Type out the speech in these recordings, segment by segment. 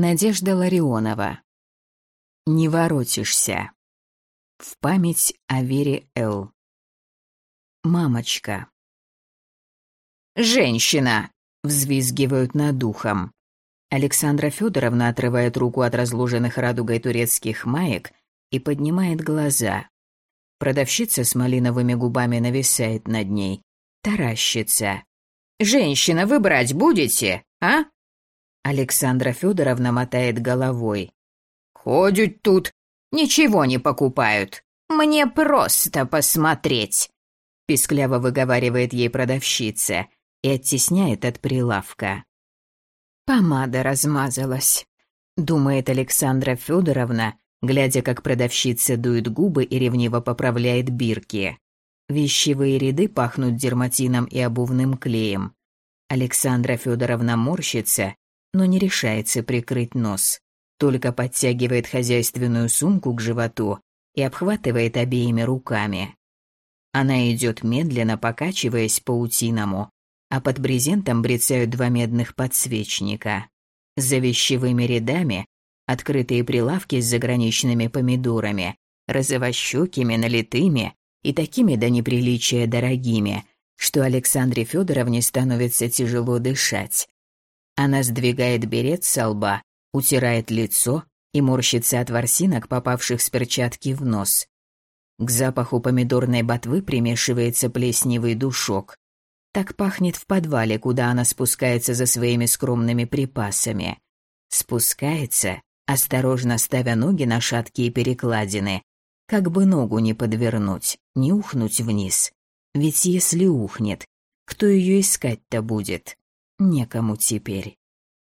Надежда Ларионова. Не воротишься. В память о Вере Л. Мамочка. «Женщина!» — взвизгивают над духом. Александра Федоровна отрывает руку от разложенных радугой турецких маек и поднимает глаза. Продавщица с малиновыми губами нависает над ней, таращится. «Женщина, вы брать будете, а?» Александра Федоровна мотает головой. «Ходят тут, ничего не покупают. Мне просто посмотреть!» Пискляво выговаривает ей продавщица и оттесняет от прилавка. Помада размазалась, думает Александра Федоровна, глядя, как продавщица дует губы и ревниво поправляет бирки. Вещевые ряды пахнут дерматином и обувным клеем. Александра Федоровна морщится, но не решается прикрыть нос. Только подтягивает хозяйственную сумку к животу и обхватывает обеими руками. Она идет медленно, покачиваясь паутиному, а под брезентом брецают два медных подсвечника. За вещевыми рядами открытые прилавки с заграничными помидорами, розовощекими, налитыми и такими до неприличия дорогими, что Александре Федоровне становится тяжело дышать. Она сдвигает берет со лба, утирает лицо и морщится от ворсинок, попавших с перчатки в нос. К запаху помидорной ботвы примешивается плесневый душок. Так пахнет в подвале, куда она спускается за своими скромными припасами. Спускается, осторожно ставя ноги на шаткие перекладины, как бы ногу не подвернуть, не ухнуть вниз. Ведь если ухнет, кто ее искать-то будет? Некому теперь.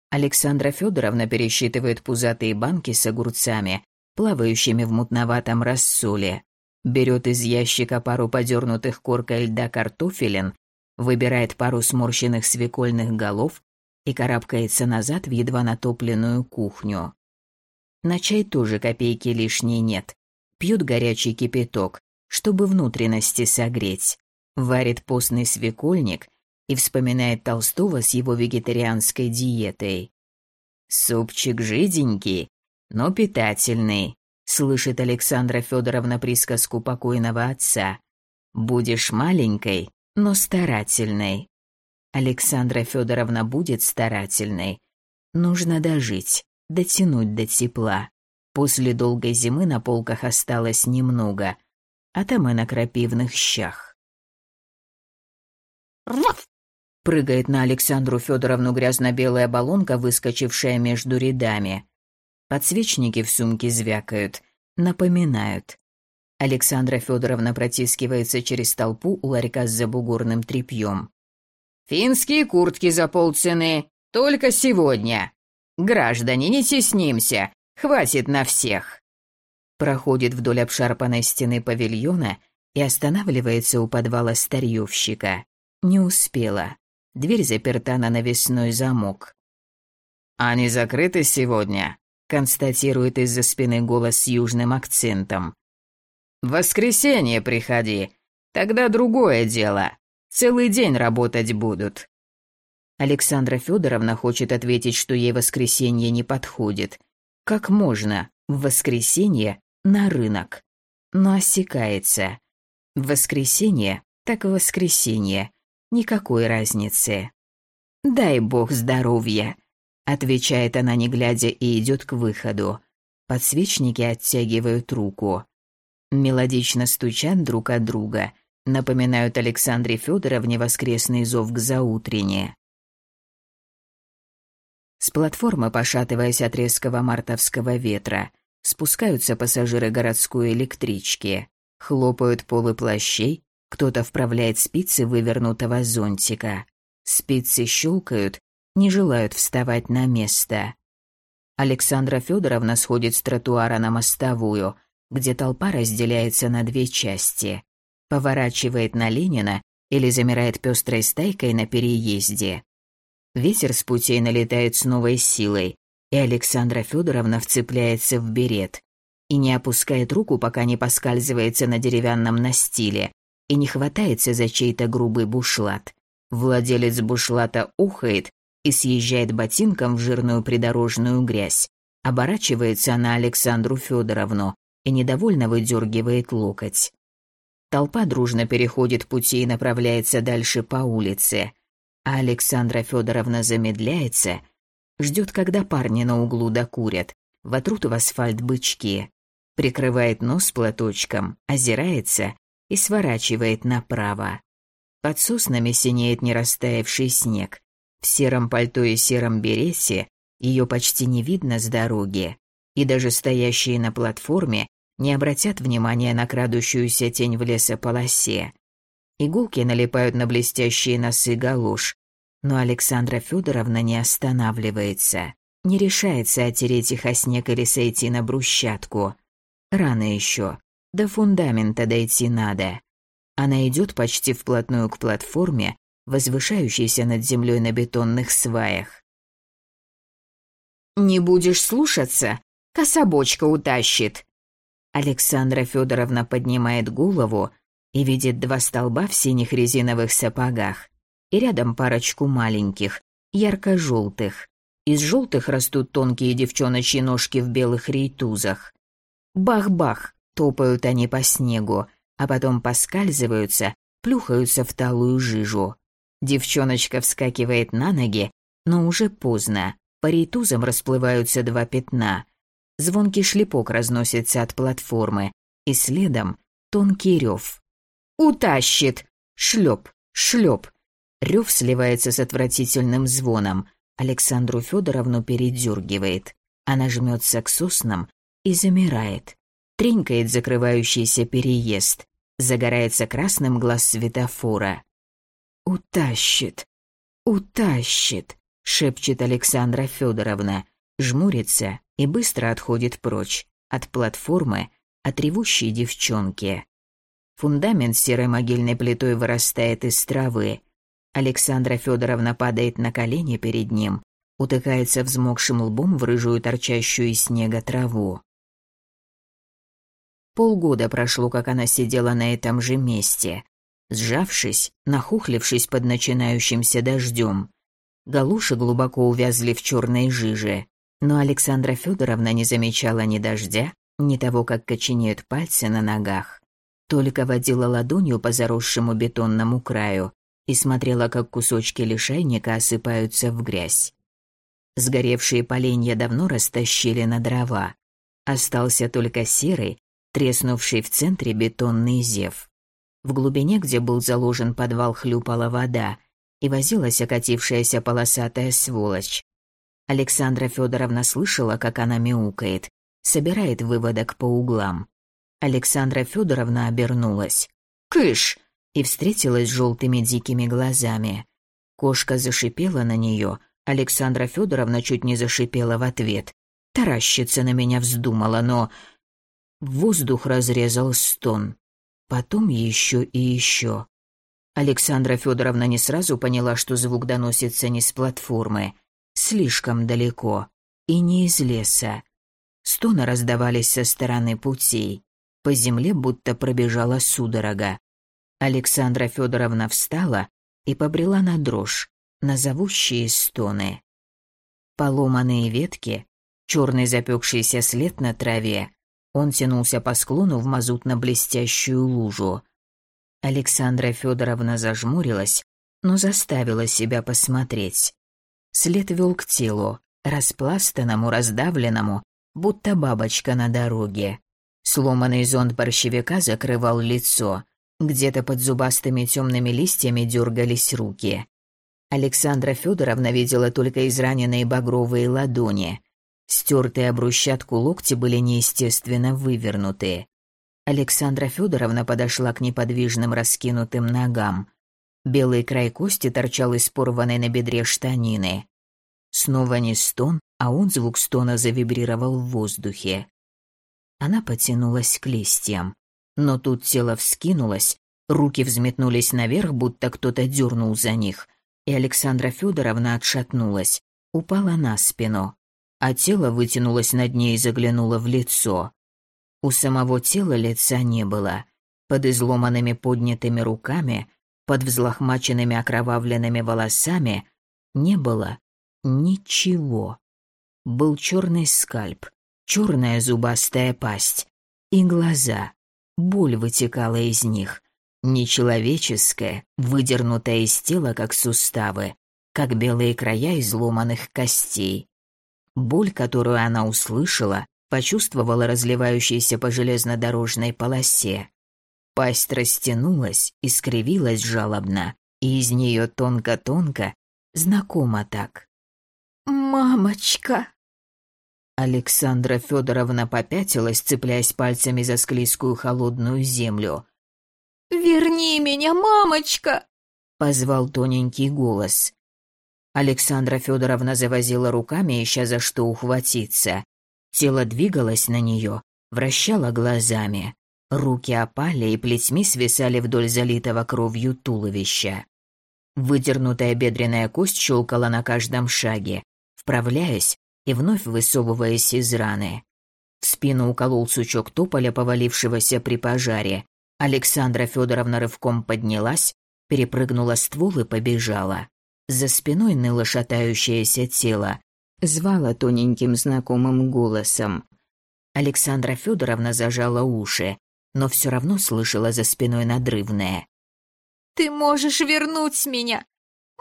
Александра Федоровна пересчитывает пузатые банки с огурцами, плавающими в мутноватом рассоле. Берет из ящика пару подернутых коркой льда картофелин, выбирает пару сморщенных свекольных голов и карабкается назад в едва натопленную кухню. На чай тоже копейки лишней нет пьют горячий кипяток, чтобы внутренности согреть, варит постный свекольник и вспоминает Толстого с его вегетарианской диетой. «Супчик жиденький, но питательный», — слышит Александра Федоровна присказку покойного отца. «Будешь маленькой, но старательной». Александра Федоровна будет старательной. Нужно дожить, дотянуть до тепла. После долгой зимы на полках осталось немного, а там и на крапивных щах. «Рвав!» Прыгает на Александру Федоровну грязно-белая баллонка, выскочившая между рядами. Подсвечники в сумке звякают, напоминают. Александра Федоровна протискивается через толпу у ларька с забугорным тряпьем. «Финские куртки за полцены, только сегодня. Граждане, не стеснимся, Хватит на всех!» Проходит вдоль обшарпанной стены павильона и останавливается у подвала старьевщика. Не успела. Дверь заперта на навесной замок. «Они закрыты сегодня», — констатирует из-за спины голос с южным акцентом. «В воскресенье приходи, тогда другое дело. Целый день работать будут». Александра Федоровна хочет ответить, что ей воскресенье не подходит, как можно в воскресенье на рынок? Но осекается. В воскресенье, так в воскресенье. Никакой разницы. «Дай бог здоровья», — отвечает она, не глядя, и идет к выходу. Подсвечники оттягивают руку. Мелодично стучат друг от друга, напоминают Александре Федоровне воскресный зов к заутрене. С платформы, пошатываясь от резкого мартовского ветра, спускаются пассажиры городской электрички, хлопают полы плащей, кто-то вправляет спицы вывернутого зонтика. Спицы щелкают, не желают вставать на место. Александра Федоровна сходит с тротуара на мостовую, где толпа разделяется на две части. Поворачивает на Ленина или замирает пестрой стайкой на переезде. Ветер с путей налетает с новой силой, и Александра Федоровна вцепляется в берет и не опускает руку, пока не поскальзывается на деревянном настиле и не хватается за чей-то грубый бушлат. Владелец бушлата ухает и съезжает ботинком в жирную придорожную грязь. Оборачивается она Александру Федоровну и недовольно выдергивает локоть. Толпа дружно переходит пути и направляется дальше по улице, а Александра Федоровна замедляется, ждет, когда парни на углу докурят, вотрут в асфальт бычки, прикрывает нос платочком, озирается и сворачивает направо. Под соснами синеет нерастаявший снег. В сером пальто и сером берете ее почти не видно с дороги, и даже стоящие на платформе не обратят внимания на крадущуюся тень в лесополосе. Иголки налипают на блестящие носы галуш, но Александра Федоровна не останавливается, не решается отереть их о снег или сойти на брусчатку. Рано еще, до фундамента дойти надо. Она идет почти вплотную к платформе, возвышающейся над землей на бетонных сваях. «Не будешь слушаться? Кособочка утащит!» Александра Федоровна поднимает голову и видит два столба в синих резиновых сапогах и рядом парочку маленьких, ярко-желтых. Из желтых растут тонкие девчоночьи ножки в белых рейтузах. Бах-бах, топают они по снегу, а потом поскальзываются, плюхаются в талую жижу. Девчоночка вскакивает на ноги, но уже поздно. По рейтузам расплываются два пятна — Звонкий шлепок разносится от платформы, и следом тонкий рев. «Утащит!» Шлеп, шлеп. Рев сливается с отвратительным звоном. Александру Федоровну передергивает. Она жмется к соснам и замирает. Тренькает закрывающийся переезд. Загорается красным глаз светофора. «Утащит! Утащит!» — шепчет Александра Федоровна жмурится и быстро отходит прочь от платформы, от ревущей девчонки. Фундамент серой могильной плитой вырастает из травы. Александра Федоровна падает на колени перед ним, утыкается взмокшим лбом в рыжую торчащую из снега траву. Полгода прошло, как она сидела на этом же месте, сжавшись, нахухлившись под начинающимся дождем. Галуши глубоко увязли в черной жиже. Но Александра Федоровна не замечала ни дождя, ни того, как коченеют пальцы на ногах. Только водила ладонью по заросшему бетонному краю и смотрела, как кусочки лишайника осыпаются в грязь. Сгоревшие поленья давно растащили на дрова. Остался только серый, треснувший в центре бетонный зев. В глубине, где был заложен подвал, хлюпала вода, и возилась окатившаяся полосатая сволочь, Александра Федоровна слышала, как она мяукает, собирает выводок по углам. Александра Федоровна обернулась. «Кыш!» и встретилась с желтыми дикими глазами. Кошка зашипела на нее, Александра Федоровна чуть не зашипела в ответ. Таращиться на меня вздумала, но... Воздух разрезал стон. Потом еще и еще. Александра Федоровна не сразу поняла, что звук доносится не с платформы слишком далеко и не из леса. Стоны раздавались со стороны путей. По земле будто пробежала судорога. Александра Федоровна встала и побрела на дрожь, на зовущие стоны. Поломанные ветки, черный запекшийся след на траве, он тянулся по склону в мазутно-блестящую лужу. Александра Федоровна зажмурилась, но заставила себя посмотреть. След вел к телу, распластанному, раздавленному, будто бабочка на дороге. Сломанный зонт борщевика закрывал лицо. Где-то под зубастыми темными листьями дергались руки. Александра Федоровна видела только израненные багровые ладони. Стертые об брусчатку локти были неестественно вывернуты. Александра Федоровна подошла к неподвижным раскинутым ногам. Белый край кости торчал из порванной на бедре штанины. Снова не стон, а он звук стона завибрировал в воздухе. Она потянулась к листьям. Но тут тело вскинулось, руки взметнулись наверх, будто кто-то дернул за них, и Александра Федоровна отшатнулась, упала на спину, а тело вытянулось над ней и заглянуло в лицо. У самого тела лица не было. Под изломанными поднятыми руками под взлохмаченными окровавленными волосами не было Ничего. Был черный скальп, черная зубастая пасть и глаза. Боль вытекала из них. Нечеловеческая, выдернутая из тела, как суставы, как белые края изломанных костей. Боль, которую она услышала, почувствовала разливающейся по железнодорожной полосе. Пасть растянулась и скривилась жалобно, и из нее тонко-тонко, знакомо так. «Мамочка!» Александра Федоровна попятилась, цепляясь пальцами за склизкую холодную землю. «Верни меня, мамочка!» — позвал тоненький голос. Александра Федоровна завозила руками, ища за что ухватиться. Тело двигалось на нее, вращало глазами. Руки опали и плетьми свисали вдоль залитого кровью туловища. Выдернутая бедренная кость щелкала на каждом шаге, вправляясь и вновь высовываясь из раны. В спину уколол сучок тополя, повалившегося при пожаре. Александра Федоровна рывком поднялась, перепрыгнула ствол и побежала. За спиной ныло шатающееся тело, звала тоненьким знакомым голосом. Александра Федоровна зажала уши, но все равно слышала за спиной надрывное. «Ты можешь вернуть меня!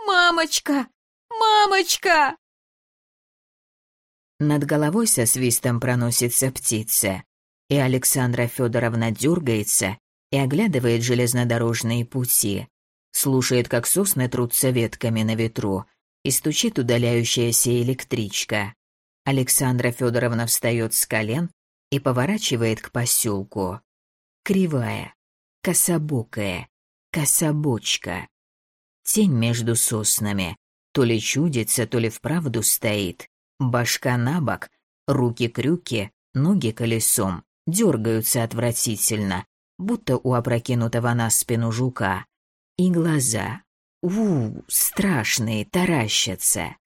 Мамочка! Мамочка!» Над головой со свистом проносится птица, и Александра Федоровна дергается и оглядывает железнодорожные пути, слушает, как сосны трутся ветками на ветру, и стучит удаляющаяся электричка. Александра Федоровна встает с колен и поворачивает к поселку. Кривая, кособокая, кособочка. Тень между соснами. То ли чудится, то ли вправду стоит. Башка на бок, руки-крюки, ноги колесом. Дергаются отвратительно, будто у опрокинутого на спину жука. И глаза. У, страшные, таращатся.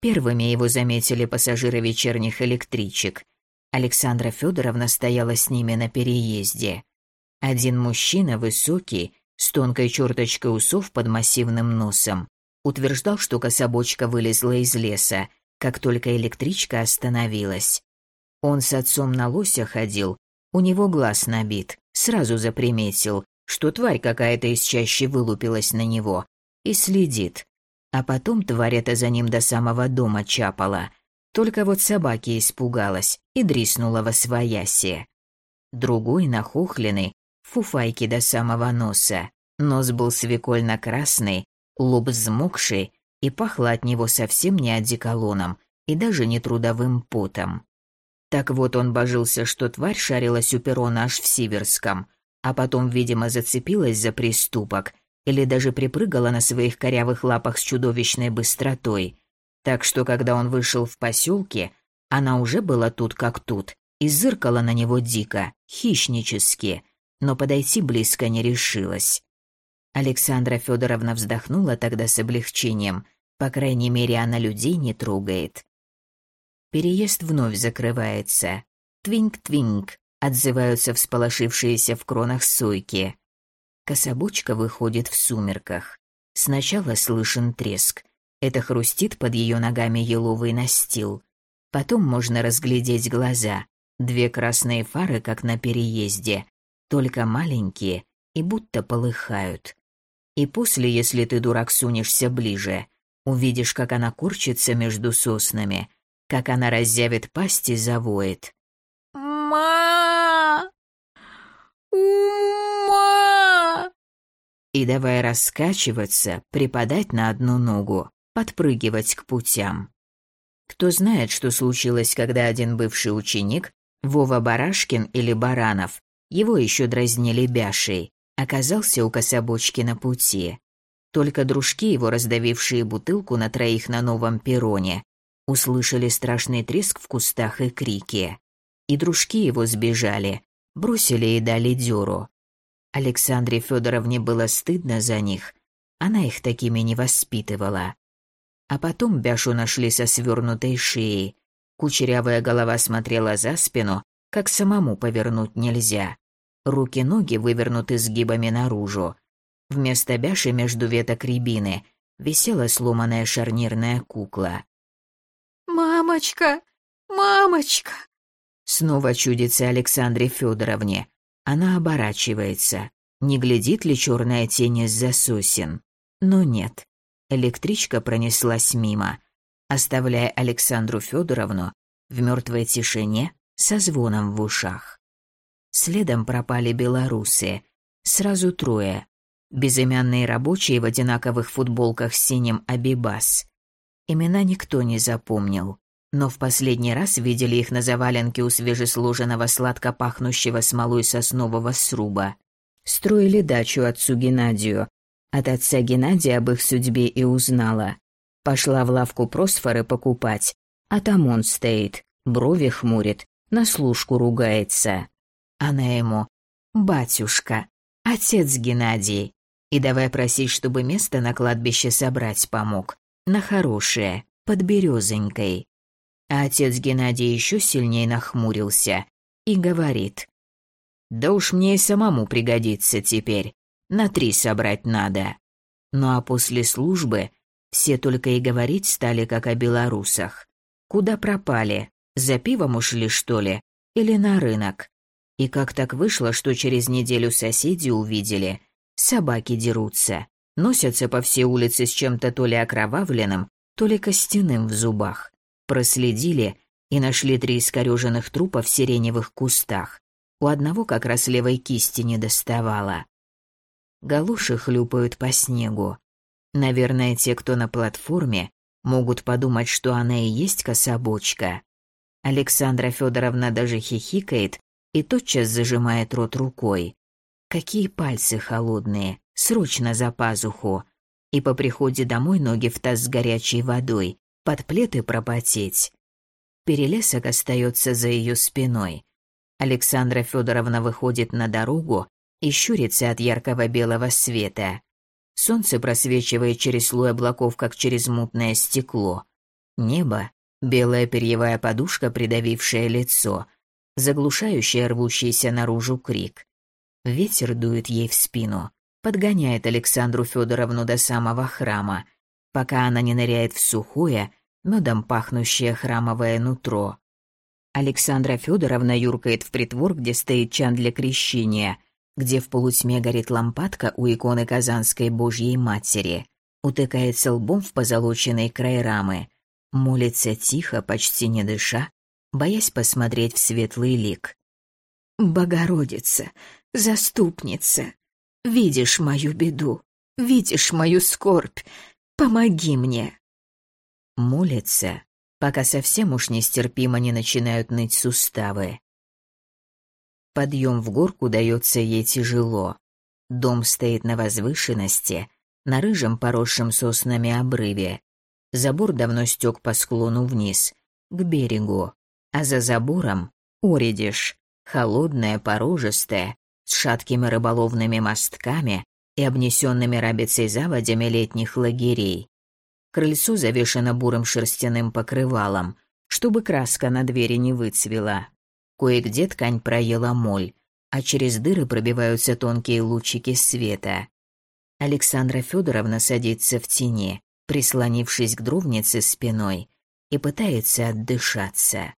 Первыми его заметили пассажиры вечерних электричек – Александра Федоровна стояла с ними на переезде. Один мужчина, высокий, с тонкой черточкой усов под массивным носом, утверждал, что кособочка вылезла из леса, как только электричка остановилась. Он с отцом на лося ходил, у него глаз набит, сразу заприметил, что тварь какая-то из чаще вылупилась на него и следит. А потом тварь эта за ним до самого дома чапала – только вот собаки испугалась и дриснула во свояси. Другой, нахохленный, фуфайки до самого носа. Нос был свекольно-красный, лоб взмокший, и пахло от него совсем не одеколоном и даже не трудовым потом. Так вот он божился, что тварь шарилась у перона аж в Сиверском, а потом, видимо, зацепилась за приступок или даже припрыгала на своих корявых лапах с чудовищной быстротой, так что, когда он вышел в поселке, она уже была тут как тут и зыркала на него дико, хищнически, но подойти близко не решилась. Александра Федоровна вздохнула тогда с облегчением, по крайней мере, она людей не трогает. Переезд вновь закрывается. Твинг-твинг, отзываются всполошившиеся в кронах сойки. Кособочка выходит в сумерках. Сначала слышен треск, это хрустит под ее ногами еловый настил. Потом можно разглядеть глаза. Две красные фары, как на переезде, только маленькие и будто полыхают. И после, если ты, дурак, сунешься ближе, увидишь, как она курчится между соснами, как она разъявит пасть и завоет. «Ма! Ума!» И давай раскачиваться, припадать на одну ногу, подпрыгивать к путям. Кто знает, что случилось, когда один бывший ученик, Вова Барашкин или Баранов, его еще дразнили Бяшей, оказался у кособочки на пути. Только дружки его, раздавившие бутылку на троих на новом перроне, услышали страшный треск в кустах и крики. И дружки его сбежали, бросили и дали дёру. Александре Федоровне было стыдно за них, она их такими не воспитывала. А потом Бяшу нашли со свернутой шеей. Кучерявая голова смотрела за спину, как самому повернуть нельзя. Руки-ноги вывернуты сгибами наружу. Вместо Бяши между веток рябины висела сломанная шарнирная кукла. «Мамочка! Мамочка!» Снова чудится Александре Федоровне. Она оборачивается. Не глядит ли черная тень из-за сосен? Но нет. Электричка пронеслась мимо, оставляя Александру Федоровну в мертвой тишине со звоном в ушах. Следом пропали белорусы. Сразу трое. Безымянные рабочие в одинаковых футболках с синим «Абибас». Имена никто не запомнил, но в последний раз видели их на заваленке у свежесложенного сладко пахнущего смолой соснового сруба. Строили дачу отцу Геннадию. От отца Геннадия об их судьбе и узнала. Пошла в лавку просфоры покупать, а там он стоит, брови хмурит, на служку ругается. Она ему «Батюшка, отец Геннадий, и давай просить, чтобы место на кладбище собрать помог, на хорошее, под березонькой». А отец Геннадий еще сильнее нахмурился и говорит «Да уж мне и самому пригодится теперь, на три собрать надо». Ну а после службы все только и говорить стали, как о белорусах. Куда пропали? За пивом ушли, что ли? Или на рынок? И как так вышло, что через неделю соседи увидели? Собаки дерутся, носятся по всей улице с чем-то то ли окровавленным, то ли костяным в зубах. Проследили и нашли три искореженных трупа в сиреневых кустах. У одного как раз левой кисти не доставало. Галуши хлюпают по снегу. Наверное, те, кто на платформе, могут подумать, что она и есть кособочка. Александра Федоровна даже хихикает и тотчас зажимает рот рукой. Какие пальцы холодные, срочно за пазуху. И по приходе домой ноги в таз с горячей водой, под плед пропотеть. Перелесок остается за ее спиной. Александра Федоровна выходит на дорогу и щурится от яркого белого света. Солнце просвечивает через слой облаков, как через мутное стекло. Небо белая перьевая подушка, придавившая лицо, заглушающая рвущийся наружу крик. Ветер дует ей в спину, подгоняет Александру Федоровну до самого храма, пока она не ныряет в сухое, медом пахнущее храмовое нутро. Александра Федоровна юркает в притвор, где стоит чан для крещения, где в полутьме горит лампадка у иконы Казанской Божьей Матери, утыкается лбом в позолоченный край рамы, Молится тихо, почти не дыша, боясь посмотреть в светлый лик. «Богородица, заступница, видишь мою беду, видишь мою скорбь, помоги мне!» Молится, пока совсем уж нестерпимо не начинают ныть суставы. Подъем в горку дается ей тяжело. Дом стоит на возвышенности, на рыжем поросшем соснами обрыве. Забор давно стек по склону вниз, к берегу, а за забором — оредиш, холодная, порожистая, с шаткими рыболовными мостками и обнесенными рабицей заводями летних лагерей. Крыльцо завешено бурым шерстяным покрывалом, чтобы краска на двери не выцвела. Кое-где ткань проела моль, а через дыры пробиваются тонкие лучики света. Александра Федоровна садится в тени, прислонившись к дровнице спиной, и пытается отдышаться.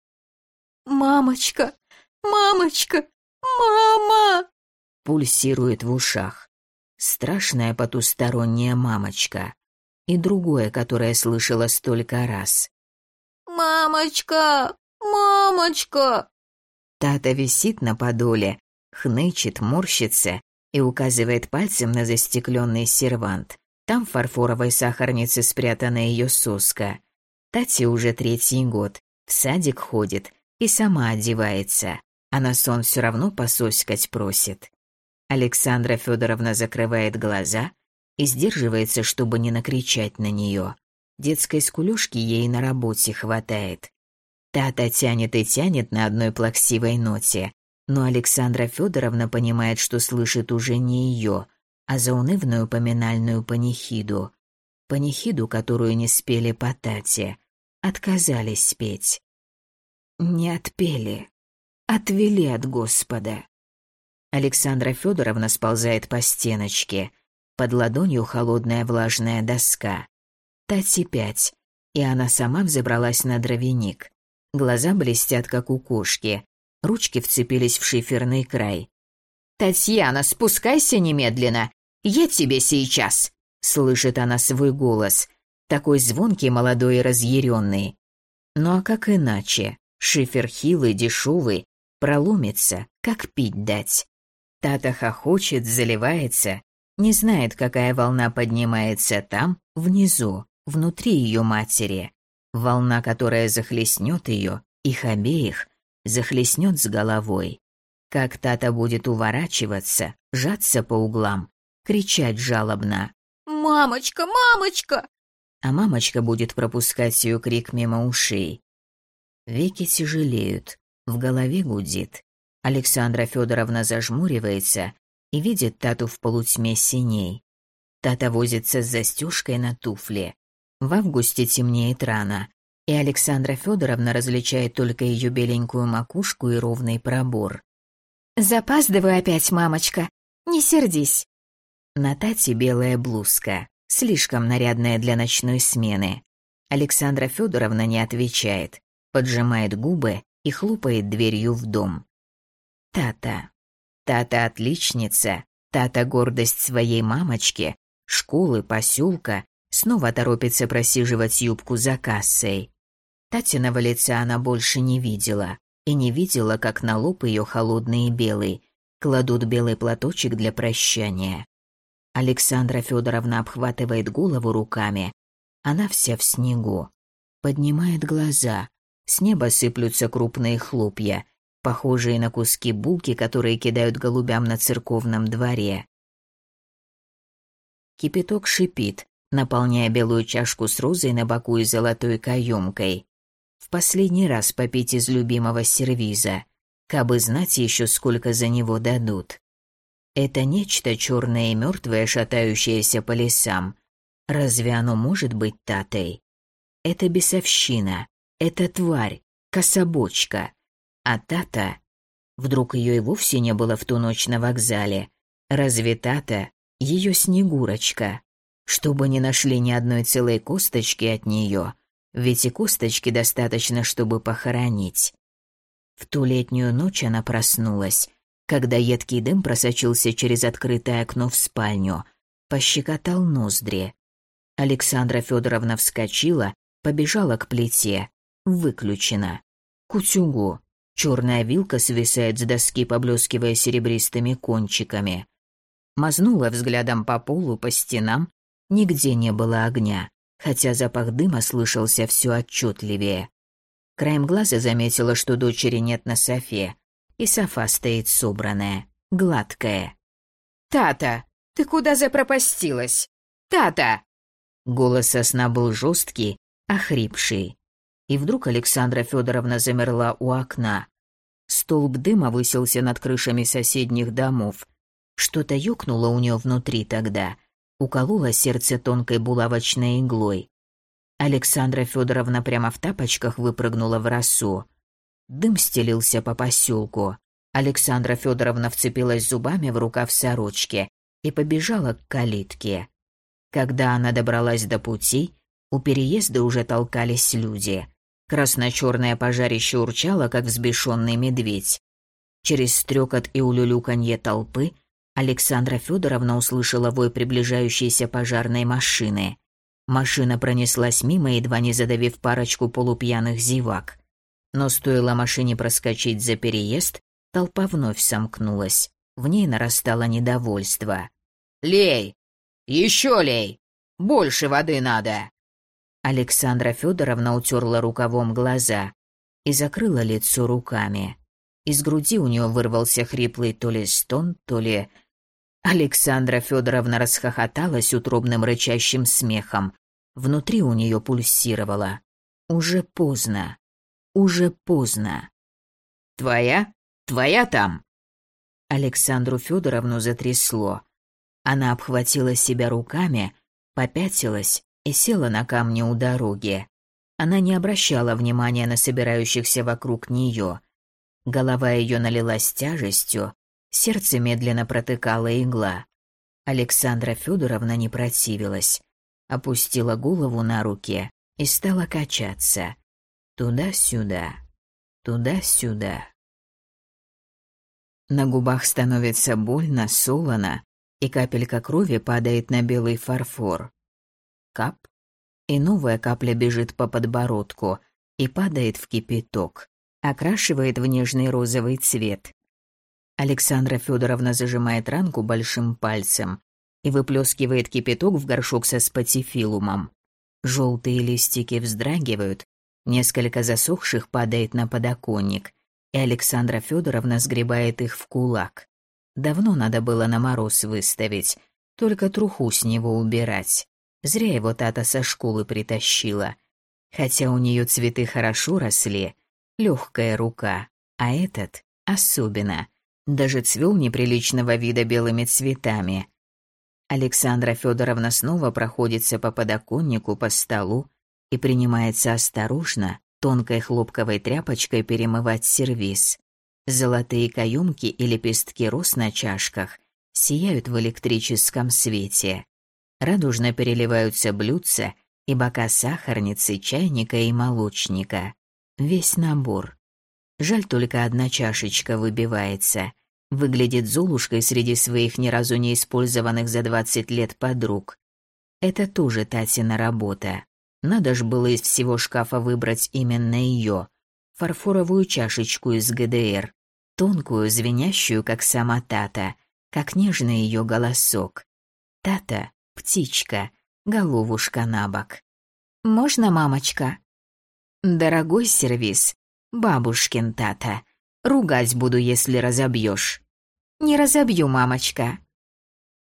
«Мамочка! Мамочка! Мама!» Пульсирует в ушах. Страшная потусторонняя мамочка. И другое, которое слышала столько раз. «Мамочка! Мамочка!» Тата висит на подоле, хнычет, морщится и указывает пальцем на застекленный сервант. Там в фарфоровой сахарнице спрятана ее соска. Тати уже третий год, в садик ходит и сама одевается, а на сон все равно пососькать просит. Александра Федоровна закрывает глаза и сдерживается, чтобы не накричать на нее. Детской скулюшки ей на работе хватает. Тата тянет и тянет на одной плаксивой ноте, но Александра Федоровна понимает, что слышит уже не ее, а заунывную поминальную панихиду, панихиду, которую не спели по тате, отказались спеть. Не отпели, отвели от Господа. Александра Федоровна сползает по стеночке, под ладонью холодная влажная доска. Тати пять, и она сама взобралась на дровяник. Глаза блестят, как у кошки. Ручки вцепились в шиферный край. «Татьяна, спускайся немедленно! Я тебе сейчас!» Слышит она свой голос. Такой звонкий, молодой и разъяренный. Ну а как иначе? Шифер хилый, дешевый, проломится, как пить дать. Тата хохочет, заливается, не знает, какая волна поднимается там, внизу, внутри ее матери. Волна, которая захлестнет ее, их обеих, захлестнет с головой. Как Тата будет уворачиваться, жаться по углам, кричать жалобно. «Мамочка, мамочка!» А мамочка будет пропускать ее крик мимо ушей. Веки тяжелеют, в голове гудит. Александра Федоровна зажмуривается и видит Тату в полутьме синей. Тата возится с застежкой на туфле. В августе темнеет рано, и Александра Федоровна различает только ее беленькую макушку и ровный пробор. «Запаздываю опять, мамочка. Не сердись». На Тате белая блузка, слишком нарядная для ночной смены. Александра Федоровна не отвечает, поджимает губы и хлопает дверью в дом. Тата. Тата отличница, Тата гордость своей мамочки, школы, поселка, снова торопится просиживать юбку за кассой. Татиного лица она больше не видела, и не видела, как на лоб ее холодный и белый кладут белый платочек для прощания. Александра Федоровна обхватывает голову руками. Она вся в снегу. Поднимает глаза. С неба сыплются крупные хлопья, похожие на куски булки, которые кидают голубям на церковном дворе. Кипяток шипит, наполняя белую чашку с розой на боку и золотой каемкой. В последний раз попить из любимого сервиза, кабы знать еще, сколько за него дадут. Это нечто черное и мертвое, шатающееся по лесам. Разве оно может быть татой? Это бесовщина, это тварь, кособочка. А тата... Вдруг ее и вовсе не было в ту ночь на вокзале. Разве тата — ее снегурочка? Чтобы не нашли ни одной целой косточки от нее, ведь и косточки достаточно, чтобы похоронить. В ту летнюю ночь она проснулась, когда едкий дым просочился через открытое окно в спальню, пощекотал ноздри. Александра Федоровна вскочила, побежала к плите, Выключено. К утюгу. Черная вилка свисает с доски, поблескивая серебристыми кончиками. Мазнула взглядом по полу, по стенам. Нигде не было огня, хотя запах дыма слышался все отчетливее. Краем глаза заметила, что дочери нет на софе, и софа стоит собранная, гладкая. «Тата, ты куда запропастилась? Тата!» Голос сосна был жесткий, охрипший. И вдруг Александра Федоровна замерла у окна. Столб дыма высился над крышами соседних домов. Что-то ёкнуло у нее внутри тогда. Укололо сердце тонкой булавочной иглой. Александра Федоровна прямо в тапочках выпрыгнула в росу. Дым стелился по поселку. Александра Федоровна вцепилась зубами в рукав сорочки и побежала к калитке. Когда она добралась до пути, у переезда уже толкались люди. Красно-черное пожарище урчало, как взбешенный медведь. Через стрекот и улюлюканье толпы Александра Федоровна услышала вой приближающейся пожарной машины. Машина пронеслась мимо, едва не задавив парочку полупьяных зевак. Но стоило машине проскочить за переезд, толпа вновь сомкнулась. В ней нарастало недовольство. «Лей! Еще лей! Больше воды надо!» Александра Федоровна утерла рукавом глаза и закрыла лицо руками. Из груди у нее вырвался хриплый то ли стон, то ли... Александра Федоровна расхохоталась утробным рычащим смехом. Внутри у нее пульсировало. Уже поздно. Уже поздно. «Твоя? Твоя там?» Александру Федоровну затрясло. Она обхватила себя руками, попятилась и села на камне у дороги. Она не обращала внимания на собирающихся вокруг нее. Голова ее налилась тяжестью, сердце медленно протыкала игла. Александра Федоровна не противилась. опустила голову на руки и стала качаться. Туда-сюда, туда-сюда. На губах становится больно, солоно, и капелька крови падает на белый фарфор. Кап, и новая капля бежит по подбородку и падает в кипяток, окрашивает в нежный розовый цвет. Александра Федоровна зажимает ранку большим пальцем и выплескивает кипяток в горшок со спатифилумом. Желтые листики вздрагивают, несколько засохших падает на подоконник, и Александра Федоровна сгребает их в кулак. Давно надо было на мороз выставить, только труху с него убирать. Зря его тата со школы притащила. Хотя у нее цветы хорошо росли, легкая рука, а этот особенно. Даже цвел неприличного вида белыми цветами. Александра Федоровна снова проходится по подоконнику, по столу и принимается осторожно, тонкой хлопковой тряпочкой перемывать сервиз. Золотые каемки и лепестки роз на чашках сияют в электрическом свете. Радужно переливаются блюдца и бока сахарницы, чайника и молочника. Весь набор. Жаль, только одна чашечка выбивается. Выглядит Золушкой среди своих ни разу не использованных за 20 лет подруг. Это тоже Татина работа. Надо ж было из всего шкафа выбрать именно ее, фарфоровую чашечку из ГДР, тонкую, звенящую, как сама Тата, как нежный ее голосок. Тата — птичка, головушка на бок. «Можно, мамочка?» «Дорогой сервис, бабушкин Тата, ругать буду, если разобьешь». «Не разобью, мамочка».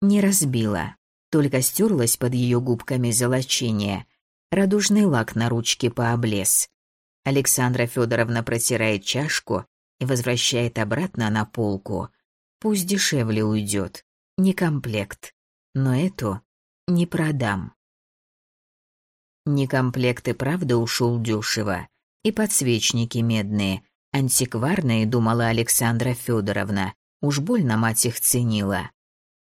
Не разбила, только стерлась под ее губками золочение — Радужный лак на ручке пооблез. Александра Федоровна протирает чашку и возвращает обратно на полку. Пусть дешевле уйдет. Не комплект. Но эту не продам. Некомплект и правда ушел дешево. И подсвечники медные, антикварные, думала Александра Федоровна. Уж больно мать их ценила.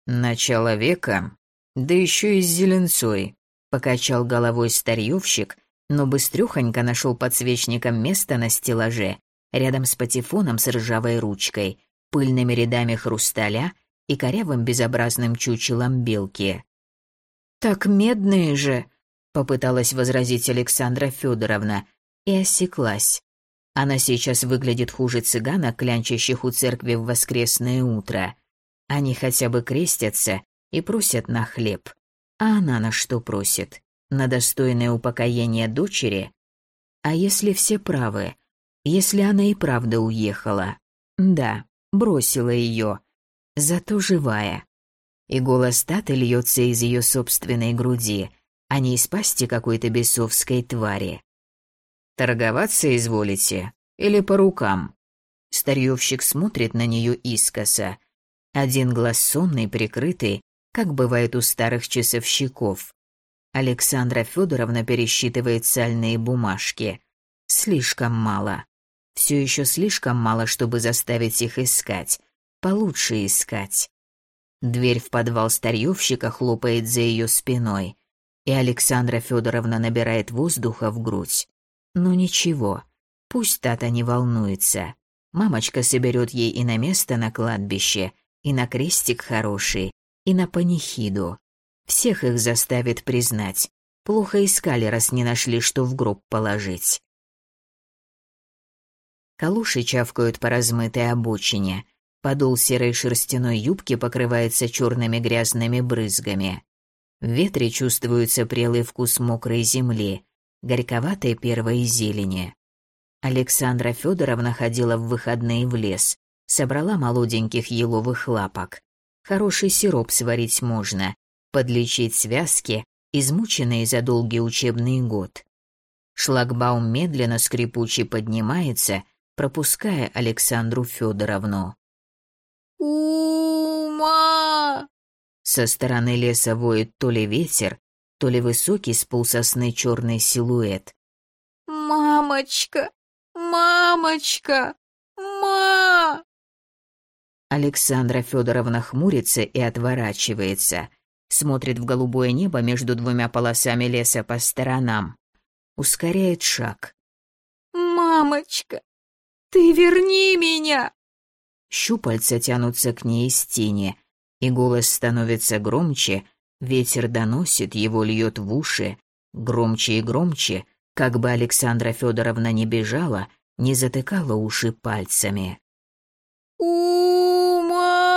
Начало века, да еще и с зеленцой, Покачал головой старьевщик, но быстрюхонько нашел подсвечником место на стеллаже, рядом с патефоном с ржавой ручкой, пыльными рядами хрусталя и корявым безобразным чучелом белки. «Так медные же!» — попыталась возразить Александра Федоровна и осеклась. Она сейчас выглядит хуже цыгана, клянчащих у церкви в воскресное утро. Они хотя бы крестятся и просят на хлеб. А она на что просит? На достойное упокоение дочери? А если все правы? Если она и правда уехала? Да, бросила ее. Зато живая. И голос Таты льется из ее собственной груди, а не из пасти какой-то бесовской твари. «Торговаться изволите? Или по рукам?» Старьевщик смотрит на нее искоса. Один глаз сонный, прикрытый, как бывает у старых часовщиков. Александра Федоровна пересчитывает сальные бумажки. Слишком мало. Все еще слишком мало, чтобы заставить их искать. Получше искать. Дверь в подвал старьевщика хлопает за ее спиной, и Александра Федоровна набирает воздуха в грудь. Ну ничего, пусть Тата не волнуется. Мамочка соберет ей и на место на кладбище, и на крестик хороший, и на панихиду. Всех их заставит признать. Плохо искали, раз не нашли, что в гроб положить. Калуши чавкают по размытой обочине. Подол серой шерстяной юбки покрывается черными грязными брызгами. В ветре чувствуется прелый вкус мокрой земли, горьковатой первой зелени. Александра Федоровна ходила в выходные в лес, собрала молоденьких еловых лапок, Хороший сироп сварить можно, подлечить связки, измученные за долгий учебный год. Шлагбаум медленно скрипуче поднимается, пропуская Александру Федоровну. «Ума!» Со стороны леса воет то ли ветер, то ли высокий с полсосны черный силуэт. «Мамочка! Мамочка! Ма!» Александра Федоровна хмурится и отворачивается. смотрит в голубое небо между двумя полосами леса по сторонам. Ускоряет шаг. «Мамочка, ты верни меня!» Щупальца тянутся к ней из тени, и голос становится громче, ветер доносит, его льет в уши, громче и громче, как бы Александра Федоровна не бежала, не затыкала уши пальцами. «Ума!»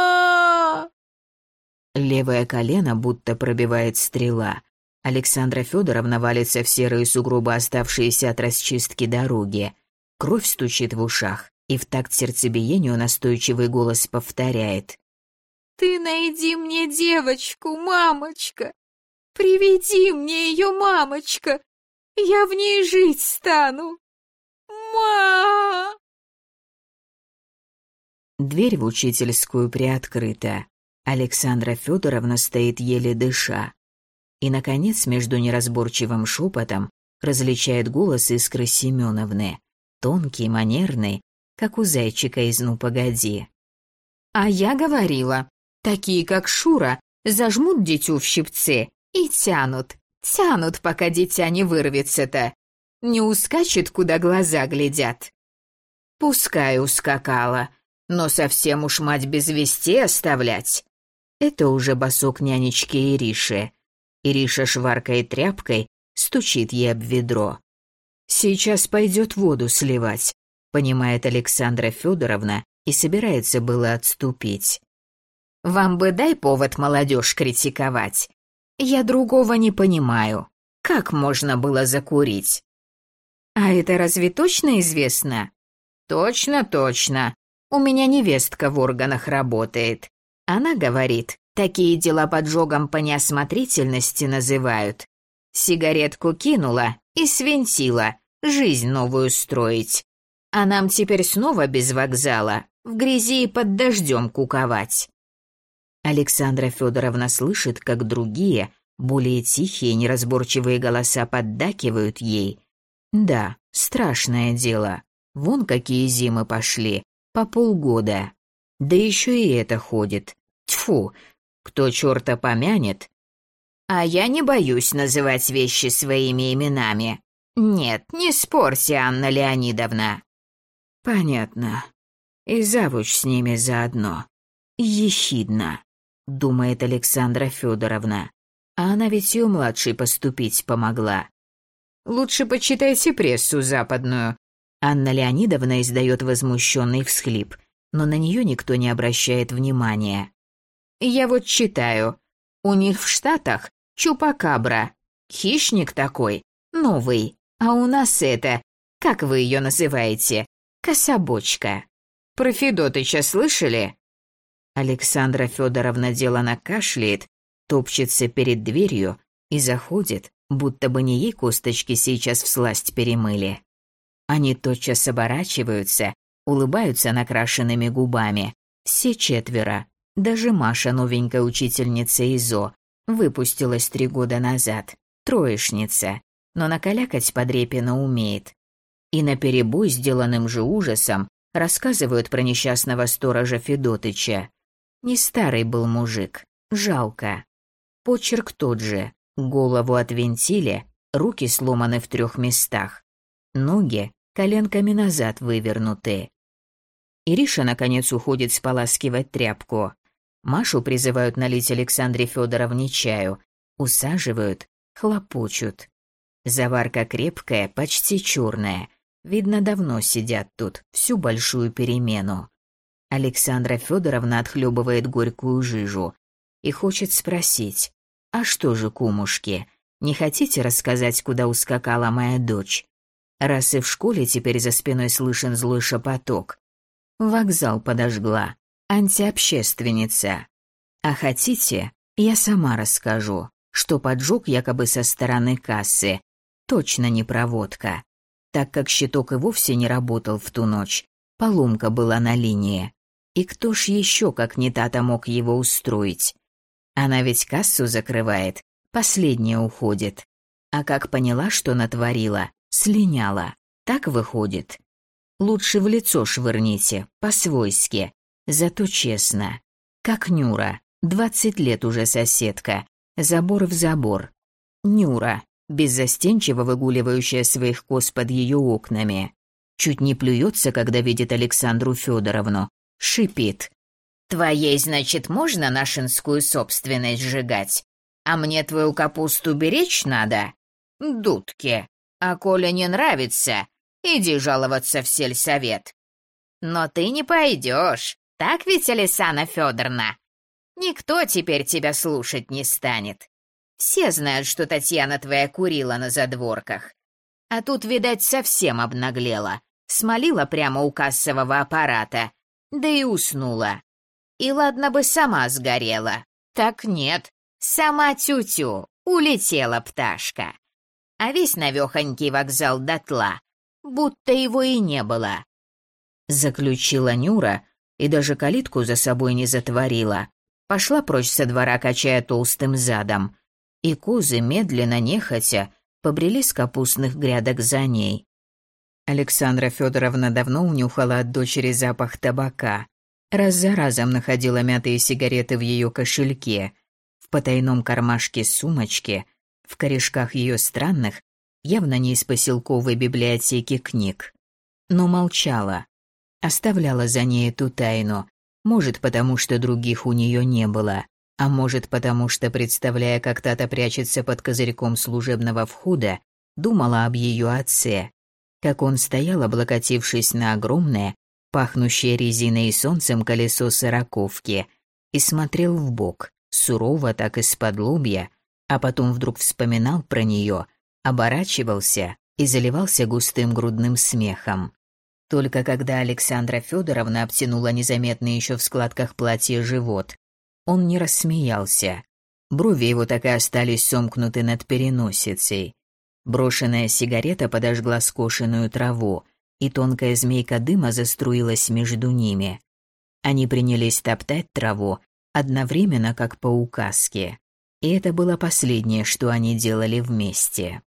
Левое колено будто пробивает стрела. Александра Федоровна валится в серые сугробы, оставшиеся от расчистки дороги. Кровь стучит в ушах, и в такт сердцебиению настойчивый голос повторяет. «Ты найди мне девочку, мамочка! Приведи мне ее, мамочка! Я в ней жить стану! Ма!» Дверь в учительскую приоткрыта. Александра Федоровна стоит еле дыша. И, наконец, между неразборчивым шепотом различает голос Искры Семеновны, тонкий, манерный, как у зайчика из «Ну, погоди». «А я говорила, такие, как Шура, зажмут дитю в щипце и тянут, тянут, пока дитя не вырвется-то. Не ускачет, куда глаза глядят». «Пускай ускакала, но совсем уж мать без вести оставлять». Это уже босок нянечки Ириши. Ириша шваркой тряпкой стучит ей об ведро. «Сейчас пойдет воду сливать», — понимает Александра Федоровна и собирается было отступить. «Вам бы дай повод молодежь критиковать. Я другого не понимаю. Как можно было закурить?» «А это разве точно известно?» «Точно, точно. У меня невестка в органах работает. Она говорит, такие дела поджогом по неосмотрительности называют. Сигаретку кинула и свинтила, жизнь новую строить. А нам теперь снова без вокзала, в грязи и под дождем куковать. Александра Федоровна слышит, как другие, более тихие, неразборчивые голоса поддакивают ей. Да, страшное дело. Вон какие зимы пошли, по полгода. Да еще и это ходит. Тьфу, кто черта помянет? А я не боюсь называть вещи своими именами. Нет, не спорьте, Анна Леонидовна. Понятно. И завуч с ними заодно. Ехидно, думает Александра Федоровна. А она ведь у младшей поступить помогла. Лучше почитайте прессу западную. Анна Леонидовна издает возмущенный всхлип, но на нее никто не обращает внимания. Я вот читаю. У них в Штатах чупакабра. Хищник такой, новый. А у нас это, как вы ее называете, кособочка. Про Федотыча слышали? Александра Федоровна делано кашляет, топчется перед дверью и заходит, будто бы не ей косточки сейчас всласть перемыли. Они тотчас оборачиваются, улыбаются накрашенными губами. Все четверо, даже Маша, новенькая учительница ИЗО, выпустилась три года назад, троечница, но накалякать подрепина умеет. И наперебой сделанным же ужасом рассказывают про несчастного сторожа Федотыча. Не старый был мужик, жалко. Почерк тот же, голову отвинтили, руки сломаны в трех местах. Ноги коленками назад вывернуты. Ириша, наконец, уходит споласкивать тряпку. Машу призывают налить Александре Федоровне чаю, усаживают, хлопочут. Заварка крепкая, почти черная. Видно, давно сидят тут, всю большую перемену. Александра Федоровна отхлебывает горькую жижу и хочет спросить, «А что же, кумушки, не хотите рассказать, куда ускакала моя дочь? Раз и в школе теперь за спиной слышен злой шепоток. Вокзал подожгла, антиобщественница. А хотите, я сама расскажу, что поджог якобы со стороны кассы. Точно не проводка. Так как щиток и вовсе не работал в ту ночь, поломка была на линии. И кто ж еще, как не Тата, мог его устроить? Она ведь кассу закрывает, последняя уходит. А как поняла, что натворила, слиняла. Так выходит. Лучше в лицо швырните, по-свойски, Зато честно. Как Нюра, двадцать лет уже соседка, Забор в забор. Нюра, беззастенчиво выгуливающая своих коз под ее окнами. Чуть не плюется, когда видит Александру Федоровну. Шипит. «Твоей, значит, можно нашинскую собственность сжигать? А мне твою капусту беречь надо? Дудки. А коля не нравится, иди жаловаться в сельсовет. Но ты не пойдешь, так ведь, Александра Федоровна? Никто теперь тебя слушать не станет. Все знают, что Татьяна твоя курила на задворках. А тут, видать, совсем обнаглела. Смолила прямо у кассового аппарата. Да и уснула. И ладно бы сама сгорела. Так нет. Сама тю-тю. Улетела пташка. А весь навехонький вокзал дотла. Будто его и не было. Заключила Нюра и даже калитку за собой не затворила. Пошла прочь со двора, качая толстым задом и козы, медленно, нехотя, побрели с капустных грядок за ней. Александра Федоровна давно унюхала от дочери запах табака. Раз за разом находила мятые сигареты в ее кошельке, в потайном кармашке сумочки, в корешках ее странных, явно не из поселковой библиотеки книг. Но молчала, оставляла за ней эту тайну, может, потому что других у нее не было. А может, потому что, представляя, как Тата прячется под козырьком служебного входа, думала об ее отце, как он стоял, облокотившись на огромное, пахнущее резиной и солнцем колесо сороковки, и смотрел в бок, сурово так из-под лобья, а потом вдруг вспоминал про нее, оборачивался и заливался густым грудным смехом. Только когда Александра Федоровна обтянула незаметный еще в складках платья живот, он не рассмеялся. Брови его так и остались сомкнуты над переносицей. Брошенная сигарета подожгла скошенную траву, и тонкая змейка дыма заструилась между ними. Они принялись топтать траву, одновременно как по указке. И это было последнее, что они делали вместе.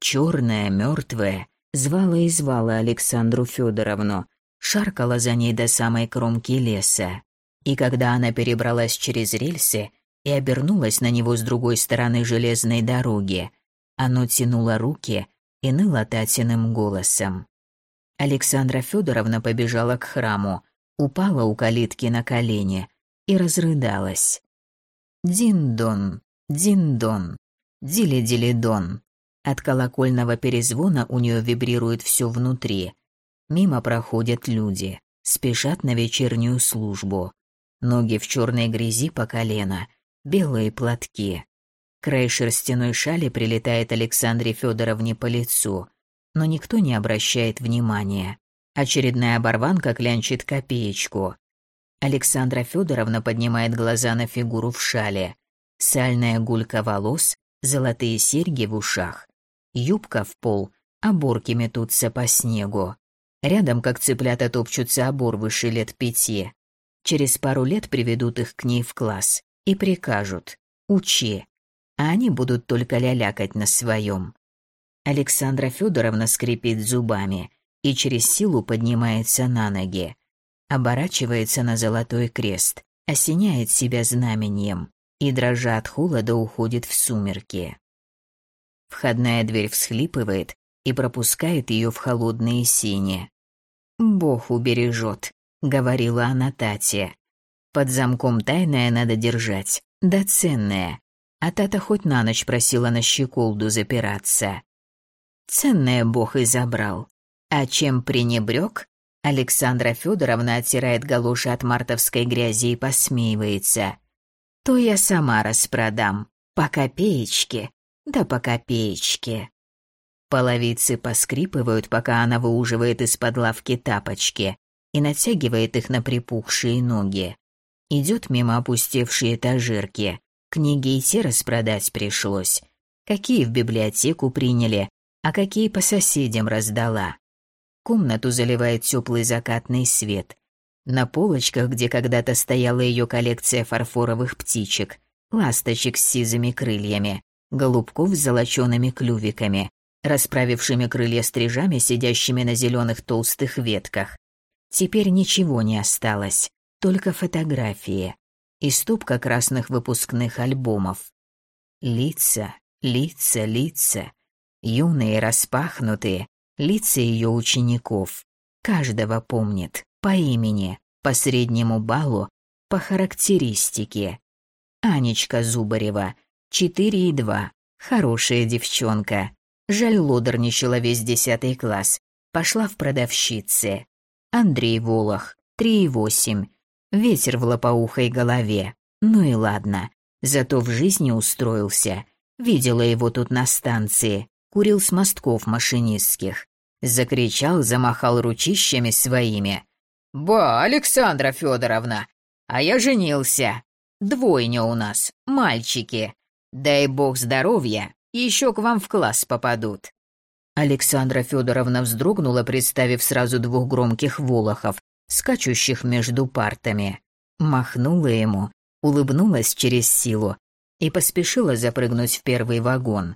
Черная, мертвая, звала и звала Александру Федоровну, шаркала за ней до самой кромки леса. И когда она перебралась через рельсы и обернулась на него с другой стороны железной дороги, оно тянуло руки и ныло Татиным голосом. Александра Федоровна побежала к храму, упала у калитки на колени и разрыдалась. Дин-дон, дин-дон, дили-дили-дон. От колокольного перезвона у нее вибрирует все внутри. Мимо проходят люди, спешат на вечернюю службу. Ноги в черной грязи по колено, белые платки. Край шерстяной шали прилетает Александре Федоровне по лицу, но никто не обращает внимания. Очередная оборванка клянчит копеечку. Александра Федоровна поднимает глаза на фигуру в шале. Сальная гулька волос, золотые серьги в ушах. Юбка в пол, оборки метутся по снегу. Рядом, как цыплята, топчутся оборвыши лет пяти. Через пару лет приведут их к ней в класс и прикажут «учи», а они будут только лялякать на своем. Александра Федоровна скрипит зубами и через силу поднимается на ноги, оборачивается на золотой крест, осеняет себя знаменем и, дрожа от холода, уходит в сумерки. Входная дверь всхлипывает и пропускает ее в холодные сини. Бог убережет, — говорила она Тате. «Под замком тайное надо держать, да ценное. А Тата хоть на ночь просила на щеколду запираться. Ценное Бог и забрал. А чем пренебрег? Александра Федоровна оттирает галоши от мартовской грязи и посмеивается. То я сама распродам. По копеечке. Да по копеечке. Половицы поскрипывают, пока она выуживает из-под лавки тапочки, и натягивает их на припухшие ноги. Идет мимо опустевшие этажерки. Книги и те распродать пришлось. Какие в библиотеку приняли, а какие по соседям раздала. Комнату заливает теплый закатный свет. На полочках, где когда-то стояла ее коллекция фарфоровых птичек, ласточек с сизыми крыльями, голубков с золочеными клювиками, расправившими крылья стрижами, сидящими на зеленых толстых ветках, Теперь ничего не осталось, только фотографии. и стопка красных выпускных альбомов. Лица, лица, лица, юные, распахнутые, лица ее учеников. Каждого помнит, по имени, по среднему баллу, по характеристике. Анечка Зубарева, 4,2, хорошая девчонка. Жаль, лодорничала весь десятый класс, пошла в продавщицы. Андрей Волох, 3,8, ветер в лопоухой голове. Ну и ладно, зато в жизни устроился. Видела его тут на станции, курил с мостков машинистских. Закричал, замахал ручищами своими. «Ба, Александра Федоровна, а я женился. Двойня у нас, мальчики. Дай бог здоровья, еще к вам в класс попадут». Александра Федоровна вздрогнула, представив сразу двух громких волохов, скачущих между партами. Махнула ему, улыбнулась через силу и поспешила запрыгнуть в первый вагон.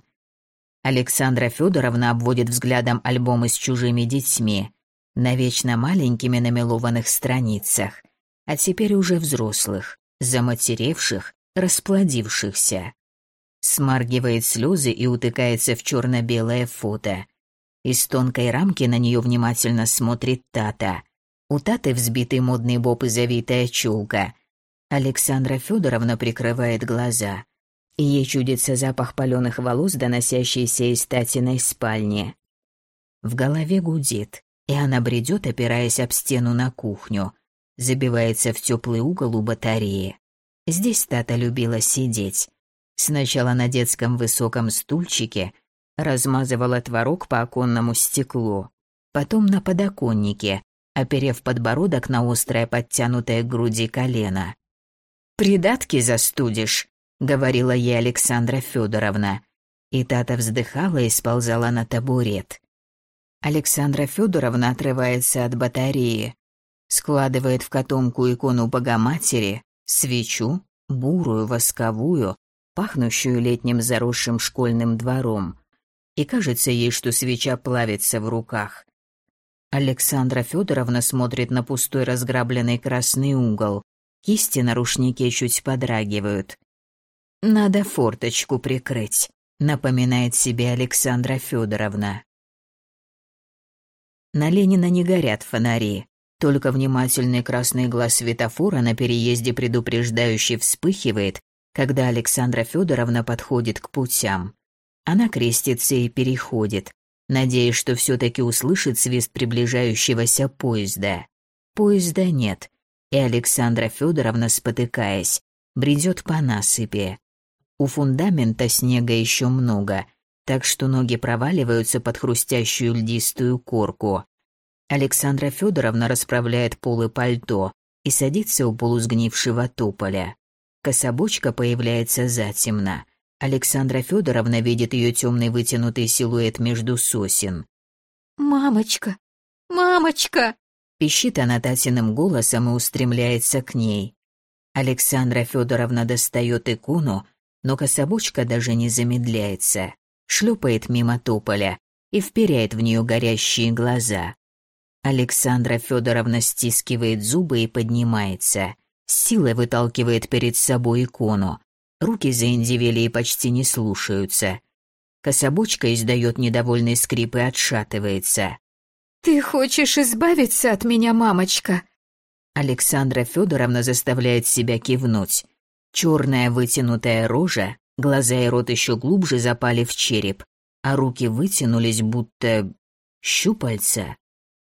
Александра Федоровна обводит взглядом альбомы с чужими детьми, навечно маленькими на мелованных страницах, а теперь уже взрослых, заматеревших, расплодившихся. Смаргивает слезы и утыкается в черно-белое фото. Из тонкой рамки на нее внимательно смотрит Тата. У Таты взбитый модный боб и завитая чулка. Александра Федоровна прикрывает глаза. Ей чудится запах паленых волос, доносящийся из Татиной спальни. В голове гудит, и она бредет, опираясь об стену на кухню. Забивается в теплый угол у батареи. Здесь Тата любила сидеть. Сначала на детском высоком стульчике, размазывала творог по оконному стеклу. Потом на подоконнике, оперев подбородок на острое подтянутое к груди колено. «Придатки застудишь», — говорила ей Александра Федоровна. И Тата вздыхала и сползала на табурет. Александра Федоровна отрывается от батареи, складывает в котомку икону Богоматери, свечу, бурую, восковую, пахнущую летним заросшим школьным двором, и кажется ей, что свеча плавится в руках. Александра Федоровна смотрит на пустой разграбленный красный угол. Кисти на рушнике чуть подрагивают. «Надо форточку прикрыть», — напоминает себе Александра Федоровна. На Ленина не горят фонари. Только внимательный красный глаз светофора на переезде предупреждающий вспыхивает, когда Александра Федоровна подходит к путям. Она крестится и переходит, надеясь, что все-таки услышит свист приближающегося поезда. Поезда нет, и Александра Федоровна, спотыкаясь, бредет по насыпи. У фундамента снега еще много, так что ноги проваливаются под хрустящую льдистую корку. Александра Федоровна расправляет полы пальто и садится у полусгнившего тополя. Кособочка появляется затемно. Александра Федоровна видит ее темный вытянутый силуэт между сосен. «Мамочка! Мамочка!» Пищит она Татиным голосом и устремляется к ней. Александра Федоровна достает икону, но кособочка даже не замедляется, шлепает мимо тополя и вперяет в нее горящие глаза. Александра Федоровна стискивает зубы и поднимается, силой выталкивает перед собой икону, Руки заиндивели и почти не слушаются. Кособочка издает недовольный скрип и отшатывается. «Ты хочешь избавиться от меня, мамочка?» Александра Федоровна заставляет себя кивнуть. Черная вытянутая рожа, глаза и рот еще глубже запали в череп, а руки вытянулись, будто щупальца.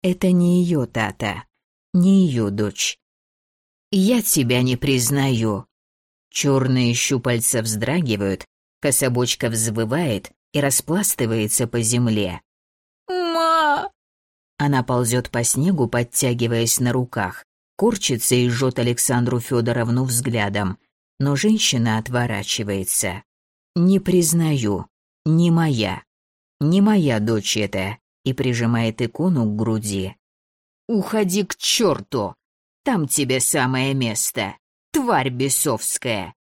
Это не ее тата, не ее дочь. «Я тебя не признаю», Черные щупальца вздрагивают, кособочка взвывает и распластывается по земле. «Ма!» Она ползет по снегу, подтягиваясь на руках, корчится и жжет Александру Федоровну взглядом, но женщина отворачивается. «Не признаю. Не моя. Не моя дочь это», и прижимает икону к груди. «Уходи к черту! Там тебе самое место!» Тварь бесовская.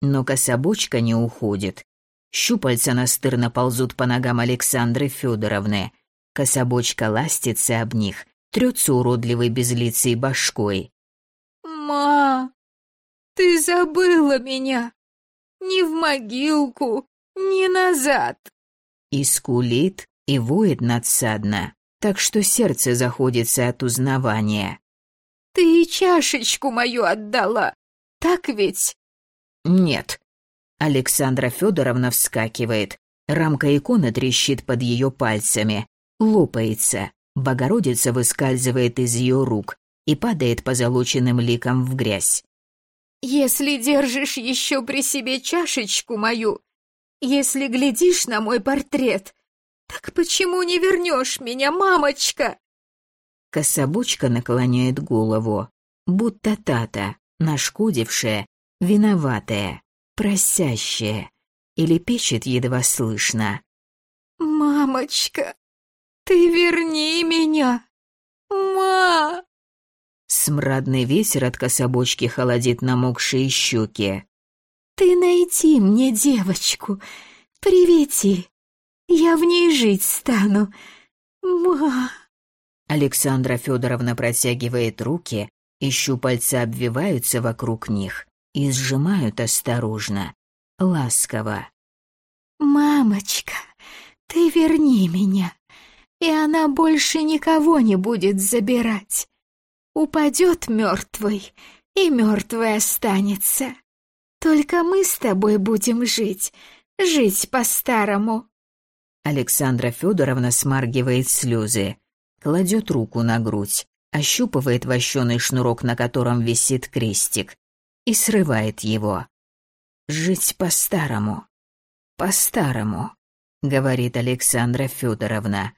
Но кособочка не уходит. Щупальца настырно ползут по ногам Александры Федоровны. Кособочка ластится об них, трется уродливой безлицей башкой. «Ма, ты забыла меня. Ни в могилку, ни назад. И скулит, и воет надсадно, так что сердце заходится от узнавания. Ты и чашечку мою отдала, так ведь? Нет. Александра Федоровна вскакивает. Рамка иконы трещит под ее пальцами, лопается. Богородица выскальзывает из ее рук и падает позолоченным ликом в грязь. «Если держишь еще при себе чашечку мою, если глядишь на мой портрет, так почему не вернешь меня, мамочка?» Кособочка наклоняет голову, будто тата, нашкодившая, виноватая, просящая, или печет едва слышно. «Мамочка, ты верни меня! Ма!» Смрадный ветер от кособочки холодит намокшие щеки. «Ты найди мне девочку, привети, я в ней жить стану, ма!» Александра Федоровна протягивает руки, и щупальца обвиваются вокруг них и сжимают осторожно, ласково. «Мамочка, ты верни меня, и она больше никого не будет забирать. Упадет мертвый, и мертвый останется. Только мы с тобой будем жить, жить по-старому». Александра Федоровна смаргивает слезы, кладет руку на грудь, ощупывает вощеный шнурок, на котором висит крестик, и срывает его. «Жить по-старому, по-старому», — говорит Александра Федоровна.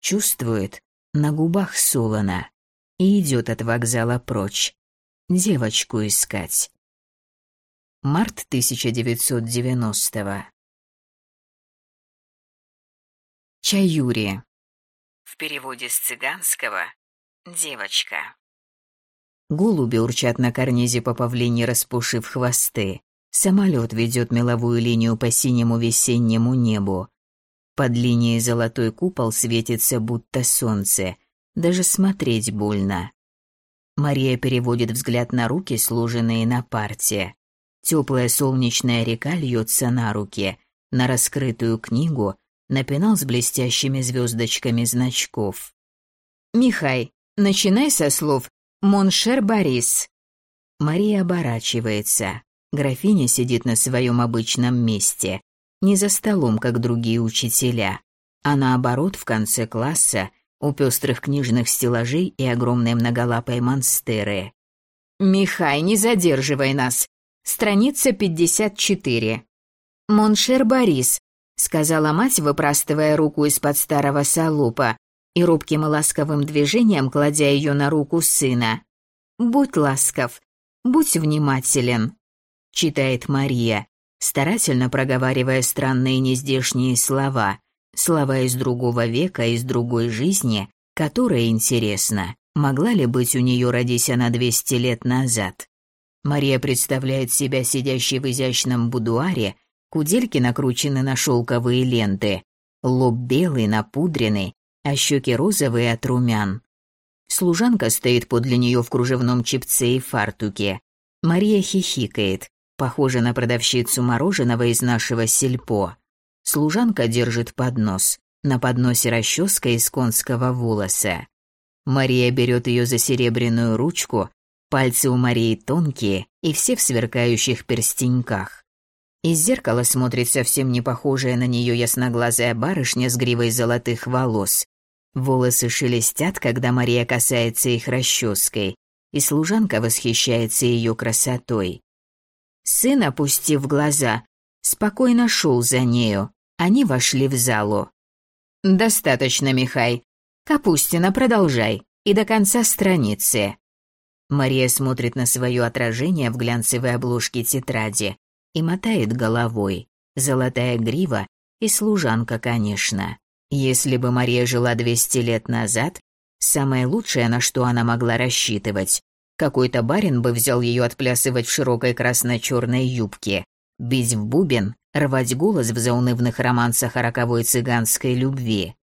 Чувствует, на губах солоно, и идет от вокзала прочь. Девочку искать. Март 1990-го. Чаюри. В переводе с цыганского «девочка». Голуби урчат на карнизе по павлине, распушив хвосты. Самолет ведет меловую линию по синему весеннему небу. Под линией золотой купол светится, будто солнце. Даже смотреть больно. Мария переводит взгляд на руки, сложенные на парте. Теплая солнечная река льется на руки, на раскрытую книгу, на пенал с блестящими звездочками значков. «Михай, начинай со слов «Mon cher Борис». Мария оборачивается. Графиня сидит на своем обычном месте. Не за столом, как другие учителя, а наоборот в конце класса, у пестрых книжных стеллажей и огромной многолапой монстеры. «Михай, не задерживай нас. Страница 54». «Mon cher Борис», — сказала мать, выпрастывая руку из-под старого салопа, и робким и ласковым движением кладя ее на руку сына. «Будь ласков, будь внимателен», — читает Мария, старательно проговаривая странные нездешние слова, слова из другого века, из другой жизни, которая, интересно, могла ли быть у нее, родись она 200 лет назад. Мария представляет себя сидящей в изящном будуаре, кудельки накручены на шелковые ленты, лоб белый, напудренный, а щеки розовые от румян. Служанка стоит подле нее в кружевном чепце и фартуке. Мария хихикает, похожа на продавщицу мороженого из нашего сельпо. Служанка держит поднос. На подносе расческа из конского волоса. Мария берет ее за серебряную ручку, пальцы у Марии тонкие и все в сверкающих перстеньках. Из зеркала смотрит совсем не похожая на нее ясноглазая барышня с гривой золотых волос. Волосы шелестят, когда Мария касается их расческой, и служанка восхищается ее красотой. Сын, опустив глаза, спокойно шел за нею. Они вошли в залу. «Достаточно, Михай. Капустина, продолжай. И до конца страницы». Мария смотрит на свое отражение в глянцевой обложке тетради и мотает головой. Золотая грива и служанка, конечно. Если бы Мария жила 200 лет назад, самое лучшее, на что она могла рассчитывать, какой-то барин бы взял ее отплясывать в широкой красно-черной юбке, бить в бубен, рвать голос в заунывных романсах о роковой цыганской любви.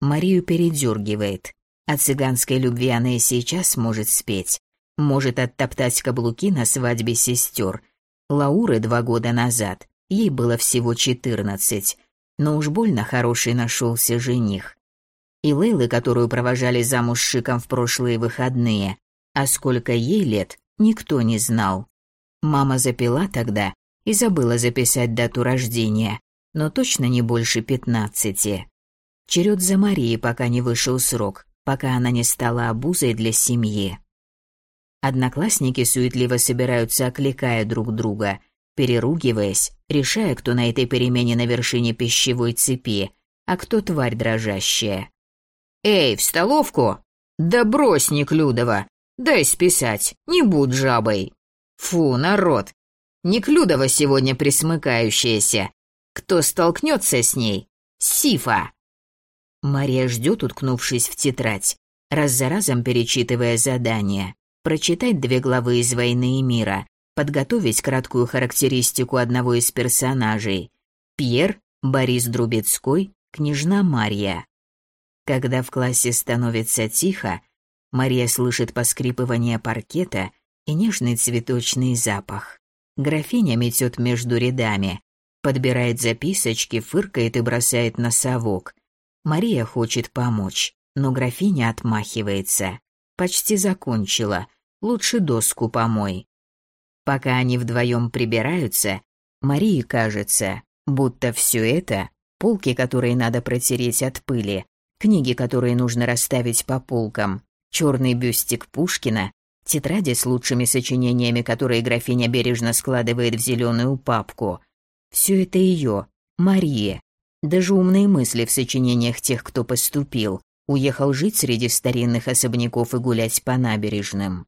Марию передергивает. О цыганской любви она и сейчас может спеть. Может оттоптать каблуки на свадьбе сестер. Лауры два года назад. Ей было всего четырнадцать. Но уж больно хороший нашелся жених. И Лейлы, которую провожали замуж Шиком в прошлые выходные. А сколько ей лет, никто не знал. Мама запила тогда и забыла записать дату рождения, но точно не больше пятнадцати. Черед за Марией, пока не вышел срок, пока она не стала обузой для семьи. Одноклассники суетливо собираются, окликая друг друга, переругиваясь, решая, кто на этой перемене на вершине пищевой цепи, а кто тварь дрожащая. «Эй, в столовку? Да брось, Неклюдова! Дай списать, не будь жабой!» «Фу, народ! Неклюдова сегодня присмыкающаяся! Кто столкнется с ней? Сифа!» Мария ждет, уткнувшись в тетрадь, раз за разом перечитывая задания прочитать две главы из «Войны и мира», подготовить краткую характеристику одного из персонажей. Пьер, Борис Друбецкой, княжна Марья. Когда в классе становится тихо, Мария слышит поскрипывание паркета и нежный цветочный запах. Графиня метет между рядами, подбирает записочки, фыркает и бросает на совок. Мария хочет помочь, но графиня отмахивается. Почти закончила. Лучше доску помой. Пока они вдвоем прибираются, Марии кажется, будто все это — полки, которые надо протереть от пыли, книги, которые нужно расставить по полкам, черный бюстик Пушкина, тетради с лучшими сочинениями, которые графиня бережно складывает в зеленую папку. Все это ее, Мария. Даже умные мысли в сочинениях тех, кто поступил, уехал жить среди старинных особняков и гулять по набережным.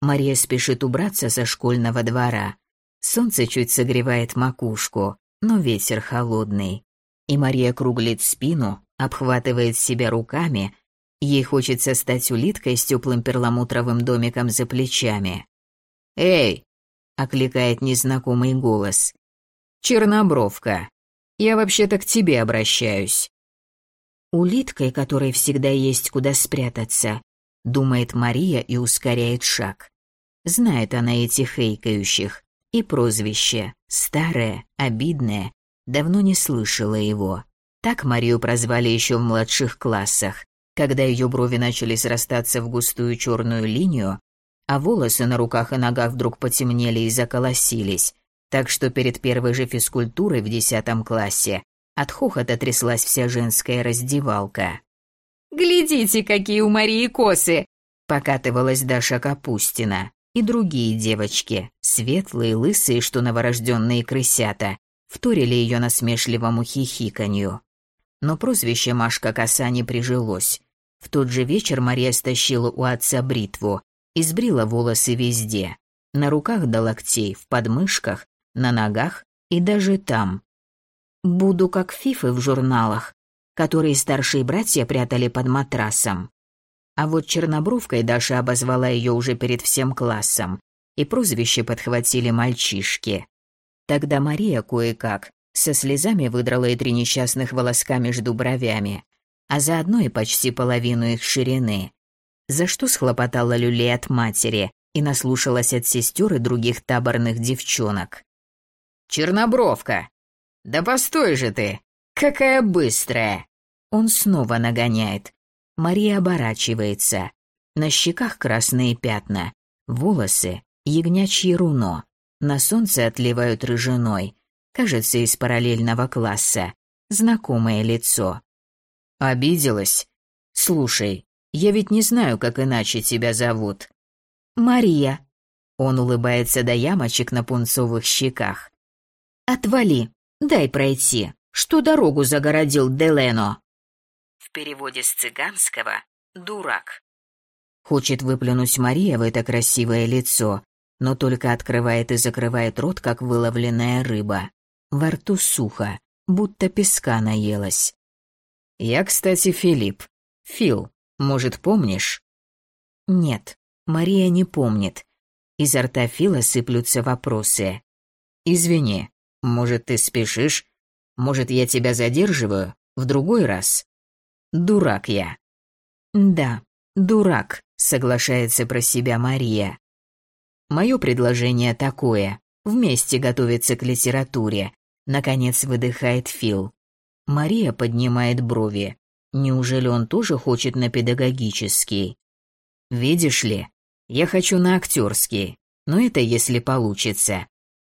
Мария спешит убраться со школьного двора. Солнце чуть согревает макушку, но ветер холодный. И Мария круглит спину, обхватывает себя руками. Ей хочется стать улиткой с теплым перламутровым домиком за плечами. «Эй!» — окликает незнакомый голос. «Чернобровка, я вообще-то к тебе обращаюсь». Улиткой, которой всегда есть куда спрятаться, думает Мария и ускоряет шаг. Знает она этих хейкающих. И прозвище, старое, обидное, давно не слышала его. Так Марию прозвали еще в младших классах, когда ее брови начали срастаться в густую черную линию, а волосы на руках и ногах вдруг потемнели и заколосились, так что перед первой же физкультурой в десятом классе от хохота тряслась вся женская раздевалка. «Глядите, какие у Марии косы!» Покатывалась Даша Капустина и другие девочки, светлые, лысые, что новорожденные крысята, вторили ее насмешливому хихиканью. Но прозвище Машка Коса не прижилось. В тот же вечер Мария стащила у отца бритву и сбрила волосы везде. На руках до локтей, в подмышках, на ногах и даже там, Буду как фифы в журналах, которые старшие братья прятали под матрасом. А вот чернобровкой Даша обозвала ее уже перед всем классом, и прозвище подхватили мальчишки. Тогда Мария кое-как со слезами выдрала и три несчастных волоска между бровями, а заодно и почти половину их ширины. За что схлопотала люлей от матери и наслушалась от сестер и других таборных девчонок. «Чернобровка, «Да постой же ты! Какая быстрая!» Он снова нагоняет. Мария оборачивается. На щеках красные пятна, волосы — ягнячье руно. На солнце отливают рыжиной. Кажется, из параллельного класса. Знакомое лицо. «Обиделась? Слушай, я ведь не знаю, как иначе тебя зовут». «Мария». Он улыбается до ямочек на пунцовых щеках. «Отвали, Дай пройти. Что дорогу загородил Делено?» В переводе с цыганского «дурак». Хочет выплюнуть Мария в это красивое лицо, но только открывает и закрывает рот, как выловленная рыба. Во рту сухо, будто песка наелась. «Я, кстати, Филипп. Фил, может, помнишь?» Нет, Мария не помнит. Изо рта Фила сыплются вопросы. «Извини, может, ты спешишь? Может, я тебя задерживаю? В другой раз? Дурак я. Да, дурак. соглашается про себя Мария. Мое предложение такое. Вместе готовиться к литературе. Наконец выдыхает Фил. Мария поднимает брови. Неужели он тоже хочет на педагогический? Видишь ли, я хочу на актерский, но это если получится.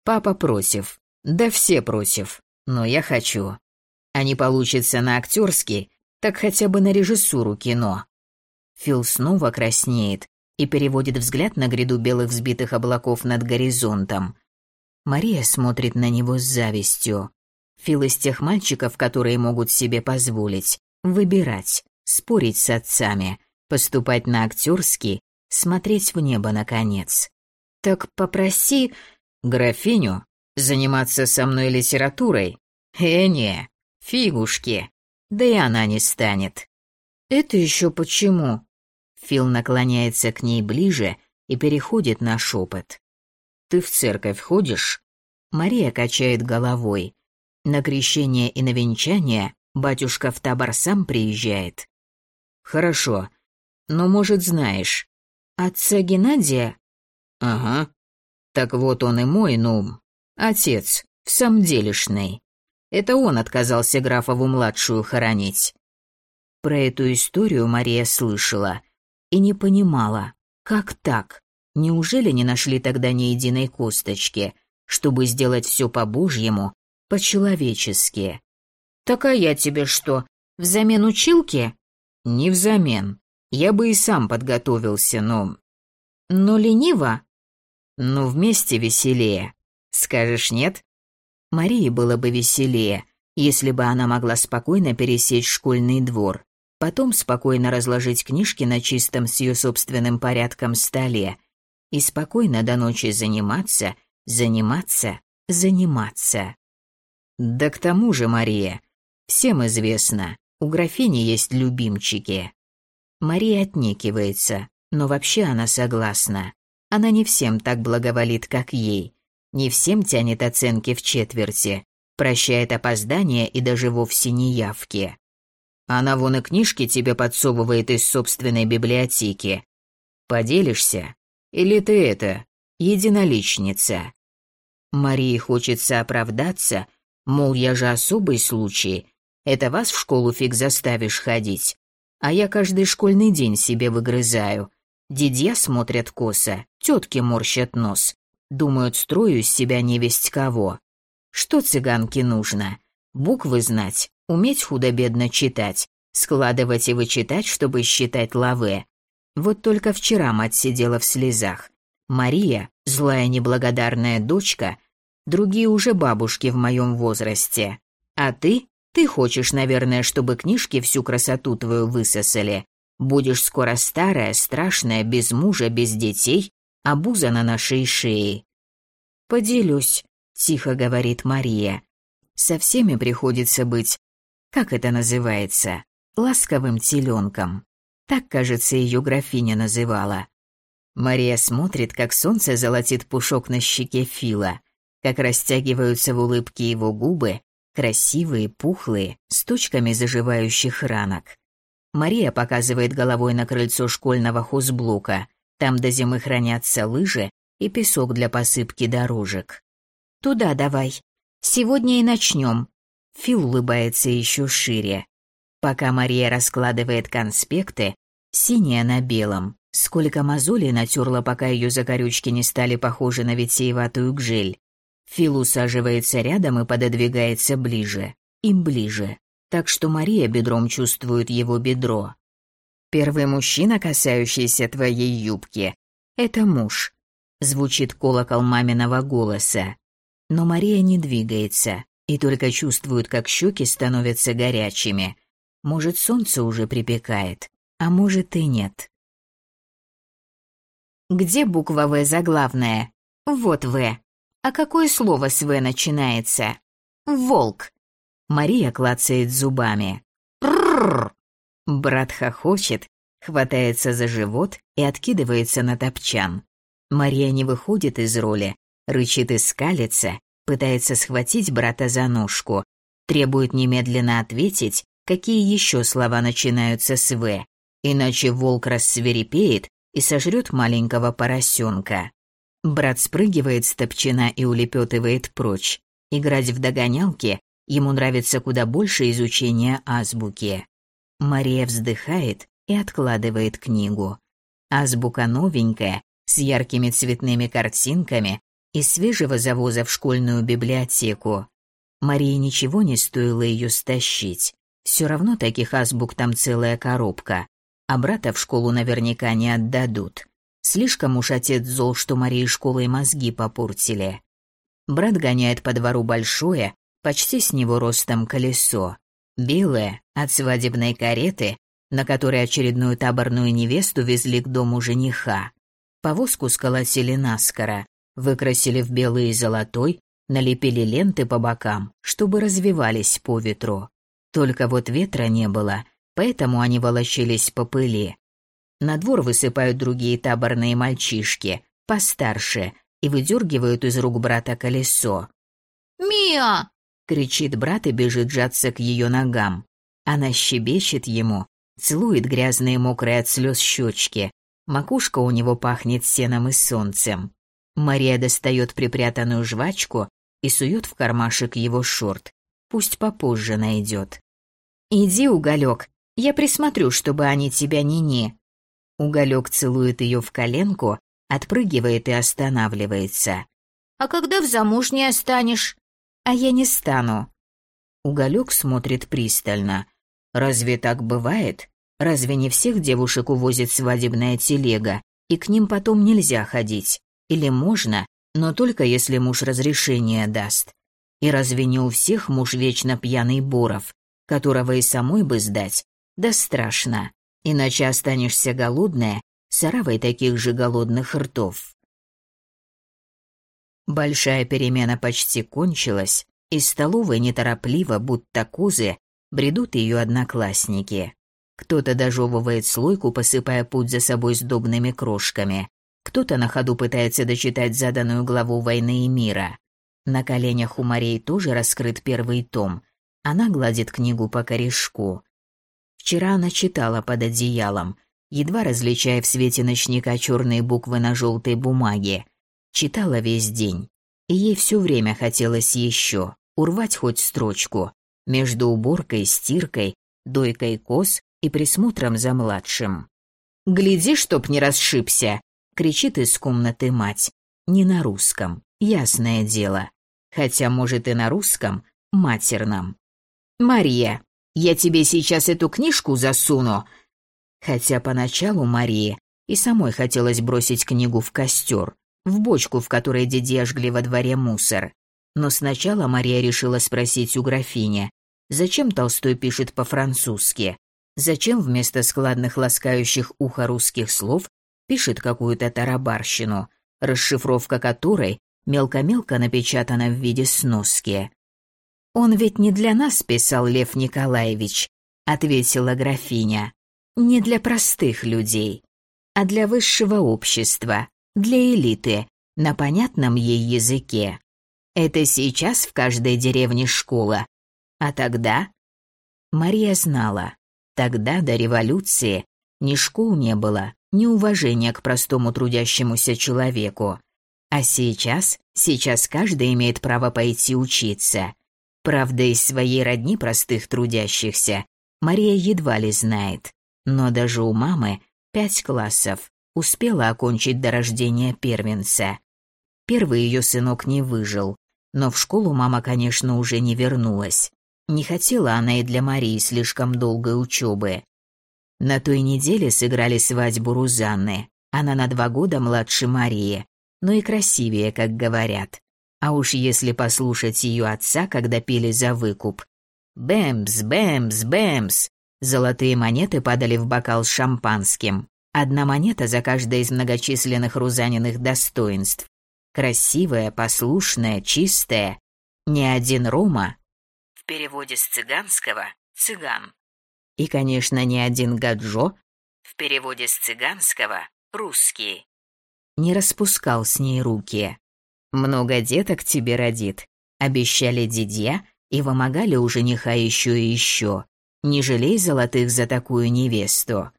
Папа против, да все против, но я хочу. А не получится на актерский, так хотя бы на режиссуру кино. Фил снова краснеет и переводит взгляд на гряду белых взбитых облаков над горизонтом. Мария смотрит на него с завистью. Фил из тех мальчиков, которые могут себе позволить выбирать, спорить с отцами, поступать на актерский, смотреть в небо наконец. Так попроси графиню заниматься со мной литературой. Э, не, фигушки. Да и она не станет. Это еще почему? Фил наклоняется к ней ближе и переходит на шепот. Ты в церковь ходишь? Мария качает головой. На крещение и на венчание батюшка в табор сам приезжает. Хорошо. Но, может, знаешь. Отца Геннадия? Ага. Так вот он и мой, ну, отец, в самом делешный. Это он отказался Графову-младшую хоронить. Про эту историю Мария слышала и не понимала, как так? Неужели не нашли тогда ни единой косточки, чтобы сделать все по-божьему по-человечески. «Так а я тебе что, взамен училки?» «Не взамен. Я бы и сам подготовился, но...» «Но лениво?» «Но вместе веселее. Скажешь нет?» Марии было бы веселее, если бы она могла спокойно пересечь школьный двор, потом спокойно разложить книжки на чистом с ее собственным порядком столе и спокойно до ночи заниматься, заниматься, заниматься. Да к тому же, Мария, всем известно, у графини есть любимчики. Мария отнекивается, но вообще она согласна. Она не всем так благоволит, как ей. Не всем тянет оценки в четверти, прощает опоздания и даже вовсе не явки. Она вон и книжки тебе подсовывает из собственной библиотеки. Поделишься? Или ты это, единоличница? Марии хочется оправдаться, Мол, я же особый случай. Это вас в школу фиг заставишь ходить. А я каждый школьный день себе выгрызаю. Дедья смотрят косо, тетки морщат нос. Думают, строю из себя невесть кого. Что цыганке нужно? Буквы знать, уметь худо-бедно читать, складывать и вычитать, чтобы считать лаве. Вот только вчера мать сидела в слезах. Мария, злая неблагодарная дочка, Другие уже бабушки в моем возрасте. А ты? Ты хочешь, наверное, чтобы книжки всю красоту твою высосали. Будешь скоро старая, страшная, без мужа, без детей, обуза на нашей шее. Поделюсь, тихо говорит Мария. Со всеми приходится быть, как это называется, ласковым теленком. Так, кажется, ее графиня называла. Мария смотрит, как солнце золотит пушок на щеке Фила как растягиваются в улыбке его губы, красивые, пухлые, с точками заживающих ранок. Мария показывает головой на крыльцо школьного хозблока. Там до зимы хранятся лыжи и песок для посыпки дорожек. «Туда давай. Сегодня и начнем». Фил улыбается еще шире. Пока Мария раскладывает конспекты, синяя на белом, сколько мозолей натерла, пока ее закорючки не стали похожи на витиеватую гжель. Фил усаживается рядом и пододвигается ближе, им ближе, так что Мария бедром чувствует его бедро. «Первый мужчина, касающийся твоей юбки, это муж», — звучит колокол маминого голоса. Но Мария не двигается и только чувствует, как щеки становятся горячими. Может, солнце уже припекает, а может и нет. «Где буква «В» заглавная?» «Вот «В». А какое слово с «В» начинается? Волк. Мария клацает зубами. Рррр. Брат хохочет, хватается за живот и откидывается на топчан. Мария не выходит из роли, рычит и скалится, пытается схватить брата за ножку, требует немедленно ответить, какие еще слова начинаются с «В». иначе волк рассверепеет и сожрет маленького поросенка. Брат спрыгивает с топчина и улепетывает прочь. Играть в догонялки ему нравится куда больше изучения азбуки. Мария вздыхает и откладывает книгу. Азбука новенькая, с яркими цветными картинками и свежего завоза в школьную библиотеку. Марии ничего не стоило ее стащить. Все равно таких азбук там целая коробка, а брата в школу наверняка не отдадут. Слишком уж отец зол, что Марии школой мозги попортили. Брат гоняет по двору большое, почти с него ростом колесо. Белое, от свадебной кареты, на которой очередную таборную невесту везли к дому жениха. Повозку сколотили наскоро, выкрасили в белый и золотой, налепили ленты по бокам, чтобы развивались по ветру. Только вот ветра не было, поэтому они волочились по пыли. На двор высыпают другие таборные мальчишки, постарше, и выдергивают из рук брата колесо. «Мия!» — кричит брат и бежит жаться к ее ногам. Она щебечет ему, целует грязные мокрые от слез щечки. Макушка у него пахнет сеном и солнцем. Мария достает припрятанную жвачку и сует в кармашек его шорт. Пусть попозже найдет. «Иди, уголек, я присмотрю, чтобы они тебя не-не». Уголек целует ее в коленку, отпрыгивает и останавливается. «А когда в замужнее станешь?» «А я не стану». Уголек смотрит пристально. «Разве так бывает? Разве не всех девушек увозит свадебная телега, и к ним потом нельзя ходить? Или можно, но только если муж разрешение даст? И разве не у всех муж вечно пьяный Боров, которого и самой бы сдать? Да страшно, иначе останешься голодная с таких же голодных ртов. Большая перемена почти кончилась, из столовой неторопливо, будто козы, бредут ее одноклассники. Кто-то дожевывает слойку, посыпая путь за собой сдобными крошками. Кто-то на ходу пытается дочитать заданную главу «Войны и мира». На коленях у Марии тоже раскрыт первый том. Она гладит книгу по корешку. Вчера она читала под одеялом, едва различая в свете ночника черные буквы на желтой бумаге. Читала весь день. И ей все время хотелось еще, урвать хоть строчку. Между уборкой, стиркой, дойкой коз и присмотром за младшим. «Гляди, чтоб не расшибся!» — кричит из комнаты мать. Не на русском, ясное дело. Хотя, может, и на русском, матерном. «Мария, я тебе сейчас эту книжку засуну!» Хотя поначалу Марии и самой хотелось бросить книгу в костер, в бочку, в которой дядя жгли во дворе мусор. Но сначала Мария решила спросить у графини, зачем Толстой пишет по-французски, зачем вместо складных ласкающих ухо русских слов пишет какую-то тарабарщину, расшифровка которой мелко-мелко напечатана в виде сноски. «Он ведь не для нас писал Лев Николаевич», — ответила графиня. «Не для простых людей, а для высшего общества, для элиты, на понятном ей языке. Это сейчас в каждой деревне школа. А тогда...» Мария знала. Тогда, до революции, ни школ не было, ни уважения к простому трудящемуся человеку. А сейчас, сейчас каждый имеет право пойти учиться. Правда, из своей родни простых трудящихся Мария едва ли знает. Но даже у мамы пять классов успела окончить до рождения первенца. Первый ее сынок не выжил, но в школу мама, конечно, уже не вернулась. Не хотела она и для Марии слишком долгой учебы. На той неделе сыграли свадьбу Рузанны. Она на два года младше Марии, но и красивее, как говорят. А уж если послушать ее отца, когда пели за выкуп. Бэмс, бэмс, бэмс. Золотые монеты падали в бокал с шампанским. Одна монета за каждое из многочисленных Рузаниных достоинств. Красивая, послушная, чистая. Ни один Рома переводе с цыганского «цыган». И, конечно, не один Гаджо, в переводе с цыганского «русский». Не распускал с ней руки. «Много деток тебе родит», обещали дядья и вымогали у жениха еще и еще. Не жалей золотых за такую невесту.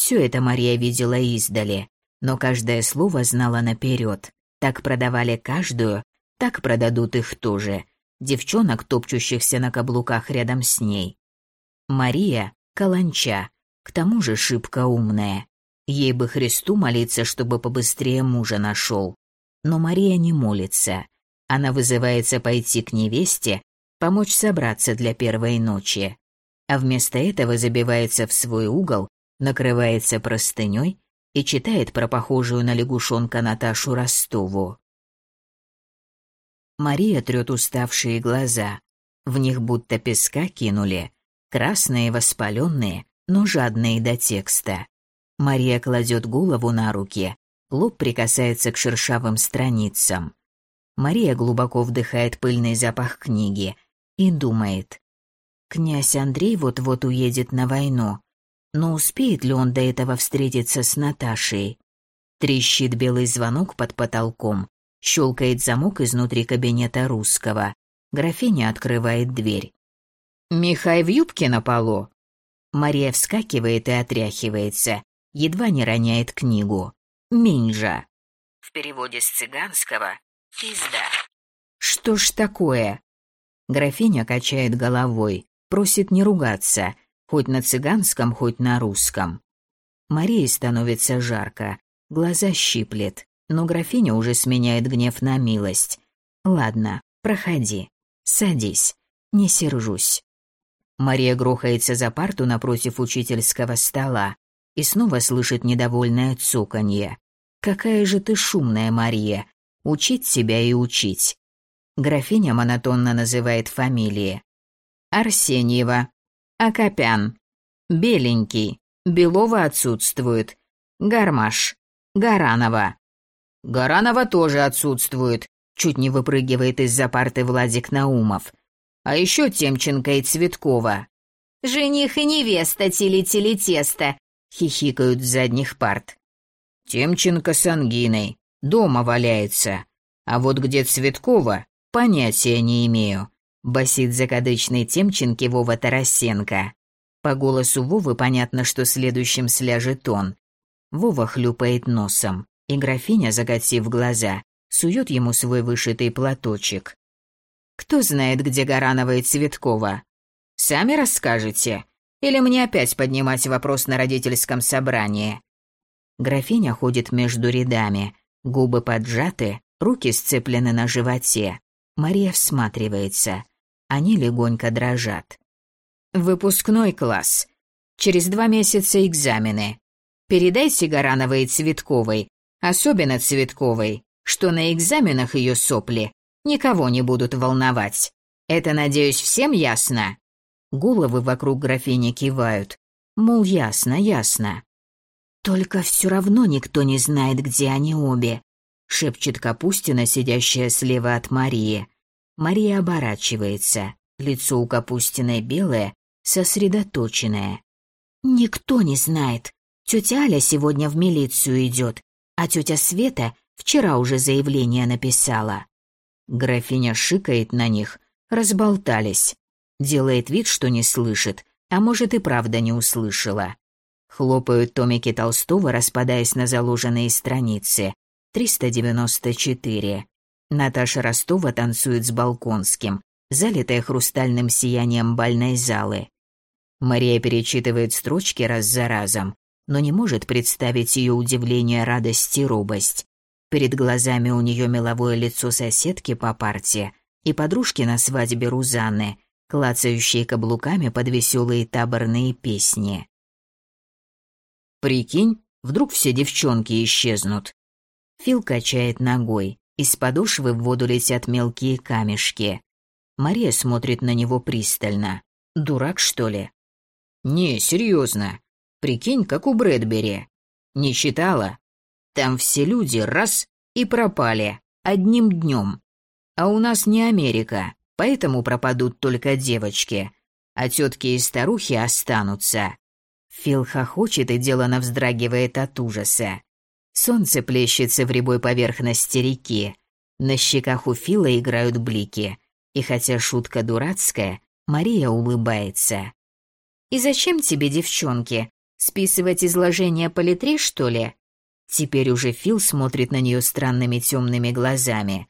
Все это Мария видела издали, но каждое слово знала наперед. Так продавали каждую, так продадут их тоже. Девчонок, топчущихся на каблуках рядом с ней. Мария — каланча, к тому же шибко умная. Ей бы Христу молиться, чтобы побыстрее мужа нашел. Но Мария не молится. Она вызывается пойти к невесте, помочь собраться для первой ночи. А вместо этого забивается в свой угол, накрывается простыней и читает про похожую на лягушонка Наташу Ростову. Мария трёт уставшие глаза. В них будто песка кинули. Красные, воспаленные, но жадные до текста. Мария кладет голову на руки, лоб прикасается к шершавым страницам. Мария глубоко вдыхает пыльный запах книги и думает. Князь Андрей вот-вот уедет на войну, но успеет ли он до этого встретиться с Наташей? Трещит белый звонок под потолком, щелкает замок изнутри кабинета русского. Графиня открывает дверь. «Михай в юбке на полу?» Мария вскакивает и отряхивается, едва не роняет книгу. «Минжа». В переводе с цыганского «пизда». «Что ж такое?» Графиня качает головой, просит не ругаться, хоть на цыганском, хоть на русском. Марии становится жарко, глаза щиплет, но графиня уже сменяет гнев на милость. «Ладно, проходи, садись, не сержусь». Мария грохается за парту напротив учительского стола и снова слышит недовольное цуканье. «Какая же ты шумная, Мария! Учить себя и учить!» Графиня монотонно называет фамилии. Арсеньева, Акопян, Беленький, Белова отсутствует, Гармаш, Гаранова. Гаранова тоже отсутствует, чуть не выпрыгивает из-за парты Владик Наумов. А еще Темченко и Цветкова. «Жених и невеста тили-тили-тесто», — хихикают с задних парт. Темченко с ангиной, дома валяется. А вот где Цветкова, понятия не имею. Басит закадычный Темченки Вова Тарасенко. По голосу Вовы понятно, что следующим сляжет он. Вова хлюпает носом, и графиня, заготив глаза, сует ему свой вышитый платочек. «Кто знает, где Гаранова и Цветкова? Сами расскажете? Или мне опять поднимать вопрос на родительском собрании?» Графиня ходит между рядами, губы поджаты, руки сцеплены на животе. Мария всматривается. Они легонько дрожат. «Выпускной класс. Через два месяца экзамены. Передайте Гарановой и Цветковой, особенно Цветковой, что на экзаменах ее сопли никого не будут волновать. Это, надеюсь, всем ясно?» Головы вокруг графини кивают. Мол, ясно, ясно. «Только все равно никто не знает, где они обе», — шепчет Капустина, сидящая слева от Марии. Мария оборачивается. Лицо у Капустиной белое, сосредоточенное. «Никто не знает. Тетя Аля сегодня в милицию идет, а тетя Света вчера уже заявление написала». Графиня шикает на них, разболтались. Делает вид, что не слышит, а может и правда не услышала. Хлопают томики Толстого, распадаясь на заложенные страницы. 394. Наташа Ростова танцует с Балконским, залитая хрустальным сиянием бальной залы. Мария перечитывает строчки раз за разом, но не может представить ее удивление, радость и робость. Перед глазами у нее меловое лицо соседки по парте и подружки на свадьбе Рузанны, клацающие каблуками под веселые таборные песни. «Прикинь, вдруг все девчонки исчезнут». Фил качает ногой. Из подошвы в воду летят мелкие камешки. Мария смотрит на него пристально. Дурак, что ли? Не, серьезно. Прикинь, как у Брэдбери. Не читала? Там все люди раз и пропали. Одним днем. А у нас не Америка, поэтому пропадут только девочки. А тетки и старухи останутся. Фил хохочет и делано вздрагивает от ужаса. Солнце плещется в рябой поверхности реки. На щеках у Фила играют блики. И хотя шутка дурацкая, Мария улыбается. «И зачем тебе девчонки?» – Списывать изложение по литре, что ли? Теперь уже Фил смотрит на нее странными темными глазами.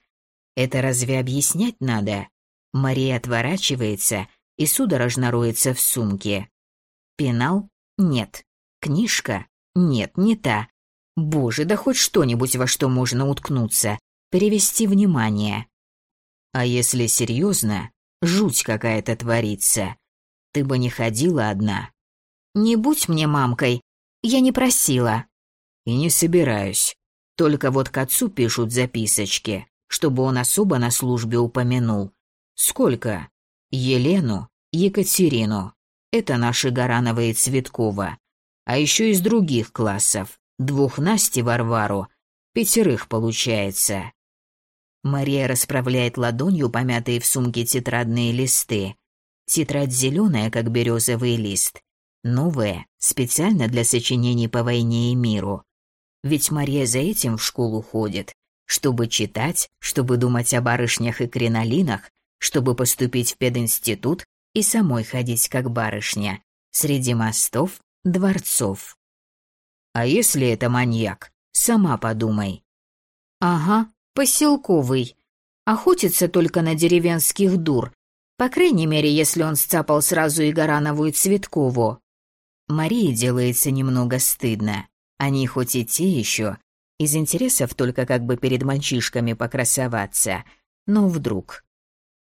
Это разве объяснять надо? Мария отворачивается и судорожно роется в сумке. Пенал? Нет. Книжка? Нет, не та. Боже, да хоть что-нибудь, во что можно уткнуться. Перевести внимание. А если серьезно, жуть какая-то творится. Ты бы не ходила одна. Не будь мне мамкой. Я не просила. И не собираюсь. Только вот к отцу пишут записочки, чтобы он особо на службе упомянул. Сколько? Елену, Екатерину. Это наши Гаранова и Цветкова. А еще из других классов. Двух Насти Варвару. Пятерых получается. Мария расправляет ладонью помятые в сумке тетрадные листы. Тетрадь зеленая, как березовый лист. Новая, специально для сочинений по войне и миру. Ведь Мария за этим в школу ходит, чтобы читать, чтобы думать о барышнях и кринолинах, чтобы поступить в пединститут и самой ходить как барышня, среди мостов, дворцов. А если это маньяк? Сама подумай. Ага, поселковый. Охотится только на деревенских дур. По крайней мере, если он сцапал сразу и Горанову, и Цветкову. Марии делается немного стыдно. Они хоть и те еще, из интересов только как бы перед мальчишками покрасоваться, но вдруг.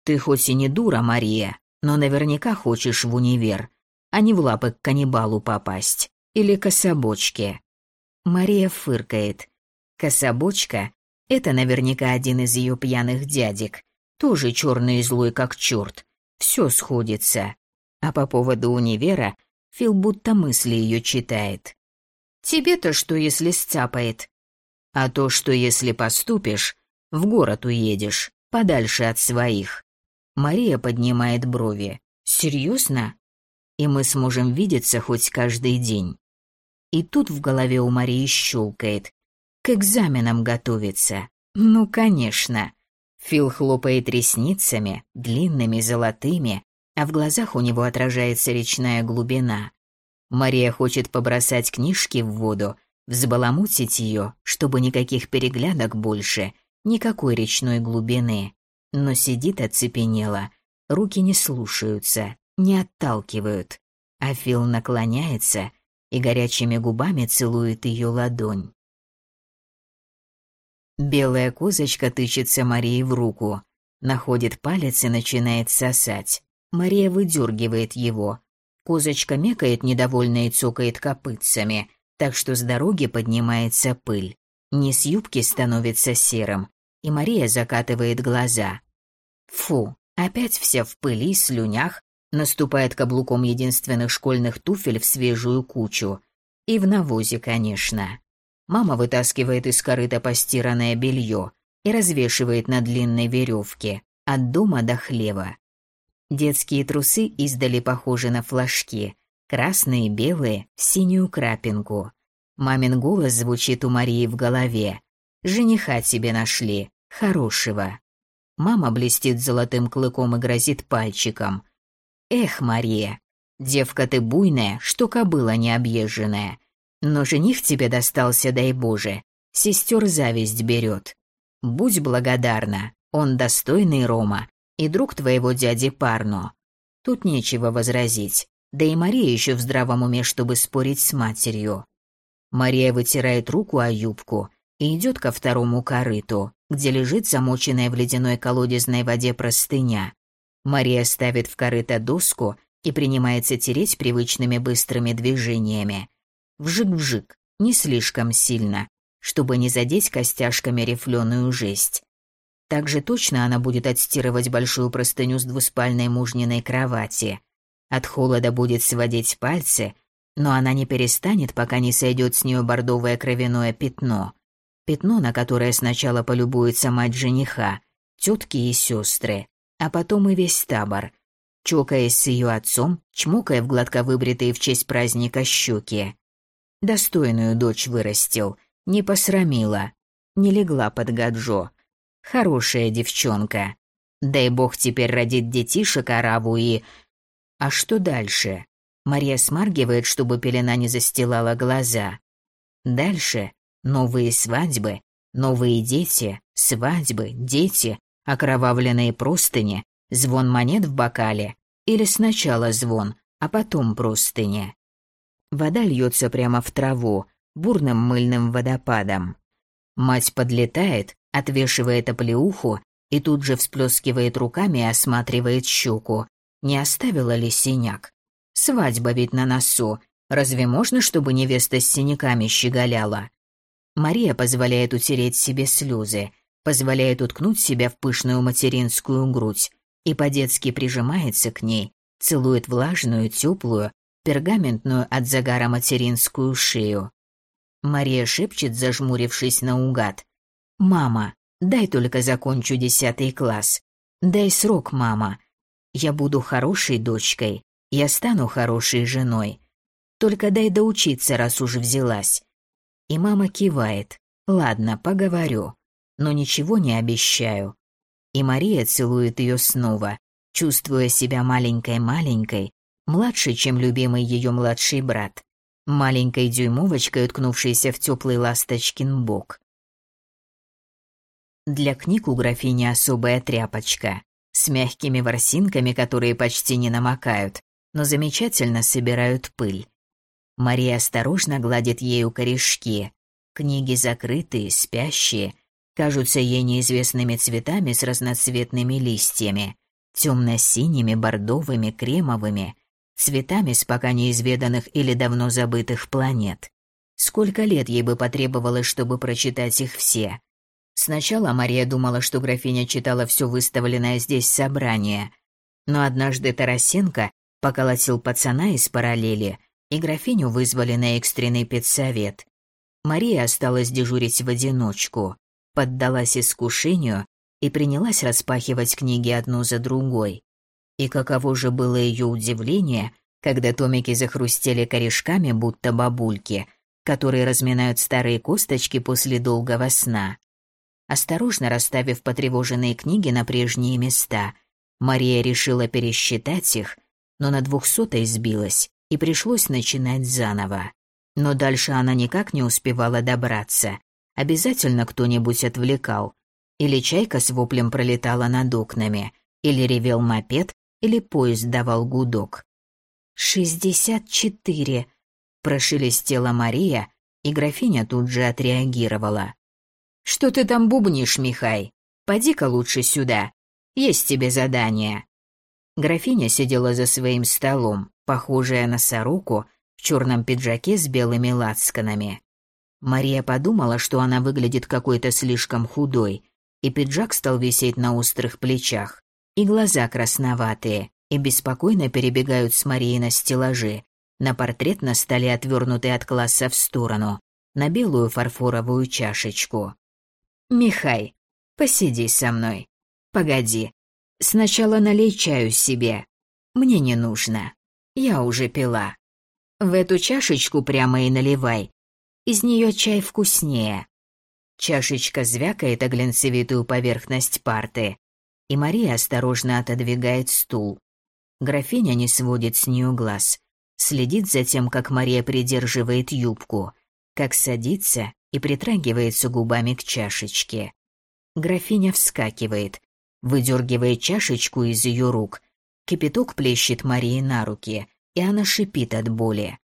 Ты хоть и не дура, Мария, но наверняка хочешь в универ, а не в лапы к каннибалу попасть или кособочке. Мария фыркает. Кособочка — это наверняка один из ее пьяных дядек, тоже черный и злой как черт. Все сходится. А по поводу универа Фил будто мысли ее читает. Тебе-то что, если сцапает? А то, что если поступишь, в город уедешь, подальше от своих. Мария поднимает брови. Серьезно? И мы сможем видеться хоть каждый день. И тут в голове у Марии щелкает. К экзаменам готовится. Ну, конечно. Фил хлопает ресницами, длинными, золотыми, а в глазах у него отражается речная глубина. Мария хочет побросать книжки в воду, взбаламутить ее, чтобы никаких переглядок больше, никакой речной глубины. Но сидит оцепенела, руки не слушаются, не отталкивают. А Фил наклоняется и горячими губами целует ее ладонь. Белая козочка тычется Марии в руку, находит палец и начинает сосать. Мария выдергивает его, Козочка мекает недовольно и цокает копытцами, так что с дороги поднимается пыль. Низ юбки становится серым, и Мария закатывает глаза. Фу, опять вся в пыли, слюнях, наступает каблуком единственных школьных туфель в свежую кучу. И в навозе, конечно. Мама вытаскивает из корыта постиранное белье и развешивает на длинной веревке от дома до хлева. Детские трусы издали похожи на флажки. Красные, белые, синюю крапинку. Мамин голос звучит у Марии в голове. «Жениха тебе нашли. Хорошего». Мама блестит золотым клыком и грозит пальчиком. «Эх, Мария, девка ты буйная, что кобыла необъезженная. Но жених тебе достался, дай Боже. Сестер зависть берет. Будь благодарна, он достойный Рома, и друг твоего дяди Парно. Тут нечего возразить, да и Мария еще в здравом уме, чтобы спорить с матерью. Мария вытирает руку о юбку и идет ко второму корыту, где лежит замоченная в ледяной колодезной воде простыня. Мария ставит в корыто доску и принимается тереть привычными быстрыми движениями. Вжик-вжик, не слишком сильно, чтобы не задеть костяшками рифленую жесть. Также точно она будет отстирывать большую простыню с двуспальной мужниной кровати. От холода будет сводить пальцы, но она не перестанет, пока не сойдет с нее бордовое кровяное пятно. Пятно, на которое сначала полюбуется мать жениха, тетки и сестры, а потом и весь табор, чокаясь с ее отцом, чмокая в гладко выбритые в честь праздника щеки. Достойную дочь вырастил, не посрамила, не легла под гаджо, Хорошая девчонка. Дай бог теперь родит детишек Араву и... А что дальше? Мария смаргивает, чтобы пелена не застилала глаза. Дальше новые свадьбы, новые дети, свадьбы, дети, окровавленные простыни, звон монет в бокале. Или сначала звон, а потом простыни. Вода льется прямо в траву, бурным мыльным водопадом. Мать подлетает, отвешивает оплеуху и тут же всплескивает руками и осматривает щеку. Не оставила ли синяк? Свадьба ведь на носу. Разве можно, чтобы невеста с синяками щеголяла? Мария позволяет утереть себе слезы, позволяет уткнуть себя в пышную материнскую грудь и по-детски прижимается к ней, целует влажную, теплую, пергаментную от загара материнскую шею. Мария шепчет, зажмурившись наугад. «Мама, дай только закончу десятый класс. Дай срок, мама. Я буду хорошей дочкой, я стану хорошей женой. Только дай доучиться, раз уже взялась». И мама кивает. «Ладно, поговорю, но ничего не обещаю». И Мария целует ее снова, чувствуя себя маленькой-маленькой, младше, чем любимый ее младший брат, маленькой дюймовочкой, уткнувшейся в теплый ласточкин бок. Для книг у графини особая тряпочка, с мягкими ворсинками, которые почти не намокают, но замечательно собирают пыль. Мария осторожно гладит ею корешки. Книги закрытые, спящие, кажутся ей неизвестными цветами с разноцветными листьями, темно-синими, бордовыми, кремовыми, цветами с пока неизведанных или давно забытых планет. Сколько лет ей бы потребовалось, чтобы прочитать их все? Сначала Мария думала, что графиня читала все выставленное здесь собрание, но однажды Тарасенко поколотил пацана из параллели, и графиню вызвали на экстренный педсовет. Мария осталась дежурить в одиночку, поддалась искушению и принялась распахивать книги одну за другой. И каково же было ее удивление, когда томики захрустели корешками, будто бабульки, которые разминают старые косточки после долгого сна. Осторожно расставив потревоженные книги на прежние места, Мария решила пересчитать их, но на двухсотой сбилась, и пришлось начинать заново. Но дальше она никак не успевала добраться. Обязательно кто-нибудь отвлекал. Или чайка с воплем пролетала над окнами, или ревел мопед, или поезд давал гудок. «Шестьдесят четыре», — прошелестела Мария, и графиня тут же отреагировала. «Что ты там бубнишь, Михай? Поди-ка лучше сюда. Есть тебе задание». Графиня сидела за своим столом, похожая на сороку, в черном пиджаке с белыми лацканами. Мария подумала, что она выглядит какой-то слишком худой, и пиджак стал висеть на острых плечах и глаза красноватые, и беспокойно перебегают с Марией на стеллажи, на портрет на столе, отвернутый от класса в сторону, на белую фарфоровую чашечку. «Михай, посиди со мной. Погоди. Сначала налей чаю себе. Мне не нужно. Я уже пила. В эту чашечку прямо и наливай. Из нее чай вкуснее». Чашечка звякает о глинцевитую поверхность парты, и Мария осторожно отодвигает стул. Графиня не сводит с нее глаз, следит за тем, как Мария придерживает юбку, как садится и притрагивается губами к чашечке. Графиня вскакивает, выдергивает чашечку из ее рук. Кипяток плещет Марии на руки, и она шипит от боли.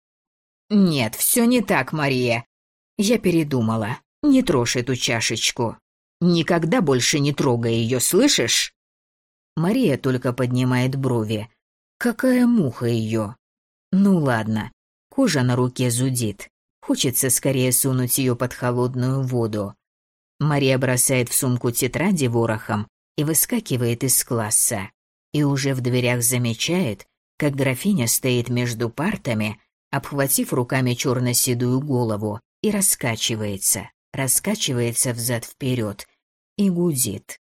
«Нет, все не так, Мария. Я передумала. Не трожь эту чашечку. Никогда больше не трогай ее, слышишь?» Мария только поднимает брови. Какая муха ее? Ну ладно, кожа на руке зудит. Хочется скорее сунуть ее под холодную воду. Мария бросает в сумку тетради ворохом и выскакивает из класса. И уже в дверях замечает, как графиня стоит между партами, обхватив руками черно-седую голову, и раскачивается, раскачивается взад-вперед, и гудит.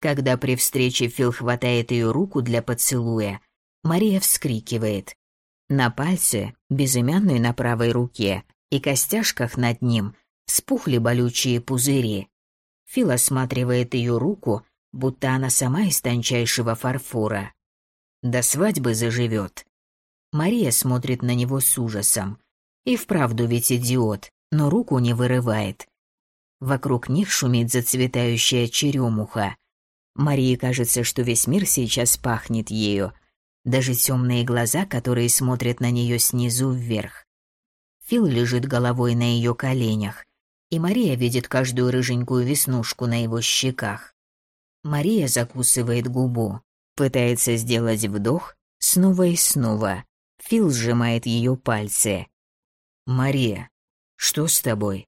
Когда при встрече Фил хватает ее руку для поцелуя, Мария вскрикивает. На пальце, безымянной на правой руке, и костяшках над ним спухли болючие пузыри. Фил осматривает ее руку, будто она сама из тончайшего фарфора. До свадьбы заживет. Мария смотрит на него с ужасом. И вправду ведь идиот, но руку не вырывает. Вокруг них шумит зацветающая черемуха. Марии кажется, что весь мир сейчас пахнет ею. Даже темные глаза, которые смотрят на нее снизу вверх. Фил лежит головой на ее коленях, и Мария видит каждую рыженькую веснушку на его щеках. Мария закусывает губу, пытается сделать вдох снова и снова. Фил сжимает ее пальцы. «Мария, что с тобой?»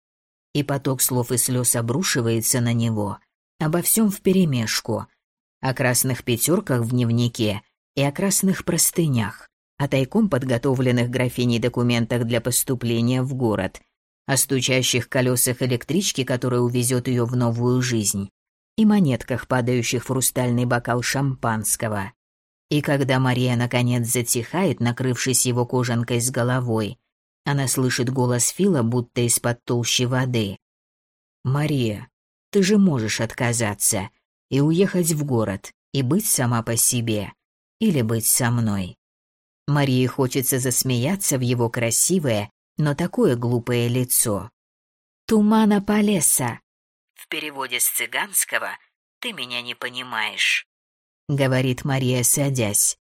И поток слов и слез обрушивается на него. Обо всем вперемешку. О красных пятерках в дневнике и о красных простынях. О тайком подготовленных графиней документах для поступления в город. О стучащих колесах электрички, которая увезет ее в новую жизнь. И монетках, падающих в хрустальный бокал шампанского. И когда Мария наконец затихает, накрывшись его кожанкой с головой, она слышит голос Фила, будто из-под толщи воды. «Мария, ты же можешь отказаться и уехать в город, и быть сама по себе, или быть со мной». Марии хочется засмеяться в его красивое, но такое глупое лицо. «Тумана Полеса». В переводе с цыганского «ты меня не понимаешь» говорит Мария, садясь.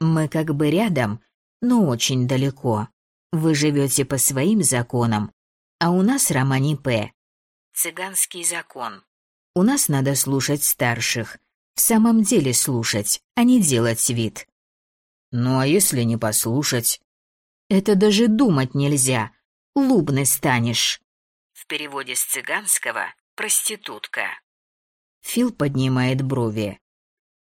Мы как бы рядом, но очень далеко. Вы живете по своим законам, а у нас Романи П. Цыганский закон. У нас надо слушать старших. В самом деле слушать, а не делать вид. Ну а если не послушать? Это даже думать нельзя. Лубный станешь. В переводе с цыганского проститутка. Фил поднимает брови.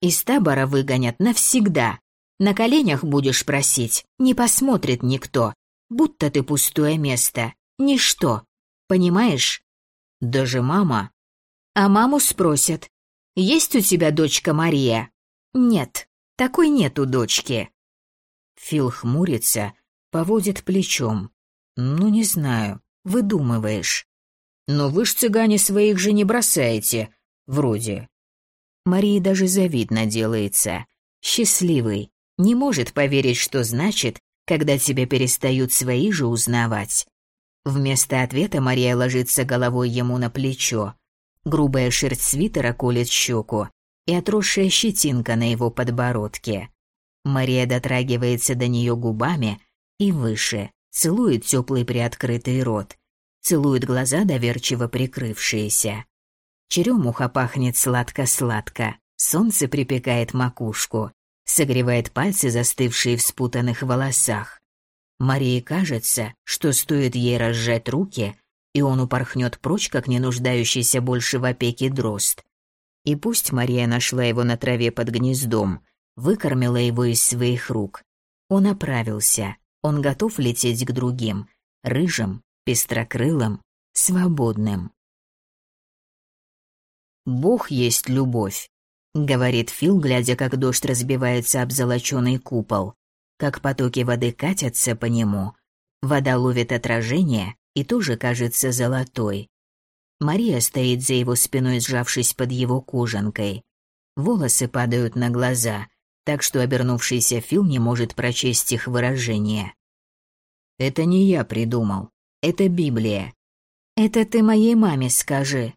Из табора выгонят навсегда. На коленях будешь просить, не посмотрит никто. Будто ты пустое место, ничто. Понимаешь? Даже мама. А маму спросят, есть у тебя дочка Мария? Нет, такой нету дочки. Фил хмурится, поводит плечом. Ну, не знаю, выдумываешь. Но вы ж цыгане своих же не бросаете, вроде. Марии даже завидно делается. Счастливый. Не может поверить, что значит, когда тебя перестают свои же узнавать. Вместо ответа Мария ложится головой ему на плечо. Грубая шерсть свитера колет щеку и отросшая щетинка на его подбородке. Мария дотрагивается до нее губами и выше, целует теплый приоткрытый рот, целует глаза, доверчиво прикрывшиеся. Черемуха пахнет сладко-сладко, солнце припекает макушку, согревает пальцы, застывшие в спутанных волосах. Марии кажется, что стоит ей разжать руки, и он упорхнет прочь, как не нуждающийся больше в опеке дрозд. И пусть Мария нашла его на траве под гнездом, выкормила его из своих рук. Он оправился, он готов лететь к другим, рыжим, пестрокрылым, свободным. «Бог есть любовь», — говорит Фил, глядя, как дождь разбивается об золоченый купол, как потоки воды катятся по нему. Вода ловит отражение и тоже кажется золотой. Мария стоит за его спиной, сжавшись под его кожанкой. Волосы падают на глаза, так что обернувшийся Фил не может прочесть их выражение. «Это не я придумал. Это Библия. Это ты моей маме скажи»,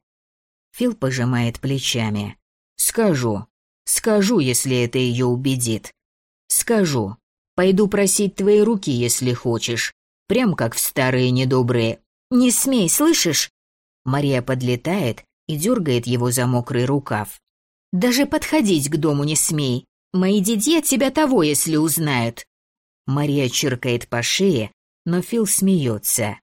Фил пожимает плечами. «Скажу. Скажу, если это ее убедит. Скажу. Пойду просить твои руки, если хочешь. Прям как в старые недобрые. Не смей, слышишь?» Мария подлетает и дергает его за мокрый рукав. «Даже подходить к дому не смей. Мои дядья тебя того, если узнают». Мария чиркает по шее, но Фил смеется.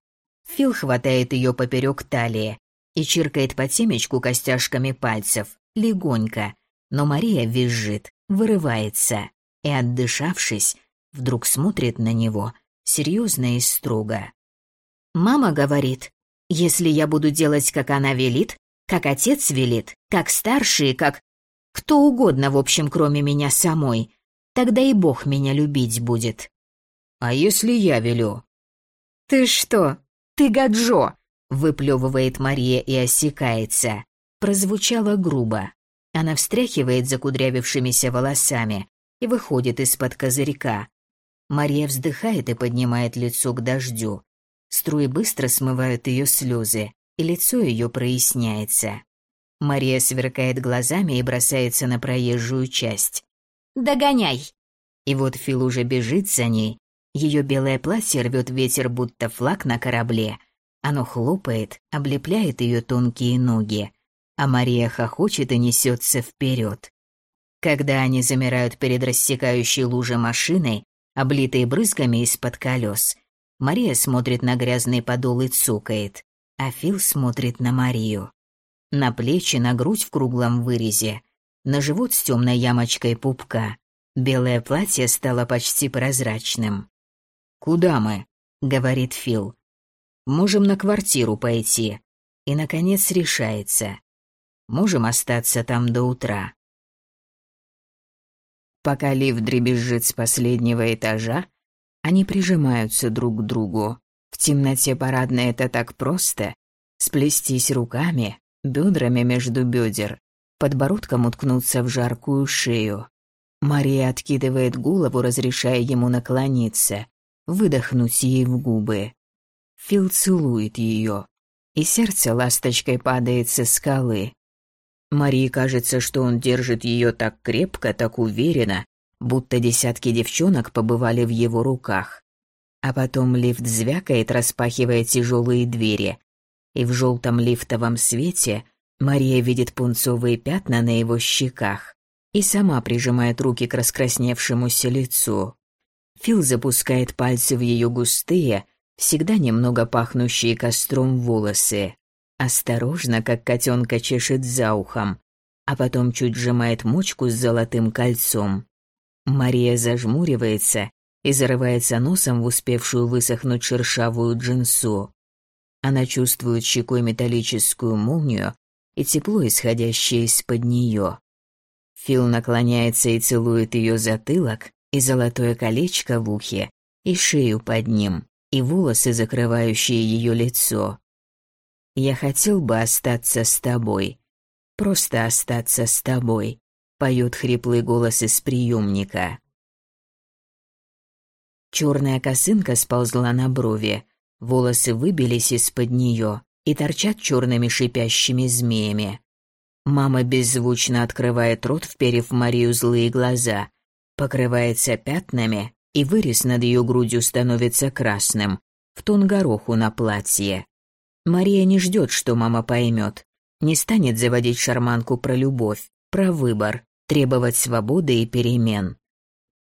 Фил хватает ее поперек талии, и чиркает по темечку костяшками пальцев, легонько, но Мария визжит, вырывается и, отдышавшись, вдруг смотрит на него серьезно и строго. «Мама говорит, если я буду делать, как она велит, как отец велит, как старший, как... Кто угодно, в общем, кроме меня самой, тогда и Бог меня любить будет». «А если я велю?» «Ты что? Ты гаджо!» Выплевывает Мария и осекается. Прозвучало грубо. Она встряхивает закудрявившимися волосами и выходит из-под козырька. Мария вздыхает и поднимает лицо к дождю. Струи быстро смывают ее слезы, и лицо ее проясняется. Мария сверкает глазами и бросается на проезжую часть. «Догоняй!» И вот Фил уже бежит за ней. Ее белое платье рвет ветер, будто флаг на корабле. Оно хлопает, облепляет ее тонкие ноги. А Мария хохочет и несется вперед. Когда они замирают перед рассекающей лужей машиной, облитой брызгами из-под колес, Мария смотрит на грязный подол и цукает, а Фил смотрит на Марию. На плечи, на грудь в круглом вырезе, на живот с темной ямочкой пупка. Белое платье стало почти прозрачным. «Куда мы?» — говорит Фил. «Можем на квартиру пойти». И, наконец, решается. «Можем остаться там до утра». Пока лифт дребезжит с последнего этажа, они прижимаются друг к другу. В темноте парадной это так просто. Сплестись руками, бедрами между бедер, подбородком уткнуться в жаркую шею. Мария откидывает голову, разрешая ему наклониться, выдохнуть ей в губы. Фил целует ее, и сердце ласточкой падает со скалы. Марии кажется, что он держит ее так крепко, так уверенно, будто десятки девчонок побывали в его руках. А потом лифт звякает, распахивая тяжелые двери, и в желтом лифтовом свете Мария видит пунцовые пятна на его щеках и сама прижимает руки к раскрасневшемуся лицу. Фил запускает пальцы в ее густые, всегда немного пахнущие костром волосы. Осторожно, как котенка чешет за ухом, а потом чуть сжимает мочку с золотым кольцом. Мария зажмуривается и зарывается носом в успевшую высохнуть шершавую джинсу. Она чувствует щекой металлическую молнию и тепло, исходящее из-под нее. Фил наклоняется и целует ее затылок, и золотое колечко в ухе, и шею под ним, и волосы, закрывающие ее лицо. «Я хотел бы остаться с тобой. Просто остаться с тобой», — поет хриплый голос из приемника. Черная косынка сползла на брови, волосы выбились из-под нее и торчат черными шипящими змеями. Мама беззвучно открывает рот, вперев Марию злые глаза, покрывается пятнами, и вырез над ее грудью становится красным, в тон гороху на платье. Мария не ждет, что мама поймет, не станет заводить шарманку про любовь, про выбор, требовать свободы и перемен.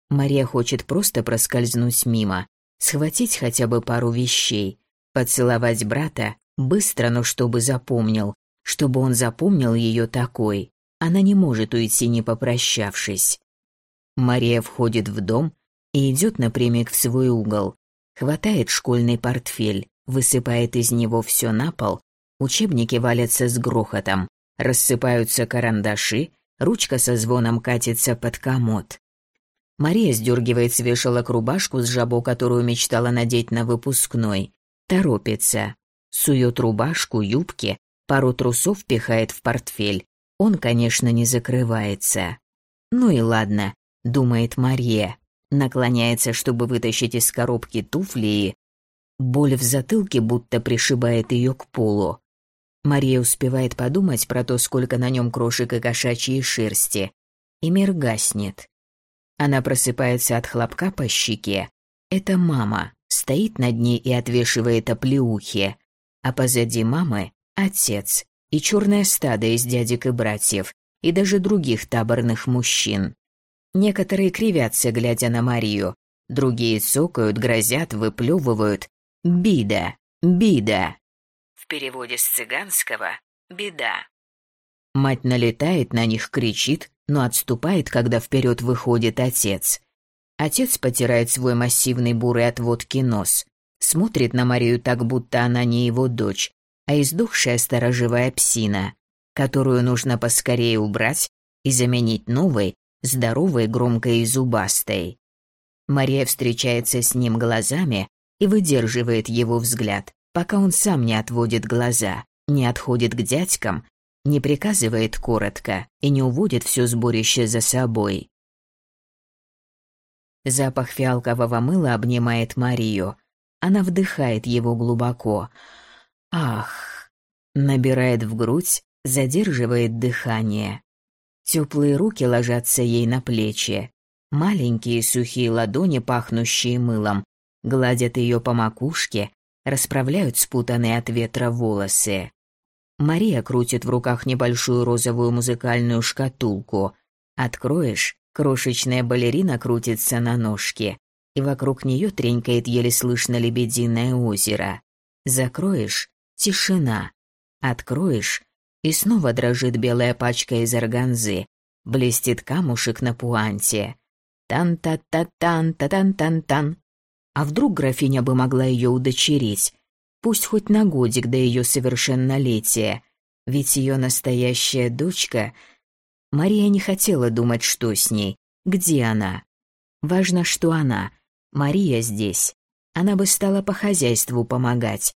Мария хочет просто проскользнуть мимо, схватить хотя бы пару вещей, поцеловать брата, быстро, но чтобы запомнил, чтобы он запомнил ее такой. Она не может уйти, не попрощавшись. Мария входит в дом и идет напрямик в свой угол. Хватает школьный портфель, высыпает из него все на пол, учебники валятся с грохотом, рассыпаются карандаши, ручка со звоном катится под комод. Мария сдергивает с вешалок рубашку с жабо, которую мечтала надеть на выпускной. Торопится. Сует рубашку, юбки, Пару трусов пихает в портфель. Он, конечно, не закрывается. Ну и ладно, думает Мария. Наклоняется, чтобы вытащить из коробки туфли и... Боль в затылке будто пришибает ее к полу. Мария успевает подумать про то, сколько на нем крошек и кошачьей шерсти. И мир гаснет. Она просыпается от хлопка по щеке. Это мама. Стоит над ней и отвешивает оплеухи. А позади мамы отец и черное стадо из дядек и братьев, и даже других таборных мужчин. Некоторые кривятся, глядя на Марию, другие цокают, грозят, выплевывают. «Бида! Бида!» В переводе с цыганского «беда». Мать налетает на них, кричит, но отступает, когда вперед выходит отец. Отец потирает свой массивный бурый от водки нос, смотрит на Марию так, будто она не его дочь, а издохшая сторожевая псина, которую нужно поскорее убрать и заменить новой, здоровой, громкой и зубастой. Мария встречается с ним глазами и выдерживает его взгляд, пока он сам не отводит глаза, не отходит к дядькам, не приказывает коротко и не уводит все сборище за собой. Запах фиалкового мыла обнимает Марию. Она вдыхает его глубоко. Ах! Набирает в грудь, задерживает дыхание. Теплые руки ложатся ей на плечи. Маленькие сухие ладони, пахнущие мылом, гладят ее по макушке, расправляют спутанные от ветра волосы. Мария крутит в руках небольшую розовую музыкальную шкатулку. Откроешь, крошечная балерина крутится на ножке, и вокруг нее тренькает еле слышно лебединое озеро. Закроешь — тишина. Откроешь — и снова дрожит белая пачка из органзы, блестит камушек на пуанте. Тан-та-та-тан-та-тан-тан-тан. А вдруг графиня бы могла ее удочерить? Пусть хоть на годик до ее совершеннолетия. Ведь ее настоящая дочка... Мария не хотела думать, что с ней, где она. Важно, что она. Мария здесь. Она бы стала по хозяйству помогать.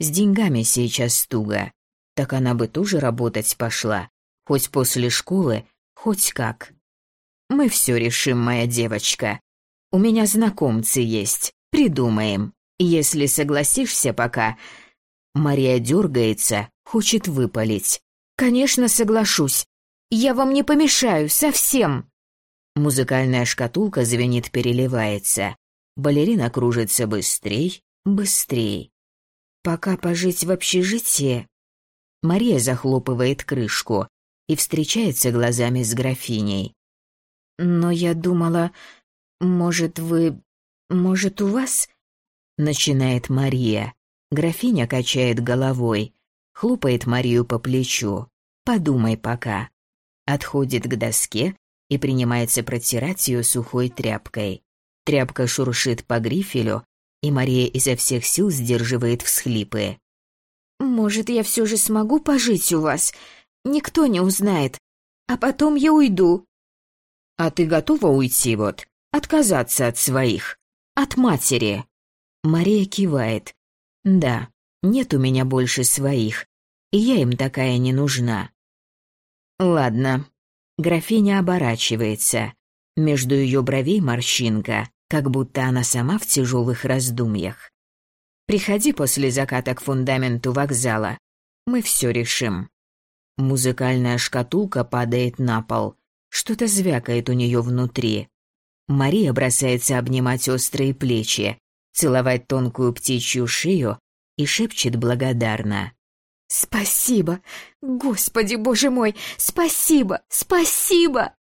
С деньгами сейчас туго. Так она бы тоже работать пошла. Хоть после школы, хоть как. Мы все решим, моя девочка. У меня знакомцы есть. Придумаем. Если согласишься пока...» Мария дергается, хочет выпалить. «Конечно, соглашусь. Я вам не помешаю, совсем!» Музыкальная шкатулка звенит, переливается. Балерина кружится быстрей, быстрей. «Пока пожить в общежитии...» Мария захлопывает крышку и встречается глазами с графиней. «Но я думала, может, вы... Может, у вас...» Начинает Мария. Графиня качает головой, хлопает Марию по плечу. «Подумай пока». Отходит к доске и принимается протирать ее сухой тряпкой. Тряпка шуршит по грифелю, и Мария изо всех сил сдерживает всхлипы. «Может, я все же смогу пожить у вас? Никто не узнает. А потом я уйду. А ты готова уйти вот? Отказаться от своих? От матери?» Мария кивает. «Да, нет у меня больше своих, и я им такая не нужна». «Ладно». Графиня оборачивается. Между ее бровей морщинка, как будто она сама в тяжелых раздумьях. «Приходи после заката к фундаменту вокзала. Мы все решим». Музыкальная шкатулка падает на пол. Что-то звякает у нее внутри. Мария бросается обнимать острые плечи, целовать тонкую птичью шею и шепчет благодарно. «Спасибо! Господи, боже мой! Спасибо! Спасибо!»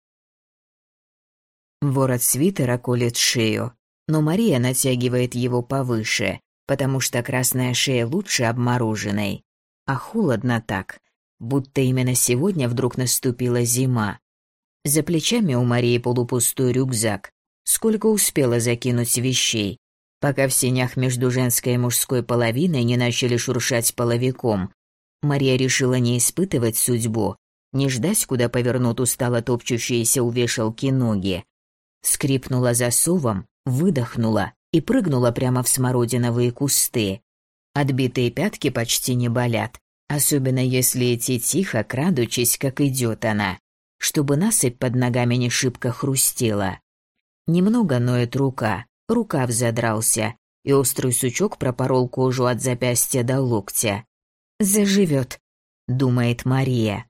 Ворот свитера колет шею, но Мария натягивает его повыше, потому что красная шея лучше обмороженной. А холодно так, будто именно сегодня вдруг наступила зима, за плечами у Марии полупустой рюкзак. Сколько успела закинуть вещей, пока в сенях между женской и мужской половиной не начали шуршать половиком. Мария решила не испытывать судьбу, не ждать, куда повернут устало топчущиеся у вешалки ноги. Скрипнула засовом, выдохнула и прыгнула прямо в смородиновые кусты. Отбитые пятки почти не болят, особенно если идти тихо, крадучись, как идет она чтобы насыпь под ногами не шибко хрустела. Немного ноет рука, рукав задрался, и острый сучок пропорол кожу от запястья до локтя. «Заживет», — думает Мария.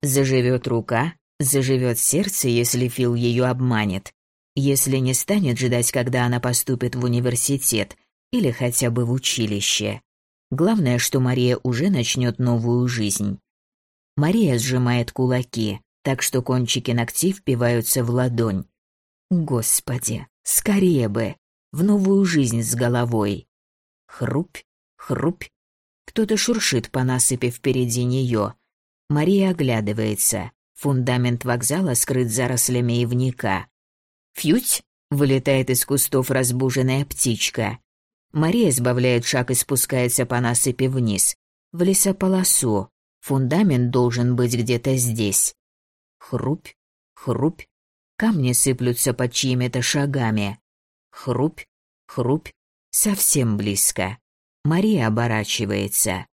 «Заживет рука, заживет сердце, если Фил ее обманет, если не станет ждать, когда она поступит в университет или хотя бы в училище. Главное, что Мария уже начнет новую жизнь». Мария сжимает кулаки так что кончики ногтей впиваются в ладонь. Господи, скорее бы, в новую жизнь с головой. Хрупь, хрупь. Кто-то шуршит по насыпи впереди нее. Мария оглядывается. Фундамент вокзала скрыт зарослями ивника. Фьють! Вылетает из кустов разбуженная птичка. Мария сбавляет шаг и спускается по насыпи вниз. В лесополосу. Фундамент должен быть где-то здесь. Хрупь, хрупь. Камни сыплются под чьими-то шагами. Хрупь, хрупь. Совсем близко. Мария оборачивается.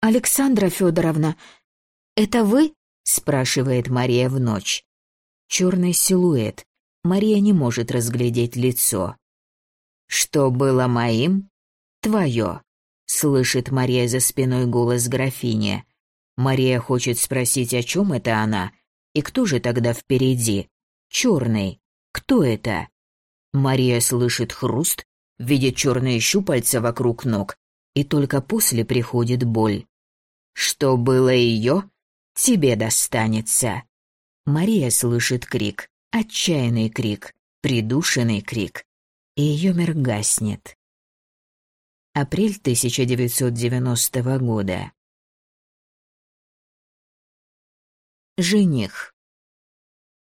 «Александра Федоровна, это вы?» спрашивает Мария в ночь. Черный силуэт. Мария не может разглядеть лицо. «Что было моим? Твое», — слышит Мария за спиной голос графини. Мария хочет спросить, о чем это она, и кто же тогда впереди? Черный. Кто это? Мария слышит хруст, видит черные щупальца вокруг ног, и только после приходит боль. Что было ее, тебе достанется. Мария слышит крик, отчаянный крик, придушенный крик, и ее мир гаснет. Апрель 1990 года. Жених.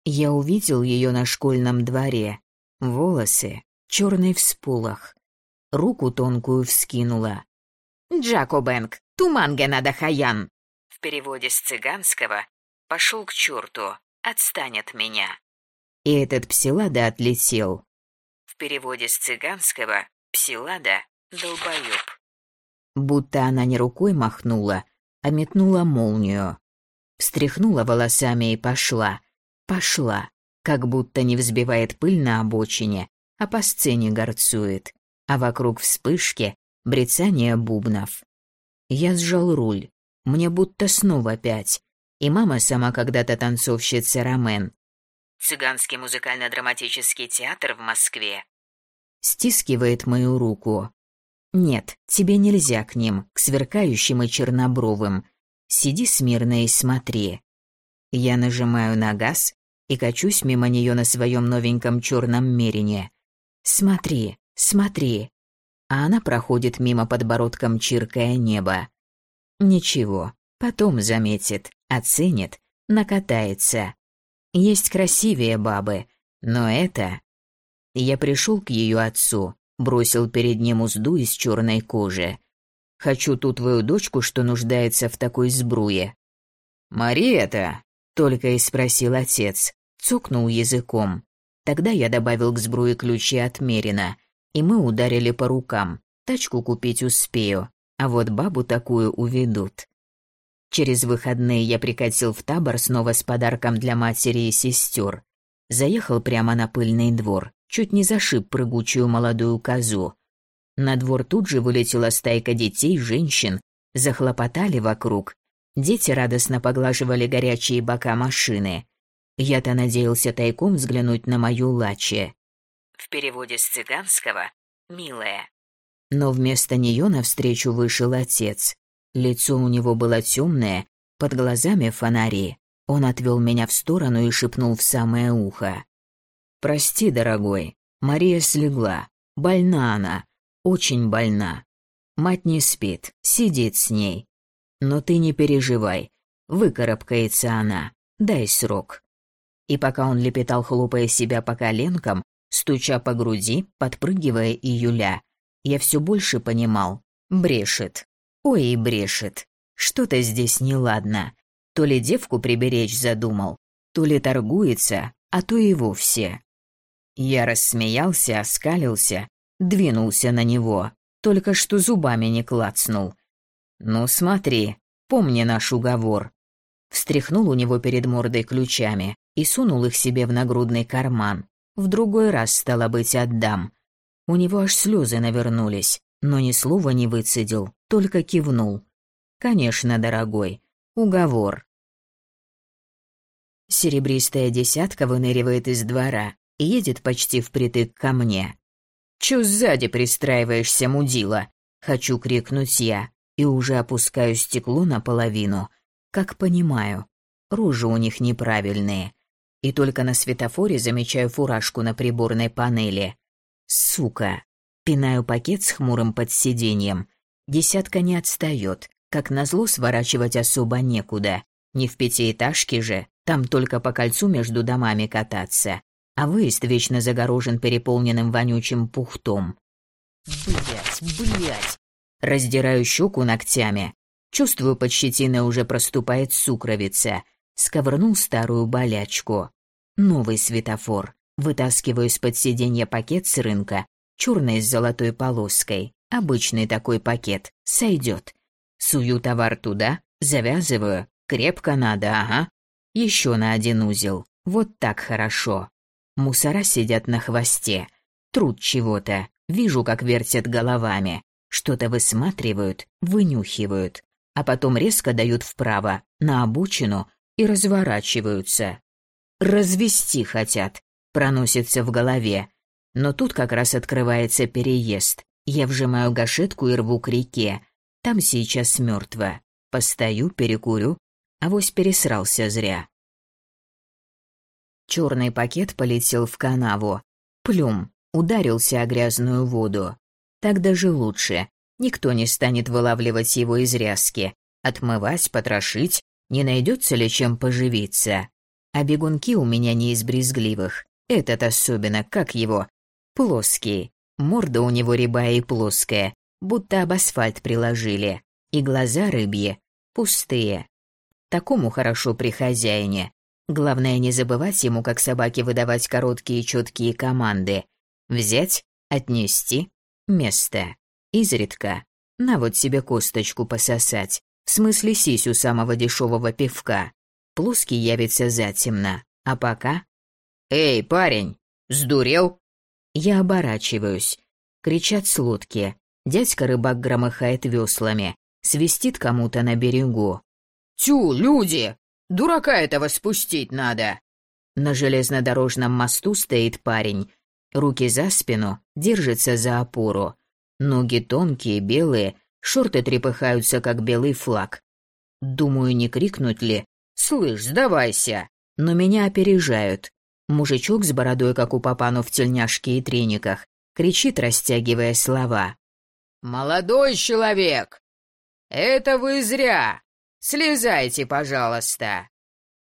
Я увидел ее на школьном дворе. Волосы, черный всполох. Руку тонкую вскинула. «Джакобэнк, туманге надо хаян!» В переводе с цыганского «пошел к черту, отстань от меня». И этот псилада отлетел. В переводе с цыганского «псилада» — долбоёб. Будто она не рукой махнула, а метнула молнию. Встряхнула волосами и пошла. Пошла, как будто не взбивает пыль на обочине, а по сцене горцует. А вокруг вспышки — брецание бубнов. Я сжал руль. Мне будто снова пять. И мама сама когда-то танцовщица Ромен. Цыганский музыкально-драматический театр в Москве. Стискивает мою руку. Нет, тебе нельзя к ним, к сверкающим и чернобровым. Сиди смирно и смотри. Я нажимаю на газ и качусь мимо нее на своем новеньком черном мерине. Смотри, смотри. А она проходит мимо подбородком чиркая небо. Ничего, потом заметит, оценит, накатается. Есть красивее бабы, но это... Я пришел к ее отцу, бросил перед ним узду из черной кожи. Хочу ту твою дочку, что нуждается в такой сбруе. Мария-то, только и спросил отец, цокнул языком. Тогда я добавил к сбруе ключи от Мерина, и мы ударили по рукам. Тачку купить успею, а вот бабу такую уведут. Через выходные я прикатил в табор снова с подарком для матери и сестер. Заехал прямо на пыльный двор, чуть не зашиб прыгучую молодую козу. На двор тут же вылетела стайка детей, женщин, захлопотали вокруг. Дети радостно поглаживали горячие бока машины. Я-то надеялся тайком взглянуть на мою лачи. В переводе с цыганского «милая». Но вместо нее навстречу вышел отец. Лицо у него было темное, под глазами фонари. Он отвел меня в сторону и шепнул в самое ухо. «Прости, дорогой, Мария слегла. Больна она, очень больна. Мать не спит, сидит с ней. Но ты не переживай, выкарабкается она, дай срок». И пока он лепетал, хлопая себя по коленкам, стуча по груди, подпрыгивая и юля, я все больше понимал, брешет. Ой, и брешет. Что-то здесь неладно. То ли девку приберечь задумал, то ли торгуется, а то и вовсе. Я рассмеялся, оскалился, двинулся на него, только что зубами не клацнул. «Ну смотри, помни наш уговор». Встряхнул у него перед мордой ключами и сунул их себе в нагрудный карман. В другой раз, стало быть, отдам. У него аж слезы навернулись но ни слова не выцедил, только кивнул. «Конечно, дорогой. Уговор». Серебристая десятка выныривает из двора и едет почти впритык ко мне. «Чё сзади пристраиваешься, мудила?» Хочу крикнуть я, и уже опускаю стекло наполовину. Как понимаю, рожи у них неправильные. И только на светофоре замечаю фуражку на приборной панели. Сука, Пинаю пакет с хмурым подсиденьем. Десятка не отстает. Как назло, сворачивать особо некуда. Не в пятиэтажке же, там только по кольцу между домами кататься. А выезд вечно загорожен переполненным вонючим пухтом. Блять, блять. Раздираю щеку ногтями. Чувствую, под щетиной уже проступает сукровица. Сковырнул старую болячку. Новый светофор. Вытаскиваю из-под сиденья пакет с рынка черный с золотой полоской. Обычный такой пакет. Сойдет. Сую товар туда, завязываю. Крепко надо, ага. Еще на один узел. Вот так хорошо. Мусора сидят на хвосте. Труд чего-то. Вижу, как вертят головами. Что-то высматривают, вынюхивают. А потом резко дают вправо, на обочину, и разворачиваются. Развести хотят. Проносится в голове. Но тут как раз открывается переезд. Я вжимаю гашетку и рву к реке. Там сейчас мертво. Постою, перекурю. Авось пересрался зря. Черный пакет полетел в канаву. Плюм, ударился о грязную воду. Так даже лучше. Никто не станет вылавливать его из ряски. Отмывать, потрошить, не найдется ли чем поживиться. А бегунки у меня не из брезгливых. Этот особенно, как его? Плоский. Морда у него рябая и плоская, будто об асфальт приложили. И глаза рыбьи, пустые. Такому хорошо при хозяине. Главное не забывать ему, как собаке выдавать короткие четкие команды. Взять, отнести, место. Изредка. На вот себе косточку пососать. В смысле сисю самого дешевого пивка. Плоский явится затемно. А пока... «Эй, парень! Сдурел?» Я оборачиваюсь. Кричат с лодки. Дядька-рыбак громыхает веслами. Свистит кому-то на берегу. «Тю, люди! Дурака этого спустить надо!» На железнодорожном мосту стоит парень. Руки за спину, держится за опору. Ноги тонкие, белые, шорты трепыхаются, как белый флаг. Думаю, не крикнуть ли «Слышь, сдавайся!» Но меня опережают. Мужичок с бородой, как у папану в тельняшке и трениках, кричит, растягивая слова. «Молодой человек! Это вы зря! Слезайте, пожалуйста!»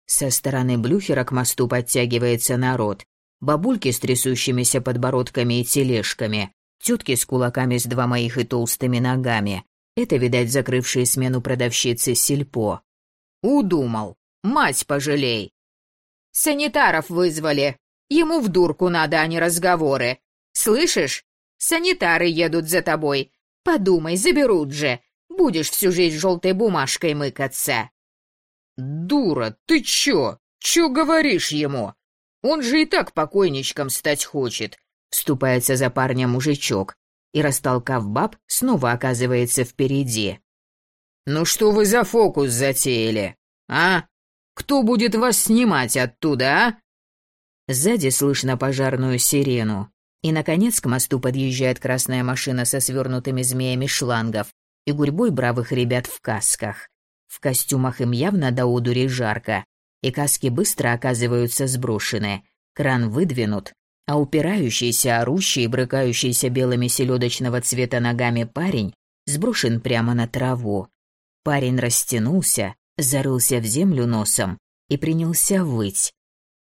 Со стороны Блюхера к мосту подтягивается народ. Бабульки с трясущимися подбородками и тележками, тетки с кулаками с два моих и толстыми ногами. Это, видать, закрывшие смену продавщицы Сельпо. Удумал. Мать пожалей. Санитаров вызвали. Ему в дурку надо, а не разговоры. Слышишь? Санитары едут за тобой. Подумай, заберут же. Будешь всю жизнь желтой бумажкой мыкаться. Дура, ты чё? Чё говоришь ему? Он же и так покойничком стать хочет. Вступается за парня мужичок и, растолкав баб, снова оказывается впереди. «Ну что вы за фокус затеяли, а? Кто будет вас снимать оттуда, а?» Сзади слышно пожарную сирену. И, наконец, к мосту подъезжает красная машина со свернутыми змеями шлангов и гурьбой бравых ребят в касках. В костюмах им явно до одури жарко, и каски быстро оказываются сброшены, кран выдвинут, а упирающийся, орущий и брыкающийся белыми селедочного цвета ногами парень сброшен прямо на траву. Парень растянулся, зарылся в землю носом и принялся выть.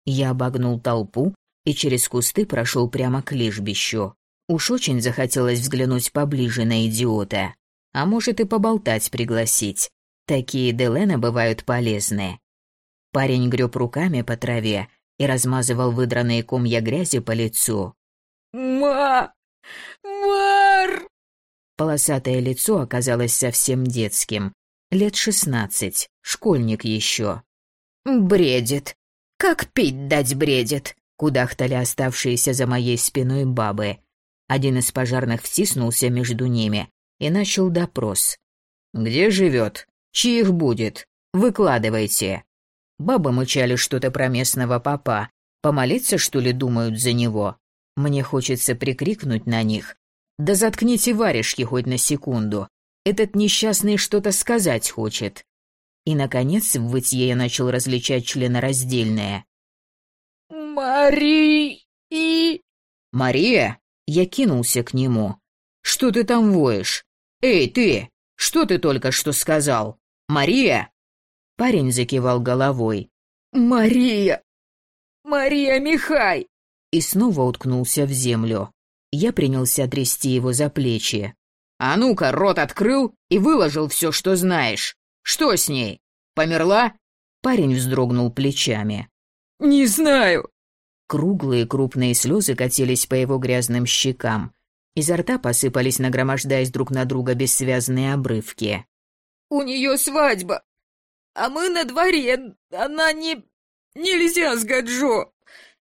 Я обогнул толпу и через кусты прошел прямо к лежбищу. Уж очень захотелось взглянуть поближе на идиота. А может и поболтать пригласить. Такие Делена бывают полезны. Парень греб руками по траве, и размазывал выдранные комья грязи по лицу. «Ма! Мар!» Полосатое лицо оказалось совсем детским. Лет шестнадцать, школьник еще. «Бредит. Как пить дать бредит?» Кудахтали оставшиеся за моей спиной бабы. Один из пожарных втиснулся между ними и начал допрос. «Где живет? Чьих будет? Выкладывайте!» Бабы мычали что-то про местного папа. Помолиться, что ли, думают за него? Мне хочется прикрикнуть на них. Да заткните варежки хоть на секунду. Этот несчастный что-то сказать хочет. И, наконец, в вытье я начал различать членораздельное. «Мари... и...» «Мария?» Я кинулся к нему. «Что ты там воешь? Эй, ты! Что ты только что сказал? Мария?» Парень закивал головой. «Мария! Мария Михай!» И снова уткнулся в землю. Я принялся трясти его за плечи. «А ну-ка, рот открыл и выложил все, что знаешь. Что с ней? Померла?» Парень вздрогнул плечами. «Не знаю». Круглые крупные слезы катились по его грязным щекам. Изо рта посыпались, нагромождаясь друг на друга бессвязные обрывки. «У нее свадьба а мы на дворе, она не... нельзя с Гаджо.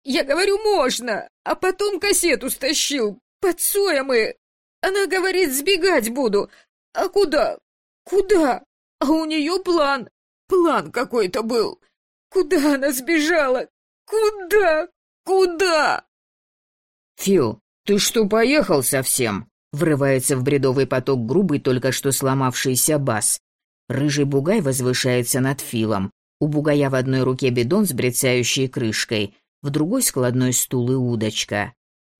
Я говорю, можно, а потом кассету стащил, под и... Она говорит, сбегать буду. А куда? Куда? А у нее план. План какой-то был. Куда она сбежала? Куда? Куда? Фил, ты что, поехал совсем? Врывается в бредовый поток грубый, только что сломавшийся бас. Рыжий бугай возвышается над Филом. У бугая в одной руке бидон с брецающей крышкой, в другой складной стул и удочка.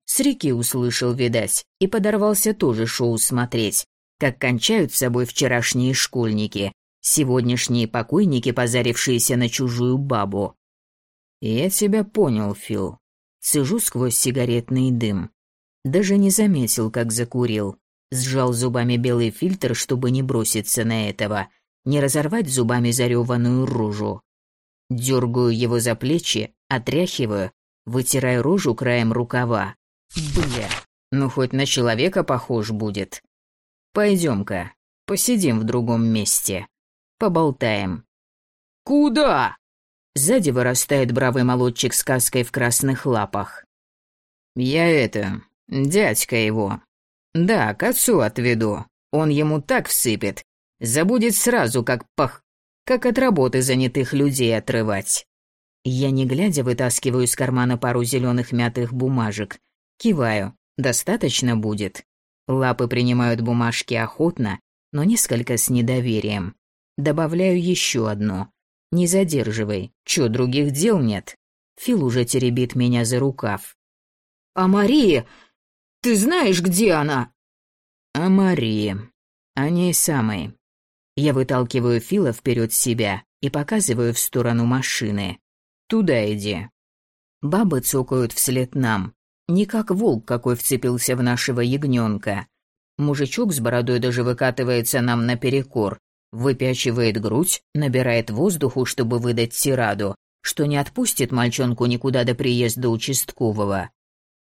С реки услышал, видать, и подорвался тоже шоу смотреть, как кончают с собой вчерашние школьники, сегодняшние покойники, позарившиеся на чужую бабу. «Я тебя понял, Фил». Сижу сквозь сигаретный дым. Даже не заметил, как закурил. Сжал зубами белый фильтр, чтобы не броситься на этого, не разорвать зубами зареванную рожу. Дергаю его за плечи, отряхиваю, вытираю рожу краем рукава. Бля, ну хоть на человека похож будет. Пойдем-ка, посидим в другом месте. Поболтаем. Куда? Сзади вырастает бравый молодчик с каской в красных лапах. Я это, дядька его. Да, к отцу отведу. Он ему так всыпет. Забудет сразу, как пах... Как от работы занятых людей отрывать. Я, не глядя, вытаскиваю из кармана пару зеленых мятых бумажек. Киваю. Достаточно будет. Лапы принимают бумажки охотно, но несколько с недоверием. Добавляю еще одну. Не задерживай. Чё, других дел нет? Фил уже теребит меня за рукав. А Мария? Ты знаешь, где она? А Мария. О ней самой. Я выталкиваю Фила вперед себя и показываю в сторону машины. Туда иди. Бабы цокают вслед нам. Не как волк, какой вцепился в нашего ягненка. Мужичок с бородой даже выкатывается нам наперекор, выпячивает грудь, набирает воздуху, чтобы выдать тираду, что не отпустит мальчонку никуда до приезда участкового.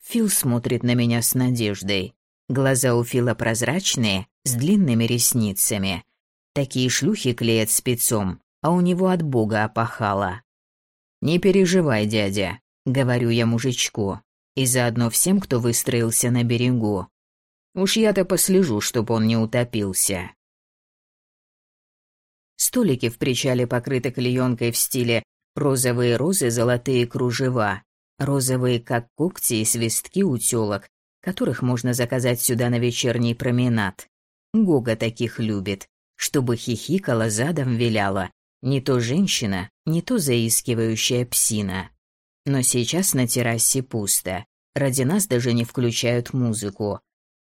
Фил смотрит на меня с надеждой. Глаза у Фила прозрачные, с длинными ресницами. Такие шлюхи клеят спецом, а у него от бога опахало. «Не переживай, дядя», — говорю я мужичку, и заодно всем, кто выстроился на берегу. Уж я-то послежу, чтоб он не утопился. Столики в причале покрыты клеенкой в стиле розовые розы, золотые кружева, розовые как когти и свистки у тёлок, которых можно заказать сюда на вечерний променад. Гога таких любит, чтобы хихикала задом виляла, не то женщина, не то заискивающая псина. Но сейчас на террасе пусто, ради нас даже не включают музыку.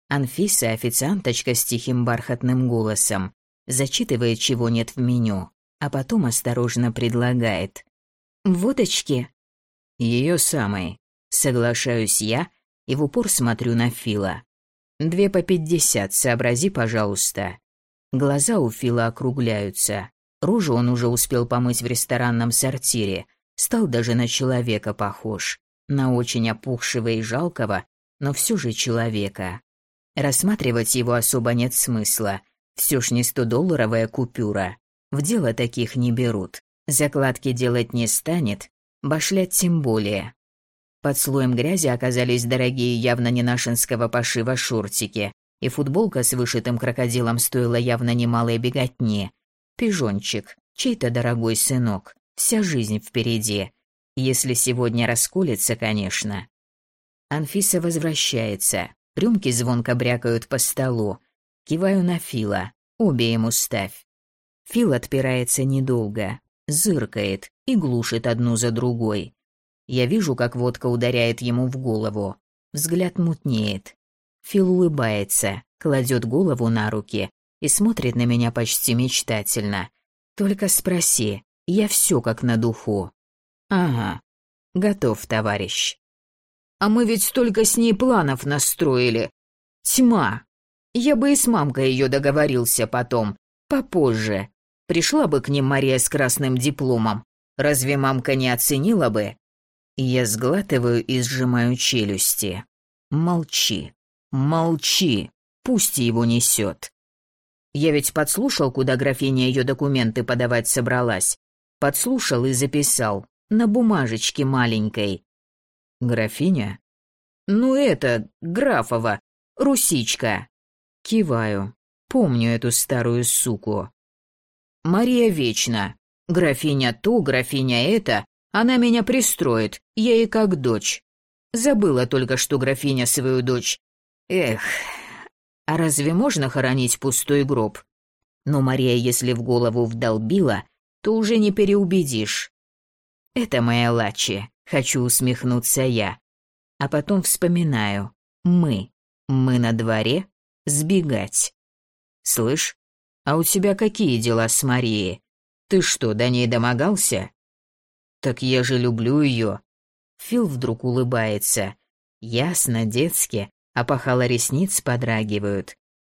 Анфиса, официанточка с тихим бархатным голосом, зачитывает, чего нет в меню, а потом осторожно предлагает. «Водочки?» Ее самой. Соглашаюсь я и в упор смотрю на Фила. «Две по пятьдесят, сообрази, пожалуйста». Глаза у Фила округляются. Рожу он уже успел помыть в ресторанном сортире. Стал даже на человека похож. На очень опухшего и жалкого, но все же человека. Рассматривать его особо нет смысла. Все ж не стодолларовая купюра. В дело таких не берут. Закладки делать не станет, башлять тем более. Под слоем грязи оказались дорогие явно не нашинского пошива шортики, и футболка с вышитым крокодилом стоила явно немалой беготни. Пижончик, чей-то дорогой сынок, вся жизнь впереди. Если сегодня расколется, конечно. Анфиса возвращается. Рюмки звонко брякают по столу. Киваю на Фила. Обе ему ставь. Фил отпирается недолго, зыркает и глушит одну за другой. Я вижу, как водка ударяет ему в голову. Взгляд мутнеет. Фил улыбается, кладет голову на руки и смотрит на меня почти мечтательно. Только спроси, я все как на духу. Ага, готов, товарищ. А мы ведь столько с ней планов настроили. Тьма. Я бы и с мамкой ее договорился потом, попозже. Пришла бы к ним Мария с красным дипломом. Разве мамка не оценила бы? Я сглатываю и сжимаю челюсти. Молчи, молчи, пусть его несет. Я ведь подслушал, куда графиня ее документы подавать собралась. Подслушал и записал, на бумажечке маленькой. Графиня? Ну это, Графова, Русичка. Киваю. Помню эту старую суку. Мария Вечна. Графиня ту, графиня это. Она меня пристроит, я ей как дочь. Забыла только, что графиня свою дочь. Эх, а разве можно хоронить пустой гроб? Но Мария, если в голову вдолбила, то уже не переубедишь. Это моя Лачи, хочу усмехнуться я. А потом вспоминаю. Мы. Мы на дворе? Сбегать. Слышь, а у тебя какие дела с Марией? Ты что, до ней домогался? Так я же люблю ее. Фил вдруг улыбается. Ясно, детски, а пахало ресниц подрагивают.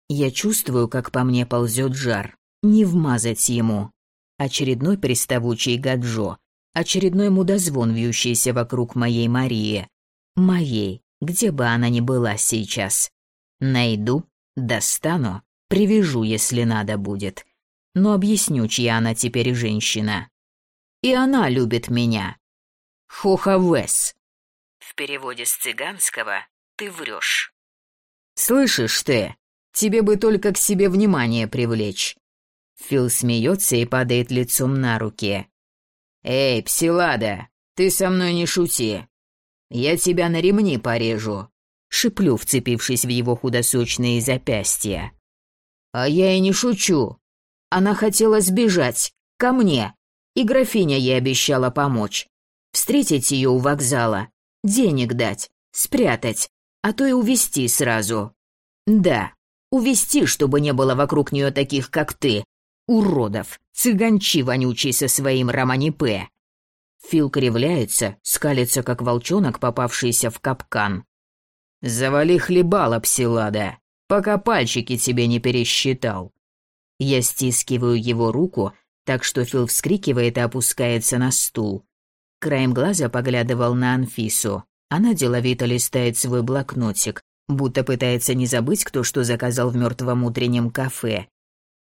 Я чувствую, как по мне ползет жар. Не вмазать ему. Очередной приставучий гаджо. Очередной мудозвон, вьющийся вокруг моей Марии. Моей, где бы она ни была сейчас. Найду, достану, привяжу, если надо будет. Но объясню, чья она теперь женщина. И она любит меня. Хохавес. В переводе с цыганского «ты врешь». «Слышишь ты, тебе бы только к себе внимание привлечь». Фил смеется и падает лицом на руки. «Эй, Псилада, ты со мной не шути. Я тебя на ремни порежу», — шиплю, вцепившись в его худосочные запястья. «А я и не шучу. Она хотела сбежать, ко мне, и графиня ей обещала помочь. Встретить ее у вокзала, денег дать, спрятать, а то и увести сразу. Да, увести, чтобы не было вокруг нее таких, как ты, уродов, цыганчи вонючий со своим романипе. Фил кривляется, скалится, как волчонок, попавшийся в капкан. «Завали хлебала, псилада, пока пальчики тебе не пересчитал». Я стискиваю его руку, так что Фил вскрикивает и опускается на стул. Краем глаза поглядывал на Анфису. Она деловито листает свой блокнотик, будто пытается не забыть, кто что заказал в мертвом утреннем кафе.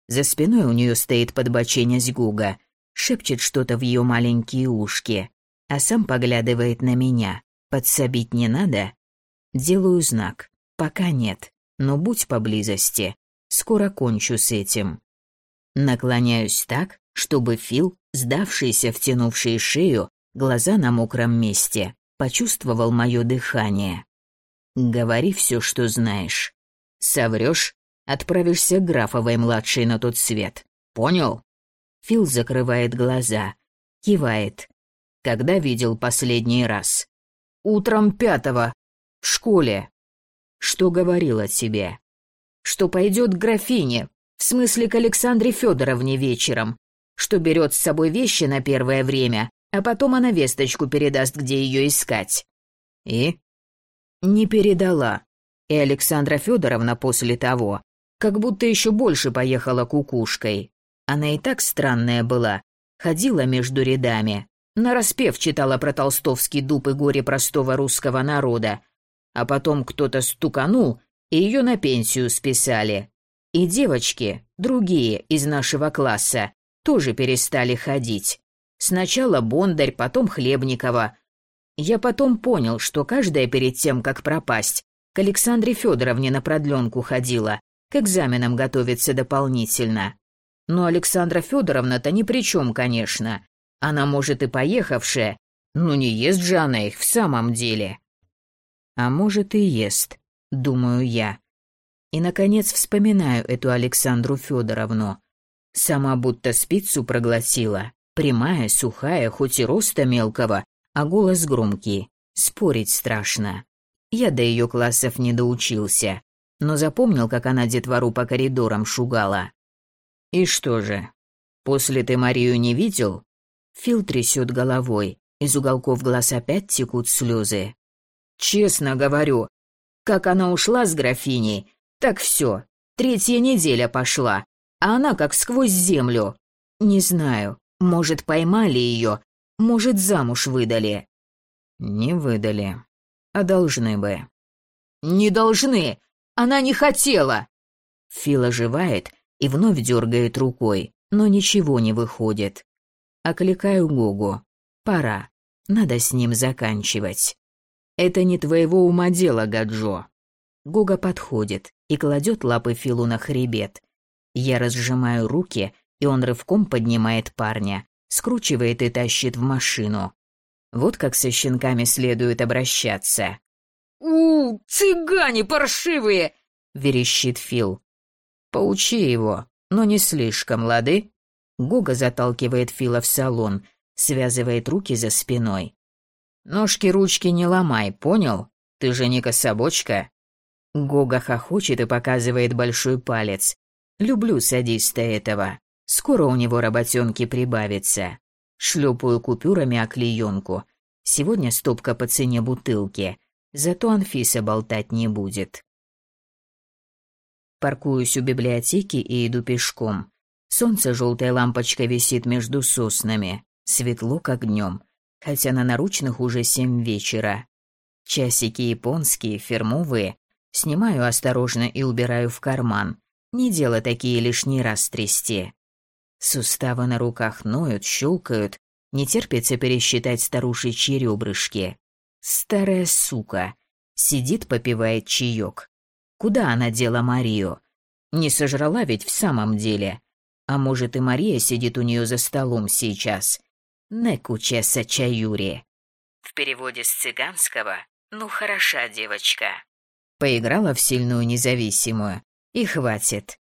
За спиной у нее стоит подбоченясь Гуга, шепчет что-то в ее маленькие ушки, а сам поглядывает на меня. Подсобить не надо? Делаю знак. Пока нет, но будь поблизости. Скоро кончу с этим. Наклоняюсь так, чтобы Фил, сдавшийся, втянувший шею, глаза на мокром месте, почувствовал мое дыхание. Говори все, что знаешь. Соврешь, отправишься графовой младшей на тот свет. Понял? Фил закрывает глаза, кивает. Когда видел последний раз? Утром пятого. В школе. Что говорила тебе? Что пойдет к графине, в смысле к Александре Федоровне вечером, что берет с собой вещи на первое время, а потом она весточку передаст, где ее искать. И? Не передала. И Александра Федоровна после того, как будто еще больше поехала кукушкой. Она и так странная была, ходила между рядами, нараспев читала про толстовский дуб и горе простого русского народа, а потом кто-то стуканул, и ее на пенсию списали. И девочки, другие из нашего класса, тоже перестали ходить. Сначала Бондарь, потом Хлебникова. Я потом понял, что каждая перед тем, как пропасть, к Александре Федоровне на продленку ходила, к экзаменам готовится дополнительно. Но Александра Федоровна-то ни при чем, конечно. Она, может, и поехавшая, но не ест же она их в самом деле. А может, и ест, думаю я. И, наконец, вспоминаю эту Александру Федоровну. Сама будто спицу проглотила. Прямая, сухая, хоть и роста мелкого, а голос громкий. Спорить страшно. Я до ее классов не доучился, но запомнил, как она детвору по коридорам шугала. «И что же, после ты Марию не видел?» Фил трясет головой, из уголков глаз опять текут слезы. «Честно говорю, как она ушла с графиней, так все, третья неделя пошла, а она как сквозь землю. Не знаю, может, поймали ее, может, замуж выдали. Не выдали, а должны бы. Не должны, она не хотела. Фил оживает и вновь дергает рукой, но ничего не выходит. Окликаю Гогу. Пора, надо с ним заканчивать. Это не твоего ума дело, Гаджо. Гога подходит и кладет лапы Филу на хребет. Я разжимаю руки, и он рывком поднимает парня, скручивает и тащит в машину. Вот как со щенками следует обращаться. «У, цыгане паршивые!» — верещит Фил. «Поучи его, но не слишком, лады?» Гога заталкивает Фила в салон, связывает руки за спиной. «Ножки-ручки не ломай, понял? Ты же не кособочка?» Гога хохочет и показывает большой палец. «Люблю садиста этого. Скоро у него работенки прибавится. Шлепаю купюрами о клеенку. Сегодня стопка по цене бутылки. Зато Анфиса болтать не будет. Паркуюсь у библиотеки и иду пешком. Солнце желтая лампочка висит между соснами. Светло, как днем. Хотя на наручных уже семь вечера. Часики японские, фирмовые. Снимаю осторожно и убираю в карман. Не дело такие лишний раз трясти. Суставы на руках ноют, щелкают. Не терпится пересчитать старушечьи ребрышки. Старая сука. Сидит, попивает чаек. Куда она дела Марию? Не сожрала ведь в самом деле. А может и Мария сидит у нее за столом сейчас. Некучеса чаюри. В переводе с цыганского «Ну хороша девочка». Поиграла в сильную независимую. И хватит.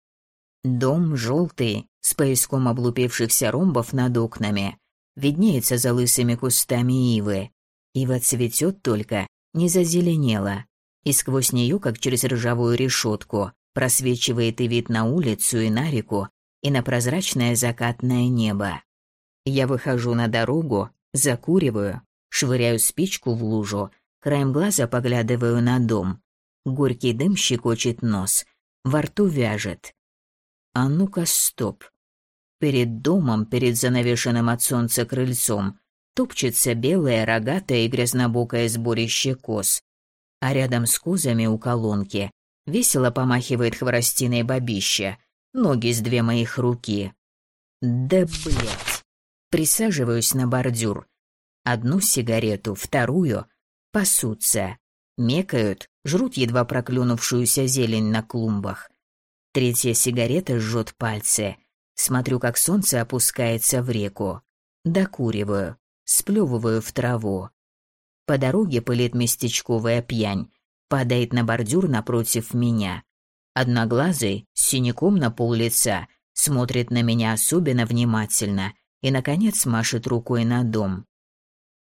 Дом желтый, с поиском облупившихся ромбов над окнами, виднеется за лысыми кустами ивы. Ива цветет только, не зазеленела, и сквозь нее, как через ржавую решетку, просвечивает и вид на улицу, и на реку, и на прозрачное закатное небо. Я выхожу на дорогу, закуриваю, швыряю спичку в лужу, краем глаза поглядываю на дом. Горький дым щекочет нос, во рту вяжет. А ну-ка, стоп. Перед домом, перед занавешенным от солнца крыльцом, топчется белое, рогатое и грязнобокое сборище коз. А рядом с козами у колонки весело помахивает хворостиной бабища, ноги с две моих руки. Да блять. Присаживаюсь на бордюр. Одну сигарету, вторую. Пасутся. Мекают, жрут едва проклюнувшуюся зелень на клумбах. Третья сигарета жжет пальцы. Смотрю, как солнце опускается в реку. Докуриваю, сплевываю в траву. По дороге пылит местечковая пьянь, падает на бордюр напротив меня. Одноглазый, с синяком на пол лица, смотрит на меня особенно внимательно и, наконец, машет рукой на дом.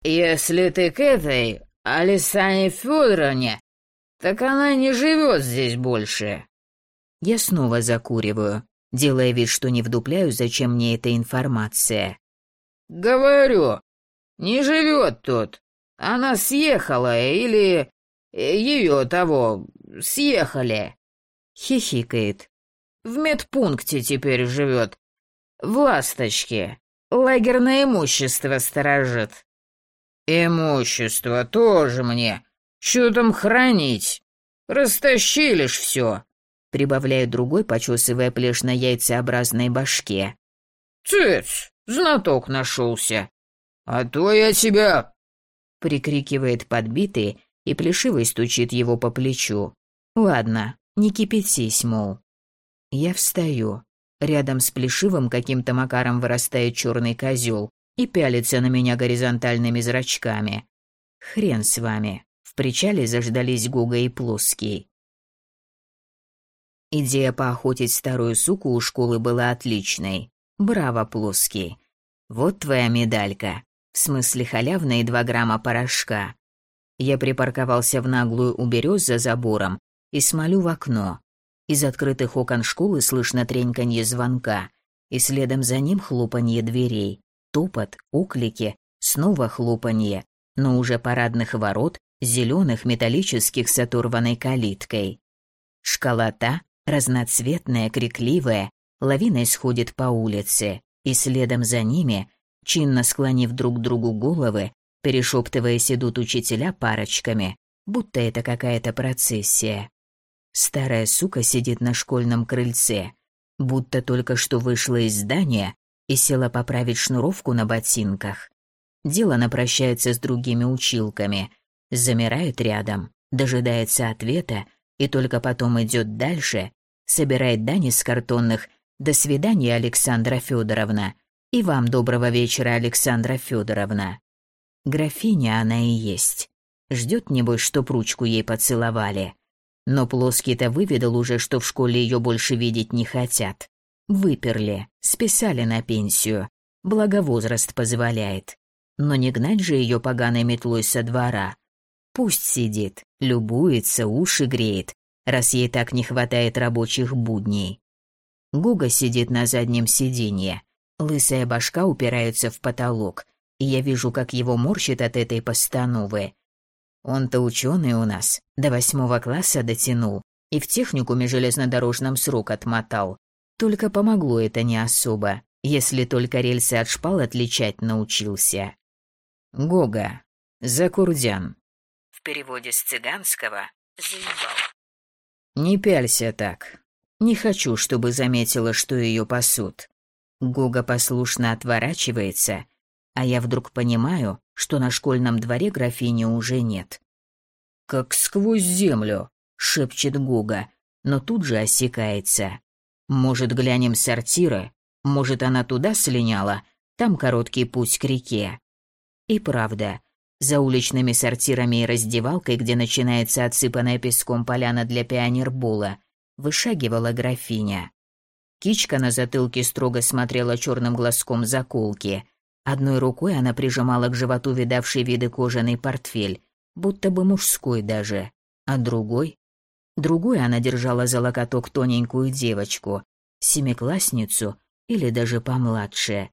«Если ты к этой Алисане Федоровне, так она не живет здесь больше». Я снова закуриваю, делая вид, что не вдупляю, зачем мне эта информация. «Говорю, не живет тут. Она съехала или... ее того... съехали». Хихикает. «В медпункте теперь живет. В Ласточке. Лагерное имущество сторожит». «Имущество тоже мне. Что там хранить? Ж все прибавляет другой, почесывая плешь на яйцеобразной башке. «Цыц, знаток нашелся. А то я тебя...» Прикрикивает подбитый и плешивый стучит его по плечу. «Ладно, не кипятись, мол». Я встаю. Рядом с плешивым каким-то макаром вырастает черный козел и пялится на меня горизонтальными зрачками. Хрен с вами. В причале заждались Гуга и Плоский. Идея поохотить старую суку у школы была отличной. Браво, Плоский. Вот твоя медалька. В смысле халявные два грамма порошка. Я припарковался в наглую у берез за забором и смолю в окно. Из открытых окон школы слышно треньканье звонка, и следом за ним хлопанье дверей, топот, оклики, снова хлопанье, но уже парадных ворот, зеленых металлических с оторванной калиткой. Школота, разноцветная, крикливая, лавиной сходит по улице, и следом за ними, чинно склонив друг другу головы, перешептываясь идут учителя парочками, будто это какая-то процессия. Старая сука сидит на школьном крыльце, будто только что вышла из здания и села поправить шнуровку на ботинках. Делано прощается с другими училками, замирает рядом, дожидается ответа и только потом идет дальше, собирает дань из картонных «До свидания, Александра Федоровна» и «Вам доброго вечера, Александра Федоровна». Графиня она и есть. Ждет, небось, чтоб ручку ей поцеловали. Но Плоский-то выведал уже, что в школе ее больше видеть не хотят. Выперли, списали на пенсию. Благо возраст позволяет. Но не гнать же ее поганой метлой со двора. Пусть сидит, любуется, уши греет, раз ей так не хватает рабочих будней. Гуга сидит на заднем сиденье. Лысая башка упирается в потолок, и я вижу, как его морщит от этой постановы. Он-то ученый у нас, до восьмого класса дотянул, и в техникуме железнодорожном срок отмотал. Только помогло это не особо, если только рельсы от шпал отличать научился. Гога. Закурдян переводе с цыганского «заебал». «Не пялься так. Не хочу, чтобы заметила, что ее пасут». Гога послушно отворачивается, а я вдруг понимаю, что на школьном дворе графини уже нет. «Как сквозь землю», — шепчет Гога, но тут же осекается. «Может, глянем сортиры? Может, она туда слиняла? Там короткий путь к реке». И правда, за уличными сортирами и раздевалкой, где начинается отсыпанная песком поляна для пионербола, вышагивала графиня. Кичка на затылке строго смотрела черным глазком заколки. Одной рукой она прижимала к животу видавший виды кожаный портфель, будто бы мужской даже, а другой... Другой она держала за локоток тоненькую девочку, семиклассницу или даже помладше.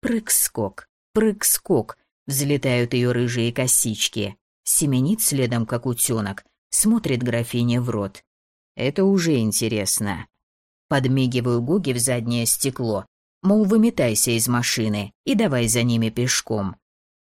Прыг-скок, прыг-скок, Взлетают ее рыжие косички. Семенит следом, как утенок. Смотрит графиня в рот. Это уже интересно. Подмигиваю Гоги в заднее стекло. Мол, выметайся из машины и давай за ними пешком.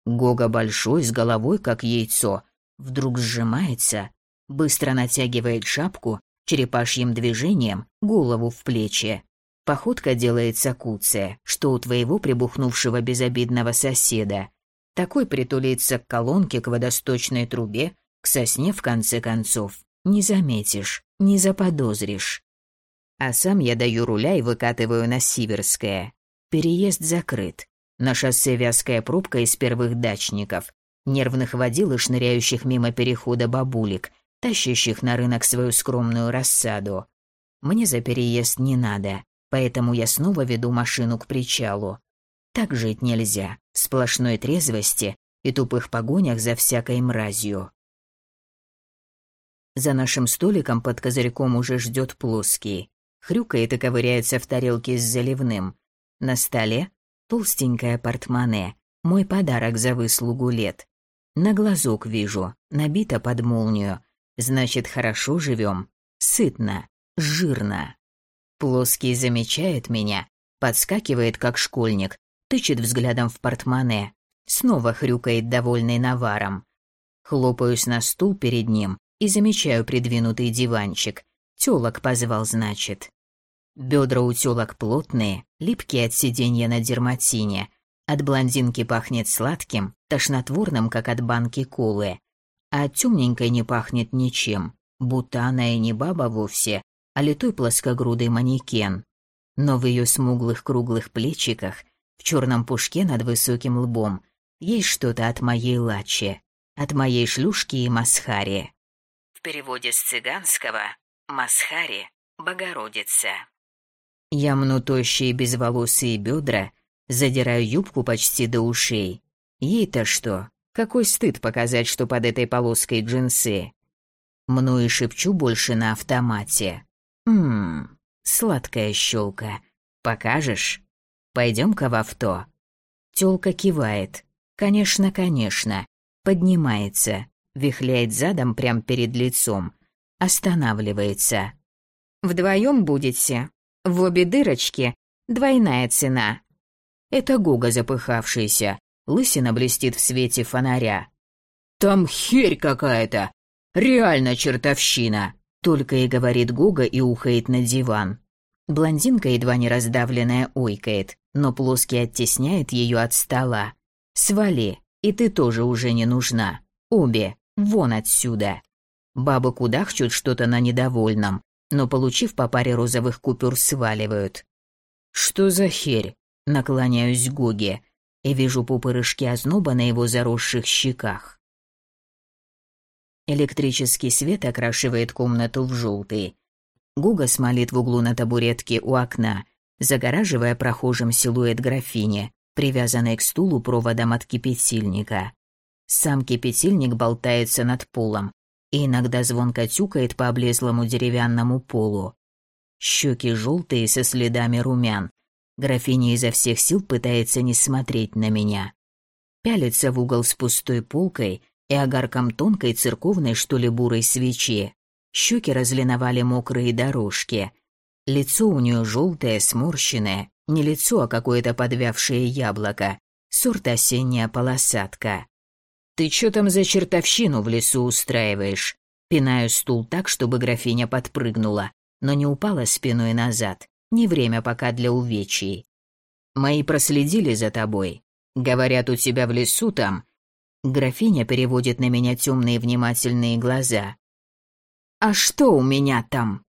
Гога большой, с головой, как яйцо. Вдруг сжимается, быстро натягивает шапку, черепашьим движением голову в плечи. Походка делается куция, что у твоего прибухнувшего безобидного соседа. Такой притулится к колонке, к водосточной трубе, к сосне в конце концов. Не заметишь, не заподозришь. А сам я даю руля и выкатываю на Сиверское. Переезд закрыт. На шоссе вязкая пробка из первых дачников, нервных водил и шныряющих мимо перехода бабулек, тащащих на рынок свою скромную рассаду. Мне за переезд не надо, поэтому я снова веду машину к причалу. Так жить нельзя, сплошной трезвости и тупых погонях за всякой мразью. За нашим столиком под козырьком уже ждет плоский. Хрюкает и ковыряется в тарелке с заливным. На столе толстенькое портмоне, мой подарок за выслугу лет. На глазок вижу, набито под молнию. Значит, хорошо живем, сытно, жирно. Плоский замечает меня, подскакивает как школьник, тычет взглядом в портмоне, снова хрюкает довольный наваром. Хлопаюсь на стул перед ним и замечаю придвинутый диванчик. Тёлок позвал, значит. Бедра у тёлок плотные, липкие от сиденья на дерматине. От блондинки пахнет сладким, тошнотворным, как от банки колы. А от темненькой не пахнет ничем, будто она и не баба вовсе, а литой плоскогрудый манекен. Но в ее смуглых круглых плечиках в черном пушке над высоким лбом есть что-то от моей лачи, от моей шлюшки и масхари. В переводе с цыганского «масхари» — «богородица». Я мну тощие безволосые бедра, задираю юбку почти до ушей. Ей-то что? Какой стыд показать, что под этой полоской джинсы. Мну и шепчу больше на автомате. Ммм, сладкая щелка. Покажешь? Пойдем-ка в авто». Тёлка кивает. «Конечно, конечно». Поднимается, вихляет задом прямо перед лицом. Останавливается. «Вдвоем будете? В обе дырочки. Двойная цена». Это Гога запыхавшийся. Лысина блестит в свете фонаря. «Там херь какая-то! Реально чертовщина!» Только и говорит Гога и ухает на диван. Блондинка, едва не раздавленная, ойкает но плоский оттесняет ее от стола. «Свали, и ты тоже уже не нужна. Обе, Вон отсюда. Бабы кудахчут что-то на недовольном, но, получив по паре розовых купюр, сваливают. Что за херь? Наклоняюсь к Гоге и вижу пупырышки озноба на его заросших щеках. Электрический свет окрашивает комнату в желтый. Гуга смолит в углу на табуретке у окна, загораживая прохожим силуэт графини, привязанной к стулу проводом от кипятильника. Сам кипятильник болтается над полом и иногда звонко тюкает по облезлому деревянному полу. Щеки желтые со следами румян. Графиня изо всех сил пытается не смотреть на меня. Пялится в угол с пустой полкой и огарком тонкой церковной, что ли, бурой свечи. Щеки разлиновали мокрые дорожки. Лицо у нее желтое, сморщенное, не лицо, а какое-то подвявшее яблоко, сорт осенняя полосатка. «Ты чё там за чертовщину в лесу устраиваешь?» Пинаю стул так, чтобы графиня подпрыгнула, но не упала спиной назад. Не время пока для увечий. «Мои проследили за тобой. Говорят, у тебя в лесу там...» Графиня переводит на меня темные внимательные глаза. «А что у меня там?»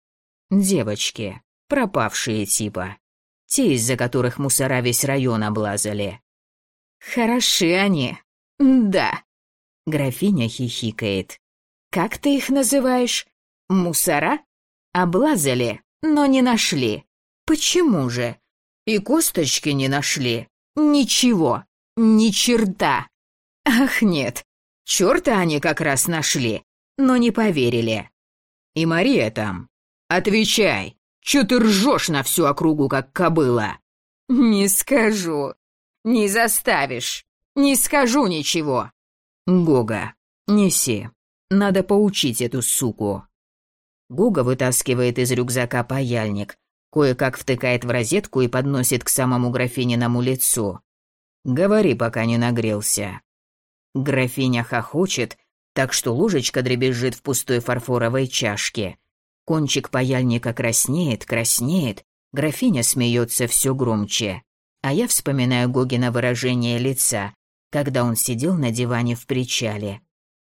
«Девочки, пропавшие типа. Те, из-за которых мусора весь район облазали». «Хороши они. Да». Графиня хихикает. «Как ты их называешь? Мусора? Облазали, но не нашли. Почему же? И косточки не нашли. Ничего. Ни черта. Ах, нет. Черта они как раз нашли, но не поверили. И Мария там. Отвечай. Чё ты ржешь на всю округу, как кобыла? Не скажу. Не заставишь. Не скажу ничего. Гога, неси. Надо поучить эту суку. Гога вытаскивает из рюкзака паяльник, кое-как втыкает в розетку и подносит к самому графининому лицу. Говори, пока не нагрелся. Графиня хохочет, так что ложечка дребезжит в пустой фарфоровой чашке. Кончик паяльника краснеет, краснеет, графиня смеется все громче. А я вспоминаю Гогина выражение лица, когда он сидел на диване в причале.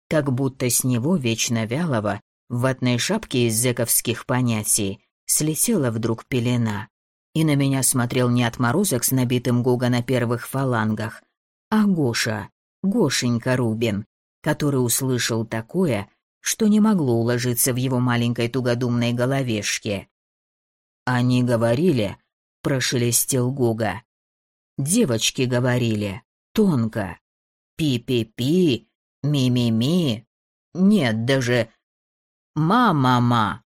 Как будто с него, вечно вялого, в ватной шапке из зэковских понятий, слетела вдруг пелена. И на меня смотрел не отморозок с набитым Гога на первых фалангах, а Гоша, Гошенька Рубин, который услышал такое, что не могло уложиться в его маленькой тугодумной головешке. «Они говорили», — прошелестел Гога. «Девочки говорили, тонко. Пи-пи-пи, ми-ми-ми. Нет, даже «Мама-ма!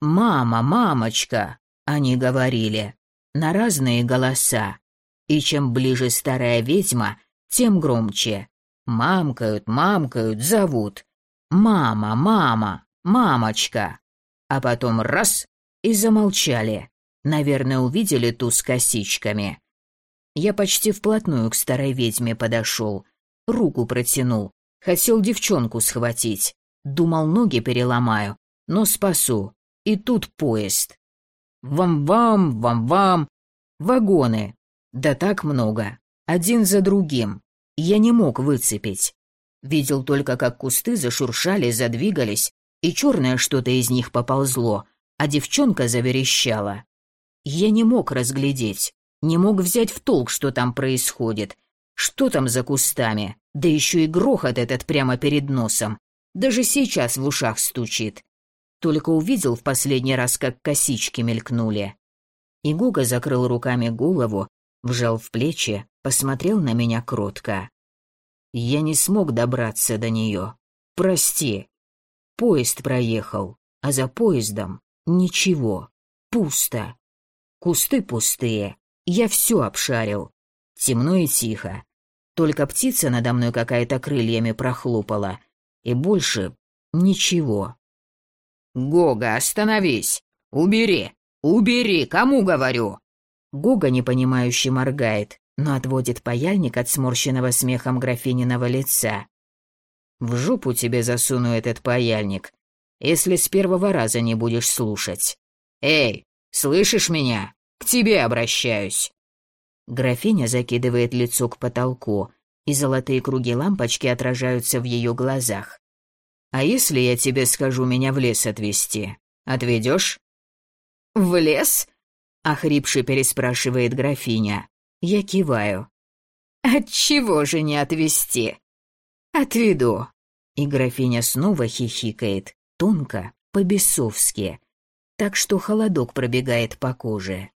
Мама, мамочка!» Они говорили на разные голоса. И чем ближе старая ведьма, тем громче. Мамкают, мамкают, зовут. «Мама, мама, мамочка!» А потом раз — и замолчали. Наверное, увидели ту с косичками. Я почти вплотную к старой ведьме подошел, руку протянул, хотел девчонку схватить. Думал, ноги переломаю, но спасу. И тут поезд. Вам-вам, вам-вам. Вагоны. Да так много. Один за другим. Я не мог выцепить. Видел только, как кусты зашуршали, задвигались, и черное что-то из них поползло, а девчонка заверещала. Я не мог разглядеть, не мог взять в толк, что там происходит. Что там за кустами? Да еще и грохот этот прямо перед носом. Даже сейчас в ушах стучит. Только увидел в последний раз, как косички мелькнули. И Гуга закрыл руками голову, вжал в плечи, посмотрел на меня кротко. Я не смог добраться до нее. Прости. Поезд проехал, а за поездом ничего. Пусто. Кусты пустые. Я все обшарил. Темно и тихо. Только птица надо мной какая-то крыльями прохлопала — и больше ничего. «Гога, остановись! Убери! Убери! Кому говорю?» Гога непонимающе моргает, но отводит паяльник от сморщенного смехом графининого лица. «В жопу тебе засуну этот паяльник, если с первого раза не будешь слушать. Эй, слышишь меня? К тебе обращаюсь!» Графиня закидывает лицо к потолку, и золотые круги лампочки отражаются в ее глазах. А если я тебе скажу меня в лес отвезти? Отведешь? В лес? Охрипше переспрашивает графиня. Я киваю. Отчего же не отвезти? Отведу. И графиня снова хихикает, тонко, по-бесовски, так что холодок пробегает по коже.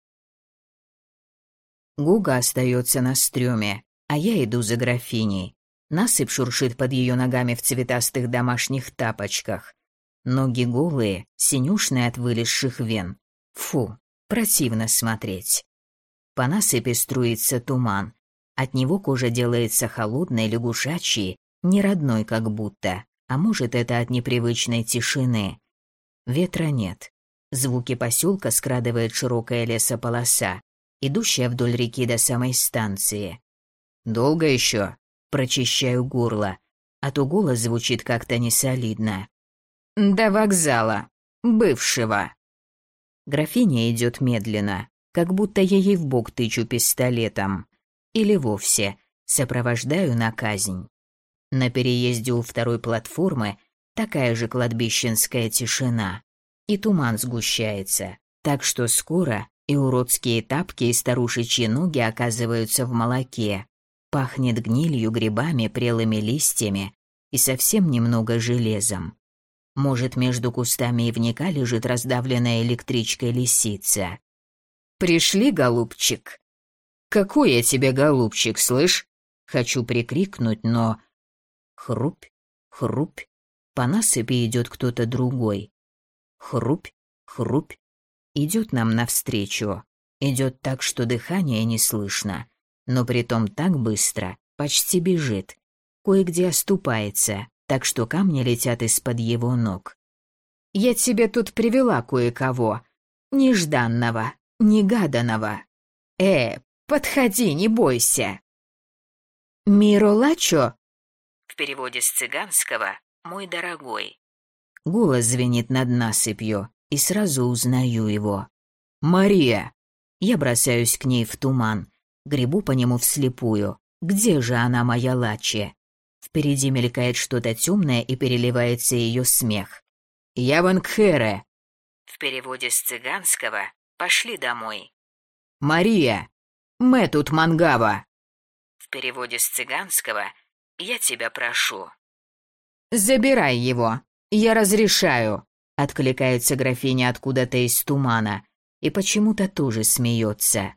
Гуга остается на стреме, а я иду за графиней. Насыпь шуршит под ее ногами в цветастых домашних тапочках. Ноги голые, синюшные от вылезших вен. Фу, противно смотреть. По насыпи струится туман. От него кожа делается холодной, лягушачьей, не родной как будто. А может, это от непривычной тишины. Ветра нет. Звуки поселка скрадывает широкая лесополоса, идущая вдоль реки до самой станции. «Долго еще?» Прочищаю горло, а то голос звучит как-то несолидно. «До вокзала. Бывшего». Графиня идет медленно, как будто я ей в бок тычу пистолетом. Или вовсе сопровождаю на казнь. На переезде у второй платформы такая же кладбищенская тишина. И туман сгущается, так что скоро и уродские тапки и старушечьи ноги оказываются в молоке. Пахнет гнилью, грибами, прелыми листьями и совсем немного железом. Может, между кустами ивника лежит раздавленная электричкой лисица. «Пришли, голубчик?» «Какой я тебе голубчик, слышь?» Хочу прикрикнуть, но... Хрупь, хрупь. По насыпи идет кто-то другой. Хрупь, хрупь. Идет нам навстречу. Идет так, что дыхание не слышно но притом так быстро, почти бежит. Кое-где оступается, так что камни летят из-под его ног. «Я тебе тут привела кое-кого. Нежданного, негаданного. Э, подходи, не бойся». «Миро Лачо?» В переводе с цыганского «мой дорогой». Голос звенит над насыпью, и сразу узнаю его. «Мария!» Я бросаюсь к ней в туман, Гребу по нему вслепую. Где же она, моя Лачи? Впереди мелькает что-то темное и переливается ее смех. «Я Вангхере!» В переводе с цыганского «пошли домой». «Мария! Мы тут Мангава!» В переводе с цыганского «я тебя прошу». «Забирай его! Я разрешаю!» Откликается графиня откуда-то из тумана и почему-то тоже смеется.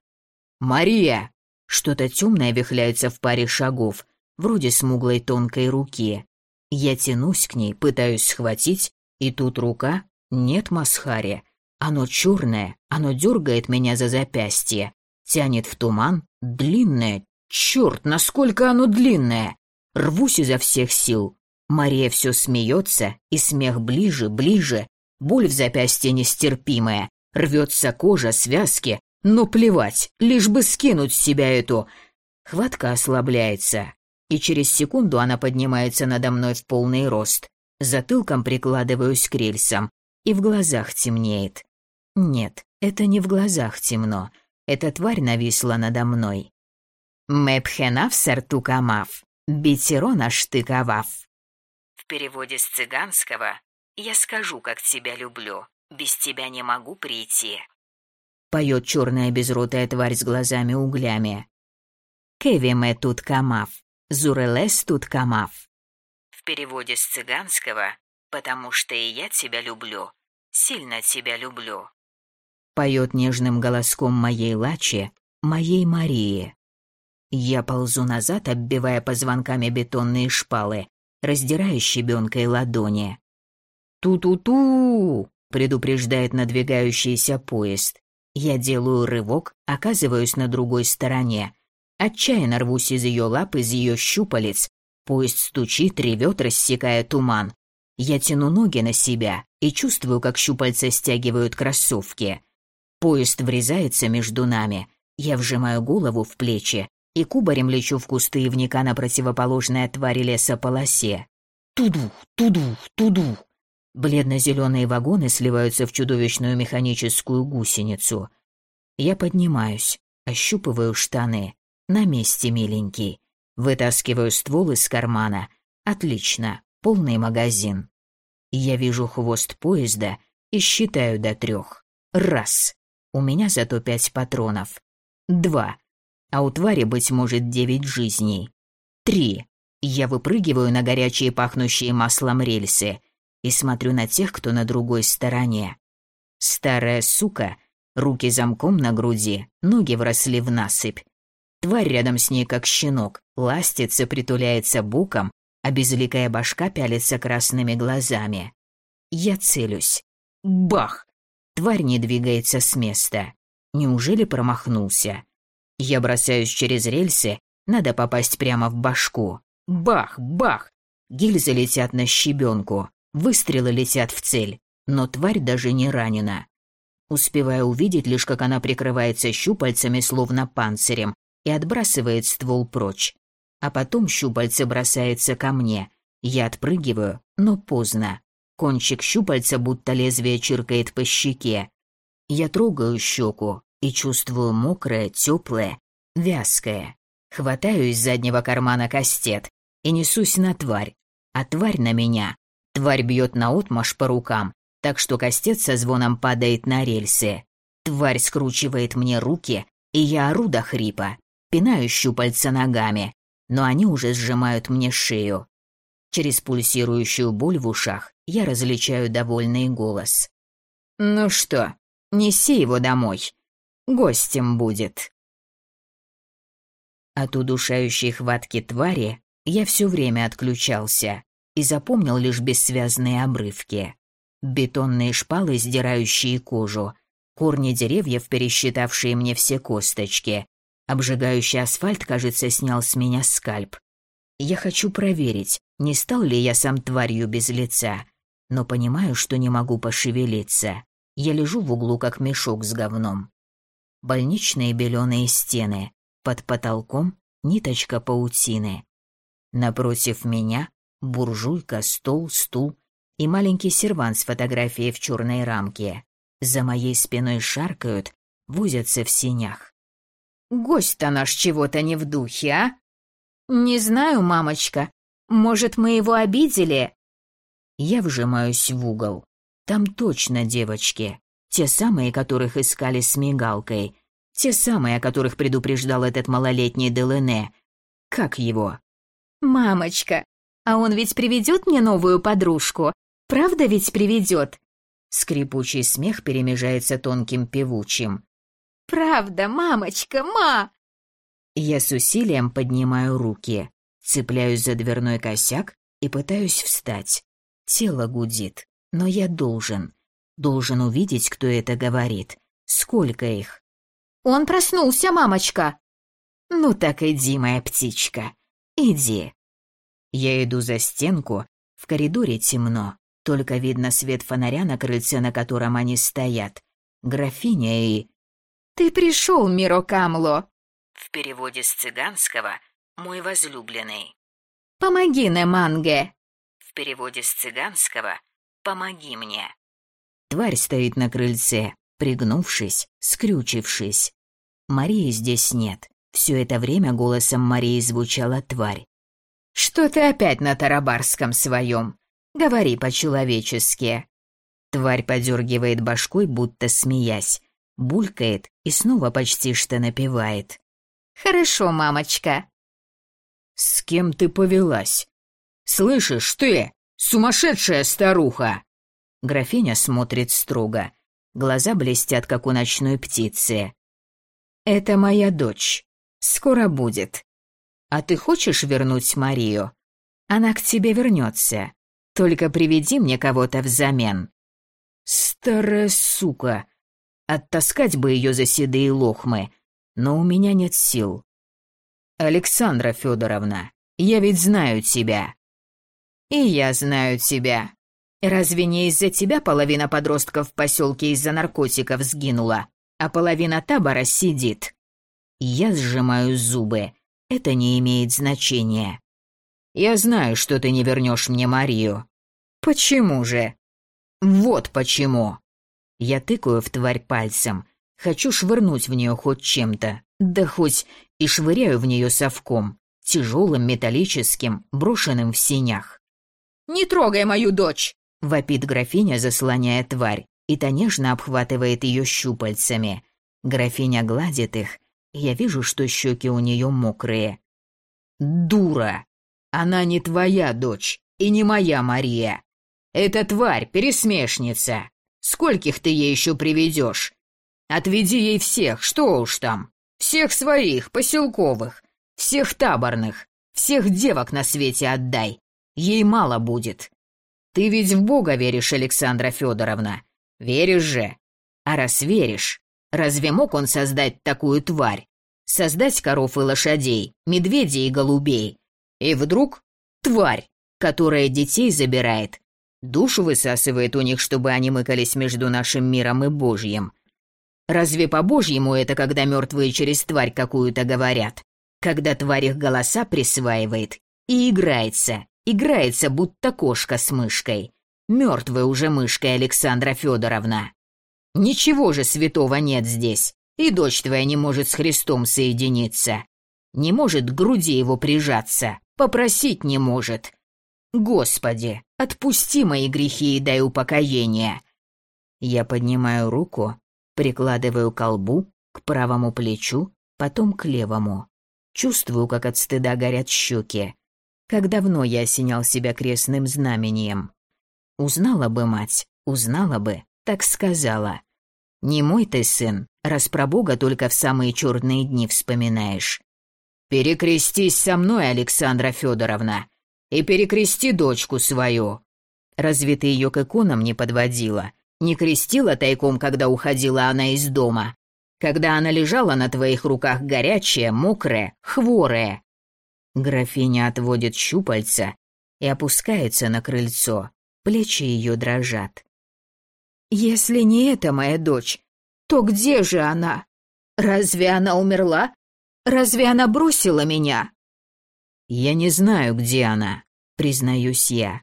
«Мария!» Что-то темное вихляется в паре шагов, вроде смуглой тонкой руки. Я тянусь к ней, пытаюсь схватить, и тут рука... Нет Масхари. Оно черное, оно дергает меня за запястье, тянет в туман, длинное. Черт, насколько оно длинное! Рвусь изо всех сил. Мария все смеется, и смех ближе, ближе. Боль в запястье нестерпимая. Рвется кожа, связки, но плевать, лишь бы скинуть с себя эту... Хватка ослабляется, и через секунду она поднимается надо мной в полный рост. Затылком прикладываюсь к рельсам, и в глазах темнеет. Нет, это не в глазах темно. Эта тварь нависла надо мной. Мэпхенав сартукамав, битерона штыковав. Переводе с цыганского «Я скажу, как тебя люблю, без тебя не могу прийти» поет черная безротая тварь с глазами-углями. «Кевиме тут камав, зурелес тут камав». В переводе с цыганского «Потому что и я тебя люблю, сильно тебя люблю». Поет нежным голоском моей Лачи, моей Марии. Я ползу назад, оббивая позвонками бетонные шпалы, раздирая щебенкой ладони. «Ту-ту-ту!» — предупреждает надвигающийся поезд. Я делаю рывок, оказываюсь на другой стороне. Отчаянно рвусь из ее лап, из ее щупалец. Поезд стучит, ревет, рассекая туман. Я тяну ноги на себя и чувствую, как щупальца стягивают кроссовки. Поезд врезается между нами. Я вжимаю голову в плечи и кубарем лечу в кусты ивника на противоположной от твари леса полосе. Туду, туду, туду. Бледно-зеленые вагоны сливаются в чудовищную механическую гусеницу. Я поднимаюсь, ощупываю штаны. На месте, миленький. Вытаскиваю ствол из кармана. Отлично, полный магазин. Я вижу хвост поезда и считаю до трех. Раз. У меня зато пять патронов. Два. А у твари, быть может, девять жизней. Три. Я выпрыгиваю на горячие пахнущие маслом рельсы и смотрю на тех, кто на другой стороне. Старая сука, руки замком на груди, ноги вросли в насыпь. Тварь рядом с ней, как щенок, ластится, притуляется боком, а безликая башка пялится красными глазами. Я целюсь. Бах! Тварь не двигается с места. Неужели промахнулся? Я бросаюсь через рельсы, надо попасть прямо в башку. Бах, бах! Гильзы летят на щебенку, выстрелы летят в цель, но тварь даже не ранена. Успеваю увидеть лишь, как она прикрывается щупальцами, словно панцирем, и отбрасывает ствол прочь. А потом щупальце бросается ко мне. Я отпрыгиваю, но поздно. Кончик щупальца будто лезвие чиркает по щеке. Я трогаю щеку и чувствую мокрое, теплое, вязкое. Хватаю из заднего кармана кастет и несусь на тварь. А тварь на меня. Тварь бьет наотмашь по рукам, так что кастет со звоном падает на рельсы. Тварь скручивает мне руки, и я ору до хрипа, пинаю щупальца ногами, но они уже сжимают мне шею. Через пульсирующую боль в ушах я различаю довольный голос. «Ну что, неси его домой. Гостем будет». От удушающей хватки твари я все время отключался и запомнил лишь бессвязные обрывки. Бетонные шпалы, сдирающие кожу, корни деревьев, пересчитавшие мне все косточки. Обжигающий асфальт, кажется, снял с меня скальп. Я хочу проверить, не стал ли я сам тварью без лица, но понимаю, что не могу пошевелиться. Я лежу в углу, как мешок с говном. Больничные беленые стены, под потолком ниточка паутины. Напротив меня буржуйка, стол, стул и маленький сервант с фотографией в черной рамке. За моей спиной шаркают, возятся в синях. «Гость-то наш чего-то не в духе, а?» «Не знаю, мамочка. Может, мы его обидели?» Я вжимаюсь в угол. Там точно девочки. Те самые, которых искали с мигалкой. Те самые, о которых предупреждал этот малолетний Делене. Как его? «Мамочка, а он ведь приведет мне новую подружку? Правда ведь приведет?» Скрипучий смех перемежается тонким певучим. «Правда, мамочка, ма!» Я с усилием поднимаю руки, цепляюсь за дверной косяк и пытаюсь встать. Тело гудит, но я должен. Должен увидеть, кто это говорит. Сколько их? Он проснулся, мамочка. Ну так иди, моя птичка. Иди. Я иду за стенку. В коридоре темно. Только видно свет фонаря на крыльце, на котором они стоят. Графиня и... «Ты пришел, Миро Камло!» В переводе с цыганского «мой возлюбленный». «Помоги, Неманге!» переводе с цыганского «помоги мне». Тварь стоит на крыльце, пригнувшись, скрючившись. Марии здесь нет. Все это время голосом Марии звучала тварь. «Что ты опять на тарабарском своем? Говори по-человечески». Тварь подергивает башкой, будто смеясь, булькает и снова почти что напевает. «Хорошо, мамочка». «С кем ты повелась?» «Слышишь ты, сумасшедшая старуха!» Графиня смотрит строго. Глаза блестят, как у ночной птицы. «Это моя дочь. Скоро будет. А ты хочешь вернуть Марию? Она к тебе вернется. Только приведи мне кого-то взамен». «Старая сука! Оттаскать бы ее за седые лохмы, но у меня нет сил. Александра Федоровна, я ведь знаю тебя. И я знаю тебя. Разве не из-за тебя половина подростков в поселке из-за наркотиков сгинула, а половина табора сидит? Я сжимаю зубы. Это не имеет значения. Я знаю, что ты не вернешь мне Марию. Почему же? Вот почему. Я тыкаю в тварь пальцем. Хочу швырнуть в нее хоть чем-то. Да хоть и швыряю в нее совком. Тяжелым, металлическим, брошенным в синях. Не трогай мою дочь! Вопит графиня, заслоняя тварь, и та нежно обхватывает ее щупальцами. Графиня гладит их, я вижу, что щеки у нее мокрые. «Дура! Она не твоя дочь и не моя Мария. Это тварь, пересмешница. Скольких ты ей еще приведешь? Отведи ей всех, что уж там. Всех своих, поселковых, всех таборных, всех девок на свете отдай. Ей мало будет. Ты ведь в Бога веришь, Александра Федоровна. Веришь же. А раз веришь, разве мог он создать такую тварь? Создать коров и лошадей, медведей и голубей. И вдруг тварь, которая детей забирает, душу высасывает у них, чтобы они мыкались между нашим миром и Божьим. Разве по-божьему это, когда мертвые через тварь какую-то говорят? Когда тварь их голоса присваивает и играется, играется, будто кошка с мышкой. Мертвая уже мышкой Александра Федоровна. Ничего же святого нет здесь, и дочь твоя не может с Христом соединиться. Не может к груди его прижаться, попросить не может. Господи, отпусти мои грехи и дай упокоение. Я поднимаю руку Прикладываю колбу, к правому плечу, потом к левому. Чувствую, как от стыда горят щеки. Как давно я осенял себя крестным знамением. Узнала бы мать, узнала бы, так сказала. Не мой ты сын, раз про Бога только в самые черные дни вспоминаешь. Перекрестись со мной, Александра Федоровна, и перекрести дочку свою. Разве ты ее к иконам не подводила? Не крестила тайком, когда уходила она из дома. Когда она лежала на твоих руках горячая, мокрая, хворая. Графиня отводит щупальца и опускается на крыльцо. Плечи ее дрожат. «Если не это моя дочь, то где же она? Разве она умерла? Разве она бросила меня?» «Я не знаю, где она», — признаюсь я.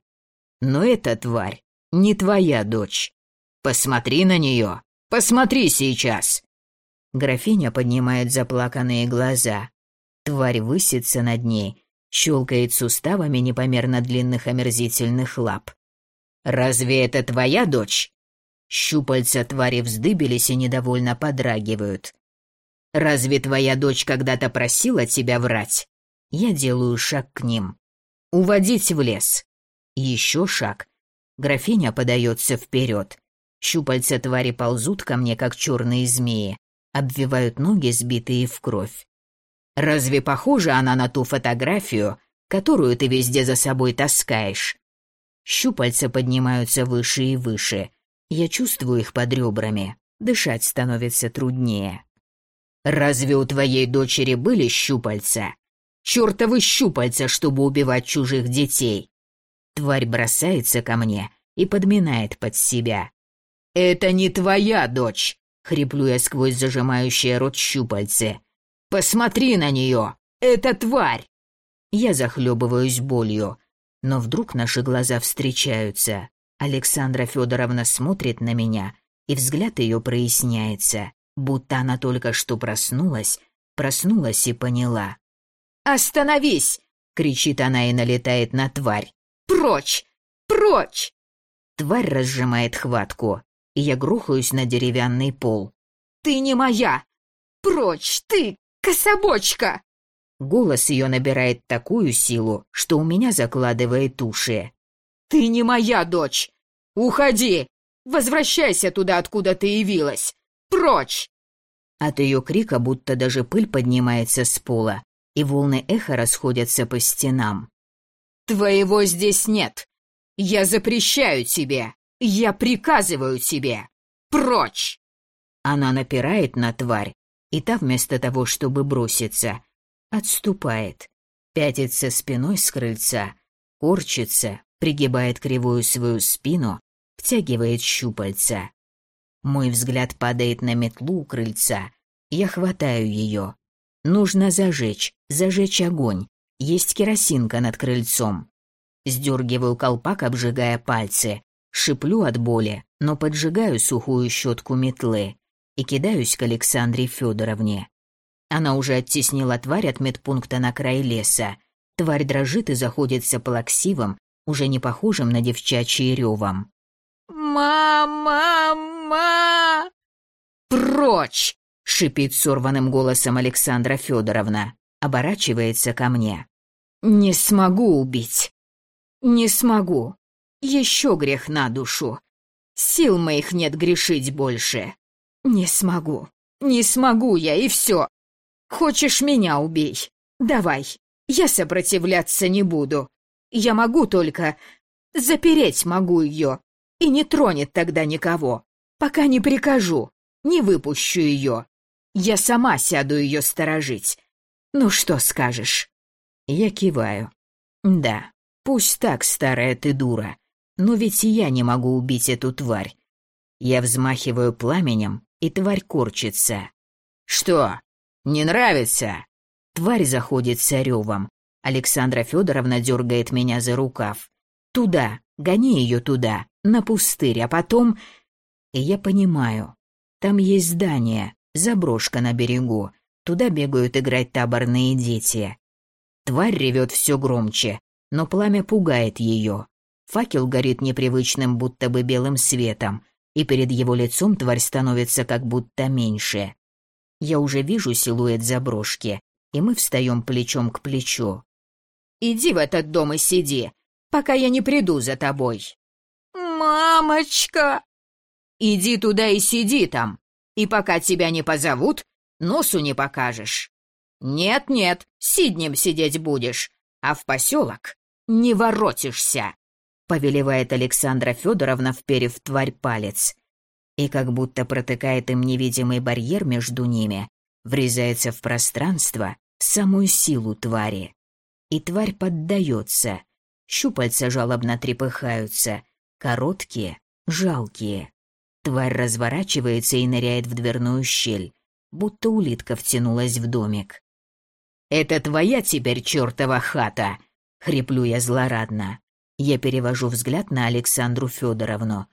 «Но эта тварь не твоя дочь. Посмотри на нее! Посмотри сейчас!» Графиня поднимает заплаканные глаза. Тварь высится над ней, щелкает суставами непомерно длинных омерзительных лап. «Разве это твоя дочь?» Щупальца твари вздыбились и недовольно подрагивают. «Разве твоя дочь когда-то просила тебя врать?» Я делаю шаг к ним. «Уводить в лес». Еще шаг. Графиня подается вперед. Щупальца твари ползут ко мне, как черные змеи, обвивают ноги, сбитые в кровь. Разве похожа она на ту фотографию, которую ты везде за собой таскаешь? Щупальца поднимаются выше и выше. Я чувствую их под ребрами. Дышать становится труднее. Разве у твоей дочери были щупальца? Чёртовы щупальца, чтобы убивать чужих детей. Тварь бросается ко мне и подминает под себя. «Это не твоя дочь!» — хриплю я сквозь зажимающие рот щупальце. «Посмотри на нее! Это тварь!» Я захлебываюсь болью, но вдруг наши глаза встречаются. Александра Федоровна смотрит на меня, и взгляд ее проясняется, будто она только что проснулась, проснулась и поняла. «Остановись!» — кричит она и налетает на тварь. «Прочь! Прочь!» Тварь разжимает хватку и я грохаюсь на деревянный пол. «Ты не моя! Прочь, ты, кособочка!» Голос ее набирает такую силу, что у меня закладывает уши. «Ты не моя дочь! Уходи! Возвращайся туда, откуда ты явилась! Прочь!» От ее крика будто даже пыль поднимается с пола, и волны эха расходятся по стенам. «Твоего здесь нет! Я запрещаю тебе!» Я приказываю тебе! Прочь!» Она напирает на тварь, и та вместо того, чтобы броситься, отступает, пятится спиной с крыльца, корчится, пригибает кривую свою спину, втягивает щупальца. Мой взгляд падает на метлу у крыльца. Я хватаю ее. Нужно зажечь, зажечь огонь. Есть керосинка над крыльцом. Сдергиваю колпак, обжигая пальцы. Шиплю от боли, но поджигаю сухую щетку метлы и кидаюсь к Александре Федоровне. Она уже оттеснила тварь от медпункта на край леса. Тварь дрожит и заходится плаксивым, уже не похожим на девчачьи ревом. «Мама! Мама!» «Прочь!» — шипит сорванным голосом Александра Федоровна. Оборачивается ко мне. «Не смогу убить. Не смогу. Еще грех на душу. Сил моих нет грешить больше. Не смогу. Не смогу я, и все. Хочешь меня убей? Давай. Я сопротивляться не буду. Я могу только... Запереть могу ее. И не тронет тогда никого. Пока не прикажу. Не выпущу ее. Я сама сяду ее сторожить. Ну что скажешь? Я киваю. Да, пусть так, старая ты дура. Но ведь и я не могу убить эту тварь. Я взмахиваю пламенем, и тварь корчится. «Что? Не нравится?» Тварь заходит с ревом. Александра Федоровна дергает меня за рукав. «Туда, гони ее туда, на пустырь, а потом...» И я понимаю. Там есть здание, заброшка на берегу. Туда бегают играть таборные дети. Тварь ревет все громче, но пламя пугает ее. Факел горит непривычным будто бы белым светом, и перед его лицом тварь становится как будто меньше. Я уже вижу силуэт заброшки, и мы встаем плечом к плечу. «Иди в этот дом и сиди, пока я не приду за тобой». «Мамочка!» «Иди туда и сиди там, и пока тебя не позовут, носу не покажешь. Нет-нет, сиднем сидеть будешь, а в поселок не воротишься» повелевает Александра Федоровна, вперев тварь палец. И как будто протыкает им невидимый барьер между ними, врезается в пространство, в самую силу твари. И тварь поддается. Щупальца жалобно трепыхаются, короткие, жалкие. Тварь разворачивается и ныряет в дверную щель, будто улитка втянулась в домик. «Это твоя теперь чертова хата!» — хриплю я злорадно. Я перевожу взгляд на Александру Федоровну.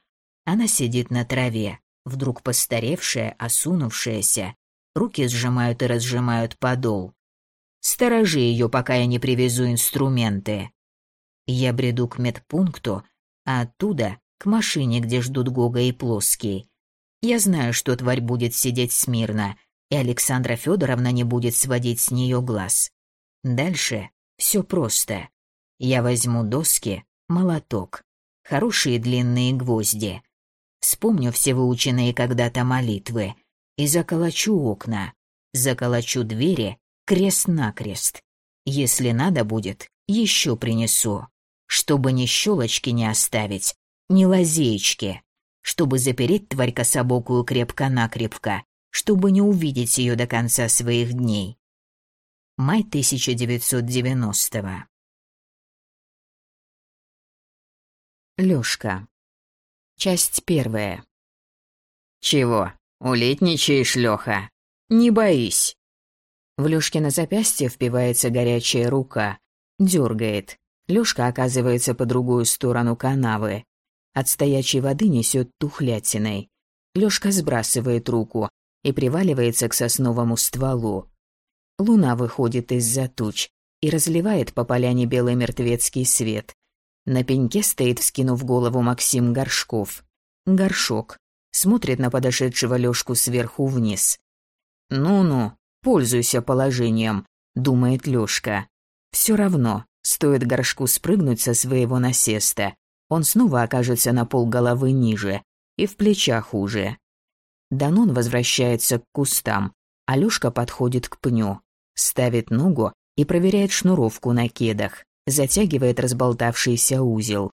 Она сидит на траве, вдруг постаревшая, осунувшаяся. Руки сжимают и разжимают подол. Сторожи ее, пока я не привезу инструменты. Я бреду к медпункту, а оттуда к машине, где ждут Гога и Плоский. Я знаю, что тварь будет сидеть смирно, и Александра Федоровна не будет сводить с нее глаз. Дальше все просто. Я возьму доски, молоток, хорошие длинные гвозди. Вспомню все выученные когда-то молитвы и заколочу окна, заколочу двери крест-накрест. Если надо будет, еще принесу, чтобы ни щелочки не оставить, ни лазеечки, чтобы запереть тварь кособокую крепко-накрепко, чтобы не увидеть ее до конца своих дней. Май 1990-го. Лёшка. Часть первая. «Чего? Улетничаешь, Лёха? Не боись!» В Лёшке на запястье впивается горячая рука. Дёргает. Лёшка оказывается по другую сторону канавы. От стоячей воды несёт тухлятиной. Лёшка сбрасывает руку и приваливается к сосновому стволу. Луна выходит из-за туч и разливает по поляне белый мертвецкий свет. На пеньке стоит, вскинув голову, Максим Горшков. Горшок. Смотрит на подошедшего Лёшку сверху вниз. «Ну-ну, пользуйся положением», — думает Лёшка. Всё равно, стоит Горшку спрыгнуть со своего насеста, он снова окажется на пол головы ниже и в плечах уже. Данон возвращается к кустам, а Лёшка подходит к пню, ставит ногу и проверяет шнуровку на кедах затягивает разболтавшийся узел.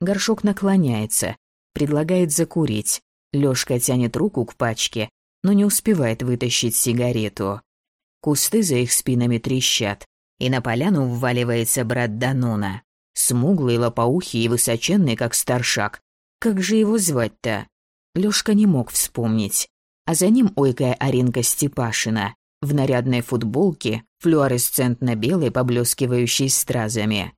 Горшок наклоняется, предлагает закурить. Лёшка тянет руку к пачке, но не успевает вытащить сигарету. Кусты за их спинами трещат, и на поляну вваливается брат Данона. Смуглый, лопоухий и высоченный, как старшак. Как же его звать-то? Лёшка не мог вспомнить. А за ним ойкая Аринка Степашина в нарядной футболке, флуоресцентно-белой, поблескивающей стразами.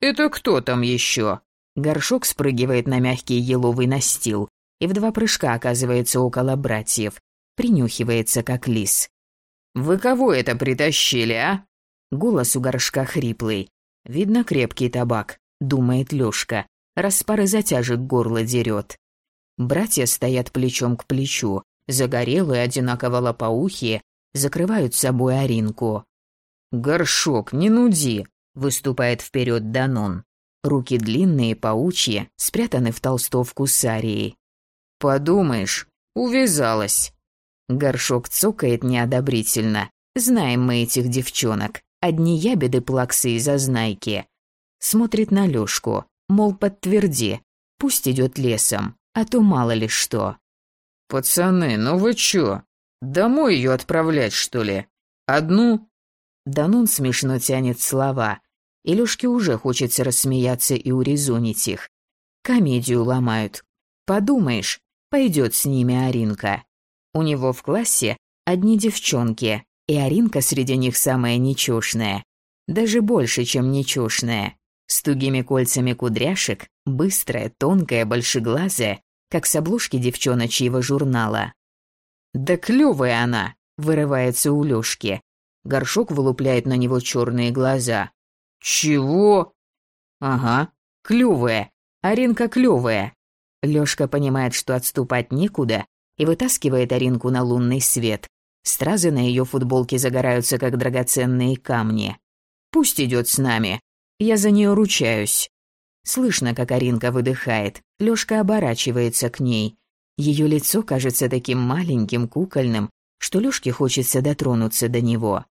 «Это кто там еще?» Горшок спрыгивает на мягкий еловый настил и в два прыжка оказывается около братьев, принюхивается как лис. «Вы кого это притащили, а?» Голос у горшка хриплый. Видно крепкий табак, думает Лёшка, раз пары затяжек горло дерет. Братья стоят плечом к плечу, загорелые, одинаково лопоухие, закрывают собой Аринку. «Горшок, не нуди!» — выступает вперед Данон. Руки длинные, паучьи, спрятаны в толстовку сарии. «Подумаешь, увязалась!» Горшок цокает неодобрительно. Знаем мы этих девчонок. Одни ябеды, плаксы и зазнайки. Смотрит на Лёшку, мол, подтверди. Пусть идет лесом, а то мало ли что. «Пацаны, ну вы чё? Домой ее отправлять, что ли? Одну?» Данун смешно тянет слова. И Лёшке уже хочется рассмеяться и урезонить их. Комедию ломают. Подумаешь, пойдет с ними Аринка. У него в классе одни девчонки, и Аринка среди них самая нечёшная. Даже больше, чем нечёшная. С тугими кольцами кудряшек, быстрая, тонкая, большеглазая, как с обложки девчоночьего журнала. «Да клёвая она!» — вырывается у Лёшки. Горшок вылупляет на него чёрные глаза. «Чего?» «Ага, клёвая. Аринка клёвая». Лёшка понимает, что отступать некуда, и вытаскивает Аринку на лунный свет. Стразы на её футболке загораются, как драгоценные камни. «Пусть идёт с нами. Я за неё ручаюсь». Слышно, как Аринка выдыхает. Лёшка оборачивается к ней. Её лицо кажется таким маленьким, кукольным, что Лёшке хочется дотронуться до него.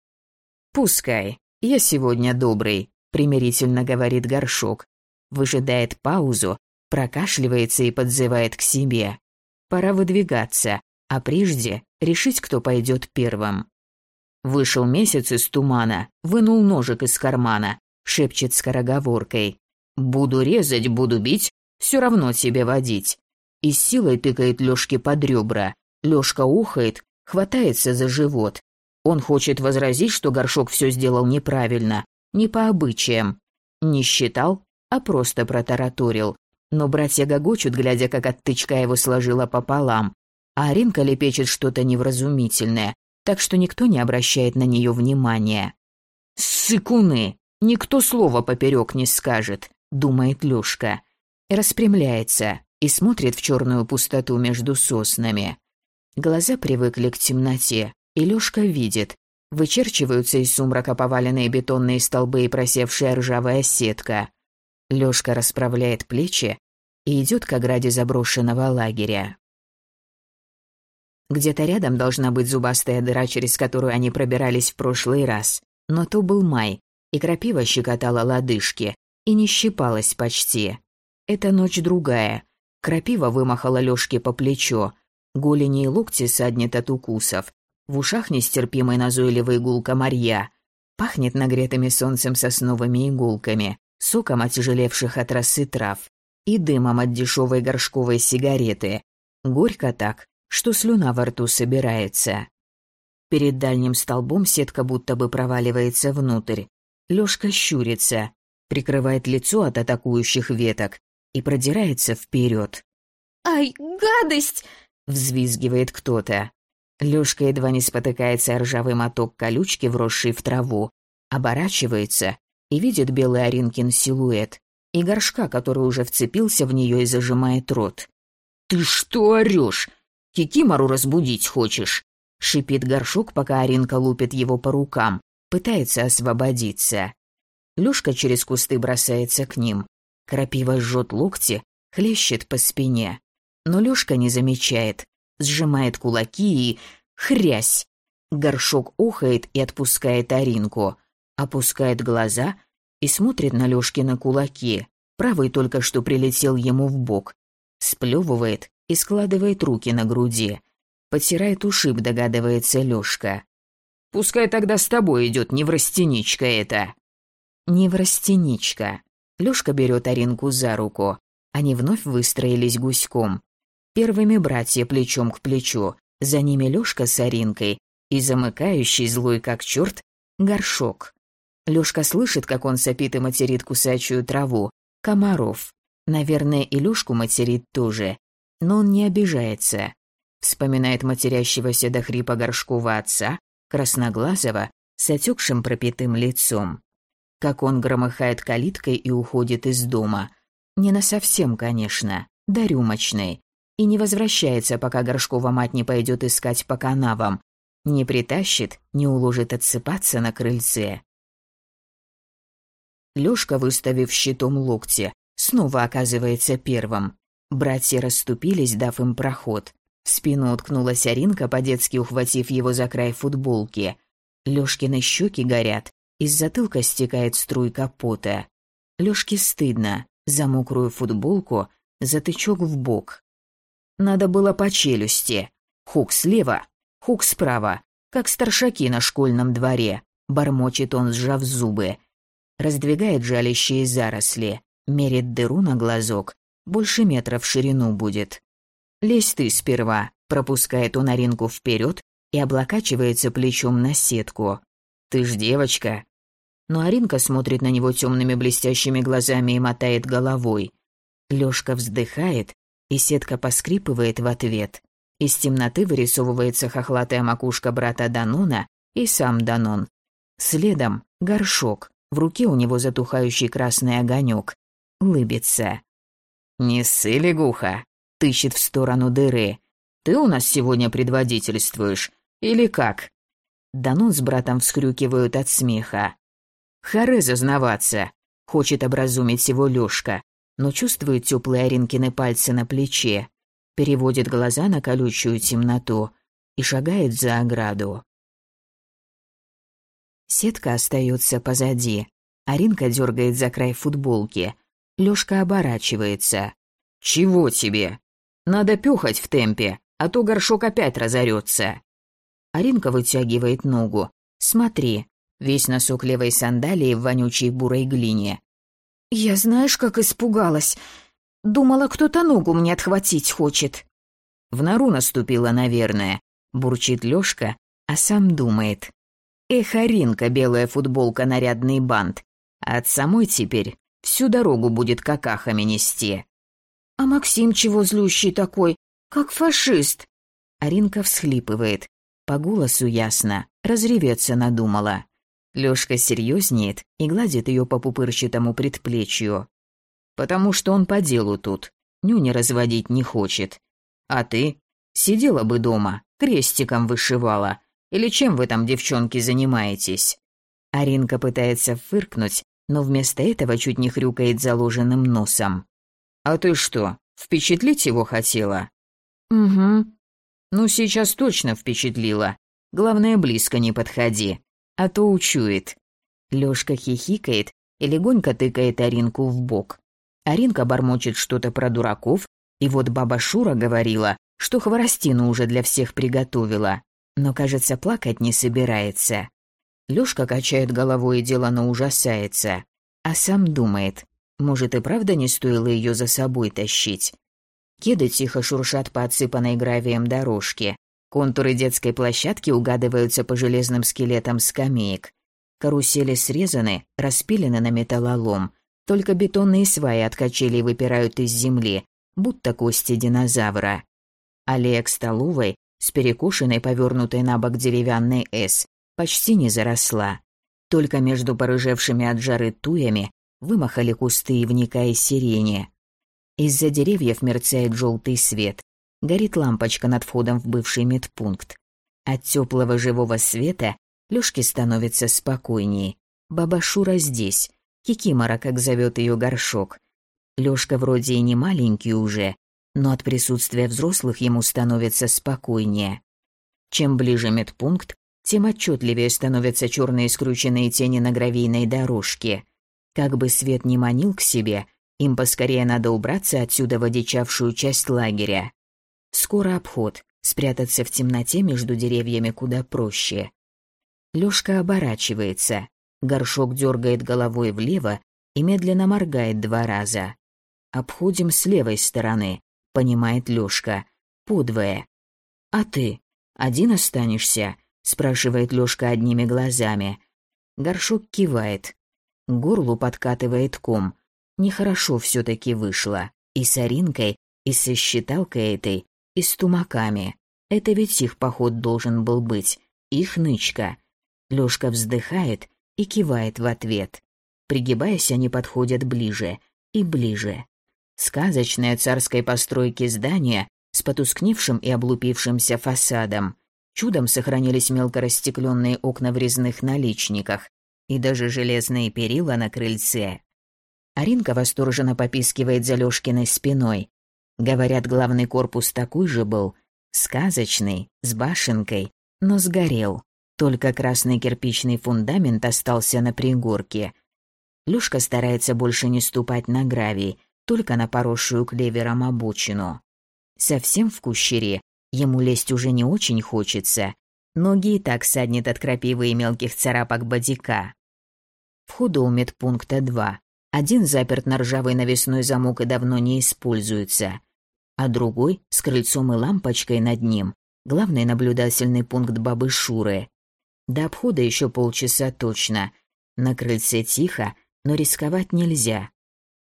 «Пускай. Я сегодня добрый», — примирительно говорит Горшок. Выжидает паузу, прокашливается и подзывает к себе. Пора выдвигаться, а прежде решить, кто пойдет первым. Вышел месяц из тумана, вынул ножик из кармана, шепчет скороговоркой. Буду резать, буду бить, все равно тебе водить. И силой тыкает Лёшке под ребра. Лёшка ухает, хватается за живот. Он хочет возразить, что горшок все сделал неправильно, не по обычаям. Не считал, а просто протараторил. Но братья гогочут, глядя, как от тычка его сложила пополам. А Аринка лепечет что-то невразумительное, так что никто не обращает на нее внимания. «Сыкуны! Никто слова поперек не скажет думает Лёшка. Распрямляется и смотрит в черную пустоту между соснами. Глаза привыкли к темноте, и Лёшка видит. Вычерчиваются из сумрака поваленные бетонные столбы и просевшая ржавая сетка. Лёшка расправляет плечи и идет к ограде заброшенного лагеря. Где-то рядом должна быть зубастая дыра, через которую они пробирались в прошлый раз. Но то был май, и крапива щекотала лодыжки, и не щипалась почти. Эта ночь другая. Крапива вымахала Лёшке по плечо. Голени и локти саднет от укусов. В ушах нестерпимый назойливый гул комарья. Пахнет нагретыми солнцем сосновыми иголками, соком отяжелевших от росы трав и дымом от дешевой горшковой сигареты. Горько так, что слюна во рту собирается. Перед дальним столбом сетка будто бы проваливается внутрь. Лёшка щурится прикрывает лицо от атакующих веток и продирается вперед. «Ай, гадость!» — взвизгивает кто-то. Лёшка едва не спотыкается о ржавый моток колючки, вросший в траву, оборачивается и видит белый Аринкин силуэт и горшка, который уже вцепился в нее и зажимает рот. «Ты что орёшь? Кикимору разбудить хочешь?» — шипит горшок, пока Аринка лупит его по рукам, пытается освободиться. Люшка через кусты бросается к ним. Крапива жжет локти, хлещет по спине. Но Лёшка не замечает, сжимает кулаки и... хрясь! Горшок ухает и отпускает Аринку. Опускает глаза и смотрит на Лёшкины кулаки. Правый только что прилетел ему в бок. Сплёвывает и складывает руки на груди. Потирает ушиб, догадывается Лёшка. «Пускай тогда с тобой идет неврастеничка это!» Неврастеничка. Лёшка берет Аринку за руку. Они вновь выстроились гуськом. Первыми братья плечом к плечу, за ними Лёшка с Аринкой и замыкающий, злой как чёрт, горшок. Лёшка слышит, как он сопит и материт кусачую траву, комаров. Наверное, и Лёшку материт тоже. Но он не обижается. Вспоминает матерящегося до хрипа горшкового отца, красноглазого, с отекшим пропитым лицом. Как он громыхает калиткой и уходит из дома. Не на совсем, конечно, до рюмочной. И не возвращается, пока Горшкова мать не пойдет искать по канавам. Не притащит, не уложит отсыпаться на крыльце. Лёшка, выставив щитом локти, снова оказывается первым. Братья расступились, дав им проход. В спину уткнулась Аринка, по-детски ухватив его за край футболки. Лёшкины щеки горят, из затылка стекает струйка пота. Лёшке стыдно, за мокрую футболку, за тычок в бок. Надо было по челюсти. Хук слева, хук справа, как старшаки на школьном дворе. Бормочет он, сжав зубы. Раздвигает жалящие заросли, мерит дыру на глазок, больше метра в ширину будет. «Лезь ты сперва», пропускает он Аринку вперед и облокачивается плечом на сетку. «Ты ж девочка». Но Аринка смотрит на него темными блестящими глазами и мотает головой. Лёшка вздыхает, и сетка поскрипывает в ответ. Из темноты вырисовывается хохлатая макушка брата Данона и сам Данон. Следом горшок, в руке у него затухающий красный огонек. Лыбится. «Не ссы, лягуха!» — тыщет в сторону дыры. «Ты у нас сегодня предводительствуешь? Или как?» Данон с братом вскрюкивают от смеха. «Харе зазнаваться!» — хочет образумить его Лёшка, но чувствует теплые Аринкины пальцы на плече, переводит глаза на колючую темноту и шагает за ограду. Сетка остается позади. Аринка дергает за край футболки. Лёшка оборачивается. «Чего тебе? Надо пёхать в темпе, а то горшок опять разорется». Аринка вытягивает ногу. «Смотри, весь носок левой сандалии в вонючей бурой глине. «Я знаешь, как испугалась. Думала, кто-то ногу мне отхватить хочет». В нору наступила, наверное. Бурчит Лёшка, а сам думает. Эх, Аринка, белая футболка, нарядный бант. А от самой теперь всю дорогу будет какахами нести. «А Максим чего злющий такой? Как фашист?» Аринка всхлипывает. По голосу ясно, разреветься надумала. Лёшка серьезнеет и гладит ее по пупырчатому предплечью. «Потому что он по делу тут, нюни разводить не хочет. А ты? Сидела бы дома, крестиком вышивала. Или чем вы там, девчонки, занимаетесь?» Аринка пытается фыркнуть, но вместо этого чуть не хрюкает заложенным носом. «А ты что, впечатлить его хотела?» «Угу», ну, сейчас точно впечатлило. Главное, близко не подходи, а то учует. Лёшка хихикает и легонько тыкает Аринку в бок. Аринка бормочет что-то про дураков, и вот баба Шура говорила, что хворостину уже для всех приготовила, но, кажется, плакать не собирается. Лёшка качает головой и делано ужасается, а сам думает, может и правда не стоило её за собой тащить. Кеды тихо шуршат по отсыпанной гравием дорожке. Контуры детской площадки угадываются по железным скелетам скамеек. Карусели срезаны, распилены на металлолом. Только бетонные сваи от качелей выпирают из земли, будто кости динозавра. Аллея к столовой, с перекушенной, повернутой на бок деревянной «С», почти не заросла. Только между порыжевшими от жары туями вымахали кусты ивника и сирени. Из-за деревьев мерцает желтый свет. Горит лампочка над входом в бывший медпункт. От теплого живого света Лёшке становится спокойней. Баба Шура здесь. Кикимора, как зовет ее горшок. Лёшка вроде и не маленький уже, но от присутствия взрослых ему становится спокойнее. Чем ближе медпункт, тем отчетливее становятся черные скрученные тени на гравийной дорожке. Как бы свет не манил к себе, им поскорее надо убраться отсюда в одичавшую часть лагеря. Скоро обход, спрятаться в темноте между деревьями куда проще. Лёшка оборачивается. Горшок дергает головой влево и медленно моргает два раза. «Обходим с левой стороны», — понимает Лёшка. «Подвое». «А ты? Один останешься?» — спрашивает Лёшка одними глазами. Горшок кивает. Горлу подкатывает ком — Нехорошо все-таки вышло. И с Аринкой, и со считалкой этой, и с тумаками. Это ведь их поход должен был быть. Их нычка. Лёшка вздыхает и кивает в ответ. Пригибаясь, они подходят ближе и ближе. Сказочное царской постройки здание с потускневшим и облупившимся фасадом. Чудом сохранились мелко растекленные окна в резных наличниках и даже железные перила на крыльце. Аринка восторженно попискивает за Лёшкиной спиной. Говорят, главный корпус такой же был, сказочный, с башенкой, но сгорел. Только красный кирпичный фундамент остался на пригорке. Люшка старается больше не ступать на гравий, только на поросшую клевером обочину. Совсем в кущере ему лезть уже не очень хочется. Ноги и так саднет от крапивы и мелких царапок бодика. Входа у медпункта два. Один заперт на ржавый навесной замок и давно не используется, а другой с крыльцом и лампочкой над ним. Главный наблюдательный пункт бабы Шуры. До обхода еще полчаса точно. На крыльце тихо, но рисковать нельзя.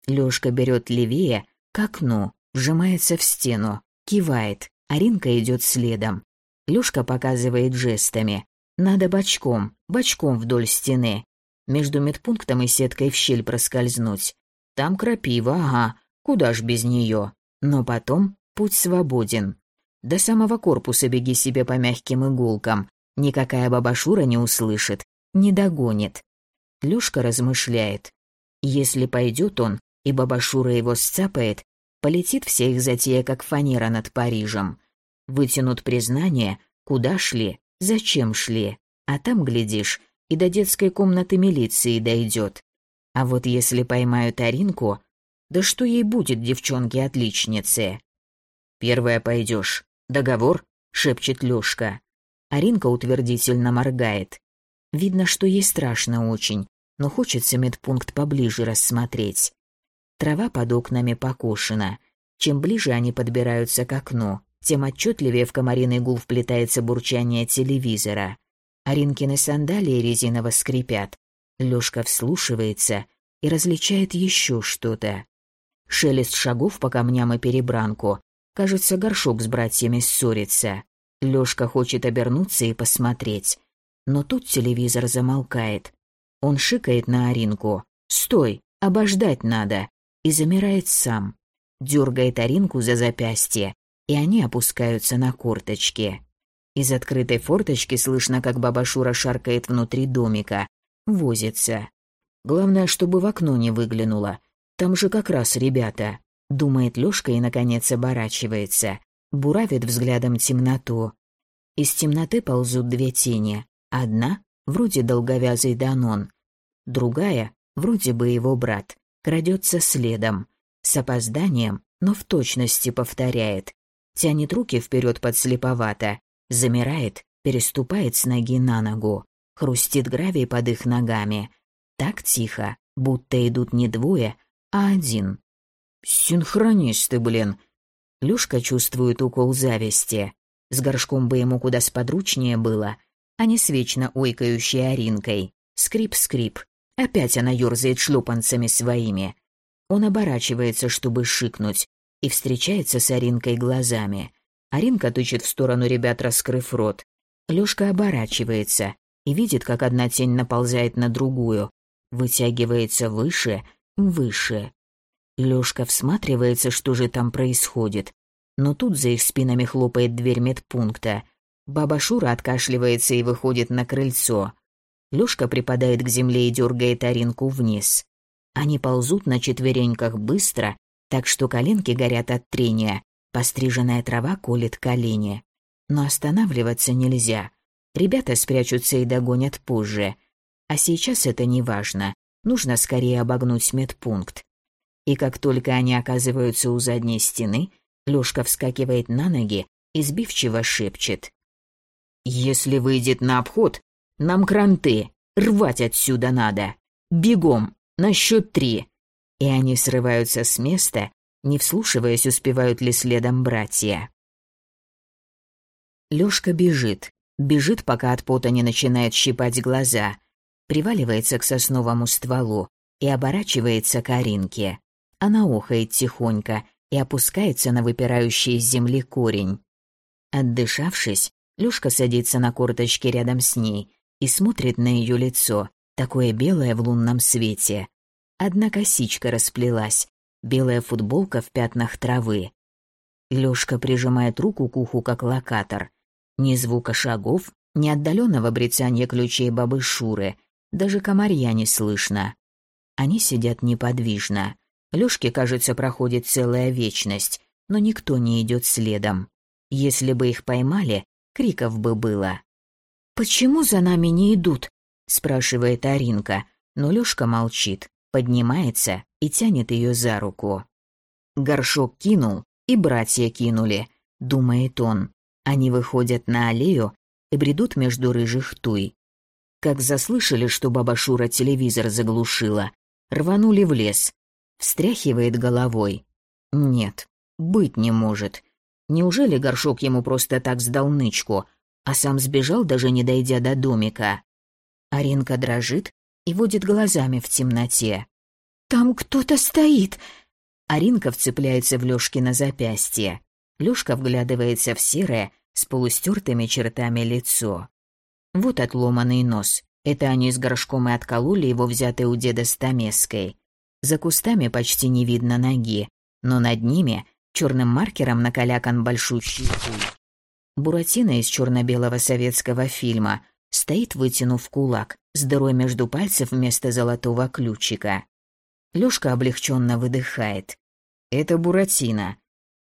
Лёшка берет левее, к окну, вжимается в стену, кивает. Аринка идет следом. Лёшка показывает жестами. Надо бочком, бочком вдоль стены. Между медпунктом и сеткой в щель проскользнуть. Там крапива, ага, куда ж без нее. Но потом путь свободен. До самого корпуса беги себе по мягким иголкам, Никакая бабашура не услышит, не догонит. Люшка размышляет. Если пойдет он, и бабашура его сцапает, полетит вся их затея, как фанера над Парижем. Вытянут признание, куда шли, зачем шли, а там, глядишь, и до детской комнаты милиции дойдет. А вот если поймают Аринку, да что ей будет, девчонки-отличницы? «Первая пойдешь. Договор?» — шепчет Лёшка. Аринка утвердительно моргает. Видно, что ей страшно очень, но хочется медпункт поближе рассмотреть. Трава под окнами покошена. Чем ближе они подбираются к окну, тем отчетливее в комариный гул вплетается бурчание телевизора. Аринкины сандалии резиново скрипят. Лёшка вслушивается и различает еще что-то. Шелест шагов по камням и перебранку. Кажется, горшок с братьями ссорится. Лёшка хочет обернуться и посмотреть. Но тут телевизор замолкает. Он шикает на Аринку. «Стой! Обождать надо!» И замирает сам. Дёргает Аринку за запястье, и они опускаются на корточки. Из открытой форточки слышно, как баба Шура шаркает внутри домика. Возится. Главное, чтобы в окно не выглянуло. Там же как раз ребята. Думает Лёшка и, наконец, оборачивается буравит взглядом темноту. Из темноты ползут две тени. Одна — вроде долговязый Данон. Другая — вроде бы его брат. Крадется следом. С опозданием, но в точности повторяет. Тянет руки вперед подслеповато. Замирает, переступает с ноги на ногу. Хрустит гравий под их ногами. Так тихо, будто идут не двое, а один. «Синхронисты, блин!» Люшка чувствует укол зависти. С горшком бы ему куда сподручнее было, а не с вечно ойкающей Аринкой. Скрип-скрип. Опять она ёрзает шлюпанцами своими. Он оборачивается, чтобы шикнуть, и встречается с Аринкой глазами. Аринка тычет в сторону ребят, раскрыв рот. Лёшка оборачивается и видит, как одна тень наползает на другую, вытягивается выше, выше. Лёшка всматривается, что же там происходит. Но тут за их спинами хлопает дверь медпункта. Баба Шура откашливается и выходит на крыльцо. Лёшка припадает к земле и дергает Аринку вниз. Они ползут на четвереньках быстро, так что коленки горят от трения. Постриженная трава колет колени. Но останавливаться нельзя. Ребята спрячутся и догонят позже. А сейчас это не важно. Нужно скорее обогнуть медпункт и как только они оказываются у задней стены, Лёшка вскакивает на ноги и сбивчиво шепчет. «Если выйдет на обход, нам кранты, рвать отсюда надо. Бегом, на счет три!» И они срываются с места, не вслушиваясь, успевают ли следом братья. Лёшка бежит, бежит, пока от пота не начинает щипать глаза, приваливается к сосновому стволу и оборачивается к Аринке. Она охает тихонько и опускается на выпирающий из земли корень. Отдышавшись, Люшка садится на корточки рядом с ней и смотрит на ее лицо, такое белое в лунном свете, Одна косичка расплелась, белая футболка в пятнах травы. Лёшка прижимает руку к уху, как локатор. Ни звука шагов, ни отдаленного брецания ключей бабы Шуры, даже комарья не слышно. Они сидят неподвижно. Лёшке, кажется, проходит целая вечность, но никто не идет следом. Если бы их поймали, криков бы было. «Почему за нами не идут?» – спрашивает Аринка, но Лёшка молчит, поднимается и тянет ее за руку. Горшок кинул, и братья кинули, думает он. Они выходят на аллею и бредут между рыжих туй. Как заслышали, что баба Шура телевизор заглушила, рванули в лес. Встряхивает головой. Нет, быть не может. Неужели горшок ему просто так сдал нычку, а сам сбежал, даже не дойдя до домика? Аринка дрожит и водит глазами в темноте. «Там кто-то стоит!» Аринка вцепляется в Лёшкино запястье. Лёшка вглядывается в серое, с полустертыми чертами лицо. Вот отломанный нос. Это они с горшком и откололи его, взятый у деда Стамеской. За кустами почти не видно ноги, но над ними черным маркером накалякан большущий хуй. Буратино из черно-белого советского фильма стоит, вытянув кулак, с дырой между пальцев вместо золотого ключика. Лёшка облегченно выдыхает. Это Буратино.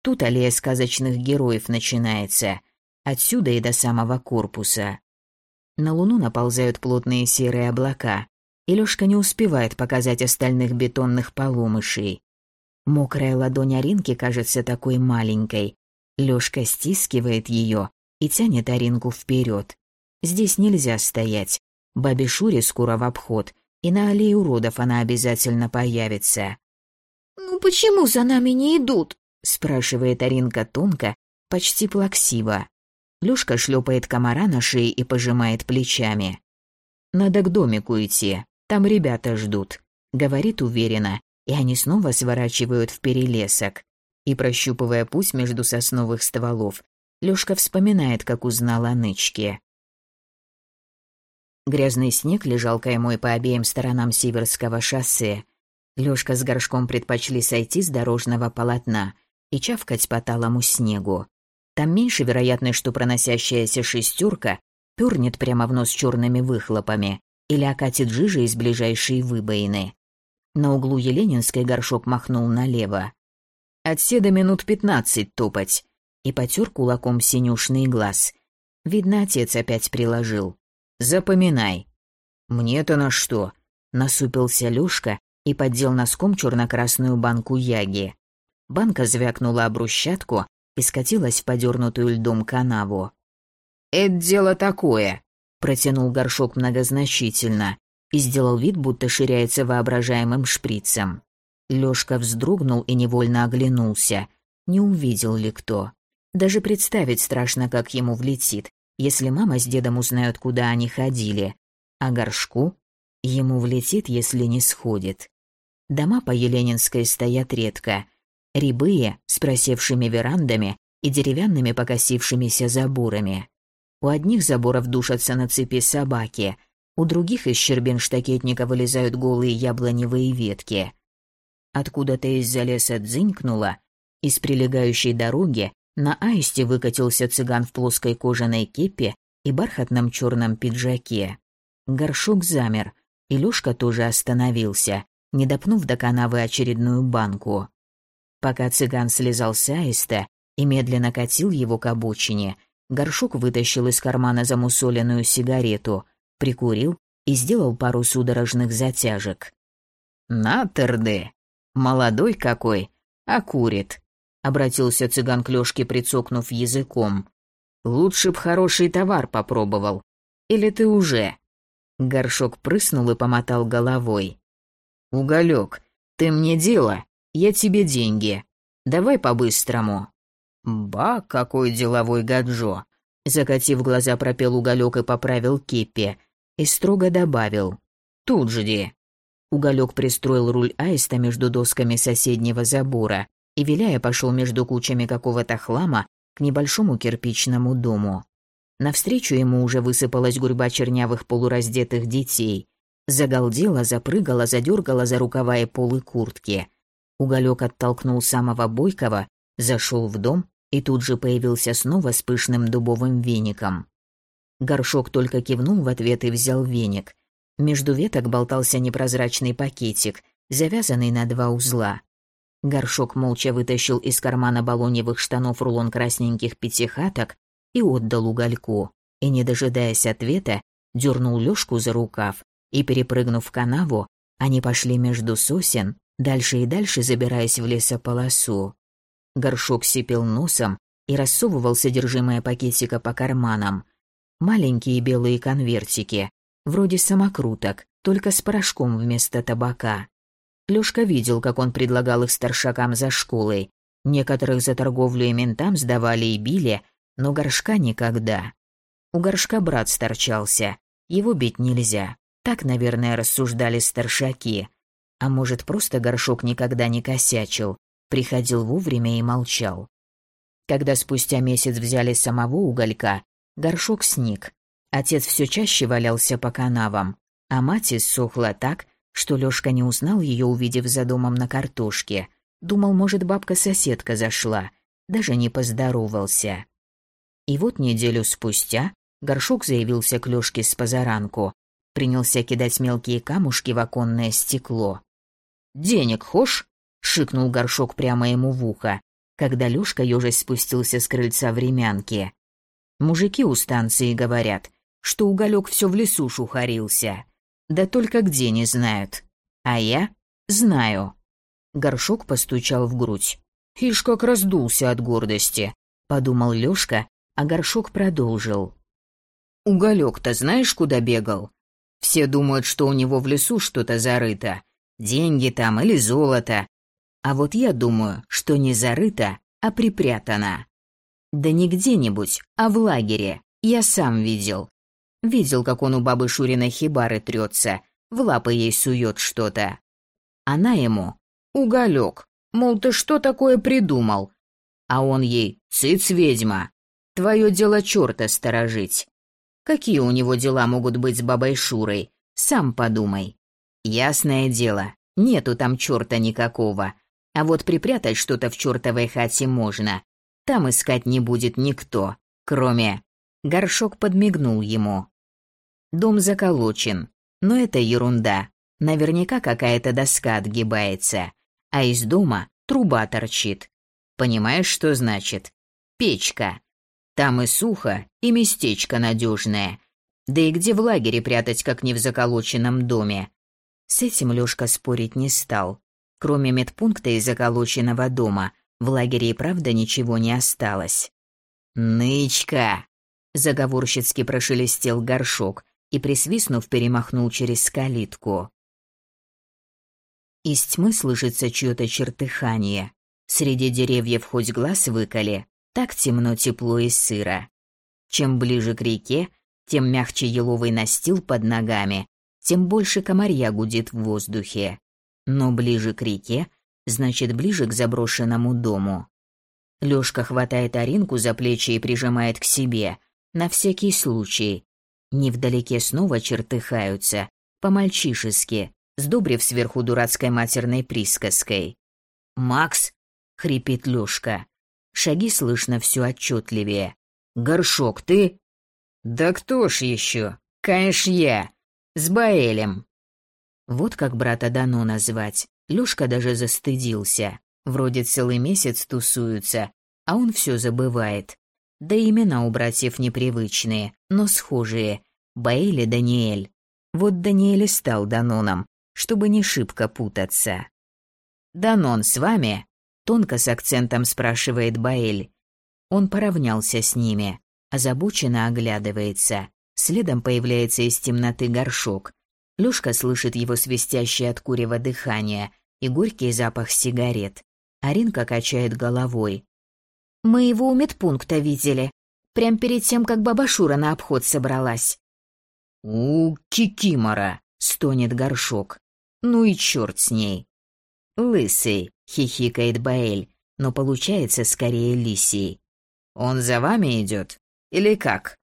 Тут аллея сказочных героев начинается. Отсюда и до самого корпуса. На луну наползают плотные серые облака, и Лёшка не успевает показать остальных бетонных полумышей. Мокрая ладонь Аринки кажется такой маленькой. Лёшка стискивает её и тянет Аринку вперед. Здесь нельзя стоять. Бабе Шуре скоро в обход, и на аллее уродов она обязательно появится. «Ну почему за нами не идут?» — спрашивает Аринка тонко, почти плаксиво. Люшка шлепает комара на шее и пожимает плечами. «Надо к домику идти, там ребята ждут», — говорит уверенно, и они снова сворачивают в перелесок. И, прощупывая путь между сосновых стволов, Лёшка вспоминает, как узнала о нычке. Грязный снег лежал каймой по обеим сторонам Сиверского шоссе. Лёшка с горшком предпочли сойти с дорожного полотна и чавкать по талому снегу. Там меньше вероятность, что проносящаяся шестерка пёрнет прямо в нос черными выхлопами или окатит жижей из ближайшей выбоины. На углу Еленинской горшок махнул налево. Отседа минут пятнадцать топать. И потер кулаком синюшный глаз. Видно, отец опять приложил. Запоминай. Мне-то на что? Насупился Люшка и поддел носком черно-красную банку яги. Банка звякнула об брусчатку и скатилась в подернутую льдом канаву. «Это дело такое», — протянул горшок многозначительно и сделал вид, будто ширяется воображаемым шприцем. Лёшка вздрогнул и невольно оглянулся. Не увидел ли кто? Даже представить страшно, как ему влетит, если мама с дедом узнают, куда они ходили. А горшку ему влетит, если не сходит. Дома по Еленинской стоят редко. Рябые, с просевшими верандами и деревянными покосившимися заборами. У одних заборов душатся на цепи собаки, у других из щербин штакетника вылезают голые яблоневые ветки. Откуда-то из-за леса дзынькнуло, из прилегающей дороги на аисте выкатился цыган в плоской кожаной кепе и бархатном черном пиджаке. Горшок замер, и Лёшка тоже остановился, не допнув до канавы очередную банку. Пока цыган слезал с аиста и медленно катил его к обочине, горшок вытащил из кармана замусоленную сигарету, прикурил и сделал пару судорожных затяжек. «Натерды! Молодой какой, а курит!» Обратился цыган к Лёшке, прицокнув языком. Лучше б хороший товар попробовал. Или ты уже? Горшок прыснул и помотал головой. Уголек, ты мне дело, я тебе деньги. Давай по-быстрому. Ба, какой деловой гаджо. Закатив глаза, пропел уголек и поправил кепи. И строго добавил. Тут жди. Уголек пристроил руль аиста между досками соседнего забора и, виляя, пошел между кучами какого-то хлама к небольшому кирпичному дому. Навстречу ему уже высыпалась гурьба чернявых полураздетых детей. Загалдела, запрыгала, задергала за рукава и полы куртки. Уголек оттолкнул самого Бойкова, зашел в дом и тут же появился снова с пышным дубовым веником. Горшок только кивнул в ответ и взял веник. Между веток болтался непрозрачный пакетик, завязанный на два узла. Горшок молча вытащил из кармана балоневых штанов рулон красненьких пятихаток и отдал угольку, и, не дожидаясь ответа, дернул Лёшку за рукав, и, перепрыгнув канаву, они пошли между сосен, дальше и дальше забираясь в лесополосу. Горшок сипел носом и рассовывал содержимое пакетика по карманам. Маленькие белые конвертики, вроде самокруток, только с порошком вместо табака. Лёшка видел, как он предлагал их старшакам за школой. Некоторых за торговлю и ментам сдавали и били, но горшка никогда. У горшка брат сторчался, его бить нельзя. Так, наверное, рассуждали старшаки. А может, просто горшок никогда не косячил, приходил вовремя и молчал. Когда спустя месяц взяли самого уголька, горшок сник. Отец все чаще валялся по канавам, а мать иссохла так, что Лёшка не узнал ее, увидев за домом на картошке. Думал, может, бабка-соседка зашла, даже не поздоровался. И вот неделю спустя горшок заявился к Лёшке с позаранку, принялся кидать мелкие камушки в оконное стекло. «Денег хошь?» шикнул горшок прямо ему в ухо, когда Лёшка ёжась спустился с крыльца времянки. Мужики у станции говорят, что уголек все в лесу шухарился. Да только где не знают. А я знаю. Горшок постучал в грудь. Ишь как раздулся от гордости, подумал Лёшка, а горшок продолжил. Уголек-то знаешь, куда бегал? Все думают, что у него в лесу что-то зарыто. Деньги там или золото. А вот я думаю, что не зарыто, а припрятано. Да не где-нибудь, а в лагере. Я сам видел. Видел, как он у бабы Шуриной хибары трется, в лапы ей сует что-то. Она ему «Уголек, мол, ты что такое придумал?» А он ей «Цыц, ведьма, твое дело черта сторожить». Какие у него дела могут быть с бабой Шурой? Сам подумай. Ясное дело, нету там черта никакого. А вот припрятать что-то в чертовой хате можно. Там искать не будет никто, кроме... Горшок подмигнул ему. Дом заколочен, но это ерунда. Наверняка какая-то доска отгибается, а из дома труба торчит. Понимаешь, что значит? Печка. Там и сухо, и местечко надежное. Да и где в лагере прятать, как не в заколоченном доме? С этим Лёшка спорить не стал. Кроме медпункта и заколоченного дома, в лагере и правда ничего не осталось. «Нычка!» — заговорщицки прошелестел горшок и, присвистнув, перемахнул через калитку. Из тьмы слышится чьё-то чертыхание. Среди деревьев хоть глаз выколи, так темно, тепло и сыро. Чем ближе к реке, тем мягче еловый настил под ногами, тем больше комарья гудит в воздухе но ближе к реке, значит, ближе к заброшенному дому. Лёшка хватает Аринку за плечи и прижимает к себе, на всякий случай. Невдалеке снова чертыхаются, по-мальчишески, сдобрив сверху дурацкой матерной присказкой. «Макс!» — хрипит Лёшка. Шаги слышно все отчетливее. «Горшок, ты?» «Да кто ж еще? Конечно, я. С Баэлем. Вот как брата Дано назвать. Лёшка даже застыдился. Вроде целый месяц тусуются, а он все забывает. Да имена у братьев непривычные, но схожие. Баэль и Даниэль. Вот Даниэль и стал Даноном, чтобы не шибко путаться. «Данон с вами?» — тонко с акцентом спрашивает Баэль. Он поравнялся с ними, озабоченно оглядывается. Следом появляется из темноты горшок, Лёшка слышит его свистящее от курева дыхание и горький запах сигарет. Аринка качает головой. «Мы его у медпункта видели. Прям перед тем, как баба Шура на обход собралась». «У, кикимора!» — стонет горшок. «Ну и черт с ней!» «Лысый!» — хихикает Баэль, но получается скорее лисий. «Он за вами идет? Или как?»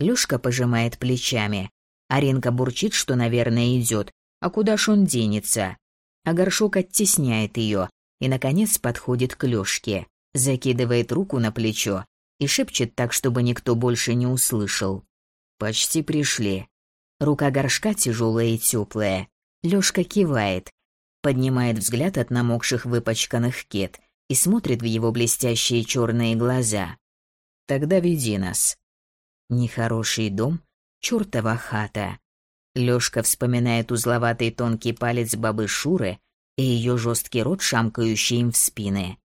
Люшка пожимает плечами. Аринка бурчит, что, наверное, идет, а куда ж он денется? А горшок оттесняет ее и, наконец, подходит к Лёшке, закидывает руку на плечо и шепчет так, чтобы никто больше не услышал. «Почти пришли». Рука горшка тяжелая и теплая. Лёшка кивает, поднимает взгляд от намокших выпачканных кет и смотрит в его блестящие черные глаза. «Тогда веди нас». Нехороший дом, чертова хата. Лёшка вспоминает узловатый тонкий палец бабы Шуры и ее жесткий рот, шамкающий им в спины.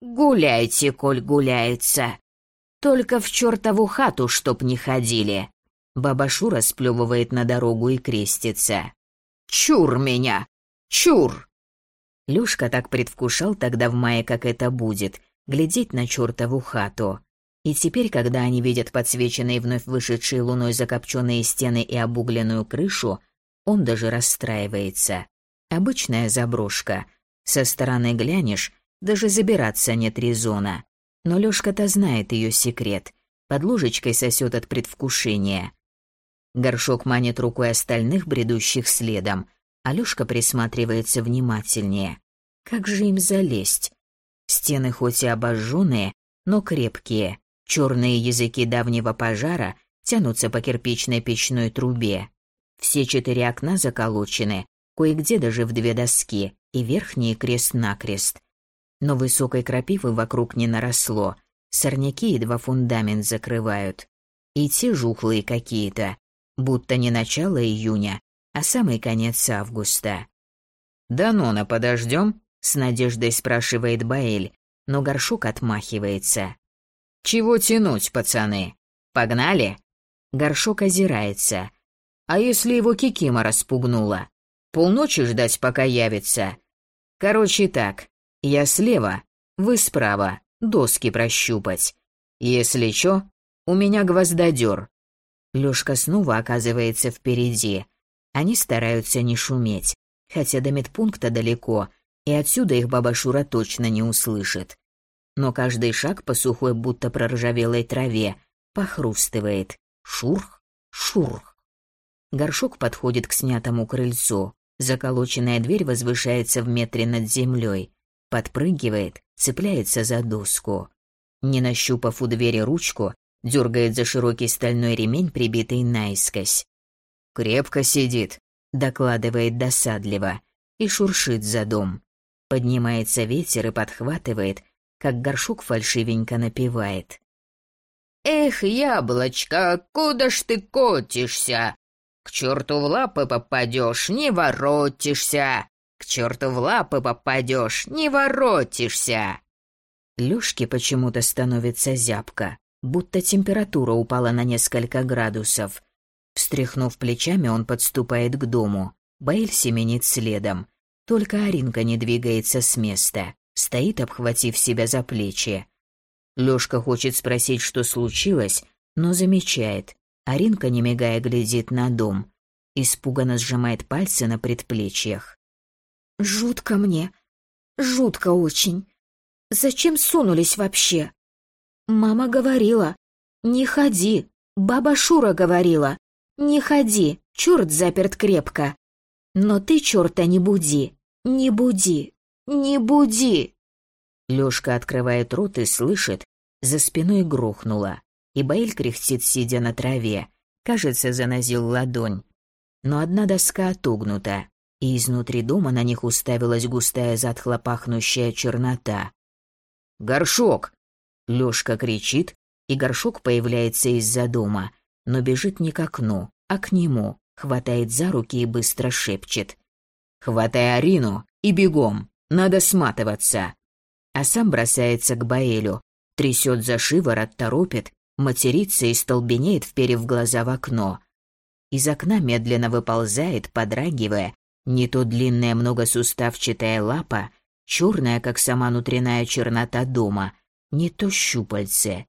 «Гуляйте, коль гуляется. Только в чертову хату, чтоб не ходили». Баба Шура сплевывает на дорогу и крестится. «Чур меня! Чур!» Лёшка так предвкушал тогда в мае, как это будет, глядеть на чертову хату. И теперь, когда они видят подсвеченные вновь вышедшие луной закопченные стены и обугленную крышу, он даже расстраивается. Обычная заброшка. Со стороны глянешь, даже забираться нет резона. Но Лёшка-то знает ее секрет. Под ложечкой сосет от предвкушения. Горшок манит рукой остальных, бредущих следом. Алёшка присматривается внимательнее. Как же им залезть? Стены хоть и обожженные, но крепкие. Черные языки давнего пожара тянутся по кирпичной печной трубе. Все четыре окна заколочены, кое-где даже в две доски, и верхний крест-накрест. Но высокой крапивы вокруг не наросло, сорняки едва фундамент закрывают. И те жухлые какие-то, будто не начало июня, а самый конец августа. «Да Нона, подождем?» — с надеждой спрашивает Баэль, но горшок отмахивается. «Чего тянуть, пацаны? Погнали?» Горшок озирается. «А если его Кикима распугнула? Полночи ждать, пока явится? Короче так, я слева, вы справа, доски прощупать. Если чё, у меня гвоздодёр». Лёшка снова оказывается впереди. Они стараются не шуметь, хотя до медпункта далеко, и отсюда их баба Шура точно не услышит но каждый шаг по сухой, будто проржавелой траве, похрустывает. Шурх, шурх. Горшок подходит к снятому крыльцу. Заколоченная дверь возвышается в метре над землей. Подпрыгивает, цепляется за доску. Не нащупав у двери ручку, дергает за широкий стальной ремень, прибитый наискось. «Крепко сидит», — докладывает досадливо, и шуршит за дом. Поднимается ветер и подхватывает, как горшок фальшивенько напевает. «Эх, яблочко, куда ж ты котишься? К черту в лапы попадешь, не воротишься! Черту в лапы попадешь, не воротишься!» Лёшке почему-то становится зябко, будто температура упала на несколько градусов. Встряхнув плечами, он подступает к дому. Баэль семенит следом. Только Аринка не двигается с места стоит, обхватив себя за плечи. Лёшка хочет спросить, что случилось, но замечает. Аринка, не мигая, глядит на дом. Испуганно сжимает пальцы на предплечьях. «Жутко мне. Жутко очень. Зачем сунулись вообще?» «Мама говорила. Не ходи. Баба Шура говорила. Не ходи. Чёрт заперт крепко. Но ты чёрта не буди. Не буди. «Не буди!» Лёшка открывает рот и слышит, за спиной грохнуло, и Баиль кряхтит, сидя на траве. Кажется, занозил ладонь. Но одна доска отогнута, и изнутри дома на них уставилась густая затхло чернота. «Горшок!» Лёшка кричит, и горшок появляется из-за дома, но бежит не к окну, а к нему, хватает за руки и быстро шепчет. «Хватай Арину и бегом!» Надо сматываться. А сам бросается к Баэлю, трясет за шиворот, торопит, матерится и столбенеет, вперев глаза в окно. Из окна медленно выползает, подрагивая, не то длинная многосуставчатая лапа, черная, как сама внутренняя чернота дома, не то щупальце.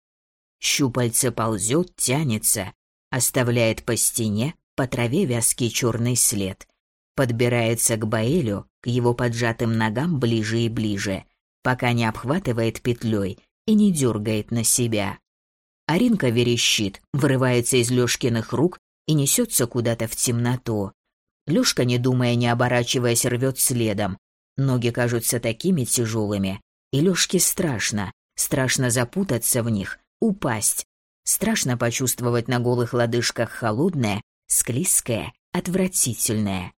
Щупальце ползет, тянется, оставляет по стене, по траве вязкий черный след подбирается к Баэлю, к его поджатым ногам ближе и ближе, пока не обхватывает петлей и не дергает на себя. Аринка верещит, вырывается из Лёшкиных рук и несется куда-то в темноту. Лёшка, не думая, не оборачиваясь, рвет следом. Ноги кажутся такими тяжелыми, и Лёшке страшно. Страшно запутаться в них, упасть. Страшно почувствовать на голых лодыжках холодное, склизкое, отвратительное.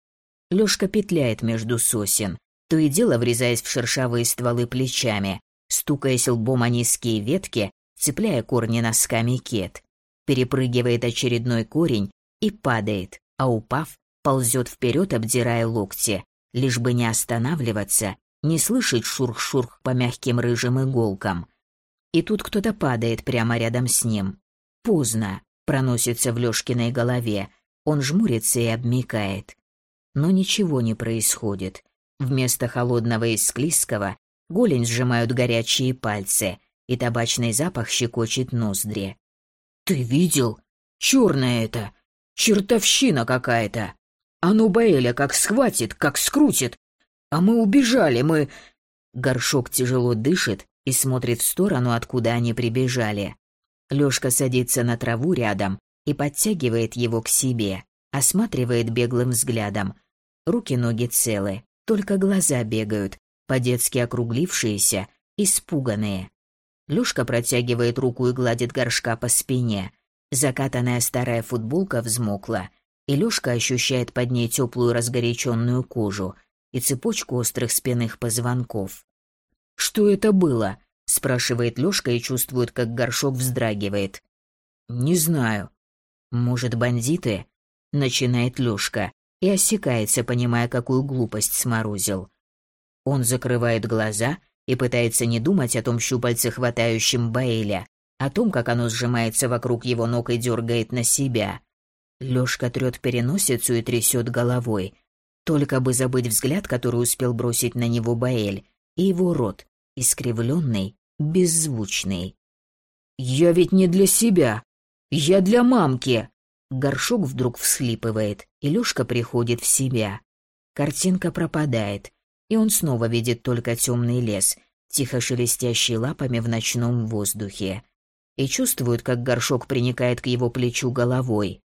Лёшка петляет между сосен, то и дело врезаясь в шершавые стволы плечами, стукаясь лбом о низкие ветки, цепляя корни носками кет. Перепрыгивает очередной корень и падает, а упав, ползет вперед, обдирая локти, лишь бы не останавливаться, не слышать шурх-шурх по мягким рыжим иголкам. И тут кто-то падает прямо рядом с ним. Поздно, проносится в Лёшкиной голове, он жмурится и обмикает. Но ничего не происходит. Вместо холодного и склизкого голень сжимают горячие пальцы, и табачный запах щекочет ноздри. «Ты видел? Черное это! Чертовщина какая-то! А ну Баэля как схватит, как скрутит! А мы убежали, мы...» Горшок тяжело дышит и смотрит в сторону, откуда они прибежали. Лёшка садится на траву рядом и подтягивает его к себе, осматривает беглым взглядом. Руки-ноги целы, только глаза бегают, по-детски округлившиеся, испуганные. Лёшка протягивает руку и гладит горшка по спине. Закатанная старая футболка взмокла, и Лёшка ощущает под ней теплую разгоряченную кожу и цепочку острых спинных позвонков. «Что это было?» — спрашивает Лёшка и чувствует, как горшок вздрагивает. «Не знаю. Может, бандиты?» — начинает Лёшка и осекается, понимая, какую глупость сморозил. Он закрывает глаза и пытается не думать о том щупальце, хватающем Баэля, о том, как оно сжимается вокруг его ног и дергает на себя. Лёшка трёт переносицу и трясет головой. Только бы забыть взгляд, который успел бросить на него Баэль, и его рот, искривленный, беззвучный. «Я ведь не для себя. Я для мамки!» Горшок вдруг всхлипывает, и Лёшка приходит в себя. Картинка пропадает, и он снова видит только темный лес, тихо шелестящий лапами в ночном воздухе. И чувствует, как горшок приникает к его плечу головой.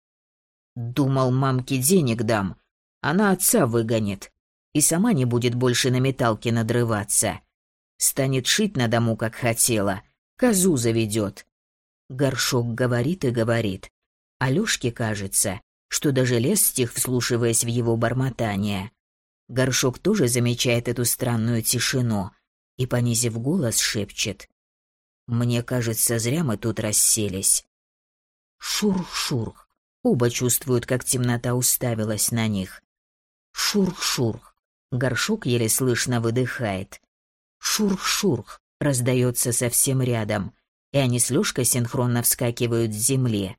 Думал, мамке денег дам. Она отца выгонит. И сама не будет больше на металке надрываться. Станет шить на дому, как хотела. Козу заведет. Горшок говорит и говорит. Алёшке кажется, что даже лес стих, вслушиваясь в его бормотание. Горшок тоже замечает эту странную тишину и, понизив голос, шепчет. «Мне кажется, зря мы тут расселись». Шурх-шурх. Оба чувствуют, как темнота уставилась на них. Шурх-шурх. Горшок еле слышно выдыхает. Шурх-шурх. Раздается совсем рядом, и они с Лёшкой синхронно вскакивают с земли.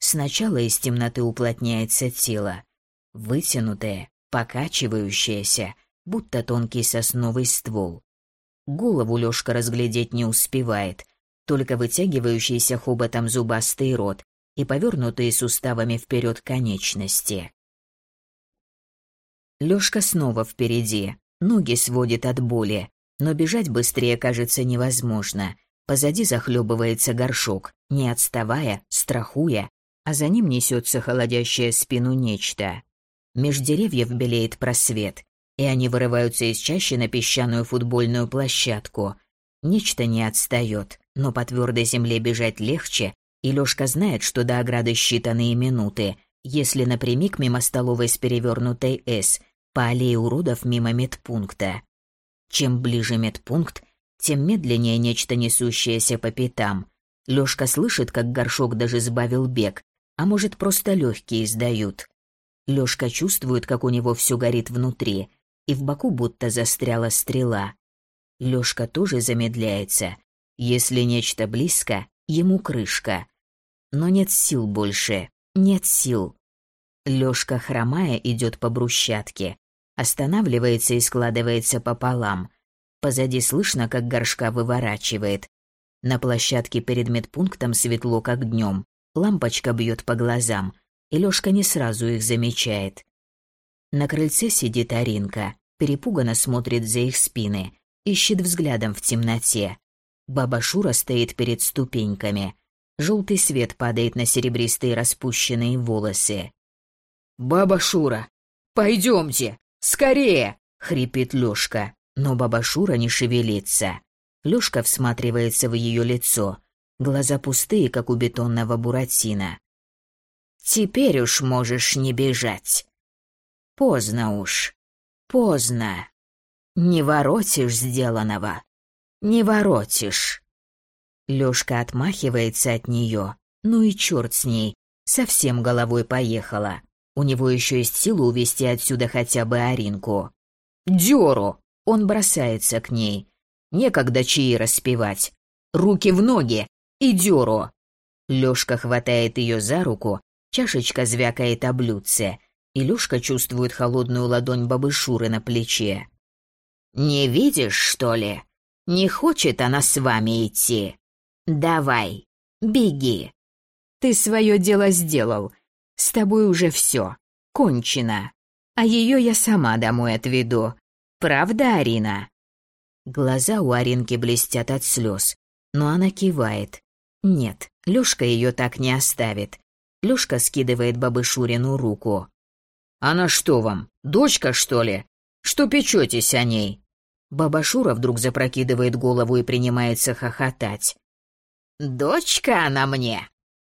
Сначала из темноты уплотняется тело, вытянутое, покачивающееся, будто тонкий сосновый ствол. Голову Лёшка разглядеть не успевает, только вытягивающийся хоботом зубастый рот и повернутые суставами вперед конечности. Лёшка снова впереди, ноги сводит от боли, но бежать быстрее кажется невозможно. Позади захлебывается горшок, не отставая, страхуя, а за ним несется холодящее спину нечто. Меж деревьев белеет просвет, и они вырываются из чащи на песчаную футбольную площадку. Нечто не отстает, но по твердой земле бежать легче, и Лёшка знает, что до ограды считанные минуты, если напрямик мимо столовой с перевернутой «С», по аллее уродов мимо медпункта. Чем ближе медпункт, тем медленнее нечто несущееся по пятам. Лёшка слышит, как горшок даже сбавил бег, а может, просто легкие сдают. Лёшка чувствует, как у него все горит внутри, и в боку будто застряла стрела. Лёшка тоже замедляется. Если нечто близко, ему крышка. Но нет сил больше, нет сил. Лёшка, хромая, идет по брусчатке, останавливается и складывается пополам. Позади слышно, как горшка выворачивает. На площадке перед медпунктом светло, как днем. Лампочка бьет по глазам, и Лёшка не сразу их замечает. На крыльце сидит Аринка, перепуганно смотрит за их спины, ищет взглядом в темноте. Баба Шура стоит перед ступеньками. Желтый свет падает на серебристые распущенные волосы. «Баба Шура, пойдемте, скорее!» — хрипит Лёшка, но баба Шура не шевелится. Лёшка всматривается в ее лицо. Глаза пустые, как у бетонного буратино. «Теперь уж можешь не бежать. Поздно уж. Поздно. Не воротишь сделанного. Не воротишь». Лёшка отмахивается от нее. Ну и черт с ней. Совсем головой поехала. У него еще есть силы увести отсюда хотя бы Аринку. Дёру! Он бросается к ней. Некогда чаи распевать. Руки в ноги и дёру. Лёшка хватает ее за руку, чашечка звякает о блюдце, и Лёшка чувствует холодную ладонь бабы Шуры на плече. «Не видишь, что ли? Не хочет она с вами идти. Давай, беги». «Ты свое дело сделал. С тобой уже все. Кончено. А ее я сама домой отведу. Правда, Арина?» Глаза у Аринки блестят от слез, но она кивает. Нет, Лёшка ее так не оставит. Лёшка скидывает бабы Шурину руку. «Она что вам, дочка, что ли? Что печетесь о ней?» Баба Шура вдруг запрокидывает голову и принимается хохотать. «Дочка она мне?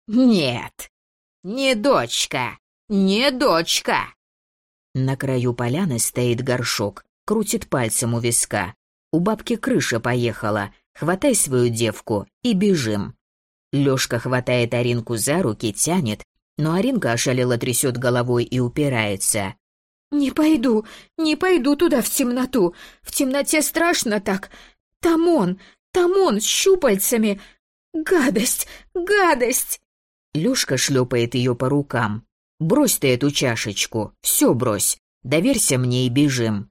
Нет, не дочка, не дочка!» На краю поляны стоит горшок, крутит пальцем у виска. У бабки крыша поехала, хватай свою девку и бежим. Лёшка хватает Аринку за руки, тянет, но Аринка ошалела трясет головой и упирается. «Не пойду, не пойду туда в темноту. В темноте страшно так. Там он, там он с щупальцами. Гадость, гадость!» Лёшка шлепает ее по рукам. «Брось ты эту чашечку, все брось. Доверься мне и бежим».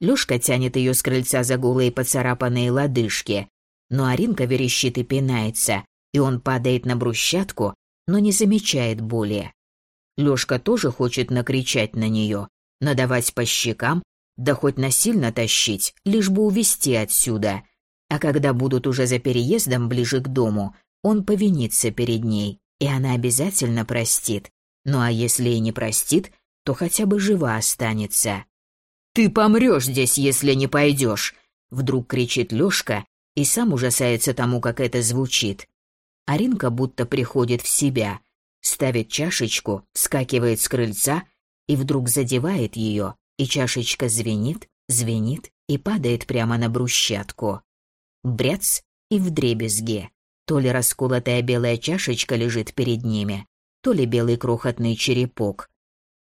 Лёшка тянет ее с крыльца за голые поцарапанные лодыжки. Но Аринка верещит и пинается, и он падает на брусчатку, но не замечает боли. Лёшка тоже хочет накричать на нее, надавать по щекам, да хоть насильно тащить, лишь бы увести отсюда. А когда будут уже за переездом ближе к дому, он повинится перед ней, и она обязательно простит. Ну а если и не простит, то хотя бы жива останется. «Ты помрешь здесь, если не пойдешь!» Вдруг кричит Лёшка и сам ужасается тому, как это звучит. Аринка будто приходит в себя, ставит чашечку, вскакивает с крыльца и вдруг задевает ее, и чашечка звенит, звенит и падает прямо на брусчатку. Бряц и вдребезги. То ли расколотая белая чашечка лежит перед ними, то ли белый крохотный черепок.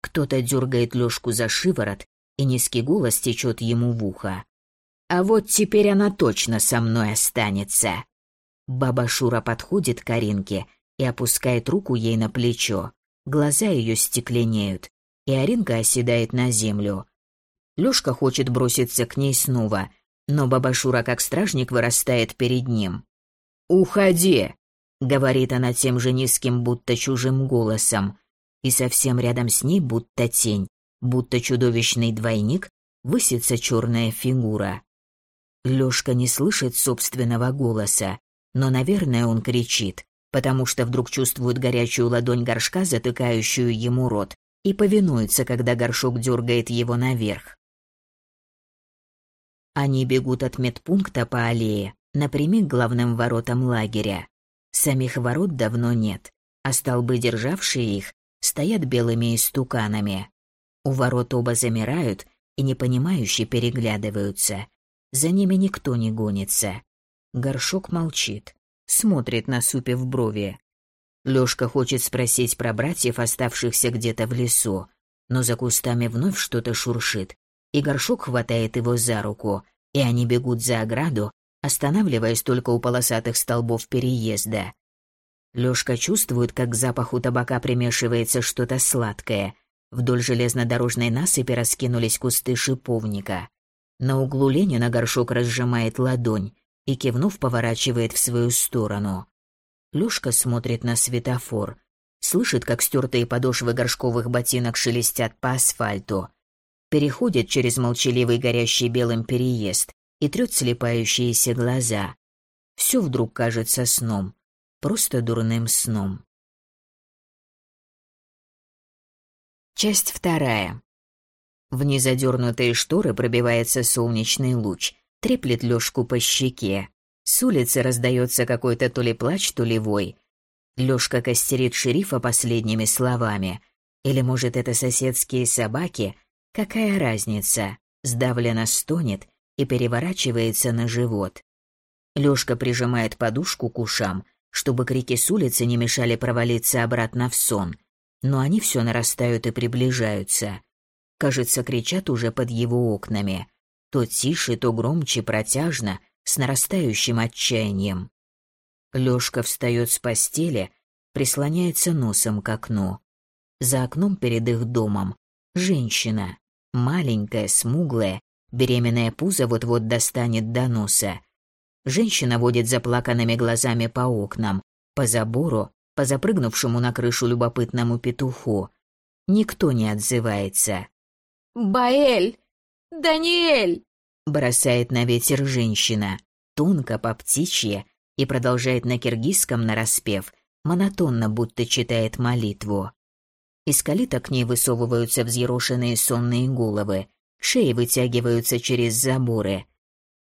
Кто-то дергает Лёшку за шиворот, и низкий голос течет ему в ухо. «А вот теперь она точно со мной останется!» Баба Шура подходит к Аринке и опускает руку ей на плечо. Глаза ее стекленеют, и Аринка оседает на землю. Лёшка хочет броситься к ней снова, но баба Шура как стражник вырастает перед ним. «Уходи!» — говорит она тем же низким, будто чужим голосом. И совсем рядом с ней, будто тень, будто чудовищный двойник, высится черная фигура. Лёшка не слышит собственного голоса, но, наверное, он кричит, потому что вдруг чувствует горячую ладонь горшка, затыкающую ему рот, и повинуется, когда горшок дергает его наверх. Они бегут от медпункта по аллее, напрямик главным воротам лагеря. Самих ворот давно нет, а столбы, державшие их, стоят белыми истуканами. У ворот оба замирают и непонимающе переглядываются. За ними никто не гонится. Горшок молчит, смотрит на супе в брови. Лёшка хочет спросить про братьев, оставшихся где-то в лесу, но за кустами вновь что-то шуршит, и горшок хватает его за руку, и они бегут за ограду, останавливаясь только у полосатых столбов переезда. Лёшка чувствует, как к запаху табака примешивается что-то сладкое. Вдоль железнодорожной насыпи раскинулись кусты шиповника. На углу Ленина горшок разжимает ладонь, и, кивнув, поворачивает в свою сторону. Лёшка смотрит на светофор, слышит, как стертые подошвы горшковых ботинок шелестят по асфальту, переходит через молчаливый горящий белым переезд и трёт слепающиеся глаза. Всё вдруг кажется сном. просто дурным сном. Часть вторая. В незадернутые шторы пробивается солнечный луч, треплет Лёшку по щеке. С улицы раздается какой-то то ли плач, то ли вой. Лёшка костерит шерифа последними словами. Или, может, это соседские собаки? Какая разница? Сдавленно стонет и переворачивается на живот. Лёшка прижимает подушку к ушам, чтобы крики с улицы не мешали провалиться обратно в сон. Но они все нарастают и приближаются. Кажется, кричат уже под его окнами. То тише, то громче, протяжно, с нарастающим отчаянием. Лёшка встает с постели, прислоняется носом к окну. За окном перед их домом женщина, маленькая, смуглая, беременная пузо вот-вот достанет до носа. Женщина водит заплаканными глазами по окнам, по забору, по запрыгнувшему на крышу любопытному петуху. Никто не отзывается. «Баэль! Даниэль!» Бросает на ветер женщина, тонко по птичье, и продолжает на киргизском нараспев, монотонно будто читает молитву. Из калиток к ней высовываются взъерошенные сонные головы, шеи вытягиваются через заборы.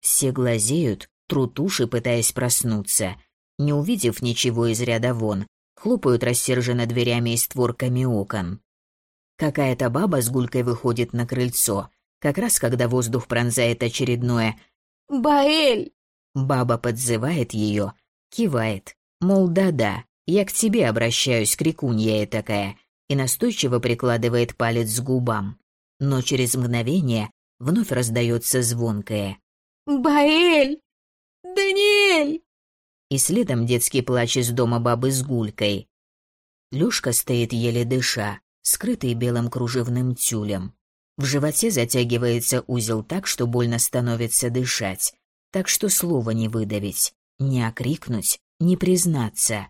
Все глазеют, трут уши, пытаясь проснуться. Не увидев ничего из ряда вон, хлопают рассерженно дверями и створками окон. Какая-то баба с гулькой выходит на крыльцо, как раз когда воздух пронзает очередное «Баэль!». Баба подзывает ее, кивает, мол, да-да, я к тебе обращаюсь, крикунья такая, и настойчиво прикладывает палец к губам. Но через мгновение вновь раздается звонкое «Баэль! Даниэль!» И следом детский плач из дома бабы с гулькой. Лёшка стоит еле дыша, скрытый белым кружевным тюлем. В животе затягивается узел так, что больно становится дышать, так что слова не выдавить, не окрикнуть, не признаться.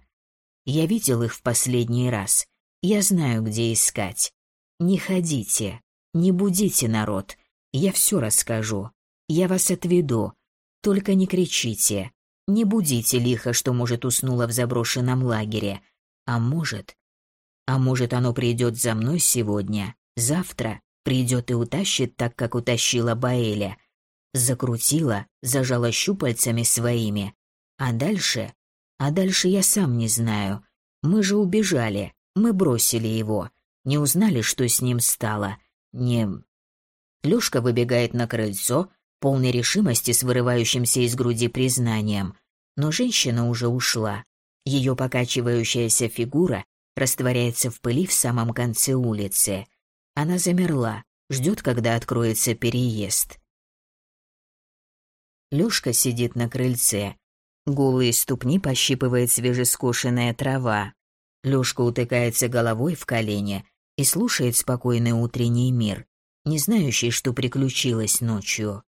Я видел их в последний раз. Я знаю, где искать. Не ходите, не будите народ. Я все расскажу. Я вас отведу. Только не кричите. Не будите лихо, что, может, уснула в заброшенном лагере. А может, а может, оно придет за мной сегодня, завтра, придет и утащит так, как утащила Баэля. Закрутила, зажала щупальцами своими. А дальше? А дальше я сам не знаю. Мы же убежали, мы бросили его. Не узнали, что с ним стало. Не... Лёшка выбегает на крыльцо, полной решимости с вырывающимся из груди признанием. Но женщина уже ушла. Ее покачивающаяся фигура растворяется в пыли в самом конце улицы. Она замерла, ждет, когда откроется переезд. Лёшка сидит на крыльце. Голые ступни пощипывает свежескошенная трава. Лёшка утыкается головой в колени и слушает спокойный утренний мир, не знающий, что приключилось ночью.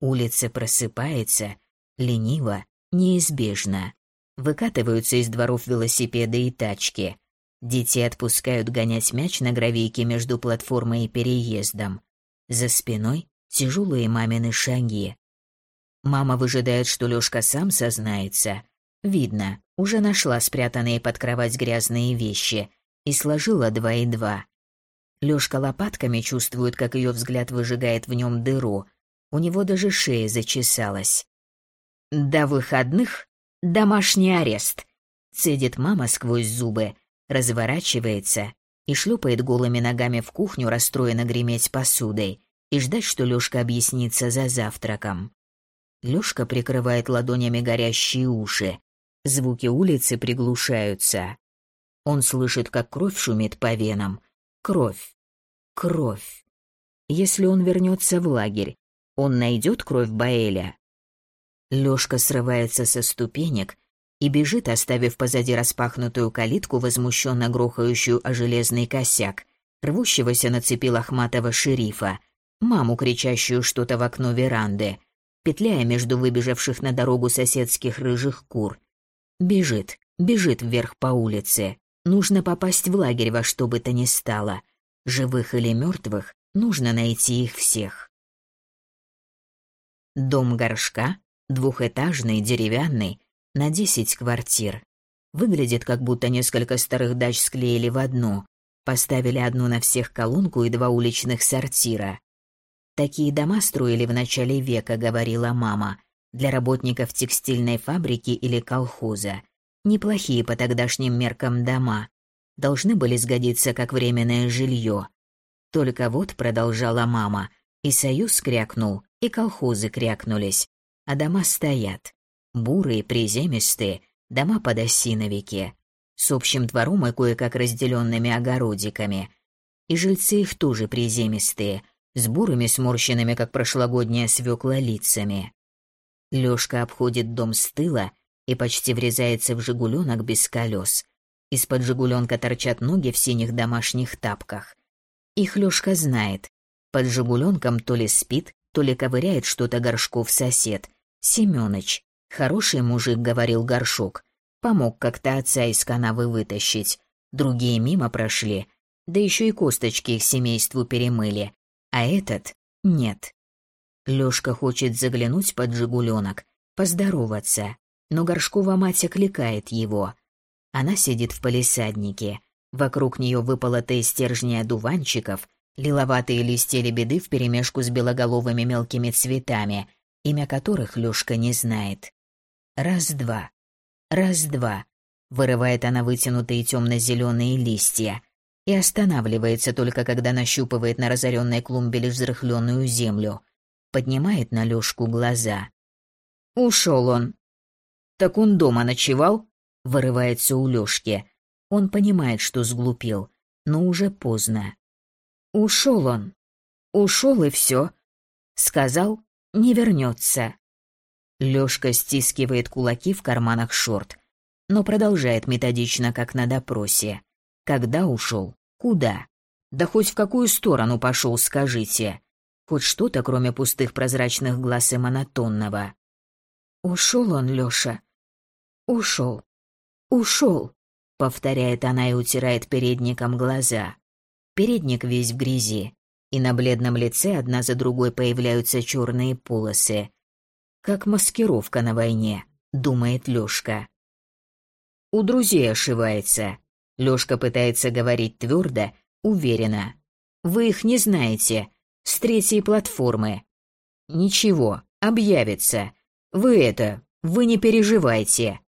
Улица просыпается, лениво, неизбежно. Выкатываются из дворов велосипеды и тачки. Детей отпускают гонять мяч на гравийке между платформой и переездом. За спиной тяжелые мамины шаги. Мама выжидает, что Лёшка сам сознается. Видно, уже нашла спрятанные под кровать грязные вещи и сложила два и два. Лёшка лопатками чувствует, как её взгляд выжигает в нём дыру. У него даже шея зачесалась. «До выходных домашний арест», — цедит мама сквозь зубы, разворачивается и шлепает голыми ногами в кухню, расстроенно греметь посудой, и ждать, что Лёшка объяснится за завтраком. Лёшка прикрывает ладонями горящие уши. Звуки улицы приглушаются. Он слышит, как кровь шумит по венам. Кровь. Кровь. Если он вернется в лагерь, он найдет кровь Баэля. Лёшка срывается со ступенек и бежит, оставив позади распахнутую калитку, возмущенно грохающую о железный косяк, рвущегося на цепи лохматого шерифа, маму, кричащую что-то в окно веранды, петляя между выбежавших на дорогу соседских рыжих кур. Бежит, бежит вверх по улице. Нужно попасть в лагерь во что бы то ни стало. Живых или мертвых, нужно найти их всех. Дом горшка, двухэтажный, деревянный, на десять квартир. Выглядит, как будто несколько старых дач склеили в одну. Поставили одну на всех колонку и два уличных сортира. Такие дома строили в начале века, говорила мама, для работников текстильной фабрики или колхоза. Неплохие по тогдашним меркам дома. Должны были сгодиться как временное жилье. Только вот, продолжала мама, и союз крякнул, и колхозы крякнулись, а дома стоят. Бурые, приземистые, дома под осиновики, с общим двором и кое-как разделенными огородиками. И жильцы их тоже приземистые, с бурыми сморщенными, как прошлогодняя свекла, лицами. Лёшка обходит дом с тыла и почти врезается в «Жигуленок» без колес. Из-под «Жигуленка» торчат ноги в синих домашних тапках. Их Лёшка знает. Под «Жигуленком» то ли спит, то ли ковыряет что-то Горшков сосед. Семёныч. Хороший мужик, говорил Горшок. Помог как-то отца из канавы вытащить. Другие мимо прошли. Да еще и косточки их семейству перемыли. А этот — нет. Лёшка хочет заглянуть под «Жигуленок», поздороваться, но Горшкова мать окликает его. Она сидит в палисаднике. Вокруг нее выполотые стержни одуванчиков, лиловатые листья лебеды вперемешку с белоголовыми мелкими цветами, имя которых Лёшка не знает. Раз-два. Раз-два. Вырывает она вытянутые темно-зеленые листья и останавливается только когда нащупывает на разоренной клумбе лишь взрыхленную землю. Поднимает на Лёшку глаза. Ушел он, «Так он дома ночевал?» — вырывается у Лёшки. Он понимает, что сглупил, но уже поздно. Ушел он. Ушел и все. Сказал, не вернется. Лёшка стискивает кулаки в карманах шорт, но продолжает методично, как на допросе. Когда ушел? Куда? Да хоть в какую сторону пошел, скажите. Хоть что-то, кроме пустых прозрачных глаз и монотонного. Ушел он, Лёша, Ушел. Ушел, повторяет она и утирает передником глаза. Передник весь в грязи, и на бледном лице одна за другой появляются черные полосы. Как маскировка на войне, думает Лёшка. У друзей ошивается. Лёшка пытается говорить твердо, уверенно. Вы их не знаете. С третьей платформы. Ничего, объявится. Вы это, вы не переживайте.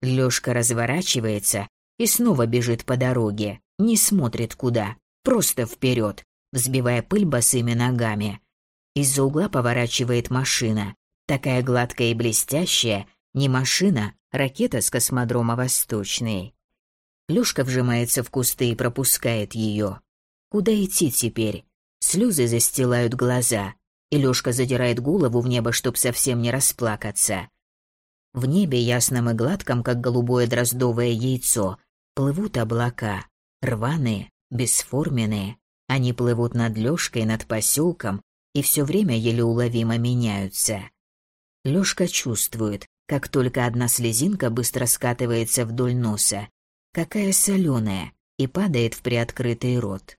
Лёшка разворачивается и снова бежит по дороге, не смотрит куда, просто вперед, взбивая пыль босыми ногами. Из-за угла поворачивает машина, такая гладкая и блестящая, не машина, ракета с космодрома Восточный. Лёшка вжимается в кусты и пропускает её. Куда идти теперь? Слёзы застилают глаза, и Лёшка задирает голову в небо, чтоб совсем не расплакаться. В небе ясном и гладком, как голубое дроздовое яйцо, плывут облака, рваные, бесформенные. Они плывут над Лёшкой, над поселком, и все время еле уловимо меняются. Лёшка чувствует, как только одна слезинка быстро скатывается вдоль носа, какая соленая, и падает в приоткрытый рот.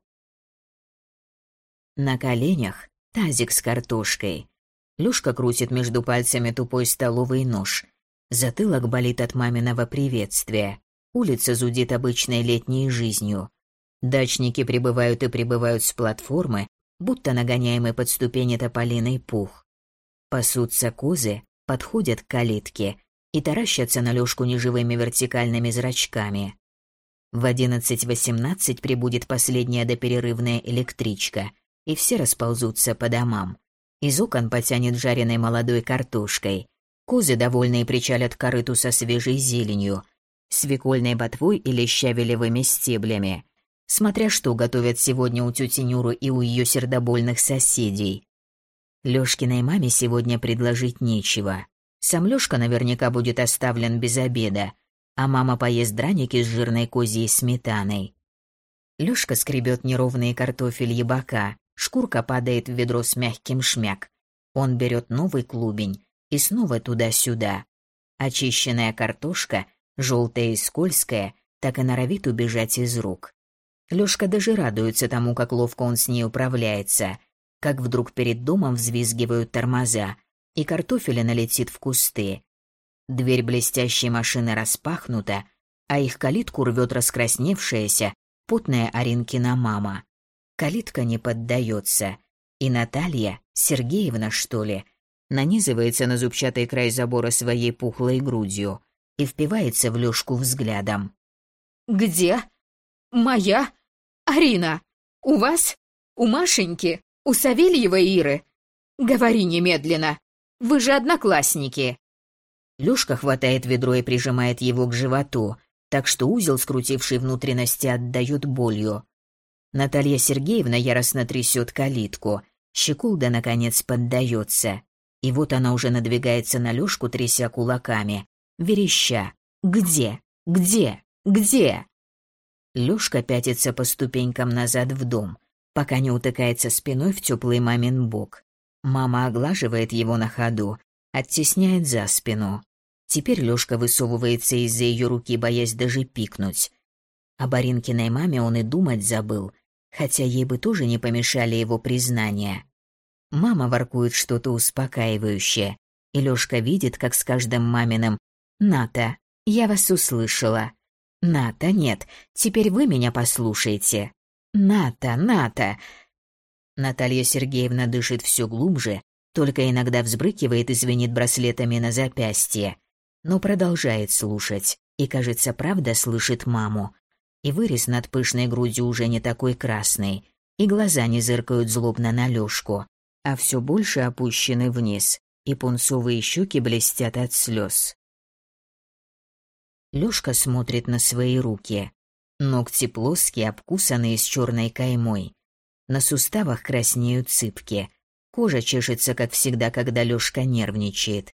На коленях тазик с картошкой. Лёшка крутит между пальцами тупой столовый нож, Затылок болит от маминого приветствия. Улица зудит обычной летней жизнью. Дачники прибывают и прибывают с платформы, будто нагоняемый под ступени тополиный пух. Пасутся козы, подходят к калитке и таращатся на Лёшку неживыми вертикальными зрачками. В 11.18 прибудет последняя доперерывная электричка, и все расползутся по домам. Из окон потянет жареной молодой картошкой. Козы, довольные, причалят к корыту со свежей зеленью, свекольной ботвой или щавелевыми стеблями, смотря что готовят сегодня у тети Нюры и у ее сердобольных соседей. Лёшкиной маме сегодня предложить нечего. Сам Лёшка наверняка будет оставлен без обеда, а мама поест драники с жирной козьей сметаной. Лёшка скребет неровные картофель бока, шкурка падает в ведро с мягким шмяк. Он берет новый клубень, и снова туда-сюда. Очищенная картошка, желтая и скользкая, так и норовит убежать из рук. Лёшка даже радуется тому, как ловко он с ней управляется, как вдруг перед домом взвизгивают тормоза, и картофелина летит в кусты. Дверь блестящей машины распахнута, а их калитку рвет раскрасневшаяся, потная Аринкина мама. Калитка не поддается, и Наталья, Сергеевна, что ли, нанизывается на зубчатый край забора своей пухлой грудью и впивается в Лёшку взглядом. «Где? Моя? Арина? У вас? У Машеньки? У Савельевой Иры? Говори немедленно. Вы же одноклассники!» Лёшка хватает ведро и прижимает его к животу, так что узел, скрутивший внутренности, отдает болью. Наталья Сергеевна яростно трясет калитку. Щекулда, наконец, поддается. И вот она уже надвигается на Лёшку, тряся кулаками, вереща. «Где? Где? Где?» Лёшка пятится по ступенькам назад в дом, пока не утыкается спиной в теплый мамин бок. Мама оглаживает его на ходу, оттесняет за спину. Теперь Лёшка высовывается из-за её руки, боясь даже пикнуть. О Баринкиной маме он и думать забыл, хотя ей бы тоже не помешали его признания. Мама воркует что-то успокаивающее, и Лёшка видит, как с каждым маминым «Ната, я вас услышала». «Ната, нет, теперь вы меня послушайте». «Ната, Ната». Наталья Сергеевна дышит все глубже, только иногда взбрыкивает и звенит браслетами на запястье но продолжает слушать и, кажется, правда слышит маму. И вырез над пышной грудью уже не такой красный, и глаза не зыркают злобно на Лёшку, а все больше опущены вниз, и пунцовые щеки блестят от слез. Лёшка смотрит на свои руки. Ногти плоские, обкусанные с черной каймой. На суставах краснеют цыпки. Кожа чешется, как всегда, когда Лёшка нервничает.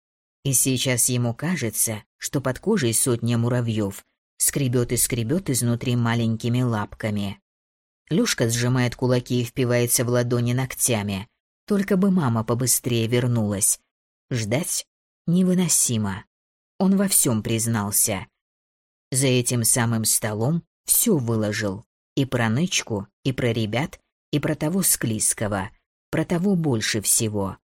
И сейчас ему кажется, что под кожей сотня муравьев скребет и скребет изнутри маленькими лапками. Люшка сжимает кулаки и впивается в ладони ногтями. Только бы мама побыстрее вернулась. Ждать невыносимо. Он во всем признался. За этим самым столом все выложил. И про нычку, и про ребят, и про того склизкого. Про того больше всего.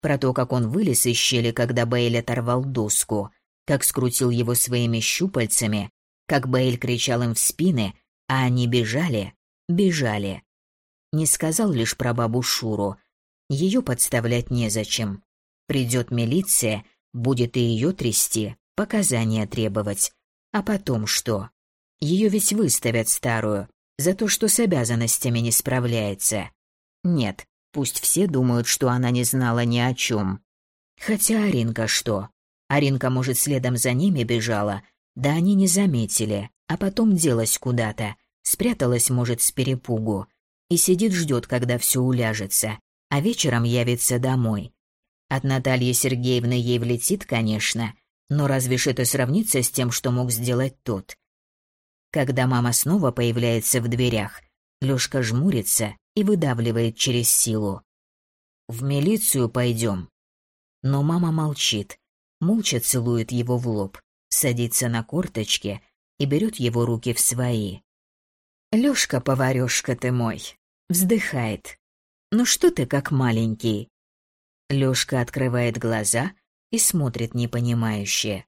Про то, как он вылез из щели, когда Бейль оторвал доску, как скрутил его своими щупальцами, как Бейль кричал им в спины, а они бежали, бежали. Не сказал лишь про бабу Шуру. Ее подставлять незачем. Придет милиция, будет и ее трясти, показания требовать. А потом что? Ее ведь выставят старую, за то, что с обязанностями не справляется. Нет, Пусть все думают, что она не знала ни о чем. Хотя Аринка что? Аринка, может, следом за ними бежала, да они не заметили, а потом делась куда-то, спряталась, может, с перепугу, и сидит ждет, когда все уляжется, а вечером явится домой. От Натальи Сергеевны ей влетит, конечно, но разве ж это сравнится с тем, что мог сделать тот? Когда мама снова появляется в дверях, Лёшка жмурится и выдавливает через силу. «В милицию пойдем». Но мама молчит, молча целует его в лоб, садится на корточки и берет его руки в свои. «Лёшка, поварёшка ты мой!» Вздыхает. «Ну что ты как маленький?» Лёшка открывает глаза и смотрит непонимающе.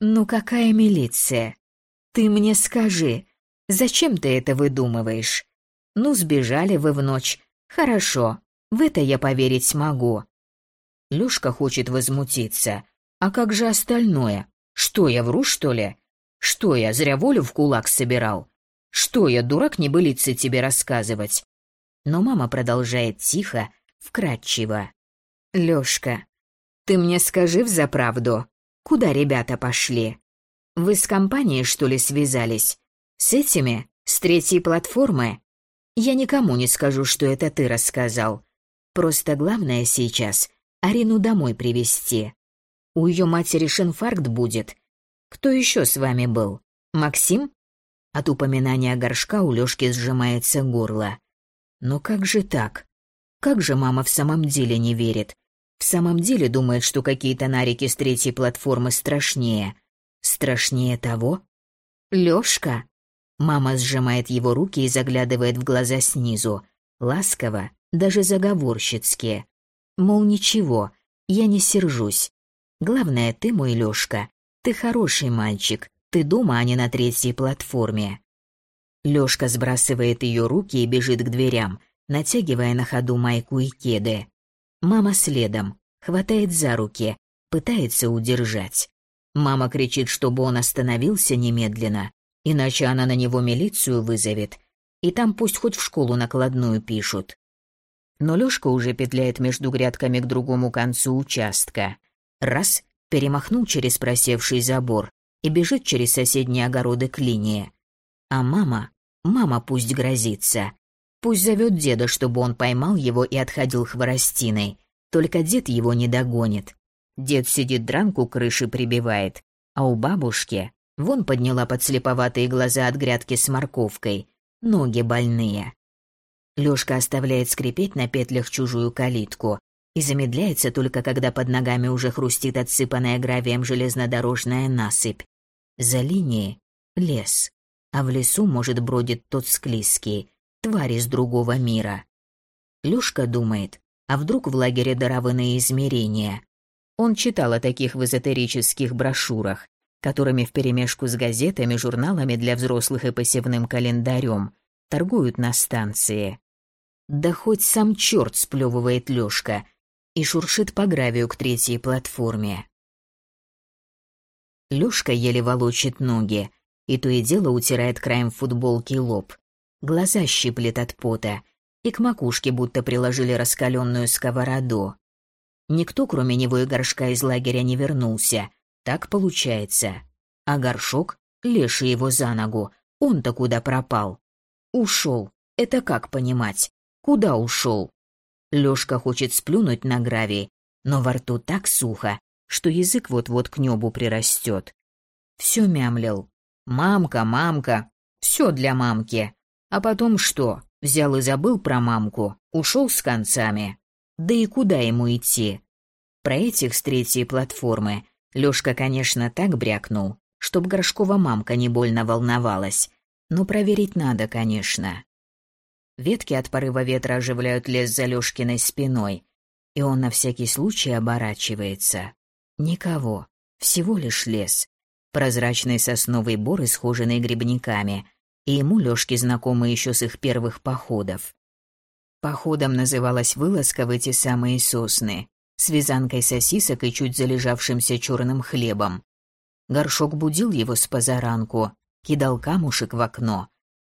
«Ну какая милиция? Ты мне скажи, зачем ты это выдумываешь? Ну, сбежали вы в ночь. Хорошо, в это я поверить смогу. Люшка хочет возмутиться. А как же остальное? Что, я вру, что ли? Что, я зря волю в кулак собирал? Что, я дурак не былиться тебе рассказывать? Но мама продолжает тихо, вкратчиво. Лёшка, ты мне скажи взаправду, куда ребята пошли? Вы с компанией, что ли, связались? С этими? С третьей платформы? Я никому не скажу, что это ты рассказал. Просто главное сейчас Арину домой привести. У ее матери шинфаркт будет. Кто еще с вами был? Максим? От упоминания горшка у Лёшки сжимается горло. Но как же так? Как же мама в самом деле не верит? В самом деле думает, что какие-то нарики с третьей платформы страшнее. Страшнее того? Лёшка? Мама сжимает его руки и заглядывает в глаза снизу, ласково, даже заговорщицки. Мол, ничего, я не сержусь. Главное, ты мой Лёшка, ты хороший мальчик, Ты дома, а не на третьей платформе. Лёшка сбрасывает ее руки и бежит к дверям, натягивая на ходу майку и кеды. Мама следом, хватает за руки, пытается удержать. Мама кричит, чтобы он остановился немедленно, иначе она на него милицию вызовет, и там пусть хоть в школу накладную пишут. Но Лёшка уже петляет между грядками к другому концу участка. Раз — перемахнул через просевший забор и бежит через соседние огороды к линии. А мама, мама пусть грозится. Пусть зовет деда, чтобы он поймал его и отходил хворостиной. Только дед его не догонит. Дед сидит дранку крыши прибивает, а у бабушки вон подняла подслеповатые глаза от грядки с морковкой. Ноги больные. Лёшка оставляет скрипеть на петлях чужую калитку и замедляется только когда под ногами уже хрустит отсыпанная гравием железнодорожная насыпь. За линией — лес, а в лесу, может, бродит тот склизкий, тварь из другого мира. Лёшка думает, а вдруг в лагере дарованы измерения? Он читал о таких в эзотерических брошюрах, которыми вперемешку с газетами, журналами для взрослых и посевным календарем торгуют на станции. Да хоть сам черт сплевывает Лёшка и шуршит по гравию к третьей платформе. Лёшка еле волочит ноги и то и дело утирает краем футболки лоб. Глаза щиплет от пота, и к макушке будто приложили раскаленную сковороду. Никто, кроме него и горшка из лагеря, не вернулся. Так получается. А горшок, леший его за ногу, он-то куда пропал? Ушел. Это как понимать? Куда ушел? Лёшка хочет сплюнуть на гравий, но во рту так сухо, что язык вот-вот к небу прирастет. Все мямлил. «Мамка, мамка, все для мамки». А потом что? Взял и забыл про мамку, ушел с концами. Да и куда ему идти? Про этих с третьей платформы Лёшка, конечно, так брякнул, чтоб Горшкова мамка не больно волновалась. Но проверить надо, конечно. Ветки от порыва ветра оживляют лес за Лёшкиной спиной, и он на всякий случай оборачивается. Никого, всего лишь лес. Прозрачный сосновый бор, исхоженный грибниками, и ему Лёшке знакомы еще с их первых походов. Походом называлась вылазка в эти самые сосны, с вязанкой сосисок и чуть залежавшимся черным хлебом. Горшок будил его с позаранку, кидал камушек в окно,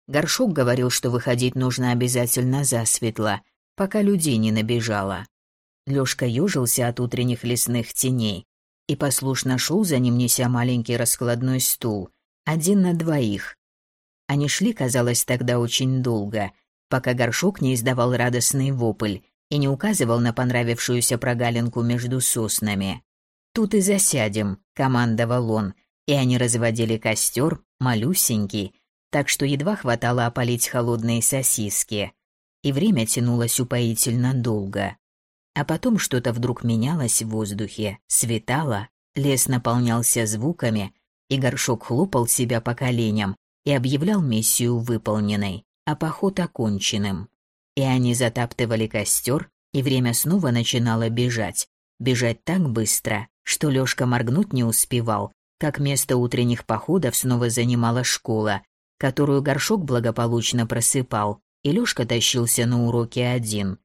Горшок говорил, что выходить нужно обязательно засветло, пока людей не набежало. Лёшка ёжился от утренних лесных теней и послушно шел за ним, неся маленький раскладной стул, один на двоих. Они шли, казалось, тогда очень долго, пока горшок не издавал радостный вопль и не указывал на понравившуюся прогалинку между соснами. «Тут и засядем», — командовал он, и они разводили костер, малюсенький, так что едва хватало опалить холодные сосиски. И время тянулось упоительно долго. А потом что-то вдруг менялось в воздухе, светало, лес наполнялся звуками, и горшок хлопал себя по коленям и объявлял миссию выполненной, а поход оконченным. И они затаптывали костер, и время снова начинало бежать. Бежать так быстро, что Лёшка моргнуть не успевал, как место утренних походов снова занимала школа, которую горшок благополучно просыпал, и Лёшка тащился на уроки один.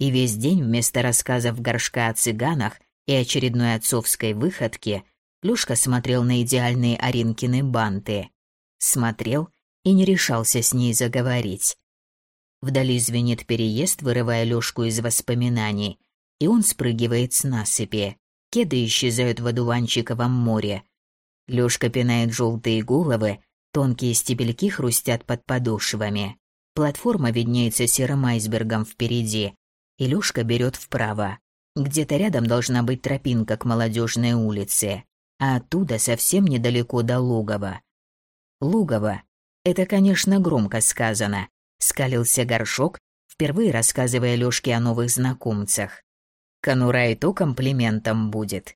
И весь день вместо рассказов горшка о цыганах и очередной отцовской выходке Лёшка смотрел на идеальные Аринкины банты. Смотрел и не решался с ней заговорить. Вдали звенит переезд, вырывая Лёшку из воспоминаний, и он спрыгивает с насыпи. Кеды исчезают в одуванчиковом море. Лёшка пинает желтые головы, Тонкие стебельки хрустят под подошвами. Платформа виднеется серым айсбергом впереди. Илюшка берет вправо. Где-то рядом должна быть тропинка к молодежной улице, а оттуда совсем недалеко до логова. Логово. Это, конечно, громко сказано. Скалился горшок, впервые рассказывая Лёшке о новых знакомцах. Конура и то комплиментом будет.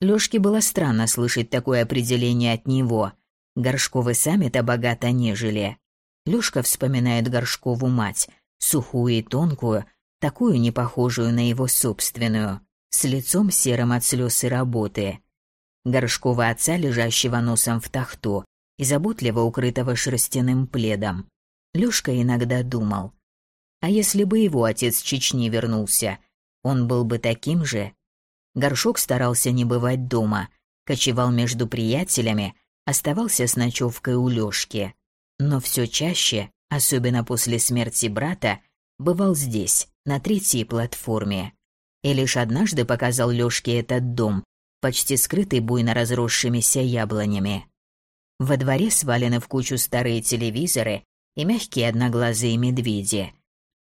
Лёшке было странно слышать такое определение от него, Горшковы сами-то богато не жили. Лёшка вспоминает Горшкову мать, сухую и тонкую, такую не похожую на его собственную, с лицом серым от слез и работы. Горшкова отца, лежащего носом в тахту и заботливо укрытого шерстяным пледом. Лёшка иногда думал, а если бы его отец Чечни вернулся, он был бы таким же? Горшок старался не бывать дома, кочевал между приятелями, оставался с ночевкой у Лёшки. Но все чаще, особенно после смерти брата, бывал здесь, на третьей платформе. И лишь однажды показал Лёшке этот дом, почти скрытый буйно разросшимися яблонями. Во дворе свалены в кучу старые телевизоры и мягкие одноглазые медведи.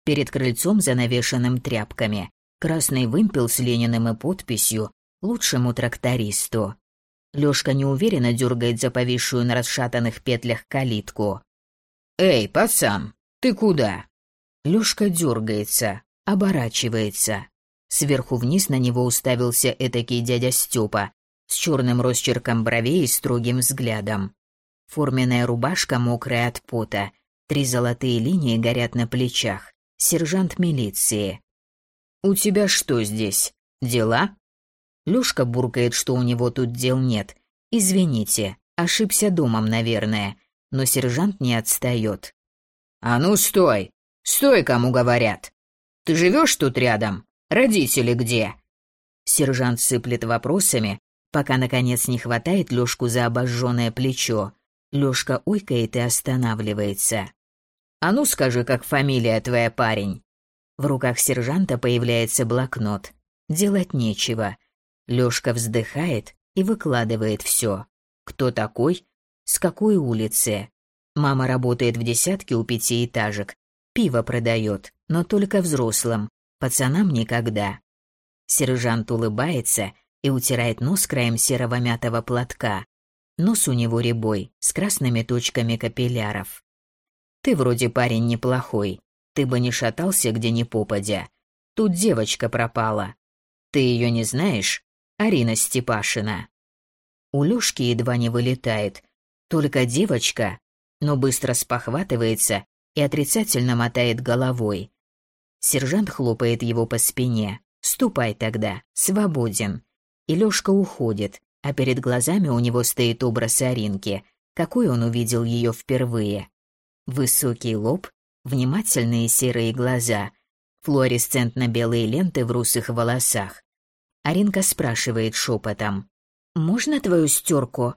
Перед крыльцом, занавешенным тряпками, красный вымпел с Лениным и подписью «Лучшему трактористу». Лёшка неуверенно дергает за повисшую на расшатанных петлях калитку. «Эй, пацан, ты куда?» Лёшка дергается, оборачивается. Сверху вниз на него уставился этакий дядя Степа с черным росчерком бровей и строгим взглядом. Форменная рубашка мокрая от пота, три золотые линии горят на плечах. Сержант милиции. «У тебя что здесь? Дела?» Лёшка буркает, что у него тут дел нет. «Извините, ошибся домом, наверное». Но сержант не отстаёт. «А ну стой! Стой, кому говорят! Ты живёшь тут рядом? Родители где?» Сержант сыплет вопросами, пока, наконец, не хватает Лёшку за обожжённое плечо. Лёшка ойкает и останавливается. «А ну скажи, как фамилия твоя, парень?» В руках сержанта появляется блокнот. Делать нечего. Лёшка вздыхает и выкладывает всё. Кто такой? С какой улицы? Мама работает в десятке у пятиэтажек. Пиво продаёт, но только взрослым, Пацанам никогда. Сержант улыбается и утирает нос краем серого мятого платка. Нос у него рябой, с красными точками капилляров. Ты вроде парень неплохой. Ты бы не шатался где ни попадя. Тут девочка пропала. Ты ее не знаешь? Арина Степашина. У Лёшки едва не вылетает. Только девочка, но быстро спохватывается и отрицательно мотает головой. Сержант хлопает его по спине. «Ступай тогда, свободен». И Лёшка уходит, а перед глазами у него стоит образ Аринки, какой он увидел ее впервые. Высокий лоб, внимательные серые глаза, флуоресцентно-белые ленты в русых волосах. Аринка спрашивает шепотом. «Можно твою стерку?»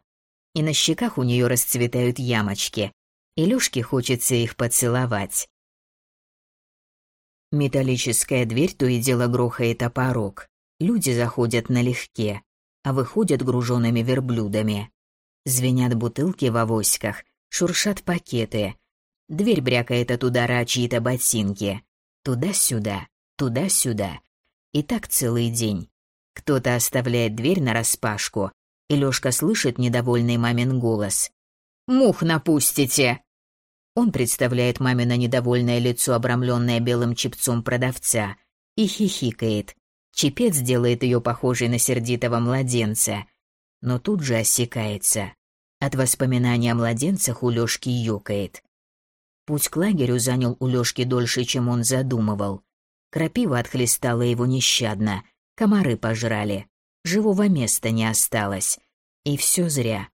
И на щеках у нее расцветают ямочки, и Лёшке хочется их поцеловать. Металлическая дверь то и дело грохает о порог. Люди заходят налегке, а выходят груженными верблюдами. Звенят бутылки в авоськах, шуршат пакеты. Дверь брякает от удара чьи-то ботинки. Туда-сюда, туда-сюда. И так целый день. Кто-то оставляет дверь нараспашку, и Лёшка слышит недовольный мамин голос. «Мух напустите!» Он представляет мамино недовольное лицо, обрамленное белым чепцом продавца, и хихикает. Чепец делает ее похожей на сердитого младенца. Но тут же осекается. От воспоминания о младенцах у Лёшки ёкает. Путь к лагерю занял у Лёшки дольше, чем он задумывал. Крапива отхлестала его нещадно, комары пожрали, живого места не осталось. И все зря.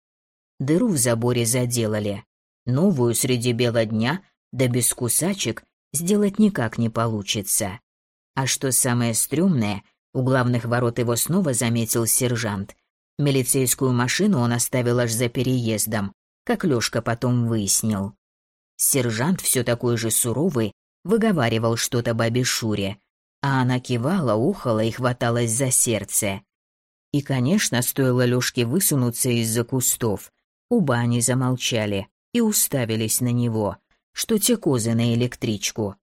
Дыру в заборе заделали, Новую среди бела дня, да без кусачек, сделать никак не получится. А что самое стрёмное, у главных ворот его снова заметил сержант. Милицейскую машину он оставил аж за переездом, как Лёшка потом выяснил. Сержант, все такой же суровый, выговаривал что-то бабе Шуре, а она кивала, ухала и хваталась за сердце. И, конечно, стоило Лёшке высунуться из-за кустов. Оба они замолчали, и уставились на него, что те козы на электричку.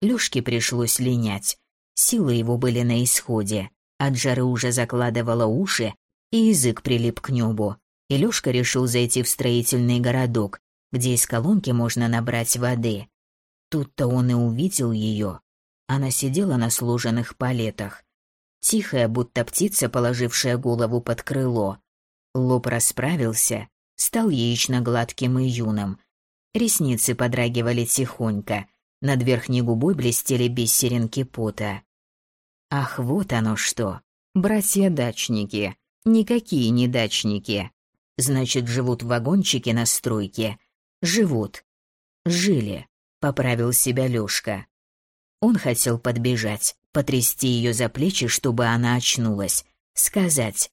Лёшке пришлось линять. Силы его были на исходе. От жары уже закладывало уши, и язык прилип к небу. И Лёшка решил зайти в строительный городок, где из колонки можно набрать воды. Тут-то он и увидел ее. Она сидела на сложенных палетах. Тихая, будто птица, положившая голову под крыло. Лоб расправился, стал яично-гладким и юным. Ресницы подрагивали тихонько, над верхней губой блестели бисеринки пота. Ах, вот оно что, братья-дачники, Никакие не дачники. Значит, живут в вагончике на стройке. Живут. Жили, поправил себя Лёшка. Он хотел подбежать, потрясти ее за плечи, чтобы она очнулась, сказать.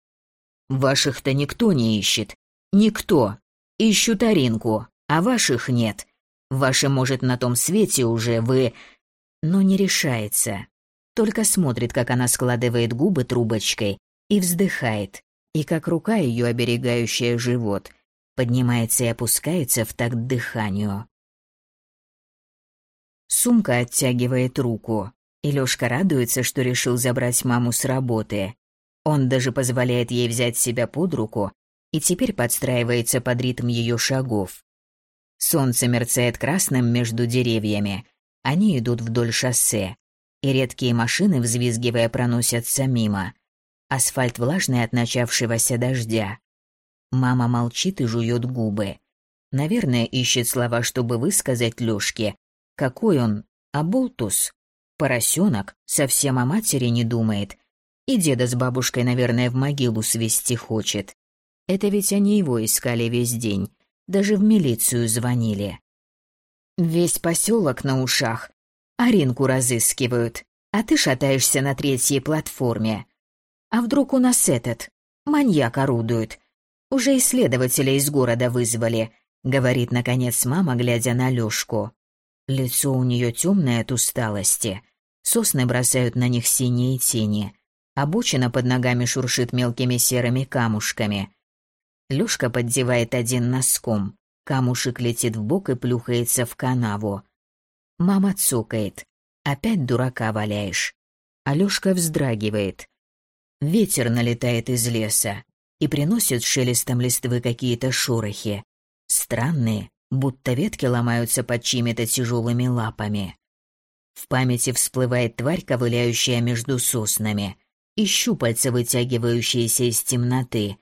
«Ваших-то никто не ищет. Никто. Ищут Аринку, а ваших нет. Ваши, может, на том свете уже вы...» Но не решается. Только смотрит, как она складывает губы трубочкой и вздыхает, и как рука ее, оберегающая живот, поднимается и опускается в такт дыханию. Сумка оттягивает руку, и Лёшка радуется, что решил забрать маму с работы. Он даже позволяет ей взять себя под руку и теперь подстраивается под ритм ее шагов. Солнце мерцает красным между деревьями. Они идут вдоль шоссе, и редкие машины, взвизгивая, проносятся мимо. Асфальт влажный от начавшегося дождя. Мама молчит и жует губы. Наверное, ищет слова, чтобы высказать Лёшке, какой он, аболтус, поросенок, совсем о матери не думает. И деда с бабушкой, наверное, в могилу свести хочет. Это ведь они его искали весь день, даже в милицию звонили. Весь поселок на ушах. Аринку разыскивают, а ты шатаешься на третьей платформе. А вдруг у нас этот, маньяк орудует? Уже исследователя из города вызвали, говорит, наконец, мама, глядя на Лёшку. Лицо у нее темное от усталости. Сосны бросают на них синие тени. Обочина под ногами шуршит мелкими серыми камушками. Лёшка поддевает один носком. Камушек летит в бок и плюхается в канаву. Мама цокает. Опять дурака валяешь. Алёшка вздрагивает. Ветер налетает из леса и приносит шелестом листвы какие-то шорохи. Странные, будто ветки ломаются под чьими-то тяжелыми лапами. В памяти всплывает тварь, ковыляющая между соснами, и щупальца, вытягивающиеся из темноты,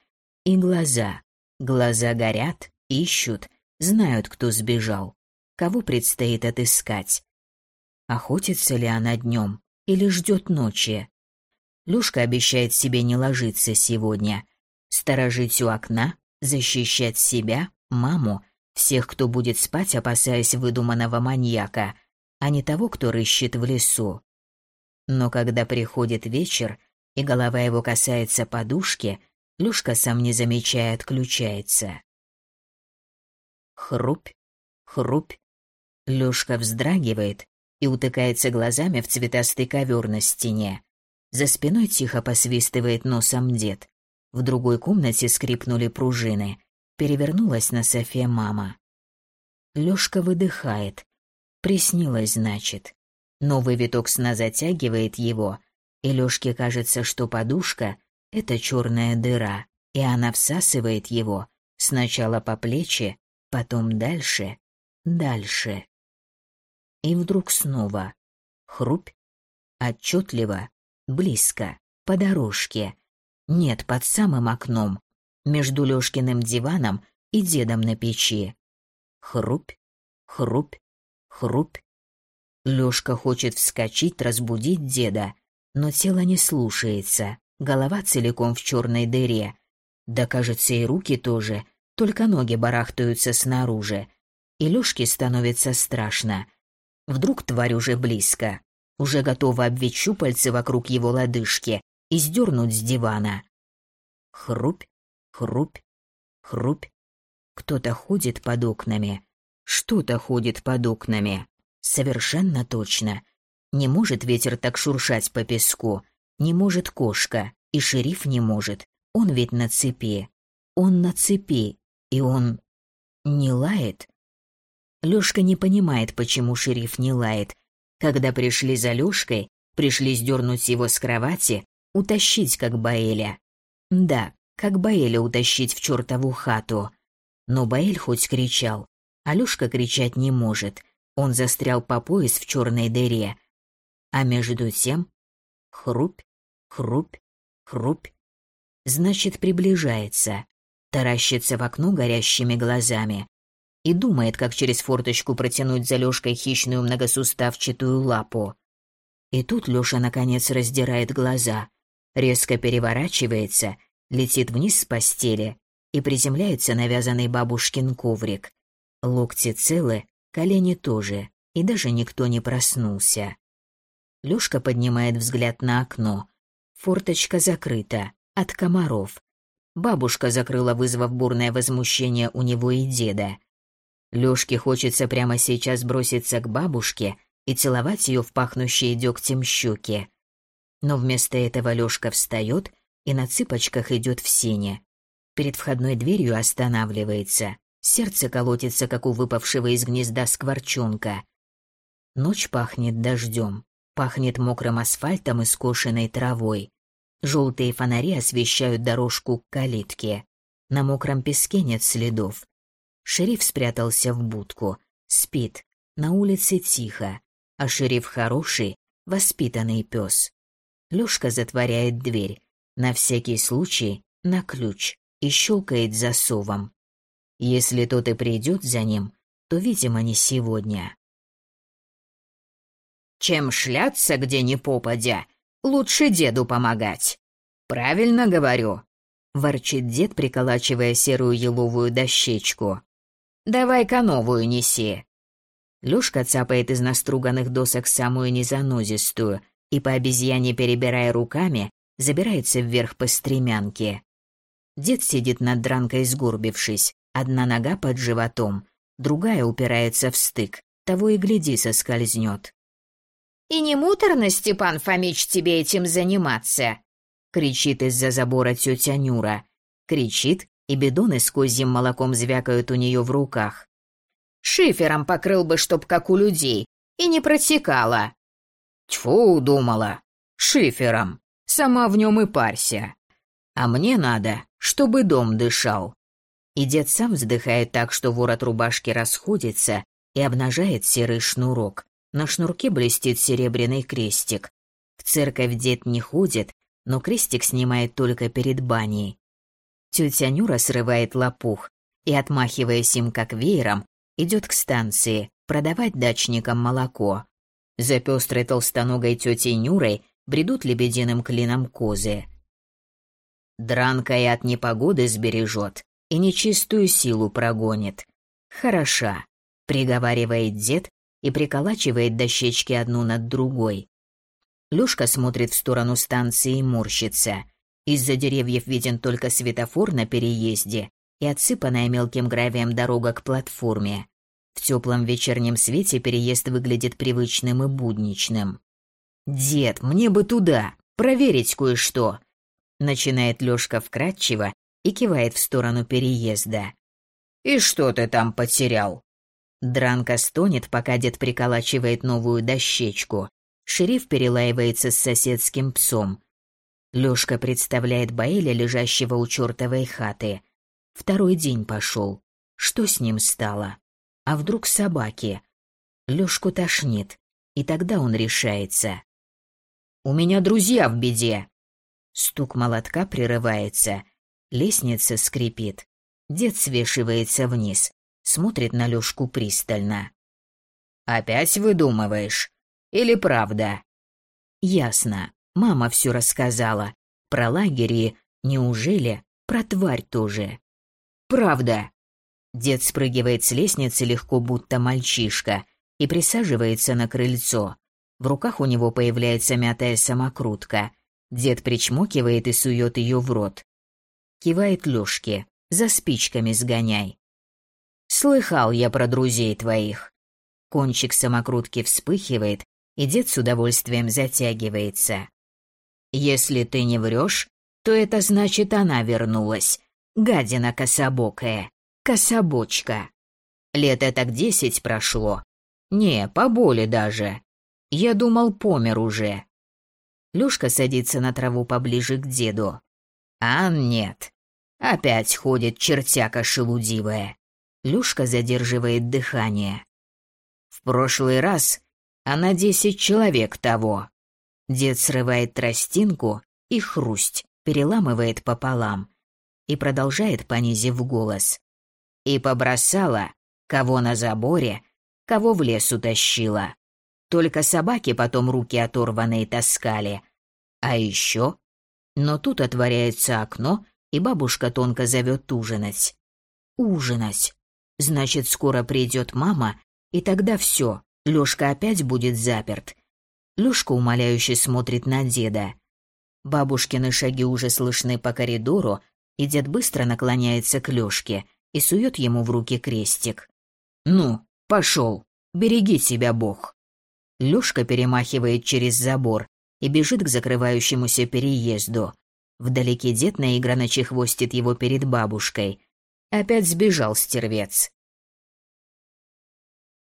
и глаза. Глаза горят, ищут, знают, кто сбежал, кого предстоит отыскать. Охотится ли она днем или ждет ночи? Люшка обещает себе не ложиться сегодня. Сторожить у окна, защищать себя, маму, всех, кто будет спать, опасаясь выдуманного маньяка, а не того, кто рыщет в лесу. Но когда приходит вечер, и голова его касается подушки, Люшка, сам не замечая, отключается. Хрупь, хрупь. Люшка вздрагивает и утыкается глазами в цветастый ковер на стене. За спиной тихо посвистывает носом дед. В другой комнате скрипнули пружины. Перевернулась на софе мама. Лёшка выдыхает. Приснилось, значит. Новый виток сна затягивает его, и Лёшке кажется, что подушка — это черная дыра, и она всасывает его сначала по плечи, потом дальше, дальше. И вдруг снова хрупь, отчетливо, Близко, по дорожке. Нет, под самым окном, между Лёшкиным диваном и дедом на печи. Хрупь, хрупь, хрупь. Лёшка хочет вскочить, разбудить деда, но тело не слушается, голова целиком в черной дыре. Да, кажется, и руки тоже, только ноги барахтаются снаружи. И Лёшке становится страшно. Вдруг тварь уже близко уже готова обвить щупальцы вокруг его лодыжки и сдернуть с дивана. Хрупь, хрупь, хрупь. Кто-то ходит под окнами. Что-то ходит под окнами. Совершенно точно. Не может ветер так шуршать по песку. Не может кошка. И шериф не может. Он ведь на цепи. Он на цепи. И он... не лает? Лёшка не понимает, почему шериф не лает, когда пришли за Лёшкой, пришли сдернуть его с кровати, утащить как Баэля. Да, как Баэля утащить в чертову хату. Но Баэль хоть кричал, а Лёшка кричать не может. Он застрял по пояс в черной дыре. А между тем хрупь, хрупь, хрупь. Значит, приближается. Таращится в окно горящими глазами и думает, как через форточку протянуть за Лёшкой хищную многосуставчатую лапу. И тут Лёша наконец раздирает глаза, резко переворачивается летит вниз с постели и приземляется на вязаный бабушкин коврик. Локти целы, колени тоже, и даже никто не проснулся. Лёшка поднимает взгляд на окно. Форточка закрыта, от комаров. Бабушка закрыла, вызвав бурное возмущение у него и деда. Лёшке хочется прямо сейчас броситься к бабушке и целовать её в пахнущие дёгтем щеки. Но вместо этого Лёшка встаёт и на цыпочках идёт в сене. Перед входной дверью останавливается. Сердце колотится, как у выпавшего из гнезда скворчонка. Ночь пахнет дождем, пахнет мокрым асфальтом и скошенной травой. Желтые фонари освещают дорожку к калитке. На мокром песке нет следов. Шериф спрятался в будку. Спит. На улице тихо. А шериф хороший, воспитанный пес. Лёшка затворяет дверь. На всякий случай на ключ и щелкает засовом. Если тот и придет за ним, то, видимо, не сегодня. Чем шляться, где ни попадя, лучше деду помогать. Правильно говорю, ворчит дед, приколачивая серую еловую дощечку. Давай-ка новую неси. Лёшка цапает из наструганных досок самую незанозистую и по обезьяне перебирая руками, забирается вверх по стремянке. Дед сидит над дранкой сгорбившись, одна нога под животом, другая упирается в стык, того и гляди соскользнет. «И не муторно, Степан Фомич, тебе этим заниматься?» — кричит из-за забора тетя Нюра. Кричит, и бидоны с козьим молоком звякают у нее в руках. «Шифером покрыл бы, чтоб как у людей, и не протекало». «Тьфу, думала, шифером, сама в нем и парься. А мне надо, чтобы дом дышал». И дед сам вздыхает так, что ворот рубашки расходится и обнажает серый шнурок. На шнурке блестит серебряный крестик. В церковь дед не ходит, но крестик снимает только перед баней. Тетя Нюра срывает лопух и, отмахиваясь им как веером, идет к станции продавать дачникам молоко. За пестрой толстоногой тетей Нюрой бредут лебединым клином козы. Дранка и от непогоды сбережет, и нечистую силу прогонит. Хороша, приговаривает дед и приколачивает дощечки одну над другой. Люшка смотрит в сторону станции и морщится. Из-за деревьев виден только светофор на переезде и отсыпанная мелким гравием дорога к платформе. В теплом вечернем свете переезд выглядит привычным и будничным. «Дед, мне бы туда, проверить кое-что!» Начинает Лёшка вкратчиво и кивает в сторону переезда. «И что ты там потерял?» Дранка стонет, пока дед приколачивает новую дощечку. Шериф перелаивается с соседским псом. Лёшка представляет Баэля, лежащего у чёртовой хаты. Второй день пошёл. Что с ним стало? А вдруг собаки? Лёшку тошнит, и тогда он решается. «У меня друзья в беде!» Стук молотка прерывается. Лестница скрипит. Дед свешивается вниз смотрит на Лёшку пристально. «Опять выдумываешь? Или правда?» «Ясно. Мама все рассказала. Про лагерь неужели, про тварь тоже?» «Правда». Дед спрыгивает с лестницы легко, будто мальчишка, и присаживается на крыльцо. В руках у него появляется мятая самокрутка. Дед причмокивает и сует ее в рот. Кивает Лёшке. «За спичками сгоняй». Слыхал я про друзей твоих. Кончик самокрутки вспыхивает, и дед с удовольствием затягивается. Если ты не врешь, то это значит она вернулась. Гадина кособокая. Кособочка. Лет так десять прошло. Не, поболе даже. Я думал, помер уже. Люшка садится на траву поближе к деду. А нет. Опять ходит чертяка шелудивая. Люшка задерживает дыхание. В прошлый раз она десять человек того. Дед срывает тростинку и хрусть, переламывает пополам и продолжает, понизив голос. И побросала, кого на заборе, кого в лес утащила. Только собаки потом руки оторванные таскали. А еще... Но тут отворяется окно, и бабушка тонко зовет ужинать. Ужинать. Значит, скоро придет мама, и тогда все, Лёшка опять будет заперт. Лёшка умоляюще смотрит на деда. Бабушкины шаги уже слышны по коридору, и дед быстро наклоняется к Лёшке и сует ему в руки крестик. «Ну, пошел, береги себя, Бог!» Лёшка перемахивает через забор и бежит к закрывающемуся переезду. Вдалеке дед наигранно чехвостит его перед бабушкой. Опять сбежал стервец.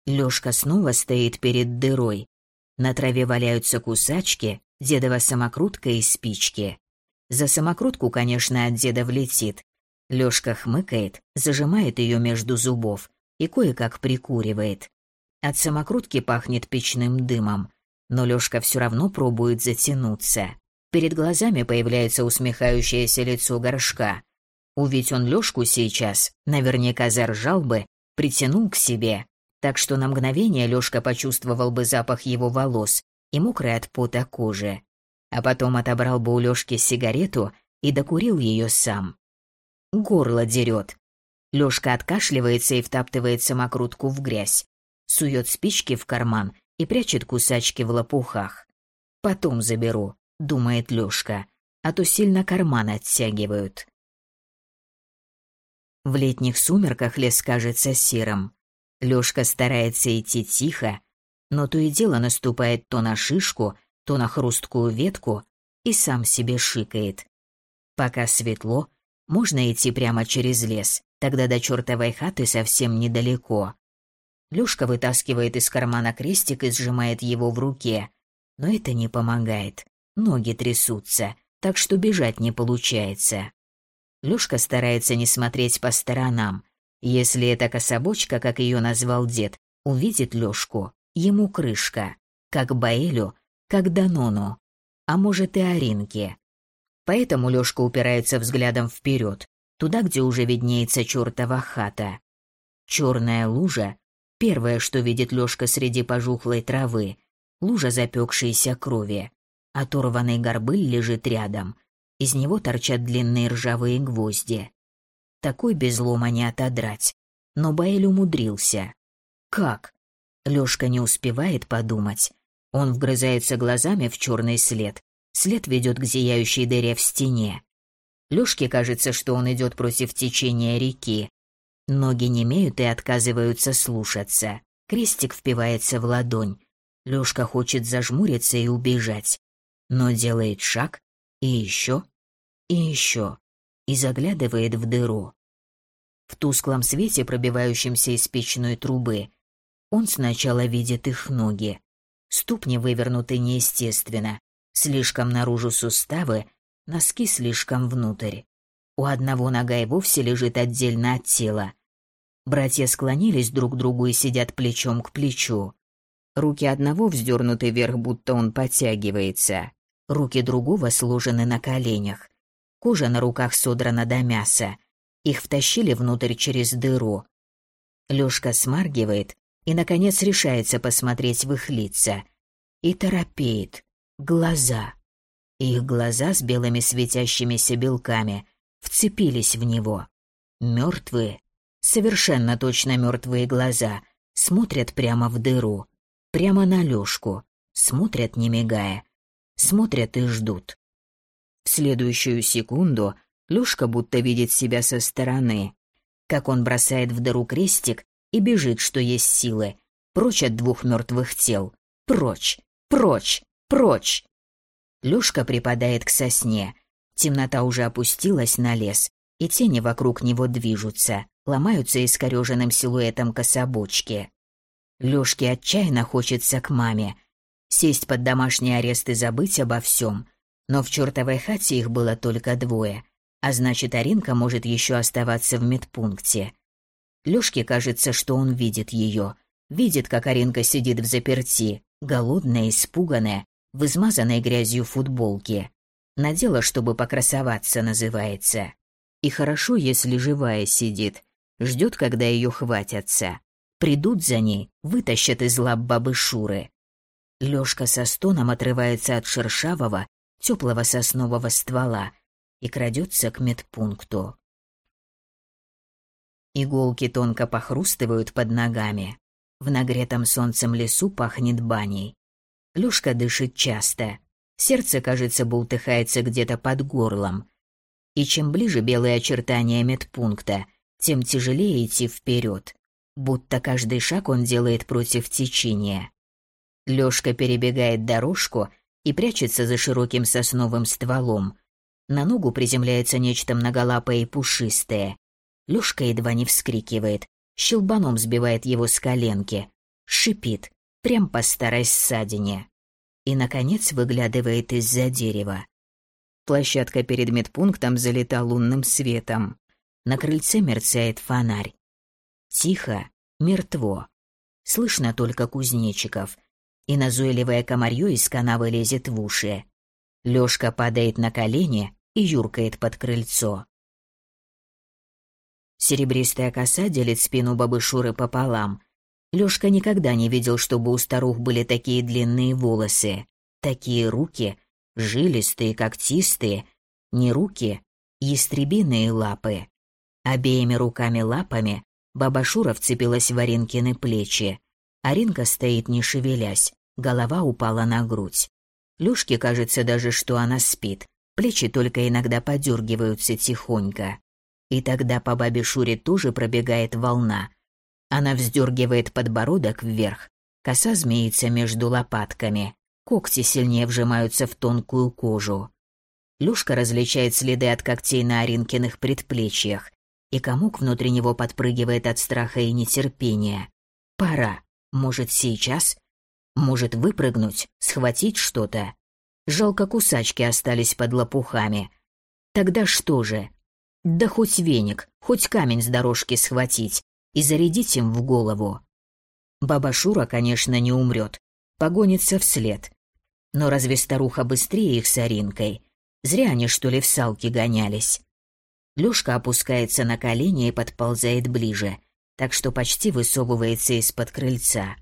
Лёшка снова стоит перед дырой. На траве валяются кусачки, дедова самокрутка и спички. За самокрутку, конечно, от деда влетит. Лёшка хмыкает, зажимает её между зубов и кое-как прикуривает. От самокрутки пахнет печным дымом, но Лёшка всё равно пробует затянуться. Перед глазами появляется усмехающееся лицо горшка. Увидь он Лёшку сейчас, наверняка заржал бы, притянул к себе, так что на мгновение Лёшка почувствовал бы запах его волос и мокрой от пота кожи. А потом отобрал бы у Лёшки сигарету и докурил её сам. Горло дерёт. Лёшка откашливается и втаптывает самокрутку в грязь, сует спички в карман и прячет кусачки в лопухах. «Потом заберу», — думает Лёшка, «а то сильно карман оттягивают». В летних сумерках лес кажется серым. Лёшка старается идти тихо, но то и дело наступает то на шишку, то на хрусткую ветку и сам себе шикает. Пока светло, можно идти прямо через лес, тогда до чертовой хаты совсем недалеко. Лёшка вытаскивает из кармана крестик и сжимает его в руке, но это не помогает. Ноги трясутся, так что бежать не получается. Лёшка старается не смотреть по сторонам, если эта кособочка, как ее назвал дед, увидит Лёшку, ему крышка, как Баэлю, как Данону, а может и Аринке. Поэтому Лёшка упирается взглядом вперед, туда, где уже виднеется чертова хата. Черная лужа — первое, что видит Лёшка среди пожухлой травы, лужа запекшейся крови. Оторванный горбыль лежит рядом, из него торчат длинные ржавые гвозди. Такой без лома не отодрать. Но Баэль умудрился. Как? Лёшка не успевает подумать. Он вгрызается глазами в черный след. След ведет к зияющей дыре в стене. Лёшке кажется, что он идет против течения реки. Ноги не имеют и отказываются слушаться. Крестик впивается в ладонь. Лёшка хочет зажмуриться и убежать. Но делает шаг, и еще, и еще и заглядывает в дыру. В тусклом свете, пробивающемся из печной трубы, он сначала видит их ноги. Ступни вывернуты неестественно, слишком наружу суставы, носки слишком внутрь. У одного нога и вовсе лежит отдельно от тела. Братья склонились друг к другу и сидят плечом к плечу. Руки одного вздернуты вверх, будто он подтягивается. Руки другого сложены на коленях. Кожа на руках содрана до мяса. Их втащили внутрь через дыру. Лёшка смаргивает и, наконец, решается посмотреть в их лица. И торопеет. Глаза. Их глаза с белыми светящимися белками вцепились в него. Мёртвые, совершенно точно мёртвые глаза, смотрят прямо в дыру, прямо на Лёшку, смотрят не мигая, смотрят и ждут. В следующую секунду Люшка будто видит себя со стороны. Как он бросает в дыру крестик и бежит, что есть силы, прочь от двух мертвых тел. Прочь, прочь, прочь. Люшка припадает к сосне. Темнота уже опустилась на лес, и тени вокруг него движутся, ломаются искореженным силуэтом кособочки. Лёшке отчаянно хочется к маме. Сесть под домашний арест и забыть обо всем, но в чертовой хате их было только двое, а значит, Аринка может еще оставаться в медпункте. Лёшке кажется, что он видит ее, видит, как Аринка сидит в заперти, голодная, испуганная, в измазанной грязью футболке. Надела, чтобы покрасоваться, называется. И хорошо, если живая сидит, ждет, когда ее хватятся. Придут за ней, вытащат из лап бабы Шуры. Лёшка со стоном отрывается от шершавого, теплого соснового ствола и крадется к медпункту. Иголки тонко похрустывают под ногами. В нагретом солнцем лесу пахнет баней. Лёшка дышит часто. Сердце, кажется, бултыхается где-то под горлом. И чем ближе белые очертания медпункта, тем тяжелее идти вперед, будто каждый шаг он делает против течения. Лёшка перебегает дорожку и прячется за широким сосновым стволом. На ногу приземляется нечто многолапое и пушистое. Лёшка едва не вскрикивает, щелбаном сбивает его с коленки, шипит, прям по старой ссадине. И, наконец, выглядывает из-за дерева. Площадка перед медпунктом залита лунным светом. На крыльце мерцает фонарь. Тихо, мертво. Слышно только кузнечиков. И назойливое комарье из канавы лезет в уши. Лёшка падает на колени и юркает под крыльцо. Серебристая коса делит спину бабы Шуры пополам. Лёшка никогда не видел, чтобы у старух были такие длинные волосы, такие руки, жилистые, когтистые, не руки, ястребиные лапы. Обеими руками-лапами баба Шура вцепилась в Аринкины плечи. Аринка стоит не шевелясь, голова упала на грудь. Лёшке кажется даже, что она спит, плечи только иногда подергиваются тихонько. И тогда по бабе Шуре тоже пробегает волна. Она вздергивает подбородок вверх, коса змеится между лопатками, когти сильнее вжимаются в тонкую кожу. Люшка различает следы от когтей на Аринкиных предплечьях, и комок внутри него подпрыгивает от страха и нетерпения. Пора. Может, сейчас? Может, выпрыгнуть, схватить что-то? Жалко, кусачки остались под лопухами. Тогда что же? Да хоть веник, хоть камень с дорожки схватить и зарядить им в голову. Баба Шура, конечно, не умрет, погонится вслед. Но разве старуха быстрее их с Аринкой? Зря они, что ли, в салки гонялись. Лёшка опускается на колени и подползает ближе, так что почти высовывается из-под крыльца.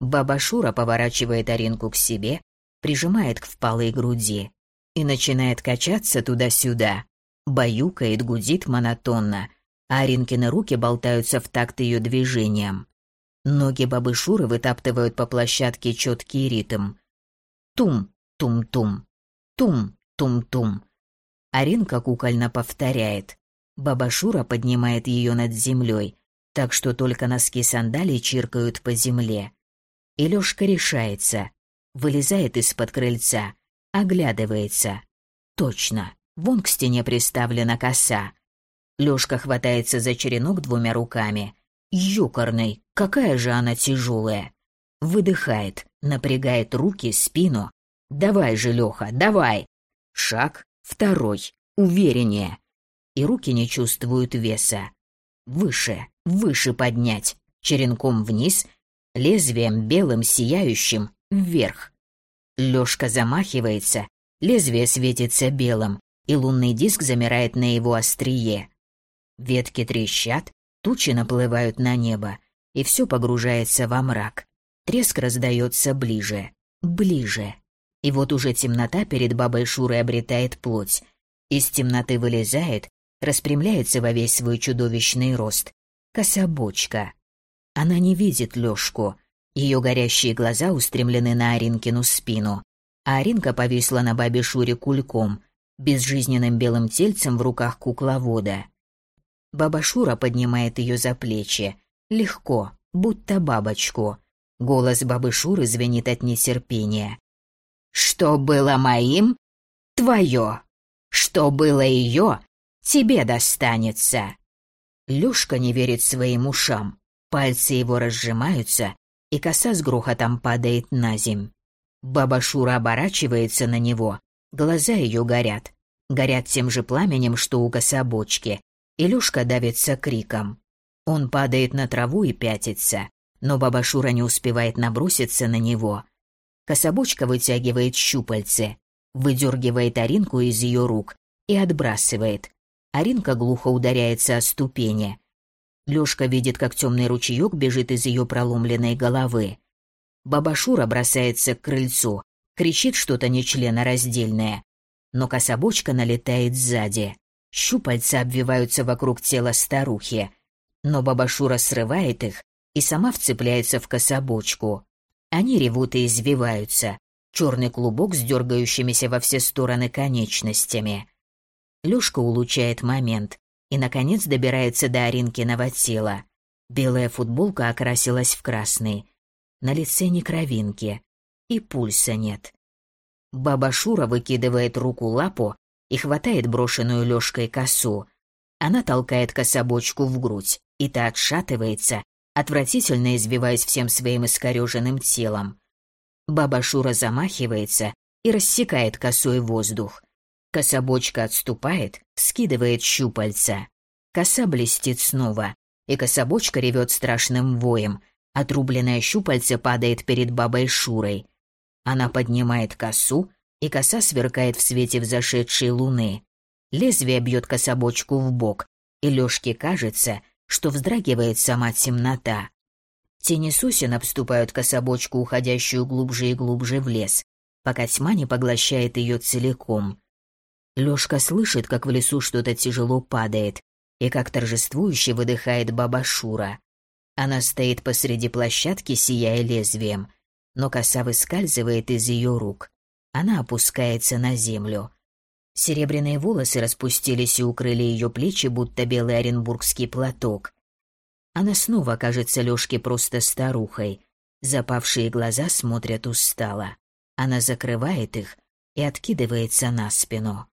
Баба Шура поворачивает Аринку к себе, прижимает к впалой груди и начинает качаться туда-сюда, баюкает, гудит монотонно, Аринкины руки болтаются в такт ее движениям. Ноги бабы Шуры вытаптывают по площадке четкий ритм. Тум, тум-тум, тум, тум-тум. Аринка кукольно повторяет. Баба Шура поднимает ее над землей, так что только носки сандалий чиркают по земле. И Лёшка решается, вылезает из-под крыльца, оглядывается. Точно, Вон к стене приставлена коса. Лёшка хватается за черенок двумя руками. Ёкарный, какая же она тяжелая. Выдыхает, напрягает руки, спину. Давай же, Лёха, давай. Шаг, второй, увереннее. И руки не чувствуют веса. Выше, выше поднять. Черенком вниз, лезвием белым сияющим вверх. Лёшка замахивается, лезвие светится белым, и лунный диск замирает на его острие. Ветки трещат, тучи наплывают на небо, и все погружается во мрак. Треск раздается ближе, ближе. И вот уже темнота перед бабой Шурой обретает плоть. Из темноты вылезает, распрямляется во весь свой чудовищный рост. Кособочка. Она не видит Лёшку. Ее горящие глаза устремлены на Аринкину спину. А Аринка повисла на бабе Шуре кульком, безжизненным белым тельцем в руках кукловода. Баба Шура поднимает ее за плечи, легко, будто бабочку. Голос бабы Шуры звенит от нетерпения. «Что было моим? Твое. Что было ее? Тебе достанется». Лёшка не верит своим ушам. Пальцы его разжимаются, и коса с грохотом падает на земь. Баба Шура оборачивается на него, Глаза ее горят. Горят тем же пламенем, что у кособочки. Илюшка давится криком. Он падает на траву и пятится, но баба Шура не успевает наброситься на него. Кособочка вытягивает щупальце, выдергивает Аринку из ее рук и отбрасывает. Аринка глухо ударяется о ступени. Лёшка видит, как темный ручеек бежит из ее проломленной головы. Баба Шура бросается к крыльцу, кричит что-то нечленораздельное. но кособочка налетает сзади. Щупальца обвиваются вокруг тела старухи, но баба Шура срывает их и сама вцепляется в кособочку. Они ревут и извиваются. Черный клубок с дергающимися во все стороны конечностями. Лёшка улучшает момент и, наконец, добирается до Аринкиного тела. Белая футболка окрасилась в красный. На лице не кровинки. И пульса нет. Баба Шура выкидывает руку-лапу и хватает брошенную Лёшкой косу. Она толкает кособочку в грудь, и та отшатывается, отвратительно извиваясь всем своим искорёженным телом. Баба Шура замахивается и рассекает косой воздух. Кособочка отступает, скидывает щупальца. Коса блестит снова, и кособочка ревет страшным воем. Отрубленное щупальце падает перед бабой Шурой. Она поднимает косу, и коса сверкает в свете взошедшей луны. Лезвие бьет кособочку в бок, и Лёшке кажется, что вздрагивает сама темнота. Тени сосен обступают кособочку, уходящую глубже и глубже в лес, пока тьма не поглощает ее целиком. Лёшка слышит, как в лесу что-то тяжело падает, и как торжествующе выдыхает баба Шура. Она стоит посреди площадки, сияя лезвием, но коса выскальзывает из ее рук. Она опускается на землю. Серебряные волосы распустились и укрыли ее плечи, будто белый оренбургский платок. Она снова кажется Лёшке просто старухой. Запавшие глаза смотрят устало. Она закрывает их и откидывается на спину.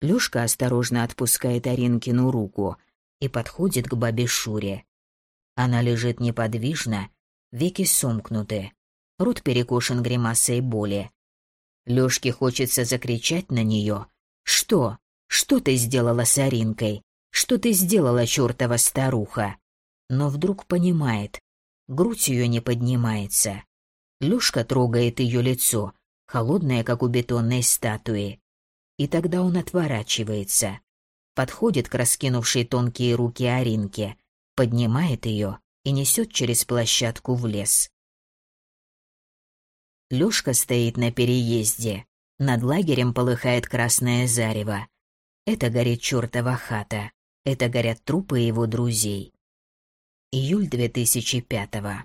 Лёшка осторожно отпускает Аринкину руку и подходит к бабе Шуре. Она лежит неподвижно, веки сомкнуты, рот перекошен гримасой боли. Лёшке хочется закричать на неё, что? Что ты сделала с Аринкой? Что ты сделала, чертова старуха? Но вдруг понимает. Грудь ее не поднимается. Люшка трогает ее лицо, холодное, как у бетонной статуи. И тогда он отворачивается. Подходит к раскинувшей тонкие руки Аринке, поднимает ее и несет через площадку в лес. Лёшка стоит на переезде. Над лагерем полыхает красное зарево. Это горит чертова хата. Это горят трупы его друзей. Июль 2005-го.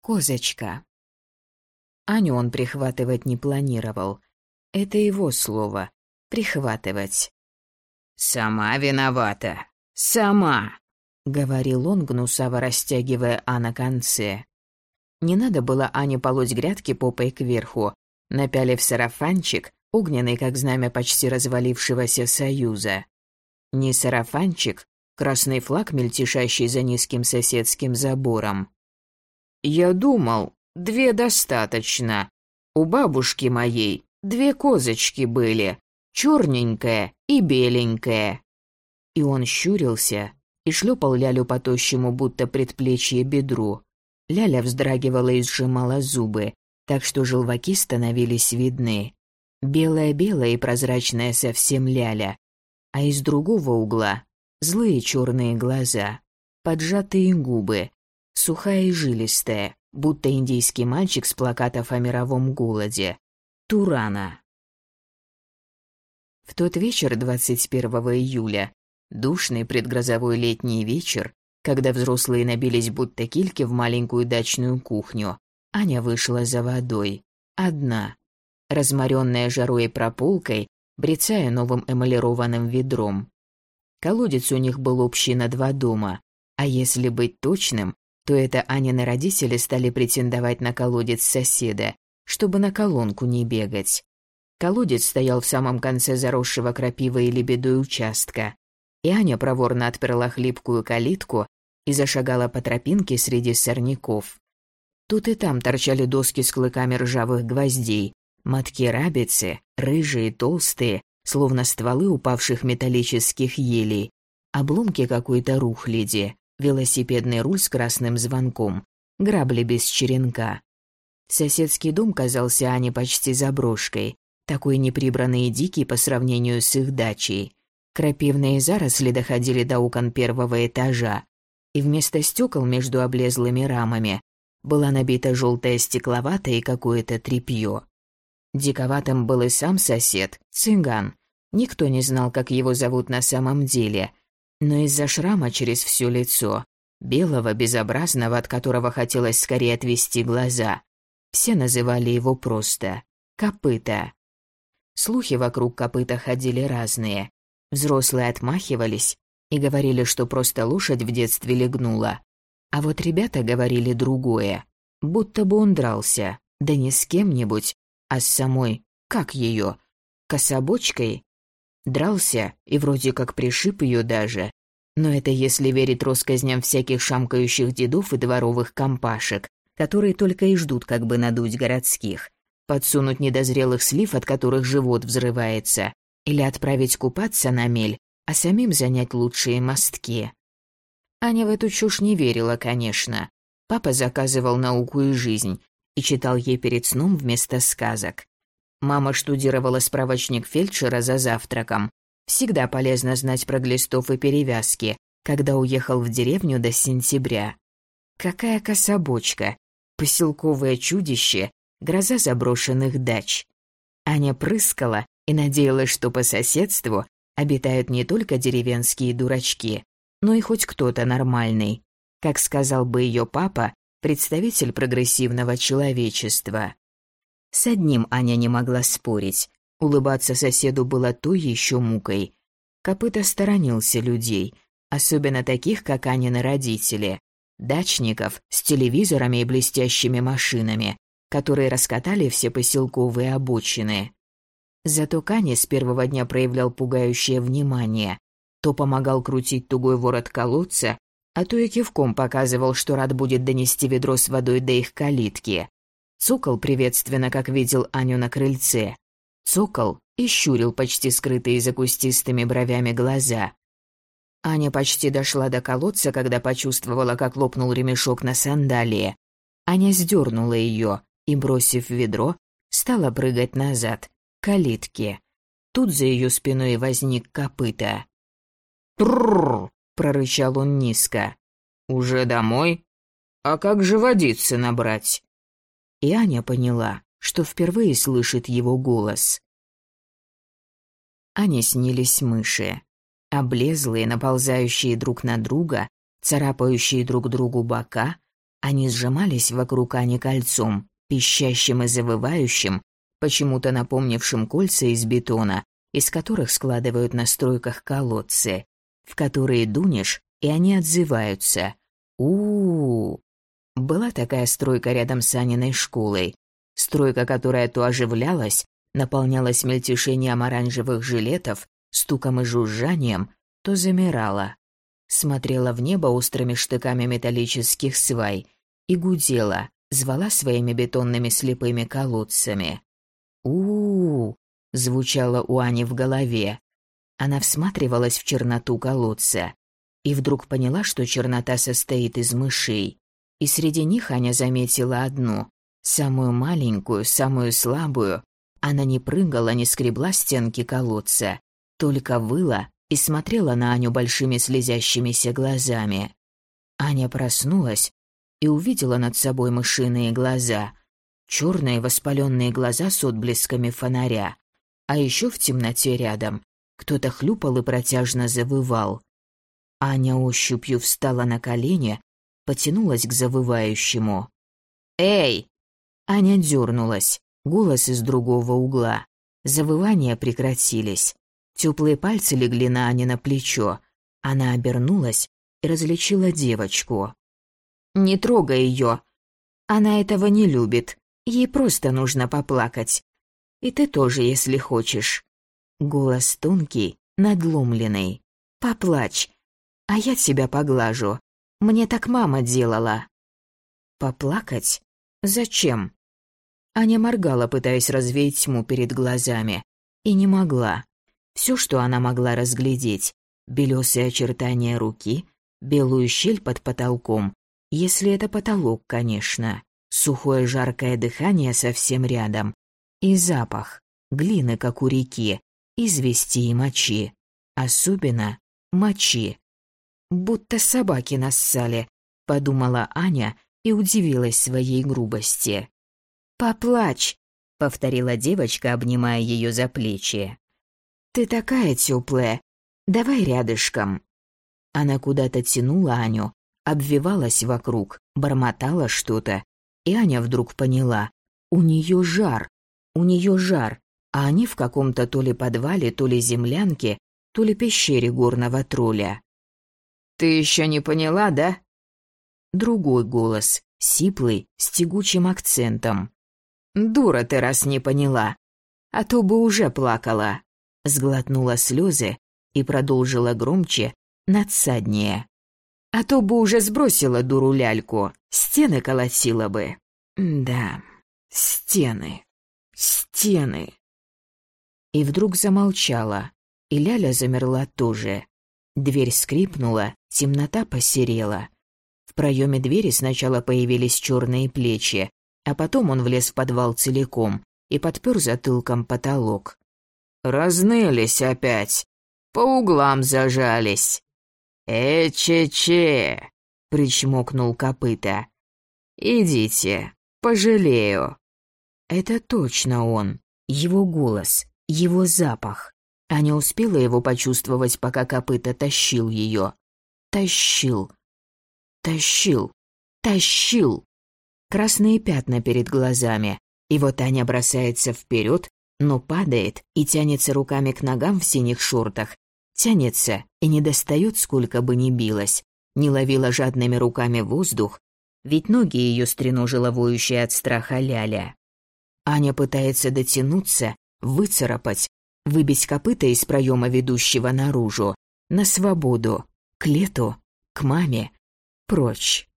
Козочка. Аню он прихватывать не планировал. Это его слово — прихватывать. «Сама виновата. Сама», — говорил он, гнусаво растягивая А на конце. Не надо было Ане полоть грядки попой кверху, напялив сарафанчик, огненный, как знамя почти развалившегося союза. Не сарафанчик, красный флаг, мельтешащий за низким соседским забором. «Я думал, две достаточно. У бабушки моей две козочки были, черненькая и беленькая». И он щурился и шлепал лялю по тощему, будто предплечье бедру. Ляля вздрагивала и сжимала зубы, так что желваки становились видны. Белая-белая и прозрачная совсем Ляля. А из другого угла злые черные глаза, поджатые губы, сухая и жилистая, будто индийский мальчик с плакатов о мировом голоде. Турана. В тот вечер 21 июля, душный предгрозовой летний вечер, когда взрослые набились будто кильки в маленькую дачную кухню, Аня вышла за водой. Одна. Разморенная жарой и прополкой, брецая новым эмалированным ведром. Колодец у них был общий на два дома. А если быть точным, то это Анины родители стали претендовать на колодец соседа, чтобы на колонку не бегать. Колодец стоял в самом конце заросшего крапивой и лебедой участка. И Аня проворно отперла хлипкую калитку и зашагала по тропинке среди сорняков. Тут и там торчали доски с клыками ржавых гвоздей, мотки рабицы, рыжие, толстые, словно стволы упавших металлических елей, обломки какой-то рухляди, велосипедный руль с красным звонком, грабли без черенка. Соседский дом казался Ане почти заброшкой, такой неприбранный и дикий по сравнению с их дачей. Крапивные заросли доходили до окон первого этажа, и вместо стекол между облезлыми рамами была набита желтое стекловатое какое-то тряпье. Диковатым был и сам сосед, цыган. Никто не знал, как его зовут на самом деле. Но из-за шрама через все лицо, белого, безобразного, от которого хотелось скорее отвести глаза, все называли его просто «копыта». Слухи вокруг копыта ходили разные. Взрослые отмахивались и говорили, что просто лошадь в детстве легнула. А вот ребята говорили другое, будто бы он дрался, да не с кем-нибудь, а с самой, как ее, кособочкой. Дрался и вроде как пришиб ее даже. Но это если верить россказням всяких шамкающих дедов и дворовых компашек, которые только и ждут как бы надуть городских подсунуть недозрелых слив, от которых живот взрывается, или отправить купаться на мель, а самим занять лучшие мостки. Аня в эту чушь не верила, конечно. Папа заказывал науку и жизнь и читал ей перед сном вместо сказок. Мама штудировала справочник фельдшера за завтраком. Всегда полезно знать про глистов и перевязки, когда уехал в деревню до сентября. Какая кособочка, поселковое чудище, гроза заброшенных дач. Аня прыскала и надеялась, что по соседству обитают не только деревенские дурачки, но и хоть кто-то нормальный, как сказал бы ее папа, представитель прогрессивного человечества. С одним Аня не могла спорить. Улыбаться соседу было той еще мукой. Копыта сторонился людей, особенно таких, как Анины родители. Дачников с телевизорами и блестящими машинами, которые раскатали все поселковые обочины. Зато Кани с первого дня проявлял пугающее внимание. То помогал крутить тугой ворот колодца, а то и кивком показывал, что рад будет донести ведро с водой до их калитки. Цокол приветственно, как видел Аню на крыльце. Цокол и щурил почти скрытые за кустистыми бровями глаза. Аня почти дошла до колодца, когда почувствовала, как лопнул ремешок на сандалии. Аня сдернула ее, и, бросив ведро, стала прыгать назад, калитке. Тут за ее спиной возник копыта. «Трррр!» — прорычал он низко. «Уже домой? А как же водиться набрать?» И Аня поняла, что впервые слышит его голос. Ане снились мыши. Облезлые, наползающие друг на друга, царапающие друг другу бока, они сжимались вокруг Ани кольцом, пищащим и завывающим, почему-то напомнившим кольца из бетона, из которых складывают на стройках колодцы, в которые дунешь, и они отзываются. у у, Была такая стройка рядом с Аниной школой. Стройка, которая то оживлялась, наполнялась мельтешением оранжевых жилетов, стуком и жужжанием, то замирала. Смотрела в небо острыми штыками металлических свай и гудела, звала своими бетонными слепыми колодцами. У у, звучало у Ани в голове. Она всматривалась в черноту колодца и вдруг поняла, что чернота состоит из мышей. И среди них Аня заметила одну, самую маленькую, самую слабую. Она не прыгала, не скребла стенки колодца, только выла и смотрела на Аню большими слезящимися глазами. Аня проснулась и увидела над собой мышиные глаза, черные воспаленные глаза с отблесками фонаря, а еще в темноте рядом кто-то хлюпал и протяжно завывал. Аня ощупью встала на колени, потянулась к завывающему. «Эй!» Аня дернулась, голос из другого угла. Завывания прекратились. Теплые пальцы легли на Ане на плечо. Она обернулась и различила девочку. Не трогай ее. Она этого не любит. Ей просто нужно поплакать. И ты тоже, если хочешь. Голос тонкий, надломленный. Поплачь, а я тебя поглажу. Мне так мама делала. Поплакать? Зачем? Аня моргала, пытаясь развеять тьму перед глазами, и не могла. Все, что она могла разглядеть, белесые очертания руки, белую щель под потолком если это потолок, конечно. Сухое жаркое дыхание совсем рядом. И запах. Глины, как у реки. Извести и мочи. Особенно мочи. Будто собаки нассали, подумала Аня и удивилась своей грубости. «Поплачь! — повторила девочка, обнимая ее за плечи. «Ты такая теплая. Давай рядышком». Она куда-то тянула Аню, обвивалась вокруг, бормотала что-то, и Аня вдруг поняла. У нее жар, у нее жар, а они в каком-то то ли подвале, то ли землянке, то ли пещере горного тролля. «Ты еще не поняла, да?» Другой голос, сиплый, с тягучим акцентом. «Дура ты, раз не поняла, а то бы уже плакала», сглотнула слезы и продолжила громче, надсаднее. «А то бы уже сбросила дуру ляльку, стены колотила бы». «Да, стены, стены». И вдруг замолчала, и Ляля замерла тоже. Дверь скрипнула, темнота посерела. В проеме двери сначала появились черные плечи, а потом он влез в подвал целиком и подпер затылком потолок. «Разнылись опять, по углам зажались». «Э-че-че!» — причмокнул копыта. «Идите, пожалею». Это точно он, его голос, его запах. Аня успела его почувствовать, пока копыта тащил ее. Тащил, тащил, тащил красные пятна перед глазами. И вот Аня бросается вперед, но падает и тянется руками к ногам в синих шортах. Тянется и не достает, сколько бы ни билась. Не ловила жадными руками воздух, ведь ноги ее стреножила воющая от страха ляля. Аня пытается дотянуться, выцарапать, выбить копыта из проема ведущего наружу, на свободу, к лету, к маме, прочь.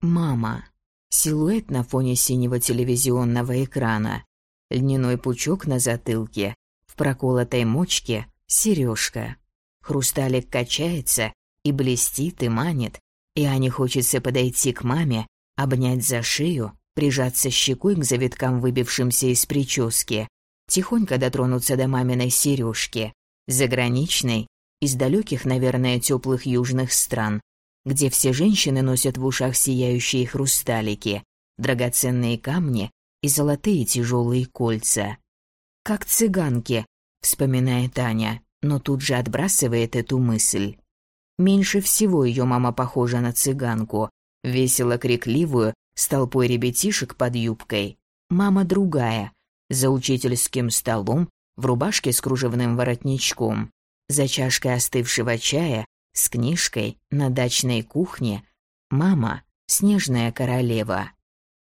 Мама. Силуэт на фоне синего телевизионного экрана. Льняной пучок на затылке. В проколотой мочке сережка. Хрусталик качается и блестит и манит. И Ане хочется подойти к маме, обнять за шею, прижаться щекой к завиткам, выбившимся из прически, тихонько дотронуться до маминой сережки, заграничной, из далеких, наверное, теплых южных стран, где все женщины носят в ушах сияющие хрусталики, драгоценные камни и золотые тяжелые кольца. «Как цыганки», — вспоминает Аня, но тут же отбрасывает эту мысль. Меньше всего ее мама похожа на цыганку, весело крикливую, с толпой ребятишек под юбкой. Мама другая, за учительским столом, в рубашке с кружевным воротничком, за чашкой остывшего чая с книжкой на дачной кухне мама — снежная королева.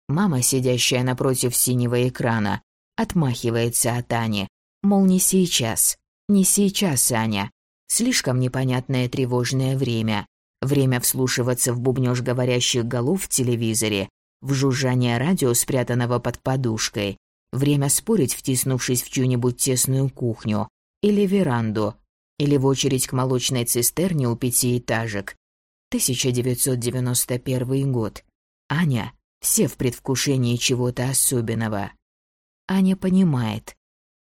Мама, сидящая напротив синего экрана, отмахивается от Ани, мол, не сейчас, не сейчас, Аня. Слишком непонятное тревожное время. Время вслушиваться в бубнёж говорящих голов в телевизоре, в жужжание радио, спрятанного под подушкой. Время спорить, втиснувшись в чью-нибудь тесную кухню или веранду, или в очередь к молочной цистерне у пятиэтажек. 1991 год. Аня, все в предвкушении чего-то особенного. Аня понимает.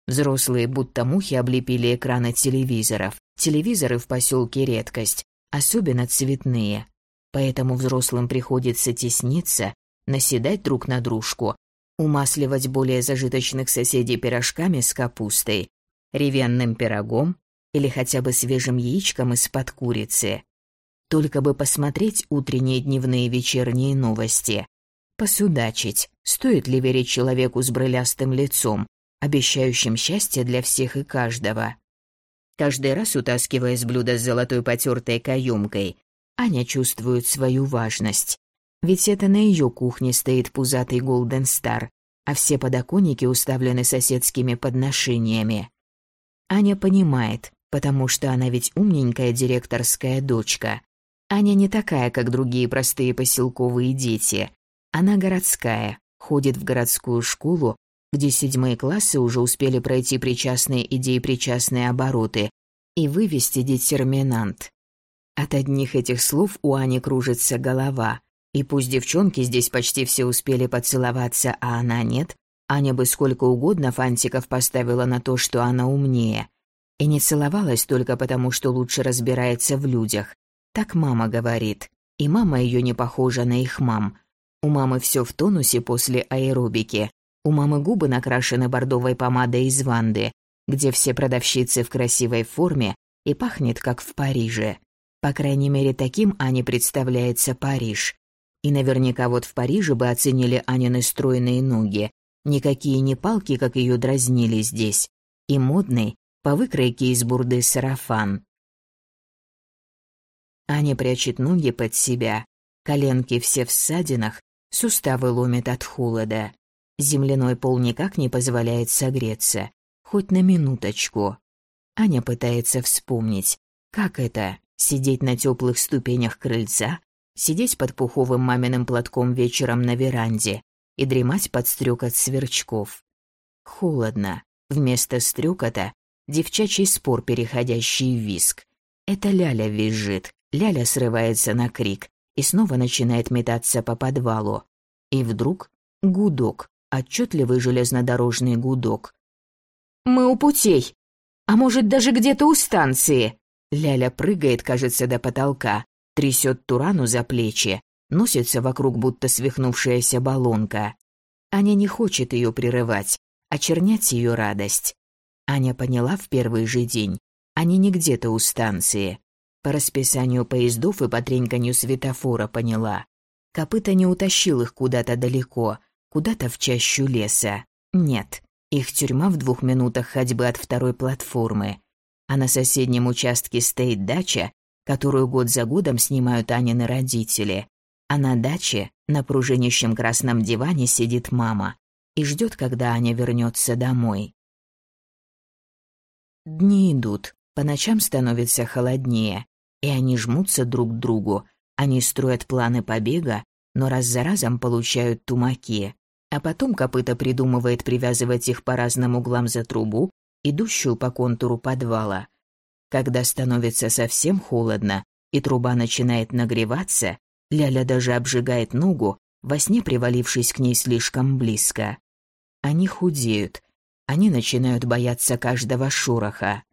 Взрослые будто мухи облепили экраны телевизоров. Телевизоры в поселке редкость, особенно цветные. Поэтому взрослым приходится тесниться, наседать друг на дружку, умасливать более зажиточных соседей пирожками с капустой, ревенным пирогом или хотя бы свежим яичком из-под курицы. Только бы посмотреть утренние, дневные, вечерние новости. Посудачить, стоит ли верить человеку с брылястым лицом, обещающим счастье для всех и каждого. Каждый раз утаскивая с блюда с золотой потертой каюмкой, Аня чувствует свою важность. Ведь это на ее кухне стоит пузатый Голден Стар, а все подоконники уставлены соседскими подношениями. Аня понимает, потому что она ведь умненькая директорская дочка. Аня не такая, как другие простые поселковые дети. Она городская, ходит в городскую школу, где седьмые классы уже успели пройти причастные идеи причастные обороты и вывести детерминант. От одних этих слов у Ани кружится голова. И пусть девчонки здесь почти все успели поцеловаться, а она нет, Аня бы сколько угодно фантиков поставила на то, что она умнее. И не целовалась только потому, что лучше разбирается в людях. Так мама говорит. И мама ее не похожа на их мам. У мамы все в тонусе после аэробики. У мамы губы накрашены бордовой помадой из Ванды, где все продавщицы в красивой форме и пахнет, как в Париже. По крайней мере, таким Ане представляется Париж. И наверняка вот в Париже бы оценили Анины стройные ноги. Никакие не палки, как ее дразнили здесь. И модный, по выкройке из бурды сарафан. Аня прячет ноги под себя, коленки все в ссадинах, суставы ломит от холода. Земляной пол никак не позволяет согреться, хоть на минуточку. Аня пытается вспомнить, как это — сидеть на теплых ступенях крыльца, сидеть под пуховым маминым платком вечером на веранде и дремать под стрекот сверчков. Холодно. Вместо стрекота — девчачий спор, переходящий в виск. Это Ляля визжит, Ляля срывается на крик и снова начинает метаться по подвалу. И вдруг гудок, отчетливый железнодорожный гудок. «Мы у путей! А может, даже где-то у станции!» Ляля прыгает, кажется, до потолка, трясет Турану за плечи, носится вокруг, будто свихнувшаяся баллонка. Аня не хочет ее прерывать, очернять ее радость. Аня поняла в первый же день, они не где-то у станции. По расписанию поездов и по треньканью светофора поняла. Копыта не утащил их куда-то далеко, куда-то в чащу леса. Нет, их тюрьма в двух минутах ходьбы от второй платформы. А на соседнем участке стоит дача, которую год за годом снимают Анины родители. А на даче, на пружинищем красном диване, сидит мама и ждет, когда Аня вернется домой. Дни идут, по ночам становится холоднее и они жмутся друг к другу. Они строят планы побега, но раз за разом получают тумаки. А потом копыта придумывает привязывать их по разным углам за трубу, идущую по контуру подвала. Когда становится совсем холодно, и труба начинает нагреваться, Ляля даже обжигает ногу, во сне привалившись к ней слишком близко. Они худеют, они начинают бояться каждого шороха.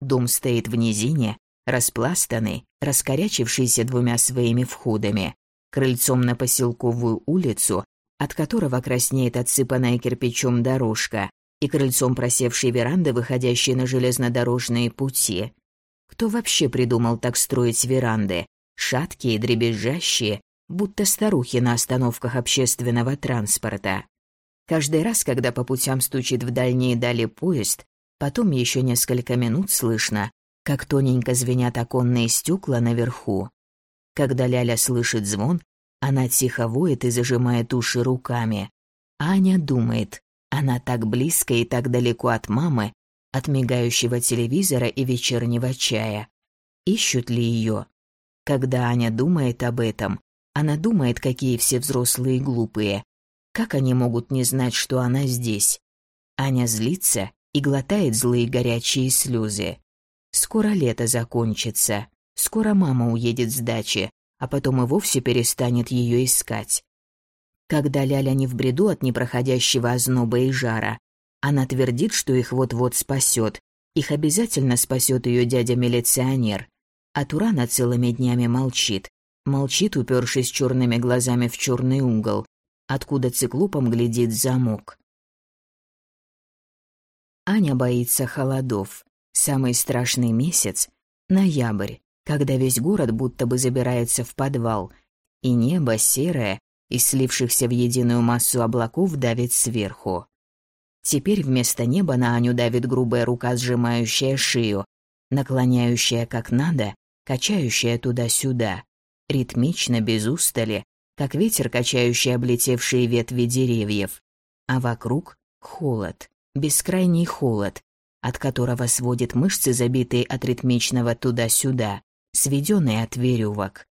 Дом стоит в низине, распластанный, раскорячившийся двумя своими входами, крыльцом на поселковую улицу, от которого краснеет отсыпанная кирпичом дорожка, и крыльцом просевшей веранды, выходящей на железнодорожные пути. Кто вообще придумал так строить веранды? Шаткие, дребезжащие, будто старухи на остановках общественного транспорта. Каждый раз, когда по путям стучит в дальние дали поезд, потом еще несколько минут слышно, как тоненько звенят оконные стекла наверху. Когда Ляля слышит звон, она тихо воет и зажимает уши руками. Аня думает, она так близко и так далеко от мамы, от мигающего телевизора и вечернего чая. Ищут ли ее? Когда Аня думает об этом, она думает, какие все взрослые глупые. Как они могут не знать, что она здесь? Аня злится и глотает злые горячие слезы. Скоро лето закончится, скоро мама уедет с дачи, а потом и вовсе перестанет ее искать. Когда Ляля не в бреду от непроходящего озноба и жара, она твердит, что их вот-вот спасет, их обязательно спасет ее дядя-милиционер. А Турана целыми днями молчит, молчит, упершись черными глазами в черный угол, откуда циклопом глядит замок. Аня боится холодов. Самый страшный месяц — ноябрь, когда весь город будто бы забирается в подвал, и небо серое, из слившихся в единую массу облаков давит сверху. Теперь вместо неба на Аню давит грубая рука, сжимающая шею, наклоняющая как надо, качающая туда-сюда, ритмично, без устали, как ветер, качающий облетевшие ветви деревьев. А вокруг — холод, бескрайний холод, от которого сводит мышцы, забитые от ритмичного туда-сюда, сведенные от веревок.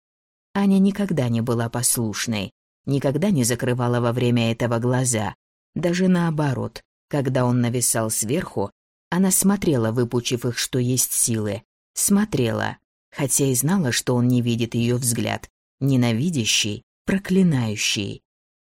Аня никогда не была послушной, никогда не закрывала во время этого глаза. Даже наоборот, когда он нависал сверху, она смотрела, выпучив их, что есть силы. Смотрела, хотя и знала, что он не видит ее взгляд, ненавидящий, проклинающий.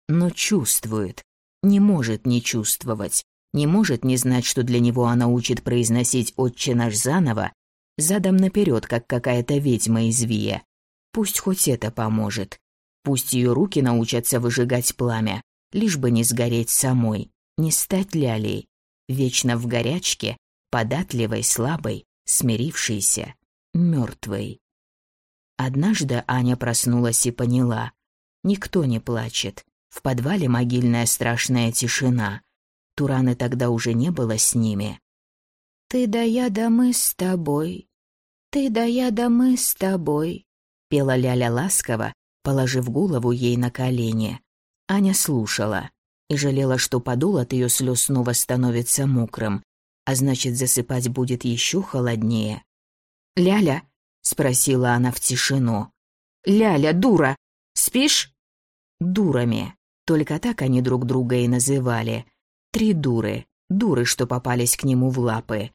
Но чувствует, не может не чувствовать, не может не знать, что для него она учит произносить «Отче наш» заново, задом наперед, как какая-то ведьма из Вия. Пусть хоть это поможет. Пусть ее руки научатся выжигать пламя, лишь бы не сгореть самой. не стать лялей, вечно в горячке, податливой, слабой, смирившейся, мертвой. Однажды Аня проснулась и поняла. Никто не плачет. В подвале могильная страшная тишина. Тураны тогда уже не было с ними. «Ты да я да мы с тобой, ты да я да мы с тобой», пела Ляля ласково, положив голову ей на колени. Аня слушала и жалела, что подол от ее слез снова становится мокрым, а значит, засыпать будет еще холоднее. «Ляля?» — спросила она в тишину. «Ляля, дура! Спишь?» Дурами. Только так они друг друга и называли. Три дуры. Дуры, что попались к нему в лапы.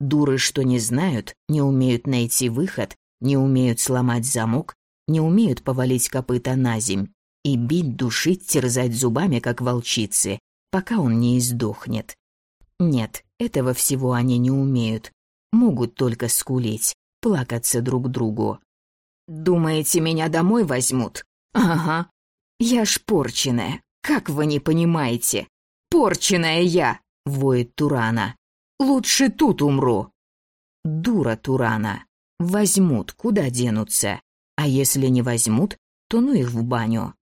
Дуры, что не знают, не умеют найти выход, не умеют сломать замок, не умеют повалить копыта на земь и бить, душить, терзать зубами, как волчицы, пока он не издохнет. Нет, этого всего они не умеют. Могут только скулить, плакаться друг другу. «Думаете, меня домой возьмут? Ага. Я ж порченая. Как вы не понимаете? Порченая я!» — воет Турана. «Лучше тут умру». Дура Турана. Возьмут, куда денутся. А если не возьмут, то ну их в баню.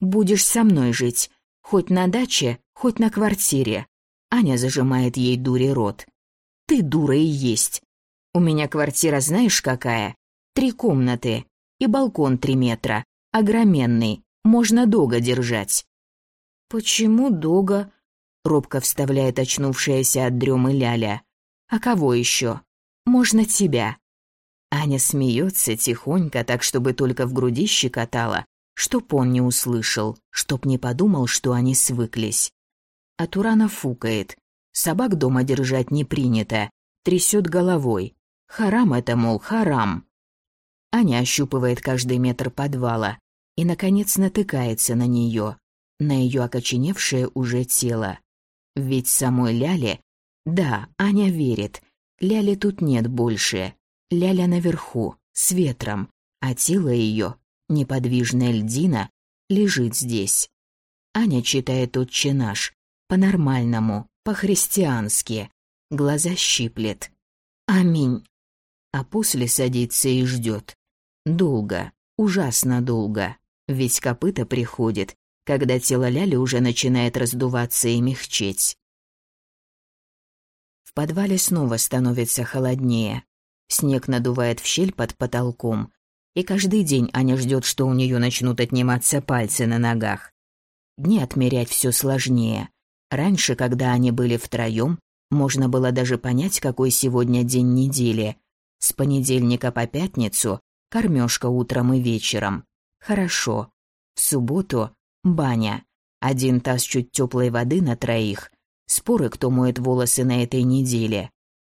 Будешь со мной жить, хоть на даче, хоть на квартире. Аня зажимает ей дуре рот. Ты дура и есть. У меня квартира знаешь какая? Три комнаты и балкон три метра, огроменный, можно долго держать. Почему долго? Робко вставляет очнувшаяся от дремы Ляля. А кого еще? Можно тебя. Аня смеется тихонько, так чтобы только в груди щекотала, чтоб он не услышал, чтоб не подумал, что они свыклись. А Турана фукает. Собак дома держать не принято. Трясет головой. Харам это, мол, харам. Аня ощупывает каждый метр подвала и, наконец, натыкается на нее, на ее окоченевшее уже тело. Ведь самой Ляле... Да, Аня верит. Ляли тут нет больше. Ляля наверху, с ветром, а тело ее, неподвижная льдина, лежит здесь. Аня читает «Отче наш», по-нормальному, по-христиански. Глаза щиплет. Аминь. А после садится и ждет. Долго, ужасно долго. Ведь копыта приходит, когда тело Ляли уже начинает раздуваться и мягчеть. В подвале снова становится холоднее. Снег надувает в щель под потолком, и каждый день Аня ждет, что у нее начнут отниматься пальцы на ногах. Дни отмерять все сложнее. Раньше, когда они были втроем, можно было даже понять, какой сегодня день недели. С понедельника по пятницу – кормежка утром и вечером. Хорошо. В субботу – баня. Один таз чуть теплой воды на троих. Споры, кто моет волосы на этой неделе.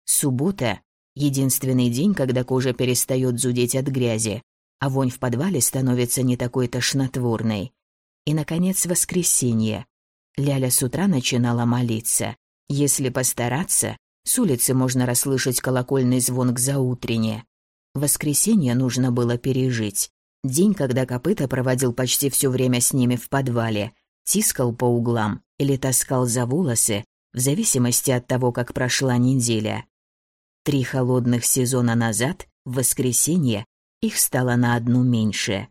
Суббота Единственный день, когда кожа перестает зудеть от грязи, а вонь в подвале становится не такой тошнотворной. И, наконец, воскресенье. Ляля с утра начинала молиться. Если постараться, с улицы можно расслышать колокольный звон к заутрене. Воскресенье нужно было пережить. День, когда копыта проводил почти все время с ними в подвале, тискал по углам или таскал за волосы, в зависимости от того, как прошла неделя. Три холодных сезона назад, в воскресенье, их стало на одну меньше.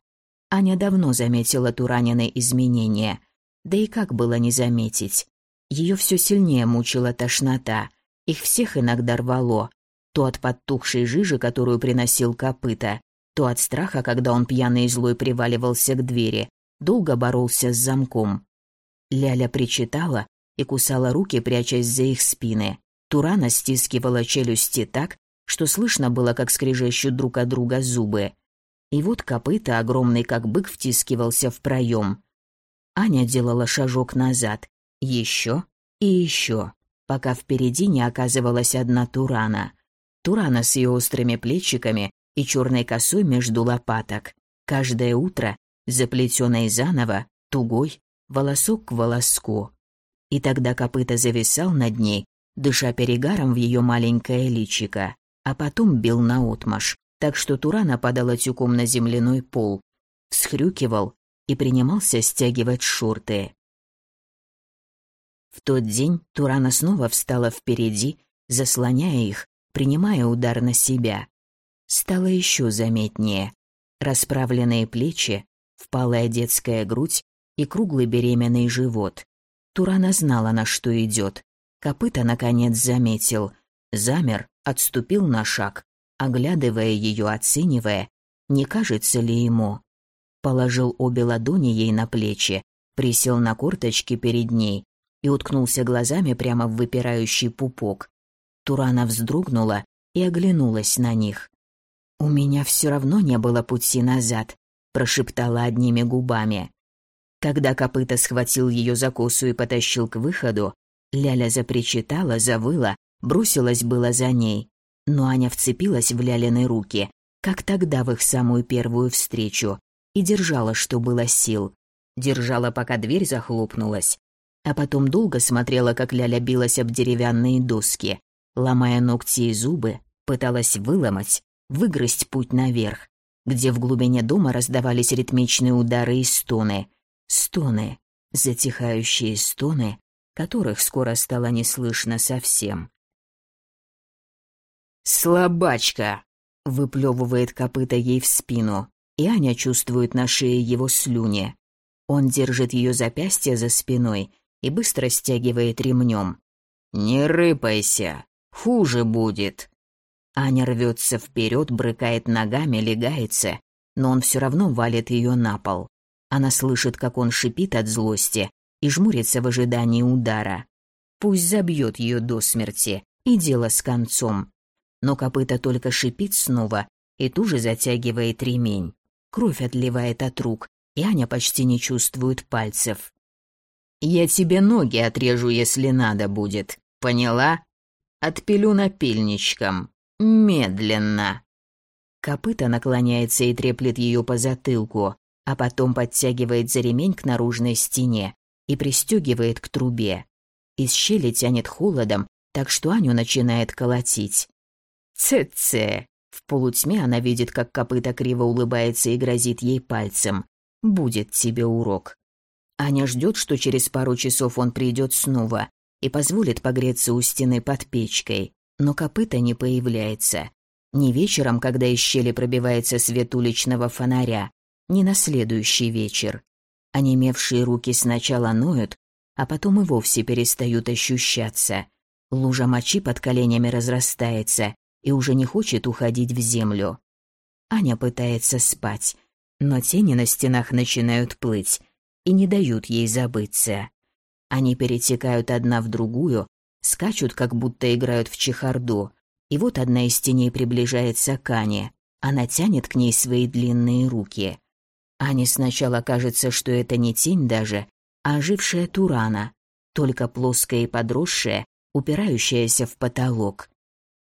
Аня давно заметила Туранины изменения. Да и как было не заметить? Ее все сильнее мучила тошнота. Их всех иногда рвало. То от подтухшей жижи, которую приносил копыта, то от страха, когда он пьяный и злой приваливался к двери, долго боролся с замком. Ляля причитала и кусала руки, прячась за их спины. Турана стискивала челюсти так, что слышно было, как скрежещут друг от друга зубы. И вот копыта, огромный как бык, втискивался в проем. Аня делала шажок назад, еще и еще, пока впереди не оказывалась одна Турана. Турана с ее острыми плечиками и черной косой между лопаток. Каждое утро, заплетенной заново, тугой, волосок к волоску. И тогда копыта зависал над ней, дыша перегаром в ее маленькое личико, а потом бил наотмашь, так что Турана падала тюком на земляной пол, всхрюкивал и принимался стягивать шорты. В тот день Турана снова встала впереди, заслоняя их, принимая удар на себя. Стало еще заметнее. Расправленные плечи, впалая детская грудь и круглый беременный живот. Турана знала, на что идет. Копыта, наконец, заметил. Замер, отступил на шаг, оглядывая ее, оценивая, не кажется ли ему. Положил обе ладони ей на плечи, присел на корточки перед ней и уткнулся глазами прямо в выпирающий пупок. Турана вздрогнула и оглянулась на них. «У меня все равно не было пути назад», — прошептала одними губами. Когда копыта схватил ее за косу и потащил к выходу, Ляля запричитала, завыла, бросилась было за ней. Но Аня вцепилась в Лялины руки, как тогда в их самую первую встречу, и держала, что было сил. Держала, пока дверь захлопнулась. А потом долго смотрела, как Ляля билась об деревянные доски, ломая ногти и зубы, пыталась выломать, выгрызть путь наверх, где в глубине дома раздавались ритмичные удары и стоны. Стоны, затихающие стоны, которых скоро стало не слышно совсем. «Слабачка!» — выплевывает копыта ей в спину, и Аня чувствует на шее его слюни. Он держит ее запястье за спиной и быстро стягивает ремнем. «Не рыпайся, хуже будет!» Аня рвется вперед, брыкает ногами, легается, но он все равно валит ее на пол. Она слышит, как он шипит от злости, и жмурится в ожидании удара. Пусть забьет ее до смерти, и дело с концом. Но копыта только шипит снова и туже затягивает ремень. Кровь отливает от рук, и Аня почти не чувствует пальцев. «Я тебе ноги отрежу, если надо будет, поняла? Отпилю напильничком. Медленно». Копыта наклоняется и треплет ее по затылку, а потом подтягивает за ремень к наружной стене, и пристегивает к трубе. Из щели тянет холодом, так что Аню начинает колотить. «Це-це!» В полутьме она видит, как копыта криво улыбается и грозит ей пальцем. «Будет тебе урок». Аня ждет, что через пару часов он придет снова и позволит погреться у стены под печкой, но копыта не появляется. Ни вечером, когда из щели пробивается свет уличного фонаря, ни на следующий вечер. Онемевшие руки сначала ноют, а потом и вовсе перестают ощущаться. Лужа мочи под коленями разрастается и уже не хочет уходить в землю. Аня пытается спать, но тени на стенах начинают плыть и не дают ей забыться. Они перетекают одна в другую, скачут, как будто играют в чехарду, и вот одна из теней приближается к Ане. Она тянет к ней свои длинные руки. Ане сначала кажется, что это не тень даже, а ожившая Турана, только плоская и подросшая, упирающаяся в потолок.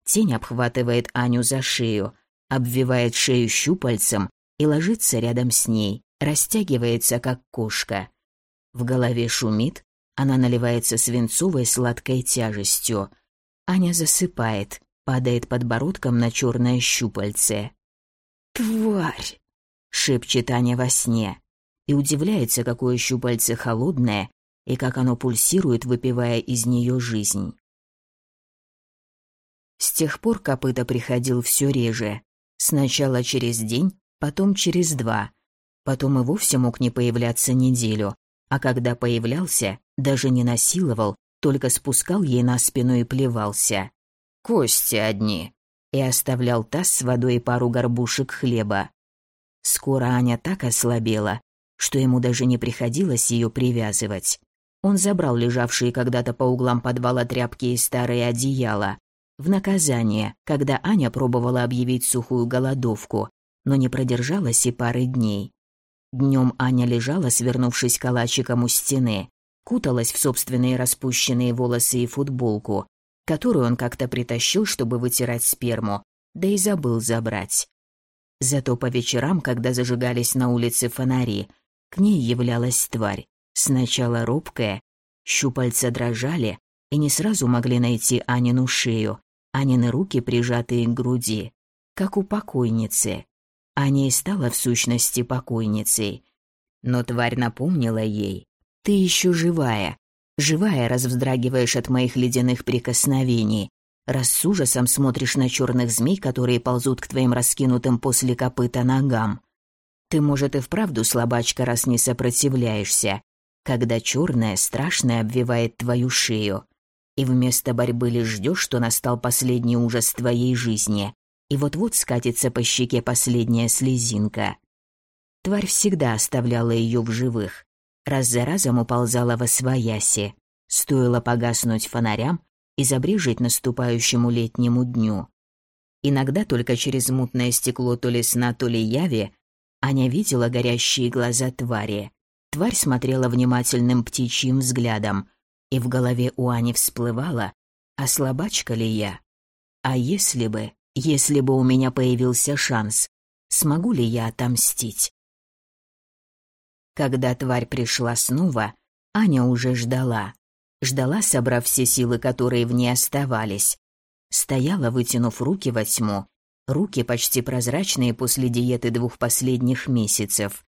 Тень обхватывает Аню за шею, обвивает шею щупальцем и ложится рядом с ней, растягивается, как кошка. В голове шумит, она наливается свинцовой сладкой тяжестью. Аня засыпает, падает подбородком на черное щупальце. «Тварь!» — шепчет Аня во сне и удивляется, какое щупальце холодное и как оно пульсирует, выпивая из нее жизнь. С тех пор копыта приходил все реже. Сначала через день, потом через два. Потом и вовсе мог не появляться неделю. А когда появлялся, даже не насиловал, только спускал ей на спину и плевался. «Кости одни!» И оставлял таз с водой и пару горбушек хлеба. Скоро Аня так ослабела, что ему даже не приходилось ее привязывать. Он забрал лежавшие когда-то по углам подвала тряпки и старые одеяла. В наказание, когда Аня пробовала объявить сухую голодовку, но не продержалась и пары дней. Днем Аня лежала, свернувшись калачиком у стены, куталась в собственные распущенные волосы и футболку, которую он как-то притащил, чтобы вытирать сперму, да и забыл забрать. Зато по вечерам, когда зажигались на улице фонари, к ней являлась тварь, сначала робкая, щупальца дрожали и не сразу могли найти Анину шею, Анины руки прижатые к груди, как у покойницы. Аня и стала в сущности покойницей. Но тварь напомнила ей, «Ты еще живая, Живая раз вздрагиваешь от моих ледяных прикосновений, раз с ужасом смотришь на черных змей, которые ползут к твоим раскинутым после копыта ногам. Ты, может, и вправду слабачка, раз не сопротивляешься, когда черное страшное обвивает твою шею, и вместо борьбы лишь ждешь, что настал последний ужас твоей жизни, и вот-вот скатится по щеке последняя слезинка. Тварь всегда оставляла ее в живых, раз за разом уползала во свояси. Стоило погаснуть фонарям и забрежить наступающему летнему дню. Иногда только через мутное стекло то ли сна, то ли яви Аня видела горящие глаза твари. Тварь смотрела внимательным птичьим взглядом, и в голове у Ани всплывала, а слабачка ли я? А если бы, если бы у меня появился шанс, смогу ли я отомстить? Когда тварь пришла снова, Аня уже ждала. Ждала, собрав все силы, которые в ней оставались. Стояла, вытянув руки во тьму, руки почти прозрачные после диеты двух последних месяцев.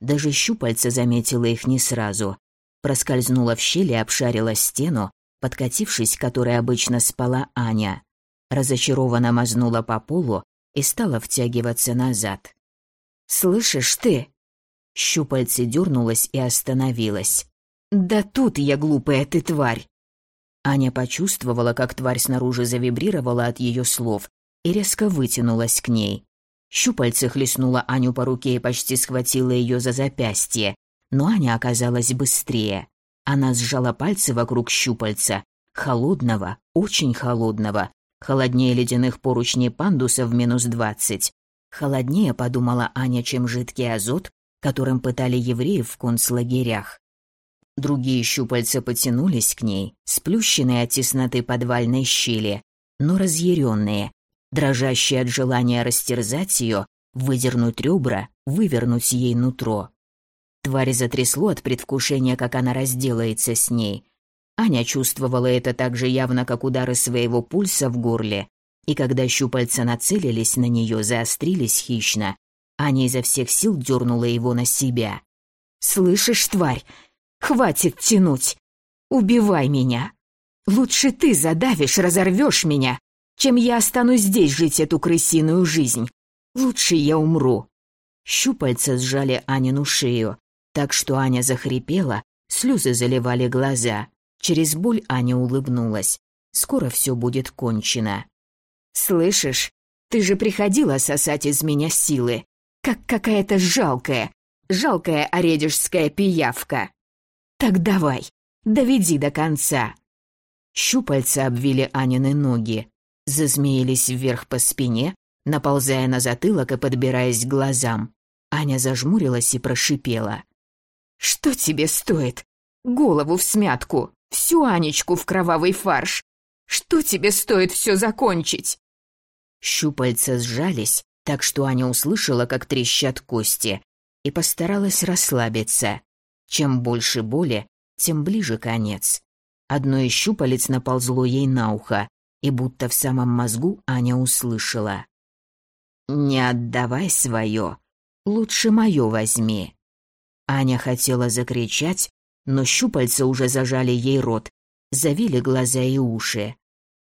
Даже щупальца заметила их не сразу. Проскользнула в щель и обшарила стену, подкатившись, которой обычно спала Аня. Разочарованно мазнула по полу и стала втягиваться назад. «Слышишь ты?» Щупальце дернулось и остановилось. «Да тут я, глупая ты тварь!» Аня почувствовала, как тварь снаружи завибрировала от ее слов и резко вытянулась к ней. Щупальце хлестнула Аню по руке и почти схватила ее за запястье, но Аня оказалась быстрее. Она сжала пальцы вокруг щупальца, холодного, очень холодного, холоднее ледяных поручней пандуса в минус двадцать. Холоднее, подумала Аня, чем жидкий азот, которым пытали евреев в концлагерях. Другие щупальца потянулись к ней, сплющенные от тесноты подвальной щели, но разъяренные, дрожащие от желания растерзать ее, выдернуть ребра, вывернуть ей нутро. Тварь затрясло от предвкушения, как она разделается с ней. Аня чувствовала это так же явно, как удары своего пульса в горле, и когда щупальца нацелились на нее, заострились хищно, Аня изо всех сил дернула его на себя. «Слышишь, тварь, хватит тянуть! Убивай меня! Лучше ты задавишь, разорвешь меня, чем я останусь здесь жить эту крысиную жизнь. Лучше я умру». Щупальца сжали Анину шею, так что Аня захрипела, слезы заливали глаза. Через боль Аня улыбнулась. Скоро все будет кончено. «Слышишь, ты же приходила сосать из меня силы как какая-то жалкая, жалкая оредежская пиявка. Так давай, доведи до конца. Щупальца обвили Анины ноги, зазмеились вверх по спине, наползая на затылок и подбираясь к глазам. Аня зажмурилась и прошипела. «Что тебе стоит? Голову в смятку, всю Анечку в кровавый фарш. Что тебе стоит все закончить?» Щупальца сжались, так что Аня услышала, как трещат кости, и постаралась расслабиться. Чем больше боли, тем ближе конец. Одно из щупалец наползло ей на ухо, и будто в самом мозгу Аня услышала. «Не отдавай свое, лучше мое возьми». Аня хотела закричать, но щупальца уже зажали ей рот, завили глаза и уши.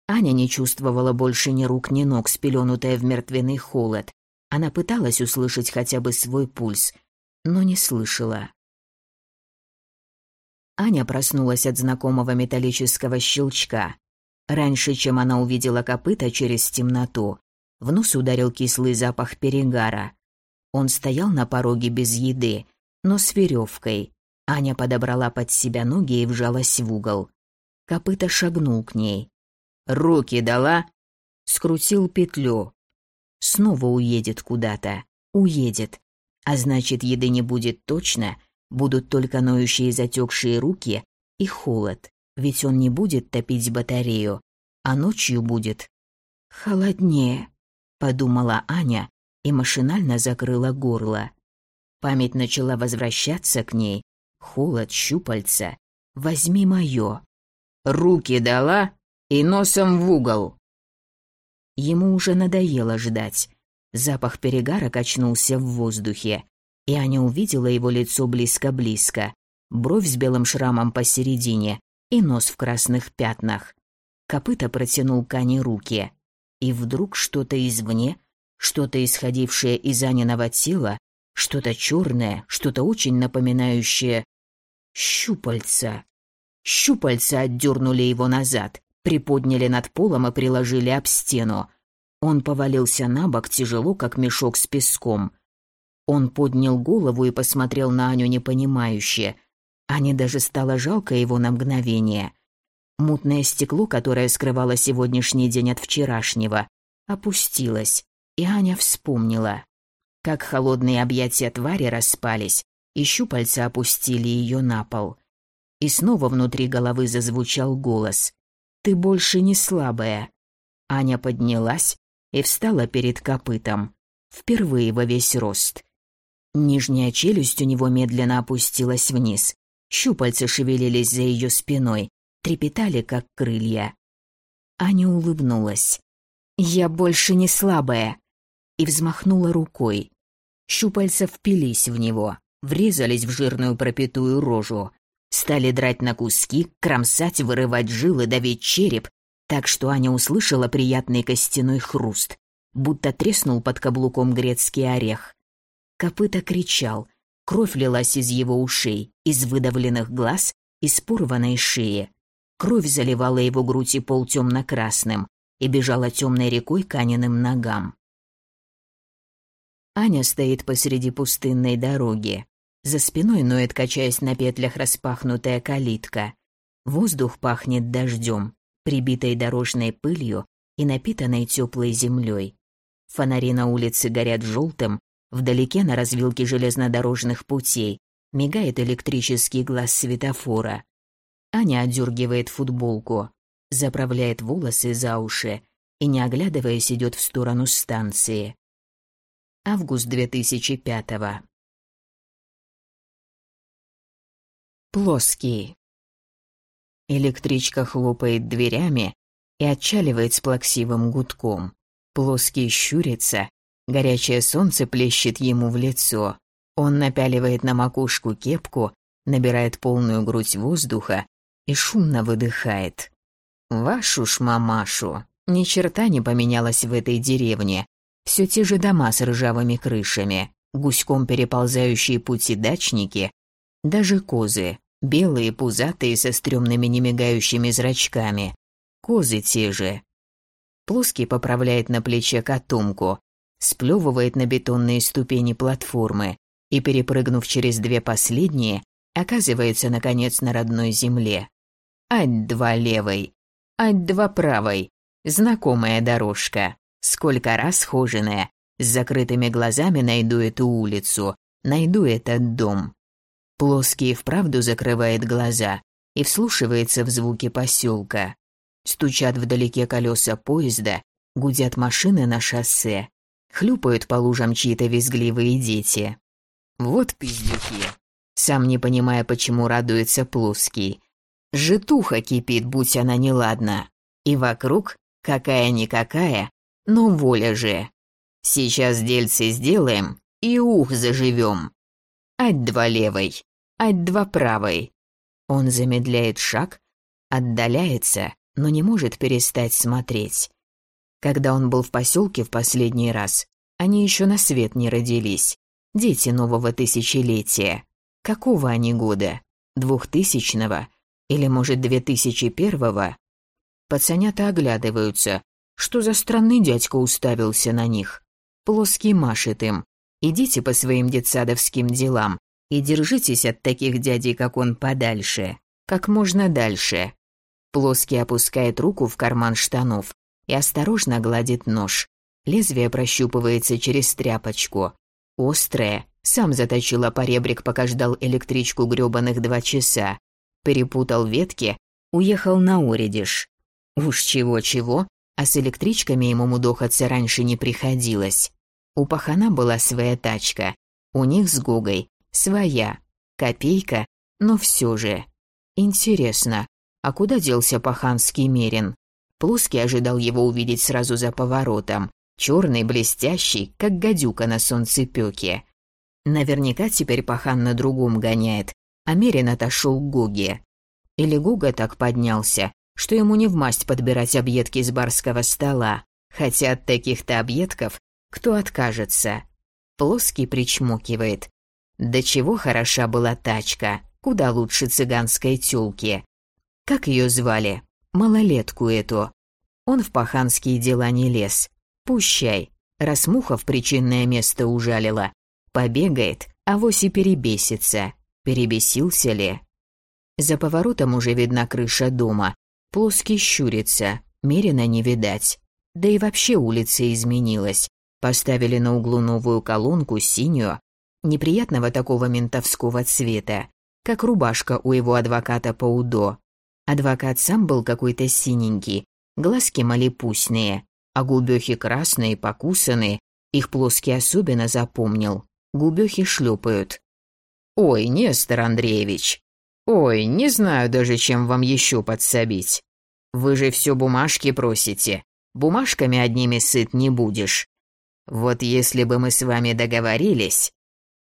Аня не чувствовала больше ни рук, ни ног, спеленутая в мертвенный холод. Она пыталась услышать хотя бы свой пульс, но не слышала. Аня проснулась от знакомого металлического щелчка. Раньше, чем она увидела копыта через темноту, в нос ударил кислый запах перегара. Он стоял на пороге без еды, но с веревкой. Аня подобрала под себя ноги и вжалась в угол. Копыта шагнул к ней. «Руки дала?» Скрутил петлю. Снова уедет куда-то. Уедет. А значит, еды не будет точно, будут только ноющие затекшие руки и холод, ведь он не будет топить батарею, а ночью будет холоднее, подумала Аня и машинально закрыла горло. Память начала возвращаться к ней. Холод, щупальца. Возьми моё. Руки дала и носом в угол. Ему уже надоело ждать. Запах перегара качнулся в воздухе, и Аня увидела его лицо близко-близко. Бровь с белым шрамом посередине, и нос в красных пятнах. Копыта протянул к Ане руки. И вдруг что-то извне, что-то исходившее из Аниного тела, что-то черное, что-то очень напоминающее... Щупальца. Щупальца отдернули его назад, приподняли над полом и приложили об стену. Он повалился на бок тяжело, как мешок с песком. Он поднял голову и посмотрел на Аню непонимающе. Ане даже стало жалко его на мгновение. Мутное стекло, которое скрывало сегодняшний день от вчерашнего, опустилось, и Аня вспомнила, как холодные объятия твари распались, и щупальца опустили ее на пол. И снова внутри головы зазвучал голос. «Ты больше не слабая». Аня поднялась и встала перед копытом. Впервые во весь рост. Нижняя челюсть у него медленно опустилась вниз. Щупальца шевелились за ее спиной, трепетали, как крылья. Аня улыбнулась. «Я больше не слабая!» И взмахнула рукой. Щупальца впились в него, врезались в жирную пропитую рожу. Стали драть на куски, кромсать, вырывать жилы, давить череп, так что Аня услышала приятный костяной хруст, будто треснул под каблуком грецкий орех. Копыта кричал, кровь лилась из его ушей, из выдавленных глаз, из порванной шеи. Кровь заливала его грудь и пол темно-красным и бежала темной рекой к Аниным ногам. Аня стоит посреди пустынной дороги. За спиной ноет, качаясь на петлях, распахнутая калитка. Воздух пахнет дождем, прибитой дорожной пылью и напитанной теплой землей. Фонари на улице горят желтым, вдалеке на развилке железнодорожных путей мигает электрический глаз светофора. Аня одергивает футболку, заправляет волосы за уши и, не оглядываясь, идет в сторону станции. Август 2005-го. Плоский. Электричка хлопает дверями и отчаливает с плаксивым гудком. Плоский щурится, горячее солнце плещет ему в лицо. Он напяливает на макушку кепку, набирает полную грудь воздуха и шумно выдыхает. Вашу ж мамашу, ни черта не поменялось в этой деревне. Все те же дома с ржавыми крышами, гуськом переползающие пути дачники, даже козы, белые, пузатые, со стрёмными немигающими зрачками. Козы те же. Плоский поправляет на плече котомку, сплёвывает на бетонные ступени платформы и, перепрыгнув через две последние, оказывается, наконец, на родной земле. Ать-два левой, ать-два правой. Знакомая дорожка. Сколько раз хоженая. С закрытыми глазами найду эту улицу, найду этот дом. Плоский вправду закрывает глаза и вслушивается в звуки поселка. Стучат вдалеке колеса поезда, гудят машины на шоссе, хлюпают по лужам чьи-то визгливые дети. Вот пиздюки. Сам не понимая, почему радуется Плоский. Житуха кипит, будь она неладна. И вокруг, какая-никакая, но воля же. Сейчас дельцы сделаем и ух заживем. Ать-два левой, ать-два правой. Он замедляет шаг, отдаляется, но не может перестать смотреть. Когда он был в поселке в последний раз, они еще на свет не родились. Дети нового тысячелетия. Какого они года? Двухтысячного? Или, может, две тысячи первого? Пацанята оглядываются. Что за странный дядька уставился на них? Плоский машет им. Идите по своим детсадовским делам и держитесь от таких дядей, как он, подальше. Как можно дальше. Плоский опускает руку в карман штанов и осторожно гладит нож. Лезвие прощупывается через тряпочку. Острое. Сам заточила поребрик, пока ждал электричку грёбаных два часа перепутал ветки, уехал на Оридиш. Уж чего-чего, а с электричками ему мудохаться раньше не приходилось. У пахана была своя тачка, у них с Гогой своя, копейка, но все же. Интересно, а куда делся паханский мерин? Плоский ожидал его увидеть сразу за поворотом, черный, блестящий, как гадюка на солнцепёке. Наверняка теперь пахан на другом гоняет, а Мерин отошел к Гоге. Или Гуга так поднялся, что ему не вмасть подбирать объедки с барского стола, хотя от таких-то объедков кто откажется? Плоский причмокивает. До чего хороша была тачка, куда лучше цыганской тёлки. Как ее звали? Малолетку эту. Он в паханские дела не лез. Пущай, раз муха в причинное место ужалила. Побегает, а вось и перебесится. Перебесился ли? За поворотом уже видна крыша дома. Плоский щурится, мерено не видать. Да и вообще улица изменилась. Поставили на углу новую колонку, синюю, неприятного такого ментовского цвета, как рубашка у его адвоката по УДО. Адвокат сам был какой-то синенький, глазки малепусные, а губёхи красные, покусанные, их плоский особенно запомнил. Губёхи шлепают. «Ой, Нестор Андреевич! Ой, не знаю даже, чем вам еще подсобить. Вы же все бумажки просите. Бумажками одними сыт не будешь. Вот если бы мы с вами договорились...»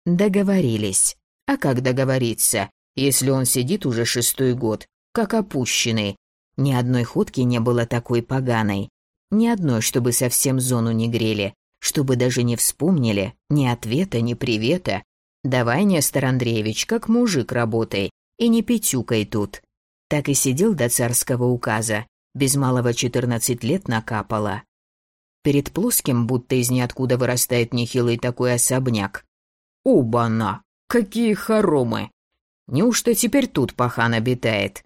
«Договорились. А как договориться, если он сидит уже шестой год, как опущенный? Ни одной ходки не было такой поганой. Ни одной, чтобы совсем зону не грели, чтобы даже не вспомнили ни ответа, ни привета. Давай, Нестор Андреевич, как мужик работай, и не пятюкай тут. Так и сидел до царского указа, без малого четырнадцать лет накапало. Перед плоским будто из ниоткуда вырастает нехилый такой особняк. Оба-на! Какие хоромы! Неужто теперь тут пахан обитает?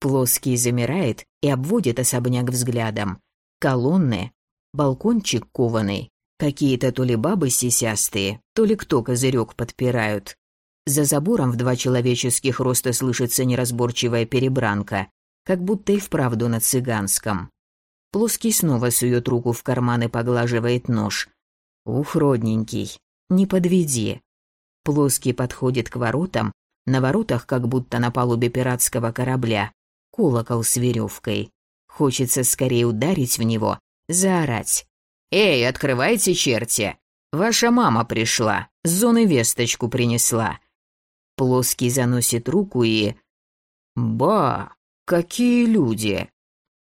Плоский замирает и обводит особняк взглядом. Колонны, балкончик кованый, какие-то то ли бабы сисястые, то ли кто козырек подпирают. За забором в два человеческих роста слышится неразборчивая перебранка, как будто и вправду на цыганском. Плоский снова сует руку в карман и поглаживает нож. Ух, родненький, не подведи. Плоский подходит к воротам, на воротах, как будто на палубе пиратского корабля, колокол с веревкой. Хочется скорее ударить в него, заорать. «Эй, открывайте, черти! Ваша мама пришла, с зоны весточку принесла». Плоский заносит руку и... Ба, какие люди!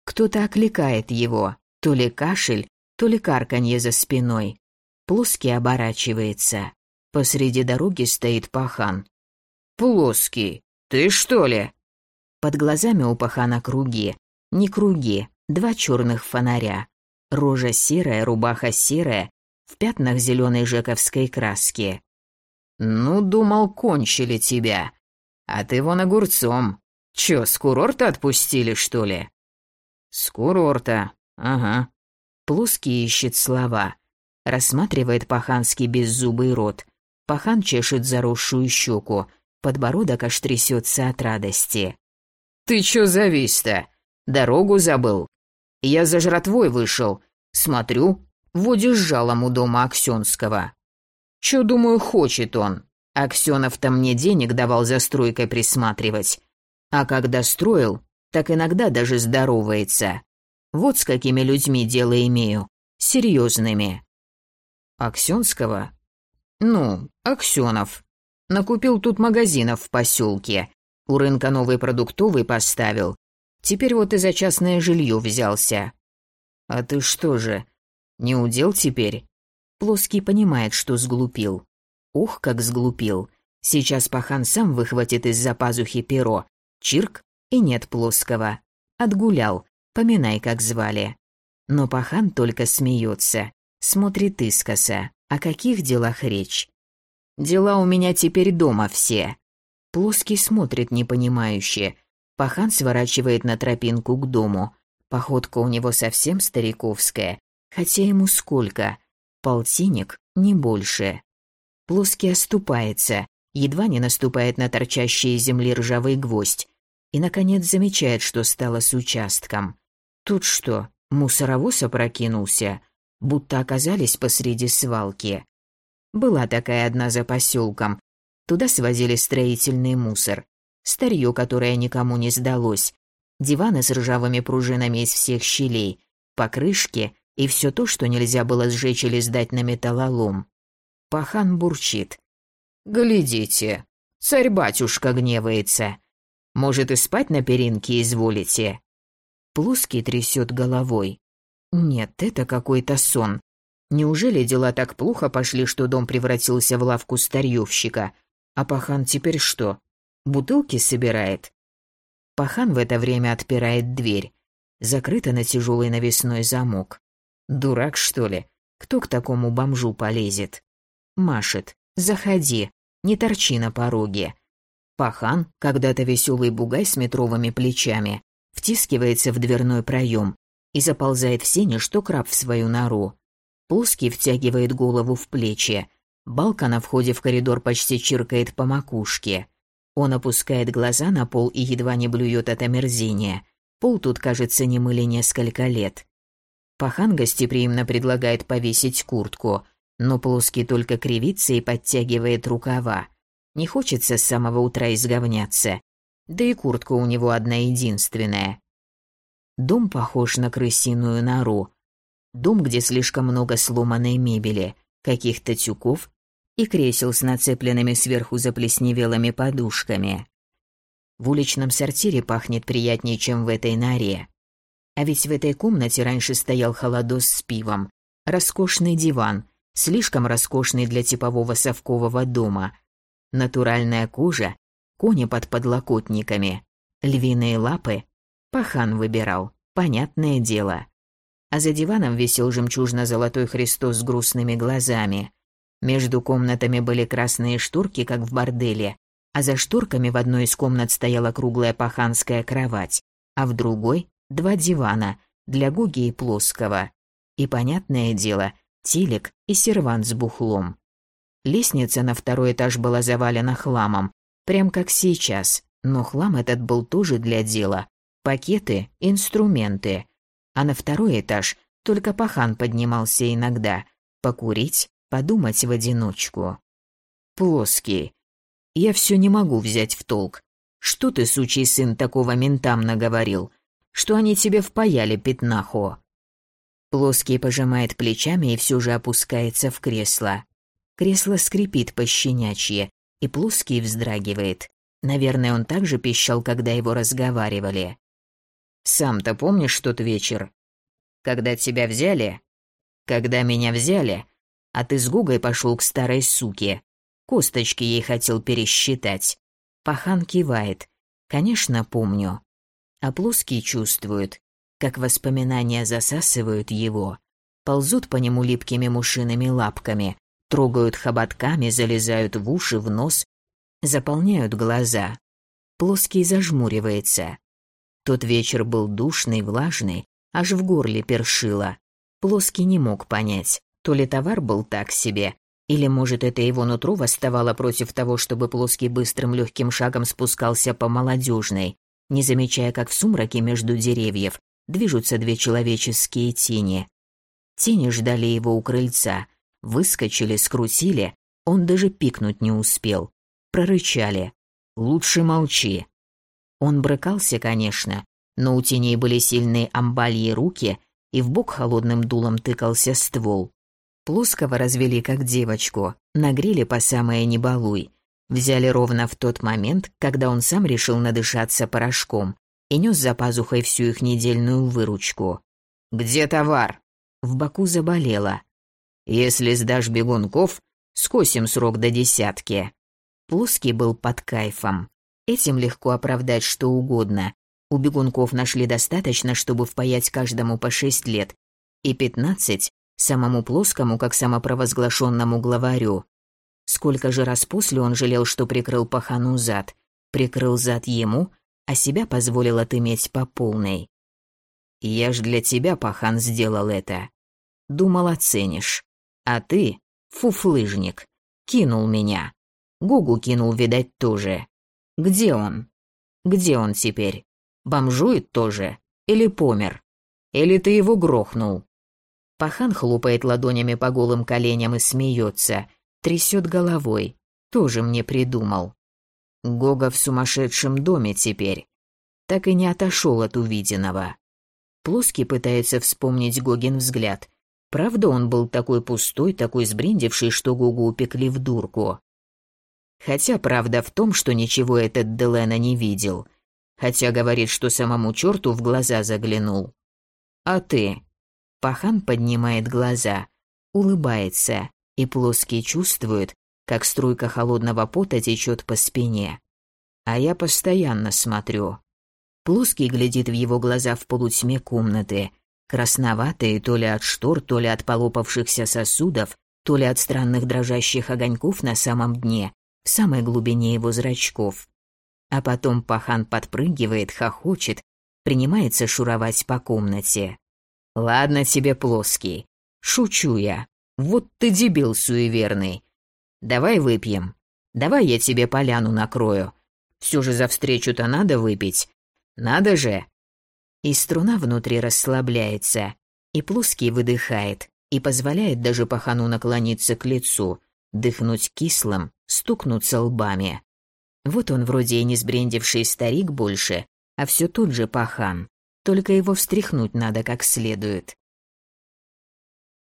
Кто-то окликает его, то ли кашель, то ли карканье за спиной. Плоский оборачивается. Посреди дороги стоит пахан. «Плоский, ты что ли?» Под глазами у пахана круги. Не круги, два черных фонаря. Рожа серая, рубаха серая, в пятнах зеленой жековской краски. «Ну, думал, кончили тебя. А ты вон огурцом. Чё, с курорта отпустили, что ли?» «С курорта, ага». Плоский ищет слова. Рассматривает паханский беззубый рот. Пахан чешет заросшую щеку. Подбородок аж трясется от радости. «Ты чё завис-то? Дорогу забыл? Я за жратвой вышел. Смотрю, водишь жалом у дома Аксенского. Чё, думаю, хочет он? Аксенов-то мне денег давал за стройкой присматривать. А когда строил, так иногда даже здоровается. Вот с какими людьми дело имею. Серьезными. Аксенского? Ну, Аксенов. Накупил тут магазинов в поселке. У рынка новый продуктовый поставил. Теперь вот и за частное жилье взялся. А ты что же, не удел теперь? Плоский понимает, что сглупил. Ух, как сглупил. Сейчас пахан сам выхватит из-за пазухи перо. Чирк, и нет плоского. Отгулял, поминай, как звали. Но пахан только смеется, смотрит искоса. О каких делах речь? Дела у меня теперь дома все. Плоский смотрит непонимающе. Пахан сворачивает на тропинку к дому. Походка у него совсем стариковская, хотя ему сколько? Полтинник, не больше. Плоский оступается, едва не наступает на торчащий из земли ржавый гвоздь, и, наконец, замечает, что стало с участком. Тут что, мусоровоз опрокинулся, будто оказались посреди свалки. Была такая одна за поселком. Туда свозили строительный мусор. Старье, которое никому не сдалось. Диваны с ржавыми пружинами из всех щелей. Покрышки и все то, что нельзя было сжечь или сдать на металлолом. Пахан бурчит. «Глядите, царь-батюшка гневается. Может, и спать на перинке изволите?» Плоский трясет головой. «Нет, это какой-то сон. Неужели дела так плохо пошли, что дом превратился в лавку старьевщика? А пахан теперь что? Бутылки собирает?» Пахан в это время отпирает дверь. Закрыта на тяжелый навесной замок. Дурак, что ли? Кто к такому бомжу полезет? Машет. «Заходи. Не торчи на пороге». Пахан, когда-то веселый бугай с метровыми плечами, втискивается в дверной проем и заползает в сене, что краб в свою нору. Плоский втягивает голову в плечи. Балка на входе в коридор почти чиркает по макушке. Он опускает глаза на пол и едва не блюет от омерзения. Пол тут, кажется, не мыли несколько лет. Пахан гостеприимно предлагает повесить куртку, но Плоский только кривится и подтягивает рукава. Не хочется с самого утра изговняться. Да и куртка у него одна единственная. Дом похож на крысиную нору. Дом, где слишком много сломанной мебели, каких-то тюков и кресел с нацепленными сверху заплесневелыми подушками. В уличном сортире пахнет приятнее, чем в этой норе. А ведь в этой комнате раньше стоял холодос с пивом, роскошный диван, слишком роскошный для типового совкового дома, натуральная кожа, кони под подлокотниками, львиные лапы. Пахан выбирал, понятное дело а за диваном висел жемчужно-золотой Христос с грустными глазами. Между комнатами были красные шторки, как в борделе, а за шторками в одной из комнат стояла круглая паханская кровать, а в другой — два дивана для Гуги и Плоского. И, понятное дело, телек и сервант с бухлом. Лестница на второй этаж была завалена хламом, прям как сейчас, но хлам этот был тоже для дела. Пакеты, инструменты — а на второй этаж только пахан поднимался иногда, покурить, подумать в одиночку. Плоский. Я все не могу взять в толк. Что ты, сучий сын, такого ментам наговорил? Что они тебе впаяли, пятнахо? Плоский пожимает плечами и все же опускается в кресло. Кресло скрипит пощенячье, и Плоский вздрагивает. Наверное, он также пищал, когда его разговаривали. Сам-то помнишь тот вечер? Когда тебя взяли? Когда меня взяли, а ты с Гугой пошел к старой суке. Косточки ей хотел пересчитать. Пахан кивает. Конечно, помню. А плоский чувствует, как воспоминания засасывают его, ползут по нему липкими мушиными лапками, трогают хоботками, залезают в уши, в нос, заполняют глаза. Плоский зажмуривается. Тот вечер был душный, влажный, аж в горле першило. Плоский не мог понять, то ли товар был так себе, или, может, это его нутро восставало против того, чтобы Плоский быстрым легким шагом спускался по молодежной, не замечая, как в сумраке между деревьев движутся две человеческие тени. Тени ждали его у крыльца, выскочили, скрутили, он даже пикнуть не успел. Прорычали. «Лучше молчи». Он брыкался, конечно, но у теней были сильные амбальи руки, и в бок холодным дулом тыкался ствол. Плоского развели как девочку, нагрели по самое не балуй. Взяли ровно в тот момент, когда он сам решил надышаться порошком и нес за пазухой всю их недельную выручку. «Где товар?» В боку заболело. «Если сдашь бегунков, скосим срок до десятки». Плоский был под кайфом. Этим легко оправдать что угодно. У бегунков нашли достаточно, чтобы впаять каждому по шесть лет, и пятнадцать самому плоскому, как самопровозглашенному главарю. Сколько же раз после он жалел, что прикрыл пахану зад, прикрыл зад ему, а себя позволил отыметь по полной. «Я ж для тебя, пахан, сделал это. Думал, оценишь. А ты, фуфлыжник, кинул меня. Гугу кинул, видать, тоже. Где он? Где он теперь? Бомжует тоже? Или помер? Или ты его грохнул?» Пахан хлопает ладонями по голым коленям и смеется, трясет головой. Тоже мне придумал. Гога в сумасшедшем доме теперь. Так и не отошел от увиденного. Плоский пытается вспомнить Гогин взгляд. Правда, он был такой пустой, такой сбриндивший, что Гогу упекли в дурку. Хотя правда в том, что ничего этот Делена не видел. хотя говорит, что самому черту в глаза заглянул. А ты? Пахан поднимает глаза, улыбается, и плоский чувствует, как струйка холодного пота течет по спине. А я постоянно смотрю. Плоский глядит в его глаза в полутьме комнаты, красноватые то ли от штор, то ли от полопавшихся сосудов, то ли от странных дрожащих огоньков на самом дне, в самой глубине его зрачков. А потом пахан подпрыгивает, хохочет, принимается шуровать по комнате. «Ладно тебе, плоский. Шучу я. Вот ты дебил суеверный. Давай выпьем. Давай я тебе поляну накрою. Все же за встречу-то надо выпить. Надо же!» И струна внутри расслабляется, и плоский выдыхает, и позволяет даже пахану наклониться к лицу, дыхнуть кислым, стукнуться лбами. Вот он вроде и не сбрендивший старик больше, а все тот же пахан, только его встряхнуть надо как следует.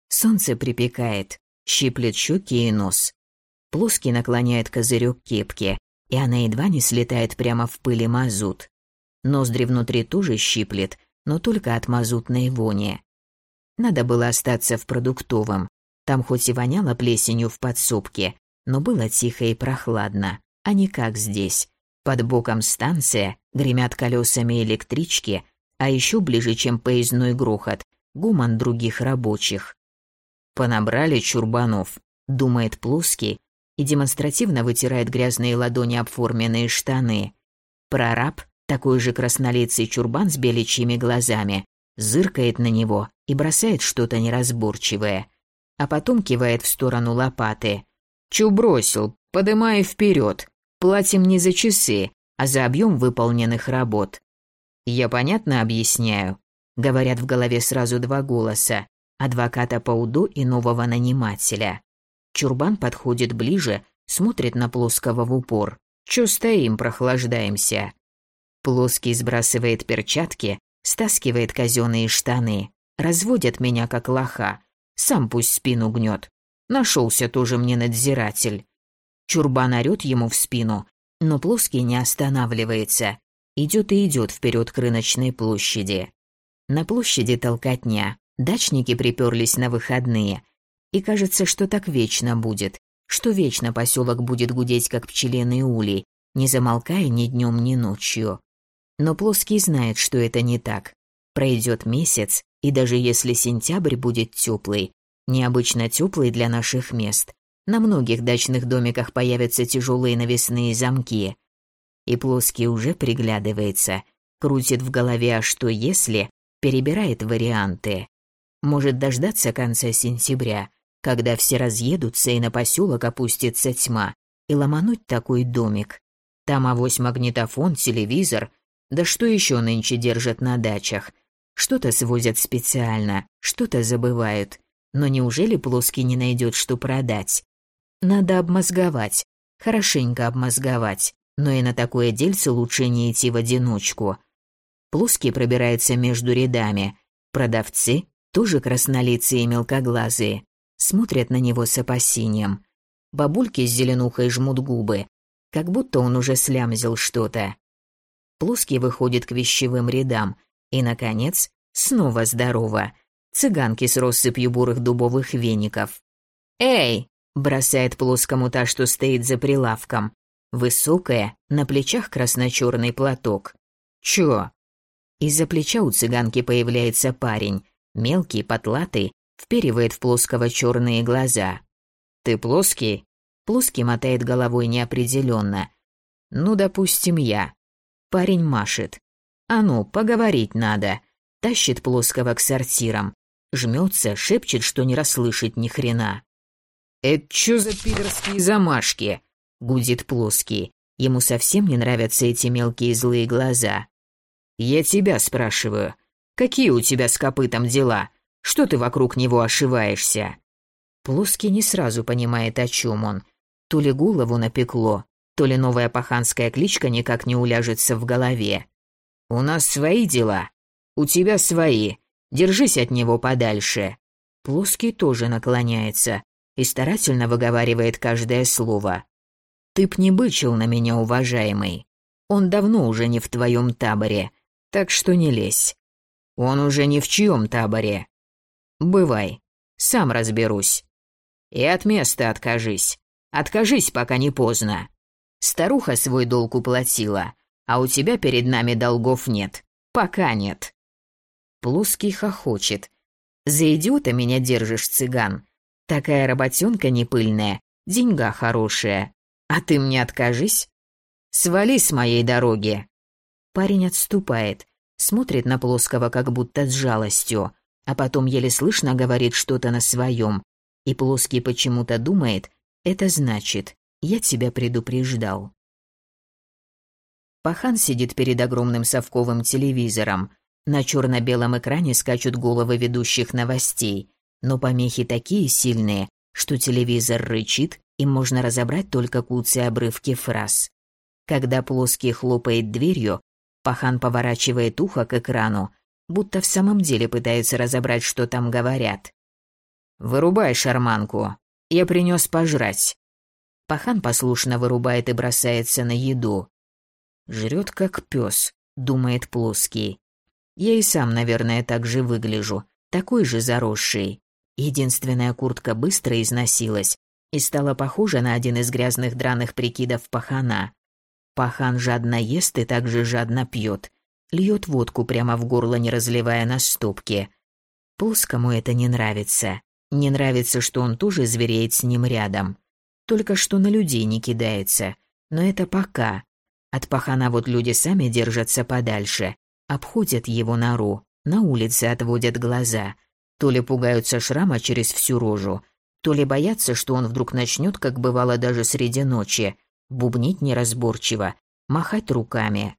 Солнце припекает, щиплет щеки и нос. Плоский наклоняет козырек кепки, и она едва не слетает прямо в пыли мазут. Ноздри внутри тоже щиплет, но только от мазутной вони. Надо было остаться в продуктовом. Там хоть и воняло плесенью в подсобке, но было тихо и прохладно, а не как здесь. Под боком станция, гремят колесами электрички, а еще ближе, чем поездной грохот, гуман других рабочих. Понабрали чурбанов, думает плоский и демонстративно вытирает грязные ладони об форменные штаны. Прораб, такой же краснолицый чурбан с беличьими глазами, зыркает на него и бросает что-то неразборчивое, а потом кивает в сторону лопаты. «Чу бросил, подымай вперед, платим не за часы, а за объем выполненных работ». «Я понятно объясняю?» Говорят в голове сразу два голоса, адвоката по УДО и нового нанимателя. Чурбан подходит ближе, смотрит на Плоского в упор. «Чё стоим, прохлаждаемся?» Плоский сбрасывает перчатки, стаскивает казенные штаны, разводят меня как лоха, сам пусть спину гнет. Нашелся тоже мне надзиратель. Чурбан орёт ему в спину, но Плоский не останавливается. Идет и идет вперед к рыночной площади. На площади толкотня, дачники приперлись на выходные. И кажется, что так вечно будет, что вечно поселок будет гудеть, как пчелиный улей, не замолкая ни днем, ни ночью. Но Плоский знает, что это не так. Пройдет месяц, и даже если сентябрь будет теплый, необычно теплый для наших мест, на многих дачных домиках появятся тяжелые навесные замки. И Плоский уже приглядывается, крутит в голове «а что если?», перебирает варианты. Может дождаться конца сентября, когда все разъедутся и на поселок опустится тьма, и ломануть такой домик. Там авось магнитофон, телевизор, да что еще нынче держат на дачах? Что-то свозят специально, что-то забывают. Но неужели плоский не найдет, что продать? Надо обмозговать, хорошенько обмозговать, но и на такое дельце лучше не идти в одиночку. Плоский пробирается между рядами. Продавцы, тоже краснолицые и мелкоглазые, смотрят на него с опасением. Бабульки с зеленухой жмут губы, как будто он уже слямзил что-то. Плоский выходит к вещевым рядам. И, наконец, снова здорово. Цыганки с россыпью бурых дубовых веников. «Эй!» – бросает плоскому та, что стоит за прилавком. Высокая, на плечах красно-черный платок. «Чё?» Из-за плеча у цыганки появляется парень. Мелкий, потлатый, вперивает в плоского черные глаза. «Ты плоский?» Плоский мотает головой неопределенно. «Ну, допустим, я. Парень машет. «А ну, поговорить надо». Тащит плоского к сортирам. Жмется, шепчет, что не расслышит ни хрена. «Это чё за пидорские замашки?» — гудит плоский. Ему совсем не нравятся эти мелкие злые глаза. «Я тебя спрашиваю. Какие у тебя с копытом дела? Что ты вокруг него ошиваешься?» Плоский не сразу понимает, о чем он. То ли голову напекло, то ли новая паханская кличка никак не уляжется в голове. «У нас свои дела. У тебя свои. Держись от него подальше». Плоский тоже наклоняется и старательно выговаривает каждое слово. «Ты б не бычил на меня, уважаемый». Он давно уже не в твоем таборе, так что не лезь. Он уже ни в чьем таборе. Бывай, сам разберусь. И от места откажись. Откажись, пока не поздно. Старуха свой долг уплатила, а у тебя перед нами долгов нет. Пока нет. Плоский хохочет. За идиота меня держишь, цыган. Такая работенка непыльная, деньга хорошая. А ты мне откажись? Свали с моей дороги. Парень отступает, смотрит на Плоского как будто с жалостью, а потом еле слышно говорит что-то на своем. И Плоский почему-то думает, это значит, я тебя предупреждал. Пахан сидит перед огромным совковым телевизором. На черно-белом экране скачут головы ведущих новостей, но помехи такие сильные, что телевизор рычит, и можно разобрать только куцы обрывки фраз. Когда плоский хлопает дверью, Пахан поворачивает ухо к экрану, будто в самом деле пытается разобрать, что там говорят. «Вырубай шарманку, я принес пожрать». Пахан послушно вырубает и бросается на еду. Жрет как пес, думает плоский. Я и сам, наверное, так же выгляжу, такой же заросший. Единственная куртка быстро износилась и стала похожа на один из грязных драных прикидов пахана. Пахан жадно ест и также жадно пьет, льет водку прямо в горло, не разливая на стопки. Плоскому это не нравится. Не нравится, что он тоже звереет с ним рядом. Только что на людей не кидается. Но это пока. От пахана вот люди сами держатся подальше. Обходят его нору, на улице отводят глаза. То ли пугаются шрама через всю рожу, то ли боятся, что он вдруг начнет, как бывало даже среди ночи, бубнить неразборчиво, махать руками.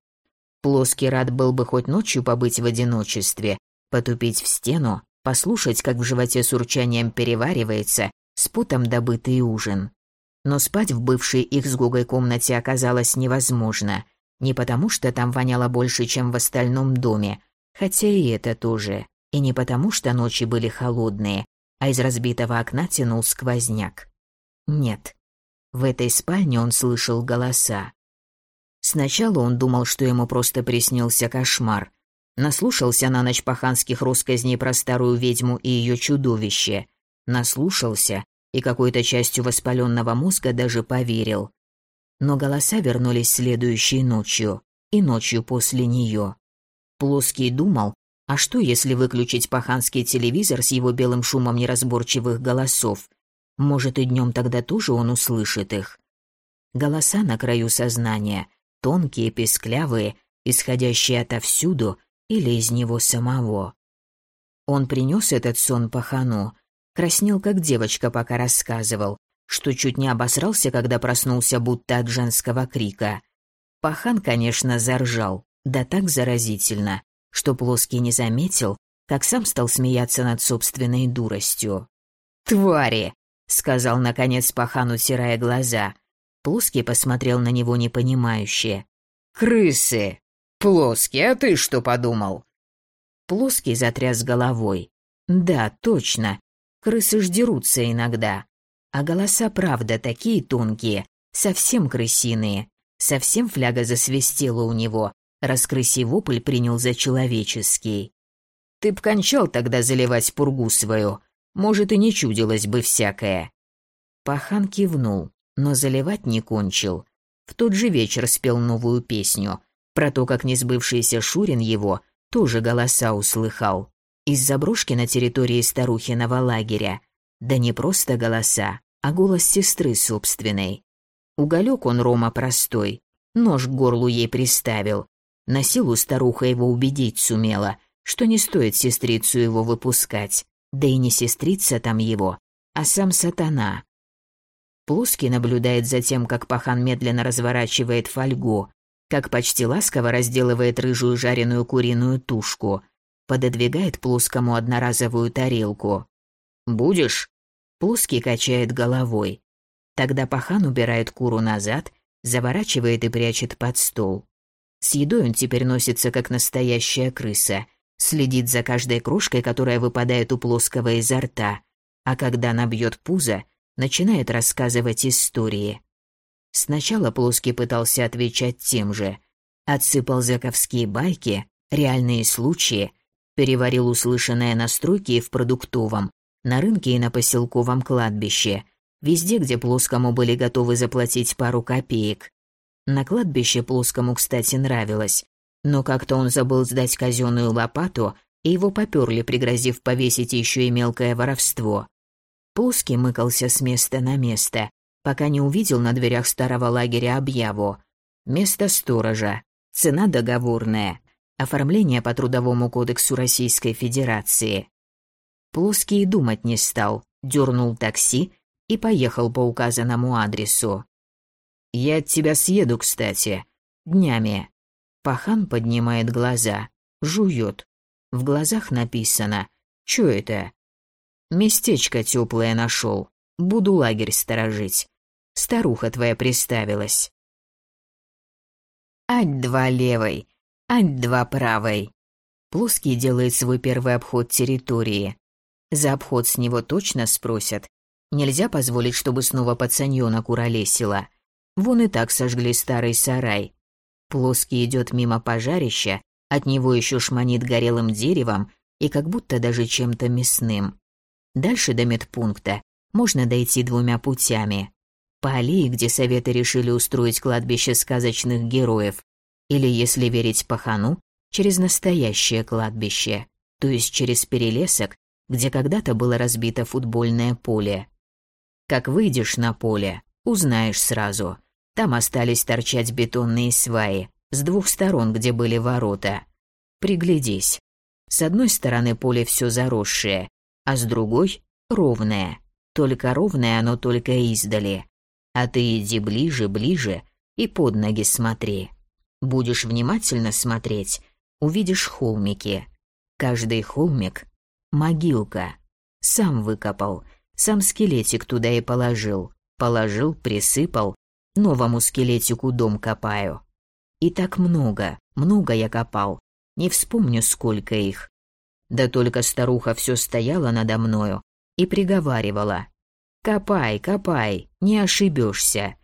Плоский рад был бы хоть ночью побыть в одиночестве, потупить в стену, послушать, как в животе с урчанием переваривается с потом добытый ужин. Но спать в бывшей их с Гугой комнате оказалось невозможно. Не потому, что там воняло больше, чем в остальном доме, хотя и это тоже. И не потому, что ночи были холодные, а из разбитого окна тянул сквозняк. Нет, в этой спальне он слышал голоса. Сначала он думал, что ему просто приснился кошмар. Наслушался на ночь паханских россказней про старую ведьму и ее чудовище. Наслушался и какой-то частью воспаленного мозга даже поверил. Но голоса вернулись следующей ночью и ночью после нее. Плоский думал, а что если выключить паханский телевизор с его белым шумом неразборчивых голосов может, и днем тогда тоже он услышит их. Голоса на краю сознания, тонкие, песклявые, исходящие отовсюду или из него самого. Он принес этот сон пахану, краснел как девочка, пока рассказывал, что чуть не обосрался, когда проснулся будто от женского крика. Пахан, конечно, заржал, да так заразительно, что Плоский не заметил, как сам стал смеяться над собственной дуростью. «Твари!» — сказал, наконец, пахан, утирая глаза. Плоский посмотрел на него непонимающе. «Крысы! Плоский, а ты что подумал?» Плоский затряс головой. «Да, точно. Крысы ж дерутся иногда. А голоса, правда, такие тонкие, совсем крысиные. Совсем фляга засвистела у него, раз крысий вопль принял за человеческий. Ты б кончал тогда заливать пургу свою, может, и не чудилось бы всякое. Пахан кивнул, но заливать не кончил. В тот же вечер спел новую песню. Про то, как несбывшийся Шурин его тоже голоса услыхал. Из заброшки на территории старухиного лагеря. Да не просто голоса, а голос сестры собственной. Уголек он Рома простой, нож к горлу ей приставил. На силу старуха его убедить сумела, что не стоит сестрицу его выпускать. Да и не сестрица там его, а сам сатана. Плоский наблюдает за тем, как пахан медленно разворачивает фольгу, как почти ласково разделывает рыжую жареную куриную тушку, пододвигает плоскому одноразовую тарелку. «Будешь?» Плоский качает головой. Тогда пахан убирает куру назад, заворачивает и прячет под стол. С едой он теперь носится, как настоящая крыса, следит за каждой крошкой, которая выпадает у плоского изо рта, а когда набьет пузо, начинает рассказывать истории. Сначала плоский пытался отвечать тем же, Отсыпал заковские байки, реальные случаи, переварил услышанное на стройке и в продуктовом, на рынке и на поселковом кладбище, везде, где плоскому были готовы заплатить пару копеек. На кладбище плоскому, кстати, нравилось, но как-то он забыл сдать казенную лопату, и его поперли, пригрозив повесить еще и мелкое воровство. Плоский мыкался с места на место, пока не увидел на дверях старого лагеря объяву. Место сторожа, цена договорная, оформление по Трудовому кодексу Российской Федерации. Плоский думать не стал, дернул такси и поехал по указанному адресу. «Я от тебя съеду, кстати. Днями». Пахан поднимает глаза, жует. В глазах написано «Чё это?» «Местечко тёплое нашёл. Буду лагерь сторожить. Старуха твоя приставилась». «Ать-два левой, ать-два правой». Плоский делает свой первый обход территории. За обход с него точно спросят. Нельзя позволить, чтобы снова пацаньё накуролесило. Вон и так сожгли старый сарай. Плоский идет мимо пожарища, от него еще шманит горелым деревом и как будто даже чем-то мясным. Дальше до медпункта можно дойти двумя путями. По аллее, где советы решили устроить кладбище сказочных героев, или, если верить Пахану, через настоящее кладбище, то есть через перелесок, где когда-то было разбито футбольное поле. Как выйдешь на поле, узнаешь сразу. Там остались торчать бетонные сваи, с двух сторон, где были ворота. Приглядись. С одной стороны поле все заросшее, а с другой — ровное. Только ровное оно только издали. А ты иди ближе, ближе и под ноги смотри. Будешь внимательно смотреть, увидишь холмики. Каждый холмик — могилка. Сам выкопал, сам скелетик туда и положил. Положил, присыпал, новому скелетику дом копаю. И так много, много я копал. Не вспомню, сколько их. Да только старуха все стояла надо мною и приговаривала. «Копай, копай, не ошибешься».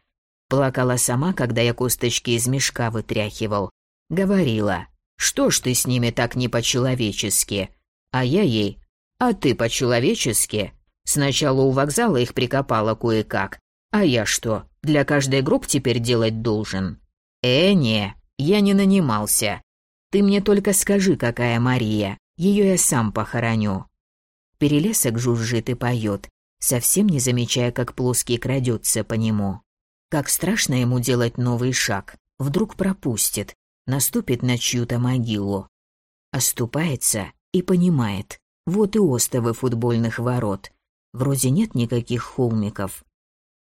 Плакала сама, когда я косточки из мешка вытряхивал. Говорила, что ж ты с ними так не по-человечески? А я ей, а ты по-человечески? Сначала у вокзала их прикопала кое-как, а я что, для каждой групп теперь делать должен? Э, не, я не нанимался. Ты мне только скажи, какая Мария, ее я сам похороню. Перелесок жужжит и поет, совсем не замечая, как плоский крадется по нему. Как страшно ему делать новый шаг, вдруг пропустит, наступит на чью-то могилу. Оступается и понимает, вот и остовы футбольных ворот. Вроде нет никаких холмиков,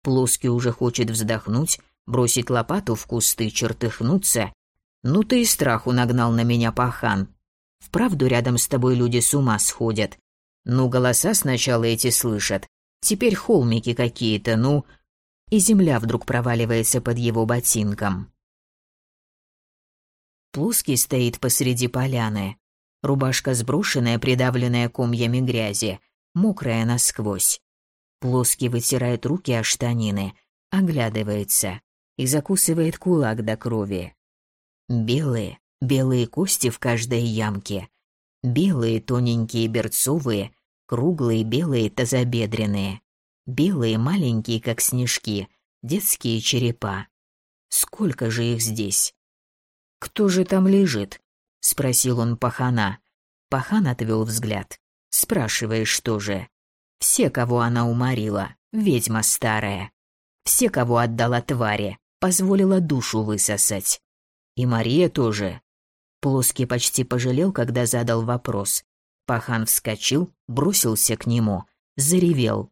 Плоский уже хочет вздохнуть, бросить лопату в кусты, чертыхнуться. Ну ты и страху нагнал на меня, пахан. Вправду рядом с тобой люди с ума сходят. Ну, голоса сначала эти слышат. Теперь холмики какие-то, ну... И земля вдруг проваливается под его ботинком. Плоский стоит посреди поляны. Рубашка сброшенная, придавленная комьями грязи, мокрая насквозь. Плоский вытирает руки о штанины, оглядывается и закусывает кулак до крови. Белые, белые кости в каждой ямке. Белые тоненькие берцовые, круглые белые тазобедренные. Белые маленькие, как снежки, детские черепа. Сколько же их здесь? «Кто же там лежит?» — спросил он пахана. Пахан отвел взгляд. «Спрашиваешь, что же?» Все, кого она уморила, ведьма старая. Все, кого отдала твари, позволила душу высосать. И Мария тоже. Плоский почти пожалел, когда задал вопрос. Пахан вскочил, бросился к нему, заревел.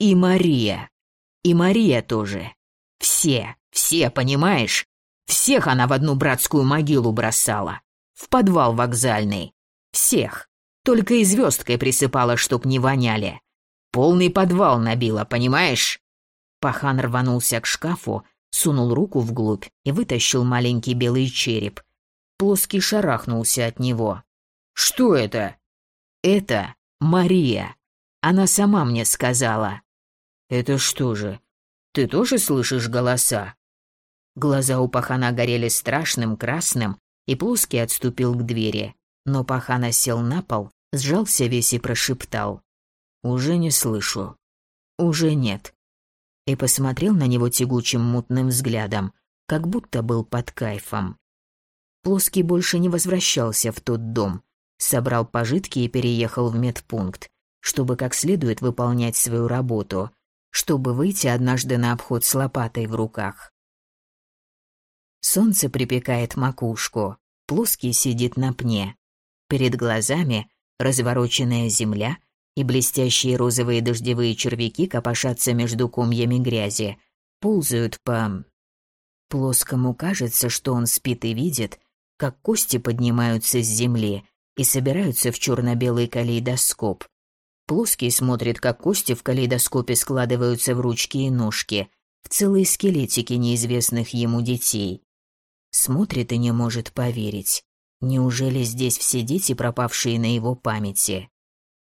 И Мария. И Мария тоже. Все, все, понимаешь? Всех она в одну братскую могилу бросала. В подвал вокзальный. Всех. Только и звездкой присыпала, чтоб не воняли. Полный подвал набила, понимаешь?» Пахан рванулся к шкафу, сунул руку вглубь и вытащил маленький белый череп. Плоский шарахнулся от него. «Что это?» «Это Мария. Она сама мне сказала». «Это что же? Ты тоже слышишь голоса?» Глаза у пахана горели страшным красным, и плоский отступил к двери. Но пахана сел на пол, сжался весь и прошептал. «Уже не слышу. Уже нет». И посмотрел на него тягучим мутным взглядом, как будто был под кайфом. Плоский больше не возвращался в тот дом, собрал пожитки и переехал в медпункт, чтобы как следует выполнять свою работу, чтобы выйти однажды на обход с лопатой в руках. Солнце припекает макушку, плоский сидит на пне. Перед глазами развороченная земля и блестящие розовые дождевые червяки копошатся между комьями грязи, ползают по... Плоскому кажется, что он спит и видит, как кости поднимаются с земли и собираются в черно-белый калейдоскоп. Плоский смотрит, как кости в калейдоскопе складываются в ручки и ножки, в целые скелетики неизвестных ему детей. Смотрит и не может поверить. Неужели здесь все дети, пропавшие на его памяти?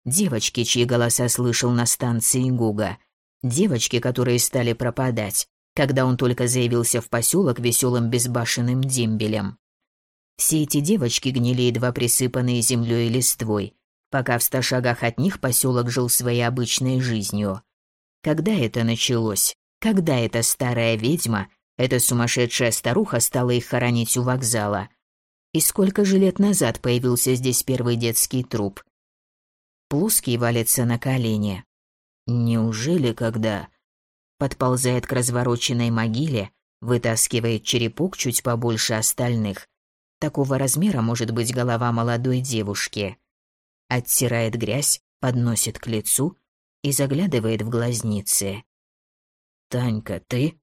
Девочки, чьи голоса слышал на станции Гуга. Девочки, которые стали пропадать, когда он только заявился в поселок веселым безбашенным дембелем. Все эти девочки гнили едва присыпанные землей и листвой, пока в ста шагах от них поселок жил своей обычной жизнью. Когда это началось? Когда эта старая ведьма эта сумасшедшая старуха стала их хоронить у вокзала. И сколько же лет назад появился здесь первый детский труп? Плоский валится на колени. Неужели когда... Подползает к развороченной могиле, вытаскивает черепок чуть побольше остальных. Такого размера может быть голова молодой девушки. Оттирает грязь, подносит к лицу и заглядывает в глазницы. «Танька, ты?»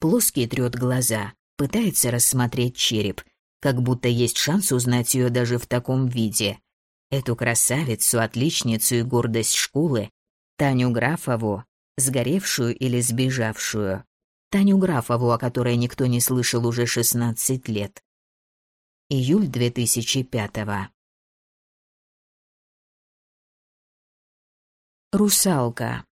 Плоский трёт глаза, пытается рассмотреть череп, как будто есть шанс узнать ее даже в таком виде. Эту красавицу, отличницу и гордость школы, Таню Графову, сгоревшую или сбежавшую. Таню Графову, о которой никто не слышал уже 16 лет. Июль 2005-го. Русалка.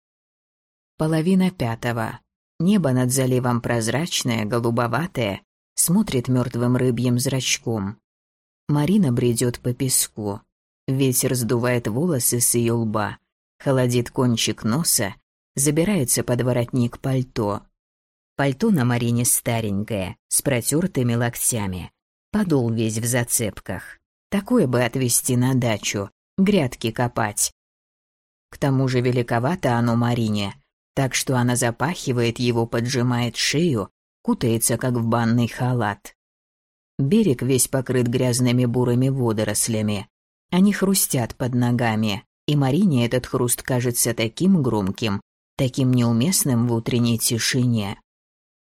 Половина пятого. Небо над заливом прозрачное, голубоватое, смотрит мертвым рыбьим зрачком. Марина бредет по песку. Ветер сдувает волосы с ее лба, холодит кончик носа, забирается под воротник пальто. Пальто на Марине старенькое, с протертыми локтями. Подол весь в зацепках. Такое бы отвезти на дачу, грядки копать. К тому же великовато оно Марине, так что она запахивает его, поджимает шею, кутается, как в банный халат. Берег весь покрыт грязными бурыми водорослями. Они хрустят под ногами, и Марине этот хруст кажется таким громким, таким неуместным в утренней тишине.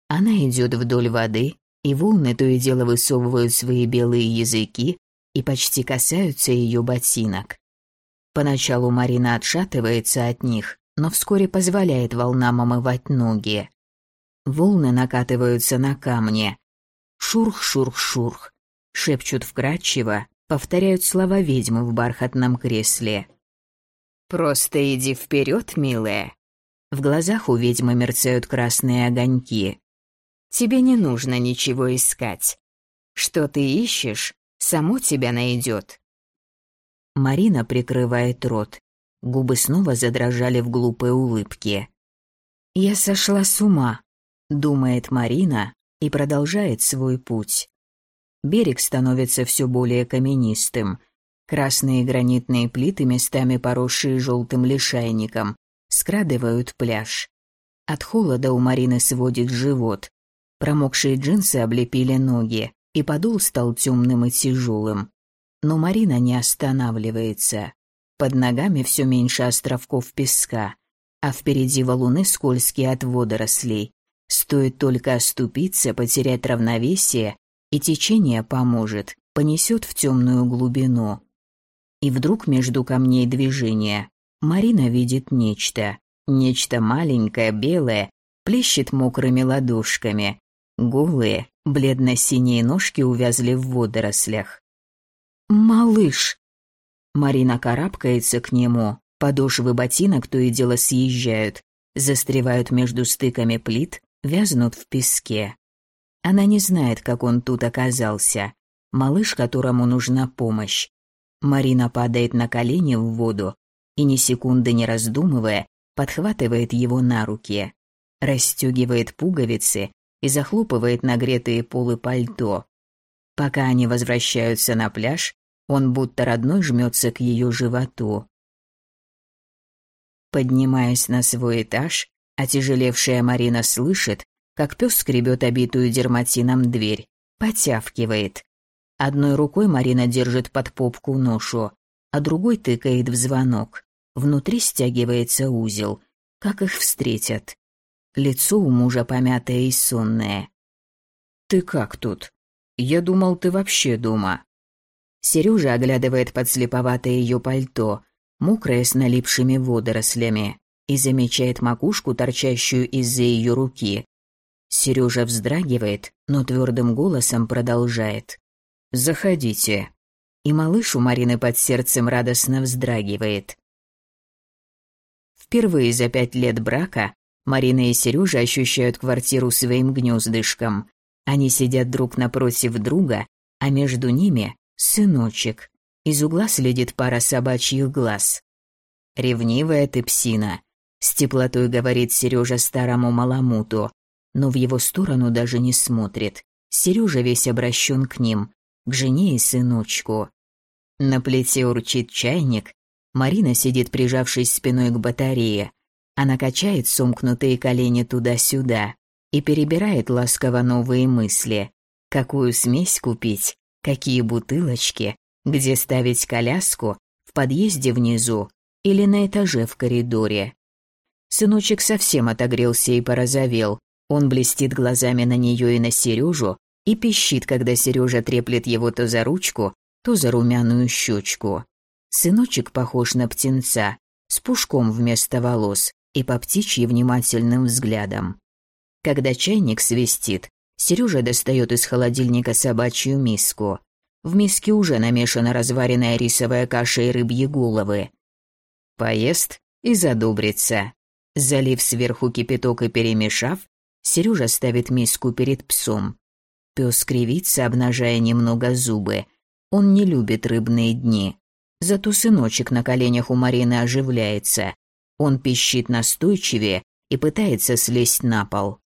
Она идет вдоль воды, и волны то и дело высовывают свои белые языки и почти касаются ее ботинок. Поначалу Марина отшатывается от них, но вскоре позволяет волнам омывать ноги. Волны накатываются на камни. Шурх-шурх-шурх. Шепчут вкрадчиво, повторяют слова ведьмы в бархатном кресле. «Просто иди вперед, милая!» В глазах у ведьмы мерцают красные огоньки. «Тебе не нужно ничего искать. Что ты ищешь, само тебя найдет». Марина прикрывает рот, Губы снова задрожали в глупой улыбке. «Я сошла с ума», — думает Марина и продолжает свой путь. Берег становится все более каменистым. Красные гранитные плиты, местами поросшие желтым лишайником, скрадывают пляж. От холода у Марины сводит живот. Промокшие джинсы облепили ноги, и подол стал темным и тяжелым. Но Марина не останавливается. Под ногами все меньше островков песка, а впереди валуны скользкие от водорослей. Стоит только оступиться, потерять равновесие, и течение поможет, понесет в темную глубину. И вдруг между камней движение. Марина видит нечто. Нечто маленькое, белое, плещет мокрыми ладошками. Голые, бледно-синие ножки увязли в водорослях. «Малыш!» Марина карабкается к нему, подошвы ботинок то и дело съезжают, застревают между стыками плит, вязнут в песке. Она не знает, как он тут оказался. Малыш, которому нужна помощь. Марина падает на колени в воду и, ни секунды не раздумывая, подхватывает его на руки, расстегивает пуговицы и захлопывает нагретые полы пальто. Пока они возвращаются на пляж, он будто родной жмется к ее животу. Поднимаясь на свой этаж, отяжелевшая Марина слышит, как пес скребет обитую дерматином дверь, потявкивает. Одной рукой Марина держит под попку ношу, а другой тыкает в звонок. Внутри стягивается узел. Как их встретят? Лицо у мужа помятое и сонное. «Ты как тут? Я думал, ты вообще дома». Сережа оглядывает подслеповатое ее пальто, мокрое с налипшими водорослями, и замечает макушку, торчащую из-за ее руки. Сережа вздрагивает, но твердым голосом продолжает. «Заходите». И малыш у Марины под сердцем радостно вздрагивает. Впервые за пять лет брака Марина и Сережа ощущают квартиру своим гнездышком. Они сидят друг напротив друга, а между ними — сыночек. Из угла следит пара собачьих глаз. «Ревнивая ты псина», — с теплотой говорит Сережа старому маламуту, но в его сторону даже не смотрит. Сережа весь обращен к ним, к жене и сыночку. На плите урчит чайник, Марина сидит, прижавшись спиной к батарее. Она качает сомкнутые колени туда-сюда и перебирает ласково новые мысли. Какую смесь купить? Какие бутылочки? Где ставить коляску? В подъезде внизу или на этаже в коридоре? Сыночек совсем отогрелся и порозовел. Он блестит глазами на нее и на Сережу и пищит, когда Сережа треплет его то за ручку, то за румяную щечку. Сыночек похож на птенца, с пушком вместо волос и по птичьи внимательным взглядом. Когда чайник свистит, Сережа достает из холодильника собачью миску. В миске уже намешана разваренная рисовая каша и рыбьи головы. Поест и задобрится. Залив сверху кипяток и перемешав, Сережа ставит миску перед псом. Пес кривится, обнажая немного зубы. Он не любит рыбные дни. Зато сыночек на коленях у Марины оживляется. Он пищит настойчивее и пытается слезть на пол.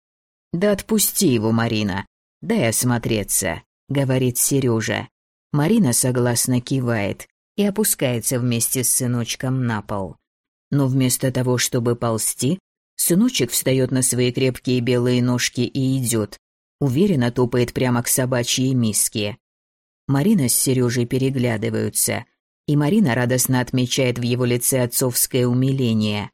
«Да отпусти его, Марина. Дай осмотреться», — говорит Сережа. Марина согласно кивает и опускается вместе с сыночком на пол. Но вместо того, чтобы ползти, сыночек встает на свои крепкие белые ножки и идет, уверенно топает прямо к собачьей миске. Марина с Сережей переглядываются и Марина радостно отмечает в его лице отцовское умиление.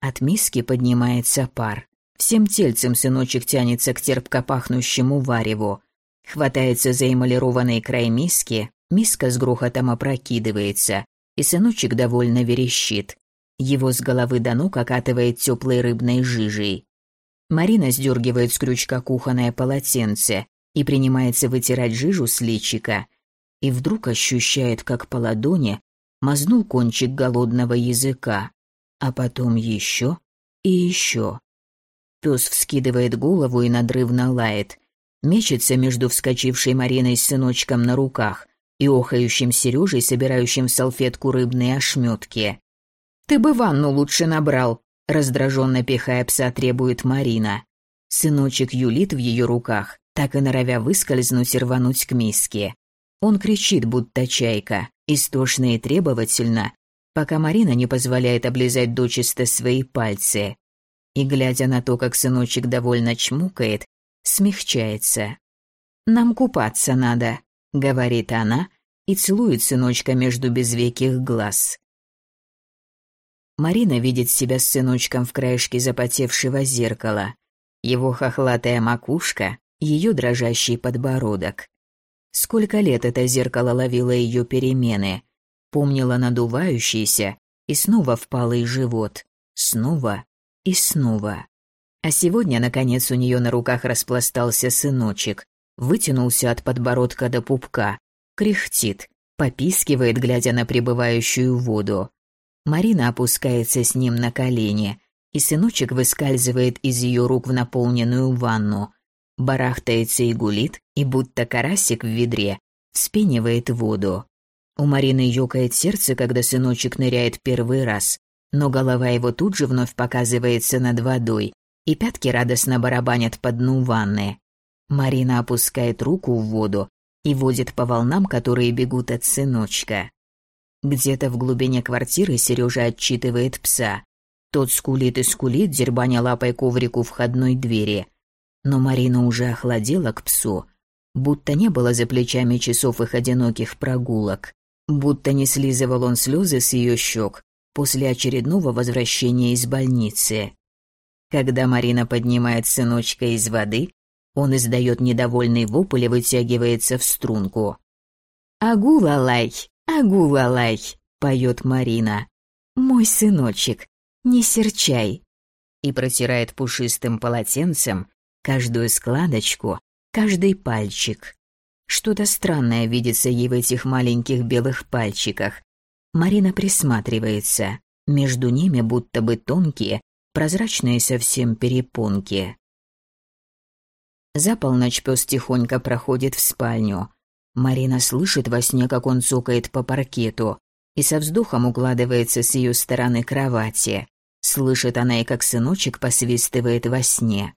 От миски поднимается пар. Всем тельцем сыночек тянется к терпко пахнущему вареву. Хватается за эмалированный край миски, миска с грохотом опрокидывается, и сыночек довольно верещит. Его с головы до ног окатывает теплой рыбной жижей. Марина сдергивает с крючка кухонное полотенце и принимается вытирать жижу с личика – и вдруг ощущает, как по ладони мазнул кончик голодного языка, а потом еще и еще. Пес вскидывает голову и надрывно лает, мечется между вскочившей Мариной с сыночком на руках и охающим Сережей, собирающим в салфетку рыбные ошметки. «Ты бы ванну лучше набрал», — раздраженно пихая пса требует Марина. Сыночек юлит в ее руках, так и норовя выскользнуть и рвануть к миске. Он кричит, будто чайка, истошно и требовательно, пока Марина не позволяет облизать дочисто свои пальцы. И, глядя на то, как сыночек довольно чмукает, смягчается. «Нам купаться надо», — говорит она и целует сыночка между безвеких глаз. Марина видит себя с сыночком в краешке запотевшего зеркала. Его хохлатая макушка, ее дрожащий подбородок. Сколько лет это зеркало ловило ее перемены, помнило надувающийся и снова впалый живот, снова и снова. А сегодня, наконец, у нее на руках распластался сыночек, вытянулся от подбородка до пупка, кряхтит, попискивает, глядя на прибывающую воду. Марина опускается с ним на колени, и сыночек выскальзывает из ее рук в наполненную ванну. барахтается и гулит, и будто карасик в ведре, вспенивает воду. У Марины ёкает сердце, когда сыночек ныряет первый раз, но голова его тут же вновь показывается над водой, и пятки радостно барабанят по дну ванны. Марина опускает руку в воду и водит по волнам, которые бегут от сыночка. Где-то в глубине квартиры Сережа отчитывает пса. Тот скулит и скулит, дербаня лапой коврику входной двери. Но Марина уже охладела к псу, будто не было за плечами часов их одиноких прогулок, будто не слизывал он слезы с ее щек после очередного возвращения из больницы. Когда Марина поднимает сыночка из воды, он издает недовольный вопль и вытягивается в струнку. «Агу-лалай, агу-лалай», — поет Марина. «Мой сыночек, не серчай». И протирает пушистым полотенцем каждую складочку, каждый пальчик. Что-то странное видится ей в этих маленьких белых пальчиках. Марина присматривается. Между ними будто бы тонкие, прозрачные совсем перепонки. За полночь пес тихонько проходит в спальню. Марина слышит во сне, как он цокает по паркету, и со вздохом укладывается с ее стороны кровати. Слышит она и как сыночек посвистывает во сне.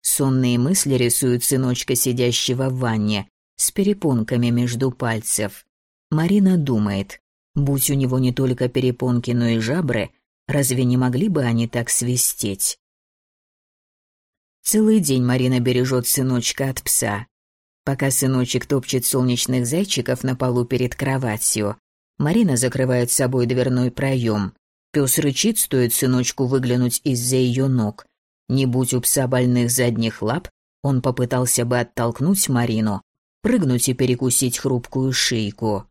Сонные мысли рисуют сыночка, сидящего в ванне, с перепонками между пальцев. Марина думает, будь у него не только перепонки, но и жабры, разве не могли бы они так свистеть? Целый день Марина бережет сыночка от пса. Пока сыночек топчет солнечных зайчиков на полу перед кроватью, Марина закрывает собой дверной проем. Пес рычит, стоит сыночку выглянуть из-за ее ног. Не будь у пса больных задних лап, он попытался бы оттолкнуть Марину, прыгнуть и перекусить хрупкую шейку.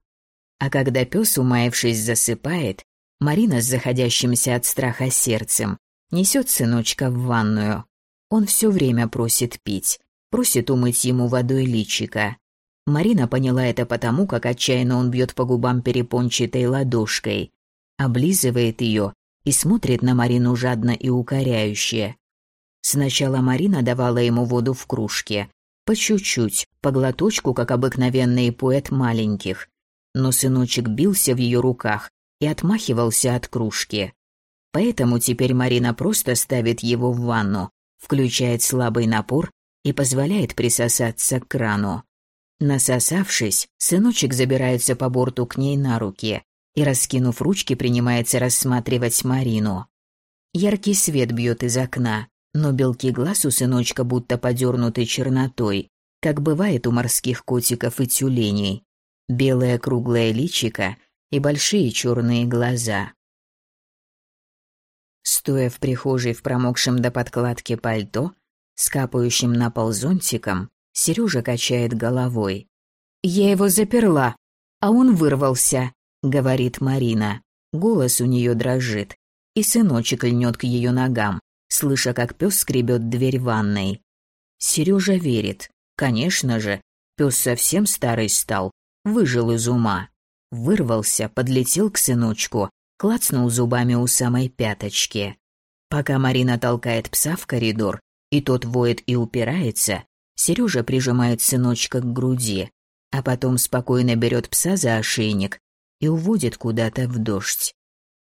А когда пес, умаявшись, засыпает, Марина с заходящимся от страха сердцем несет сыночка в ванную. Он все время просит пить, просит умыть ему водой личика. Марина поняла это потому, как отчаянно он бьет по губам перепончатой ладошкой, облизывает ее и смотрит на Марину жадно и укоряюще. Сначала Марина давала ему воду в кружке, по чуть-чуть, по глоточку, как обыкновенный поэт маленьких. Но сыночек бился в ее руках и отмахивался от кружки. Поэтому теперь Марина просто ставит его в ванну, включает слабый напор и позволяет присосаться к крану. Насосавшись, сыночек забирается по борту к ней на руки и, раскинув ручки, принимается рассматривать Марину. Яркий свет бьет из окна, но белки глаз у сыночка будто подернуты чернотой, как бывает у морских котиков и тюленей. Белое круглое личико и большие черные глаза. Стоя в прихожей в промокшем до подкладки пальто, с на пол зонтиком, Сережа качает головой. «Я его заперла, а он вырвался», — говорит Марина. Голос у нее дрожит, и сыночек льнет к ее ногам, слыша, как пес скребет дверь ванной. Сережа верит. Конечно же, пес совсем старый стал, выжил из ума. Вырвался, подлетел к сыночку, клацнул зубами у самой пяточки. Пока Марина толкает пса в коридор, и тот воет и упирается, Сережа прижимает сыночка к груди, а потом спокойно берет пса за ошейник и уводит куда-то в дождь.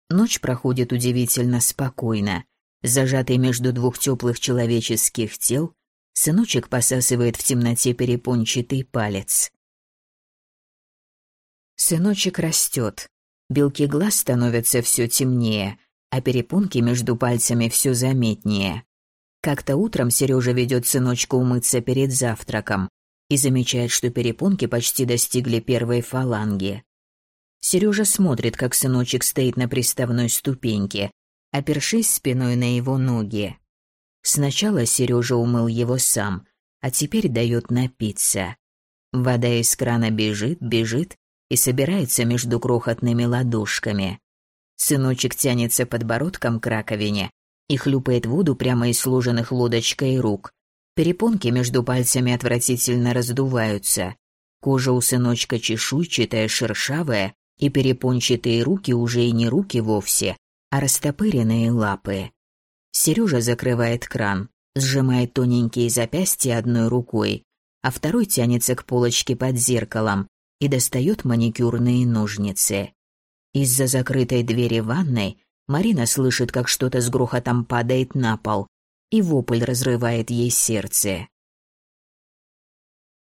Ночь проходит удивительно спокойно. Зажатый между двух теплых человеческих тел, сыночек посасывает в темноте перепончатый палец. Сыночек растет, Белки глаз становятся все темнее, а перепонки между пальцами все заметнее. Как-то утром Сережа ведет сыночку умыться перед завтраком и замечает, что перепонки почти достигли первой фаланги. Сережа смотрит, как сыночек стоит на приставной ступеньке, опершись спиной на его ноги. Сначала Сережа умыл его сам, а теперь дает напиться. Вода из крана бежит, бежит, и собирается между крохотными ладошками. Сыночек тянется подбородком к раковине и хлюпает воду прямо из сложенных лодочкой рук. Перепонки между пальцами отвратительно раздуваются. Кожа у сыночка чешуйчатая, шершавая, и перепончатые руки уже и не руки вовсе, а растопыренные лапы. Сережа закрывает кран, сжимает тоненькие запястья одной рукой, а второй тянется к полочке под зеркалом и достает маникюрные ножницы. Из-за закрытой двери ванной Марина слышит, как что-то с грохотом падает на пол, и вопль разрывает ей сердце.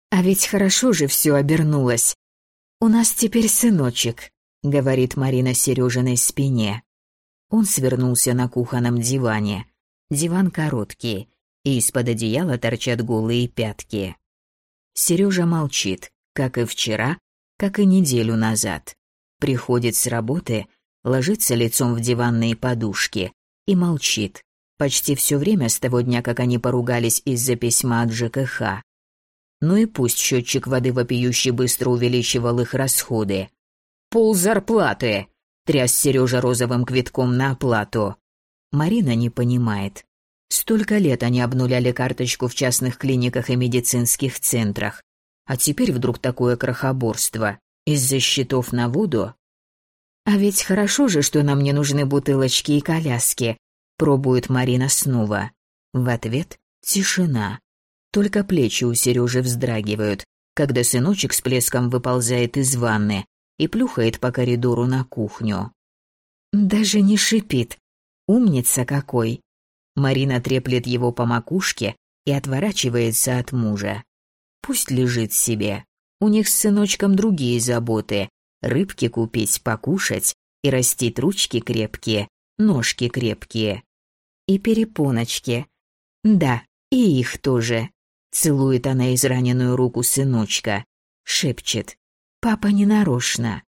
«А ведь хорошо же все обернулось. У нас теперь сыночек», — говорит Марина Сережиной спине. Он свернулся на кухонном диване. Диван короткий, и из-под одеяла торчат голые пятки. Сережа молчит, как и вчера, как и неделю назад. Приходит с работы, ложится лицом в диванные подушки и молчит. Почти все время с того дня, как они поругались из-за письма от ЖКХ. Ну и пусть счетчик воды вопиюще быстро увеличивал их расходы. «Пол зарплаты!» — тряс Сережа розовым квитком на оплату. Марина не понимает. Столько лет они обнуляли карточку в частных клиниках и медицинских центрах. А теперь вдруг такое крохоборство. Из-за счетов на воду? А ведь хорошо же, что нам не нужны бутылочки и коляски. Пробует Марина снова. В ответ тишина. Только плечи у Сережи вздрагивают, когда сыночек с плеском выползает из ванны и плюхает по коридору на кухню. Даже не шипит. Умница какой. Марина треплет его по макушке и отворачивается от мужа. Пусть лежит себе. У них с сыночком другие заботы. Рыбки купить, покушать и растить ручки крепкие, ножки крепкие. И перепоночки. Да, и их тоже. Целует она израненную руку сыночка. Шепчет. Папа не нарочно.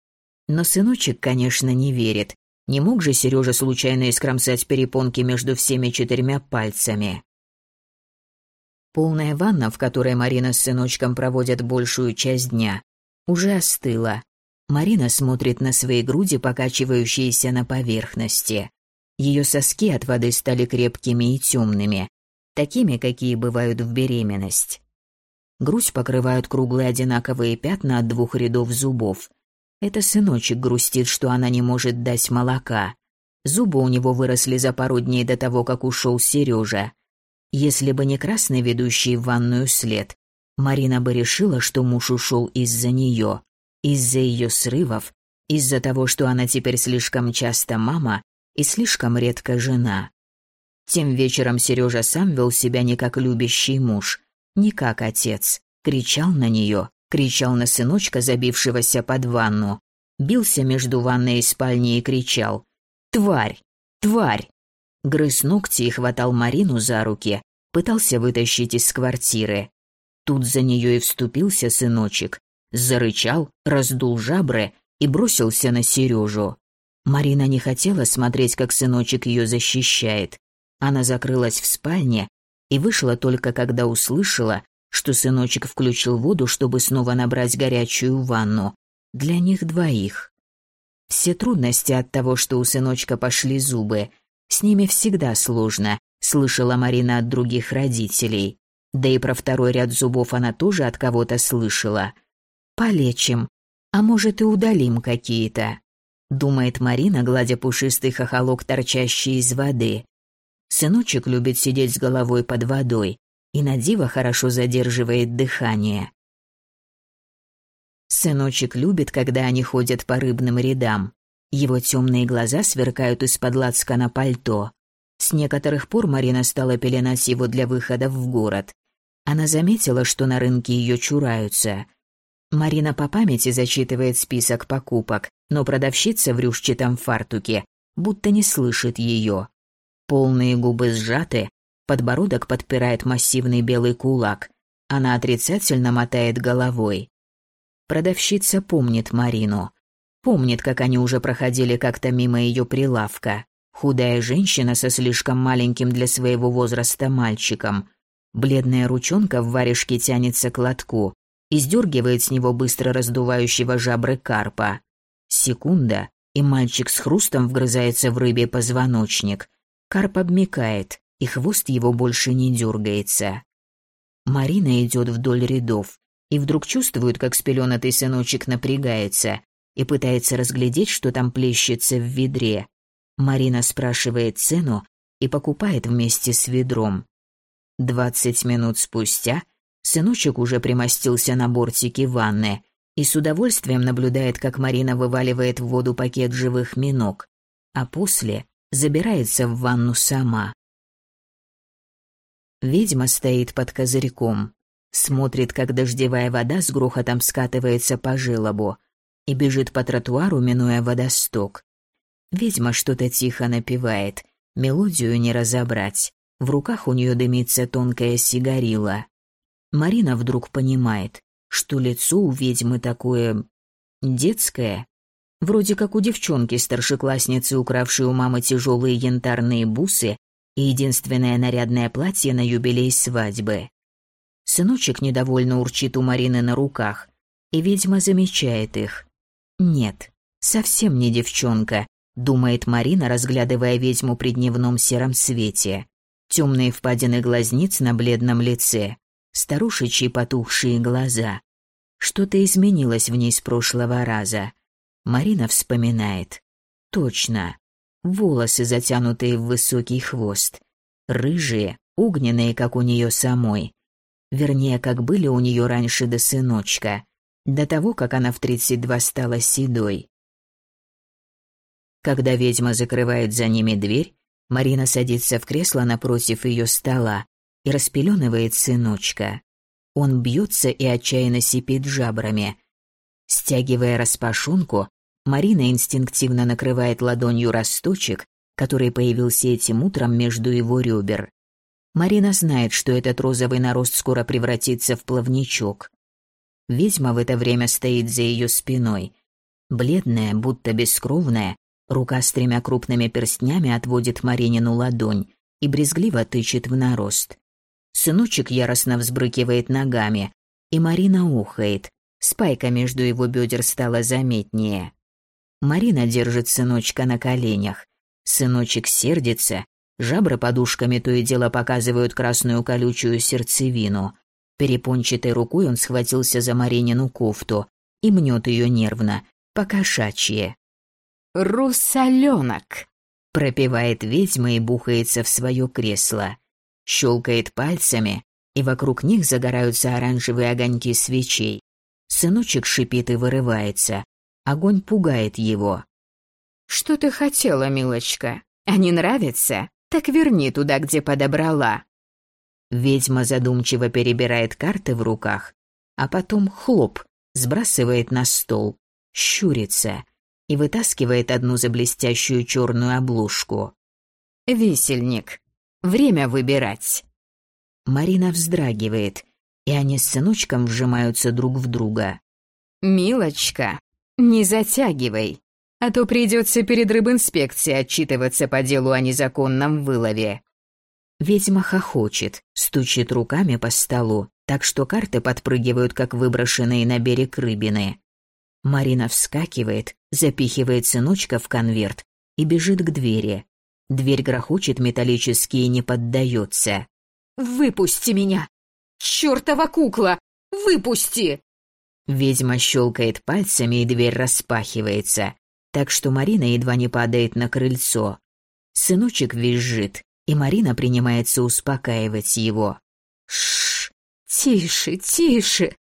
Но сыночек, конечно, не верит. Не мог же Сережа случайно искромсать перепонки между всеми четырьмя пальцами. Полная ванна, в которой Марина с сыночком проводят большую часть дня, уже остыла. Марина смотрит на свои груди, покачивающиеся на поверхности. Ее соски от воды стали крепкими и темными, такими, какие бывают в беременность. Грудь покрывают круглые одинаковые пятна от двух рядов зубов. Это сыночек грустит, что она не может дать молока. Зубы у него выросли за пару дней до того, как ушел Сережа. Если бы не красный ведущий в ванную след, Марина бы решила, что муж ушел из-за нее, из-за ее срывов, из-за того, что она теперь слишком часто мама и слишком редко жена. Тем вечером Сережа сам вел себя не как любящий муж, не как отец. Кричал на нее, кричал на сыночка, забившегося под ванну. Бился между ванной и спальней и кричал «Тварь! Тварь!» Грыз ногти и хватал Марину за руки, пытался вытащить из квартиры. Тут за нее и вступился сыночек. Зарычал, раздул жабры и бросился на Сережу. Марина не хотела смотреть, как сыночек ее защищает. Она закрылась в спальне и вышла только когда услышала, что сыночек включил воду, чтобы снова набрать горячую ванну. Для них двоих. Все трудности от того, что у сыночка пошли зубы, с ними всегда сложно, слышала Марина от других родителей. Да и про второй ряд зубов она тоже от кого-то слышала. Полечим, а может и удалим какие-то. Думает Марина, гладя пушистый хохолок, торчащий из воды. Сыночек любит сидеть с головой под водой и на диво хорошо задерживает дыхание. Сыночек любит, когда они ходят по рыбным рядам. Его темные глаза сверкают из-под на пальто. С некоторых пор Марина стала пеленать его для выхода в город. Она заметила, что на рынке ее чураются. Марина по памяти зачитывает список покупок, но продавщица в рюшчатом фартуке будто не слышит ее. Полные губы сжаты, подбородок подпирает массивный белый кулак. Она отрицательно мотает головой. Продавщица помнит Марину. Помнит, как они уже проходили как-то мимо ее прилавка. Худая женщина со слишком маленьким для своего возраста мальчиком. Бледная ручонка в варежке тянется к лотку и сдергивает с него быстро раздувающего жабры карпа. Секунда, и мальчик с хрустом вгрызается в рыбе позвоночник – Карп обмекает, и хвост его больше не дергается. Марина идет вдоль рядов и вдруг чувствует, как спеленатый сыночек напрягается и пытается разглядеть, что там плещется в ведре. Марина спрашивает цену и покупает вместе с ведром. Двадцать минут спустя сыночек уже примостился на бортике ванны и с удовольствием наблюдает, как Марина вываливает в воду пакет живых миног, а после забирается в ванну сама. Ведьма стоит под козырьком, смотрит, как дождевая вода с грохотом скатывается по желобу и бежит по тротуару, минуя водосток. Ведьма что-то тихо напевает, мелодию не разобрать. В руках у нее дымится тонкая сигарила. Марина вдруг понимает, что лицо у ведьмы такое... детское. Вроде как у девчонки-старшеклассницы, укравшей у мамы тяжелые янтарные бусы и единственное нарядное платье на юбилей свадьбы. Сыночек недовольно урчит у Марины на руках, и ведьма замечает их. Нет, совсем не девчонка, думает Марина, разглядывая ведьму при дневном сером свете. Темные впадины глазниц на бледном лице, старушечьи потухшие глаза. Что-то изменилось в ней с прошлого раза. Марина вспоминает. Точно. Волосы, затянутые в высокий хвост. Рыжие, огненные, как у нее самой. Вернее, как были у нее раньше до сыночка. До того, как она в 32 стала седой. Когда ведьма закрывает за ними дверь, Марина садится в кресло напротив ее стола и распеленывает сыночка. Он бьется и отчаянно сипит жабрами. Стягивая распашонку, Марина инстинктивно накрывает ладонью росточек, который появился этим утром между его ребер. Марина знает, что этот розовый нарост скоро превратится в плавничок. Ведьма в это время стоит за ее спиной. Бледная, будто бескровная, Рука с тремя крупными перстнями отводит Маринину ладонь и брезгливо тычет в нарост. Сыночек яростно взбрыкивает ногами, и Марина ухает. Спайка между его бедер стала заметнее. Марина держит сыночка на коленях. Сыночек сердится, жабры подушками то и дело показывают красную колючую сердцевину. Перепончатой рукой он схватился за Маринину кофту и мнет ее нервно, покошачье. «Русаленок!» — пропевает ведьма и бухается в свое кресло. Щелкает пальцами, и вокруг них загораются оранжевые огоньки свечей. Сыночек шипит и вырывается. Огонь пугает его. «Что ты хотела, милочка? А не нравится? Так верни туда, где подобрала». Ведьма задумчиво перебирает карты в руках, а потом хлоп, сбрасывает на стол, щурится и вытаскивает одну за блестящую черную обложку. «Висельник. Время выбирать». Марина вздрагивает, и они с сыночком вжимаются друг в друга. «Милочка, не затягивай, а то придется перед рыбинспекцией отчитываться по делу о незаконном вылове». Ведьма хохочет, стучит руками по столу, так что карты подпрыгивают, как выброшенные на берег рыбины. Марина вскакивает, запихивает сыночка в конверт и бежит к двери. Дверь грохочет металлически и не поддается. «Выпусти меня! Чёртова кукла! Выпусти!» Ведьма щелкает пальцами, и дверь распахивается, так что Марина едва не падает на крыльцо. Сыночек визжит, и Марина принимается успокаивать его. Шш, тише, тише.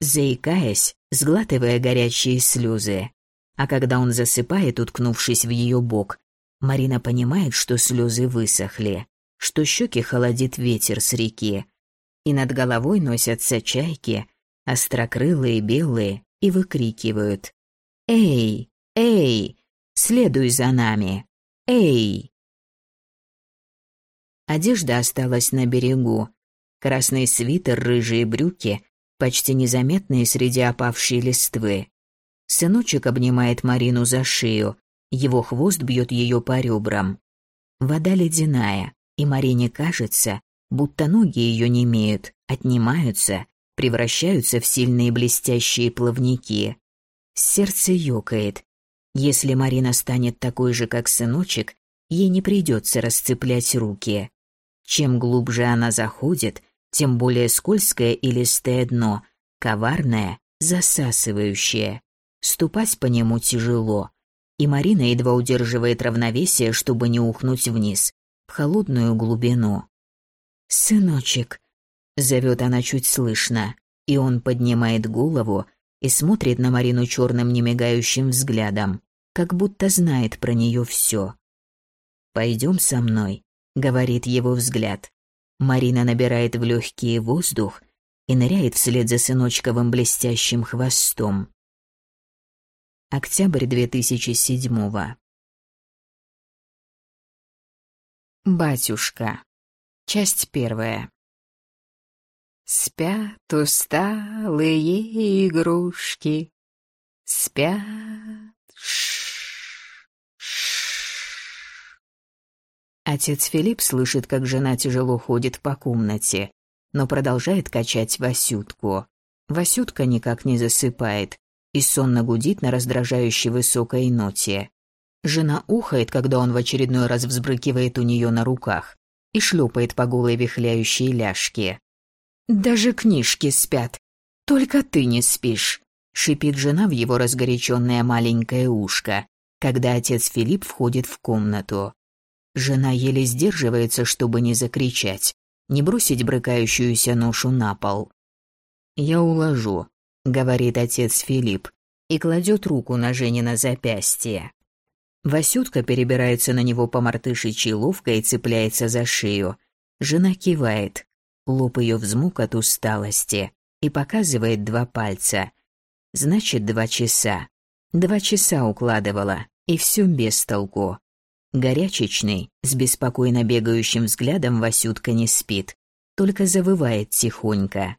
Заикаясь, сглатывая горячие слезы. А когда он засыпает, уткнувшись в ее бок, Марина понимает, что слезы высохли, что щеки холодит ветер с реки, и над головой носятся чайки, острокрылые белые, и выкрикивают «Эй! Эй! Следуй за нами! Эй!» Одежда осталась на берегу. Красный свитер, рыжие брюки, почти незаметные среди опавшей листвы. Сыночек обнимает Марину за шею, его хвост бьет ее по ребрам. Вода ледяная, и Марине кажется, будто ноги ее не имеют, отнимаются, превращаются в сильные блестящие плавники. Сердце ёкает. Если Марина станет такой же, как сыночек, ей не придется расцеплять руки. Чем глубже она заходит, тем более скользкое и листое дно, коварное, засасывающее. Ступать по нему тяжело, и Марина едва удерживает равновесие, чтобы не ухнуть вниз, в холодную глубину. «Сыночек», — зовет она чуть слышно, и он поднимает голову и смотрит на Марину черным немигающим взглядом, как будто знает про нее все. «Пойдем со мной», — говорит его взгляд. Марина набирает в легкий воздух и ныряет вслед за сыночковым блестящим хвостом. Октябрь 2007-го. Батюшка. Часть первая. Спят усталые игрушки, спят. Отец Филипп слышит, как жена тяжело ходит по комнате, но продолжает качать Васютку. Васютка никак не засыпает и сонно гудит на раздражающей высокой ноте. Жена ухает, когда он в очередной раз взбрыкивает у нее на руках и шлепает по голой вихляющей ляжке. «Даже книжки спят. Только ты не спишь», — шипит жена в его разгоряченное маленькое ушко, когда отец Филипп входит в комнату. Жена еле сдерживается, чтобы не закричать, не бросить брыкающуюся ношу на пол. «Я уложу», — говорит отец Филипп, и кладет руку на Женина запястье. Васютка перебирается на него по мартышичьи ловко и цепляется за шею. Жена кивает. Лоб ее взмук от усталости и показывает два пальца. Значит, два часа. Два часа укладывала, и все без толку. Горячечный, с беспокойно бегающим взглядом Васютка не спит, только завывает тихонько.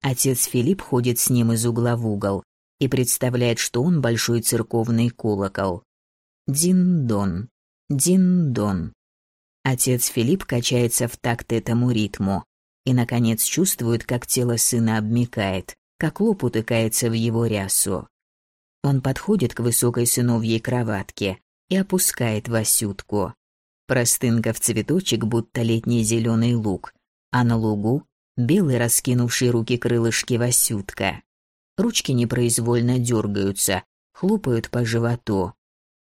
Отец Филипп ходит с ним из угла в угол и представляет, что он большой церковный колокол. Дин-дон, дин-дон. Отец Филипп качается в такт этому ритму и, наконец, чувствует, как тело сына обмикает, как лоб утыкается в его рясу. Он подходит к высокой сыновьей кроватке и опускает Васютку. Простынка в цветочек, будто летний зеленый лук, а на лугу белый раскинувший руки крылышки Васютка. Ручки непроизвольно дергаются, хлопают по животу.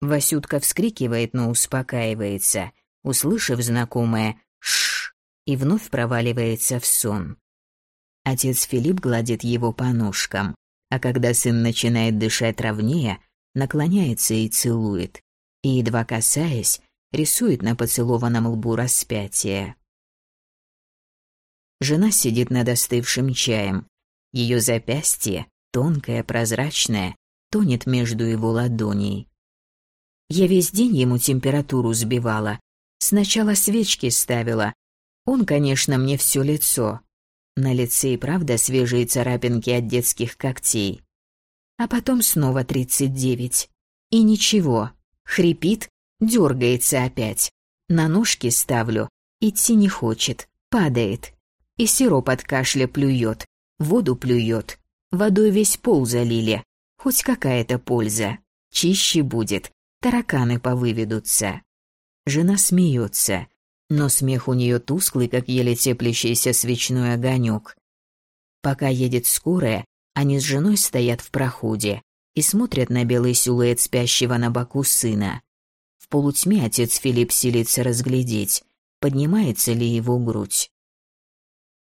Васютка вскрикивает, но успокаивается, услышав знакомое «шш» и вновь проваливается в сон. Отец Филипп гладит его по ножкам, а когда сын начинает дышать ровнее, наклоняется и целует, и, едва касаясь, рисует на поцелованном лбу распятие. Жена сидит над остывшим чаем. Ее запястье, тонкое, прозрачное, тонет между его ладоней. Я весь день ему температуру сбивала. Сначала свечки ставила. Он, конечно, мне все лицо. На лице и правда свежие царапинки от детских когтей. А потом снова тридцать девять. И ничего. Хрипит, дергается опять. На ножки ставлю. Идти не хочет. Падает. И сироп от кашля плюет. Воду плюет. Водой весь пол залили. Хоть какая-то польза. Чище будет тараканы повыведутся. Жена смеется, но смех у нее тусклый, как еле теплящийся свечной огонек. Пока едет скорая, они с женой стоят в проходе и смотрят на белый силуэт спящего на боку сына. В полутьме отец Филипп силится разглядеть, поднимается ли его грудь.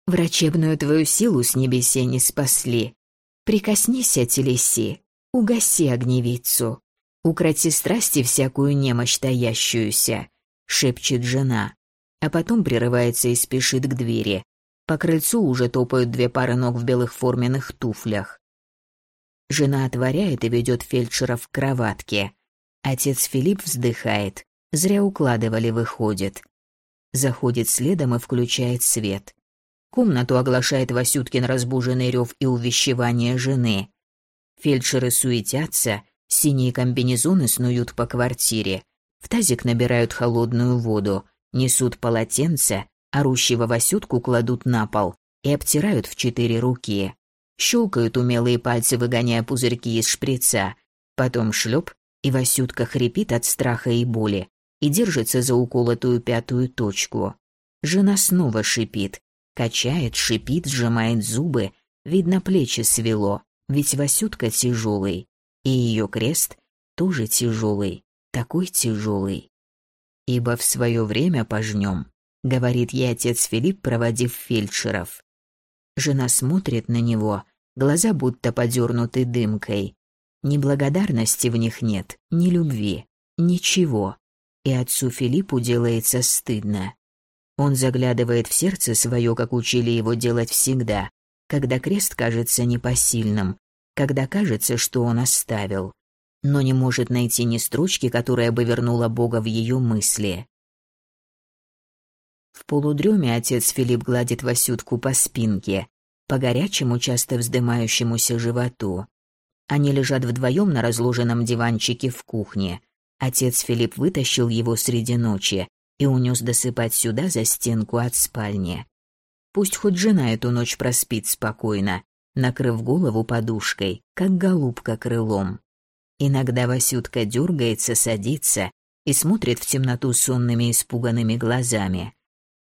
«Врачебную твою силу с небесе не спасли. Прикоснись, телеси, угаси огневицу. «Укроти страсти всякую немощь таящуюся», — шепчет жена, а потом прерывается и спешит к двери. По крыльцу уже топают две пары ног в белых форменных туфлях. Жена отворяет и ведет фельдшера в кроватке. Отец Филипп вздыхает. Зря укладывали, выходит. Заходит следом и включает свет. Комнату оглашает Васюткин разбуженный рев и увещевание жены. Фельдшеры суетятся, Синие комбинезоны снуют по квартире. В тазик набирают холодную воду, несут полотенце, орущего Васютку кладут на пол и обтирают в четыре руки. Щелкают умелые пальцы, выгоняя пузырьки из шприца. Потом шлеп, и Васютка хрипит от страха и боли и держится за уколотую пятую точку. Жена снова шипит, качает, шипит, сжимает зубы, видно, плечи свело, ведь Васютка тяжелый. И ее крест тоже тяжелый, такой тяжелый. Ибо в свое время пожнем, — говорит ей отец Филипп, проводив фельдшеров. Жена смотрит на него, глаза будто подернуты дымкой. Ни благодарности в них нет, ни любви, ничего. И отцу Филиппу делается стыдно. Он заглядывает в сердце свое, как учили его делать всегда, когда крест кажется непосильным, когда кажется, что он оставил, но не может найти ни строчки, которая бы вернула Бога в ее мысли. В полудреме отец Филипп гладит Васютку по спинке, по горячему, часто вздымающемуся животу. Они лежат вдвоем на разложенном диванчике в кухне. Отец Филипп вытащил его среди ночи и унес досыпать сюда за стенку от спальни. Пусть хоть жена эту ночь проспит спокойно, накрыв голову подушкой, как голубка крылом. Иногда Васютка дергается, садится и смотрит в темноту сонными испуганными глазами.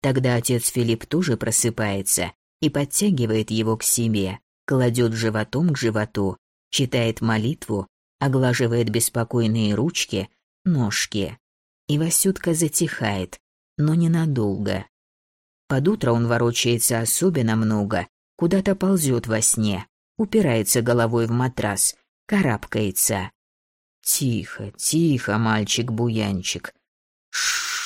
Тогда отец Филипп тоже просыпается и подтягивает его к себе, кладет животом к животу, читает молитву, оглаживает беспокойные ручки, ножки. И Васютка затихает, но ненадолго. Под утро он ворочается особенно много, куда-то ползет во сне, упирается головой в матрас, карабкается. «Тихо, тихо, мальчик-буянчик!» Шш!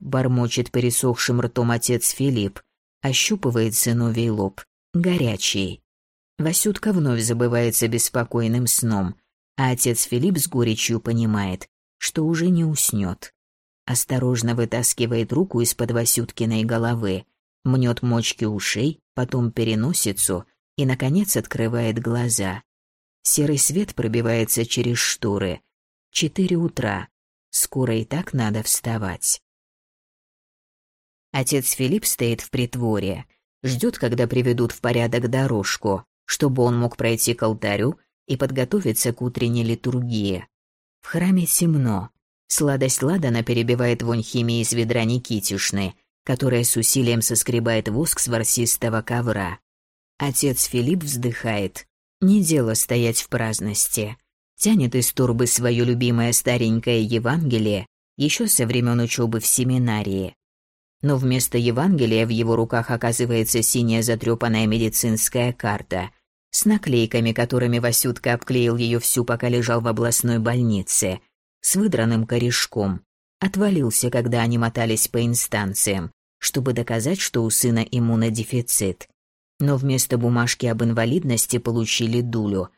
Бормочет пересохшим ртом отец Филипп, ощупывает сыновей лоб, горячий. Васютка вновь забывается беспокойным сном, а отец Филипп с горечью понимает, что уже не уснет осторожно вытаскивает руку из-под Васюткиной головы, мнет мочки ушей, потом переносицу и, наконец, открывает глаза. Серый свет пробивается через шторы. Четыре утра. Скоро и так надо вставать. Отец Филипп стоит в притворе, ждет, когда приведут в порядок дорожку, чтобы он мог пройти к алтарю и подготовиться к утренней литургии. В храме темно, Сладость ладана перебивает вонь химии из ведра Никитюшны, которая с усилием соскребает воск с ворсистого ковра. Отец Филипп вздыхает. Не дело стоять в праздности. Тянет из турбы свое любимое старенькое Евангелие еще со времен учебы в семинарии. Но вместо Евангелия в его руках оказывается синяя затрепанная медицинская карта с наклейками, которыми Васютка обклеил ее всю, пока лежал в областной больнице – с выдранным корешком. Отвалился, когда они мотались по инстанциям, чтобы доказать, что у сына иммунодефицит. Но вместо бумажки об инвалидности получили дулю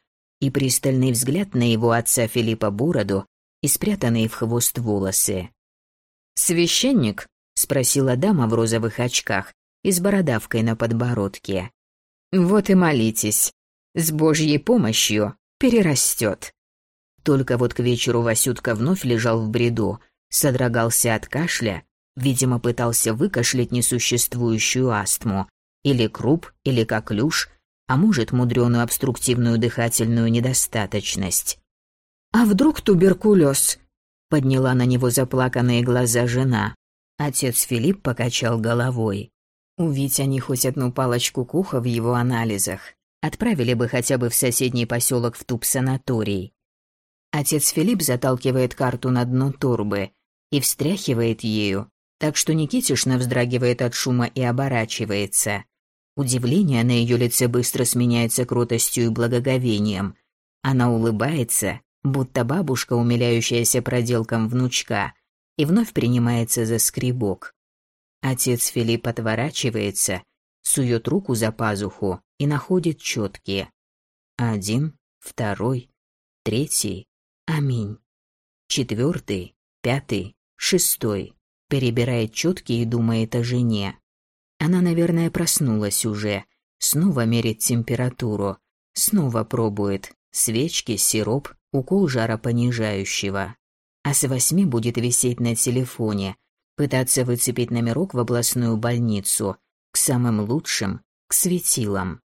и пристальный взгляд на его отца Филиппа Бороду и спрятанные в хвост волосы. «Священник?» — спросила дама в розовых очках и с бородавкой на подбородке. «Вот и молитесь. С Божьей помощью перерастет». Только вот к вечеру Васютка вновь лежал в бреду, содрогался от кашля, видимо, пытался выкашлять несуществующую астму, или круп, или коклюш, а может, мудреную обструктивную дыхательную недостаточность. «А вдруг туберкулез?» — подняла на него заплаканные глаза жена. Отец Филипп покачал головой. Увидеть они хоть одну палочку куха в его анализах, отправили бы хотя бы в соседний поселок в туб-санаторий. Отец Филипп заталкивает карту на дно турбы и встряхивает ею, так что Никитишна вздрагивает от шума и оборачивается. Удивление на ее лице быстро сменяется крутостью и благоговением. Она улыбается, будто бабушка, умиляющаяся проделкам внучка, и вновь принимается за скребок. Отец Филипп отворачивается, сует руку за пазуху и находит четкие. Один, второй, третий. Аминь. Четвертый, пятый, шестой. Перебирает четкие и думает о жене. Она, наверное, проснулась уже. Снова мерит температуру. Снова пробует. Свечки, сироп, укол жаропонижающего. А с восьми будет висеть на телефоне. Пытаться выцепить номерок в областную больницу. К самым лучшим, к светилам.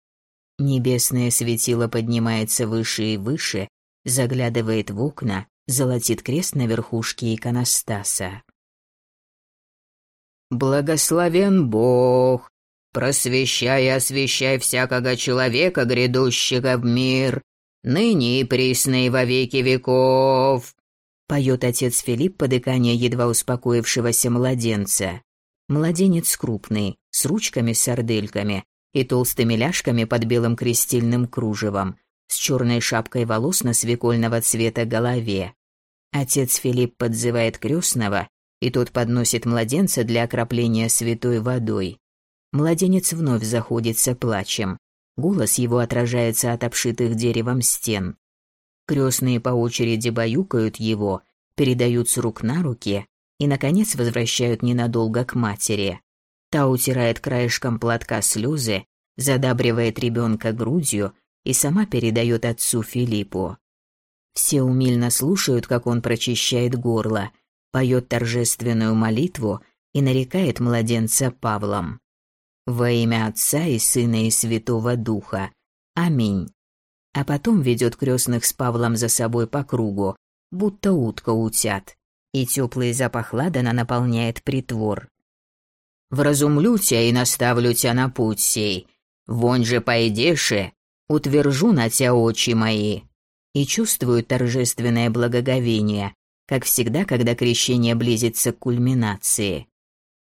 Небесное светило поднимается выше и выше, заглядывает в окна, золотит крест на верхушке иконостаса. «Благословен Бог, просвещай и освящай всякого человека, грядущего в мир, ныне и присно и во веки веков», поет отец Филипп по дыханию едва успокоившегося младенца. Младенец крупный, с ручками-сардельками и толстыми ляжками под белым крестильным кружевом, с черной шапкой волос на свекольного цвета голове. Отец Филипп подзывает крестного, и тот подносит младенца для окропления святой водой. Младенец вновь заходится плачем. Голос его отражается от обшитых деревом стен. Крестные по очереди баюкают его, передают с рук на руки и, наконец, возвращают ненадолго к матери. Та утирает краешком платка слезы, задабривает ребенка грудью и сама передает отцу Филиппу. Все умильно слушают, как он прочищает горло, поет торжественную молитву и нарекает младенца Павлом. Во имя Отца и Сына и Святого Духа. Аминь. А потом ведет крестных с Павлом за собой по кругу, будто утка утят, и теплый запах ладана наполняет притвор. «Вразумлю тебя и наставлю тебя на путь сей. Вонь же пойдеши, утвержу на тебя очи мои». И чувствуют торжественное благоговение, как всегда, когда крещение близится к кульминации.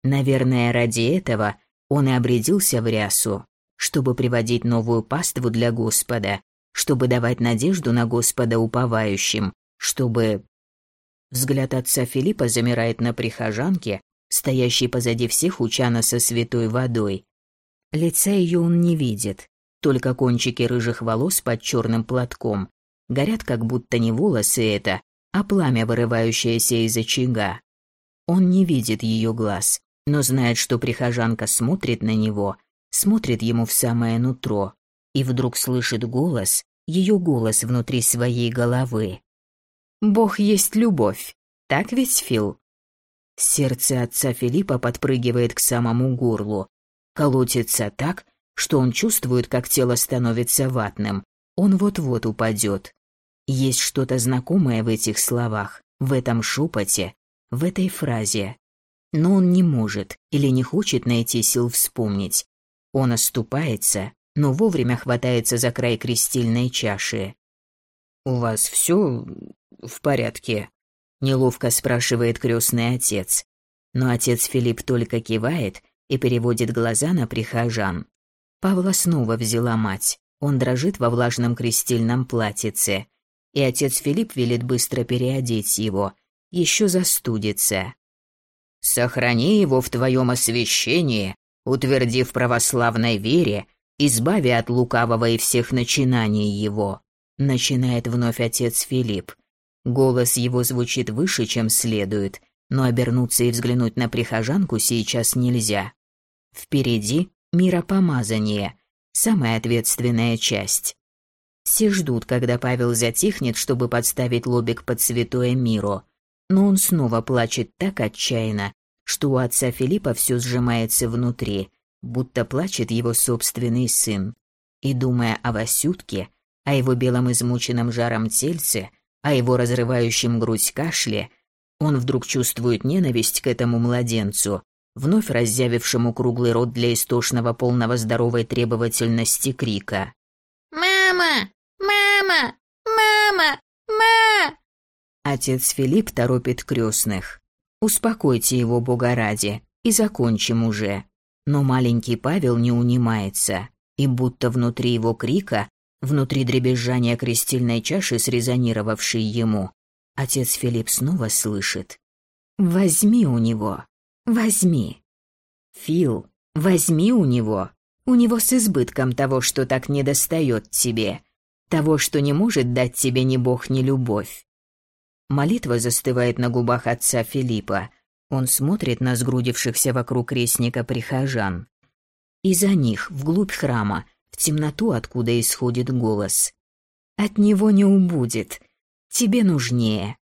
Наверное, ради этого он и обрядился в рясу, чтобы приводить новую паству для Господа, чтобы давать надежду на Господа уповающим, чтобы... Взгляд отца Филиппа замирает на прихожанке, стоящей позади всех у чана со святой водой. Лица ее он не видит, только кончики рыжих волос под черным платком. Горят как будто не волосы это, а пламя, вырывающееся из очага. Он не видит ее глаз, но знает, что прихожанка смотрит на него, смотрит ему в самое нутро, и вдруг слышит голос, ее голос внутри своей головы. «Бог есть любовь, так ведь, Фил?» Сердце отца Филиппа подпрыгивает к самому горлу, колотится так, что он чувствует, как тело становится ватным. Он вот-вот упадет. Есть что-то знакомое в этих словах, в этом шепоте, в этой фразе. Но он не может или не хочет найти сил вспомнить. Он оступается, но вовремя хватается за край крестильной чаши. «У вас все в порядке?» Неловко спрашивает крестный отец. Но отец Филипп только кивает и переводит глаза на прихожан. Павла снова взяла мать. Он дрожит во влажном крестильном платьице. И отец Филипп велит быстро переодеть его. Еще застудится. «Сохрани его в твоем освящении, утвердив православной вере, избави от лукавого и всех начинаний его», начинает вновь отец Филипп. Голос его звучит выше, чем следует, но обернуться и взглянуть на прихожанку сейчас нельзя. Впереди миропомазание, самая ответственная часть. Все ждут, когда Павел затихнет, чтобы подставить лобик под святое миру. Но он снова плачет так отчаянно, что у отца Филиппа все сжимается внутри, будто плачет его собственный сын. И думая о Васютке, о его белом измученном жаром тельце, о его разрывающем грудь кашле, он вдруг чувствует ненависть к этому младенцу, вновь разъявившему круглый рот для истошного полного здоровой требовательности крика. «Мама! Мама! Мама! Ма!» Отец Филипп торопит крестных. «Успокойте его, Бога ради, и закончим уже». Но маленький Павел не унимается, и будто внутри его крика Внутри дребезжания крестильной чаши, срезонировавшей ему, отец Филипп снова слышит. «Возьми у него, возьми». «Фил, возьми у него. У него с избытком того, что так недостает тебе, того, что не может дать тебе ни Бог, ни любовь». Молитва застывает на губах отца Филиппа. Он смотрит на сгрудившихся вокруг крестника прихожан. И за них, вглубь храма, в темноту, откуда исходит голос. «От него не убудет. Тебе нужнее».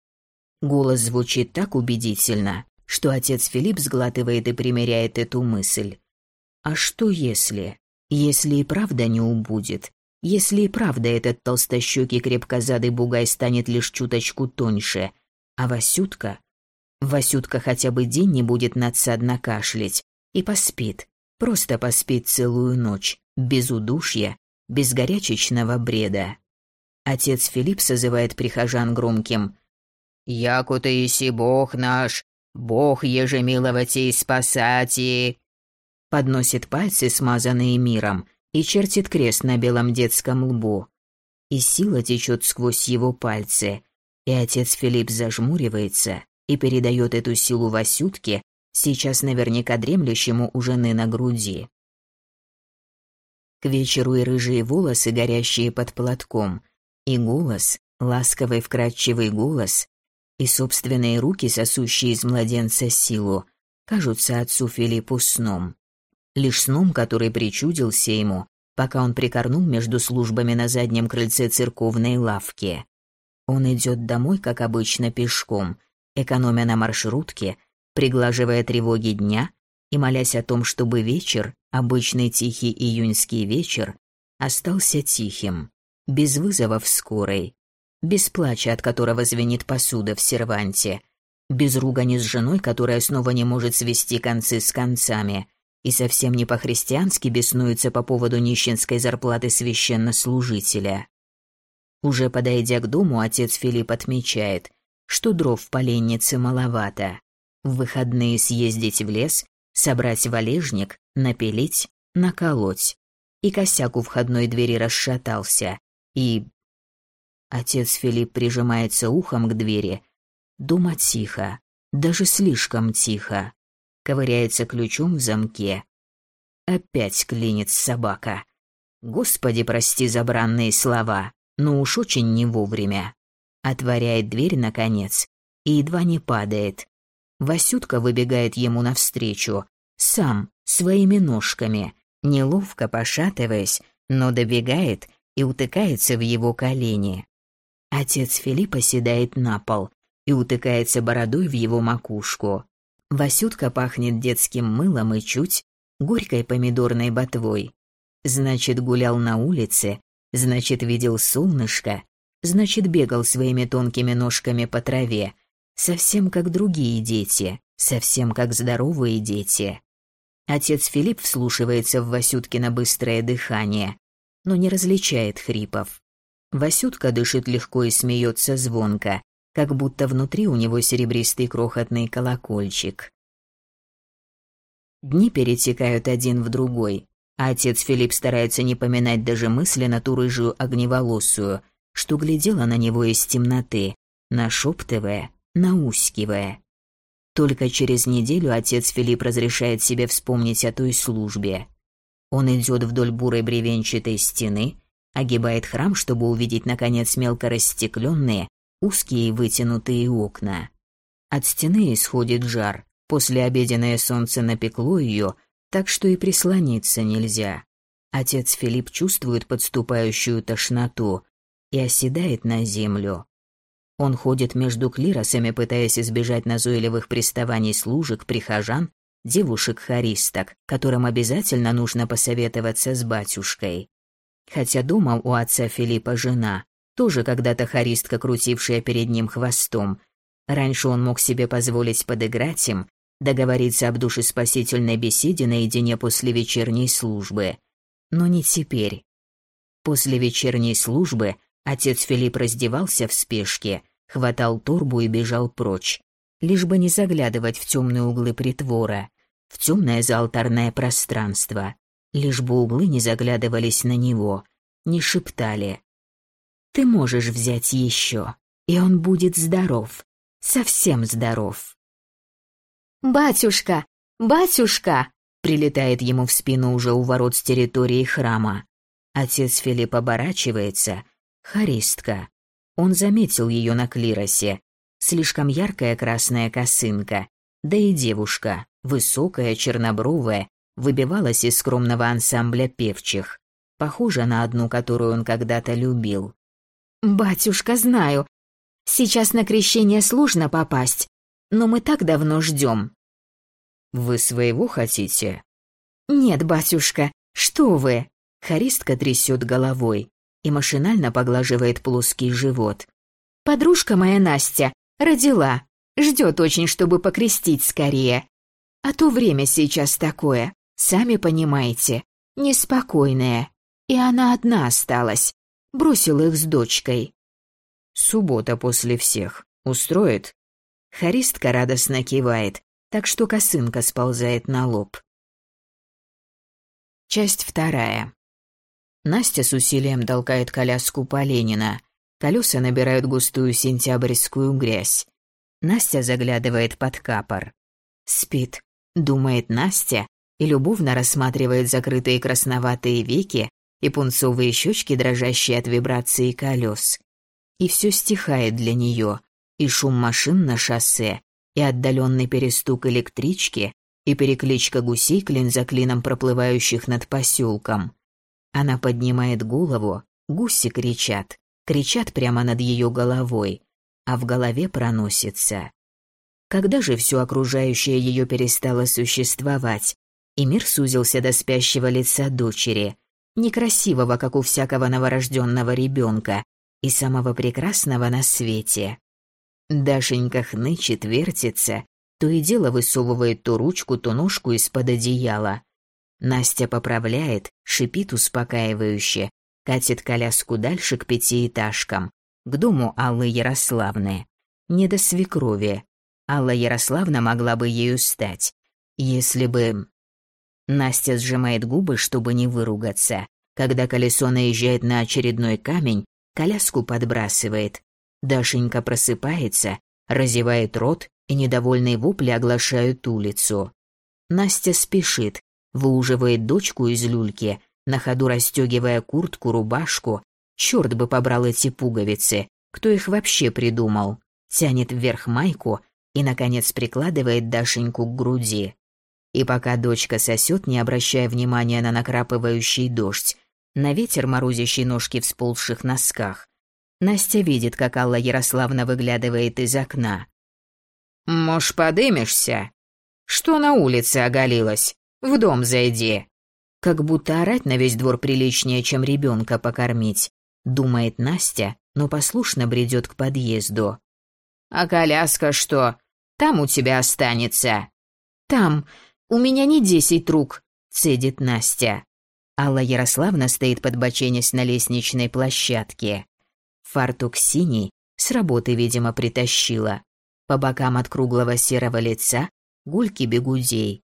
Голос звучит так убедительно, что отец Филипп сглатывает и примеряет эту мысль. А что если? Если и правда не убудет? Если и правда этот толстощекий крепкозадый бугай станет лишь чуточку тоньше? А Васютка? Васютка хотя бы день не будет надсадно кашлять и поспит, просто поспит целую ночь, без удушья, без горячечного бреда. Отец Филипп созывает прихожан громким «Яку ты иси Бог наш, Бог ежемиловать и спасать и...» Подносит пальцы, смазанные миром, и чертит крест на белом детском лбу. И сила течет сквозь его пальцы, и отец Филипп зажмуривается и передает эту силу Васютке, сейчас наверняка дремлющему у жены на груди. К вечеру и рыжие волосы, горящие под платком, и голос, ласковый вкрадчивый голос, и собственные руки, сосущие из младенца силу, кажутся отцу Филиппу сном. Лишь сном, который причудился ему, пока он прикорнул между службами на заднем крыльце церковной лавки. Он идет домой, как обычно, пешком, экономя на маршрутке, приглаживая тревоги дня и молясь о том, чтобы вечер, обычный тихий июньский вечер, остался тихим, без вызовов скорой, без плача, от которого звенит посуда в серванте, без ругани с женой, которая снова не может свести концы с концами, и совсем не по-христиански беснуется по поводу нищенской зарплаты священнослужителя. Уже подойдя к дому, отец Филипп отмечает, что дров в поленнице маловато. В выходные съездить в лес, собрать валежник, напилить, наколоть. И косяк у входной двери расшатался. И... Отец Филипп прижимается ухом к двери. Дома тихо, даже слишком тихо. Ковыряется ключом в замке. Опять клинит собака. Господи, прости за бранные слова, но уж очень не вовремя. Отворяет дверь, наконец, и едва не падает. Васютка выбегает ему навстречу, сам, своими ножками, неловко пошатываясь, но добегает и утыкается в его колени. Отец Филиппа седает на пол и утыкается бородой в его макушку. Васютка пахнет детским мылом и чуть горькой помидорной ботвой. Значит, гулял на улице, значит, видел солнышко, значит, бегал своими тонкими ножками по траве, совсем как другие дети, совсем как здоровые дети. Отец Филипп вслушивается в Васюткино быстрое дыхание, но не различает хрипов. Васютка дышит легко и смеется звонко, как будто внутри у него серебристый крохотный колокольчик. Дни перетекают один в другой, а отец Филипп старается не поминать даже мысленно ту рыжую огневолосую, что глядела на него из темноты, нашептывая, наускивая. Только через неделю отец Филипп разрешает себе вспомнить о той службе. Он идет вдоль бурой бревенчатой стены, огибает храм, чтобы увидеть, наконец, мелко растекленные, узкие и вытянутые окна. От стены исходит жар, после обеденное солнце напекло ее, так что и прислониться нельзя. Отец Филипп чувствует подступающую тошноту и оседает на землю. Он ходит между клиросами, пытаясь избежать назойливых приставаний служек, прихожан, девушек-хористок, которым обязательно нужно посоветоваться с батюшкой. Хотя дома у отца Филиппа жена, тоже когда-то хористка, крутившая перед ним хвостом. Раньше он мог себе позволить подыграть им, договориться об душеспасительной беседе наедине после вечерней службы. Но не теперь. После вечерней службы отец Филипп раздевался в спешке, хватал торбу и бежал прочь, лишь бы не заглядывать в темные углы притвора, в темное заалтарное пространство, лишь бы углы не заглядывались на него, не шептали. «Ты можешь взять еще, и он будет здоров, совсем здоров». «Батюшка! Батюшка!» прилетает ему в спину уже у ворот с территории храма. Отец Филипп оборачивается. Харистка. Он заметил ее на клиросе. Слишком яркая красная косынка. Да и девушка, высокая, чернобровая, выбивалась из скромного ансамбля певчих. Похожа на одну, которую он когда-то любил. «Батюшка, знаю. Сейчас на крещение сложно попасть, но мы так давно ждем». «Вы своего хотите?» «Нет, батюшка, что вы?» Харистка трясет головой и машинально поглаживает плоский живот. «Подружка моя Настя родила, ждет очень, чтобы покрестить скорее. А то время сейчас такое, сами понимаете, неспокойное. И она одна осталась, бросил их с дочкой». «Суббота после всех. Устроит?» Харистка радостно кивает, так что косынка сползает на лоб. Часть вторая. Настя с усилием толкает коляску по Ленина. Колеса набирают густую сентябрьскую грязь. Настя заглядывает под капор. Спит, думает Настя и любовно рассматривает закрытые красноватые веки и пунцовые щечки, дрожащие от вибрации колес. И все стихает для нее, и шум машин на шоссе, и отдаленный перестук электрички, и перекличка гусей клин за клином проплывающих над поселком. Она поднимает голову, гуси кричат, кричат прямо над ее головой, а в голове проносится. Когда же все окружающее ее перестало существовать, и мир сузился до спящего лица дочери, некрасивого, как у всякого новорожденного ребенка, и самого прекрасного на свете. Дашенька хнычет, вертится, то и дело высовывает то ручку, то ножку из-под одеяла. Настя поправляет, шипит успокаивающе, катит коляску дальше к пятиэтажкам, к дому Аллы Ярославны. Не до свекрови. Алла Ярославна могла бы ею стать, если бы... Настя сжимает губы, чтобы не выругаться. Когда колесо наезжает на очередной камень, коляску подбрасывает. Дашенька просыпается, разевает рот, и недовольные вопли оглашают улицу. Настя спешит, выуживает дочку из люльки, на ходу расстегивая куртку, рубашку. Черт бы побрал эти пуговицы, кто их вообще придумал. Тянет вверх майку и, наконец, прикладывает Дашеньку к груди. И пока дочка сосет, не обращая внимания на накрапывающий дождь, на ветер, морозящий ножки в сползших носках, Настя видит, как Алла Ярославна выглядывает из окна. «Мож, подымешься? Что на улице оголилась? В дом зайди!» Как будто орать на весь двор приличнее, чем ребенка покормить, думает Настя, но послушно бредет к подъезду. «А коляска что? Там у тебя останется?» «Там. У меня не десять рук», — цедит Настя. Алла Ярославна стоит подбоченясь на лестничной площадке. Фартук синий, с работы, видимо, притащила. По бокам от круглого серого лица гульки бегудей.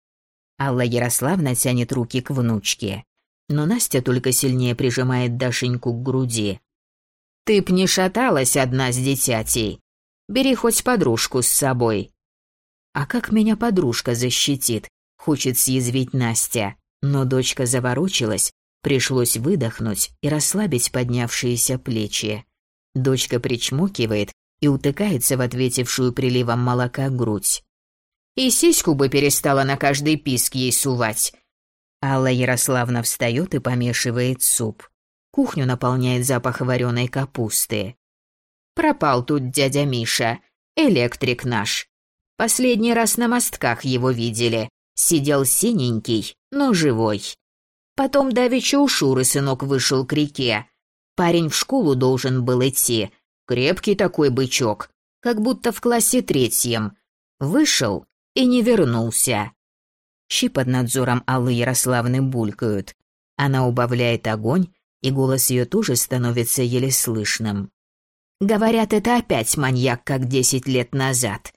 Алла Ярославна тянет руки к внучке. Но Настя только сильнее прижимает Дашеньку к груди. «Ты б не шаталась одна с дитятей. Бери хоть подружку с собой». «А как меня подружка защитит?» — хочет съязвить Настя. Но дочка заворочилась, пришлось выдохнуть и расслабить поднявшиеся плечи. Дочка причмокивает и утыкается в ответившую приливом молока грудь. «И сиську бы перестала на каждый писк ей сувать». Алла Ярославна встает и помешивает суп. Кухню наполняет запах вареной капусты. «Пропал тут дядя Миша, электрик наш. Последний раз на мостках его видели. Сидел синенький, но живой. Потом давеча у Шуры сынок вышел к реке. Парень в школу должен был идти. Крепкий такой бычок, как будто в классе третьем. Вышел и не вернулся. Щи под надзором Аллы Ярославны булькают. Она убавляет огонь, и голос ее тоже становится еле слышным. «Говорят, это опять маньяк, как десять лет назад.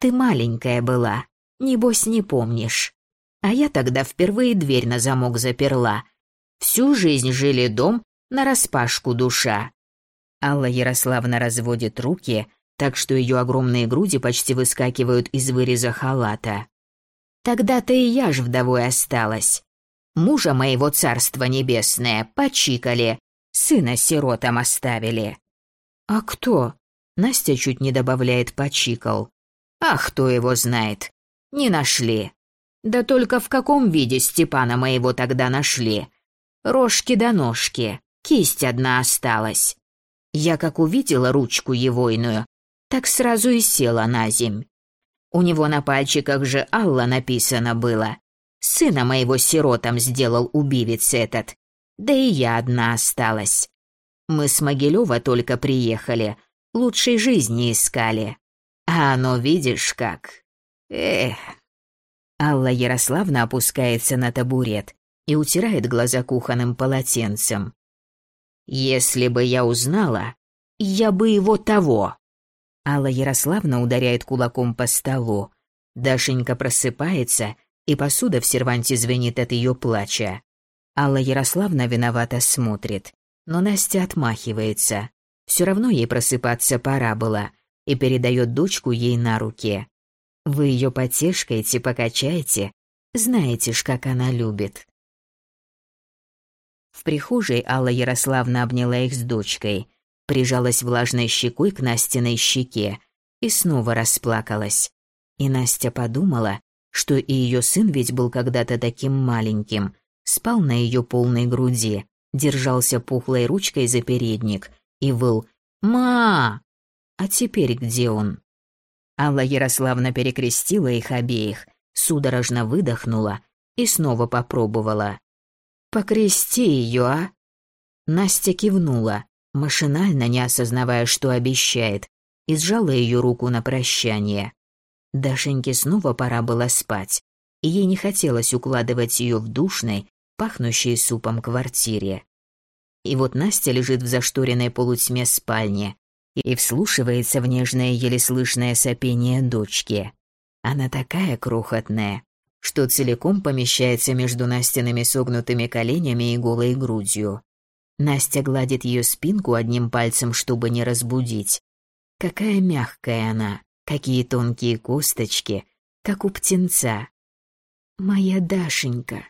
Ты маленькая была, небось не помнишь. А я тогда впервые дверь на замок заперла. Всю жизнь жили дом нараспашку душа. Алла Ярославна разводит руки, так что ее огромные груди почти выскакивают из выреза халата. Тогда-то и я ж вдовой осталась. Мужа моего царства небесное почикали, сына сиротам оставили. А кто? Настя чуть не добавляет почикал. А кто его знает? Не нашли. Да только в каком виде Степана моего тогда нашли? Рожки до да ножки, кисть одна осталась. Я как увидела ручку егойную, так сразу и села на земь. У него на пальчиках же Алла написано было. Сына моего сиротом сделал убивец этот. Да и я одна осталась. Мы с Могилева только приехали, лучшей жизни искали. А оно видишь как. Эх. Алла Ярославна опускается на табурет и утирает глаза кухонным полотенцем. Если бы я узнала, я бы его того. Алла Ярославна ударяет кулаком по столу. Дашенька просыпается, и посуда в серванте звенит от ее плача. Алла Ярославна виновато смотрит, но Настя отмахивается. Все равно ей просыпаться пора было, и передает дочку ей на руки. Вы ее потешкаете, покачаете, знаете ж, как она любит. В прихожей Алла Ярославна обняла их с дочкой, прижалась влажной щекой к Настиной щеке и снова расплакалась. И Настя подумала, что и ее сын ведь был когда-то таким маленьким, спал на ее полной груди, держался пухлой ручкой за передник и выл «Ма!» А теперь где он? Алла Ярославна перекрестила их обеих, судорожно выдохнула и снова попробовала. «Покрести ее, а?» Настя кивнула, машинально не осознавая, что обещает, и сжала ее руку на прощание. Дашеньке снова пора было спать, и ей не хотелось укладывать ее в душной, пахнущей супом квартире. И вот Настя лежит в зашторенной полутьме спальни и вслушивается в нежное еле слышное сопение дочки. Она такая крохотная, что целиком помещается между Настиными согнутыми коленями и голой грудью. Настя гладит ее спинку одним пальцем, чтобы не разбудить. Какая мягкая она, какие тонкие косточки, как у птенца. «Моя Дашенька,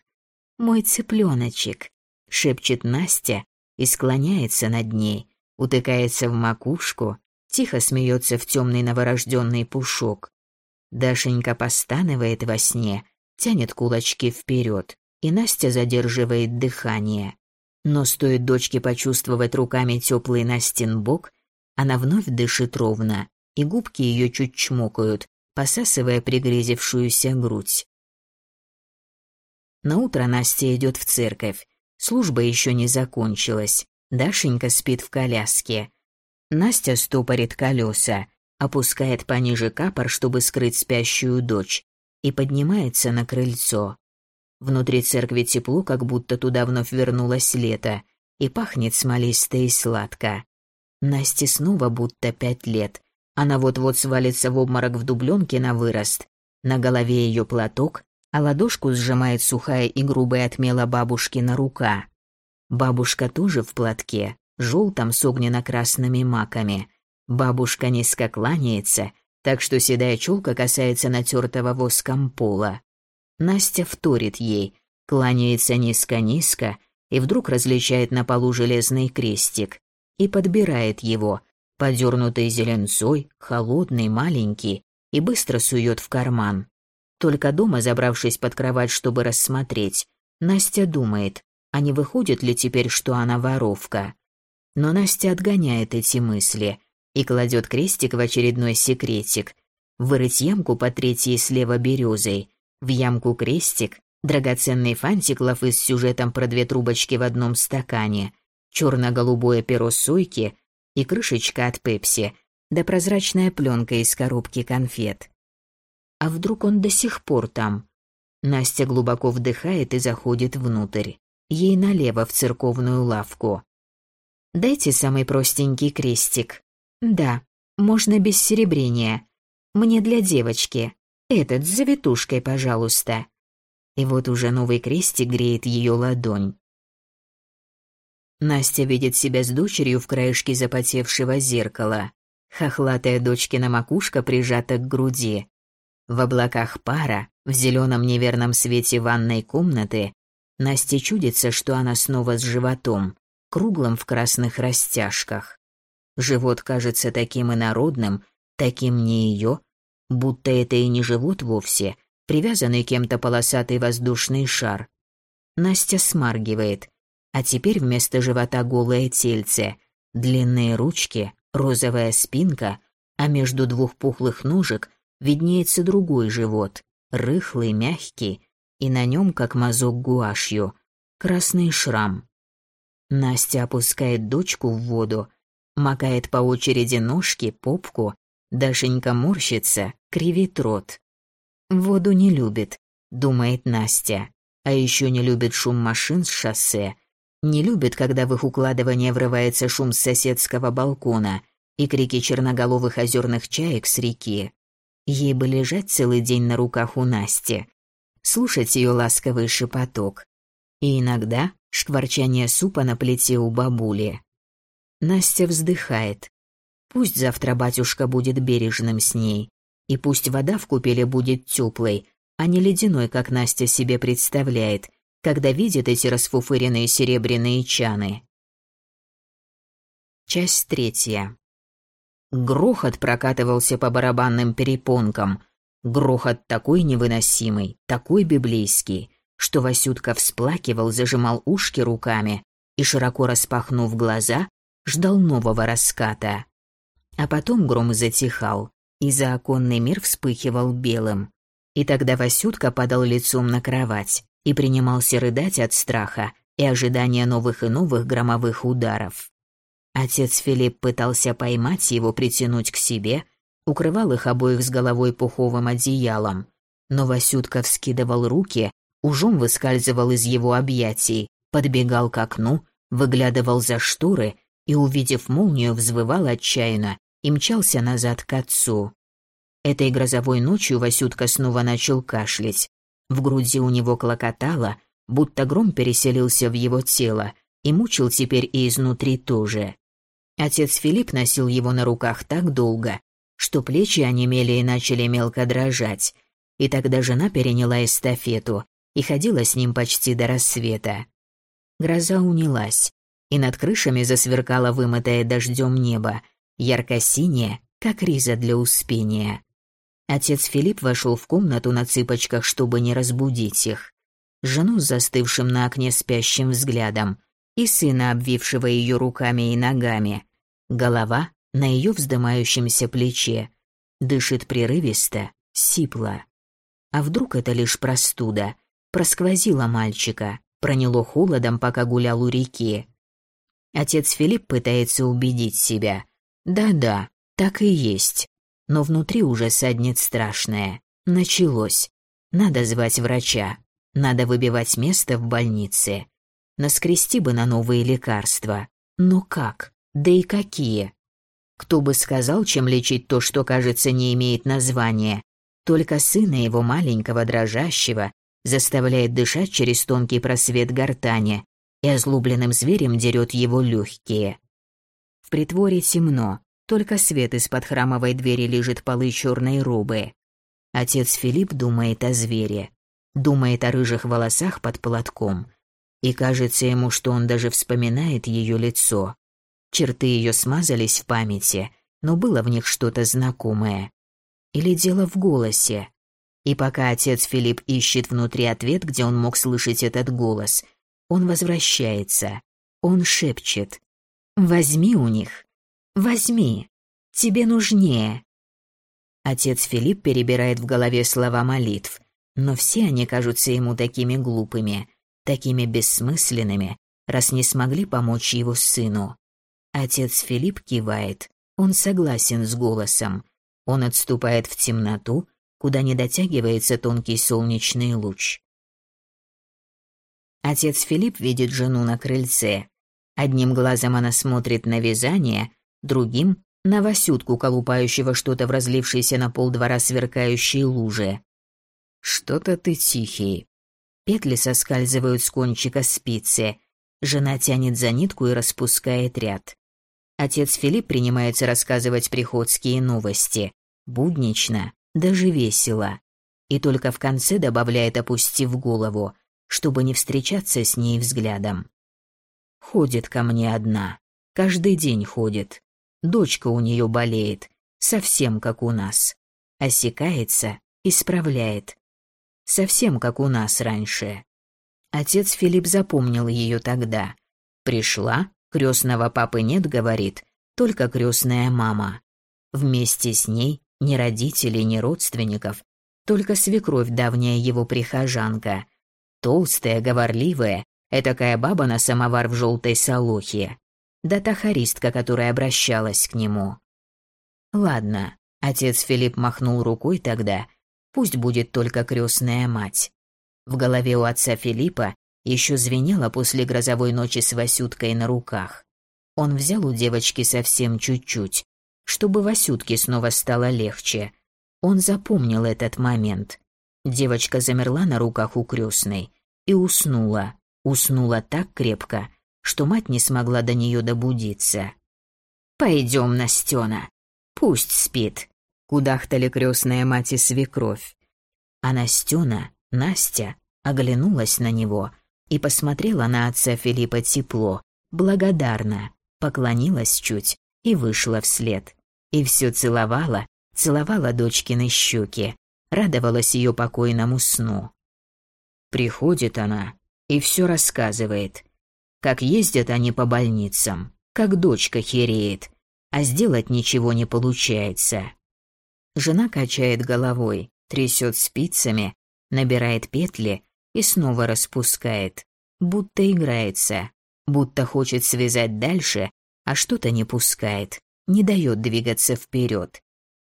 мой цыпленочек», — шепчет Настя и склоняется над ней, утыкается в макушку, тихо смеется в темный новорожденный пушок. Дашенька постанывает во сне, тянет кулачки вперед, и Настя задерживает дыхание. Но стоит дочке почувствовать руками теплый Настин бок, она вновь дышит ровно, и губки ее чуть чмокают, посасывая пригрезившуюся грудь. На утро Настя идет в церковь. Служба еще не закончилась. Дашенька спит в коляске. Настя стопорит колеса, опускает пониже капор, чтобы скрыть спящую дочь, и поднимается на крыльцо. Внутри церкви тепло, как будто туда вновь вернулось лето, и пахнет смолисто и сладко. Насте снова будто пять лет. Она вот-вот свалится в обморок в дубленке на вырост. На голове ее платок, а ладошку сжимает сухая и грубая отмела бабушкина рука. Бабушка тоже в платке, желтом с огненно-красными маками. Бабушка низко кланяется, так что седая чулка касается натертого воском пола. Настя вторит ей, кланяется низко-низко и вдруг различает на полу железный крестик и подбирает его, подернутый зеленцой, холодный, маленький, и быстро сует в карман. Только дома, забравшись под кровать, чтобы рассмотреть, Настя думает, а не выходит ли теперь, что она воровка. Но Настя отгоняет эти мысли и кладет крестик в очередной секретик, вырыть ямку по третьей слева березой, в ямку крестик, драгоценный фантик лафы с сюжетом про две трубочки в одном стакане, черно-голубое перо сойки и крышечка от пепси, да прозрачная пленка из коробки конфет. А вдруг он до сих пор там? Настя глубоко вдыхает и заходит внутрь. Ей налево в церковную лавку. «Дайте самый простенький крестик». «Да, можно без серебрения. Мне для девочки. Этот с завитушкой, пожалуйста. И вот уже новый крестик греет ее ладонь. Настя видит себя с дочерью в краешке запотевшего зеркала. Хохлатая дочкина макушка прижата к груди. В облаках пара, в зеленом неверном свете ванной комнаты, Насте чудится, что она снова с животом, круглым в красных растяжках. Живот кажется таким инородным, таким не ее, будто это и не живот вовсе, привязанный кем-то полосатый воздушный шар. Настя смаргивает, а теперь вместо живота голое тельце, длинные ручки, розовая спинка, а между двух пухлых ножек виднеется другой живот, рыхлый, мягкий, и на нем, как мазок гуашью, красный шрам. Настя опускает дочку в воду, макает по очереди ножки, попку Дашенька морщится, кривит рот. Воду не любит, думает Настя. А еще не любит шум машин с шоссе. Не любит, когда в их укладывание врывается шум с соседского балкона. и крики черноголовых озерных чаек с реки. Ей бы лежать целый день на руках у Насти, слушать ее ласковый шепоток. И иногда шкварчание супа на плите у бабули. Настя вздыхает. Пусть завтра батюшка будет бережным с ней, и пусть вода в купеле будет теплой, а не ледяной, как Настя себе представляет, когда видит эти расфуфыренные серебряные чаны. Часть третья. Грохот прокатывался по барабанным перепонкам. Грохот такой невыносимый, такой библейский, что Васютка всплакивал, зажимал ушки руками и, широко распахнув глаза, ждал нового раската. А потом гром затихал, и заоконный мир вспыхивал белым. И тогда Васютка падал лицом на кровать и принимался рыдать от страха и ожидания новых и новых громовых ударов. Отец Филипп пытался поймать его, притянуть к себе, укрывал их обоих с головой пуховым одеялом, но Васютка вскидывал руки, ужом выскальзывал из его объятий, подбегал к окну, выглядывал за шторы и, увидев молнию, взвывал отчаянно и мчался назад к отцу. Этой грозовой ночью Васютка снова начал кашлять. В груди у него клокотало, будто гром переселился в его тело и мучил теперь и изнутри тоже. Отец Филипп носил его на руках так долго, что плечи онемели и начали мелко дрожать. И тогда жена переняла эстафету и ходила с ним почти до рассвета. Гроза унялась, и над крышами засверкало вымытое дождем небо, ярко-синее, как риза для успения. Отец Филипп вошел в комнату на цыпочках, чтобы не разбудить их. Жену с застывшим на окне спящим взглядом и сына, обвившего ее руками и ногами. Голова на ее вздымающемся плече. Дышит прерывисто, сипло. А вдруг это лишь простуда? Просквозила мальчика, проняло холодом, пока гулял у реки. Отец Филипп пытается убедить себя. Да-да, так и есть. Но внутри уже саднет страшное. Началось. Надо звать врача. Надо выбивать место в больнице. Наскрести бы на новые лекарства. Но как? Да и какие? Кто бы сказал, чем лечить то, что, кажется, не имеет названия? Только сына его маленького дрожащего заставляет дышать через тонкий просвет гортани и озлобленным зверем дерет его легкие. В притворе темно, только свет из-под храмовой двери лежит полы черной рубы. Отец Филипп думает о звере, думает о рыжих волосах под платком, и кажется ему, что он даже вспоминает ее лицо. Черты ее смазались в памяти, но было в них что-то знакомое. Или дело в голосе. И пока отец Филипп ищет внутри ответ, где он мог слышать этот голос, он возвращается. Он шепчет. «Возьми у них. Возьми. Тебе нужнее». Отец Филипп перебирает в голове слова молитв, но все они кажутся ему такими глупыми такими бессмысленными, раз не смогли помочь его сыну. Отец Филипп кивает, он согласен с голосом. Он отступает в темноту, куда не дотягивается тонкий солнечный луч. Отец Филипп видит жену на крыльце. Одним глазом она смотрит на вязание, другим — на Васютку, колупающего что-то в разлившейся на пол двора сверкающей луже. «Что-то ты тихий», Петли соскальзывают с кончика спицы. Жена тянет за нитку и распускает ряд. Отец Филипп принимается рассказывать приходские новости. Буднично, даже весело. И только в конце добавляет, опустив голову, чтобы не встречаться с ней взглядом. Ходит ко мне одна. Каждый день ходит. Дочка у нее болеет. Совсем как у нас. Осекается, исправляет совсем как у нас раньше. Отец Филипп запомнил ее тогда. Пришла, крестного папы нет, говорит, только крестная мама. Вместе с ней ни родителей, ни родственников, только свекровь давняя его прихожанка. Толстая, говорливая, этакая баба на самовар в желтой солохе. Да та харистка, которая обращалась к нему. Ладно, отец Филипп махнул рукой тогда Пусть будет только крестная мать. В голове у отца Филиппа еще звенело после грозовой ночи с Васюткой на руках. Он взял у девочки совсем чуть-чуть, чтобы Васютке снова стало легче. Он запомнил этот момент. Девочка замерла на руках у крестной и уснула. Уснула так крепко, что мать не смогла до нее добудиться. «Пойдем, Настена, пусть спит», — кудахтали крестная мать и свекровь. А Настена, Настя, оглянулась на него и посмотрела на отца Филиппа тепло, благодарно, поклонилась чуть и вышла вслед. И все целовала, целовала дочкины щеки, радовалась ее покойному сну. Приходит она и все рассказывает, как ездят они по больницам, как дочка хереет, а сделать ничего не получается. Жена качает головой, трясет спицами, набирает петли и снова распускает, будто играется, будто хочет связать дальше, а что-то не пускает, не дает двигаться вперед.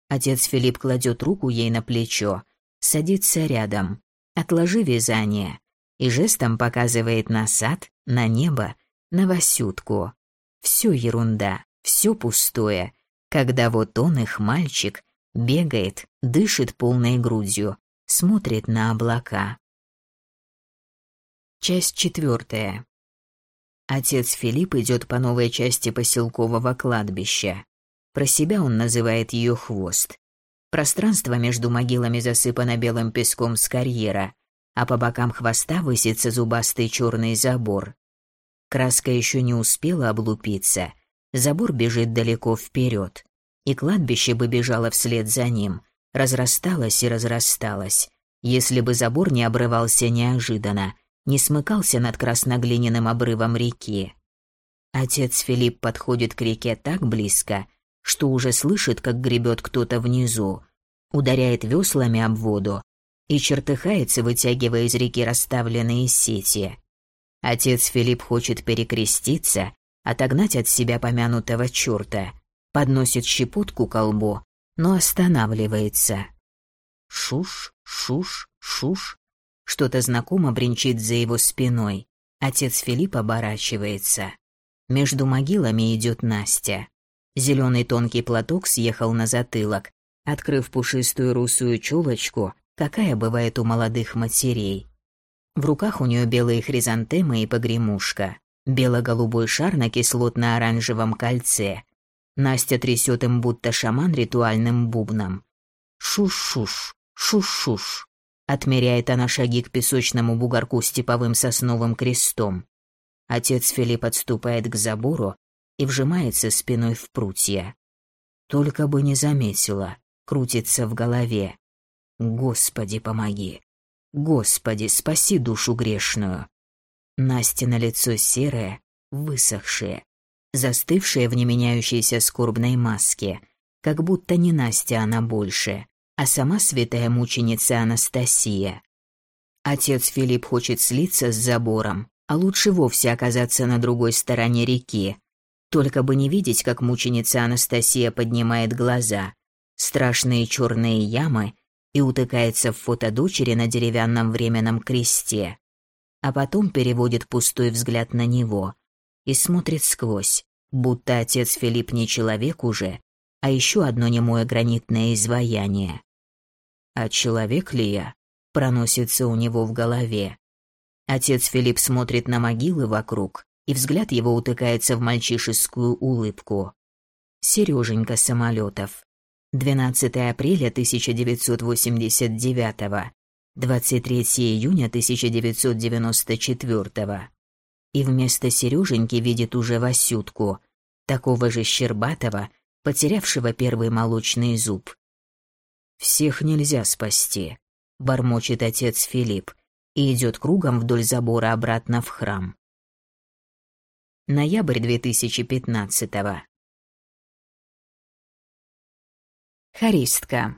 Отец Филипп кладет руку ей на плечо, садится рядом. «Отложи вязание», и жестом показывает на сад, на небо, на Васютку. Все ерунда, все пустое, когда вот он, их мальчик, бегает, дышит полной грудью, смотрит на облака. Часть четвертая. Отец Филипп идет по новой части поселкового кладбища. Про себя он называет ее хвост. Пространство между могилами засыпано белым песком с карьера, а по бокам хвоста высится зубастый черный забор. Краска еще не успела облупиться, забор бежит далеко вперед, и кладбище бы бежало вслед за ним, разрасталось и разрасталось, если бы забор не обрывался неожиданно, не смыкался над красноглиняным обрывом реки. Отец Филипп подходит к реке так близко, что уже слышит, как гребет кто-то внизу, ударяет веслами об воду и чертыхается, вытягивая из реки расставленные сети. Отец Филипп хочет перекреститься, отогнать от себя помянутого черта, подносит щепотку колбу, но останавливается. Шуш, шуш, шуш, что-то знакомо бренчит за его спиной. Отец Филипп оборачивается. Между могилами идет Настя. Зеленый тонкий платок съехал на затылок, открыв пушистую русую чулочку, какая бывает у молодых матерей. В руках у нее белые хризантемы и погремушка, бело-голубой шар на кислотно-оранжевом кольце. Настя трясет им будто шаман ритуальным бубном. Шуш-шуш, шуш-шуш. Отмеряет она шаги к песочному бугорку с типовым сосновым крестом. Отец Филипп отступает к забору и вжимается спиной в прутья. Только бы не заметила, крутится в голове. Господи, помоги. Господи, спаси душу грешную. Настя на лицо серое, высохшее, застывшее в неменяющейся скорбной маске, как будто не Настя она больше, а сама святая мученица Анастасия. Отец Филипп хочет слиться с забором, а лучше вовсе оказаться на другой стороне реки. Только бы не видеть, как мученица Анастасия поднимает глаза, страшные черные ямы и утыкается в фото дочери на деревянном временном кресте. А потом переводит пустой взгляд на него и смотрит сквозь, будто отец Филипп не человек уже, а еще одно немое гранитное изваяние. А человек ли я? Проносится у него в голове. Отец Филипп смотрит на могилы вокруг, и взгляд его утыкается в мальчишескую улыбку. Сереженька Самолетов. 12 апреля 1989, 23 июня 1994. И вместо Сереженьки видит уже Васютку, такого же щербатого, потерявшего первый молочный зуб. Всех нельзя спасти, бормочет отец Филипп и идет кругом вдоль забора обратно в храм. Ноябрь 2015 -го. Харистка.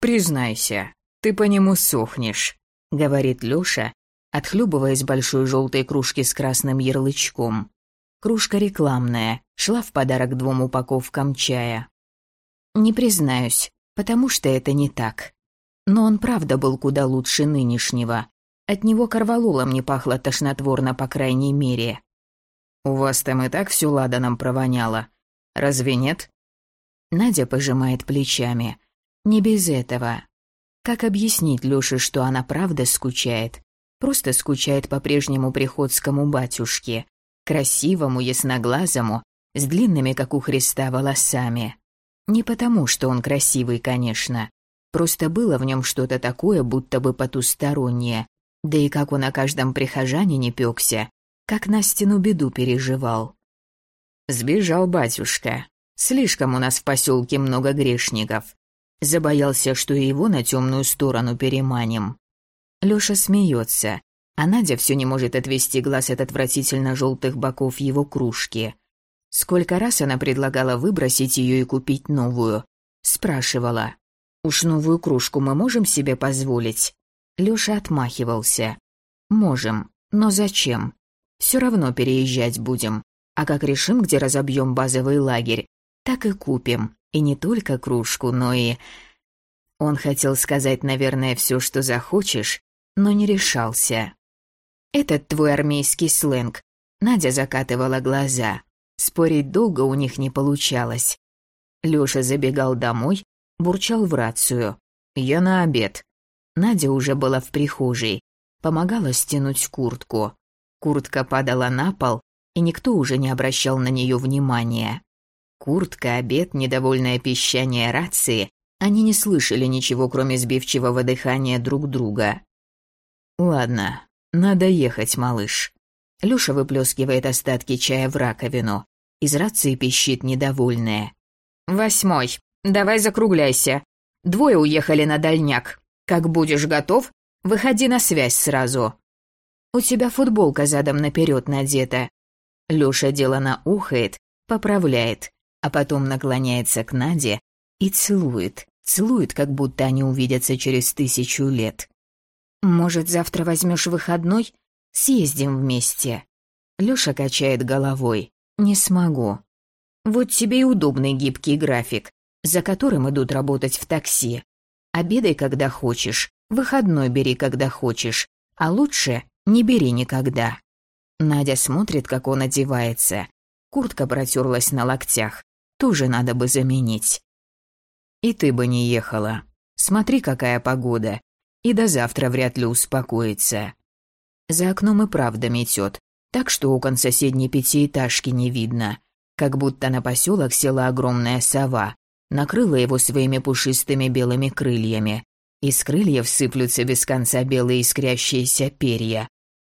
«Признайся, ты по нему сохнешь», — говорит Лёша, отхлюбывая из большой желтой кружки с красным ярлычком. Кружка рекламная, шла в подарок двум упаковкам чая. «Не признаюсь, потому что это не так. Но он правда был куда лучше нынешнего. От него корвалолом не пахло тошнотворно, по крайней мере. «У вас там и так всё ладаном провоняло. Разве нет?» Надя пожимает плечами. Не без этого. Как объяснить Лёше, что она правда скучает? Просто скучает по прежнему приходскому батюшке, красивому, ясноглазому, с длинными, как у Христа, волосами. Не потому, что он красивый, конечно. Просто было в нем что-то такое, будто бы потустороннее. Да и как он о каждом прихожане не пёкся, как на стену беду переживал. Сбежал батюшка. Слишком у нас в поселке много грешников. Забоялся, что и его на темную сторону переманим. Лёша смеется, а Надя все не может отвести глаз от отвратительно желтых боков его кружки. Сколько раз она предлагала выбросить ее и купить новую. Спрашивала. «Уж новую кружку мы можем себе позволить?» Лёша отмахивался. «Можем. Но зачем? Все равно переезжать будем. А как решим, где разобьем базовый лагерь, так и купим. И не только кружку, но и...» Он хотел сказать, наверное, все, что захочешь, но не решался. «Этот твой армейский сленг». Надя закатывала глаза. Спорить долго у них не получалось. Лёша забегал домой, бурчал в рацию. «Я на обед». Надя уже была в прихожей, помогала стянуть куртку. Куртка падала на пол, и никто уже не обращал на нее внимания. Куртка, обед, недовольное пищание рации, они не слышали ничего, кроме сбивчивого дыхания друг друга. «Ладно, надо ехать, малыш». Люша выплескивает остатки чая в раковину. Из рации пищит недовольная. «Восьмой. Давай закругляйся. Двое уехали на дальняк. Как будешь готов, выходи на связь сразу. У тебя футболка задом наперед надета». Люша делано ухает, поправляет, а потом наклоняется к Наде и целует. Целует, как будто они увидятся через тысячу лет. «Может, завтра возьмешь выходной? Съездим вместе». Лёша качает головой. «Не смогу. Вот тебе и удобный гибкий график, за которым идут работать в такси. Обедай, когда хочешь, выходной бери, когда хочешь, а лучше не бери никогда». Надя смотрит, как он одевается. Куртка протерлась на локтях. Тоже надо бы заменить. «И ты бы не ехала. Смотри, какая погода и до завтра вряд ли успокоится. За окном и правда метет, так что окон соседней пятиэтажки не видно, как будто на поселок села огромная сова, накрыла его своими пушистыми белыми крыльями. Из крыльев сыплются без конца белые искрящиеся перья.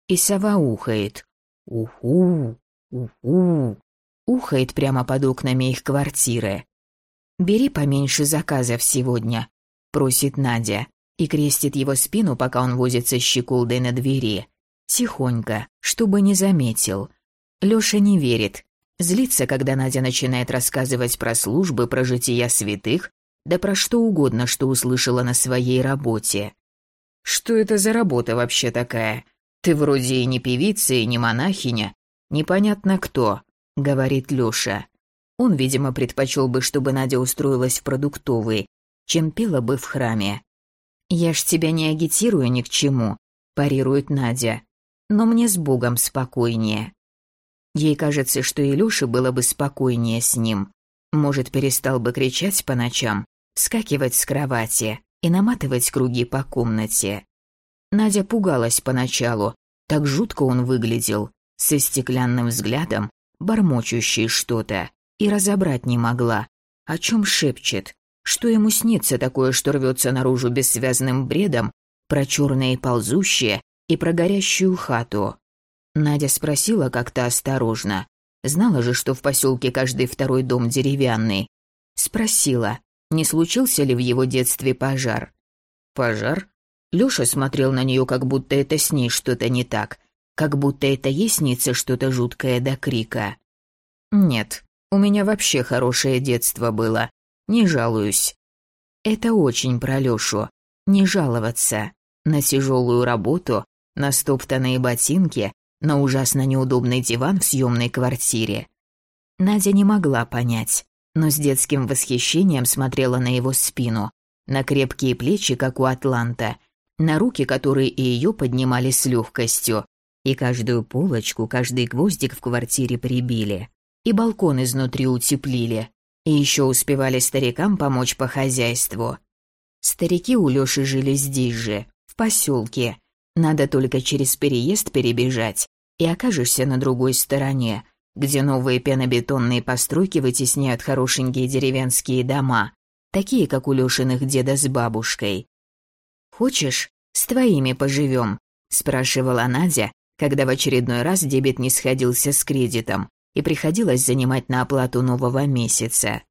И сова ухает. Уху, уху. Ухает прямо под окнами их квартиры. «Бери поменьше заказов сегодня», — просит Надя и крестит его спину, пока он возится щеколдой на двери. Тихонько, чтобы не заметил. Лёша не верит. Злится, когда Надя начинает рассказывать про службы, про жития святых, да про что угодно, что услышала на своей работе. «Что это за работа вообще такая? Ты вроде и не певица, и не монахиня. Непонятно кто», — говорит Лёша. Он, видимо, предпочел бы, чтобы Надя устроилась в продуктовый, чем пела бы в храме. «Я ж тебя не агитирую ни к чему», – парирует Надя. «Но мне с Богом спокойнее». Ей кажется, что Илюше было бы спокойнее с ним. Может, перестал бы кричать по ночам, скакивать с кровати и наматывать круги по комнате. Надя пугалась поначалу, так жутко он выглядел, со стеклянным взглядом, бормочущий что-то, и разобрать не могла, о чем шепчет, что ему снится такое, что рвется наружу бессвязным бредом, про черное и ползущее, и про горящую хату. Надя спросила как-то осторожно. Знала же, что в поселке каждый второй дом деревянный. Спросила, не случился ли в его детстве пожар. Пожар? Лёша смотрел на нее, как будто это с ней что-то не так, как будто это ей что-то жуткое до крика. Нет, у меня вообще хорошее детство было. Не жалуюсь. Это очень про Лёшу. Не жаловаться. На тяжелую работу, на стоптанные ботинки, на ужасно неудобный диван в съемной квартире. Надя не могла понять, но с детским восхищением смотрела на его спину, на крепкие плечи, как у Атланта, на руки, которые и ее поднимали с легкостью, и каждую полочку, каждый гвоздик в квартире прибили, и балкон изнутри утеплили, И еще успевали старикам помочь по хозяйству. Старики у Лёши жили здесь же, в поселке. Надо только через переезд перебежать, и окажешься на другой стороне, где новые пенобетонные постройки вытесняют хорошенькие деревенские дома, такие, как у Лёшиных деда с бабушкой. «Хочешь, с твоими поживем?» – спрашивала Надя, когда в очередной раз дебет не сходился с кредитом, и приходилось занимать на оплату нового месяца.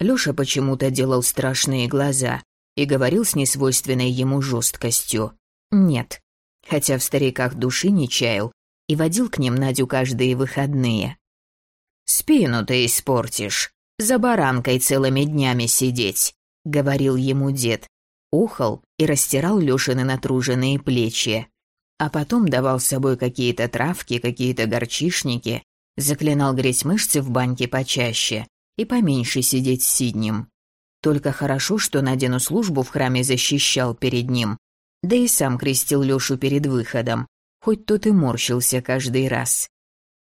Лёша почему-то делал страшные глаза и говорил с несвойственной ему жесткостью. «Нет». Хотя в стариках души не чаял и водил к ним Надю каждые выходные. «Спину ты испортишь, за баранкой целыми днями сидеть», — говорил ему дед. Ухал и растирал Лёшины натруженные плечи. А потом давал с собой какие-то травки, какие-то горчишники, Заклинал греть мышцы в баньке почаще и поменьше сидеть с Сиднем. Только хорошо, что Надину службу в храме защищал перед ним. Да и сам крестил Лёшу перед выходом, хоть тот и морщился каждый раз.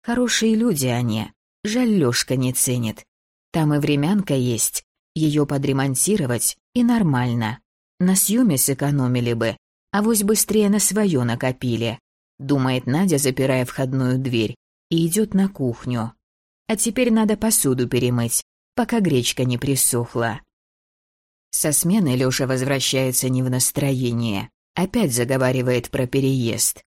Хорошие люди они, жаль Лёшка не ценит. Там и времянка есть, её подремонтировать и нормально. На съеме сэкономили бы, а вось быстрее на своё накопили. Думает Надя, запирая входную дверь и идет на кухню. А теперь надо посуду перемыть, пока гречка не присохла. Со смены Лёша возвращается не в настроение. Опять заговаривает про переезд.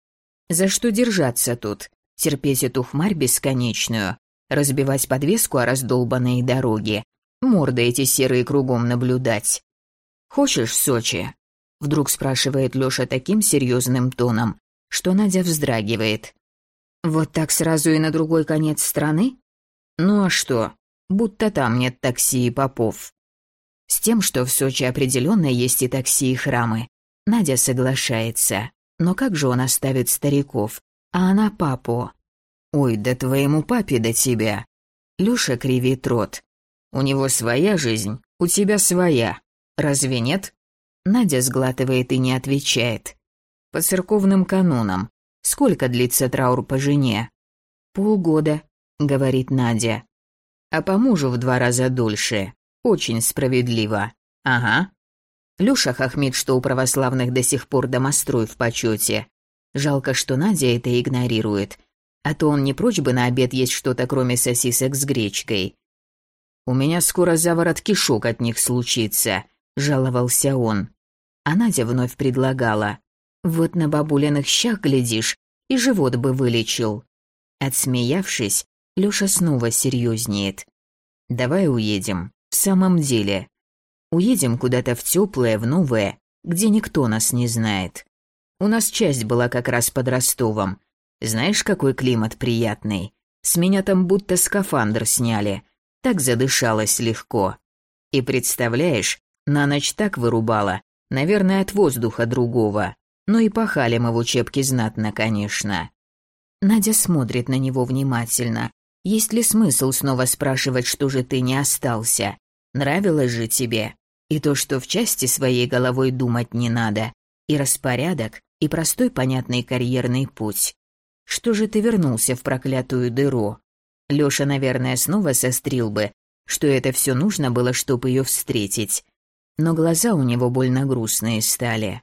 За что держаться тут? Терпеть эту хмарь бесконечную? Разбивать подвеску о раздолбанные дороги? Морды эти серые кругом наблюдать? «Хочешь в Сочи?» Вдруг спрашивает Лёша таким серьезным тоном, что Надя вздрагивает. Вот так сразу и на другой конец страны? Ну а что? Будто там нет такси и попов. С тем, что в Сочи определенно есть и такси, и храмы. Надя соглашается. Но как же он оставит стариков? А она папу. Ой, да твоему папе до тебя. Лёша кривит рот. У него своя жизнь, у тебя своя. Разве нет? Надя сглатывает и не отвечает. По церковным канонам Сколько длится траур по жене? Полгода, говорит Надя. А по мужу в два раза дольше. Очень справедливо. Ага. Люша хохмит, что у православных до сих пор домострой в почете. Жалко, что Надя это игнорирует. А то он не прочь бы на обед есть что-то, кроме сосисок с гречкой. «У меня скоро заворот кишок от них случится», — жаловался он. А Надя вновь предлагала. Вот на бабулиных щах глядишь, и живот бы вылечил. Отсмеявшись, Лёша снова серьезнеет. Давай уедем. В самом деле. Уедем куда-то в теплое, в новое, где никто нас не знает. У нас часть была как раз под Ростовом. Знаешь, какой климат приятный? С меня там будто скафандр сняли. Так задышалось легко. И представляешь, на ночь так вырубало, наверное, от воздуха другого. Ну и пахали мы в учебке знатно, конечно. Надя смотрит на него внимательно. Есть ли смысл снова спрашивать, что же ты не остался? Нравилось же тебе. И то, что в части своей головой думать не надо. И распорядок, и простой понятный карьерный путь. Что же ты вернулся в проклятую дыру? Лёша, наверное, снова сострил бы, что это все нужно было, чтобы ее встретить. Но глаза у него больно грустные стали.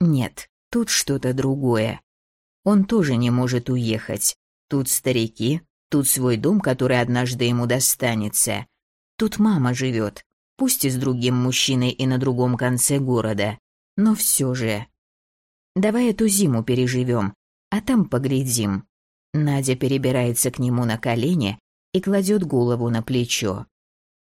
Нет, Тут что-то другое. Он тоже не может уехать. Тут старики, тут свой дом, который однажды ему достанется. Тут мама живет, пусть и с другим мужчиной и на другом конце города, но все же. Давай эту зиму переживем, а там поглядим. Надя перебирается к нему на колени и кладет голову на плечо.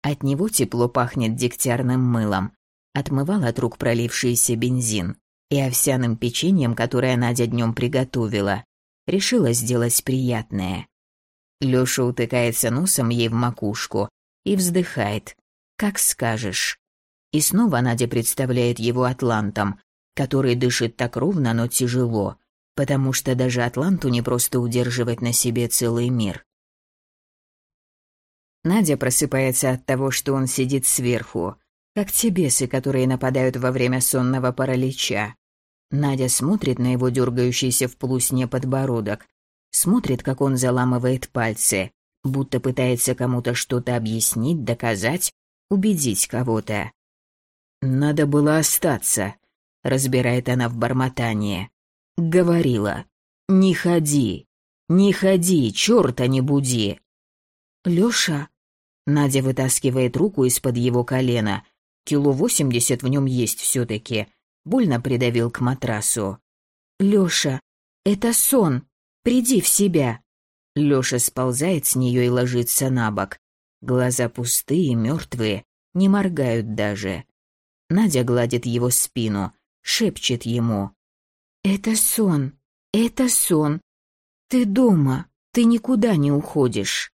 От него тепло пахнет дегтярным мылом. Отмывал от рук пролившийся бензин и овсяным печеньем, которое Надя днем приготовила. Решила сделать приятное. Лёша утыкается носом ей в макушку и вздыхает. «Как скажешь». И снова Надя представляет его атлантом, который дышит так ровно, но тяжело, потому что даже атланту не просто удерживать на себе целый мир. Надя просыпается от того, что он сидит сверху, как те бесы, которые нападают во время сонного паралича. Надя смотрит на его дергающийся в полусне подбородок, смотрит, как он заламывает пальцы, будто пытается кому-то что-то объяснить, доказать, убедить кого-то. «Надо было остаться», — разбирает она в бормотании. «Говорила, не ходи, не ходи, чёрта не буди». «Лёша?» Надя вытаскивает руку из-под его колена. Кило восемьдесят в нем есть все-таки. Больно придавил к матрасу. «Лёша, это сон. Приди в себя». Лёша сползает с нее и ложится на бок. Глаза пустые, мертвые, не моргают даже. Надя гладит его спину, шепчет ему. «Это сон, это сон. Ты дома, ты никуда не уходишь».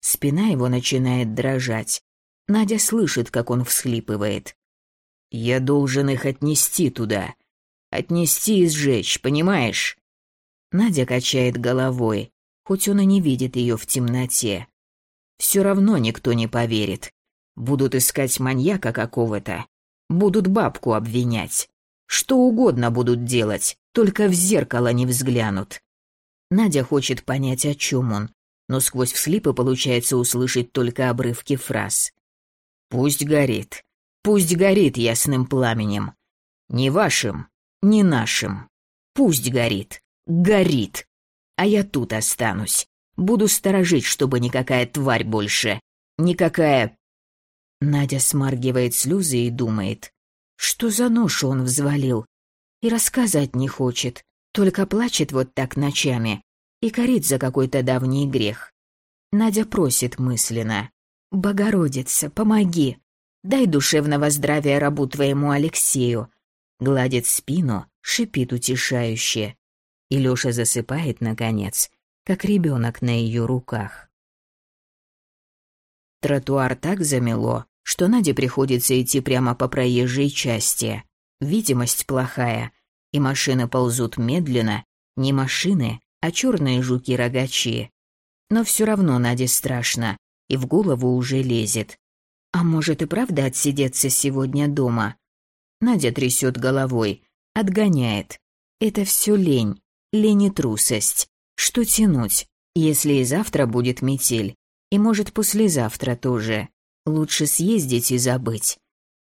Спина его начинает дрожать. Надя слышит, как он всхлипывает. «Я должен их отнести туда. Отнести и сжечь, понимаешь?» Надя качает головой, хоть он и не видит ее в темноте. Все равно никто не поверит. Будут искать маньяка какого-то. Будут бабку обвинять. Что угодно будут делать, только в зеркало не взглянут. Надя хочет понять, о чем он, но сквозь вслипы получается услышать только обрывки фраз. «Пусть горит, пусть горит ясным пламенем. Не вашим, не нашим. Пусть горит, горит. А я тут останусь. Буду сторожить, чтобы никакая тварь больше, никакая...» Надя смаргивает слезы и думает, что за ношу он взвалил. И рассказать не хочет, только плачет вот так ночами и корит за какой-то давний грех. Надя просит мысленно. «Богородица, помоги! Дай душевного здравия рабу твоему Алексею!» Гладит спину, шипит утешающе. И Лёша засыпает, наконец, как ребенок на ее руках. Тротуар так замело, что Наде приходится идти прямо по проезжей части. Видимость плохая, и машины ползут медленно, не машины, а черные жуки-рогачи. Но все равно Наде страшно, и в голову уже лезет. А может и правда отсидеться сегодня дома? Надя трясет головой, отгоняет. Это все лень, лень и трусость. Что тянуть, если и завтра будет метель, и может послезавтра тоже. Лучше съездить и забыть.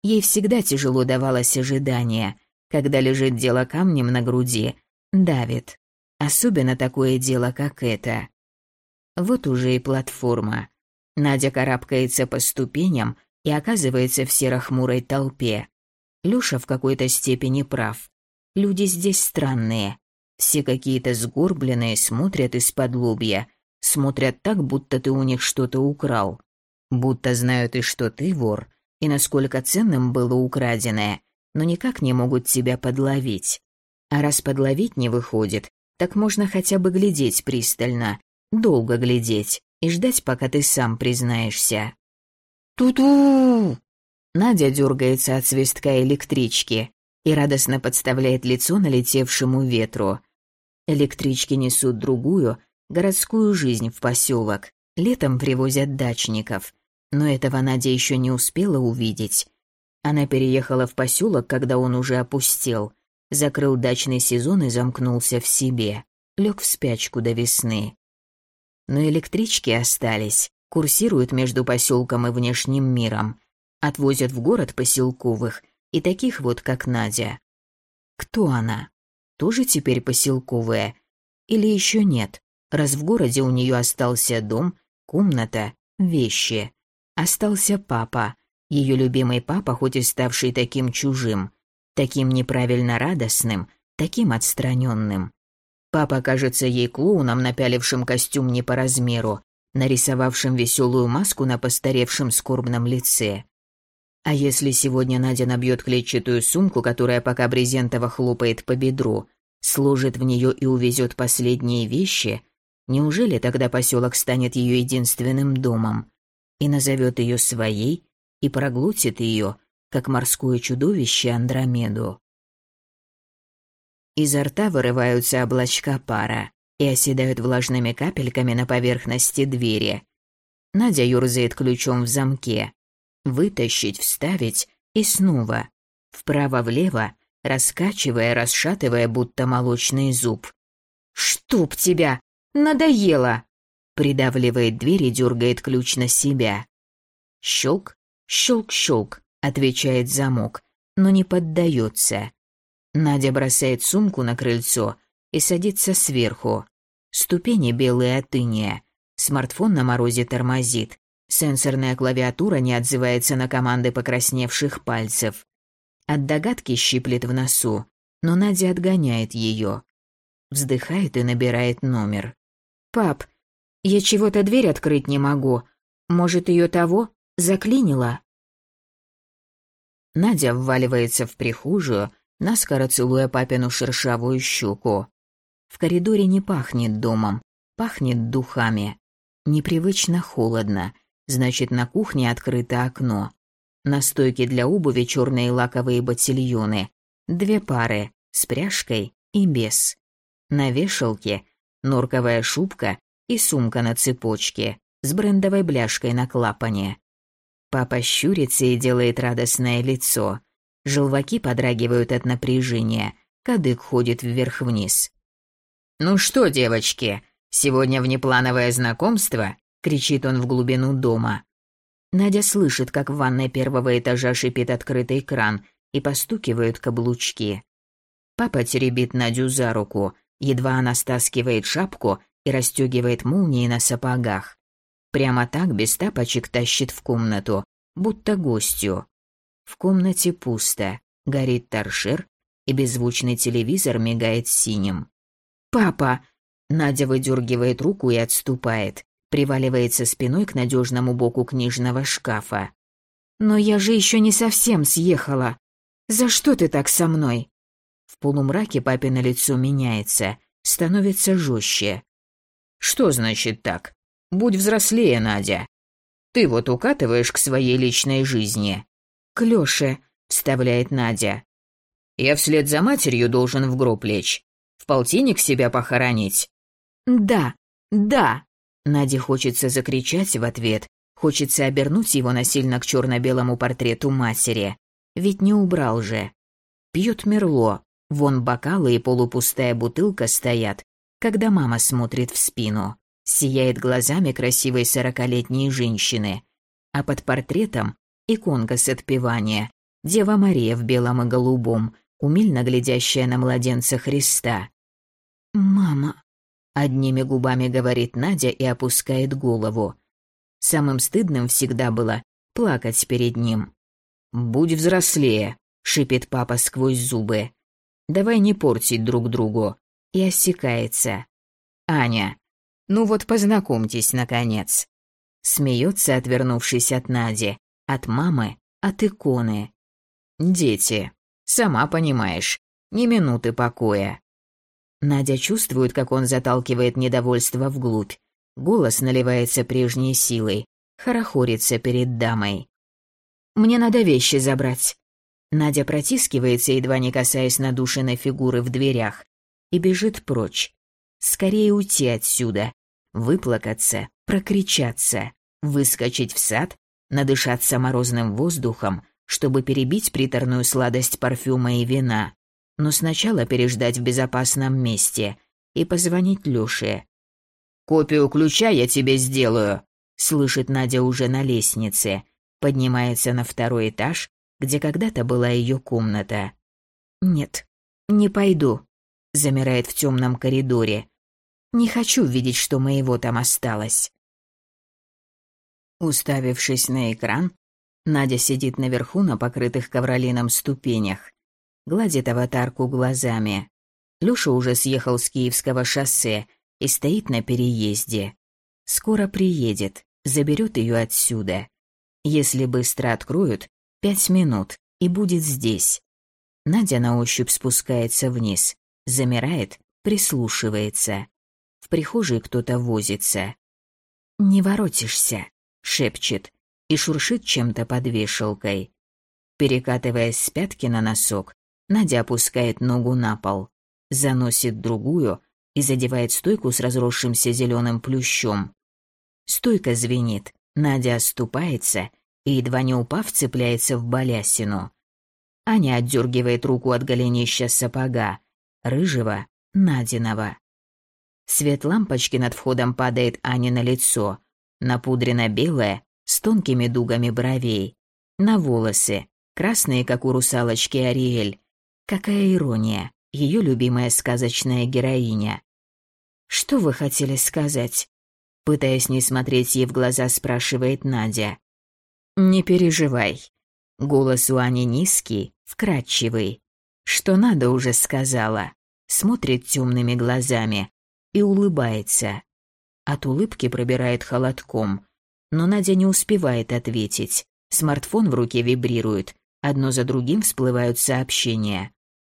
Ей всегда тяжело давалось ожидание, когда лежит дело камнем на груди, давит. Особенно такое дело, как это. Вот уже и платформа. Надя карабкается по ступеням и оказывается в серо-хмурой толпе. Лёша в какой-то степени прав. Люди здесь странные. Все какие-то сгорбленные, смотрят из-под лобья. Смотрят так, будто ты у них что-то украл. Будто знают и что ты вор, и насколько ценным было украденное, но никак не могут тебя подловить. А раз подловить не выходит, так можно хотя бы глядеть пристально, долго глядеть и ждать, пока ты сам признаешься. Ту-ту! Надя дергается от свистка электрички и радостно подставляет лицо налетевшему ветру. Электрички несут другую, городскую жизнь в поселок. Летом привозят дачников, но этого Надя еще не успела увидеть. Она переехала в поселок, когда он уже опустел закрыл дачный сезон и замкнулся в себе, лег в спячку до весны. Но электрички остались, курсируют между поселком и внешним миром, отвозят в город поселковых и таких вот, как Надя. Кто она? Тоже теперь поселковая? Или еще нет, раз в городе у нее остался дом, комната, вещи. Остался папа, ее любимый папа, хоть и ставший таким чужим, таким неправильно радостным, таким отстраненным. Папа кажется ей клоуном, напялившим костюм не по размеру, нарисовавшим веселую маску на постаревшем скорбном лице. А если сегодня Надя набьет клетчатую сумку, которая пока брезентово хлопает по бедру, сложит в нее и увезет последние вещи, неужели тогда поселок станет ее единственным домом и назовет ее своей и проглотит ее, как морское чудовище Андромеду. Изо рта вырываются облачка пара и оседают влажными капельками на поверхности двери. Надя юрзает ключом в замке. Вытащить, вставить и снова. Вправо-влево, раскачивая, расшатывая, будто молочный зуб. «Чтоб тебя! Надоело!» Придавливает дверь и дергает ключ на себя. Щелк, щелк, щелк, отвечает замок, но не поддается. Надя бросает сумку на крыльцо и садится сверху. Ступени белые от иния. Смартфон на морозе тормозит. Сенсорная клавиатура не отзывается на команды покрасневших пальцев. От догадки щиплет в носу, но Надя отгоняет ее. Вздыхает и набирает номер. «Пап, я чего-то дверь открыть не могу. Может, ее того? Заклинило?» Надя вваливается в прихожую, наскоро целуя папину шершавую щеку. В коридоре не пахнет домом, пахнет духами. Непривычно холодно, значит, на кухне открыто окно. На стойке для обуви черные лаковые ботильоны. Две пары, с пряжкой и без. На вешалке норковая шубка и сумка на цепочке с брендовой бляшкой на клапане. Папа щурится и делает радостное лицо. Желваки подрагивают от напряжения, кадык ходит вверх-вниз. «Ну что, девочки, сегодня внеплановое знакомство?» — кричит он в глубину дома. Надя слышит, как в ванной первого этажа шипит открытый кран и постукивают каблучки. Папа теребит Надю за руку, едва она стаскивает шапку и расстегивает молнии на сапогах. Прямо так без тапочек тащит в комнату, будто гостью. В комнате пусто, горит торшер, и беззвучный телевизор мигает синим. «Папа!» Надя выдергивает руку и отступает, приваливается спиной к надежному боку книжного шкафа. «Но я же еще не совсем съехала. За что ты так со мной?» В полумраке папино лицо меняется, становится жестче. «Что значит так? Будь взрослее, Надя. Ты вот укатываешь к своей личной жизни». «К Лёше», — вставляет Надя. «Я вслед за матерью должен в гроб лечь. В полтинник себя похоронить?» «Да, да!» Наде хочется закричать в ответ, хочется обернуть его насильно к черно-белому портрету матери. Ведь не убрал же. Пьет Мерло, вон бокалы и полупустая бутылка стоят, когда мама смотрит в спину, сияет глазами красивой сорокалетней женщины, а под портретом иконка с отпевания, Дева Мария в белом и голубом, умильно глядящая на младенца Христа. «Мама», — одними губами говорит Надя и опускает голову. Самым стыдным всегда было плакать перед ним. «Будь взрослее», — шипит папа сквозь зубы. «Давай не портить друг другу». И осекается. «Аня, ну вот познакомьтесь, наконец». Смеется, отвернувшись от Нади, от мамы, от иконы. «Дети, сама понимаешь, ни минуты покоя. Надя чувствует, как он заталкивает недовольство вглубь. Голос наливается прежней силой, хорохорится перед дамой. «Мне надо вещи забрать». Надя протискивается, едва не касаясь надушенной фигуры в дверях, и бежит прочь. Скорее уйти отсюда, выплакаться, прокричаться, выскочить в сад, надышаться морозным воздухом, чтобы перебить приторную сладость парфюма и вина но сначала переждать в безопасном месте и позвонить Лёше. «Копию ключа я тебе сделаю», — слышит Надя уже на лестнице, поднимается на второй этаж, где когда-то была ее комната. «Нет, не пойду», — замирает в темном коридоре. «Не хочу видеть, что моего там осталось». Уставившись на экран, Надя сидит наверху на покрытых ковролином ступенях гладит аватарку глазами. Лёша уже съехал с Киевского шоссе и стоит на переезде. Скоро приедет, заберет ее отсюда. Если быстро откроют, пять минут, и будет здесь. Надя на ощупь спускается вниз, замирает, прислушивается. В прихожей кто-то возится. «Не воротишься», — шепчет и шуршит чем-то под вешалкой. Перекатываясь с пятки на носок, Надя опускает ногу на пол, заносит другую и задевает стойку с разросшимся зеленым плющом. Стойка звенит, Надя оступается и, едва не упав, цепляется в балясину. Аня отдергивает руку от голенища сапога, рыжего, Надиного. Свет лампочки над входом падает Ане на лицо. Напудрено белое, с тонкими дугами бровей. На волосы, красные, как у русалочки Ариэль. Какая ирония, ее любимая сказочная героиня. «Что вы хотели сказать?» Пытаясь не смотреть ей в глаза, спрашивает Надя. «Не переживай». Голос у Ани низкий, вкрадчивый. Что надо, уже сказала. Смотрит темными глазами и улыбается. От улыбки пробирает холодком. Но Надя не успевает ответить. Смартфон в руке вибрирует. Одно за другим всплывают сообщения.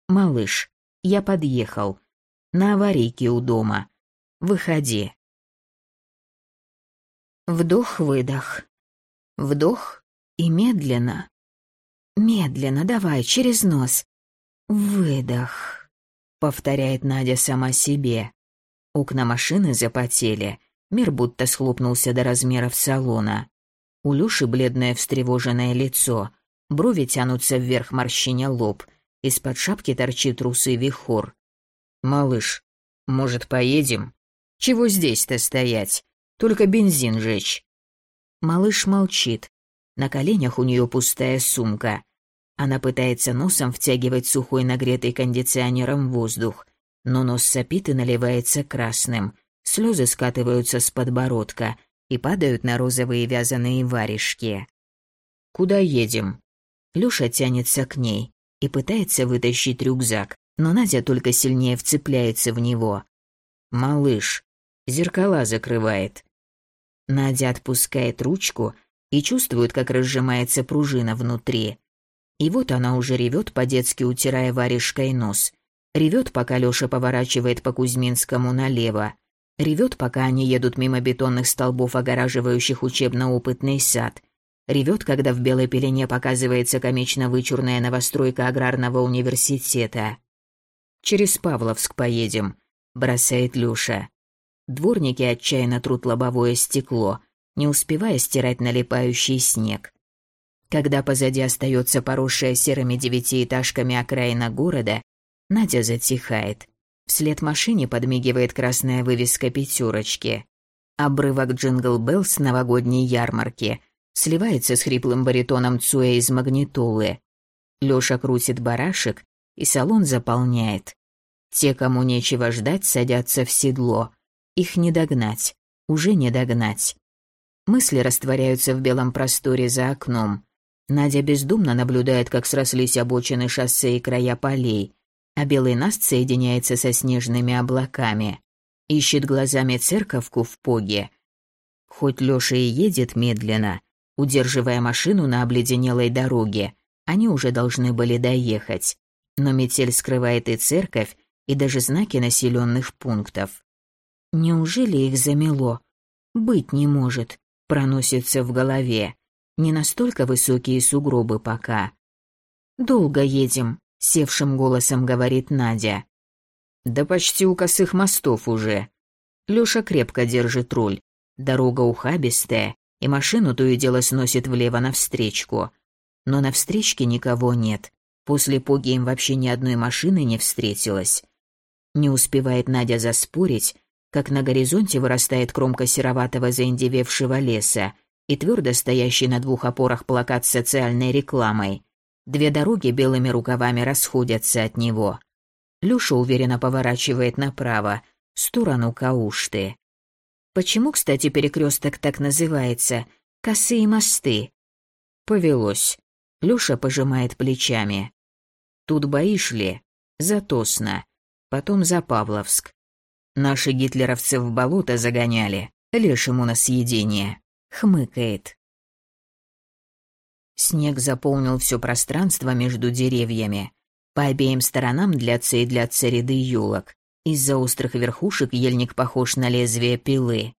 «Малыш, я подъехал. На аварийке у дома. Выходи». Вдох-выдох. Вдох и медленно. Медленно, давай, через нос. Выдох. Повторяет Надя сама себе. Окна машины запотели. Мир будто схлопнулся до размеров салона. У Люши бледное встревоженное лицо. Брови тянутся вверх, морщиня лоб. Из-под шапки торчит русый вихор. «Малыш, может, поедем? Чего здесь-то стоять? Только бензин жечь». Малыш молчит. На коленях у нее пустая сумка. Она пытается носом втягивать сухой нагретый кондиционером воздух, но нос сопит и наливается красным. Слезы скатываются с подбородка и падают на розовые вязаные варежки. «Куда едем?» Лёша тянется к ней и пытается вытащить рюкзак, но Надя только сильнее вцепляется в него. «Малыш, зеркала закрывает. Надя отпускает ручку и чувствует, как разжимается пружина внутри. И вот она уже ревет, по-детски утирая варежкой нос. Ревет, пока Лёша поворачивает по Кузьминскому налево. Ревет, пока они едут мимо бетонных столбов, огораживающих учебно-опытный сад. Ревет, когда в белой пелене показывается комично вычурная новостройка аграрного университета. «Через Павловск поедем», — бросает Люша. Дворники отчаянно трут лобовое стекло, не успевая стирать налипающий снег. Когда позади остается поросшая серыми девятиэтажками окраина города, Надя затихает. Вслед машине подмигивает красная вывеска пятерочки. Обрывок джингл Белл с новогодней ярмарки сливается с хриплым баритоном Цуэ из магнитолы. Лёша крутит барашек, и салон заполняет. Те, кому нечего ждать, садятся в седло. Их не догнать, уже не догнать. Мысли растворяются в белом просторе за окном. Надя бездумно наблюдает, как срослись обочины шоссе и края полей, а белый наст соединяется со снежными облаками. Ищет глазами церковку в поге. Хоть Лёша и едет медленно, удерживая машину на обледенелой дороге, они уже должны были доехать. Но метель скрывает и церковь, и даже знаки населенных пунктов. Неужели их замело? Быть не может, проносится в голове. Не настолько высокие сугробы пока. Долго едем, севшим голосом говорит Надя. Да почти у косых мостов уже. Лёша крепко держит руль. Дорога ухабистая, и машину то и дело сносит влево навстречку. Но на встречке никого нет. После поги им вообще ни одной машины не встретилось. Не успевает Надя заспорить, как на горизонте вырастает кромка сероватого заиндевевшего леса и твердо стоящий на двух опорах плакат с социальной рекламой. Две дороги белыми рукавами расходятся от него. Люша уверенно поворачивает направо, в сторону Каушты. Почему, кстати, перекресток так называется? Косые мосты. Повелось. Люша пожимает плечами. Тут боишь ли? За Тосно. Потом за Павловск. Наши гитлеровцы в болото загоняли, лишь ему на съедение. Хмыкает. Снег заполнил все пространство между деревьями. По обеим сторонам длятся и длятся ряды елок. Из-за острых верхушек ельник похож на лезвие пилы.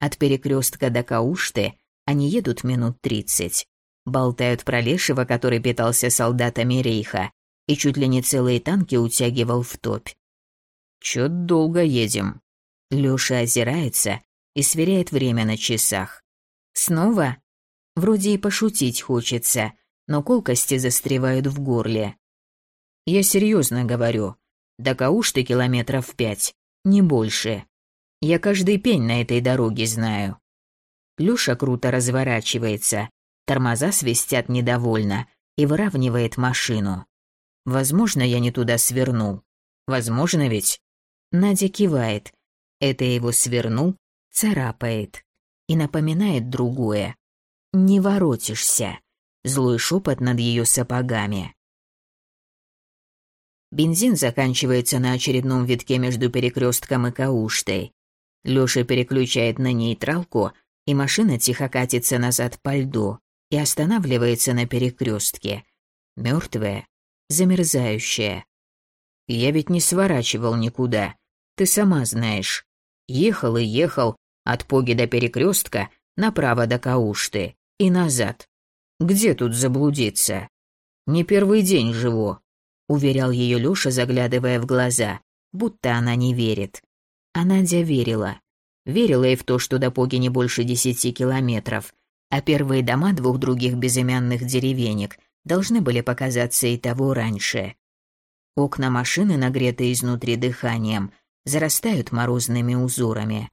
От перекрестка до Каушты они едут минут тридцать. Болтают про Лешего, который питался солдатами рейха, и чуть ли не целые танки утягивал в топь. Чё долго едем?» Лёша озирается и сверяет время на часах. «Снова?» Вроде и пошутить хочется, но колкости застревают в горле. «Я серьезно говорю. До Каушты километров пять. Не больше. Я каждый пень на этой дороге знаю. Люша круто разворачивается, тормоза свистят недовольно и выравнивает машину. Возможно, я не туда свернул. Возможно ведь. Надя кивает. Это его свернул, царапает. И напоминает другое. Не воротишься. Злой шепот над ее сапогами. Бензин заканчивается на очередном витке между перекрестком и Кауштой. Лёша переключает на нейтралку, и машина тихо катится назад по льду и останавливается на перекрестке. Мертвая, замерзающая. Я ведь не сворачивал никуда. Ты сама знаешь. Ехал и ехал от Поги до перекрестка, направо до Каушты и назад. Где тут заблудиться? Не первый день живу уверял ее Лёша, заглядывая в глаза, будто она не верит. А Надя верила. Верила и в то, что до Поги не больше десяти километров, а первые дома двух других безымянных деревенек должны были показаться и того раньше. Окна машины, нагретые изнутри дыханием, зарастают морозными узорами.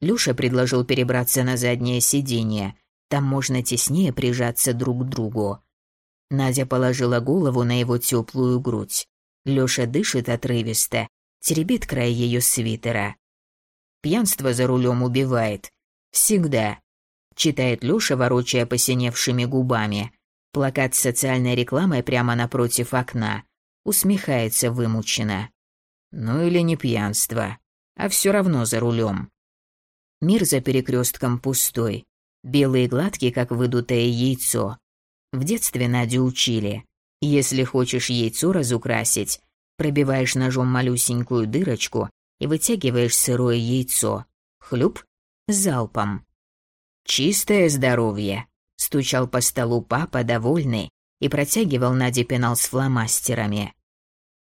Люша предложил перебраться на заднее сиденье, там можно теснее прижаться друг к другу. Надя положила голову на его теплую грудь. Лёша дышит отрывисто, теребит край ее свитера. Пьянство за рулем убивает. Всегда. Читает Лёша, ворочая посиневшими губами. Плакат с социальной рекламой прямо напротив окна. Усмехается вымученно. Ну или не пьянство, а все равно за рулем. Мир за перекрестком пустой. Белый и гладкий, как выдутое яйцо. В детстве Надю учили. Если хочешь яйцо разукрасить, пробиваешь ножом малюсенькую дырочку и вытягиваешь сырое яйцо. Хлюп, залпом. «Чистое здоровье», — стучал по столу папа, довольный, и протягивал Наде пенал с фломастерами.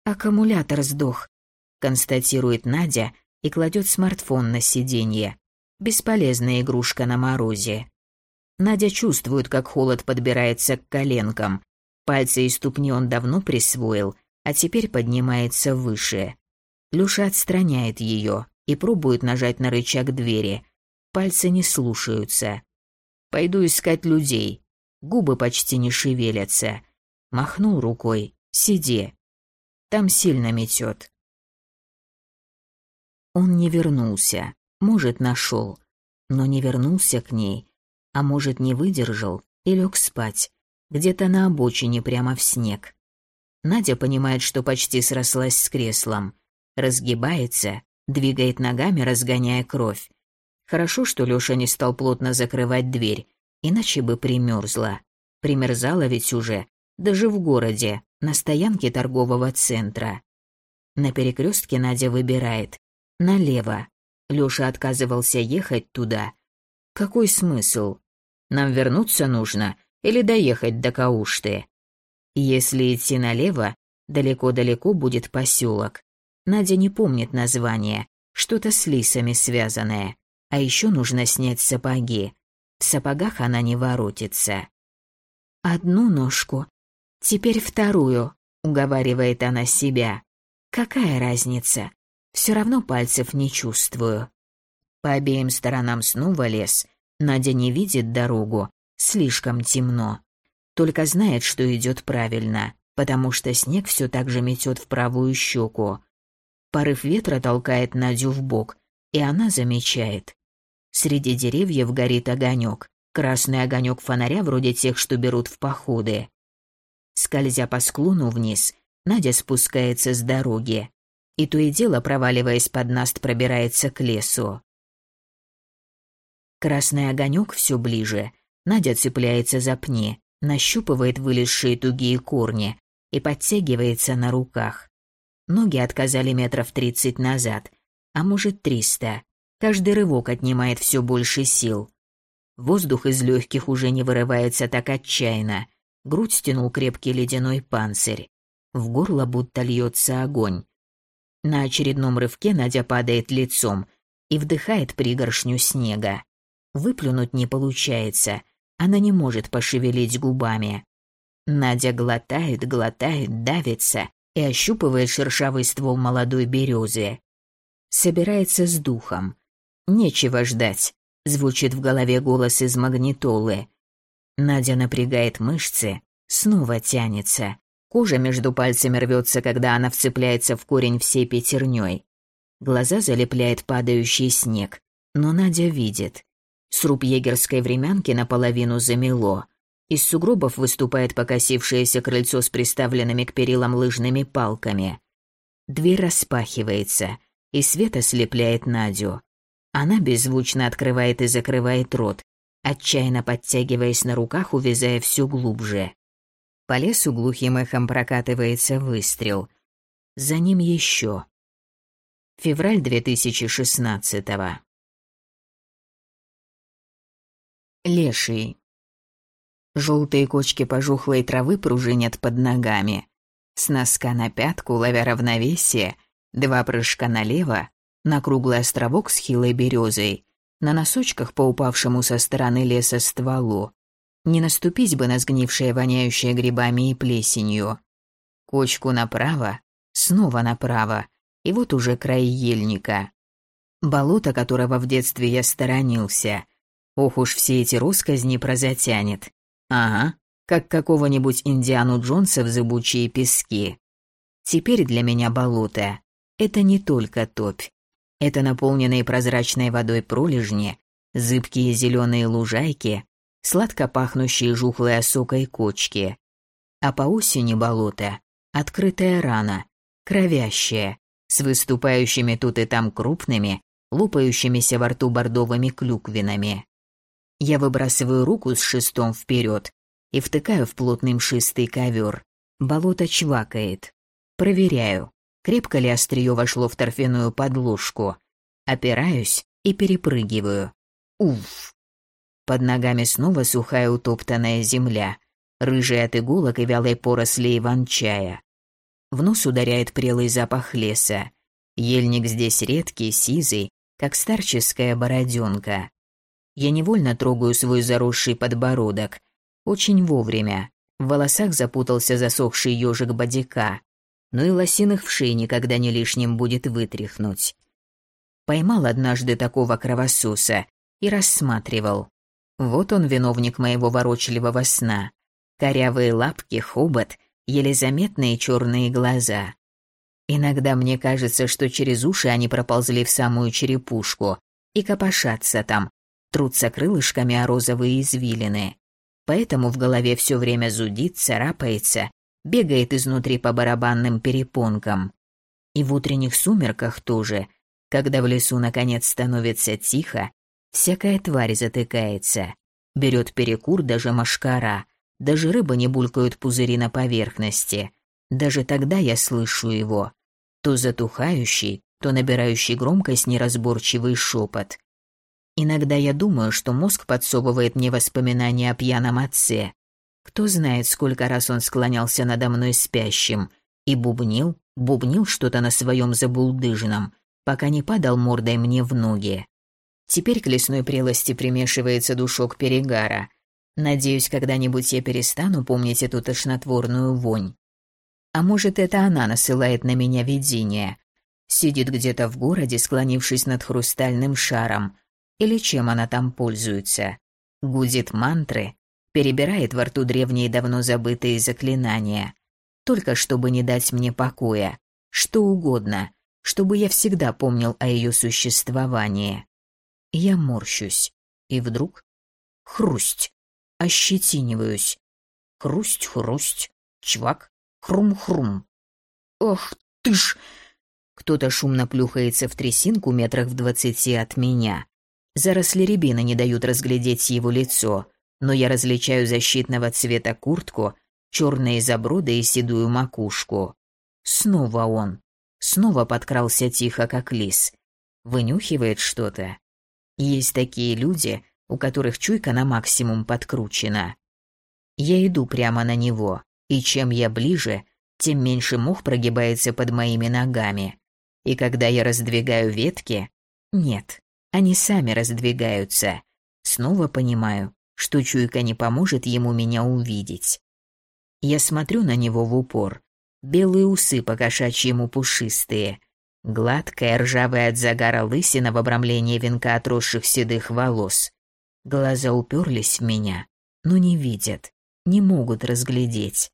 «Аккумулятор сдох», — констатирует Надя и кладет смартфон на сиденье. Бесполезная игрушка на морозе. Надя чувствует, как холод подбирается к коленкам. Пальцы и ступни он давно присвоил, а теперь поднимается выше. Люша отстраняет ее и пробует нажать на рычаг двери. Пальцы не слушаются. «Пойду искать людей». Губы почти не шевелятся. Махнул рукой. «Сиди». Там сильно метет. Он не вернулся. Может, нашел. Но не вернулся к ней а может, не выдержал и лег спать, где-то на обочине прямо в снег. Надя понимает, что почти срослась с креслом. Разгибается, двигает ногами, разгоняя кровь. Хорошо, что Лёша не стал плотно закрывать дверь, иначе бы примерзла. Примерзала ведь уже, даже в городе, на стоянке торгового центра. На перекрестке Надя выбирает. Налево. Лёша отказывался ехать туда. Какой смысл? Нам вернуться нужно или доехать до Каушты. Если идти налево, далеко-далеко будет поселок. Надя не помнит название, что-то с лисами связанное. А еще нужно снять сапоги. В сапогах она не воротится. «Одну ножку, теперь вторую», — уговаривает она себя. «Какая разница? Все равно пальцев не чувствую». По обеим сторонам снова лес, Надя не видит дорогу, слишком темно. Только знает, что идет правильно, потому что снег все так же метет в правую щеку. Порыв ветра толкает Надю в бок, и она замечает. Среди деревьев горит огонек, красный огонек фонаря вроде тех, что берут в походы. Скользя по склону вниз, Надя спускается с дороги, и то и дело, проваливаясь под наст, пробирается к лесу. Красный огонек все ближе. Надя цепляется за пни, нащупывает вылезшие тугие корни и подтягивается на руках. Ноги отказали метров тридцать назад, а может триста. Каждый рывок отнимает все больше сил. Воздух из легких уже не вырывается так отчаянно. Грудь стянул крепкий ледяной панцирь. В горло будто льется огонь. На очередном рывке Надя падает лицом и вдыхает пригоршню снега. Выплюнуть не получается. Она не может пошевелить губами. Надя глотает, глотает, давится и ощупывает шершавый ствол молодой березы. собирается с духом. «Нечего ждать», — звучит в голове голос из магнитолы. Надя напрягает мышцы, снова тянется. Кожа между пальцами рвется, когда она вцепляется в корень всей пятерней. Глаза залепляет падающий снег, но Надя видит. Сруб егерской времянки наполовину замело. Из сугробов выступает покосившееся крыльцо с приставленными к перилам лыжными палками. Дверь распахивается, и свет ослепляет Надю. Она беззвучно открывает и закрывает рот, отчаянно подтягиваясь на руках, увязая все глубже. По лесу глухим эхом прокатывается выстрел. За ним еще. Февраль 2016-го. Леший. Желтые кочки пожухлой травы пружинят под ногами. С носка на пятку, ловя равновесие, два прыжка налево, на круглый островок с хилой березой, на носочках по упавшему со стороны леса стволу. Не наступить бы на сгнившее, воняющее грибами и плесенью. Кочку направо, снова направо, и вот уже край ельника. Болото, которого в детстве я сторонился. Ох уж все эти росказни прозатянет. Ага, как какого-нибудь Индиану Джонса в зыбучие пески. Теперь для меня болото — это не только топь. Это наполненные прозрачной водой пролежни, зыбкие зеленые лужайки, сладко пахнущие жухлой осокой кочки. А по осени болото — открытая рана, кровящая, с выступающими тут и там крупными, лупающимися во рту бордовыми клюквинами. Я выбрасываю руку с шестом вперед и втыкаю в плотный мшистый ковер. Болото чвакает. Проверяю, крепко ли острие вошло в торфяную подложку. Опираюсь и перепрыгиваю. Уф! Под ногами снова сухая утоптанная земля, рыжая от иголок и вялой поросли иван-чая. В нос ударяет прелый запах леса. Ельник здесь редкий, сизый, как старческая бороденка. Я невольно трогаю свой заросший подбородок. Очень вовремя. В волосах запутался засохший ежик бодика. Ну и лосиных вшей никогда не лишним будет вытряхнуть. Поймал однажды такого кровососа и рассматривал. Вот он виновник моего ворочливого сна. Корявые лапки, хобот, еле заметные черные глаза. Иногда мне кажется, что через уши они проползли в самую черепушку и копошатся там, трутся крылышками о розовые извилины. Поэтому в голове все время зудит, царапается, бегает изнутри по барабанным перепонкам. И в утренних сумерках тоже, когда в лесу наконец становится тихо, Всякая тварь затыкается. Берет перекур даже машкара. Даже рыбы не булькают пузыри на поверхности. Даже тогда я слышу его. То затухающий, то набирающий громкость неразборчивый шепот. Иногда я думаю, что мозг подсовывает мне воспоминания о пьяном отце. Кто знает, сколько раз он склонялся надо мной спящим и бубнил, бубнил что-то на своем забулдыжном, пока не падал мордой мне в ноги. Теперь к лесной прелости примешивается душок перегара. Надеюсь, когда-нибудь я перестану помнить эту тошнотворную вонь. А может, это она насылает на меня видение. Сидит где-то в городе, склонившись над хрустальным шаром. Или чем она там пользуется. Гудит мантры, перебирает во рту древние давно забытые заклинания. Только чтобы не дать мне покоя. Что угодно, чтобы я всегда помнил о ее существовании. Я морщусь. И вдруг... Хрусть. Ощетиниваюсь. Хрусть-хрусть. Чвак. Хрум-хрум. Ох ты ж... Кто-то шумно плюхается в трясинку метрах в двадцати от меня. Заросли рябины не дают разглядеть его лицо, но я различаю защитного цвета куртку, черные заброды и седую макушку. Снова он. Снова подкрался тихо, как лис. Вынюхивает что-то. Есть такие люди, у которых чуйка на максимум подкручена. Я иду прямо на него, и чем я ближе, тем меньше мох прогибается под моими ногами. И когда я раздвигаю ветки... Нет, они сами раздвигаются. Снова понимаю, что чуйка не поможет ему меня увидеть. Я смотрю на него в упор. Белые усы по-кошачьему пушистые. Гладкая, ржавая от загара лысина в обрамлении венка отросших седых волос. Глаза уперлись в меня, но не видят, не могут разглядеть.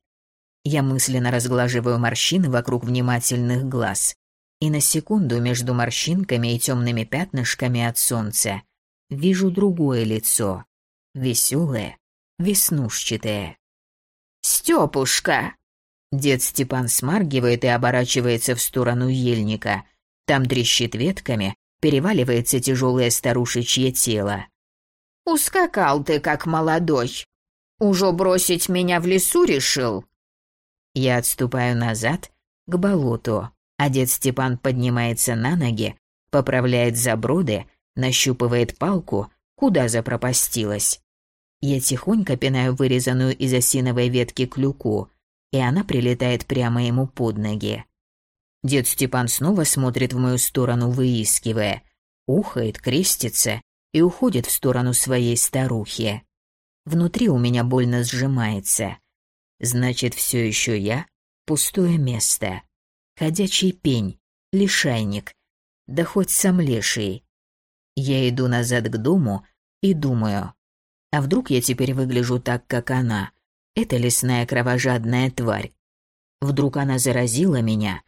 Я мысленно разглаживаю морщины вокруг внимательных глаз. И на секунду между морщинками и темными пятнышками от солнца вижу другое лицо. Веселое, веснушчатое. «Стёпушка!» Дед Степан смаргивает и оборачивается в сторону ельника. Там трещит ветками, переваливается тяжелое старушечье тело. «Ускакал ты, как молодой. Уже бросить меня в лесу решил?» Я отступаю назад, к болоту, а дед Степан поднимается на ноги, поправляет заброды, нащупывает палку, куда запропастилась. Я тихонько пинаю вырезанную из осиновой ветки клюку, и она прилетает прямо ему под ноги. Дед Степан снова смотрит в мою сторону, выискивая, ухает, крестится и уходит в сторону своей старухи. Внутри у меня больно сжимается. Значит, все еще я — пустое место. Ходячий пень, лишайник, да хоть сам леший. Я иду назад к дому и думаю, а вдруг я теперь выгляжу так, как она? Эта лесная кровожадная тварь. Вдруг она заразила меня,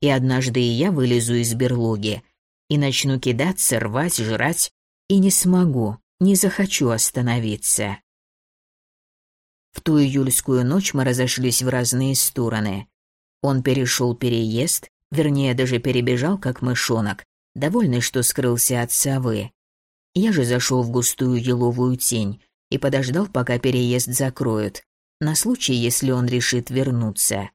и однажды и я вылезу из берлоги и начну кидаться, рвать, жрать, и не смогу, не захочу остановиться. В ту июльскую ночь мы разошлись в разные стороны. Он перешел переезд, вернее, даже перебежал, как мышонок, довольный, что скрылся от совы. Я же зашел в густую еловую тень и подождал, пока переезд закроют, на случай, если он решит вернуться.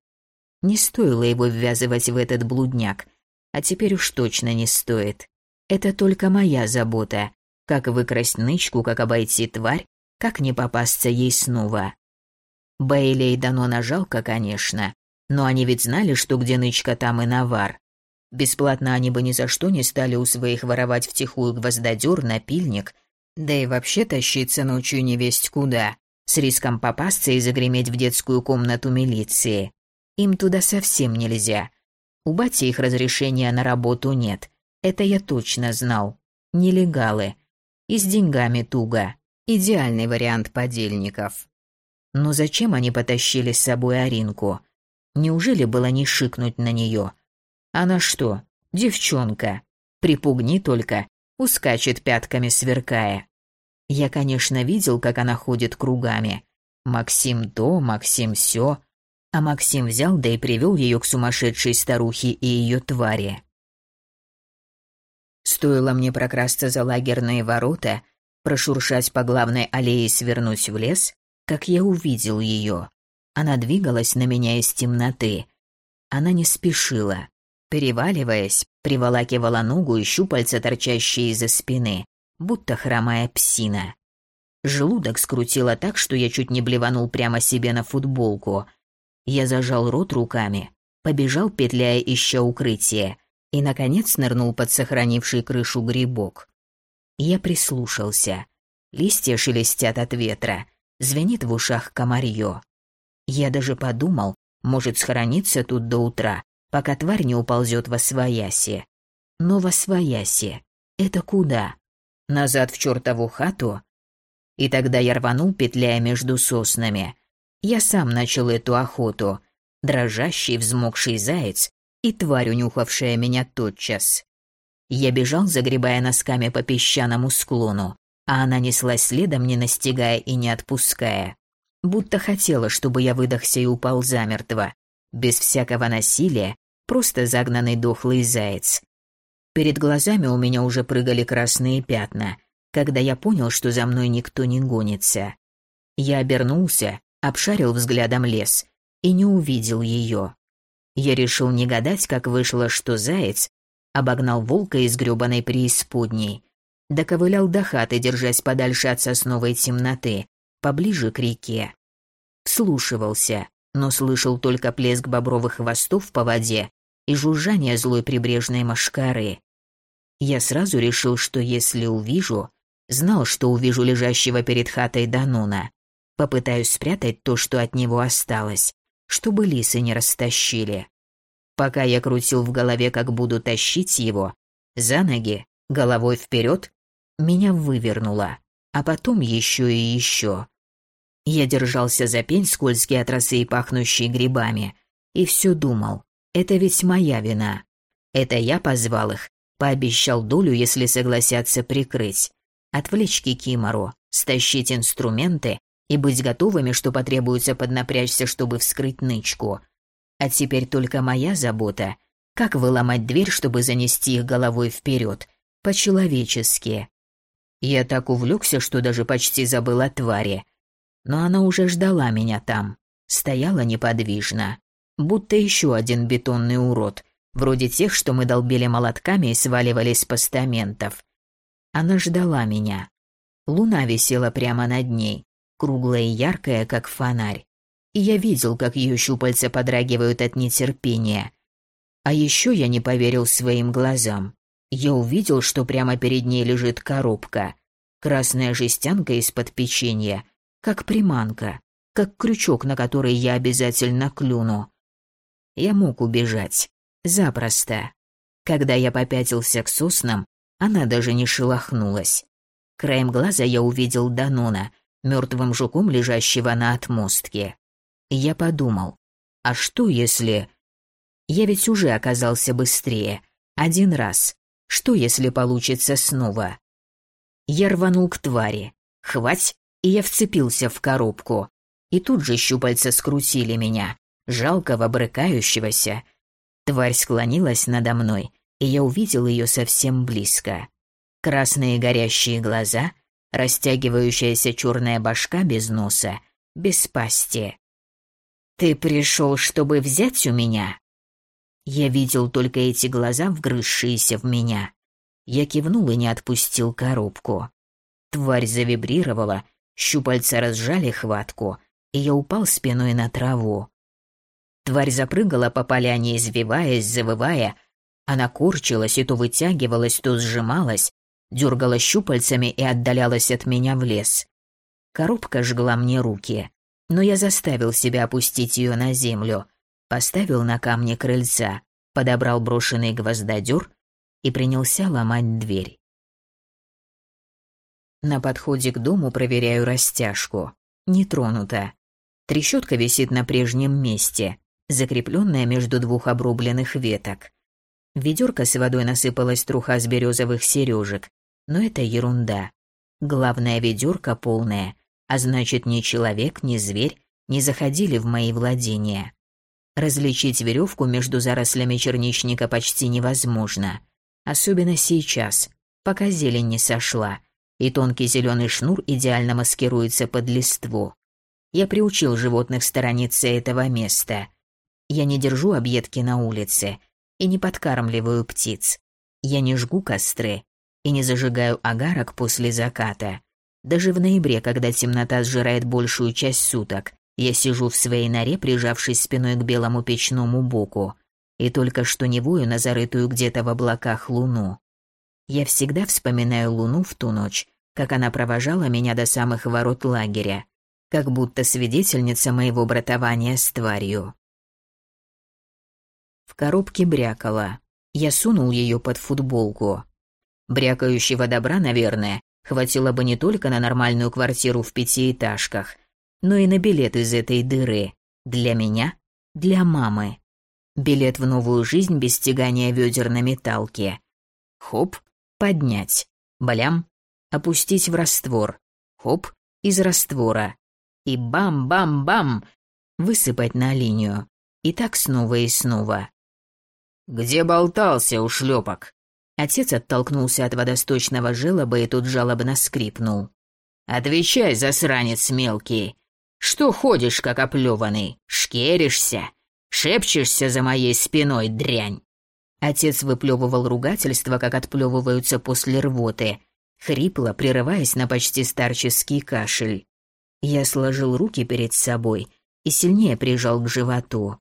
Не стоило его ввязывать в этот блудняк, а теперь уж точно не стоит. Это только моя забота, как выкрасть нычку, как обойти тварь, как не попасться ей снова. Бейли и Данона жалко, конечно, но они ведь знали, что где нычка, там и навар. Бесплатно они бы ни за что не стали у своих воровать втихую гвоздодёр, напильник, да и вообще тащиться ночью невесть куда с риском попасться и загреметь в детскую комнату милиции. Им туда совсем нельзя. У бати их разрешения на работу нет. Это я точно знал. Нелегалы. И с деньгами туго. Идеальный вариант подельников. Но зачем они потащили с собой Аринку? Неужели было не шикнуть на нее? Она что, девчонка? Припугни только, ускачет пятками сверкая. Я, конечно, видел, как она ходит кругами. Максим то, Максим сё. А Максим взял, да и привел ее к сумасшедшей старухе и ее твари. Стоило мне прокрасться за лагерные ворота, прошуршать по главной аллее и свернуть в лес, как я увидел ее. Она двигалась на меня из темноты. Она не спешила. Переваливаясь, приволакивала ногу и щупальца, торчащие из-за спины, будто хромая псина. Желудок скрутило так, что я чуть не блеванул прямо себе на футболку. Я зажал рот руками, побежал, петляя ища укрытие, и, наконец, нырнул под сохранивший крышу грибок. Я прислушался. Листья шелестят от ветра, звенит в ушах комарье. Я даже подумал, может схорониться тут до утра, пока тварь не уползет во свояси. Но во свояси — это куда? Назад в чертову хату? И тогда я рванул, петляя между соснами. Я сам начал эту охоту. Дрожащий, взмокший заяц и тварь, унюхавшая меня тотчас. Я бежал, загребая носками по песчаному склону, а она неслась следом, не настигая и не отпуская. Будто хотела, чтобы я выдохся и упал замертво. Без всякого насилия, просто загнанный дохлый заяц. Перед глазами у меня уже прыгали красные пятна, когда я понял, что за мной никто не гонится. Я обернулся, обшарил взглядом лес и не увидел ее. Я решил не гадать, как вышло, что заяц обогнал волка из грёбаной преисподней, доковылял до хаты, держась подальше от сосновой темноты, поближе к реке. Вслушивался, но слышал только плеск бобровых хвостов по воде и жужжание злой прибрежной мошкары. Я сразу решил, что если увижу, знал, что увижу лежащего перед хатой Дануна, попытаюсь спрятать то, что от него осталось, чтобы лисы не растащили. Пока я крутил в голове, как буду тащить его, за ноги, головой вперед, меня вывернуло, а потом еще и еще. Я держался за пень, скользкий от росы и пахнущий грибами, и все думал, это ведь моя вина. Это я позвал их, пообещал долю, если согласятся прикрыть. Отвлечь Кикимору, стащить инструменты и быть готовыми, что потребуется поднапрячься, чтобы вскрыть нычку. А теперь только моя забота — как выломать дверь, чтобы занести их головой вперед, по-человечески. Я так увлекся, что даже почти забыл о твари. Но она уже ждала меня там, стояла неподвижно, будто еще один бетонный урод, вроде тех, что мы долбили молотками и сваливали с постаментов. Она ждала меня. Луна висела прямо над ней, круглая и яркая, как фонарь. И я видел, как ее щупальца подрагивают от нетерпения. А еще я не поверил своим глазам. Я увидел, что прямо перед ней лежит коробка. Красная жестянка из-под печенья, как приманка, как крючок, на который я обязательно клюну. Я мог убежать. Запросто. Когда я попятился к соснам, она даже не шелохнулась. Краем глаза я увидел Данона, мертвым жуком, лежащего на отмостке. Я подумал, а что если... Я ведь уже оказался быстрее. Один раз. Что если получится снова? Я рванул к твари. Хвать, и я вцепился в коробку. И тут же щупальца скрутили меня, жалкого, брыкающегося. Тварь склонилась надо мной, и я увидел ее совсем близко. Красные горящие глаза, растягивающаяся черная башка без носа, без пасти. «Ты пришел, чтобы взять у меня?» Я видел только эти глаза, вгрызшиеся в меня. Я кивнул и не отпустил коробку. Тварь завибрировала, щупальца разжали хватку, и я упал спиной на траву. Тварь запрыгала по поляне, извиваясь, завывая, она корчилась и то вытягивалась, то сжималась, дергала щупальцами и отдалялась от меня в лес. Коробка жгла мне руки, но я заставил себя опустить ее на землю, поставил на камни крыльца, подобрал брошенный гвоздодер и принялся ломать дверь. На подходе к дому проверяю растяжку. Не тронута. Трещотка висит на прежнем месте, закрепленная между двух обрубленных веток. Ведерко с водой насыпалась труха с березовых сережек, но это ерунда. Главное, ведерко полное, а значит, ни человек, ни зверь не заходили в мои владения. Различить веревку между зарослями черничника почти невозможно. Особенно сейчас, пока зелень не сошла, и тонкий зеленый шнур идеально маскируется под листву. Я приучил животных сторониться этого места. Я не держу объедки на улице, и не подкармливаю птиц. Я не жгу костры и не зажигаю агарок после заката. Даже в ноябре, когда темнота сжирает большую часть суток, я сижу в своей норе, прижавшись спиной к белому печному боку, и только что не вою на зарытую где-то в облаках луну. Я всегда вспоминаю луну в ту ночь, как она провожала меня до самых ворот лагеря, как будто свидетельница моего братования с тварью. Коробке брякала. Я сунул ее под футболку. Брякающего добра, наверное, хватило бы не только на нормальную квартиру в пятиэтажках, но и на билет из этой дыры. Для меня, для мамы. Билет в новую жизнь без тягания ведер на металке. Хоп, поднять. Блям, опустить в раствор. Хоп, из раствора. И бам-бам-бам, высыпать на линию. И так снова и снова. «Где болтался, ушлепок?» Отец оттолкнулся от водосточного желоба и тут жалобно скрипнул. «Отвечай, засранец мелкий! Что ходишь, как оплеванный? Шкеришься? Шепчешься за моей спиной, дрянь!» Отец выплевывал ругательства, как отплевываются после рвоты, хрипло, прерываясь на почти старческий кашель. Я сложил руки перед собой и сильнее прижал к животу.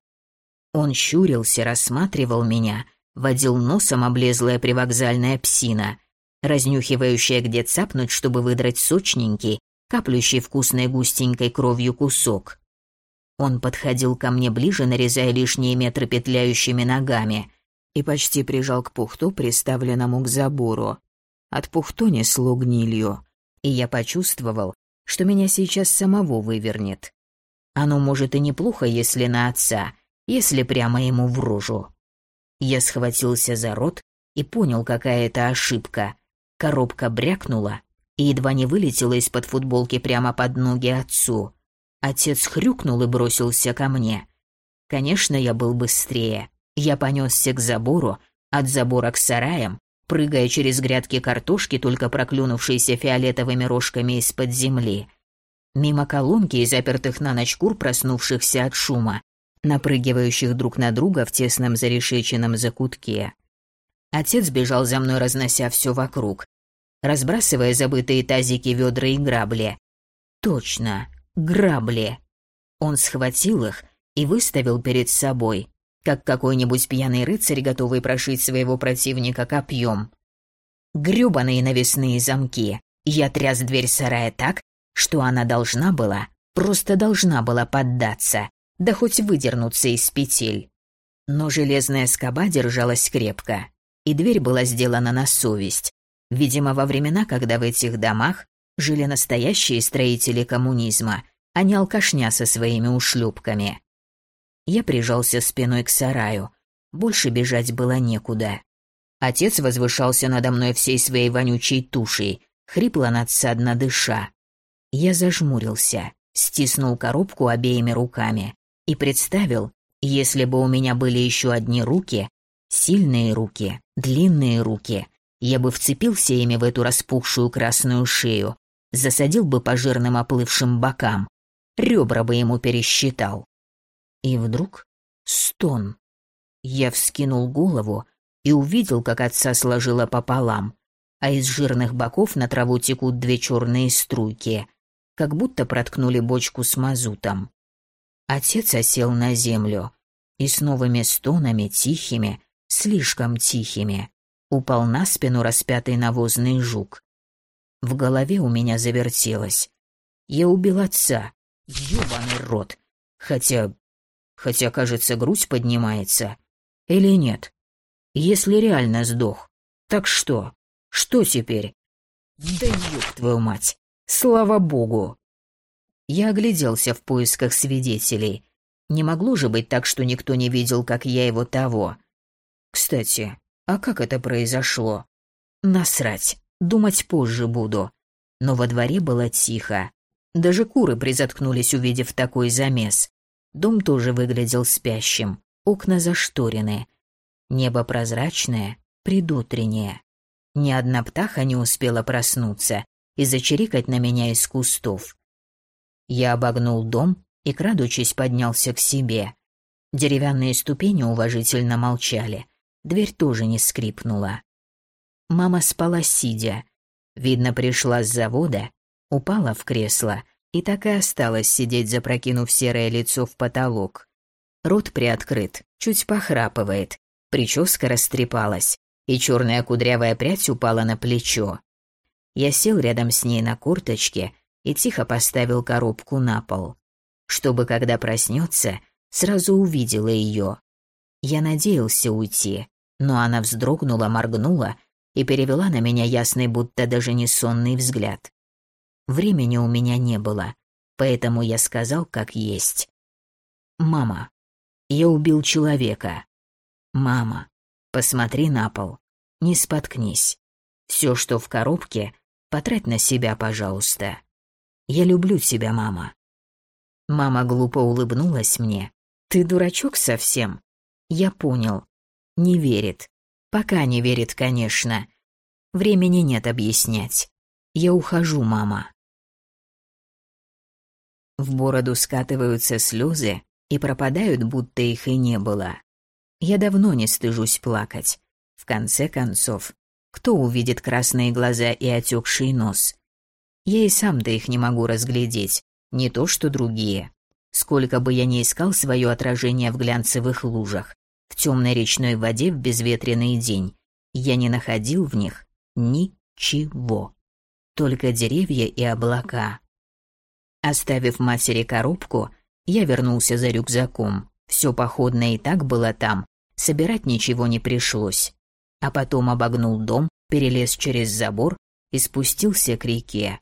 Он щурился, рассматривал меня, водил носом облезлая привокзальная псина, разнюхивающая, где цапнуть, чтобы выдрать сочненький, каплющий вкусной густенькой кровью кусок. Он подходил ко мне ближе, нарезая лишние метры петляющими ногами, и почти прижал к пухту, приставленному к забору. От пухту несло гнилью, и я почувствовал, что меня сейчас самого вывернет. Оно может и неплохо, если на отца, если прямо ему в рожу. Я схватился за рот и понял, какая это ошибка. Коробка брякнула и едва не вылетела из-под футболки прямо под ноги отцу. Отец хрюкнул и бросился ко мне. Конечно, я был быстрее. Я понесся к забору, от забора к сараям, прыгая через грядки картошки, только проклюнувшиеся фиолетовыми рожками из-под земли. Мимо колонки и запертых на ночь кур, проснувшихся от шума, напрыгивающих друг на друга в тесном зарешеченном закутке. Отец бежал за мной, разнося все вокруг, разбрасывая забытые тазики, ведра и грабли. Точно, грабли. Он схватил их и выставил перед собой, как какой-нибудь пьяный рыцарь, готовый прошить своего противника копьем. Грёбаные навесные замки. Я тряс дверь сарая так, что она должна была, просто должна была поддаться, да хоть выдернуться из петель. Но железная скоба держалась крепко, и дверь была сделана на совесть. Видимо, во времена, когда в этих домах жили настоящие строители коммунизма, а не алкашня со своими ушлепками. Я прижался спиной к сараю. Больше бежать было некуда. Отец возвышался надо мной всей своей вонючей тушей, хрипло надсадно дыша. Я зажмурился, стиснул коробку обеими руками и представил, если бы у меня были еще одни руки, сильные руки, длинные руки, я бы вцепился ими в эту распухшую красную шею, засадил бы по жирным оплывшим бокам, ребра бы ему пересчитал. И вдруг стон. Я вскинул голову и увидел, как отца сложила пополам, а из жирных боков на траву текут две черные струйки, как будто проткнули бочку с мазутом. Отец осел на землю и с новыми стонами, тихими, слишком тихими, упал на спину распятый навозный жук. В голове у меня завертелось. Я убил отца. Ёбаный рот. Хотя... Хотя, кажется, грудь поднимается. Или нет? Если реально сдох. Так что? Что теперь? Да ёб твою мать. Слава богу. Я огляделся в поисках свидетелей. Не могло же быть так, что никто не видел, как я его того. Кстати, а как это произошло? Насрать, думать позже буду. Но во дворе было тихо. Даже куры призаткнулись, увидев такой замес. Дом тоже выглядел спящим, окна зашторены. Небо прозрачное, предутреннее. Ни одна птаха не успела проснуться и зачирикать на меня из кустов. Я обогнул дом и, крадучись, поднялся к себе. Деревянные ступени уважительно молчали. Дверь тоже не скрипнула. Мама спала сидя. Видно, пришла с завода, упала в кресло и так и осталась сидеть, запрокинув серое лицо в потолок. Рот приоткрыт, чуть похрапывает, прическа растрепалась, и черная кудрявая прядь упала на плечо. Я сел рядом с ней на курточке и тихо поставил коробку на пол, чтобы, когда проснется, сразу увидела ее. Я надеялся уйти, но она вздрогнула, моргнула и перевела на меня ясный, будто даже не сонный взгляд. Времени у меня не было, поэтому я сказал, как есть. «Мама, я убил человека. Мама, посмотри на пол, не споткнись. Все, что в коробке, потрать на себя, пожалуйста». Я люблю тебя, мама». Мама глупо улыбнулась мне. «Ты дурачок совсем?» Я понял. Не верит. Пока не верит, конечно. Времени нет объяснять. Я ухожу, мама. В бороду скатываются слезы и пропадают, будто их и не было. Я давно не стыжусь плакать. В конце концов, кто увидит красные глаза и отекший нос? Я и сам-то их не могу разглядеть, не то что другие. Сколько бы я ни искал свое отражение в глянцевых лужах, в темной речной воде в безветренный день, я не находил в них ничего. Только деревья и облака. Оставив матери коробку, Я вернулся за рюкзаком. Все походное и так было там. Собирать ничего не пришлось. А потом обогнул дом, перелез через забор и спустился к реке.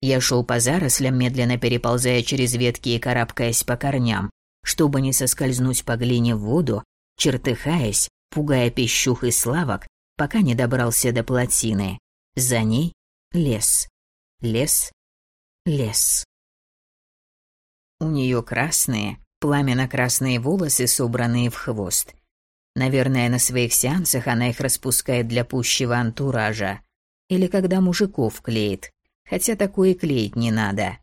Я шел по зарослям, медленно переползая через ветки и карабкаясь по корням, чтобы не соскользнуть по глине в воду, чертыхаясь, пугая пищух и славок, пока не добрался до плотины. За ней лес. Лес. Лес. У нее красные, пламенно-красные волосы, собранные в хвост. Наверное, на своих сеансах она их распускает для пущего антуража. Или когда мужиков клеит, хотя такое клеить не надо.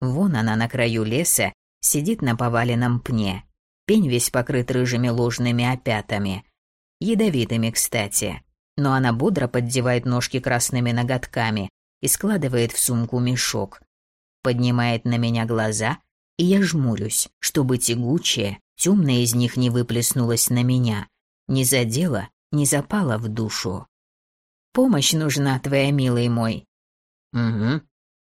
Вон она на краю леса, сидит на поваленном пне. Пень весь покрыт рыжими ложными опятами. Ядовитыми, кстати. Но она бодро поддевает ножки красными ноготками и складывает в сумку мешок. Поднимает на меня глаза, и я жмурюсь, чтобы тягучее, темное из них не выплеснулось на меня, не задело, не запало в душу. «Помощь нужна твоя, милый мой». «Угу».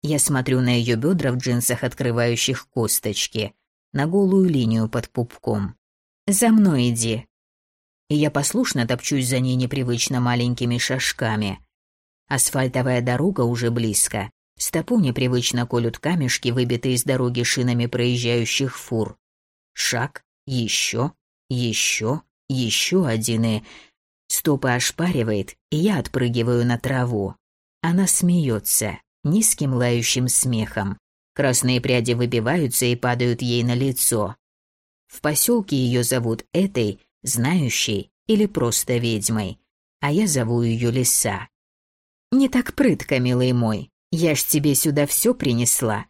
Я смотрю на ее бедра в джинсах, открывающих косточки, на голую линию под пупком. «За мной иди». И я послушно топчусь за ней непривычно маленькими шажками. Асфальтовая дорога уже близко. Стопу непривычно колют камешки, выбитые из дороги шинами проезжающих фур. Шаг, еще, еще, еще один и... Стопы ошпаривает, и я отпрыгиваю на траву. Она смеется, низким лающим смехом. Красные пряди выбиваются и падают ей на лицо. В поселке ее зовут Этой, знающей или просто ведьмой, а я зову ее Лиса. «Не так прытко, милый мой, я ж тебе сюда все принесла.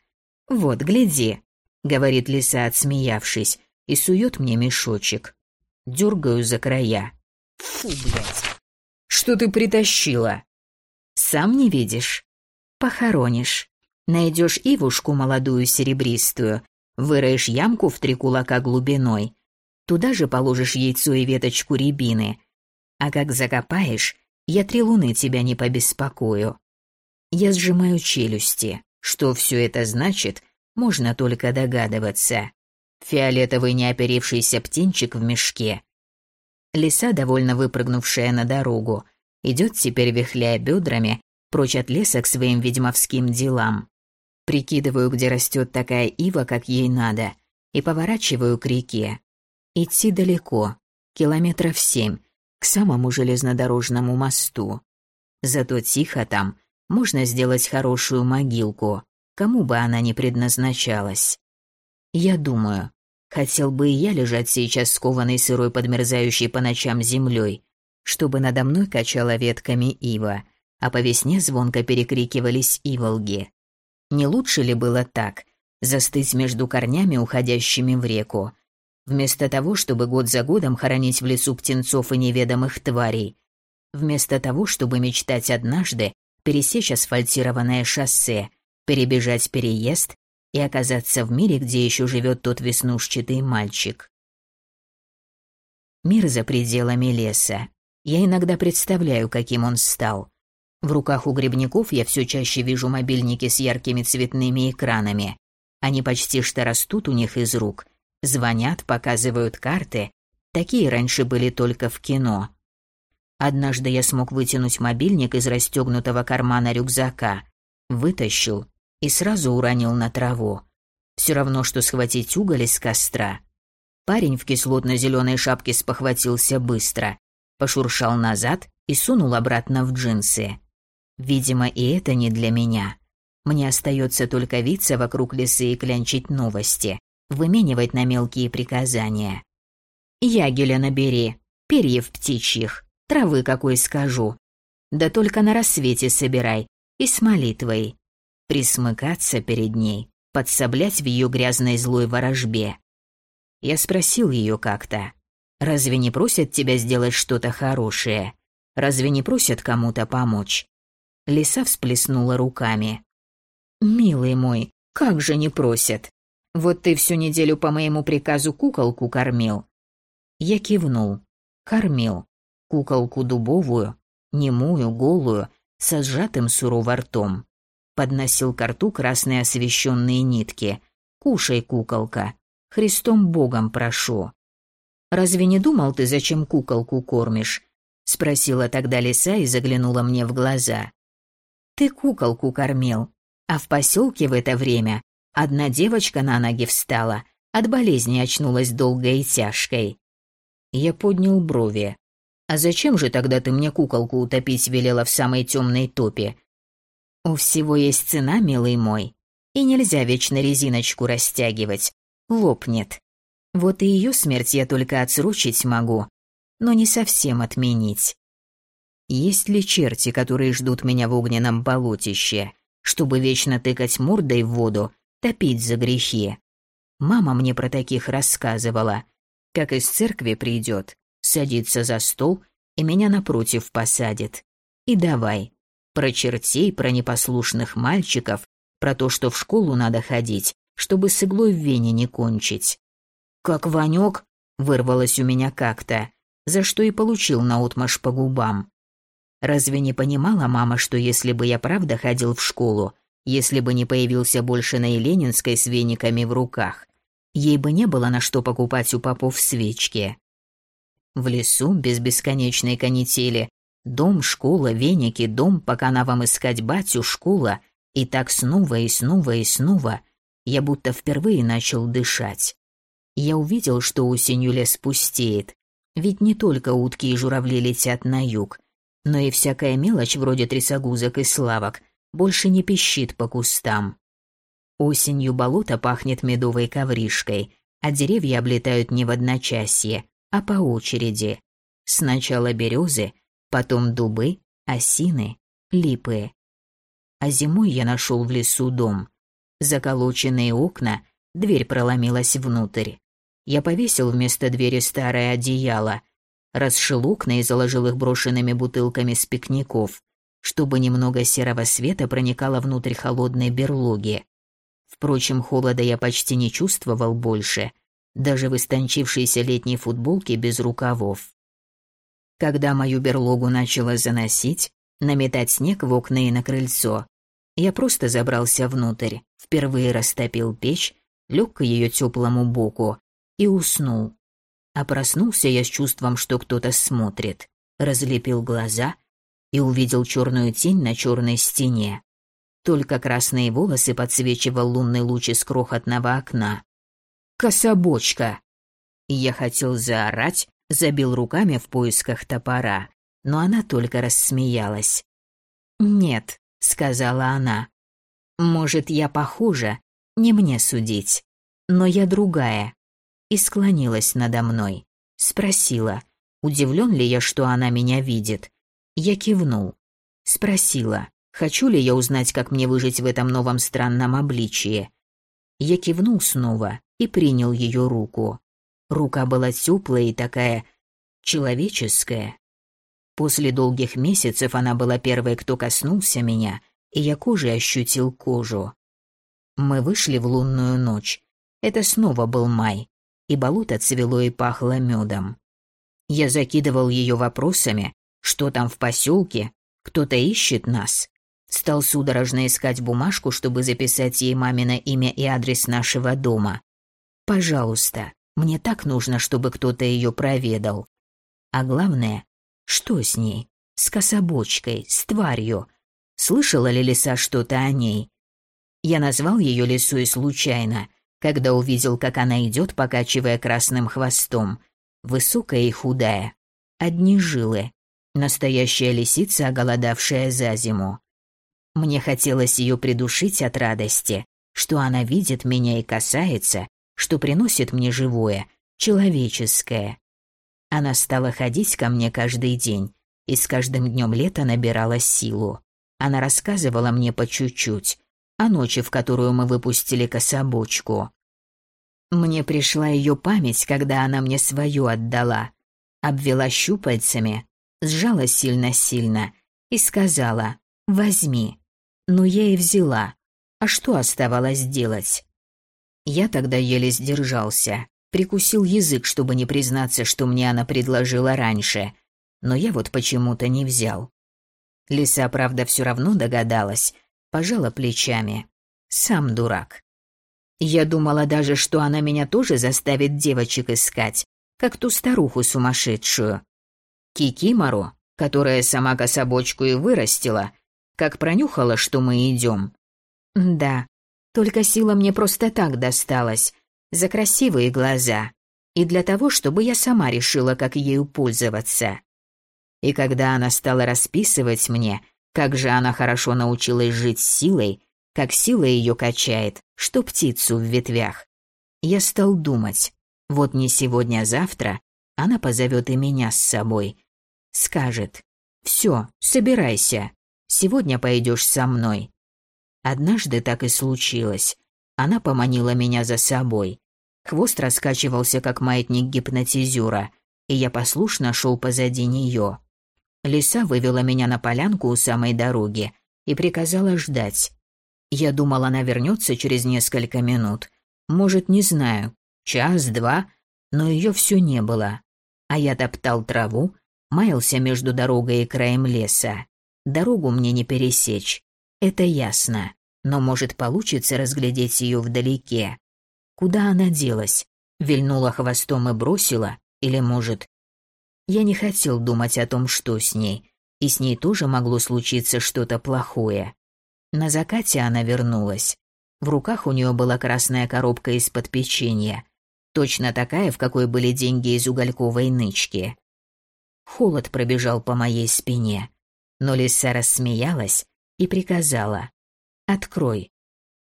Вот, гляди», — говорит Лиса, отсмеявшись, и сует мне мешочек. Дергаю за края. Фу, блядь. Что ты притащила? Сам не видишь? Похоронишь. Найдешь ивушку молодую серебристую, выроешь ямку в три кулака глубиной. Туда же положишь яйцо и веточку рябины. А как закопаешь, я три луны тебя не побеспокою. Я сжимаю челюсти. Что все это значит, можно только догадываться. Фиолетовый неоперившийся птенчик в мешке. Лиса, довольно выпрыгнувшая на дорогу, идет теперь, вихляя бедрами, прочь от леса к своим ведьмовским делам. Прикидываю, где растет такая ива, как ей надо, и поворачиваю к реке. Идти далеко, километров семь, к самому железнодорожному мосту. Зато тихо там, можно сделать хорошую могилку, кому бы она ни предназначалась. Я думаю, хотел бы и я лежать сейчас скованный сырой подмерзающей по ночам землей, чтобы надо мной качала ветками ива, а по весне звонко перекрикивались иволги. Не лучше ли было так, застыть между корнями, уходящими в реку, вместо того, чтобы год за годом хоронить в лесу птенцов и неведомых тварей, вместо того, чтобы мечтать однажды пересечь асфальтированное шоссе, перебежать переезд и оказаться в мире, где еще живет тот веснушчатый мальчик. Мир за пределами леса. Я иногда представляю, каким он стал. В руках у грибников я все чаще вижу мобильники с яркими цветными экранами. Они почти что растут у них из рук. Звонят, показывают карты. Такие раньше были только в кино. Однажды я смог вытянуть мобильник из расстегнутого кармана рюкзака. Вытащил и сразу уронил на траву. Все равно, что схватить уголь из костра. Парень в кислотно-зеленой шапке спохватился быстро, пошуршал назад и сунул обратно в джинсы. Видимо, и это не для меня. Мне остается только виться вокруг лесы и клянчить новости, выменивать на мелкие приказания. «Ягеля набери, перьев птичьих, травы какой скажу. Да только на рассвете собирай и с молитвой присмыкаться перед ней, подсоблять в ее грязной злой ворожбе. Я спросил ее как-то, разве не просят тебя сделать что-то хорошее? Разве не просят кому-то помочь? Лиса всплеснула руками. «Милый мой, как же не просят? Вот ты всю неделю по моему приказу куколку кормил». Я кивнул. Кормил. Куколку дубовую, немую, голую, со сжатым сурово ртом подносил к рту красные освещенные нитки. «Кушай, куколка, Христом Богом прошу. Разве не думал ты, зачем куколку кормишь? Спросила тогда лиса и заглянула мне в глаза. Ты куколку кормил, а в поселке в это время одна девочка на ноги встала, от болезни очнулась долгой и тяжкой. Я поднял брови. А зачем же тогда ты мне куколку утопить велела в самой темной топе? У всего есть цена, милый мой, и нельзя вечно резиночку растягивать, лопнет. Вот и ее смерть я только отсрочить могу, но не совсем отменить. Есть ли черти, которые ждут меня в огненном болотище, чтобы вечно тыкать мордой в воду, топить за грехи? Мама мне про таких рассказывала. Как из церкви придет, садится за стол и меня напротив посадит. И давай, про чертей, про непослушных мальчиков, про то, что в школу надо ходить, чтобы с иглой в вене не кончить. «Как Ванек?» — вырвалось у меня как-то, за что и получил наотмашь по губам. Разве не понимала мама, что если бы я правда ходил в школу, если бы не появился больше на Еленинской с вениками в руках, ей бы не было на что покупать у попов свечки. В лесу, без бесконечной канители, дом, школа, веники, дом, пока на вам искать батю, школа, и так снова и снова и снова я будто впервые начал дышать. Я увидел, что осенью лес пустеет, ведь не только утки и журавли летят на юг, но и всякая мелочь вроде трясогузок и славок больше не пищит по кустам. Осенью болото пахнет медовой ковришкой, а деревья облетают не в одночасье, а по очереди. Сначала березы, потом дубы, осины, липы. А зимой я нашел в лесу дом. Заколоченные окна, дверь проломилась внутрь. Я повесил вместо двери старое одеяло, расшил окна и заложил их брошенными бутылками с пикников, чтобы немного серого света проникало внутрь холодной берлоги. Впрочем, холода я почти не чувствовал больше, даже в истончившейся летней футболке без рукавов. Когда мою берлогу начало заносить, наметать снег в окна и на крыльцо, я просто забрался внутрь, впервые растопил печь, лег к ее теплому боку и уснул. А проснулся я с чувством, что кто-то смотрит, разлепил глаза и увидел черную тень на черной стене. Только красные волосы подсвечивал лунный луч из крохотного окна. «Кособочка!» Я хотел заорать, забил руками в поисках топора, но она только рассмеялась. «Нет, — сказала она. «Может, я похожа, не мне судить, но я другая». И склонилась надо мной. Спросила, удивлен ли я, что она меня видит. Я кивнул. Спросила, хочу ли я узнать, как мне выжить в этом новом странном обличии. Я кивнул снова и принял ее руку. Рука была теплая и такая человеческая, После долгих месяцев она была первой, кто коснулся меня, и я кожей ощутил кожу. Мы вышли в лунную ночь. Это снова был май, и болото цвело и пахло медом. Я закидывал ее вопросами, что там в поселке, кто-то ищет нас. Стал судорожно искать бумажку, чтобы записать ей мамино имя и адрес нашего дома. Пожалуйста, мне так нужно, чтобы кто-то ее проведал. А главное, что с ней? С кособочкой, с тварью. Слышала ли лиса что-то о ней? Я назвал ее лисой случайно, когда увидел, как она идет, покачивая красным хвостом. Высокая и худая. Одни жилы. Настоящая лисица, оголодавшая за зиму. Мне хотелось ее придушить от радости, что она видит меня и касается, что приносит мне живое, человеческое. Она стала ходить ко мне каждый день, и с каждым днем лета набирала силу. Она рассказывала мне по чуть-чуть о ночи, в которую мы выпустили кособочку. Мне пришла ее память, когда она мне свою отдала. Обвела щупальцами, сжала сильно-сильно и сказала «возьми». Ну, я и взяла. А что оставалось делать? Я тогда еле сдержался. Прикусил язык, чтобы не признаться, что мне она предложила раньше, но я вот почему-то не взял. Лиса, правда, все равно догадалась, пожала плечами. Сам дурак. Я думала даже, что она меня тоже заставит девочек искать, как ту старуху сумасшедшую. Кикимору, которая сама кособочку и вырастила, как пронюхала, что мы идем. Да, только сила мне просто так досталась, за красивые глаза, и для того, чтобы я сама решила, как ею пользоваться. И когда она стала расписывать мне, как же она хорошо научилась жить с силой, как сила ее качает, что птицу в ветвях, я стал думать, вот не сегодня, а завтра она позовет и меня с собой. Скажет, все, собирайся, сегодня пойдешь со мной. Однажды так и случилось. Она поманила меня за собой. Хвост раскачивался, как маятник гипнотизера, и я послушно шел позади нее. Лиса вывела меня на полянку у самой дороги и приказала ждать. Я думал, она вернется через несколько минут. Может, не знаю, час-два, но ее все не было. А я топтал траву, маялся между дорогой и краем леса. Дорогу мне не пересечь, это ясно, но может получится разглядеть ее вдалеке. Куда она делась? Вильнула хвостом и бросила? Или, может... Я не хотел думать о том, что с ней, и с ней тоже могло случиться что-то плохое. На закате она вернулась. В руках у нее была красная коробка из-под печенья, точно такая, в какой были деньги из угольковой нычки. Холод пробежал по моей спине, но лиса рассмеялась и приказала «Открой».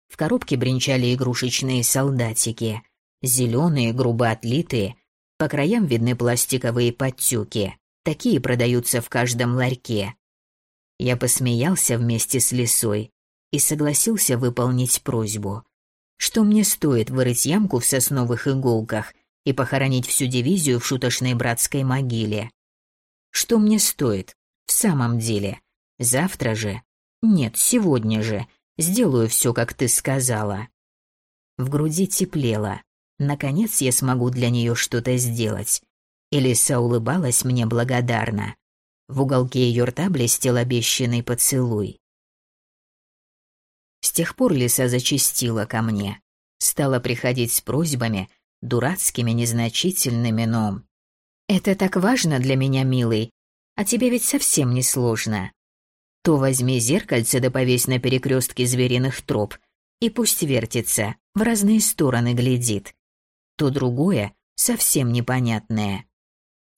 В коробке бренчали игрушечные солдатики, зеленые, грубо отлитые, по краям видны пластиковые подтюки, такие продаются в каждом ларьке. Я посмеялся вместе с лисой и согласился выполнить просьбу. Что мне стоит вырыть ямку в сосновых иголках и похоронить всю дивизию в шуточной братской могиле? Что мне стоит? В самом деле. Завтра же нет, сегодня же. Сделаю все, как ты сказала. В груди теплело. Наконец я смогу для нее что-то сделать. Элиса улыбалась мне благодарно. В уголке ее рта блестел обещанный поцелуй. С тех пор лиса зачастила ко мне. Стала приходить с просьбами, дурацкими, незначительными, но... «Это так важно для меня, милый. А тебе ведь совсем не сложно. То возьми зеркальце да повесь на перекрестке звериных троп, и пусть вертится, в разные стороны глядит. То другое, совсем непонятное.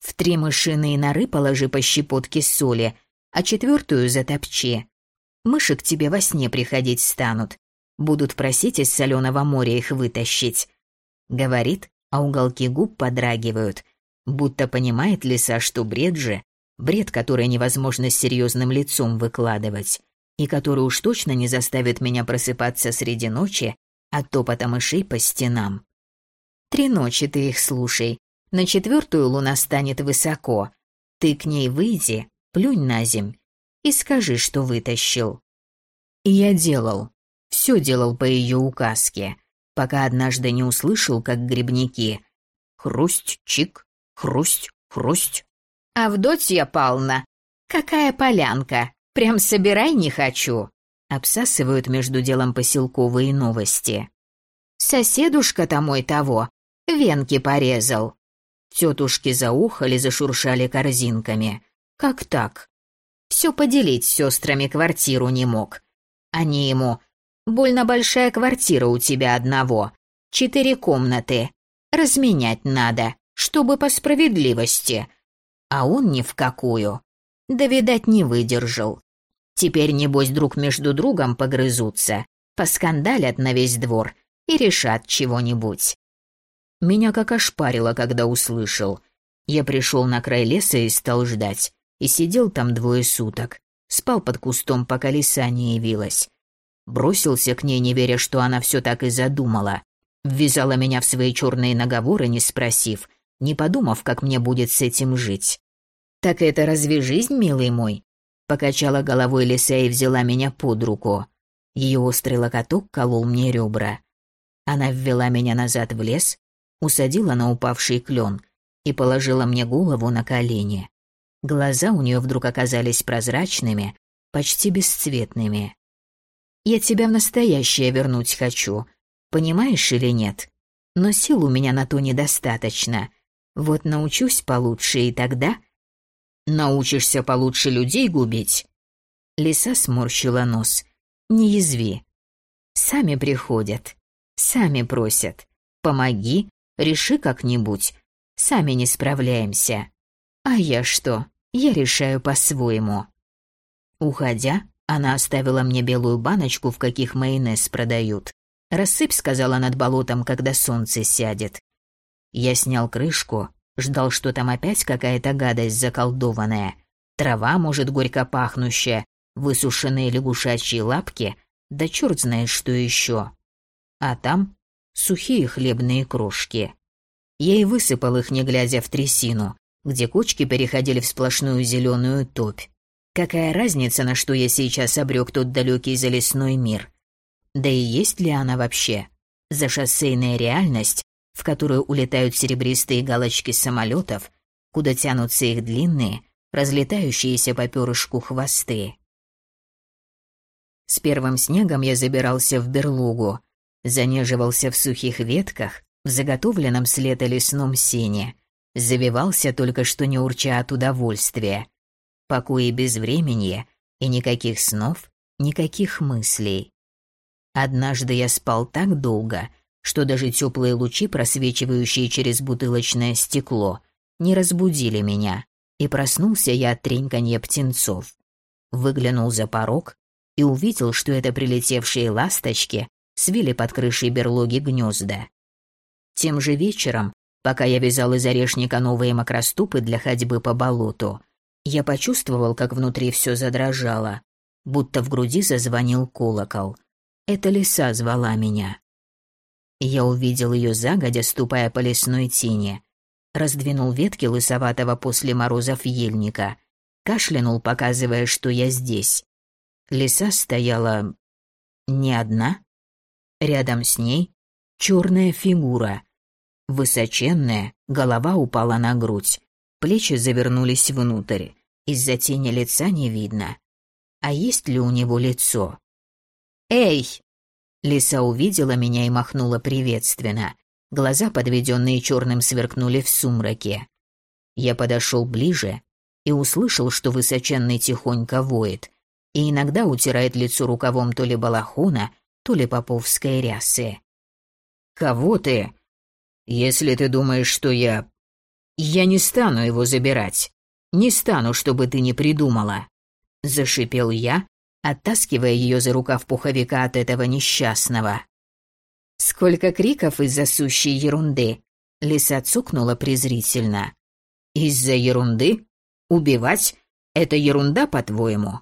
В три мышиные норы положи по щепотке соли, а четвертую затопчи. Мыши к тебе во сне приходить станут. Будут просить из соленого моря их вытащить. Говорит, а уголки губ подрагивают. Будто понимает лиса, что бред же, Бред, который невозможно с серьезным лицом выкладывать, и который уж точно не заставит меня просыпаться среди ночи от топота мышей по стенам. Три ночи ты их слушай. На четвертую луна станет высоко. Ты к ней выйди, плюнь на земь и скажи, что вытащил. И я делал. Все делал по ее указке, пока однажды не услышал, как грибники. Хрусть, чик, хрусть, хрусть. «Авдотья Павловна, какая полянка! Прям собирай не хочу!» Обсасывают между делом поселковые новости. «Соседушка-то мой того, венки порезал!» Тетушки заухали, зашуршали корзинками. «Как так?» Все поделить с сестрами квартиру не мог. Они ему «Больно большая квартира у тебя одного. Четыре комнаты. Разменять надо, чтобы по справедливости а он ни в какую. Да, видать, не выдержал. Теперь, небось, друг между другом погрызутся, поскандалят на весь двор и решат чего-нибудь. Меня как ошпарило, когда услышал. Я пришел на край леса и стал ждать, и сидел там двое суток. Спал под кустом, пока лиса не явилась. Бросился к ней, не веря, что она все так и задумала. Ввязала меня в свои черные наговоры, не спросив, не подумав, как мне будет с этим жить. «Так это разве жизнь, милый мой?» Покачала головой лиса и взяла меня под руку. Ее острый локоток колол мне ребра. Она ввела меня назад в лес, усадила на упавший клен и положила мне голову на колени. Глаза у нее вдруг оказались прозрачными, почти бесцветными. «Я тебя в настоящее вернуть хочу. Понимаешь или нет? Но сил у меня на то недостаточно. Вот научусь получше, и тогда... Научишься получше людей губить? Лиса сморщила нос. Не язви. Сами приходят. Сами просят. Помоги, реши как-нибудь. Сами не справляемся. А я что? Я решаю по-своему. Уходя, она оставила мне белую баночку, в каких майонез продают. «Рассыпь», — сказала над болотом, когда солнце сядет. Я снял крышку, ждал, что там опять какая-то гадость заколдованная. Трава, может, горько пахнущая, высушенные лягушачьи лапки, да черт знает что еще. А там сухие хлебные крошки. Я и высыпал их, не глядя в трясину, где кочки переходили в сплошную зеленую топь. Какая разница, на что я сейчас обрек тот далекий залесной мир? Да и есть ли она вообще? За шоссейная реальность, в которую улетают серебристые галочки самолетов, куда тянутся их длинные, разлетающиеся по перышку хвосты. С первым снегом я забирался в берлогу, занеживался в сухих ветках, в заготовленном с лета лесном сене, завивался только что не урча от удовольствия. Покой и безвременье, и никаких снов, никаких мыслей. Однажды я спал так долго, что даже теплые лучи, просвечивающие через бутылочное стекло, не разбудили меня, и проснулся я от треньканья птенцов. Выглянул за порог и увидел, что это прилетевшие ласточки свили под крышей берлоги гнезда. Тем же вечером, пока я вязал из орешника новые макроступы для ходьбы по болоту, я почувствовал, как внутри все задрожало, будто в груди зазвонил колокол. Это лиса звала меня. Я увидел ее загодя, ступая по лесной тени. Раздвинул ветки лысоватого после морозов ельника. Кашлянул, показывая, что я здесь. Лиса стояла... не одна. Рядом с ней черная фигура. Высоченная, голова упала на грудь. Плечи завернулись внутрь. Из-за тени лица не видно. А есть ли у него лицо? «Эй!» Лиса увидела меня и махнула приветственно. Глаза, подведенные черным, сверкнули в сумраке. Я подошел ближе и услышал, что высоченный тихонько воет, и иногда утирает лицо рукавом то ли балахона, то ли поповской рясы. «Кого ты? Если ты думаешь, что я... Я не стану его забирать. Не стану, чтобы ты не придумала!» Зашипел я, оттаскивая ее за рукав пуховика от этого несчастного. «Сколько криков из-за сущей ерунды!» Лиса цукнула презрительно. «Из-за ерунды? Убивать? Это ерунда, по-твоему?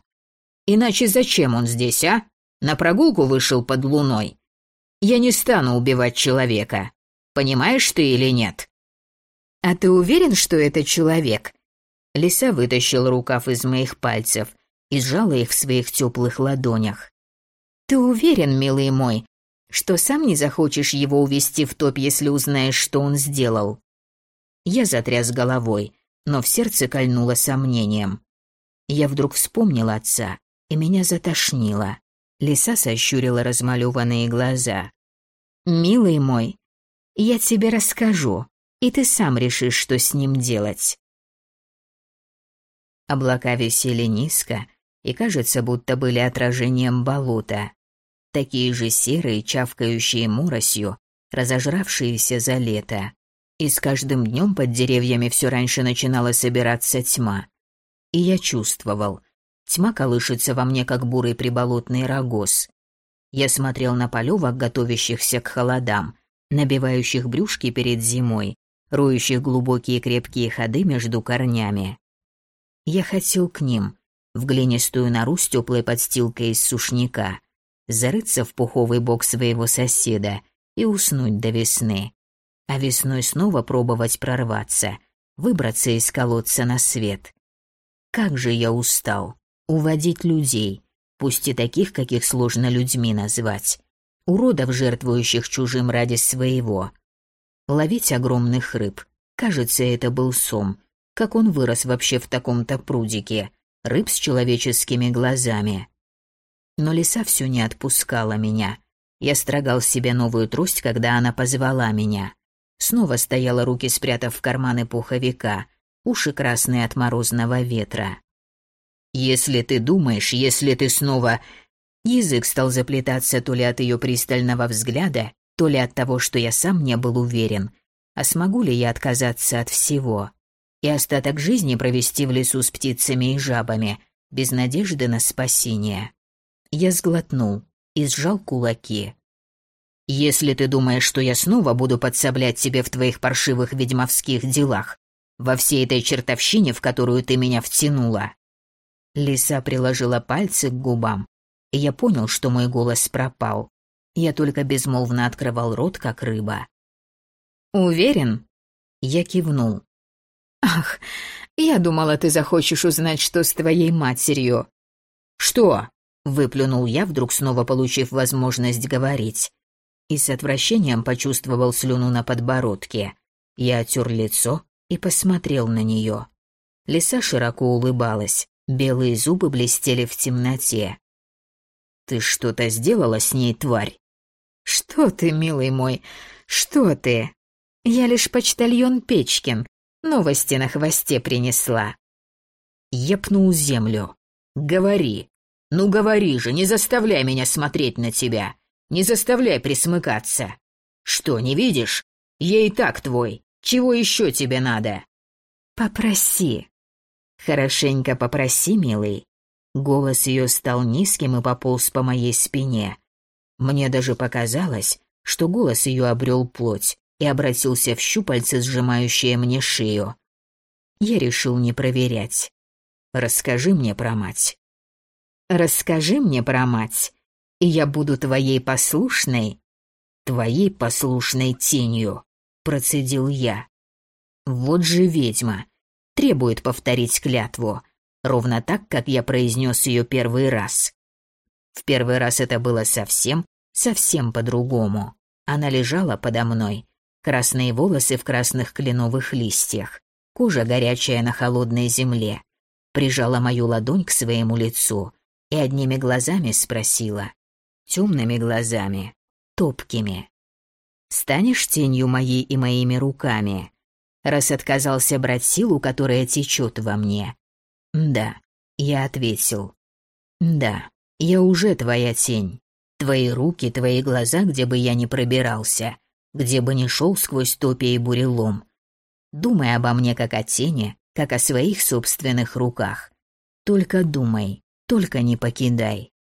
Иначе зачем он здесь, а? На прогулку вышел под луной. Я не стану убивать человека. Понимаешь ты или нет? А ты уверен, что это человек? Лиса вытащила рукав из моих пальцев и сжала их в своих теплых ладонях. Ты уверен, милый мой, что сам не захочешь его увести в топ, если узнаешь, что он сделал? Я затряс головой, но в сердце кольнуло сомнением. Я вдруг вспомнил отца и меня затошнило. Лиса сощурила размалеванные глаза. «Милый мой, я тебе расскажу, и ты сам решишь, что с ним делать». Облака висели низко и, кажется, будто были отражением болота. Такие же серые, чавкающие моросью, разожравшиеся за лето. И с каждым днем под деревьями все раньше начинала собираться тьма. И я чувствовал, Тьма колышется во мне, как бурый приболотный рогоз. Я смотрел на полевок, готовящихся к холодам, набивающих брюшки перед зимой, роющих глубокие крепкие ходы между корнями. Я хотел к ним, в глинистую нору с теплой подстилкой из сушняка, зарыться в пуховый бок своего соседа и уснуть до весны. А весной снова пробовать прорваться, выбраться из колодца на свет. Как же я устал уводить людей, пусть и таких, каких сложно людьми назвать, уродов, жертвующих чужим ради своего. Ловить огромных рыб. Кажется, это был сом. Как он вырос вообще в таком-то прудике? Рыб с человеческими глазами. Но лиса все не отпускала меня. Я строгал себе новую трость, когда она позвала меня. Снова стояла руки спрятав в карманы пуховика, уши красные от морозного ветра. «Если ты думаешь, если ты снова...» Язык стал заплетаться то ли от ее пристального взгляда, то ли от того, что я сам не был уверен, а смогу ли я отказаться от всего и остаток жизни провести в лесу с птицами и жабами, без надежды на спасение. Я сглотнул и сжал кулаки. «Если ты думаешь, что я снова буду подсоблять тебе в твоих паршивых ведьмовских делах, во всей этой чертовщине, в которую ты меня втянула...» Лиса приложила пальцы к губам, и я понял, что мой голос пропал. Я только безмолвно открывал рот, как рыба. «Уверен?» Я кивнул. «Ах, я думала, ты захочешь узнать, что с твоей матерью». «Что?» — выплюнул я, вдруг снова получив возможность говорить. И с отвращением почувствовал слюну на подбородке. Я отер лицо и посмотрел на нее. Лиса широко улыбалась, белые зубы блестели в темноте. «Ты что-то сделала с ней, тварь?» «Что ты, милый мой, что ты? Я лишь почтальон Печкин, Новости на хвосте принесла. Я пнул землю. Говори. Ну говори же, не заставляй меня смотреть на тебя. Не заставляй присмыкаться. Что, не видишь? Я и так твой. Чего еще тебе надо? Попроси. Хорошенько попроси, милый. Голос ее стал низким и пополз по моей спине. Мне даже показалось, что голос ее обрел плоть и обратился в щупальце, сжимающее мне шею. Я решил не проверять. «Расскажи мне про мать». «Расскажи мне про мать, и я буду твоей послушной». «Твоей послушной тенью», — процедил я. «Вот же ведьма. Требует повторить клятву, ровно так, как я произнес ее первый раз. В первый раз это было совсем, совсем по-другому. Она лежала подо мной, красные волосы в красных кленовых листьях, кожа горячая на холодной земле. Прижала мою ладонь к своему лицу и одними глазами спросила. Темными глазами, топкими. «Станешь тенью моей и моими руками?» Раз отказался брать силу, которая течет во мне. «Да», — я ответил. «Да, я уже твоя тень. Твои руки, твои глаза, где бы я ни пробирался, где бы ни шел сквозь топи и бурелом. Думай обо мне как о тени, как о своих собственных руках. Только думай, только не покидай.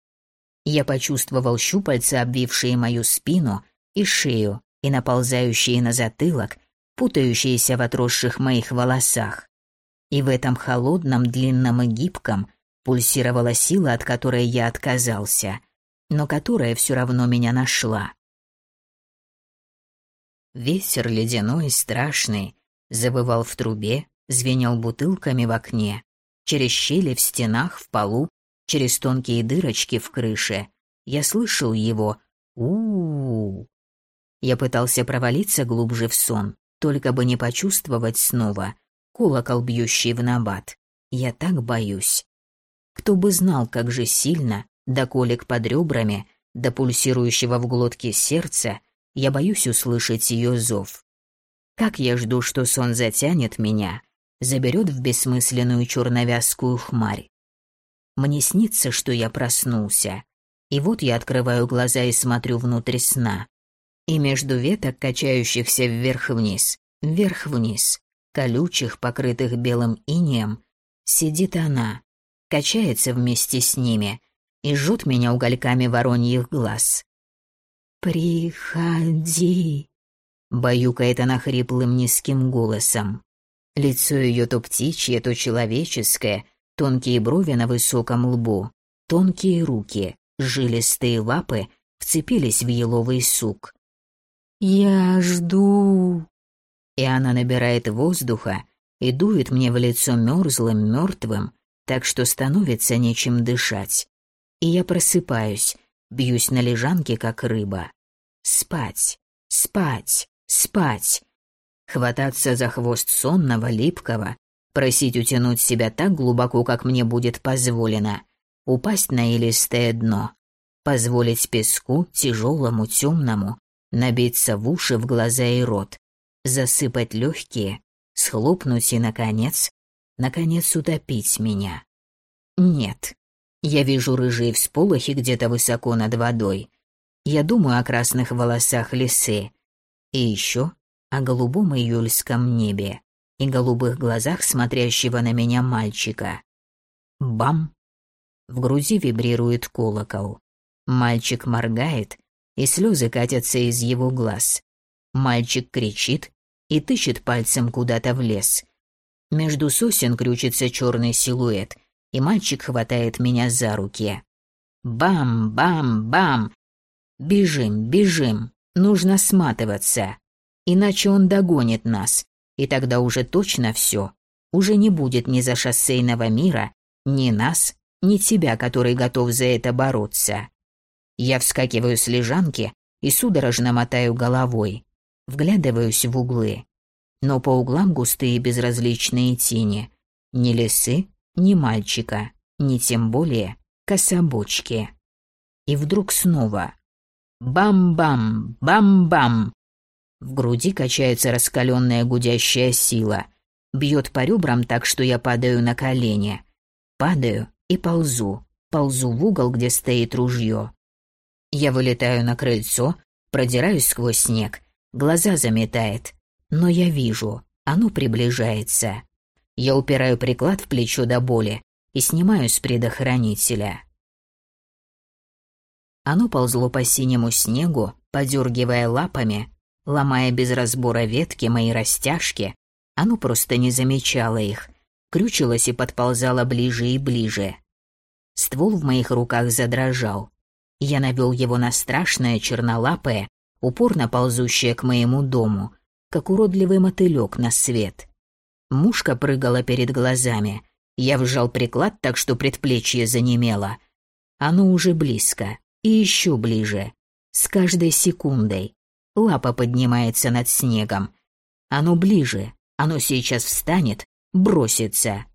Я почувствовал щупальца, обвившие мою спину и шею, и наползающие на затылок, путающиеся в отросших моих волосах. И в этом холодном, длинном и гибком пульсировала сила, от которой я отказался, но которая все равно меня нашла. Ветер ледяной, страшный, завывал в трубе, звенел бутылками в окне, через щели в стенах, в полу, через тонкие дырочки в крыше. Я слышал его у, -у, -у. Я пытался провалиться глубже в сон, только бы не почувствовать снова колокол, бьющий в набат. Я так боюсь. Кто бы знал, как же сильно, до колик под ребрами, до пульсирующего в глотке сердца, я боюсь услышать ее зов. Как я жду, что сон затянет меня, заберет в бессмысленную черновязкую хмарь. Мне снится, что я проснулся. И вот я открываю глаза и смотрю внутрь сна. И между веток, качающихся вверх-вниз, вверх-вниз, колючих, покрытых белым инеем, сидит она, качается вместе с ними и жжет меня угольками вороньих глаз. «Приходи», — баюкает она хриплым низким голосом. Лицо ее то птичье, то человеческое, тонкие брови на высоком лбу, тонкие руки, жилистые лапы вцепились в еловый сук. «Я жду». И она набирает воздуха и дует мне в лицо мерзлым, мертвым, так что становится нечем дышать. И я просыпаюсь, бьюсь на лежанке, как рыба. Спать, спать, спать. Хвататься за хвост сонного, липкого, просить утянуть себя так глубоко, как мне будет позволено, упасть на илистое дно. Позволить песку, тяжелому, темному, набиться в уши, в глаза и рот, засыпать легкие, схлопнуть и, наконец, наконец утопить меня. Нет, я вижу рыжие всполохи где-то высоко над водой. Я думаю о красных волосах лисы. И еще о голубом июльском небе и голубых глазах смотрящего на меня мальчика. Бам! В груди вибрирует колокол. Мальчик моргает, и слезы катятся из его глаз. Мальчик кричит и тыщет пальцем куда-то в лес. Между сосен крючится черный силуэт, и мальчик хватает меня за руки. Бам-бам-бам! Бежим, бежим, нужно сматываться, иначе он догонит нас, и тогда уже точно все. Уже не будет ни за шоссейного мира, ни нас, ни тебя, который готов за это бороться. Я вскакиваю с лежанки и судорожно мотаю головой, вглядываюсь в углы. Но по углам густые безразличные тени. Ни лисы, ни мальчика, ни тем более кособочки. И вдруг снова бам-бам, бам-бам. В груди качается раскаленная гудящая сила. Бьет по ребрам так, что я падаю на колени. Падаю и ползу. Ползу в угол, где стоит ружье. Я вылетаю на крыльцо, продираюсь сквозь снег. Глаза заметает. Но я вижу, оно приближается. Я упираю приклад в плечо до боли и снимаю с предохранителя. Оно ползло по синему снегу, подергивая лапами, ломая без разбора ветки мои растяжки. Оно просто не замечало их, крючилось и подползало ближе и ближе. Ствол в моих руках задрожал. Я навел его на страшное чернолапое, упорно ползущее к моему дому, как уродливый мотылек на свет. Мушка прыгала перед глазами. Я вжал приклад так, что предплечье занемело. Оно уже близко. И еще ближе. С каждой секундой. Лапа поднимается над снегом. Оно ближе. Оно сейчас встанет, бросится.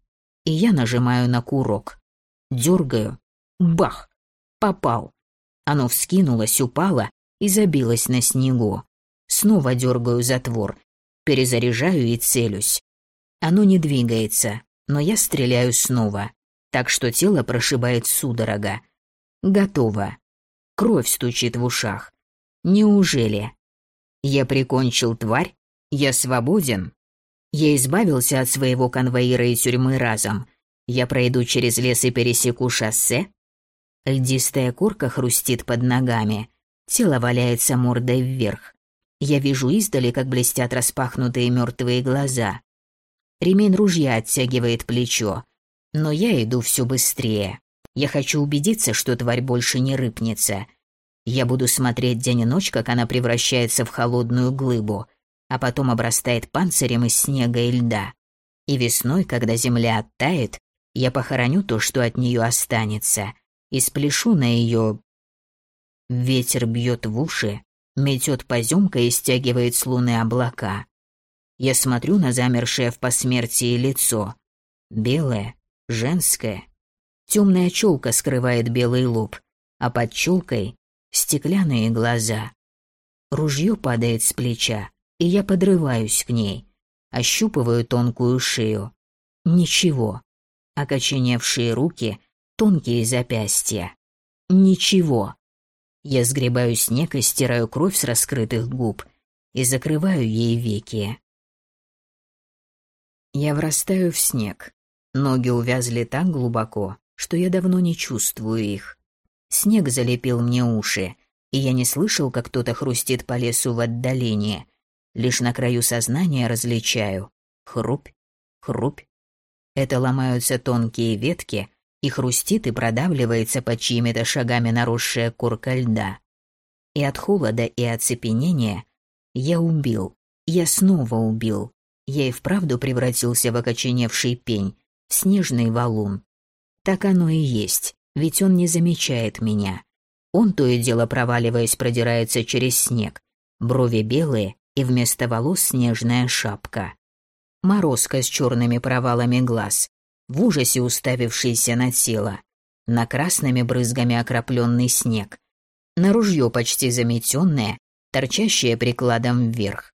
И я нажимаю на курок. Дергаю. Бах! Попал. Оно вскинулось, упало и забилось на снегу. Снова дергаю затвор. Перезаряжаю и целюсь. Оно не двигается, но я стреляю снова, так что тело прошибает судорога. Готово. Кровь стучит в ушах. Неужели? Я прикончил тварь? Я свободен? Я избавился от своего конвоира и тюрьмы разом. Я пройду через лес и пересеку шоссе? Льдистая корка хрустит под ногами. Тело валяется мордой вверх. Я вижу издали, как блестят распахнутые мертвые глаза. Ремень ружья оттягивает плечо. Но я иду все быстрее. Я хочу убедиться, что тварь больше не рыпнется. Я буду смотреть день и ночь, как она превращается в холодную глыбу, а потом обрастает панцирем из снега и льда. И весной, когда земля оттает, я похороню то, что от нее останется, и спляшу на ее... Ветер бьет в уши, метет поземкой и стягивает с луны облака. Я смотрю на замершее в посмертии лицо. Белое, женское. Темная челка скрывает белый лоб, а под челкой стеклянные глаза. Ружье падает с плеча, и я подрываюсь к ней. Ощупываю тонкую шею. Ничего. Окоченевшие руки, тонкие запястья. Ничего. Я сгребаю снег и стираю кровь с раскрытых губ и закрываю ей веки. Я врастаю в снег. Ноги увязли так глубоко, что я давно не чувствую их. Снег залепил мне уши, и я не слышал, как кто-то хрустит по лесу в отдалении. Лишь на краю сознания различаю. Хрупь, хрупь. Это ломаются тонкие ветки, и хрустит и продавливается под чьими-то шагами наросшая курка льда. И от холода и оцепенения я убил, я снова убил, я и вправду превратился в окоченевший пень, в снежный валун. Так оно и есть, ведь он не замечает меня. Он то и дело проваливаясь продирается через снег, брови белые и вместо волос снежная шапка. Морозка с черными провалами глаз, в ужасе уставившийся на тело. на красными брызгами окропленный снег, на ружье почти заметенное, торчащее прикладом вверх.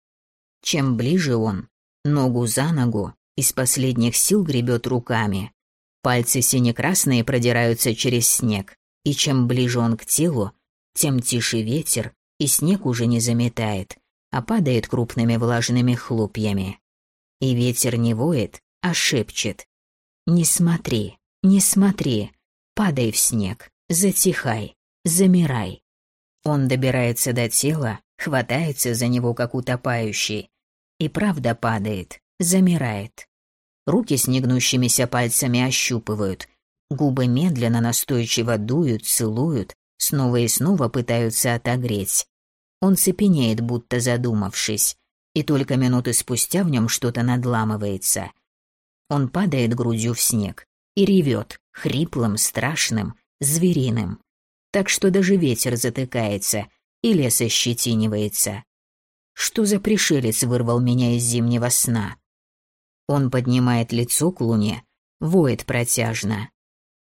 Чем ближе он, ногу за ногу, из последних сил гребет руками. Пальцы сине-красные продираются через снег, и чем ближе он к телу, тем тише ветер, и снег уже не заметает, а падает крупными влажными хлопьями. И ветер не воет, а шепчет. «Не смотри, не смотри, падай в снег, затихай, замирай». Он добирается до тела, хватается за него, как утопающий, и правда падает, замирает. Руки с негнущимися пальцами ощупывают, губы медленно настойчиво дуют, целуют, снова и снова пытаются отогреть. Он цепенеет, будто задумавшись, и только минуты спустя в нем что-то надламывается. Он падает грудью в снег и ревет, хриплым, страшным, звериным, так что даже ветер затыкается и лес ощетинивается. Что за пришелец вырвал меня из зимнего сна? Он поднимает лицо к луне, воет протяжно.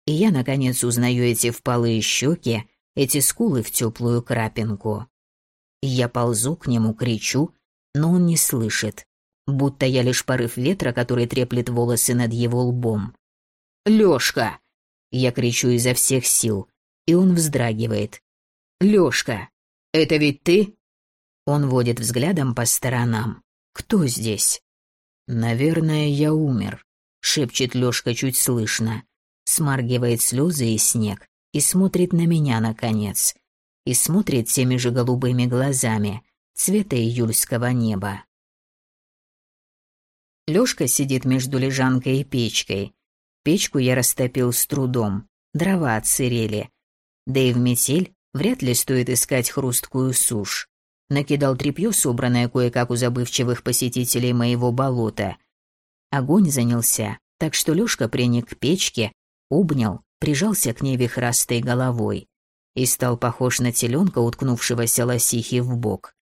И я, наконец, узнаю эти впалые щеки, эти скулы в теплую крапинку. Я ползу к нему, кричу, но он не слышит, будто я лишь порыв ветра, который треплет волосы над его лбом. «Лёшка!» Я кричу изо всех сил, и он вздрагивает. «Лёшка, это ведь ты?» Он водит взглядом по сторонам. «Кто здесь?» «Наверное, я умер», — шепчет Лёшка чуть слышно. Смаргивает слезы и снег и смотрит на меня, наконец. И смотрит теми же голубыми глазами, цвета июльского неба. Лёшка сидит между лежанкой и печкой. Печку я растопил с трудом, дрова отсырели. Да и в метель вряд ли стоит искать хрусткую сушь накидал тряпье, собранное кое-как у забывчивых посетителей моего болота. Огонь занялся, так что Лёшка приник к печке, обнял, прижался к ней вихрастой головой и стал похож на теленка, уткнувшегося лосихи в бок.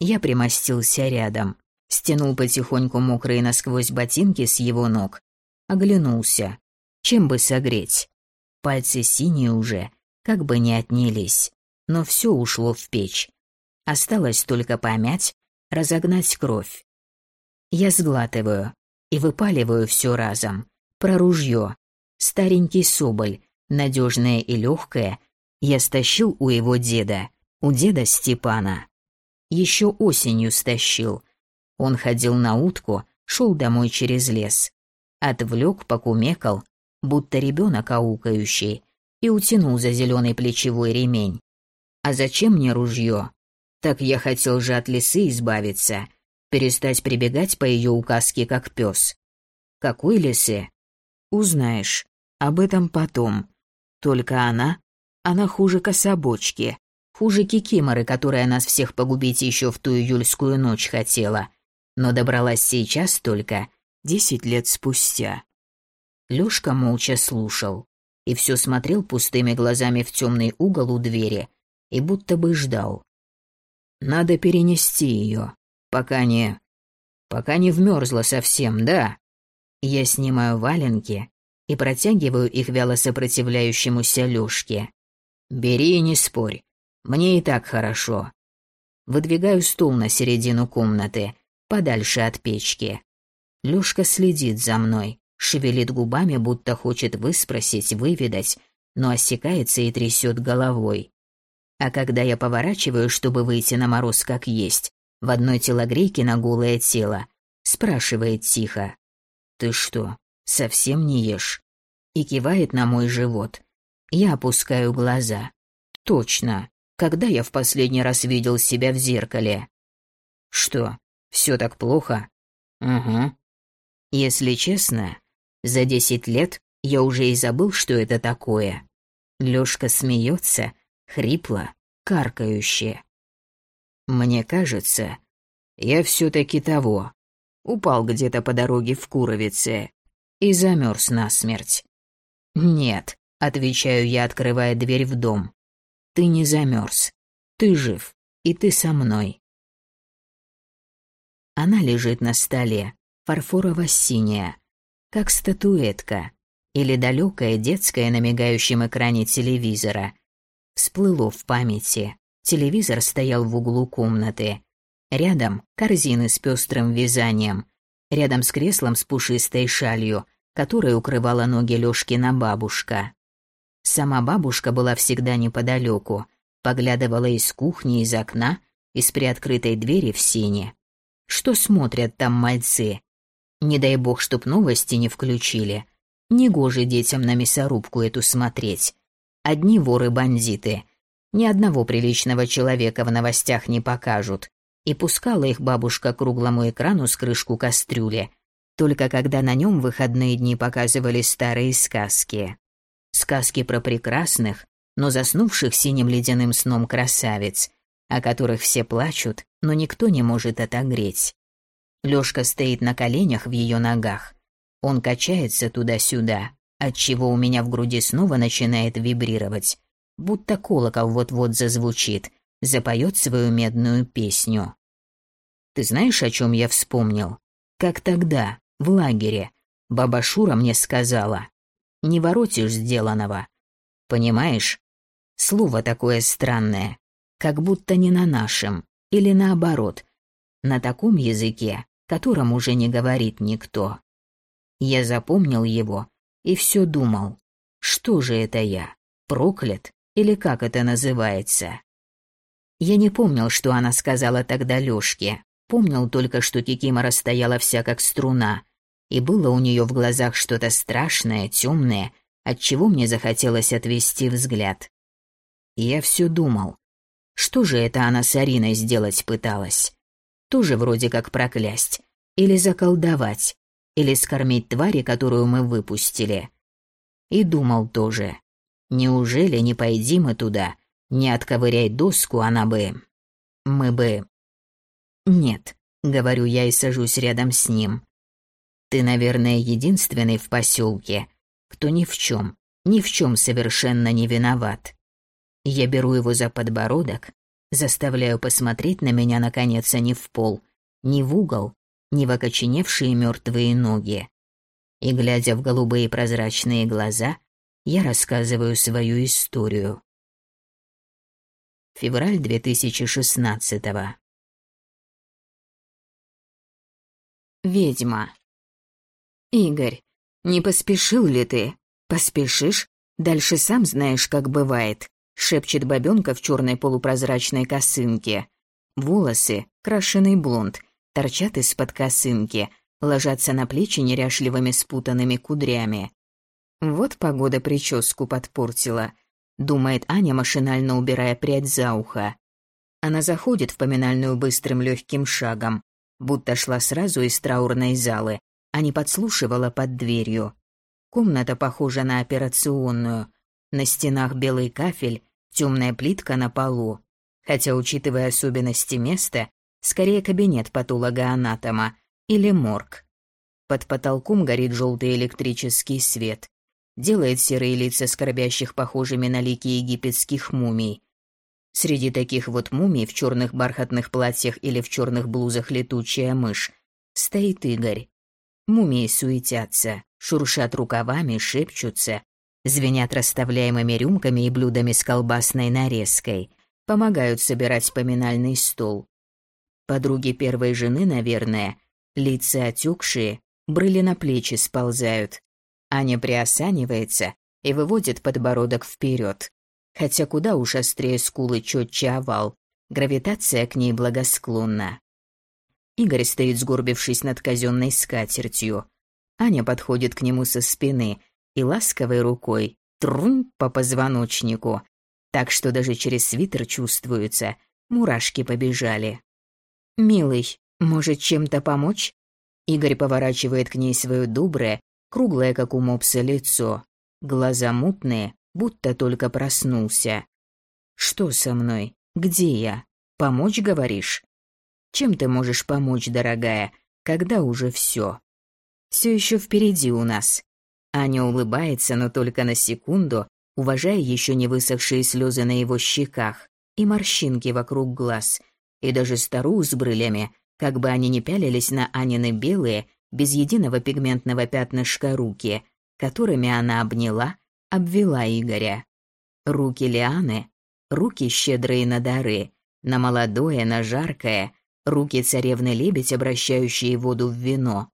Я примостился рядом, стянул потихоньку мокрые насквозь ботинки с его ног, оглянулся. Чем бы согреть? Пальцы синие уже, как бы не отнялись, но все ушло в печь. Осталось только помять, разогнать кровь. Я сглатываю и выпаливаю все разом. Про ружье. Старенький соболь, надежное и легкое, я стащил у его деда, у деда Степана. Еще осенью стащил. Он ходил на утку, шел домой через лес. Отвлек, покумекал, будто ребенок аукающий, и утянул за зеленый плечевой ремень. А зачем мне ружье? Так я хотел же от лисы избавиться, перестать прибегать по ее указке как пес. Какой лисы? Узнаешь. Об этом потом. Только она, она хуже кособочки, хуже кикиморы, которая нас всех погубить еще в ту июльскую ночь хотела, но добралась сейчас только, десять лет спустя. Лёшка молча слушал и все смотрел пустыми глазами в темный угол у двери и будто бы ждал. Надо перенести ее, пока не... пока не вмерзла совсем, да? Я снимаю валенки и протягиваю их вяло сопротивляющемуся Лёшке. Бери и не спорь, мне и так хорошо. Выдвигаю стул на середину комнаты, подальше от печки. Лёшка следит за мной, шевелит губами, будто хочет выспросить, выведать, но осекается и трясет головой. А когда я поворачиваю, чтобы выйти на мороз как есть, в одной телогрейке на голое тело, спрашивает тихо. «Ты что, совсем не ешь?» И кивает на мой живот. Я опускаю глаза. «Точно. Когда я в последний раз видел себя в зеркале?» «Что, все так плохо?» «Угу». Если честно, за десять лет я уже и забыл, что это такое. Лёшка смеется, хрипло, каркающе. Мне кажется, я все-таки того. Упал где-то по дороге в Куровице и замерз насмерть. Нет, отвечаю я, открывая дверь в дом. Ты не замерз. Ты жив, и ты со мной. Она лежит на столе, фарфорово-синяя, как статуэтка. или далекое детское на мигающем экране телевизора. Всплыло в памяти. Телевизор стоял в углу комнаты. Рядом корзины с пестрым вязанием. Рядом с креслом с пушистой шалью, которой укрывала ноги Лёшкина бабушка. Сама бабушка была всегда неподалеку, поглядывала из кухни, из окна, из приоткрытой двери в сене. Что смотрят там мальцы? Не дай бог, чтоб новости не включили. Негоже детям на мясорубку эту смотреть. Одни воры-бандиты, ни одного приличного человека в новостях не покажут. И пускала их бабушка к круглому экрану с крышку кастрюли, только когда на нем выходные дни показывали старые сказки. Сказки про прекрасных, но заснувших синим ледяным сном красавиц, о которых все плачут, но никто не может отогреть. Лёшка стоит на коленях в ее ногах. Он качается туда-сюда, отчего у меня в груди снова начинает вибрировать будто колокол вот-вот зазвучит, запоет свою медную песню. Ты знаешь, о чем я вспомнил? Как тогда, в лагере, баба Шура мне сказала, не воротишь сделанного. Понимаешь? Слово такое странное, как будто не на нашем, или наоборот, на таком языке, которым уже не говорит никто. Я запомнил его и все думал, что же это я, проклят или как это называется. Я не помнил, что она сказала тогда Лёшке. Помнил только, что Кикимора стояла вся как струна, и было у нее в глазах что-то страшное, темное, от чего мне захотелось отвести взгляд. Я все думал, что же это она с Ариной сделать пыталась? Тоже вроде как проклясть, или заколдовать, или скормить твари, которую мы выпустили. И думал тоже, Неужели не пойди мы туда, не отковыряй доску, она бы... Мы бы... Нет, говорю я и сажусь рядом с ним. Ты, наверное, единственный в поселке, кто ни в чем, ни в чем совершенно не виноват. Я беру его за подбородок, заставляю посмотреть на меня, наконец, а не в пол, ни в угол, ни в окоченевшие мертвые ноги. И, глядя в голубые прозрачные глаза, я рассказываю свою историю. Февраль 2016 -го. Ведьма. Игорь, не поспешил ли ты? Поспешишь? Дальше сам знаешь, как бывает, шепчет бабёнка в черной полупрозрачной косынке. Волосы, крашеный блонд, торчат из-под косынки, ложатся на плечи неряшливыми спутанными кудрями. Вот погода прическу подпортила, думает Аня, машинально убирая прядь за ухо. Она заходит в поминальную быстрым легким шагом, будто шла сразу из траурной залы, а не подслушивала под дверью. Комната похожа на операционную. На стенах белый кафель, темная плитка на полу. Хотя, учитывая особенности места, скорее кабинет патолога-анатома или морг. Под потолком горит желтый электрический свет делает серые лица скорбящих похожими на лики египетских мумий. Среди таких вот мумий в черных бархатных платьях или в черных блузах летучая мышь стоит Игорь. Мумии суетятся, шуршат рукавами, шепчутся, звенят расставляемыми рюмками и блюдами с колбасной нарезкой, помогают собирать поминальный стол. Подруги первой жены, наверное, лица отекшие, брыли на плечи сползают, Аня приосанивается и выводит подбородок вперед. Хотя куда уж острее скулы четче овал. Гравитация к ней благосклонна. Игорь стоит, сгорбившись над казенной скатертью. Аня подходит к нему со спины и ласковой рукой трун по позвоночнику, так что даже через свитер чувствуется, мурашки побежали. «Милый, может, чем-то помочь?» Игорь поворачивает к ней свое доброе, круглое, как у мопса, лицо, глаза мутные, будто только проснулся. «Что со мной? Где я? Помочь, говоришь? Чем ты можешь помочь, дорогая, когда уже все? Все еще впереди у нас». Аня улыбается, но только на секунду, уважая еще не высохшие слезы на его щеках и морщинки вокруг глаз, и даже старую с брылями, как бы они ни пялились на Анины белые, без единого пигментного пятнышка руки, которыми она обняла, обвела Игоря. Руки Лианы, руки щедрые на дары, на молодое, на жаркое, руки царевны-лебедь, обращающие воду в вино,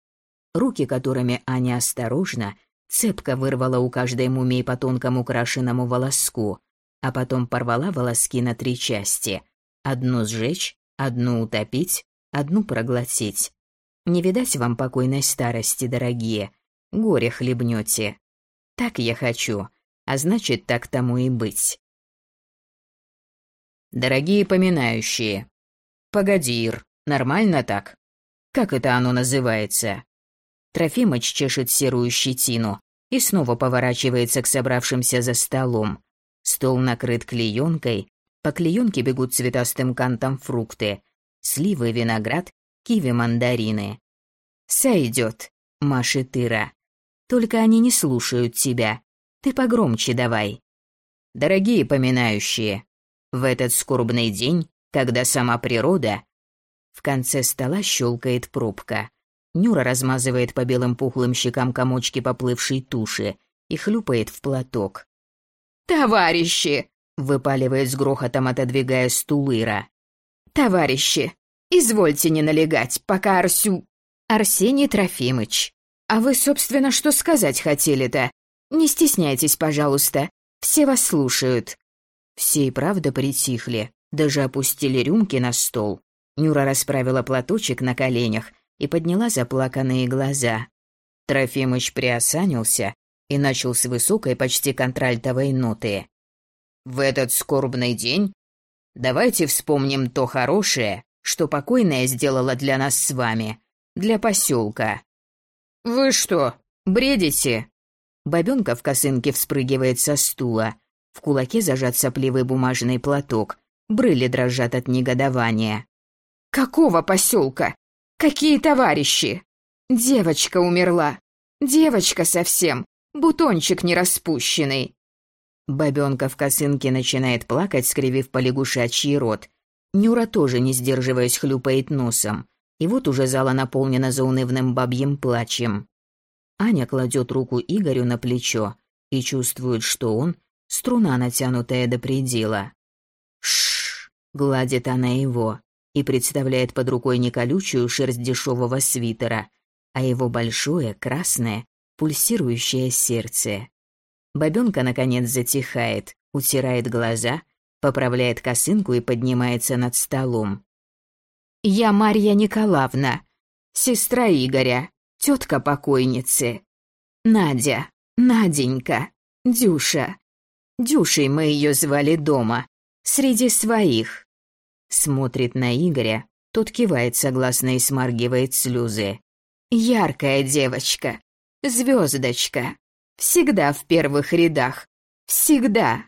руки, которыми Аня осторожно, цепко вырвала у каждой мумии по тонкому крашенному волоску, а потом порвала волоски на три части. Одну сжечь, одну утопить, одну проглотить. Не видать вам покойной старости, дорогие. Горе хлебнете. Так я хочу, а значит, так тому и быть. Дорогие поминающие. Погоди, Ир, нормально так? Как это оно называется? Трофимыч чешет серую щетину и снова поворачивается к собравшимся за столом. Стол накрыт клеенкой, по клеенке бегут цветастым кантом фрукты. Сливы, виноград, киви, мандарины. «Сойдет», — машет Ира. «Только они не слушают тебя. Ты погромче давай». Дорогие поминающие, в этот скорбный день, когда сама природа... В конце стола щелкает пробка. Нюра размазывает по белым пухлым щекам комочки поплывшей туши и хлюпает в платок. «Товарищи!» — выпаливает с грохотом, отодвигая стул Ира. «Товарищи, извольте не налегать, пока Арсю...» «Арсений Трофимыч, а вы, собственно, что сказать хотели-то? Не стесняйтесь, пожалуйста, все вас слушают». Все и правда притихли, даже опустили рюмки на стол. Нюра расправила платочек на коленях и подняла заплаканные глаза. Трофимыч приосанился и начал с высокой, почти контральтовой ноты. «В этот скорбный день давайте вспомним то хорошее, что покойная сделала для нас с вами, для поселка». «Вы что, бредите?» Бабенка в косынке вспрыгивает со стула. В кулаке зажат сопливый бумажный платок. Брыли дрожат от негодования. «Какого поселка? Какие товарищи? Девочка умерла. Девочка совсем бутончик не распущенный. Бабёнка в косынке начинает плакать, скривив полягушачий рот. Нюра тоже, не сдерживаясь, хлюпает носом. И вот уже зала наполнена заунывным бабьим плачем. Аня кладет руку Игорю на плечо и чувствует, что он — струна, натянутая до предела. Шш, гладит она его и представляет под рукой не колючую шерсть дешевого свитера, а его большое, красное, пульсирующее сердце. Бабёнка, наконец, затихает, утирает глаза, поправляет косынку и поднимается над столом. «Я Марья Николаевна, сестра Игоря, тетка покойницы. Надя, Наденька, Дюша. Дюшей мы ее звали дома, среди своих». Смотрит на Игоря, тот кивает согласно и смаргивает слезы. «Яркая девочка, Звездочка. Всегда в первых рядах. Всегда.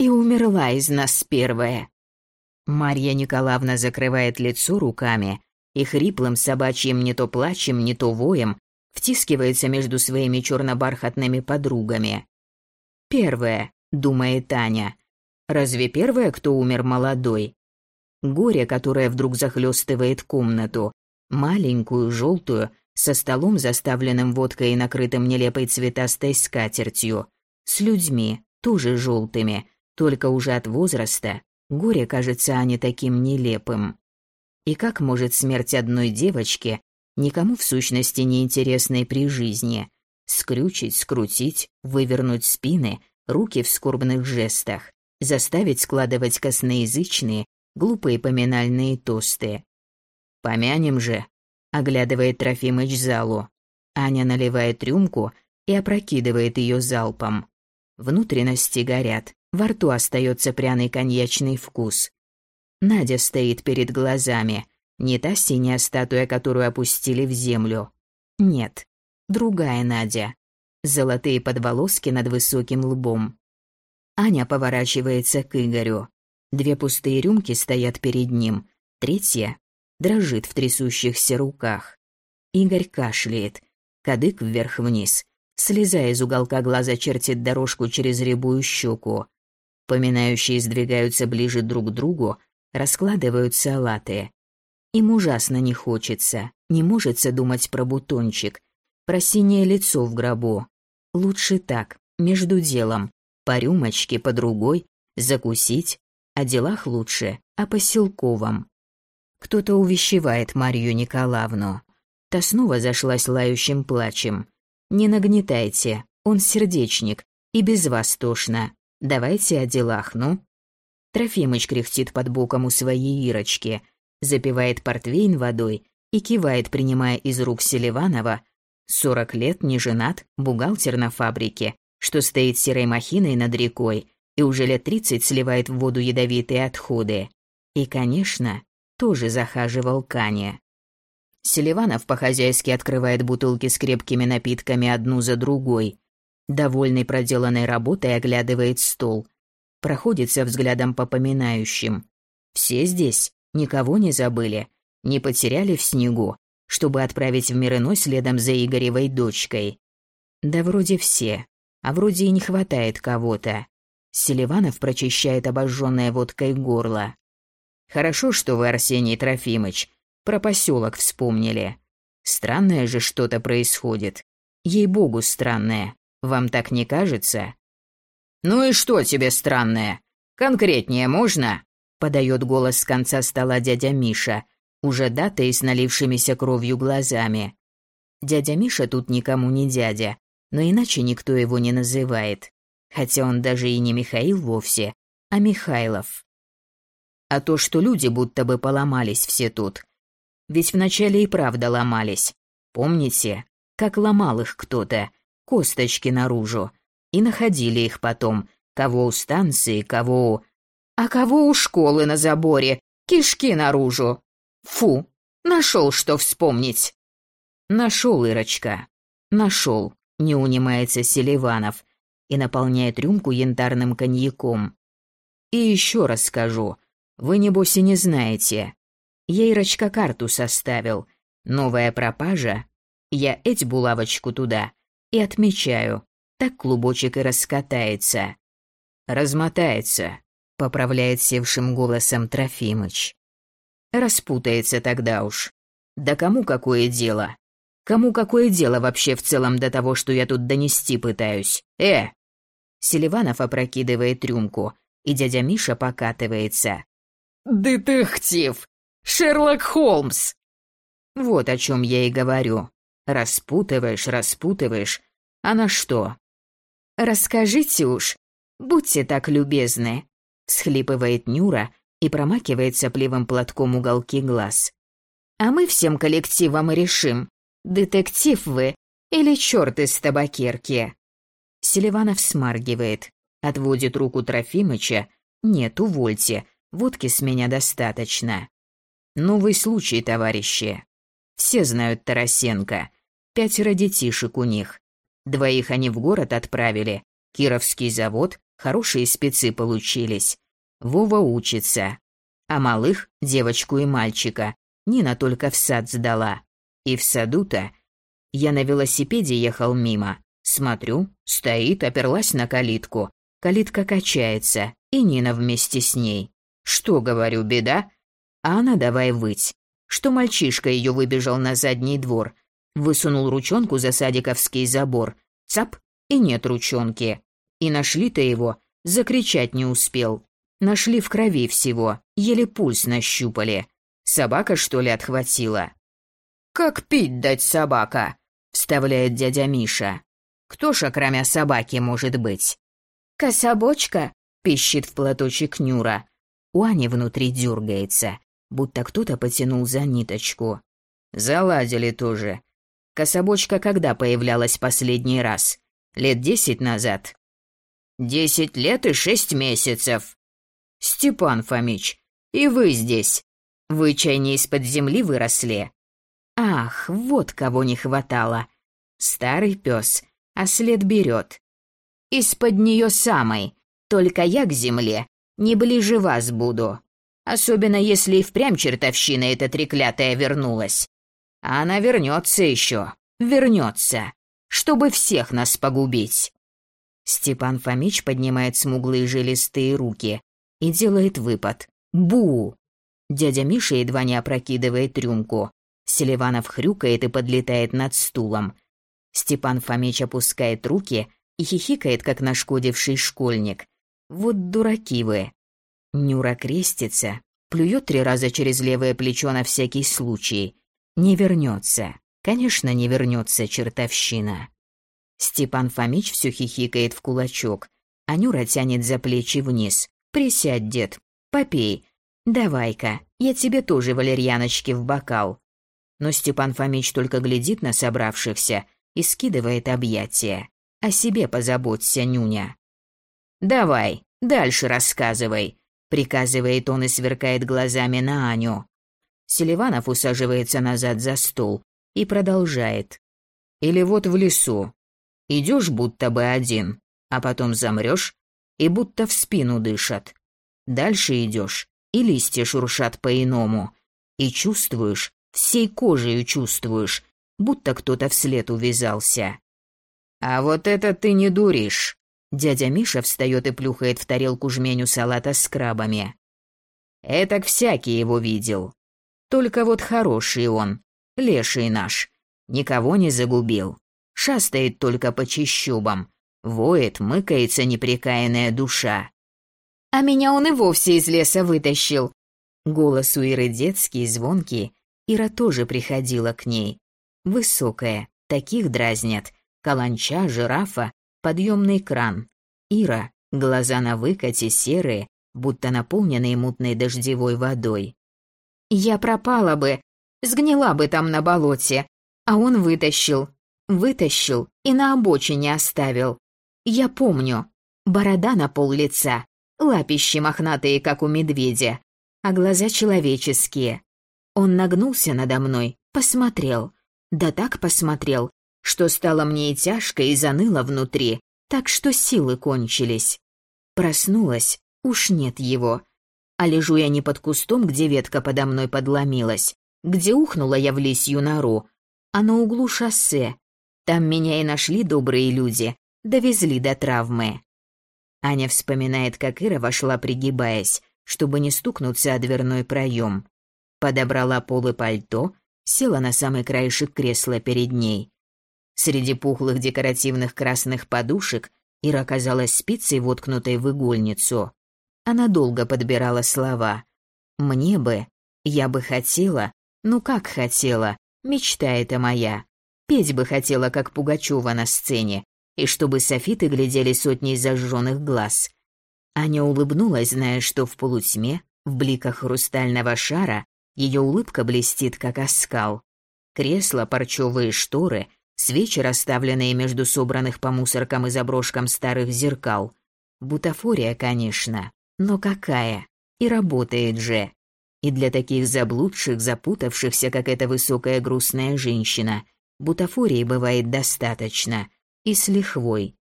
И умерла из нас первая. Марья Николаевна закрывает лицо руками и хриплым собачьим не то плачем, не то воем втискивается между своими черно-бархатными подругами. «Первая», — думает Таня. «Разве первая, кто умер молодой?» Горе, которое вдруг захлестывает комнату, маленькую, желтую, со столом, заставленным водкой и накрытым нелепой цветастой скатертью, с людьми, тоже желтыми, только уже от возраста, горе кажется а не таким нелепым. И как может смерть одной девочки, никому в сущности не интересной при жизни, скрючить, скрутить, вывернуть спины, руки в скорбных жестах, заставить складывать косноязычные, глупые поминальные тосты. Помянем же, Оглядывает Трофимыч залу. Аня наливает рюмку и опрокидывает ее залпом. Внутренности горят, во рту остается пряный коньячный вкус. Надя стоит перед глазами. Не та синяя статуя, которую опустили в землю. Нет, другая Надя. Золотые подволоски над высоким лбом. Аня поворачивается к Игорю. Две пустые рюмки стоят перед ним. Третья дрожит в трясущихся руках. Игорь кашляет, кадык вверх-вниз, слезая из уголка глаза чертит дорожку через рябую щеку. Поминающие сдвигаются ближе друг к другу, раскладывают салаты. Им ужасно не хочется, не может думать про бутончик, про синее лицо в гробу. Лучше так, между делом, по рюмочке, по другой, закусить, о делах лучше, о поселковом. Кто-то увещевает Марию Николаевну. Та снова зашлась лающим плачем. «Не нагнетайте, он сердечник, и без вас тошно. Давайте о делах, ну». Трофимыч кряхтит под боком у своей Ирочки, запивает портвейн водой и кивает, принимая из рук Селиванова. Сорок лет, не женат, бухгалтер на фабрике, что стоит серой махиной над рекой и уже лет тридцать сливает в воду ядовитые отходы. И, конечно, тоже захаживал к. Селиванов по-хозяйски открывает бутылки с крепкими напитками одну за другой. Довольный проделанной работой оглядывает стол. Проходится взглядом по поминающим. Все здесь, никого не забыли, не потеряли в снегу, чтобы отправить в мир иной следом за Игоревой дочкой. Да вроде все, а вроде и не хватает кого-то. Селиванов прочищает обожженное водкой горло. Хорошо, что вы, Арсений Трофимыч, про поселок вспомнили. Странное же что-то происходит. Ей-богу, странное. Вам так не кажется? Ну и что тебе странное? Конкретнее можно? Подает голос с конца стола дядя Миша, уже датой с налившимися кровью глазами. Дядя Миша тут никому не дядя, но иначе никто его не называет. Хотя он даже и не Михаил вовсе, а Михайлов. А то, что люди будто бы поломались все тут. Ведь вначале и правда ломались. Помните, как ломал их кто-то, косточки наружу, и находили их потом, кого у станции, кого у... А кого у школы на заборе, кишки наружу. Фу, нашел что вспомнить. Нашел, Ирочка, нашел, не унимается Селиванов и наполняет рюмку янтарным коньяком. И еще раз скажу, вы, небось, и не знаете. Я Ирочка карту составил. Новая пропажа. Я эть булавочку туда и отмечаю. Так клубочек и раскатается. Размотается, поправляет севшим голосом Трофимыч. Распутается тогда уж. Да кому какое дело? Кому какое дело вообще в целом до того, что я тут донести пытаюсь? Э! Селиванов опрокидывает рюмку, и дядя Миша покатывается. «Детектив! Шерлок Холмс!» Вот о чем я и говорю. Распутываешь, распутываешь. А на что? «Расскажите уж, будьте так любезны», — схлипывает Нюра и промакивает сопливым платком уголки глаз. «А мы всем коллективом решим, детектив вы или черт из табакерки». Селиванов смаргивает, отводит руку Трофимыча. «Нет, увольте, водки с меня достаточно». «Новый случай, товарищи. Все знают Тарасенко. Пятеро детишек у них. Двоих они в город отправили. Кировский завод, хорошие спецы получились. Вова учится. А малых, девочку и мальчика, Нина только в сад сдала. И в саду-то... Я на велосипеде ехал мимо. Смотрю, стоит, оперлась на калитку. Калитка качается, и Нина вместе с ней. Что, говорю, беда? А она давай выть. Что мальчишка ее выбежал на задний двор, высунул ручонку за садиковский забор. Цап, и нет ручонки. И нашли-то его, закричать не успел. Нашли в крови всего, еле пульс нащупали. Собака, что ли, отхватила? «Как пить дать собака?» — вставляет дядя Миша. Кто ж, окромя собаки, может быть? «Кособочка?» — пищит в платочек Нюра. У Ани внутри дергается, будто кто-то потянул за ниточку. Заладили тоже. Кособочка когда появлялась последний раз? Лет десять назад? Десять лет и шесть месяцев. Степан Фомич, и вы здесь. Вы чай не из-под земли выросли? Ах, вот кого не хватало. Старый пес, а след берет. Из-под нее самой, только я к земле, не ближе вас буду. Особенно если и впрямь чертовщина эта треклятая вернулась. А она вернется еще, вернется, чтобы всех нас погубить. Степан Фомич поднимает смуглые жилистые руки и делает выпад. Бу! Дядя Миша едва не опрокидывает рюмку. Селиванов хрюкает и подлетает над стулом. Степан Фомич опускает руки и хихикает, как нашкодивший школьник. Вот дураки вы. Нюра крестится, плюет три раза через левое плечо на всякий случай. Не вернется. Конечно, не вернется чертовщина. Степан Фомич все хихикает в кулачок, а Нюра тянет за плечи вниз. «Присядь, дед, попей. Давай-ка, я тебе тоже валерьяночки в бокал». Но Степан Фомич только глядит на собравшихся и скидывает объятия. «О себе позаботься, Нюня». «Давай, дальше рассказывай», — приказывает он и сверкает глазами на Аню. Селиванов усаживается назад за стол и продолжает. «Или вот в лесу. Идешь будто бы один, а потом замрешь и будто в спину дышат. Дальше идешь, и листья шуршат по-иному, и чувствуешь, всей кожей чувствуешь, будто кто-то вслед увязался. А вот это ты не дуришь. Дядя Миша встает и плюхает в тарелку жменю салата с крабами. Этак всякий его видел. Только вот хороший он, леший наш, никого не загубил. Шастает только по чищобам, воет, мыкается непрекаянная душа. А меня он и вовсе из леса вытащил. Голос у Иры детский, звонкий. Ира тоже приходила к ней. Высокая, таких дразнят. Каланча, жирафа, подъемный кран. Ира, глаза на выкате серые, будто наполненные мутной дождевой водой. Я пропала бы, сгнила бы там на болоте, а он вытащил, вытащил и на обочине оставил. Я помню, борода на пол лица, лапищи мохнатые, как у медведя, а глаза человеческие. Он нагнулся надо мной, посмотрел, да так посмотрел, что стало мне и тяжко, и заныло внутри, так что силы кончились. Проснулась, уж нет его. А лежу я не под кустом, где ветка подо мной подломилась, где ухнула я в лисью нору, а на углу шоссе. Там меня и нашли добрые люди, довезли до травмы. Аня вспоминает, как Ира вошла, пригибаясь, чтобы не стукнуться о дверной проем. Подобрала полы пальто, села на самый краешек кресла перед ней. Среди пухлых декоративных красных подушек Ира оказалась спицей, воткнутой в игольницу. Она долго подбирала слова. «Мне бы, я бы хотела, ну как хотела, мечта это моя. Петь бы хотела, как Пугачева на сцене, и чтобы софиты глядели сотней зажженных глаз». Аня улыбнулась, зная, что в полутьме, в бликах хрустального шара, ее улыбка блестит, как оскал. Кресла, парчевые шторы, свечи, расставленные между собранных по мусоркам и заброшкам старых зеркал. Бутафория, конечно, но какая? И работает же. И для таких заблудших, запутавшихся, как эта высокая грустная женщина, бутафории бывает достаточно. И с лихвой.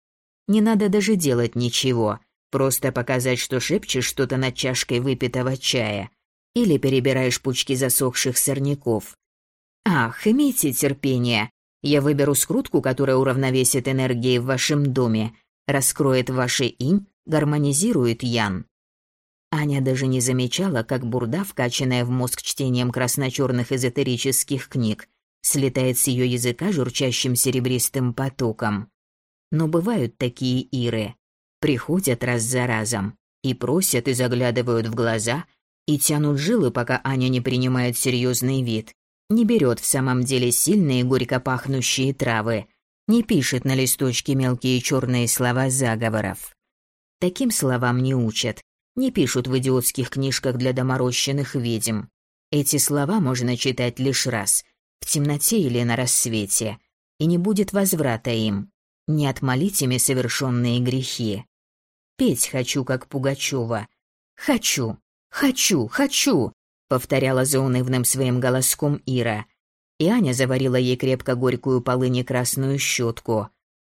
Не надо даже делать ничего, просто показать, что шепчешь что-то над чашкой выпитого чая – или перебираешь пучки засохших сорняков. Ах, имейте терпение. Я выберу скрутку, которая уравновесит энергии в вашем доме, раскроет ваши инь, гармонизирует ян. Аня даже не замечала, как бурда, вкачанная в мозг чтением красно-черных эзотерических книг, слетает с ее языка журчащим серебристым потоком. Но бывают такие иры. Приходят раз за разом и просят и заглядывают в глаза – и тянут жилы, пока Аня не принимает серьезный вид, не берет в самом деле сильные горько пахнущие травы, не пишет на листочке мелкие черные слова заговоров. Таким словам не учат, не пишут в идиотских книжках для доморощенных ведьм. Эти слова можно читать лишь раз, в темноте или на рассвете, и не будет возврата им. Не отмолить ими совершенные грехи. Петь хочу, как Пугачева. Хочу, «Хочу, хочу!» — повторяла заунывным своим голоском Ира. И Аня заварила ей крепко горькую полыни красную щетку.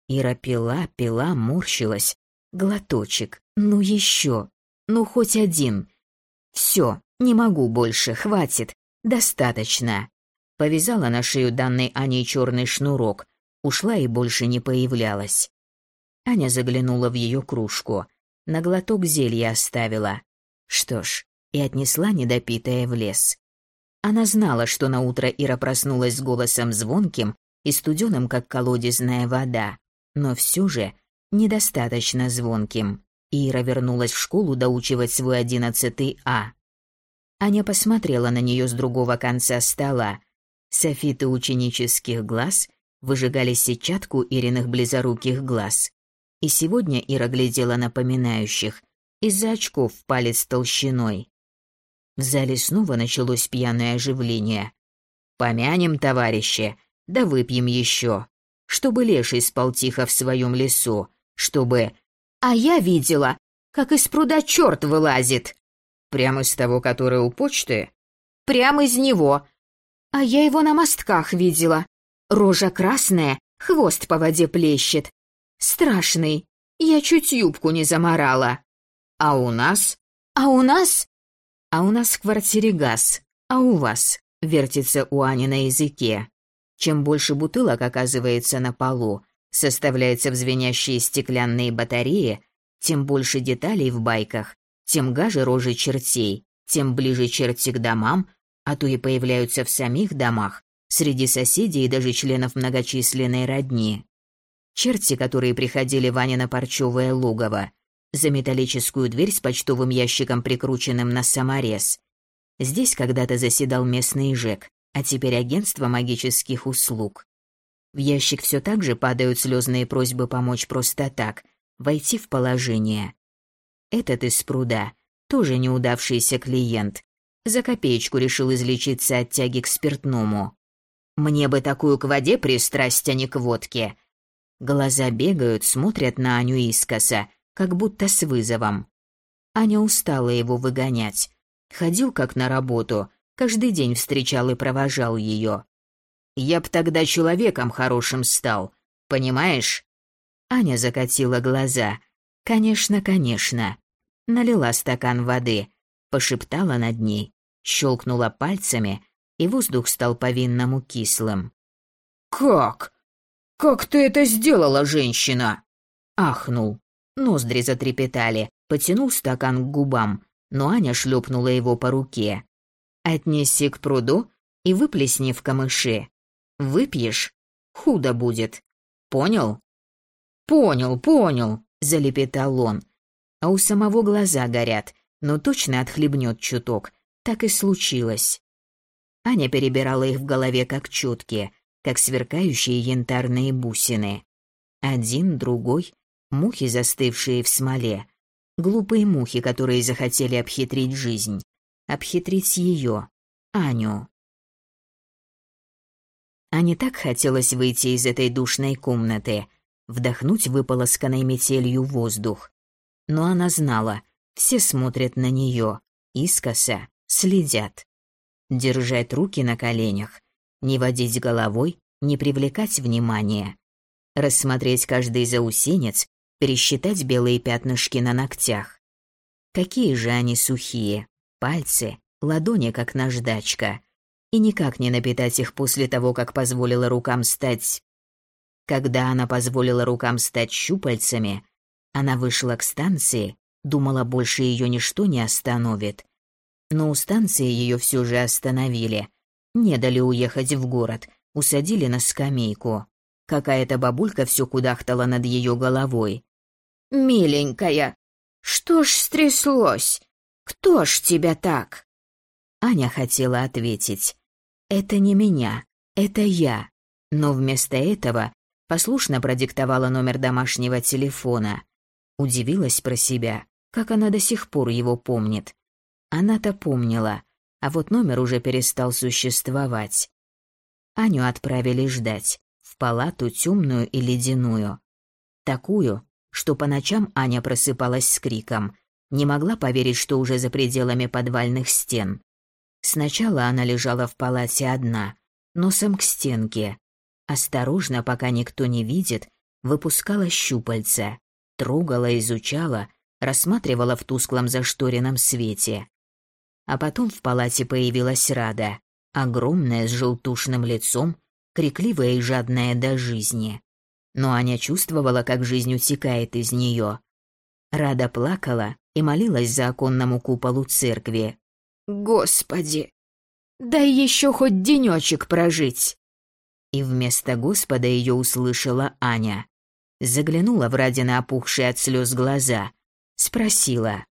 Ира пила, пила, морщилась. Глоточек. Ну еще. Ну хоть один. Все, не могу больше, хватит. Достаточно. Повязала на шею данной Аней черный шнурок. Ушла и больше не появлялась. Аня заглянула в ее кружку. На глоток зелья оставила. Что ж, и отнесла недопитое в лес. Она знала, что на утро Ира проснулась с голосом звонким, и студеным, как колодезная вода, но все же недостаточно звонким. Ира вернулась в школу доучивать свой одиннадцатый А. Аня посмотрела на нее с другого конца стола. Софиты ученических глаз выжигали сетчатку Ириных близоруких глаз. И сегодня Ира глядела напоминающих из-за очков палец толщиной. В зале снова началось пьяное оживление. «Помянем, товарищи, да выпьем еще, чтобы леший спал тихо в своем лесу, чтобы...» «А я видела, как из пруда черт вылазит!» «Прямо из того, который у почты?» «Прямо из него. А я его на мостках видела. Рожа красная, хвост по воде плещет. Страшный. Я чуть юбку не заморала. А у нас? А у нас? А у нас в квартире газ. А у вас? Вертится у Ани на языке. Чем больше бутылок оказывается на полу, составляется в звенящие стеклянные батареи, тем больше деталей в байках, тем гаже рожи чертей, тем ближе черти к домам, а то и появляются в самих домах, среди соседей и даже членов многочисленной родни. Черти, которые приходили Ване на парчевое логово, за металлическую дверь с почтовым ящиком, прикрученным на саморез. Здесь когда-то заседал местный ЖЭК, а теперь агентство магических услуг. В ящик все так же падают слезные просьбы помочь просто так, войти в положение. Этот из пруда тоже неудавшийся клиент. За копеечку решил излечиться от тяги к спиртному. Мне бы такую к воде пристрасть, а не к водке. Глаза бегают, смотрят на Аню искоса, как будто с вызовом. Аня устала его выгонять. Ходил как на работу, каждый день встречал и провожал ее. Я б тогда человеком хорошим стал, понимаешь? Аня закатила глаза. Конечно, конечно. Налила стакан воды, пошептала над ней, щелкнула пальцами, и воздух стал по-винному кислым. «Как? Как ты это сделала, женщина?» Ахнул. Ноздри затрепетали, потянул стакан к губам, но Аня шлепнула его по руке. «Отнеси к пруду и выплесни в камыши. Выпьешь? Худо будет. Понял?» «Понял, понял», — залепетал он. А у самого глаза горят, но точно отхлебнет чуток. Так и случилось. Аня перебирала их в голове как четкие, как сверкающие янтарные бусины. Один, другой, мухи, застывшие в смоле. Глупые мухи, которые захотели обхитрить жизнь. Обхитрить ее, Аню. Ане так хотелось выйти из этой душной комнаты, вдохнуть выполосканной метелью воздух. Но она знала, все смотрят на нее, искоса, следят. Держать руки на коленях, не водить головой, не привлекать внимания. Рассмотреть каждый заусенец, пересчитать белые пятнышки на ногтях. Какие же они сухие, пальцы, ладони как наждачка и никак не напитать их после того, как позволила рукам стать... Когда она позволила рукам стать щупальцами, она вышла к станции, думала, больше ее ничто не остановит. Но у станции ее все же остановили. Не дали уехать в город, усадили на скамейку. Какая-то бабулька все кудахтала над ее головой. «Миленькая, что ж стряслось? Кто ж тебя так?» Аня хотела ответить. Это не меня, это я. Но вместо этого послушно продиктовала номер домашнего телефона. Удивилась про себя, как она до сих пор его помнит. Она-то помнила, а вот номер уже перестал существовать. Аню отправили ждать, в палату темную и ледяную. Такую, что по ночам Аня просыпалась с криком, не могла поверить, что уже за пределами подвальных стен. Сначала она лежала в палате одна, носом к стенке. Осторожно, пока никто не видит, выпускала щупальца, трогала, изучала, рассматривала в тусклом зашторенном свете. А потом в палате появилась Рада, огромная, с желтушным лицом, крикливая и жадная до жизни. Но Аня чувствовала, как жизнь утекает из нее. Рада плакала и молилась за оконному куполу церкви, Господи, дай еще хоть денечек прожить. И вместо Господа ее услышала Аня. Заглянула в Радина опухшие от слез глаза. Спросила.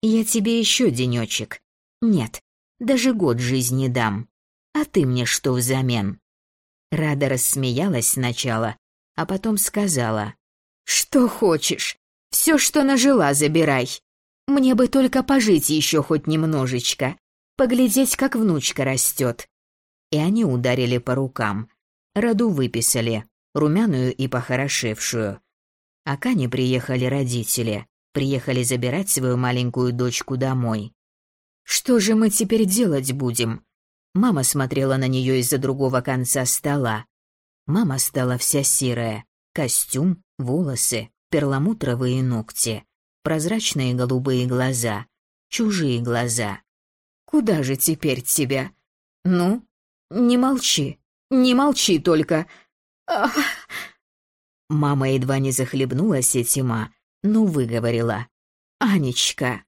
«Я тебе еще денечек. Нет, даже год жизни дам. А ты мне что взамен?» Рада рассмеялась сначала, а потом сказала. «Что хочешь. Все, что нажила, забирай. Мне бы только пожить еще хоть немножечко, поглядеть, как внучка растет. И они ударили по рукам. Раду выписали, румяную и похорошевшую. А к Ане приехали родители, приехали забирать свою маленькую дочку домой. «Что же мы теперь делать будем?» Мама смотрела на нее из-за другого конца стола. Мама стала вся серая. Костюм, волосы, перламутровые ногти, прозрачные голубые глаза, чужие глаза. Куда же теперь тебя? Ну, не молчи, не молчи только. Ах. Мама едва не захлебнулась этима, но выговорила. «Анечка».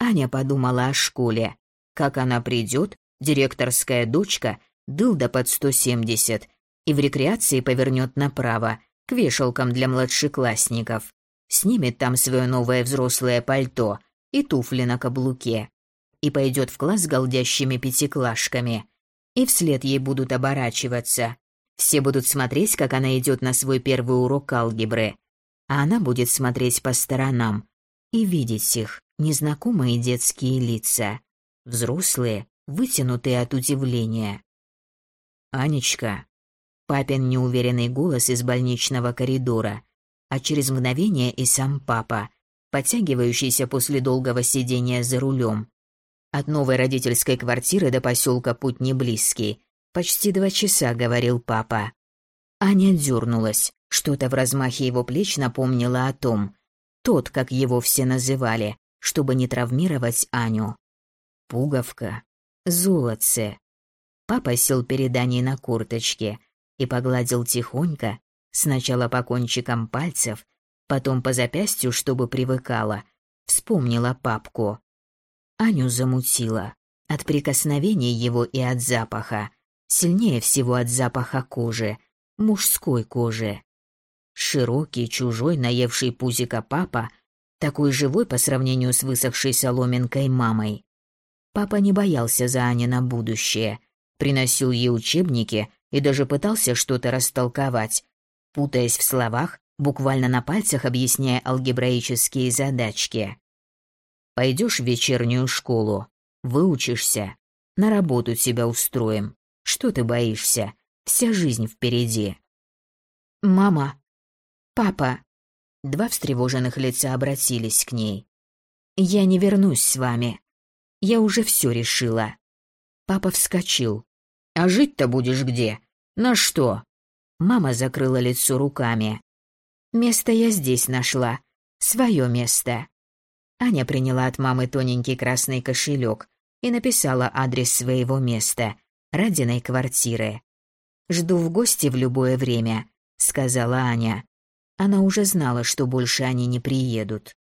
Аня подумала о школе. Как она придет, директорская дочка, дылда под 170, и в рекреации повернет направо, к вешалкам для младшеклассников. Снимет там свое новое взрослое пальто и туфли на каблуке и пойдет в класс с голдящими пятиклашками. И вслед ей будут оборачиваться. Все будут смотреть, как она идет на свой первый урок алгебры. А она будет смотреть по сторонам и видеть их, незнакомые детские лица. Взрослые, вытянутые от удивления. «Анечка», папин неуверенный голос из больничного коридора, а через мгновение и сам папа, подтягивающийся после долгого сидения за рулем, от новой родительской квартиры до поселка путь не близкий. Почти два часа, говорил папа. Аня дернулась. Что-то в размахе его плеч напомнило о том. Тот, как его все называли, чтобы не травмировать Аню. Пуговка. Золотце. Папа сел перед Аней на курточке и погладил тихонько, сначала по кончикам пальцев, потом по запястью, чтобы привыкала. Вспомнила папку. Аню замутило. От прикосновения его и от запаха. Сильнее всего от запаха кожи. Мужской кожи. Широкий, чужой, наевший пузика папа, такой живой по сравнению с высохшей соломинкой мамой. Папа не боялся за Ани на будущее. Приносил ей учебники и даже пытался что-то растолковать, путаясь в словах, буквально на пальцах объясняя алгебраические задачки. Пойдешь в вечернюю школу, выучишься, на работу тебя устроим. Что ты боишься? Вся жизнь впереди. Мама, папа. Два встревоженных лица обратились к ней. Я не вернусь с вами. Я уже все решила. Папа вскочил. А жить-то будешь где? На что? Мама закрыла лицо руками. Место я здесь нашла. Свое место. Аня приняла от мамы тоненький красный кошелек и написала адрес своего места, Радиной квартиры. «Жду в гости в любое время», — сказала Аня. Она уже знала, что больше они не приедут.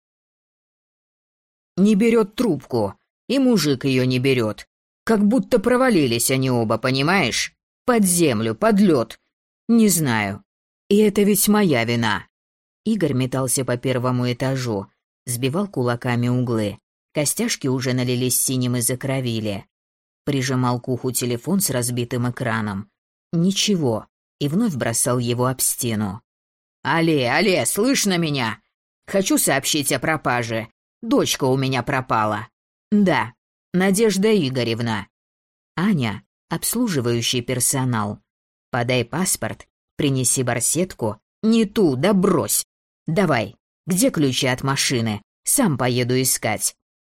«Не берет трубку, и мужик ее не берет. Как будто провалились они оба, понимаешь? Под землю, под лед. Не знаю. И это ведь моя вина». Игорь метался по первому этажу, сбивал кулаками углы. Костяшки уже налились синим и закровили. Прижимал к уху телефон с разбитым экраном. Ничего. И вновь бросал его об стену. «Але, але, слышно меня? Хочу сообщить о пропаже. Дочка у меня пропала. Да, Надежда Игоревна. Аня, обслуживающий персонал. Подай паспорт, принеси барсетку. Не ту, да брось. Давай, где ключи от машины? Сам поеду искать.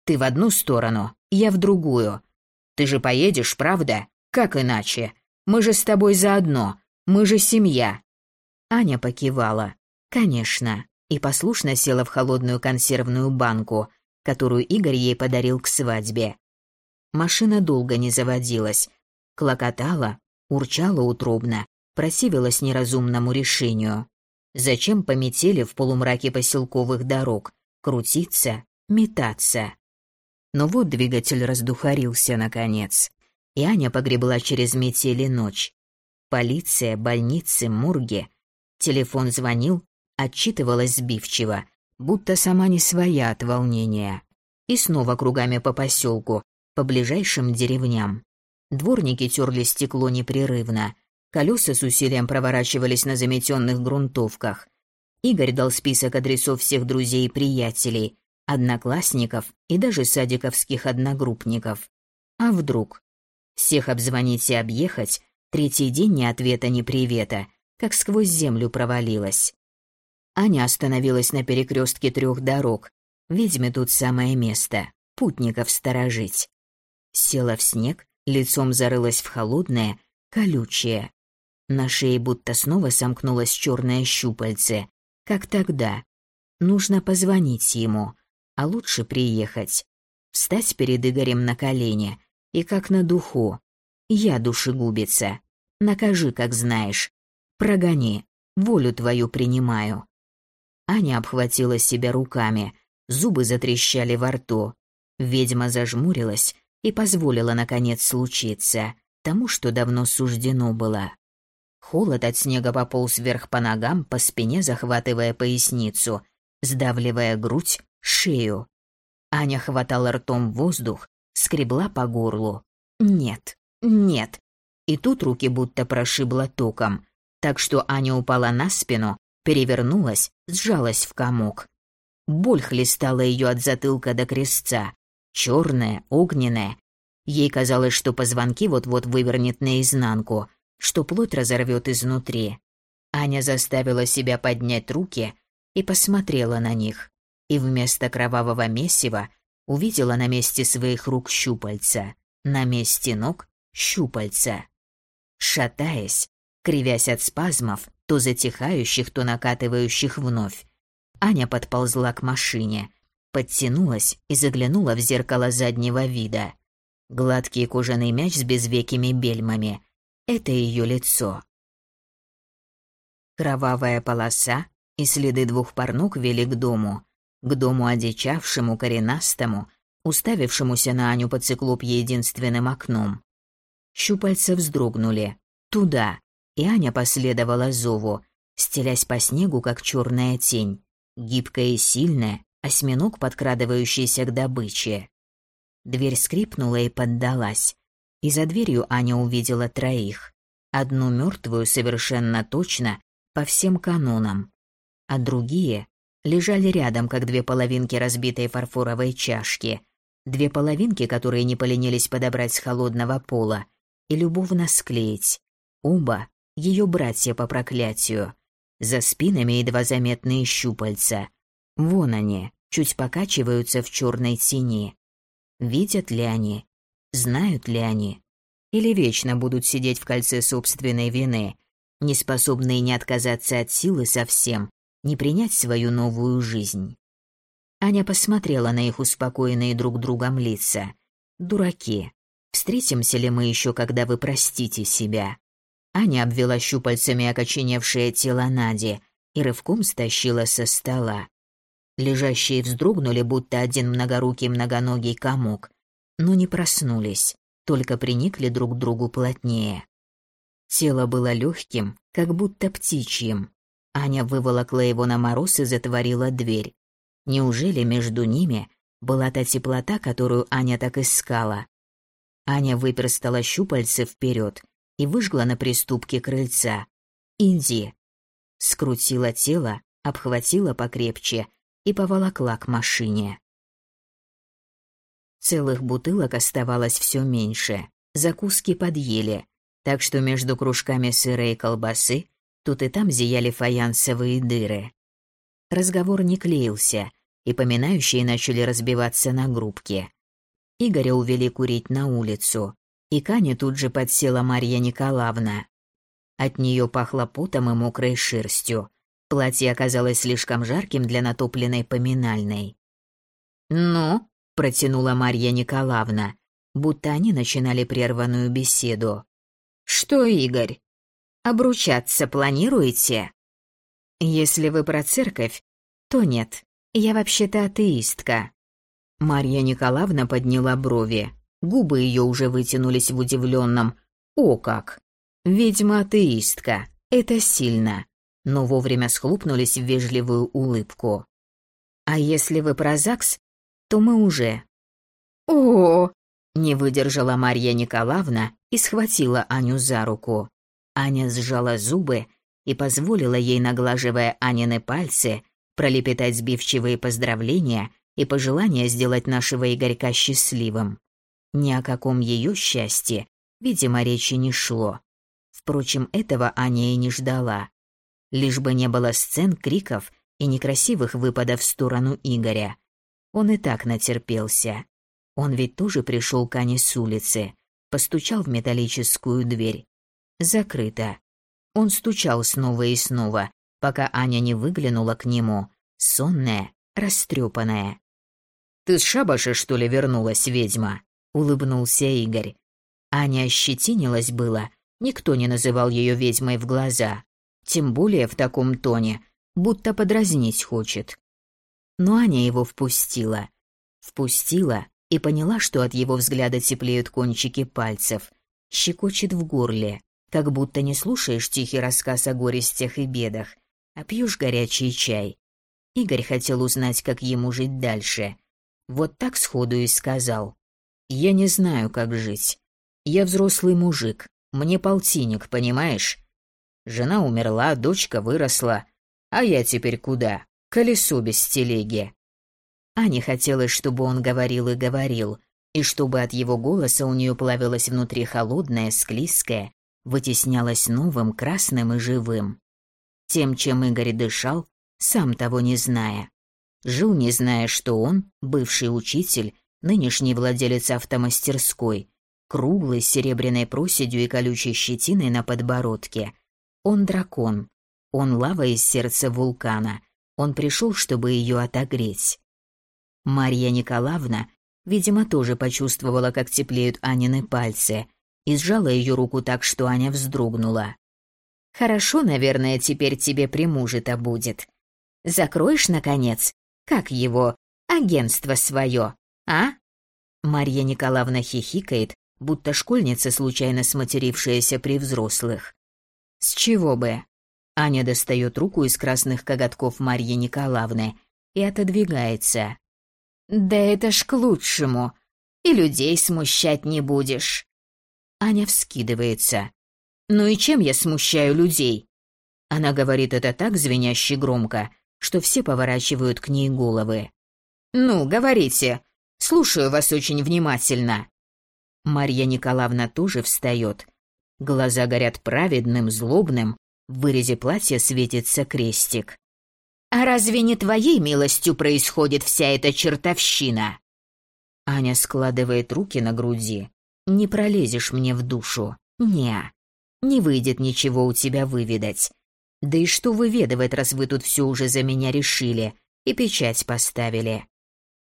Ты в одну сторону, я в другую. Ты же поедешь, правда? Как иначе? Мы же с тобой заодно. Мы же семья. Аня покивала. Конечно. И послушно села в холодную консервную банку, которую Игорь ей подарил к свадьбе. Машина долго не заводилась. Клокотала, урчала утробно, просивилась неразумному решению. Зачем по метели в полумраке поселковых дорог крутиться, метаться? Но вот двигатель раздухарился наконец, и Аня погребла через метели ночь. Полиция, больницы, морги. Телефон звонил, отчитывалась сбивчиво, будто сама не своя от волнения. И снова кругами по поселку, по ближайшим деревням. Дворники терли стекло непрерывно, колеса с усилием проворачивались на заметенных грунтовках. Игорь дал список адресов всех друзей и приятелей, одноклассников и даже садиковских одногруппников. А вдруг? Всех обзвонить и объехать, третий день ни ответа, ни привета, как сквозь землю провалилась. Аня остановилась на перекрестке трех дорог. Ведьме тут самое место, путников сторожить. Села в снег, лицом зарылась в холодное, колючее. На шее будто снова сомкнулось черное щупальце, как тогда. Нужно позвонить ему, а лучше приехать. Встать перед Игорем на колени и как на духу. Я душегубица. Накажи, как знаешь. Прогони, волю твою принимаю. Аня обхватила себя руками, зубы затрещали во рту. Ведьма зажмурилась и позволила, наконец, случиться тому, что давно суждено было. Холод от снега пополз вверх по ногам, по спине захватывая поясницу, сдавливая грудь, шею. Аня хватала ртом воздух, скребла по горлу. Нет, нет. И тут руки будто прошибло током, так что Аня упала на спину, перевернулась, сжалась в комок. Боль хлестала ее от затылка до крестца, черная, огненная. Ей казалось, что позвонки вот-вот вывернет наизнанку, что плоть разорвет изнутри. Аня заставила себя поднять руки и посмотрела на них, и вместо кровавого месива увидела на месте своих рук щупальца, на месте ног щупальца. Шатаясь, кривясь от спазмов, то затихающих, то накатывающих вновь. Аня подползла к машине, подтянулась и заглянула в зеркало заднего вида. Гладкий кожаный мяч с безвекими бельмами — это ее лицо. Кровавая полоса и следы двух парнук вели к дому, к дому одичавшему, коренастому, уставившемуся на Аню по циклопье единственным окном. Щупальца вздрогнули. Туда, и Аня последовала зову, стелясь по снегу, как черная тень, гибкая и сильная, осьминог, подкрадывающийся к добыче. Дверь скрипнула и поддалась, и за дверью Аня увидела троих. Одну мертвую совершенно точно, по всем канонам, а другие лежали рядом, как две половинки разбитой фарфоровой чашки, две половинки, которые не поленились подобрать с холодного пола и любовно склеить. Оба ее братья по проклятию. За спинами едва заметные щупальца. Вон они, чуть покачиваются в черной тени. Видят ли они? Знают ли они? Или вечно будут сидеть в кольце собственной вины, не способные не отказаться от силы совсем, не принять свою новую жизнь? Аня посмотрела на их успокоенные друг другом лица. Дураки. Встретимся ли мы еще, когда вы простите себя? Аня обвела щупальцами окоченевшее тело Нади и рывком стащила со стола. Лежащие вздрогнули, будто один многорукий многоногий комок, но не проснулись, только приникли друг к другу плотнее. Тело было легким, как будто птичьим. Аня выволокла его на мороз и затворила дверь. Неужели между ними была та теплота, которую Аня так искала? Аня выперстала щупальце вперед и выжгла на приступке крыльца. «Иди!» Скрутила тело, обхватила покрепче и поволокла к машине. Целых бутылок оставалось все меньше, закуски подъели, так что между кружками сыра и колбасы тут и там зияли фаянсовые дыры. Разговор не клеился, и поминающие начали разбиваться на группки. Игоря увели курить на улицу, и к Ане тут же подсела Марья Николаевна. От нее пахло потом и мокрой шерстью. Платье оказалось слишком жарким для натопленной поминальной. «Ну?» – протянула Марья Николаевна, будто они начинали прерванную беседу. «Что, Игорь, обручаться планируете?» «Если вы про церковь, то нет, я вообще-то атеистка». Марья Николаевна подняла брови. Губы ее уже вытянулись в удивленном «О как!». Ведьма-атеистка. Это сильно. Но вовремя схлопнулись в вежливую улыбку. А если вы про ЗАГС, то мы уже. О, не выдержала Марья Николаевна и схватила Аню за руку. Аня сжала зубы и позволила ей, наглаживая Анины пальцы, пролепетать сбивчивые поздравления и пожелания сделать нашего Игорька счастливым. Ни о каком ее счастье, видимо, речи не шло. Впрочем, этого Аня и не ждала. Лишь бы не было сцен, криков и некрасивых выпадов в сторону Игоря. Он и так натерпелся. Он ведь тоже пришел к Ане с улицы, постучал в металлическую дверь. Закрыто. Он стучал снова и снова, пока Аня не выглянула к нему, сонная, растрепанная. «Ты с шабаша, что ли, вернулась, ведьма?» — улыбнулся Игорь. Аня ощетинилась было, никто не называл ее ведьмой в глаза, тем более в таком тоне, будто подразнить хочет. Но Аня его впустила. Впустила и поняла, что от его взгляда теплеют кончики пальцев, щекочет в горле как будто не слушаешь тихий рассказ о горестях и бедах, а пьешь горячий чай. Игорь хотел узнать, как ему жить дальше. Вот так сходу и сказал. «Я не знаю, как жить. Я взрослый мужик, мне полтинник, понимаешь? Жена умерла, дочка выросла, а я теперь куда? Колесо без телеги». Ане хотелось, чтобы он говорил и говорил, и чтобы от его голоса у нее плавилось внутри холодное, склизкое, вытеснялось новым, красным и живым. Тем, чем Игорь дышал, сам того не зная. Жил, не зная, что он, бывший учитель, нынешний владелец автомастерской, круглый, с серебряной проседью и колючей щетиной на подбородке. Он дракон. Он лава из сердца вулкана. Он пришел, чтобы ее отогреть. Марья Николаевна, видимо, тоже почувствовала, как теплеют Анины пальцы, и сжала ее руку так, что Аня вздрогнула. «Хорошо, наверное, теперь тебе при муже-то будет. Закроешь, наконец, как его, агентство свое, а?» Марья Николаевна хихикает, будто школьница, случайно сматерившаяся при взрослых. «С чего бы?» Аня достает руку из красных коготков Марьи Николаевны и отодвигается. «Да это ж к лучшему. И людей смущать не будешь». Аня вскидывается. «Ну и чем я смущаю людей?» Она говорит это так звеняще громко, что все поворачивают к ней головы. «Ну, говорите. Слушаю вас очень внимательно». Марья Николаевна тоже встает. Глаза горят праведным, злобным, в вырезе платья светится крестик. «А разве не твоей милостью происходит вся эта чертовщина?» Аня складывает руки на груди. Не пролезешь мне в душу. Не. Не выйдет ничего у тебя выведать. Да и что выведывать, раз вы тут все уже за меня решили и печать поставили?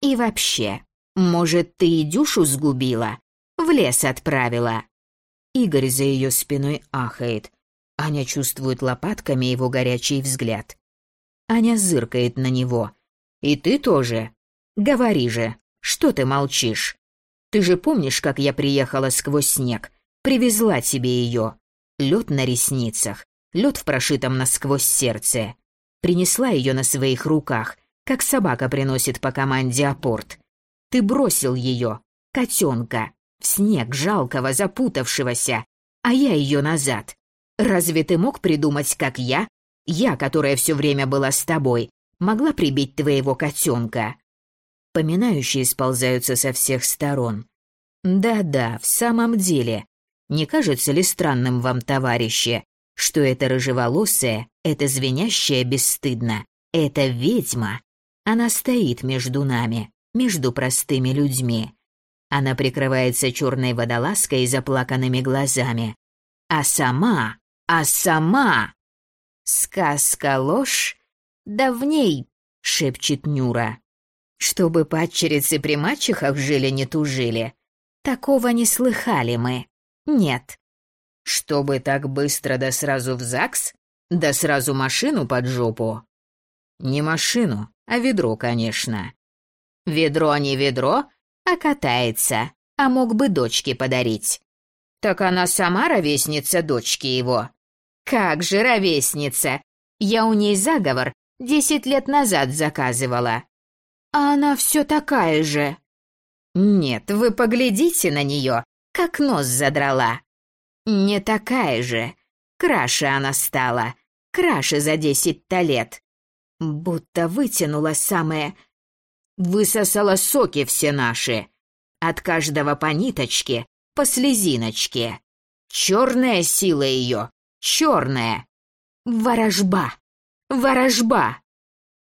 И вообще, может, ты и Дюшу сгубила? В лес отправила?» Игорь за ее спиной ахает. Аня чувствует лопатками его горячий взгляд. Аня зыркает на него. «И ты тоже? Говори же, что ты молчишь?» Ты же помнишь, как я приехала сквозь снег? Привезла тебе ее. Лед на ресницах, лед в прошитом насквозь сердце. Принесла ее на своих руках, как собака приносит по команде апорт. Ты бросил ее, котенка, в снег жалкого, запутавшегося, а я ее назад. Разве ты мог придумать, как я, я, которая все время была с тобой, могла прибить твоего котенка? Поминающие сползаются со всех сторон. Да-да, в самом деле. Не кажется ли странным вам, товарищи, что это рыжеволосая, это звенящая бесстыдно, это ведьма? Она стоит между нами, между простыми людьми. Она прикрывается черной водолазкой и заплаканными глазами. А сама, а сама... Сказка ложь? Да в ней, шепчет Нюра. Чтобы падчерицы при мачехах жили не тужили. Такого не слыхали мы. Нет. Чтобы так быстро да сразу в ЗАГС? Да сразу машину под жопу? Не машину, а ведро, конечно. Ведро не ведро, а катается, а мог бы дочке подарить. Так она сама ровесница дочки его. Как же ровесница? Я у ней заговор десять лет назад заказывала. А она все такая же. Нет, вы поглядите на нее, как нос задрала. Не такая же. Краше она стала. Краше за десять-то лет. Будто вытянула самое... Высосала соки все наши. От каждого по ниточке, по слезиночке. Черная сила ее, черная. Ворожба, ворожба.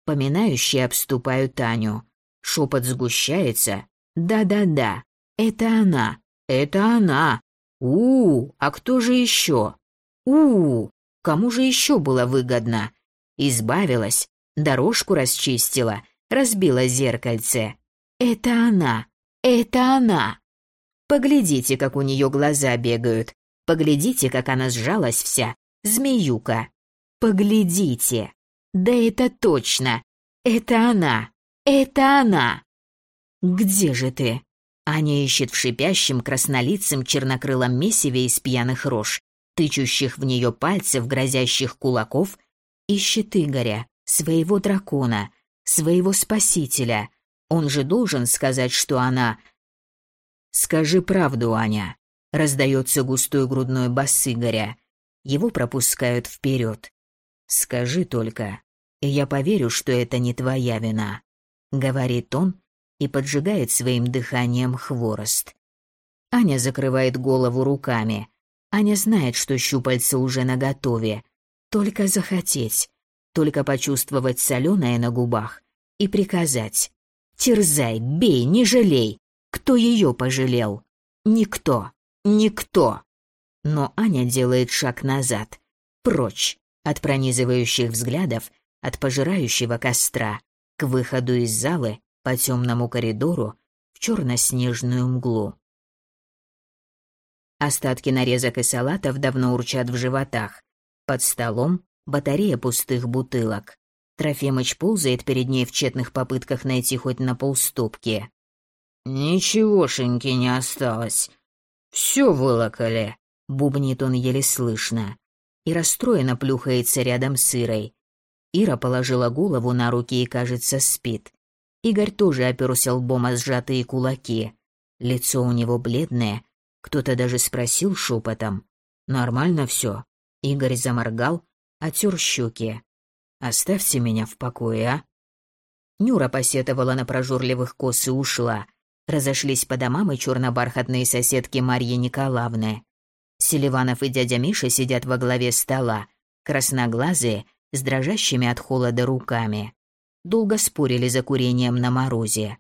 Поминающие обступают Таню. Шепот сгущается. Да-да-да, это она, это она. у, а кто же еще? у, -у кому же еще было выгодно? Избавилась, дорожку расчистила, разбила зеркальце. Это она, это она. Поглядите, как у нее глаза бегают. Поглядите, как она сжалась вся, змеюка. Поглядите. Да это точно. Это она. Это она. Где же ты? Аня ищет в шипящем краснолицем чернокрылом месиве из пьяных рож, тычущих в нее пальцев, грозящих кулаков, ищет Игоря, своего дракона, своего спасителя. Он же должен сказать, что она... «Скажи правду, Аня», — раздается густой грудной бас Игоря. Его пропускают вперед. «Скажи только, и я поверю, что это не твоя вина», — говорит он и поджигает своим дыханием хворост. Аня закрывает голову руками. Аня знает, что щупальца уже наготове. Только захотеть, только почувствовать соленое на губах и приказать. «Терзай, бей, не жалей!» Кто ее пожалел? Никто, никто. Но Аня делает шаг назад, прочь от пронизывающих взглядов, от пожирающего костра, к выходу из залы по темному коридору в черно-снежную мглу. Остатки нарезок и салатов давно урчат в животах. Под столом батарея пустых бутылок. Трофимыч ползает перед ней в тщетных попытках найти хоть на полстопки. «Ничегошеньки не осталось. Все вылокали», — бубнит он еле слышно. И расстроенно плюхается рядом с Ирой. Ира положила голову на руки и, кажется, спит. Игорь тоже оперся лбом о сжатые кулаки. Лицо у него бледное. Кто-то даже спросил шепотом. «Нормально все?» Игорь заморгал, отер щеки. «Оставьте меня в покое, а?» Нюра посетовала на прожорливых кос и ушла. Разошлись по домам и черно-бархатные соседки Марьи Николаевны. Селиванов и дядя Миша сидят во главе стола, красноглазые, с дрожащими от холода руками. Долго спорили за курением на морозе.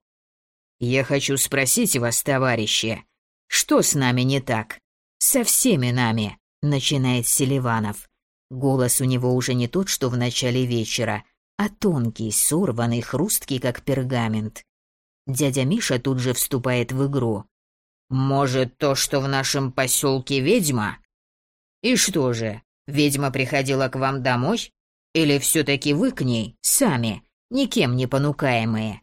«Я хочу спросить вас, товарищи, что с нами не так? Со всеми нами», — начинает Селиванов. Голос у него уже не тот, что в начале вечера, а тонкий, сорванный, хрусткий, как пергамент. Дядя Миша тут же вступает в игру. «Может, то, что в нашем поселке ведьма?» «И что же, ведьма приходила к вам домой? Или все-таки вы к ней, сами, никем не понукаемые?»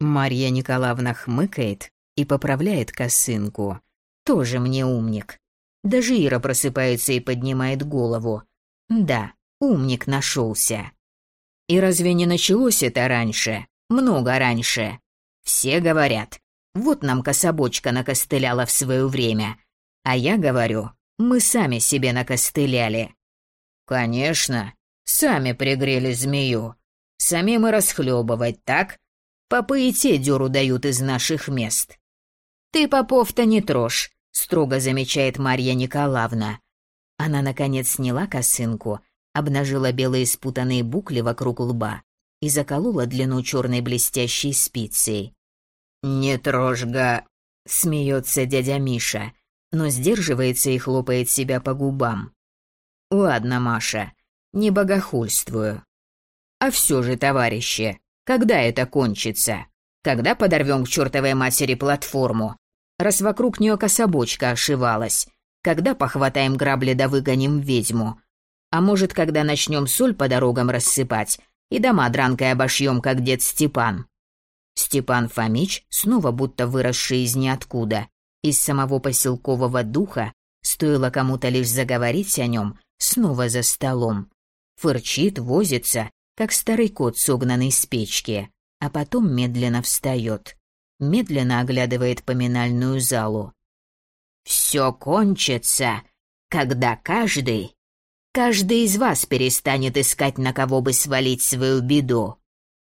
Марья Николаевна хмыкает и поправляет косынку. «Тоже мне умник». Даже Ира просыпается и поднимает голову. «Да, умник нашелся». «И разве не началось это раньше? Много раньше?» Все говорят, вот нам кособочка накостыляла в свое время. А я говорю, мы сами себе накостыляли. Конечно, сами пригрели змею. Самим и расхлебывать, так? Попы и те дёру дают из наших мест. Ты попов-то не трожь, строго замечает Марья Николаевна. Она, наконец, сняла косынку, обнажила белые спутанные букли вокруг лба и заколола длину черной блестящей спицей. «Не трожь, га!» — смеется дядя Миша, но сдерживается и хлопает себя по губам. «Ладно, Маша, не богохульствую. А все же, товарищи, когда это кончится? Когда подорвем к чертовой матери платформу? Раз вокруг нее кособочка ошивалась. Когда похватаем грабли да выгоним ведьму? А может, когда начнем соль по дорогам рассыпать и дома дранкой обошьем, как дед Степан. Степан Фомич, снова будто выросший из ниоткуда, из самого поселкового духа, Стоило кому-то лишь заговорить о нем, снова за столом. Фырчит, возится, как старый кот, согнанный с печки, а потом медленно встает. Медленно оглядывает поминальную залу. «Все кончится, когда каждый, каждый из вас перестанет искать, на кого бы свалить свою беду».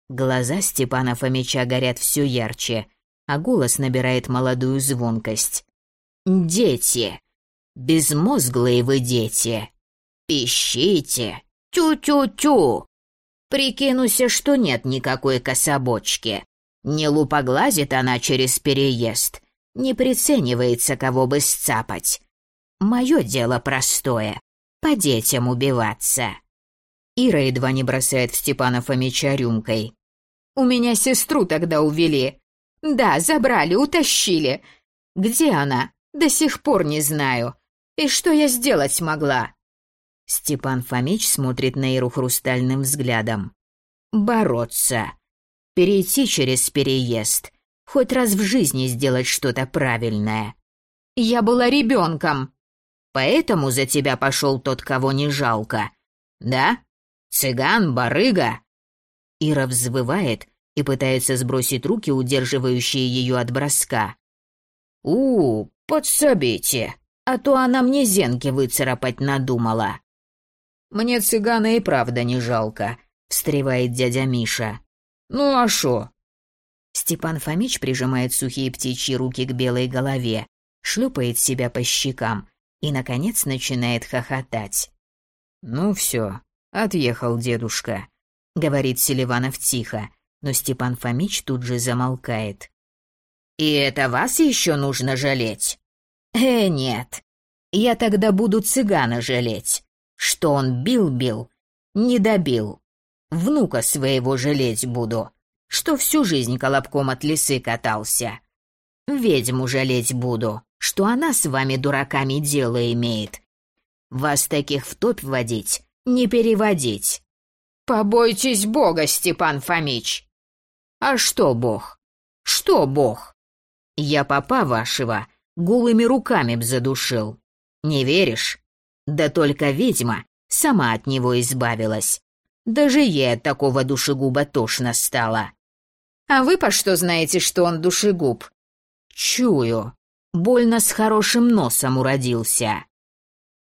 Глаза Степана Фомича горят все ярче, а голос набирает молодую звонкость. «Дети! Безмозглые вы дети! Пищите! Тю-тю-тю! Прикинуся, что нет никакой кособочки. Не лупоглазит она через переезд, не приценивается, кого бы сцапать. Мое дело простое — по детям убиваться». Ира едва не бросает в Степана Фомича рюмкой. «У меня сестру тогда увели. Да, забрали, утащили. Где она? До сих пор не знаю. И что я сделать могла?» Степан Фомич смотрит на Иру хрустальным взглядом. «Бороться. Перейти через переезд. Хоть раз в жизни сделать что-то правильное». «Я была ребенком». «Поэтому за тебя пошел тот, кого не жалко. Да? Цыган, барыга?» Ира взвывает и пытается сбросить руки, удерживающие ее от броска. «У, подсобите, а то она мне зенки выцарапать надумала». «Мне цыгана и правда не жалко», — встревает дядя Миша. «Ну а шо?» Степан Фомич прижимает сухие птичьи руки к белой голове, шлепает себя по щекам и, наконец, начинает хохотать. «Ну все, отъехал дедушка», — говорит Селиванов тихо, но Степан Фомич тут же замолкает. «И это вас еще нужно жалеть?» «Э, нет. Я тогда буду цыгана жалеть. Что он бил-бил, не добил. Внука своего жалеть буду, что всю жизнь колобком от лисы катался. Ведьму жалеть буду, что она с вами дураками дело имеет. Вас таких в топь водить, не переводить». «Побойтесь Бога, Степан Фомич!» «А что Бог? Что Бог? Я папа вашего голыми руками б задушил. Не веришь? Да только ведьма сама от него избавилась. Даже ей от такого душегуба тошно стало. А вы по что знаете, что он душегуб? Чую. Больно с хорошим носом уродился.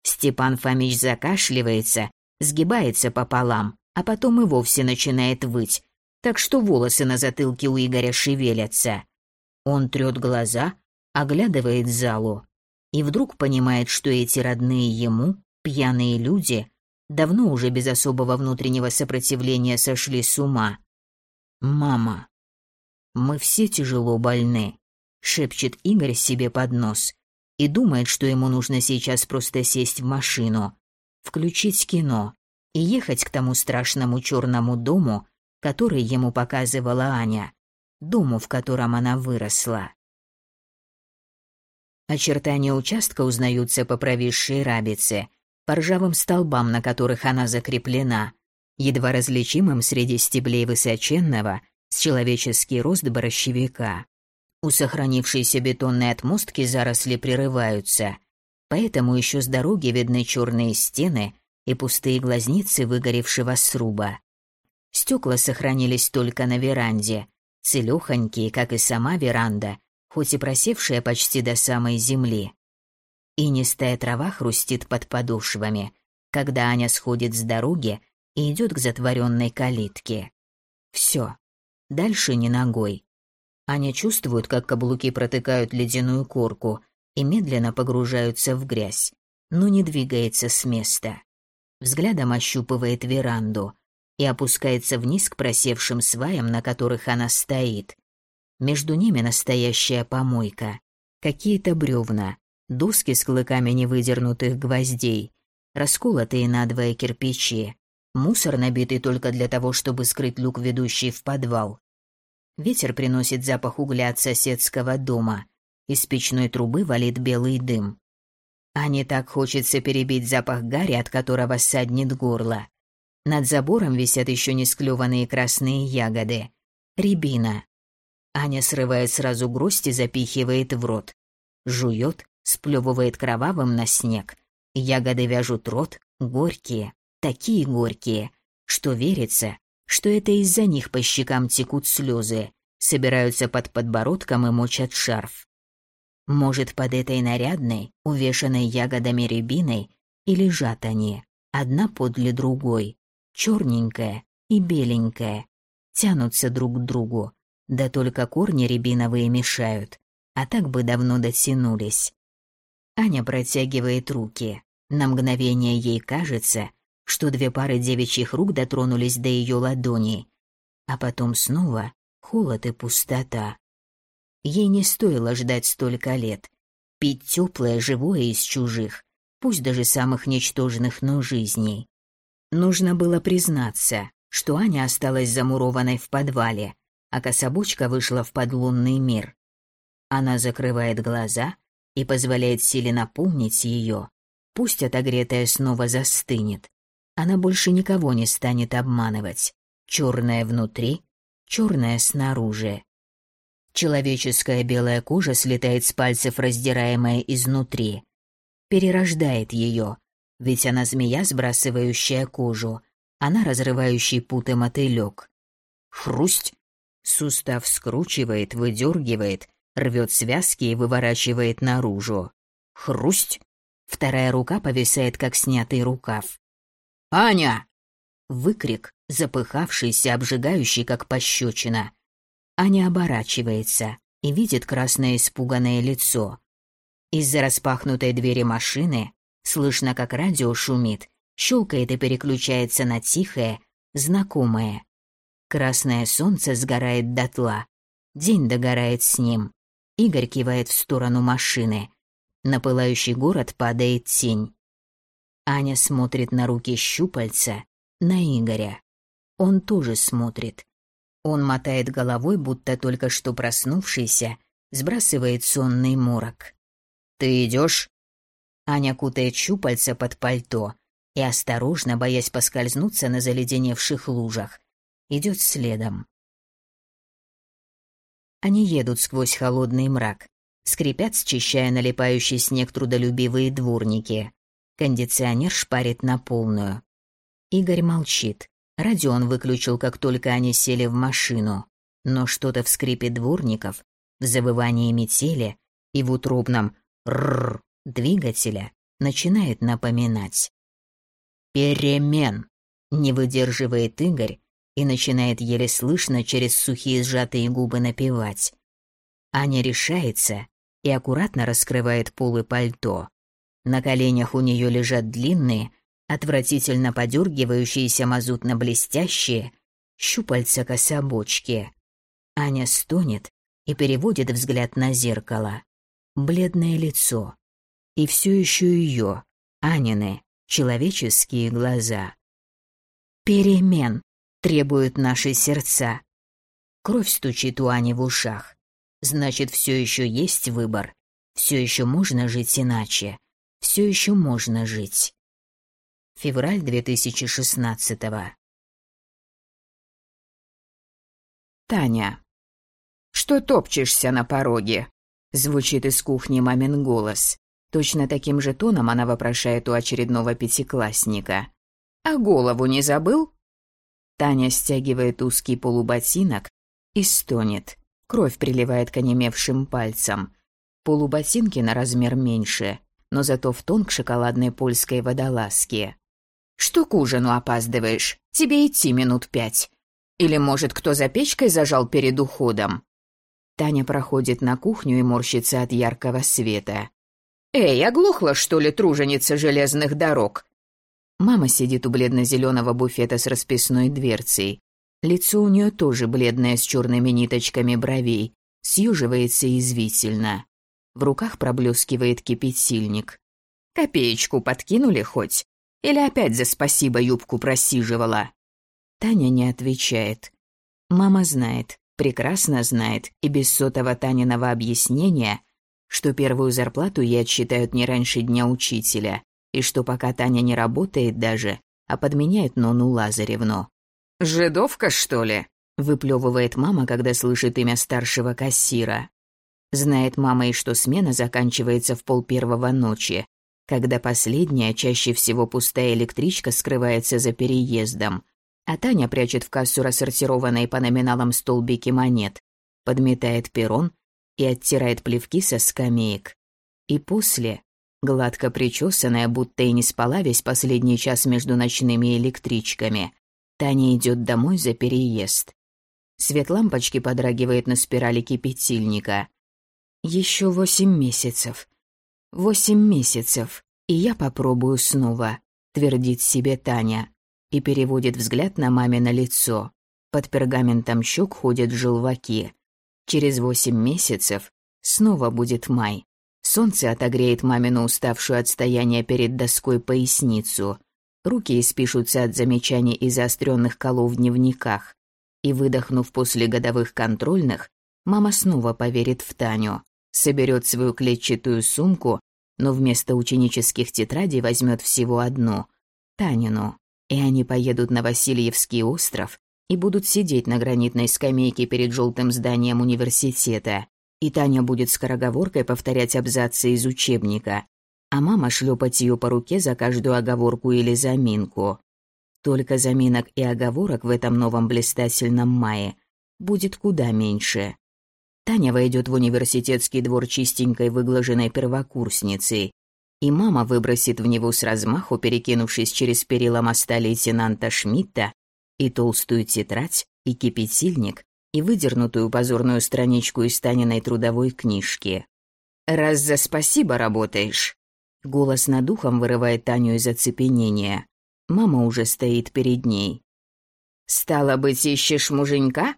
Степан Фомич закашливается, сгибается пополам, а потом и вовсе начинает выть, так что волосы на затылке у Игоря шевелятся. Он трет глаза, оглядывает залу и вдруг понимает, что эти родные ему, пьяные люди, давно уже без особого внутреннего сопротивления сошли с ума. «Мама, мы все тяжело больны», — шепчет Игорь себе под нос и думает, что ему нужно сейчас просто сесть в машину, включить кино и ехать к тому страшному черному дому, который ему показывала Аня дому, в котором она выросла. Очертания участка узнаются по провисшей рабице, по ржавым столбам, на которых она закреплена, едва различимым среди стеблей высоченного с человеческий рост борощевика. У сохранившейся бетонной отмостки заросли прерываются, поэтому еще с дороги видны черные стены и пустые глазницы выгоревшего сруба. Стекла сохранились только на веранде, целёхонькие, как и сама веранда, хоть и просевшая почти до самой земли. И нестая трава хрустит под подошвами, когда Аня сходит с дороги и идет к затворенной калитке. Все, дальше не ногой. Аня чувствует, как каблуки протыкают ледяную корку и медленно погружаются в грязь, но не двигается с места. Взглядом ощупывает веранду, и опускается вниз к просевшим сваям, на которых она стоит. Между ними настоящая помойка. Какие-то бревна, доски с клыками невыдернутых гвоздей, расколотые надвое кирпичи, мусор, набитый только для того, чтобы скрыть люк, ведущий в подвал. Ветер приносит запах угля от соседского дома. Из печной трубы валит белый дым. А не так хочется перебить запах гари, от которого саднет горло. Над забором висят еще не склеванные красные ягоды. Рябина. Аня срывает сразу гроздь и запихивает в рот. Жует, сплевывает кровавым на снег. Ягоды вяжут рот, горькие, такие горькие, что верится, что это из-за них по щекам текут слезы, собираются под подбородком и мочат шарф. Может, под этой нарядной, увешанной ягодами рябиной, и лежат они, одна подле другой, черненькая и беленькая, тянутся друг к другу, да только корни рябиновые мешают, а так бы давно дотянулись. Аня протягивает руки. На мгновение ей кажется, что две пары девичьих рук дотронулись до ее ладони, а потом снова холод и пустота. Ей не стоило ждать столько лет, пить теплое, живое из чужих, пусть даже самых ничтожных, но жизней. Нужно было признаться, что Аня осталась замурованной в подвале, а кособочка вышла в подлунный мир. Она закрывает глаза и позволяет силе напомнить ее. Пусть отогретая снова застынет. Она больше никого не станет обманывать. Черная внутри, черная снаружи. Человеческая белая кожа слетает с пальцев, раздираемая изнутри. Перерождает ее, ведь она змея, сбрасывающая кожу, она разрывающий путы мотылек. Хрусть! Сустав скручивает, выдергивает, рвет связки и выворачивает наружу. Хрусть! Вторая рука повисает, как снятый рукав. «Аня!» Выкрик, запыхавшийся, обжигающий, как пощечина. Аня оборачивается и видит красное испуганное лицо. Из-за распахнутой двери машины слышно, как радио шумит, щелкает и переключается на тихое, знакомое. Красное солнце сгорает дотла. День догорает с ним. Игорь кивает в сторону машины. На пылающий город падает тень. Аня смотрит на руки щупальца, на Игоря. Он тоже смотрит. Он мотает головой, будто только что проснувшийся, сбрасывает сонный морок. «Ты идешь?» Аня кутает щупальца под пальто и осторожно, боясь поскользнуться на заледеневших лужах, идет следом. Они едут сквозь холодный мрак, скрипят, счищая налипающий снег трудолюбивые дворники. Кондиционер шпарит на полную. Игорь молчит. Радио он выключил, как только они сели в машину. Но что-то в скрипе дворников, в завывании метели и в утробном «рррр» двигателя начинает напоминать. «Перемен!» — не выдерживает Игорь и начинает еле слышно через сухие сжатые губы напевать. Аня решается и аккуратно раскрывает полы пальто. На коленях у нее лежат длинные, отвратительно подергивающиеся мазутно-блестящие щупальца кособочки. Аня стонет и переводит взгляд на зеркало. Бледное лицо. И все еще ее, Анины, человеческие глаза. Перемен требуют наши сердца. Кровь стучит у Ани в ушах. Значит, все еще есть выбор. Все еще можно жить иначе. Все еще можно жить. Февраль 2016-го. Таня. «Что топчешься на пороге?» Звучит из кухни мамин голос. Точно таким же тоном она вопрошает у очередного пятиклассника. «А голову не забыл?» Таня стягивает узкий полуботинок и стонет. Кровь приливает к онемевшим пальцам. Полуботинки на размер меньше, но зато в тон к шоколадной польской водолазке. «Что к ужину опаздываешь? Тебе идти минут пять. Или, может, кто за печкой зажал перед уходом?» Таня проходит на кухню и морщится от яркого света. «Эй, оглохла, что ли, труженица железных дорог?» Мама сидит у бледно-зеленого буфета с расписной дверцей. Лицо у нее тоже бледное с черными ниточками бровей, съеживается извительно. В руках проблескивает кипятильник. «Копеечку подкинули хоть? Или опять за спасибо юбку просиживала?» Таня не отвечает. Мама знает, прекрасно знает, и без сотого Таниного объяснения – что первую зарплату ей отсчитают не раньше дня учителя, и что пока Таня не работает даже, а подменяет Нону Лазаревну. «Жидовка, что ли?» — выплевывает мама, когда слышит имя старшего кассира. Знает мама и что смена заканчивается в пол первого ночи, когда последняя, чаще всего пустая электричка, скрывается за переездом, а Таня прячет в кассу рассортированные по номиналам столбики монет, подметает перрон и оттирает плевки со скамеек. И после, гладко причесанная, будто и не спала весь последний час между ночными электричками, Таня идет домой за переезд. Свет лампочки подрагивает на спирали кипятильника. Еще восемь месяцев. Восемь месяцев, и я попробую снова, твердит себе Таня и переводит взгляд на мамино лицо. Под пергаментом щек ходят желваки. Через восемь месяцев снова будет май. Солнце отогреет мамину уставшую от стояния перед доской поясницу. Руки испишутся от замечаний и заостренных колов в дневниках. И, выдохнув после годовых контрольных, мама снова поверит в Таню, соберет свою клетчатую сумку, но вместо ученических тетрадей возьмет всего одну – Танину. И они поедут на Васильевский остров и будут сидеть на гранитной скамейке перед желтым зданием университета. И Таня будет скороговоркой повторять абзацы из учебника, а мама шлепать ее по руке за каждую оговорку или заминку. Только заминок и оговорок в этом новом блистательном мае будет куда меньше. Таня войдет в университетский двор чистенькой выглаженной первокурсницей, и мама выбросит в него с размаху, перекинувшись через перила моста лейтенанта Шмидта, и толстую тетрадь, и кипятильник, и выдернутую позорную страничку из Таниной трудовой книжки. «Раз за спасибо работаешь», Голос над ухом вырывает Таню из оцепенения. Мама уже стоит перед ней. «Стало быть, ищешь муженька?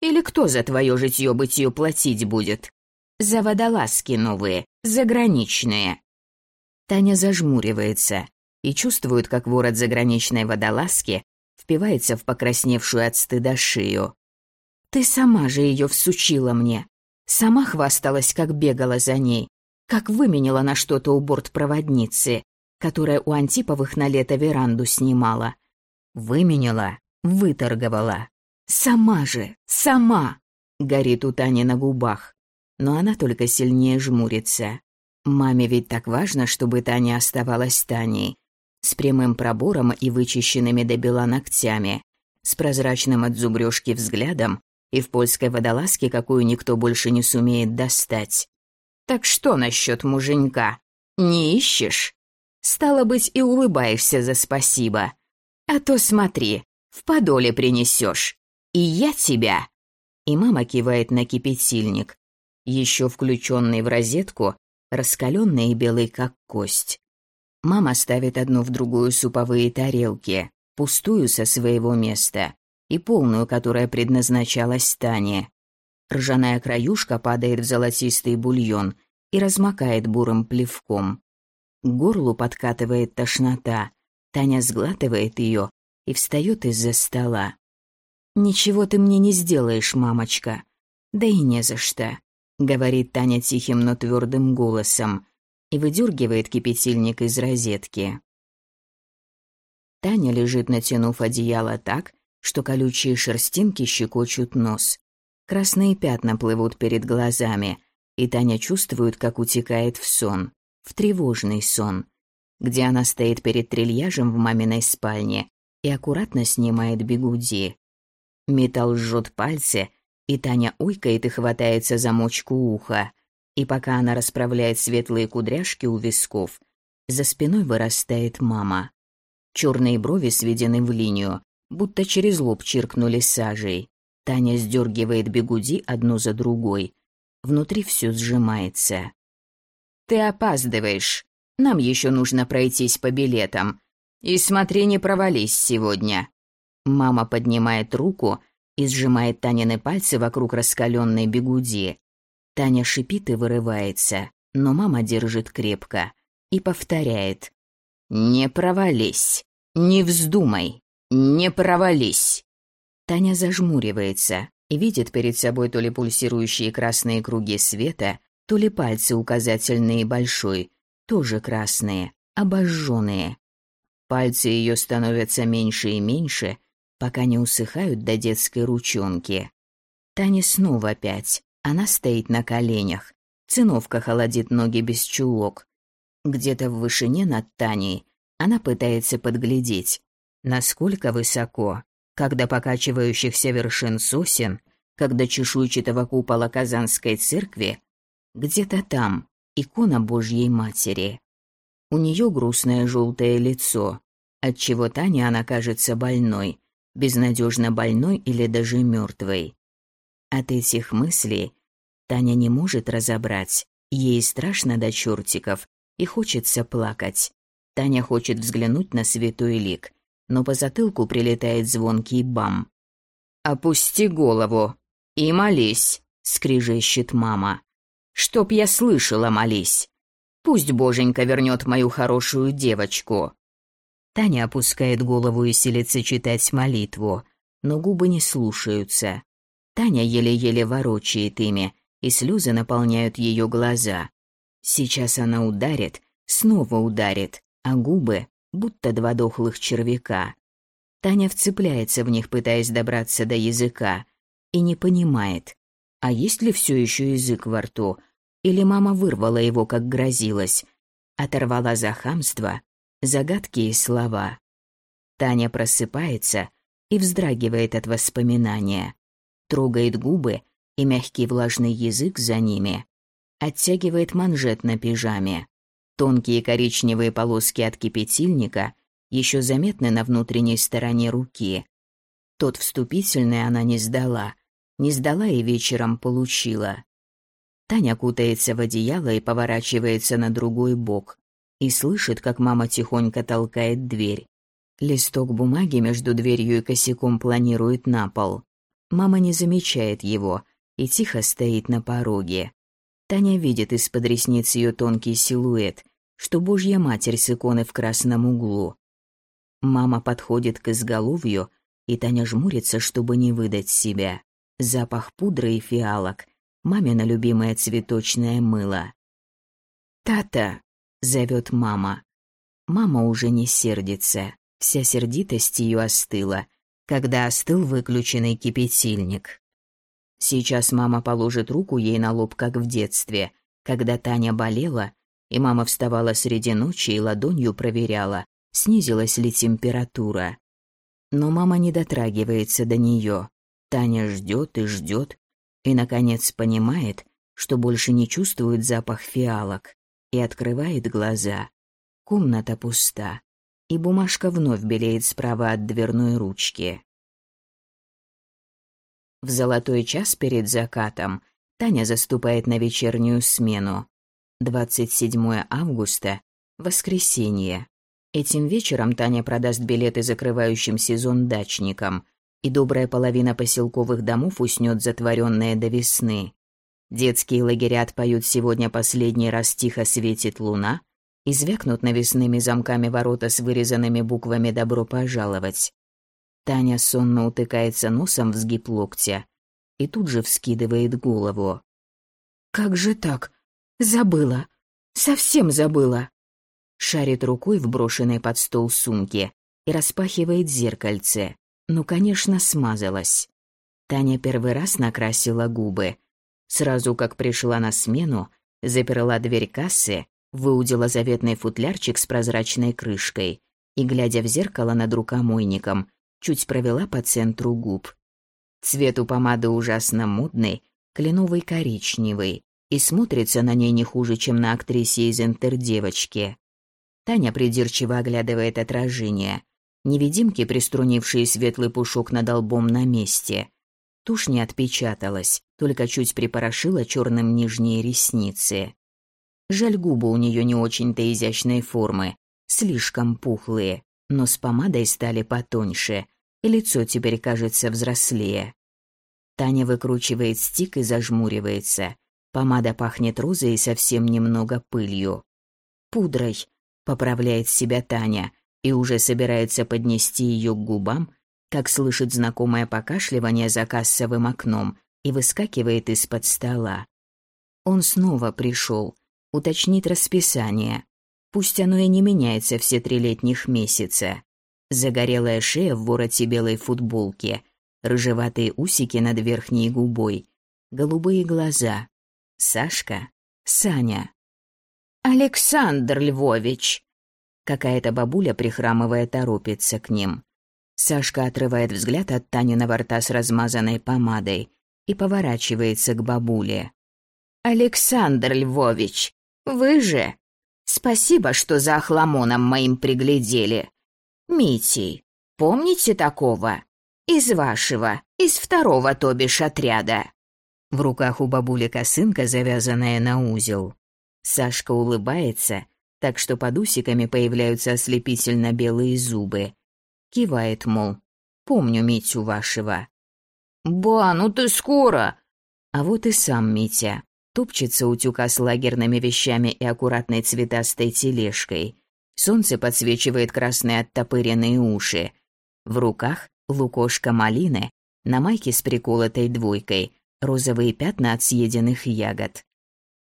Или кто за твое житье-бытие платить будет? За водолазки новые, заграничные». Таня зажмуривается и чувствует, как ворот заграничной водолазки впивается в покрасневшую от стыда шею. «Ты сама же ее всучила мне. Сама хвасталась, как бегала за ней как выменила на что-то у бортпроводницы, которая у Антиповых на лето веранду снимала. Выменила, выторговала. Сама же, сама! Горит у Тани на губах. Но она только сильнее жмурится. Маме ведь так важно, чтобы Таня оставалась Таней. С прямым пробором и вычищенными до бела ногтями. С прозрачным от зубрёжки взглядом и в польской водолазке, какую никто больше не сумеет достать. Так что насчет муженька? Не ищешь? Стало быть, и улыбаешься за спасибо. А то смотри, в подоле принесешь. И я тебя. И мама кивает на кипятильник, еще включенный в розетку, раскаленный и белый как кость. Мама ставит одну в другую суповые тарелки, пустую со своего места и полную, которая предназначалась Тане. Ржаная краюшка падает в золотистый бульон и размокает бурым плевком. К горлу подкатывает тошнота. Таня сглатывает ее и встает из-за стола. «Ничего ты мне не сделаешь, мамочка. Да и не за что», — говорит Таня тихим, но твердым голосом и выдергивает кипятильник из розетки. Таня лежит, натянув одеяло так, что колючие шерстинки щекочут нос. Красные пятна плывут перед глазами, и Таня чувствует, как утекает в сон, в тревожный сон, где она стоит перед трильяжем в маминой спальне и аккуратно снимает бигуди. Металл жжет пальцы, и Таня уйкает и хватается за мочку уха. И пока она расправляет светлые кудряшки у висков, за спиной вырастает мама. Черные брови сведены в линию, будто через лоб чиркнули сажей. Таня сдергивает бегуди одну за другой. Внутри все сжимается. «Ты опаздываешь. Нам еще нужно пройтись по билетам. И смотри, не провались сегодня». Мама поднимает руку и сжимает Танины пальцы вокруг раскаленной бегуди. Таня шипит и вырывается, но мама держит крепко и повторяет. «Не провались, не вздумай, не провались». Таня зажмуривается и видит перед собой то ли пульсирующие красные круги света, то ли пальцы указательные и большой, тоже красные, обожженные. Пальцы ее становятся меньше и меньше, пока не усыхают до детской ручонки. Таня снова опять, Она стоит на коленях. Циновка холодит ноги без чулок. Где-то в вышине над Таней она пытается подглядеть, насколько высоко, когда покачивающихся вершин сосен, когда чешуйчатого купола Казанской церкви, где-то там икона Божьей Матери. У нее грустное желтое лицо, отчего Таня она кажется больной, безнадежно больной или даже мертвой. От этих мыслей Таня не может разобрать, ей страшно до чертиков и хочется плакать. Таня хочет взглянуть на святой лик, но по затылку прилетает звонкий бам. «Опусти голову и молись», — скрижещет мама. «Чтоб я слышала, молись. Пусть боженька вернет мою хорошую девочку». Таня опускает голову и силится читать молитву, но губы не слушаются. Таня еле-еле ворочает ими, и слезы наполняют ее глаза. Сейчас она ударит, снова ударит, а губы будто два дохлых червяка. Таня вцепляется в них, пытаясь добраться до языка, и не понимает, а есть ли все еще язык во рту, или мама вырвала его, как грозилась, оторвала за хамство, загадки и слова. Таня просыпается и вздрагивает от воспоминания, трогает губы и мягкий влажный язык за ними, оттягивает манжет на пижаме. Тонкие коричневые полоски от кипятильника еще заметны на внутренней стороне руки. Тот вступительный она не сдала, не сдала и вечером получила. Таня кутается в одеяло и поворачивается на другой бок и слышит, как мама тихонько толкает дверь. Листок бумаги между дверью и косяком планирует на пол. Мама не замечает его и тихо стоит на пороге. Таня видит из-под ресниц ее тонкий силуэт, что Божья Матерь с иконы в красном углу. Мама подходит к изголовью, и Таня жмурится, чтобы не выдать себя. Запах пудры и фиалок, мамино любимое цветочное мыло. «Тата!» — зовет мама. Мама уже не сердится, вся сердитость ее остыла, когда остыл выключенный кипятильник. Сейчас мама положит руку ей на лоб, как в детстве, когда Таня болела, и мама вставала среди ночи и ладонью проверяла, снизилась ли температура. Но мама не дотрагивается до нее. Таня ждет и ждет, и, наконец, понимает, что больше не чувствует запах фиалок, и открывает глаза. Комната пуста, и бумажка вновь белеет справа от дверной ручки. В золотой час перед закатом Таня заступает на вечернюю смену. 27 августа, воскресенье. Этим вечером Таня продаст билеты закрывающим сезон дачникам, и добрая половина поселковых домов уснет затворенная до весны. Детские лагеря отпоют сегодня последний раз «Тихо светит луна» и звякнут навесными замками ворота с вырезанными буквами «Добро пожаловать». Таня сонно утыкается носом в сгиб локтя и тут же вскидывает голову. «Как же так? Забыла. Совсем забыла!» Шарит рукой в брошенной под стол сумке и распахивает зеркальце. Ну, конечно, смазалась. Таня первый раз накрасила губы. Сразу как пришла на смену, заперла дверь кассы, выудила заветный футлярчик с прозрачной крышкой и, глядя в зеркало над рукомойником, чуть провела по центру губ. Цвет у помады ужасно модный, кленовый коричневый, и смотрится на ней не хуже, чем на актрисе из «Интердевочки». Таня придирчиво оглядывает отражение. Невидимки, приструнившие светлый пушок над лбом на месте. Тушь не отпечаталась, только чуть припорошила черным нижние ресницы. Жаль, губы у нее не очень-то изящной формы, слишком пухлые но с помадой стали потоньше, и лицо теперь кажется взрослее. Таня выкручивает стик и зажмуривается. Помада пахнет розой и совсем немного пылью. «Пудрой», — поправляет себя Таня, и уже собирается поднести ее к губам, как слышит знакомое покашливание за кассовым окном и выскакивает из-под стола. Он снова пришел, уточнить расписание, Пусть оно и не меняется все три летних месяца. Загорелая шея в вороте белой футболки, рыжеватые усики над верхней губой, голубые глаза. Сашка, Саня. «Александр Львович!» Какая-то бабуля, прихрамывая, торопится к ним. Сашка отрывает взгляд от Таниного рта с размазанной помадой и поворачивается к бабуле. «Александр Львович, вы же? Спасибо, что за охламоном моим приглядели. Митей, помните такого? Из вашего, из второго, то бишь, отряда». В руках у бабули косынка, завязанная на узел. Сашка улыбается, так что под усиками появляются ослепительно белые зубы. Кивает, мол, помню Митю вашего. «Ба, ну ты скоро!» А вот и сам Митя. Тупчется утюга с лагерными вещами и аккуратной цветастой тележкой. Солнце подсвечивает красные оттопыренные уши. В руках лукошка малины, на майке с приколотой двойкой, розовые пятна от съеденных ягод.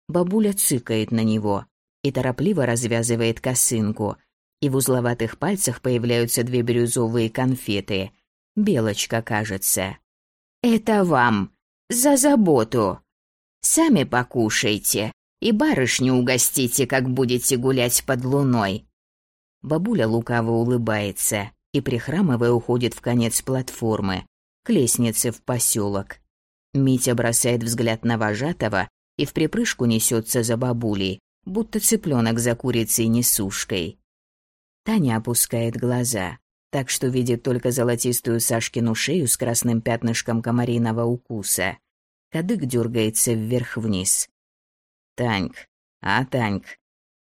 Бабуля цыкает на него и торопливо развязывает косынку, и в узловатых пальцах появляются две бирюзовые конфеты. Белочка, кажется. «Это вам. За заботу. Сами покушайте и барышню угостите, как будете гулять под луной». Бабуля лукаво улыбается и, прихрамывая, уходит в конец платформы, к лестнице в поселок. Митя бросает взгляд на вожатого и в припрыжку несется за бабулей, будто цыпленок за курицей-несушкой. Таня опускает глаза так что видит только золотистую Сашкину шею с красным пятнышком комариного укуса. Кадык дергается вверх-вниз. «Таньк, а, Таньк,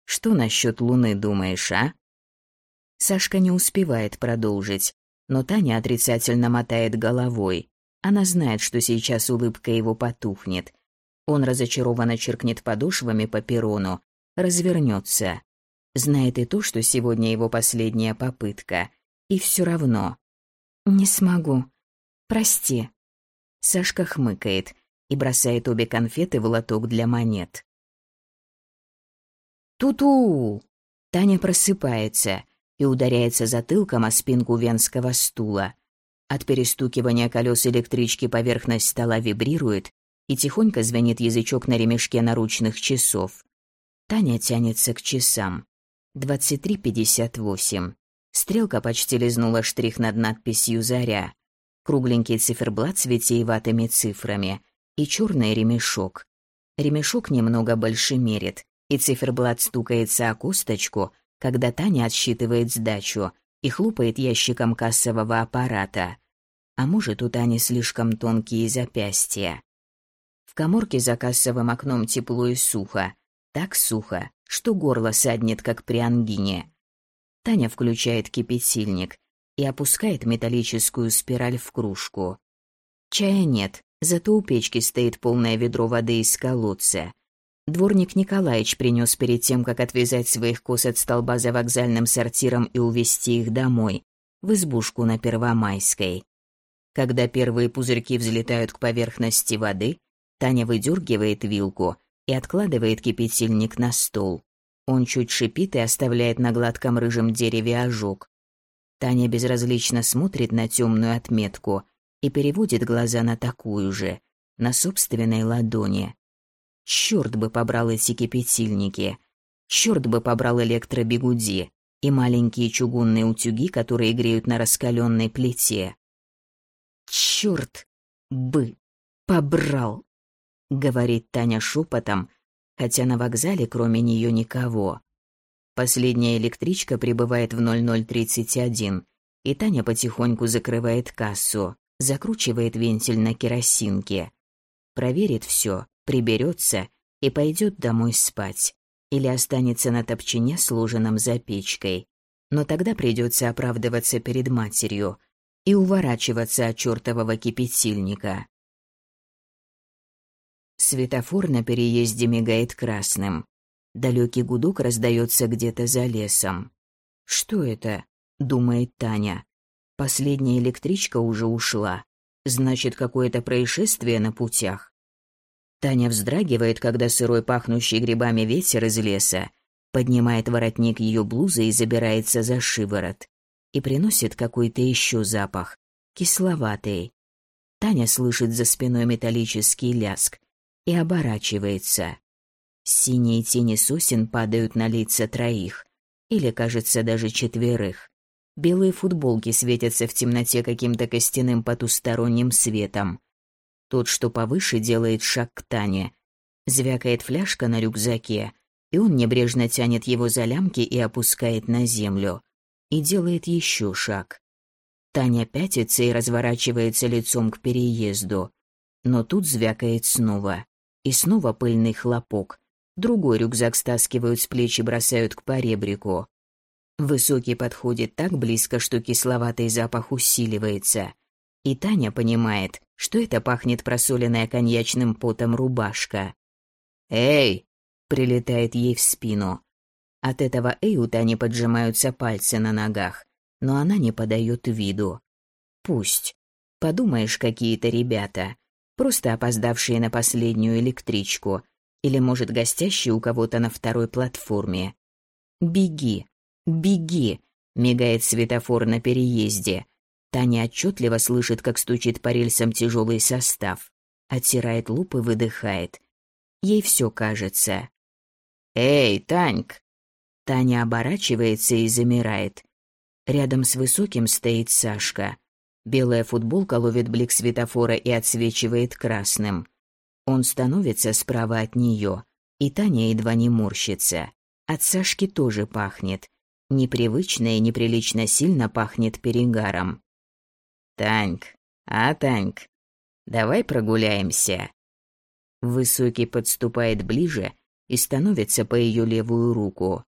что насчет луны думаешь, а?» Сашка не успевает продолжить, но Таня отрицательно мотает головой. Она знает, что сейчас улыбка его потухнет. Он разочарованно черкнет подошвами по перрону, развернется. Знает и то, что сегодня его последняя попытка — и все равно. Не смогу. Прости. Сашка хмыкает и бросает обе конфеты в лоток для монет. Ту-ту! Таня просыпается и ударяется затылком о спинку венского стула. От перестукивания колес электрички поверхность стола вибрирует, и тихонько звенит язычок на ремешке наручных часов. Таня тянется к часам. 23.58. Стрелка почти лизнула штрих над надписью «Заря». Кругленький циферблат с витиеватыми цифрами и черный ремешок. Ремешок немного больше мерит, и циферблат стукается о косточку, когда Таня отсчитывает сдачу и хлопает ящиком кассового аппарата. А может, у Тани слишком тонкие запястья. В коморке за кассовым окном тепло и сухо. Так сухо, что горло саднет, как при ангине. Таня включает кипятильник и опускает металлическую спираль в кружку. Чая нет, зато у печки стоит полное ведро воды из колодца. Дворник Николаевич принес перед тем, как отвязать своих коз от столба за вокзальным сортиром и увезти их домой, в избушку на Первомайской. Когда первые пузырьки взлетают к поверхности воды, Таня выдергивает вилку и откладывает кипятильник на стол. Он чуть шипит и оставляет на гладком рыжем дереве ожог. Таня безразлично смотрит на темную отметку и переводит глаза на такую же, на собственной ладони. Черт бы побрал эти кипятильники. Черт бы побрал электробегуди и маленькие чугунные утюги, которые греют на раскаленной плите. Черт бы побрал, говорит Таня шепотом, хотя на вокзале кроме нее никого. Последняя электричка прибывает в 0031, и Таня потихоньку закрывает кассу, закручивает вентиль на керосинке. Проверит все, приберется и пойдет домой спать. Или останется на топчине, сложенном за печкой. Но тогда придется оправдываться перед матерью и уворачиваться от чертового кипятильника. Светофор на переезде мигает красным. Далекий гудок раздается где-то за лесом. «Что это?» — думает Таня. Последняя электричка уже ушла. Значит, какое-то происшествие на путях. Таня вздрагивает, когда сырой пахнущий грибами ветер из леса поднимает воротник ее блузы и забирается за шиворот. И приносит какой-то еще запах, кисловатый. Таня слышит за спиной металлический ляск и оборачивается. Синие тени сосен падают на лица троих, или, кажется, даже четверых. Белые футболки светятся в темноте каким-то костяным потусторонним светом. Тот, что повыше, делает шаг к Тане. Звякает фляжка на рюкзаке, и он небрежно тянет его за лямки и опускает на землю. И делает еще шаг. Таня пятится и разворачивается лицом к переезду. Но тут звякает снова. И снова пыльный хлопок. Другой рюкзак стаскивают с плеч и бросают к поребрику. Высокий подходит так близко, что кисловатый запах усиливается. И Таня понимает, что это пахнет просоленная коньячным потом рубашка. «Эй!» — прилетает ей в спину. От этого «эй» у Тани поджимаются пальцы на ногах но она не подает виду. Пусть. Подумаешь, какие-то ребята, просто опоздавшие на последнюю электричку, или, может, гостящие у кого-то на второй платформе. «Беги! Беги!» — мигает светофор на переезде. Таня отчетливо слышит, как стучит по рельсам тяжелый состав. Оттирает луп и выдыхает. Ей все кажется. «Эй, Таньк!» Таня оборачивается и замирает. Рядом с высоким стоит Сашка. Белая футболка ловит блик светофора и отсвечивает красным. Он становится справа от нее, и Таня едва не морщится. От Сашки тоже пахнет. Непривычно и неприлично сильно пахнет перегаром. «Таньк, а, Таньк, давай прогуляемся». Высокий подступает ближе и становится по ее левую руку.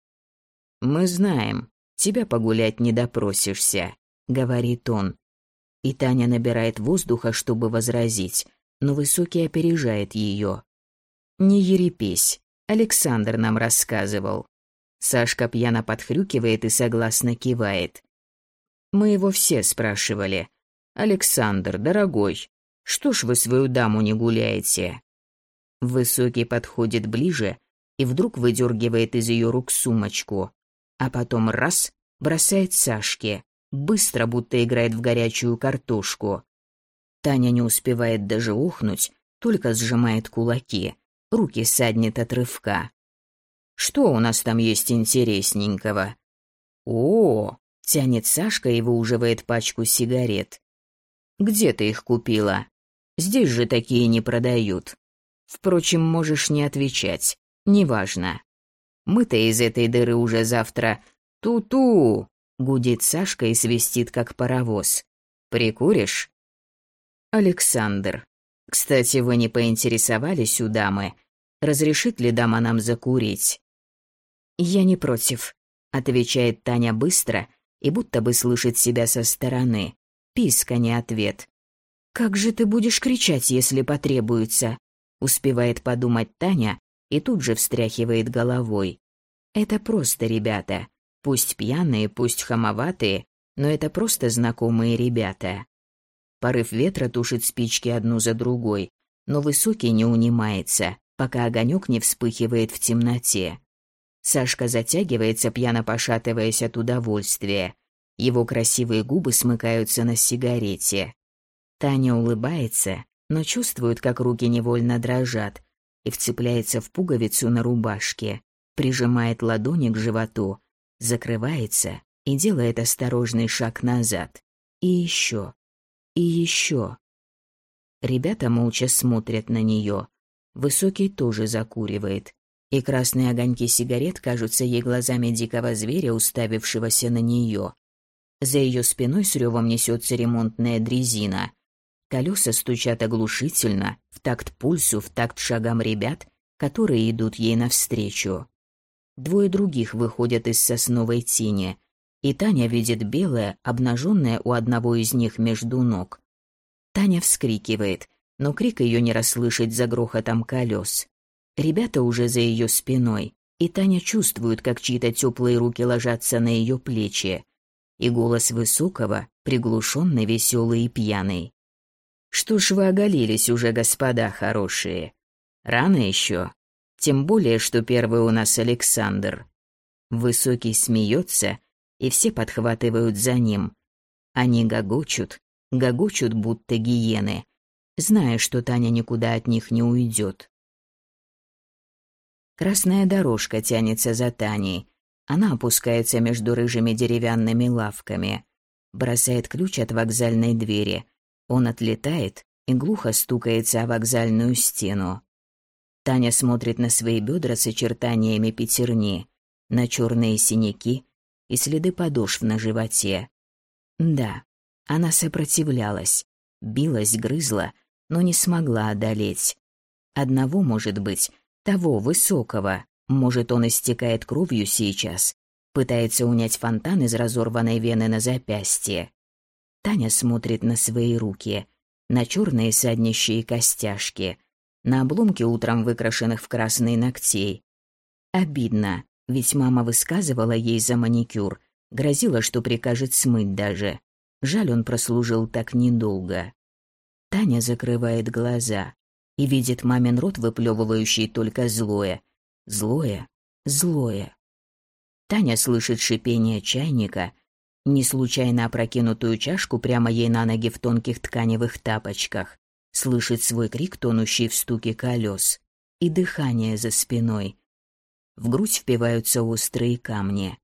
«Мы знаем, тебя погулять не допросишься», — говорит он. И Таня набирает воздуха, чтобы возразить, но Высокий опережает ее. «Не ерепись, Александр нам рассказывал». Сашка пьяно подхрюкивает и согласно кивает. «Мы его все спрашивали. Александр, дорогой, что ж вы свою даму не гуляете?» Высокий подходит ближе и вдруг выдергивает из ее рук сумочку а потом раз бросает Сашке, быстро, будто играет в горячую картошку. Таня не успевает даже ухнуть, только сжимает кулаки, руки саднет от рывка. «Что у нас там есть интересненького?» «О!» — тянет Сашка и выуживает пачку сигарет. «Где ты их купила? Здесь же такие не продают. Впрочем, можешь не отвечать, неважно. Мы-то из этой дыры уже завтра. Ту-ту!» — гудит Сашка и свистит, как паровоз. «Прикуришь?» «Александр, кстати, вы не поинтересовались у дамы, разрешит ли дама нам закурить?» «Я не против», — отвечает Таня быстро и будто бы слышит себя со стороны. Писка не ответ. «Как же ты будешь кричать, если потребуется?» — успевает подумать Таня, и тут же встряхивает головой. Это просто ребята. Пусть пьяные, пусть хамоватые, но это просто знакомые ребята. Порыв ветра тушит спички одну за другой, но высокий не унимается, пока огонек не вспыхивает в темноте. Сашка затягивается, пьяно пошатываясь от удовольствия. Его красивые губы смыкаются на сигарете. Таня улыбается, но чувствует, как руки невольно дрожат, и вцепляется в пуговицу на рубашке, прижимает ладони к животу, закрывается и делает осторожный шаг назад. И еще. И еще. Ребята молча смотрят на нее. Высокий тоже закуривает. И красные огоньки сигарет кажутся ей глазами дикого зверя, уставившегося на нее. За ее спиной с ревом несется ремонтная дрезина. Колеса стучат оглушительно, в такт пульсу, в такт шагам ребят, которые идут ей навстречу. Двое других выходят из сосновой тени, и Таня видит белое, обнаженное у одного из них между ног. Таня вскрикивает, но крик ее не расслышать за грохотом колес. Ребята уже за ее спиной, и Таня чувствует, как чьи-то теплые руки ложатся на ее плечи. И голос высокого, приглушенный, веселый и пьяный. Что ж вы оголились уже, господа хорошие? Рано еще. Тем более, что первый у нас Александр. Высокий смеется, и все подхватывают за ним. Они гогочут, гогочут, будто гиены, зная, что Таня никуда от них не уйдет. Красная дорожка тянется за Таней. Она опускается между рыжими деревянными лавками. Бросает ключ от вокзальной двери. Он отлетает и глухо стукается о вокзальную стену. Таня смотрит на свои бедра с очертаниями пятерни, на черные синяки и следы подошв на животе. Да, она сопротивлялась, билась, грызла, но не смогла одолеть. Одного, может быть, того высокого, может, он истекает кровью сейчас, пытается унять фонтан из разорванной вены на запястье. Таня смотрит на свои руки, на черные саднищие костяшки, на обломки утром выкрашенных в красные ногтей. Обидно, ведь мама высказывала ей за маникюр, грозила, что прикажет смыть даже. Жаль, он прослужил так недолго. Таня закрывает глаза и видит мамин рот, выплевывающий только злое. Злое, злое. Таня слышит шипение чайника, не случайно опрокинутую чашку прямо ей на ноги в тонких тканевых тапочках, слышит свой крик, тонущий в стуке колес, и дыхание за спиной. В грудь впиваются острые камни.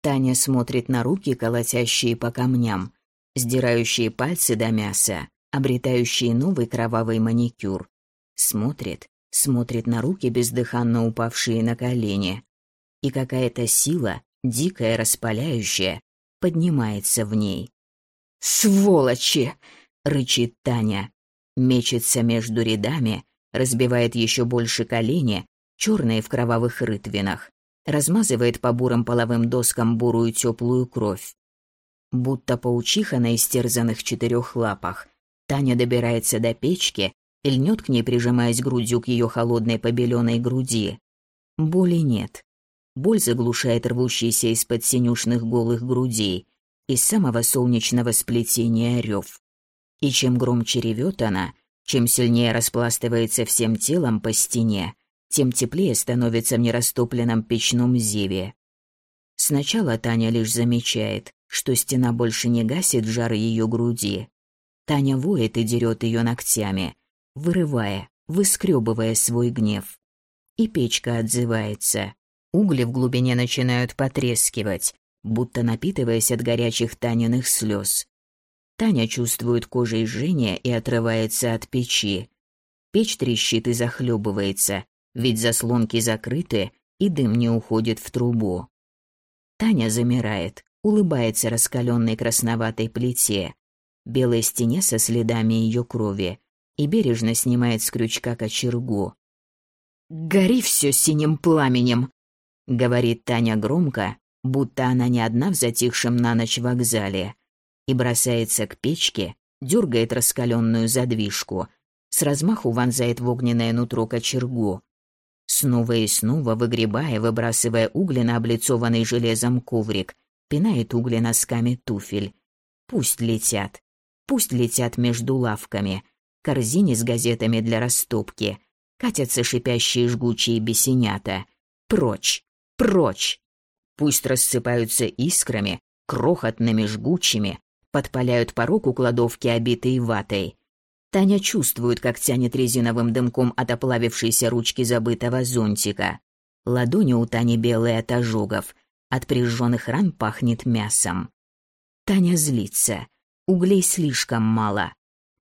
Таня смотрит на руки, колотящие по камням, сдирающие пальцы до мяса, обретающие новый кровавый маникюр. Смотрит, смотрит на руки, бездыханно упавшие на колени. И какая-то сила, дикая, распаляющая, поднимается в ней. «Сволочи!» — рычит Таня. Мечется между рядами, разбивает еще больше колени, черные в кровавых рытвинах, размазывает по бурым половым доскам бурую теплую кровь. Будто паучиха на истерзанных четырех лапах, Таня добирается до печки и льнет к ней, прижимаясь грудью к ее холодной побеленной груди. Боли нет. Боль заглушает рвущийся из-под синюшных голых грудей, из самого солнечного сплетения рев. И чем громче ревет она, чем сильнее распластывается всем телом по стене, тем теплее становится в нерастопленном печном зеве. Сначала Таня лишь замечает, что стена больше не гасит жар ее груди. Таня воет и дерет ее ногтями, вырывая, выскребывая свой гнев. И печка отзывается. Угли в глубине начинают потрескивать, будто напитываясь от горячих Таниных слез. Таня чувствует кожей жжение и отрывается от печи. Печь трещит и захлебывается, ведь заслонки закрыты, и дым не уходит в трубу. Таня замирает, улыбается раскаленной красноватой плите, белой стене со следами ее крови, и бережно снимает с крючка кочергу. «Гори все синим пламенем!» — говорит Таня громко, будто она не одна в затихшем на ночь вокзале, и бросается к печке, дергает раскаленную задвижку, с размаху вонзает в огненное нутро кочергу, Снова и снова, выгребая, выбрасывая угли на облицованный железом коврик, пинает угли носками туфель. Пусть летят. Пусть летят между лавками, корзине с газетами для растопки, катятся шипящие жгучие бесенята. Прочь, прочь. Пусть рассыпаются искрами, крохотными, жгучими, подпаляют порог у кладовки, обитой ватой. Таня чувствует, как тянет резиновым дымком от оплавившейся ручки забытого зонтика. Ладони у Тани белые от ожогов, от прижженных ран пахнет мясом. Таня злится, углей слишком мало.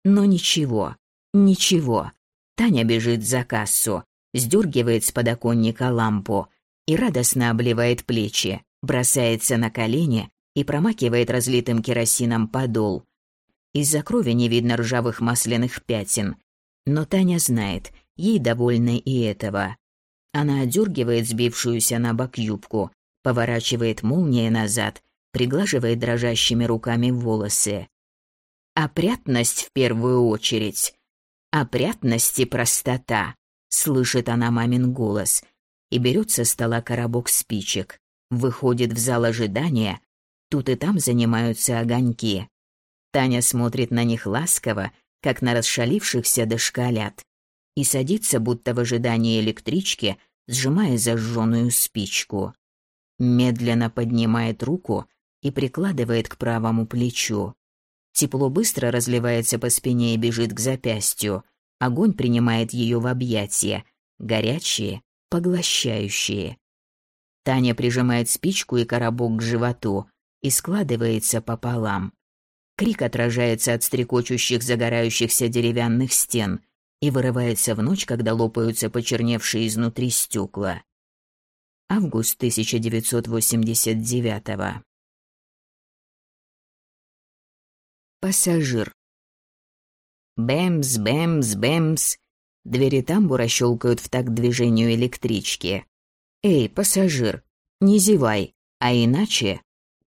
Но ничего, ничего. Таня бежит за кассу, сдергивает с подоконника лампу и радостно обливает плечи, бросается на колени и промакивает разлитым керосином подол. Из-за крови не видно ржавых масляных пятен. Но Таня знает, ей довольны и этого. Она одергивает сбившуюся на бок юбку, поворачивает молния назад, приглаживает дрожащими руками волосы. «Опрятность в первую очередь. Опрятность и простота», — слышит она мамин голос и берет со стола коробок спичек. Выходит в зал ожидания, тут и там занимаются огоньки. Таня смотрит на них ласково, как на расшалившихся дошколят, и садится, будто в ожидании электрички, сжимая зажженную спичку. Медленно поднимает руку и прикладывает к правому плечу. Тепло быстро разливается по спине и бежит к запястью. Огонь принимает ее в объятия. Горячие, поглощающие. Таня прижимает спичку и коробок к животу и складывается пополам. Крик отражается от стрекочущих загорающихся деревянных стен и вырывается в ночь, когда лопаются почерневшие изнутри стекла. Август 1989 -го. Пассажир. Бэмс, бэмс, бэмс. Двери тамбура щелкают в такт движению электрички. «Эй, пассажир, не зевай, а иначе...»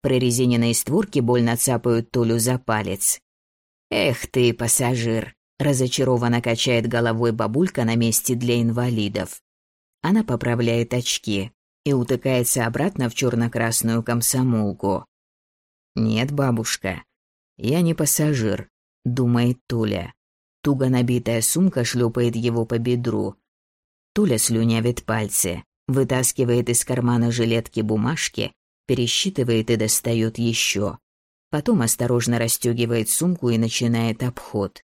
Прорезиненные створки больно цапают Толю за палец. «Эх ты, пассажир!» – разочарованно качает головой бабулька на месте для инвалидов. Она поправляет очки и утыкается обратно в черно-красную комсомолку. «Нет, бабушка, я не пассажир», – думает Толя. Туго набитая сумка шлепает его по бедру. Толя слюнявит пальцы, вытаскивает из кармана жилетки бумажки пересчитывает и достает еще. Потом осторожно расстегивает сумку и начинает обход.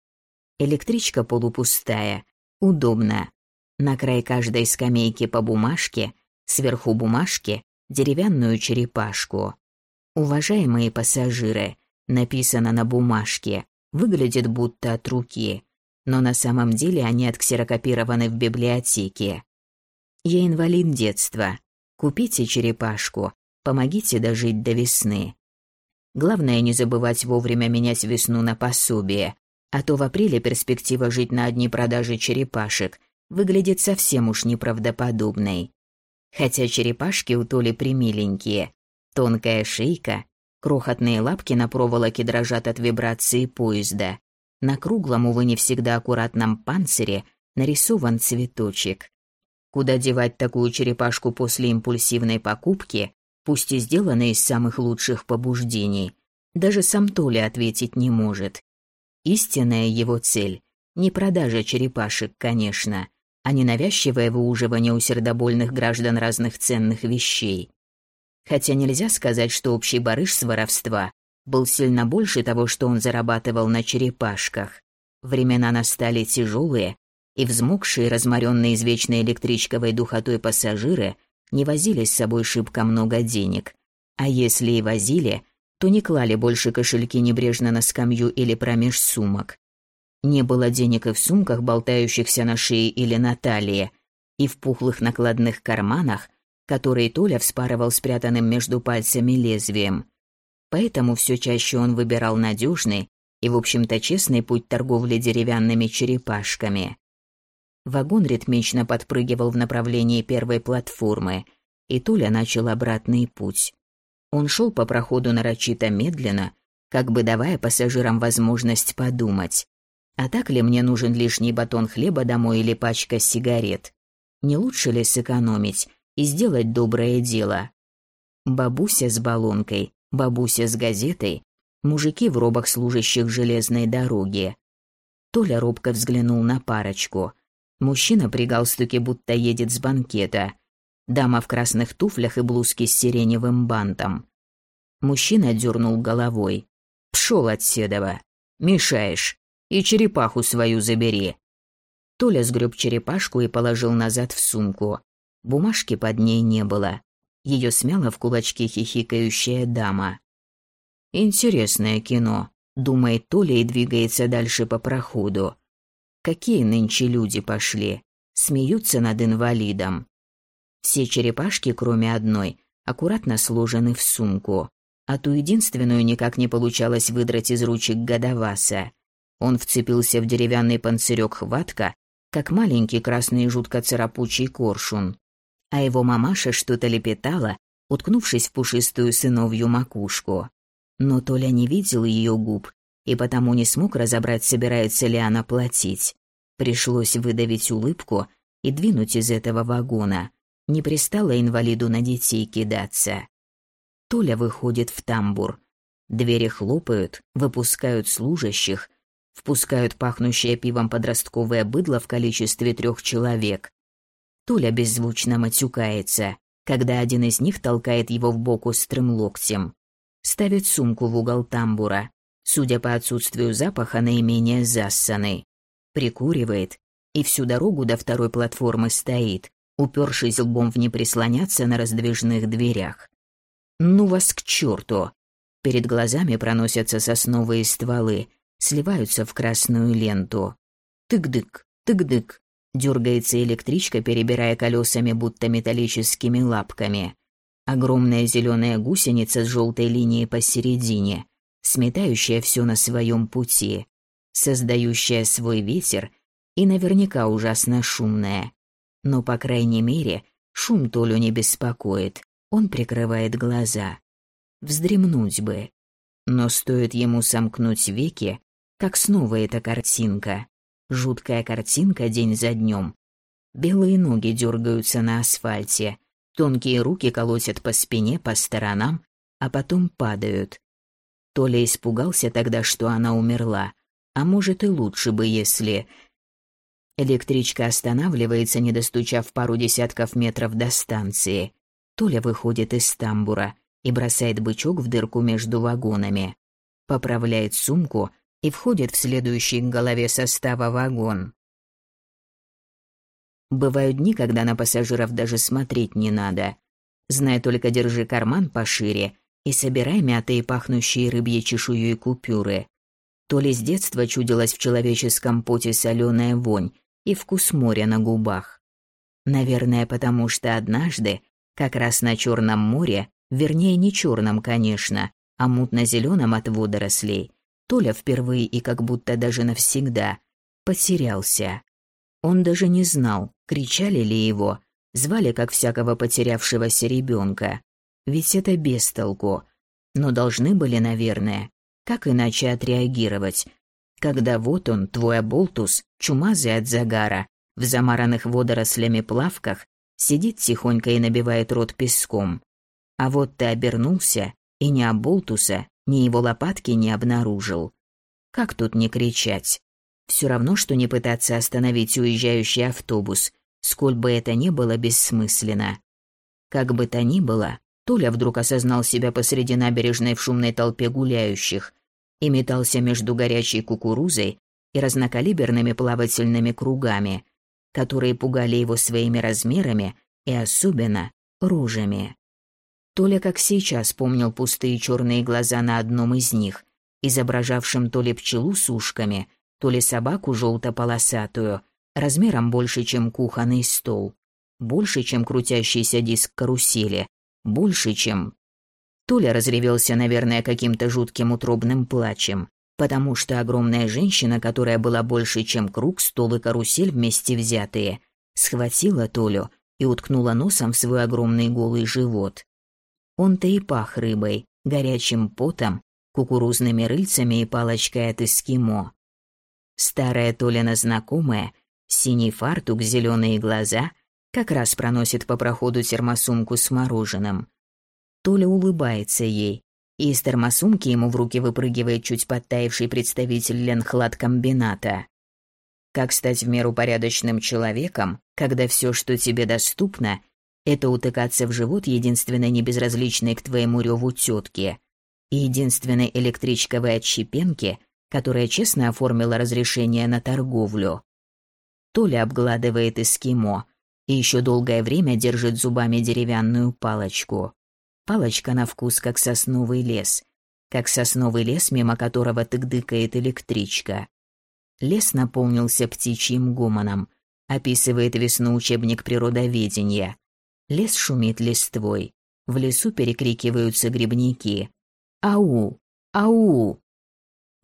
Электричка полупустая, удобно. На край каждой скамейки по бумажке, сверху бумажки деревянную черепашку. Уважаемые пассажиры, написано на бумажке, выглядит будто от руки, но на самом деле они отксерокопированы в библиотеке. Я инвалид детства. Купите черепашку, Помогите дожить до весны. Главное не забывать вовремя менять весну на пособие, а то в апреле перспектива жить на одни продажи черепашек выглядит совсем уж неправдоподобной. Хотя черепашки у Толи примиленькие. Тонкая шейка, крохотные лапки на проволоке дрожат от вибрации поезда. На круглом, увы, не всегда аккуратном панцире нарисован цветочек. Куда девать такую черепашку после импульсивной покупки, пусть и сделанный из самых лучших побуждений, даже сам Толя ответить не может. Истинная его цель – не продажа черепашек, конечно, а не навязчивое выуживание у сердобольных граждан разных ценных вещей. Хотя нельзя сказать, что общий барыш с воровства был сильно больше того, что он зарабатывал на черепашках. Времена настали тяжелые, и взмокшие, разморенные извечной электричковой духотой пассажиры – не возили с собой шибко много денег. А если и возили, то не клали больше кошельки небрежно на скамью или промеж сумок. Не было денег и в сумках, болтающихся на шее или на талии, и в пухлых накладных карманах, которые Толя вспарывал спрятанным между пальцами лезвием. Поэтому все чаще он выбирал надежный и, в общем-то, честный путь торговли деревянными черепашками. Вагон ритмично подпрыгивал в направлении первой платформы, и Туля начал обратный путь. Он шел по проходу нарочито медленно, как бы давая пассажирам возможность подумать. А так ли мне нужен лишний батон хлеба домой или пачка сигарет? Не лучше ли сэкономить и сделать доброе дело? Бабуся с баллонкой, бабуся с газетой, мужики в робах служащих железной дороги. Толя робко взглянул на парочку. Мужчина при галстуке будто едет с банкета. Дама в красных туфлях и блузке с сиреневым бантом. Мужчина дернул головой. «Пшел от седова. Мешаешь. И черепаху свою забери». Толя сгреб черепашку и положил назад в сумку. Бумажки под ней не было. Ее смяла в кулачке хихикающая дама. «Интересное кино», — думает Толя и двигается дальше по проходу. Какие нынче люди пошли. Смеются над инвалидом. Все черепашки, кроме одной, аккуратно сложены в сумку. А ту единственную никак не получалось выдрать из ручек Гадаваса. Он вцепился в деревянный панцирек хватка, как маленький красный жутко царапучий коршун. А его мамаша что-то лепетала, уткнувшись в пушистую сыновью макушку. Но Толя не видел ее губ и потому не смог разобрать, собирается ли она платить. Пришлось выдавить улыбку и двинуть из этого вагона. Не пристало инвалиду на детей кидаться. Толя выходит в тамбур. Двери хлопают, выпускают служащих, впускают пахнущее пивом подростковое быдло в количестве трех человек. Толя беззвучно матюкается, когда один из них толкает его в бок острым локтем. Ставит сумку в угол тамбура, судя по отсутствию запаха, наименее зассанный. Прикуривает и всю дорогу до второй платформы стоит, упершись лбом в не прислоняться на раздвижных дверях. «Ну вас к черту!» Перед глазами проносятся сосновые стволы, сливаются в красную ленту. Тык-дык, тык-дык. Дергается электричка, перебирая колесами, будто металлическими лапками. Огромная зеленая гусеница с желтой линией посередине, сметающая все на своем пути, создающая свой ветер и наверняка ужасно шумная. Но, по крайней мере, шум Толю не беспокоит, он прикрывает глаза. Вздремнуть бы. Но стоит ему сомкнуть веки, как снова эта картинка. Жуткая картинка день за днем. Белые ноги дергаются на асфальте, тонкие руки колотят по спине, по сторонам, а потом падают. Толя испугался тогда, что она умерла, а может и лучше бы, если... Электричка останавливается, не достучав пару десятков метров до станции. Толя выходит из тамбура и бросает бычок в дырку между вагонами. Поправляет сумку и входит в следующий к голове состава вагон. Бывают дни, когда на пассажиров даже смотреть не надо. Знай только держи карман пошире и собирай мятые пахнущие рыбьей чешуей купюры. То ли с детства чудилась в человеческом поте соленая вонь и вкус моря на губах. Наверное, потому что однажды, как раз на Черном море, вернее не черном, конечно, а мутно-зеленом от водорослей, Толя впервые и как будто даже навсегда потерялся. Он даже не знал, кричали ли его, звали как всякого потерявшегося ребенка. Ведь это без толку. Но должны были, наверное, как иначе отреагировать, когда вот он, твой оболтус, чумазый от загара, в замаранных водорослями плавках, сидит тихонько и набивает рот песком. А вот ты обернулся, и ни оболтуса, ни его лопатки не обнаружил. Как тут не кричать? Все равно, что не пытаться остановить уезжающий автобус, сколь бы это ни было бессмысленно. Как бы то ни было, Толя вдруг осознал себя посреди набережной в шумной толпе гуляющих и метался между горячей кукурузой и разнокалиберными плавательными кругами, которые пугали его своими размерами и особенно рожами. Толя как сейчас помнил пустые черные глаза на одном из них, изображавшем то ли пчелу с ушками, то ли собаку желто-полосатую, размером больше, чем кухонный стол, больше, чем крутящийся диск карусели, больше, чем... Толя разревелся, наверное, каким-то жутким утробным плачем, потому что огромная женщина, которая была больше, чем круг, стол и карусель вместе взятые, схватила Толю и уткнула носом в свой огромный голый живот. Он-то и пах рыбой, горячим потом, кукурузными рыльцами и палочкой от эскимо. Старая Толина знакомая, синий фартук, зеленые глаза, как раз проносит по проходу термосумку с мороженым. Толя улыбается ей, и из термосумки ему в руки выпрыгивает чуть подтаивший представитель Ленхладкомбината. Как стать в меру порядочным человеком, когда все, что тебе доступно, это утыкаться в живот единственной небезразличной к твоему реву тетки и единственной электричковой отщепенки, которая честно оформила разрешение на торговлю. Толя обгладывает эскимо, и еще долгое время держит зубами деревянную палочку. Палочка на вкус, как сосновый лес, как сосновый лес, мимо которого тык-дыкает электричка. Лес наполнился птичьим гомоном, описывает весну учебник природоведения. Лес шумит листвой, в лесу перекрикиваются грибники. «Ау! Ау!»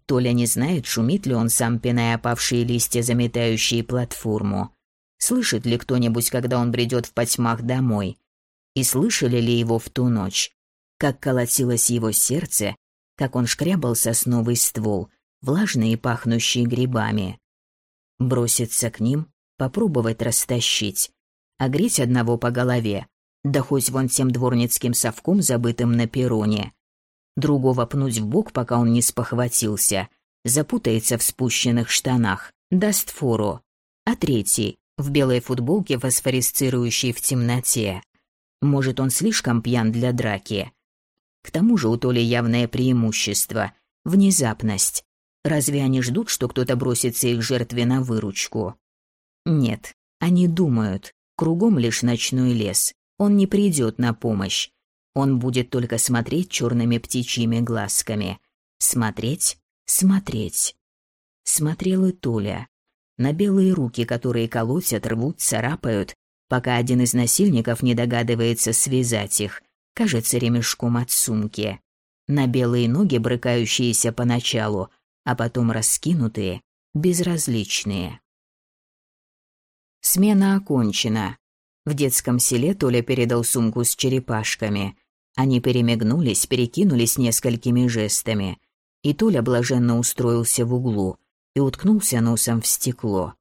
Толя не знает, шумит ли он сам, пиная опавшие листья, заметающие платформу. Слышит ли кто-нибудь, когда он бредет в потьмах домой? И слышали ли его в ту ночь? Как колотилось его сердце, как он шкрябал сосновый ствол, влажный и пахнущий грибами. Броситься к ним, попробовать растащить, огреть одного по голове, да хоть вон тем дворницким совком, забытым на перроне. Другого пнуть в бок, пока он не спохватился, запутается в спущенных штанах, даст фору. А третий в белой футболке, фосфорисцирующей в темноте. Может, он слишком пьян для драки. К тому же у Толи явное преимущество. внезапность. Разве они ждут, что кто-то бросится их жертве на выручку? Нет, они думают, кругом лишь ночной лес. Он не придет на помощь. Он будет только смотреть черными птичьими глазками. Смотреть, смотреть. Смотрел и Толя. На белые руки, которые колотят, рвут, царапают, пока один из насильников не догадывается связать их, кажется, ремешком от сумки. На белые ноги, брыкающиеся поначалу, а потом раскинутые, безразличные. Смена окончена. В детском селе Толя передал сумку с черепашками. Они перемигнулись, перекинулись несколькими жестами. И Толя блаженно устроился в углу и уткнулся носом в стекло.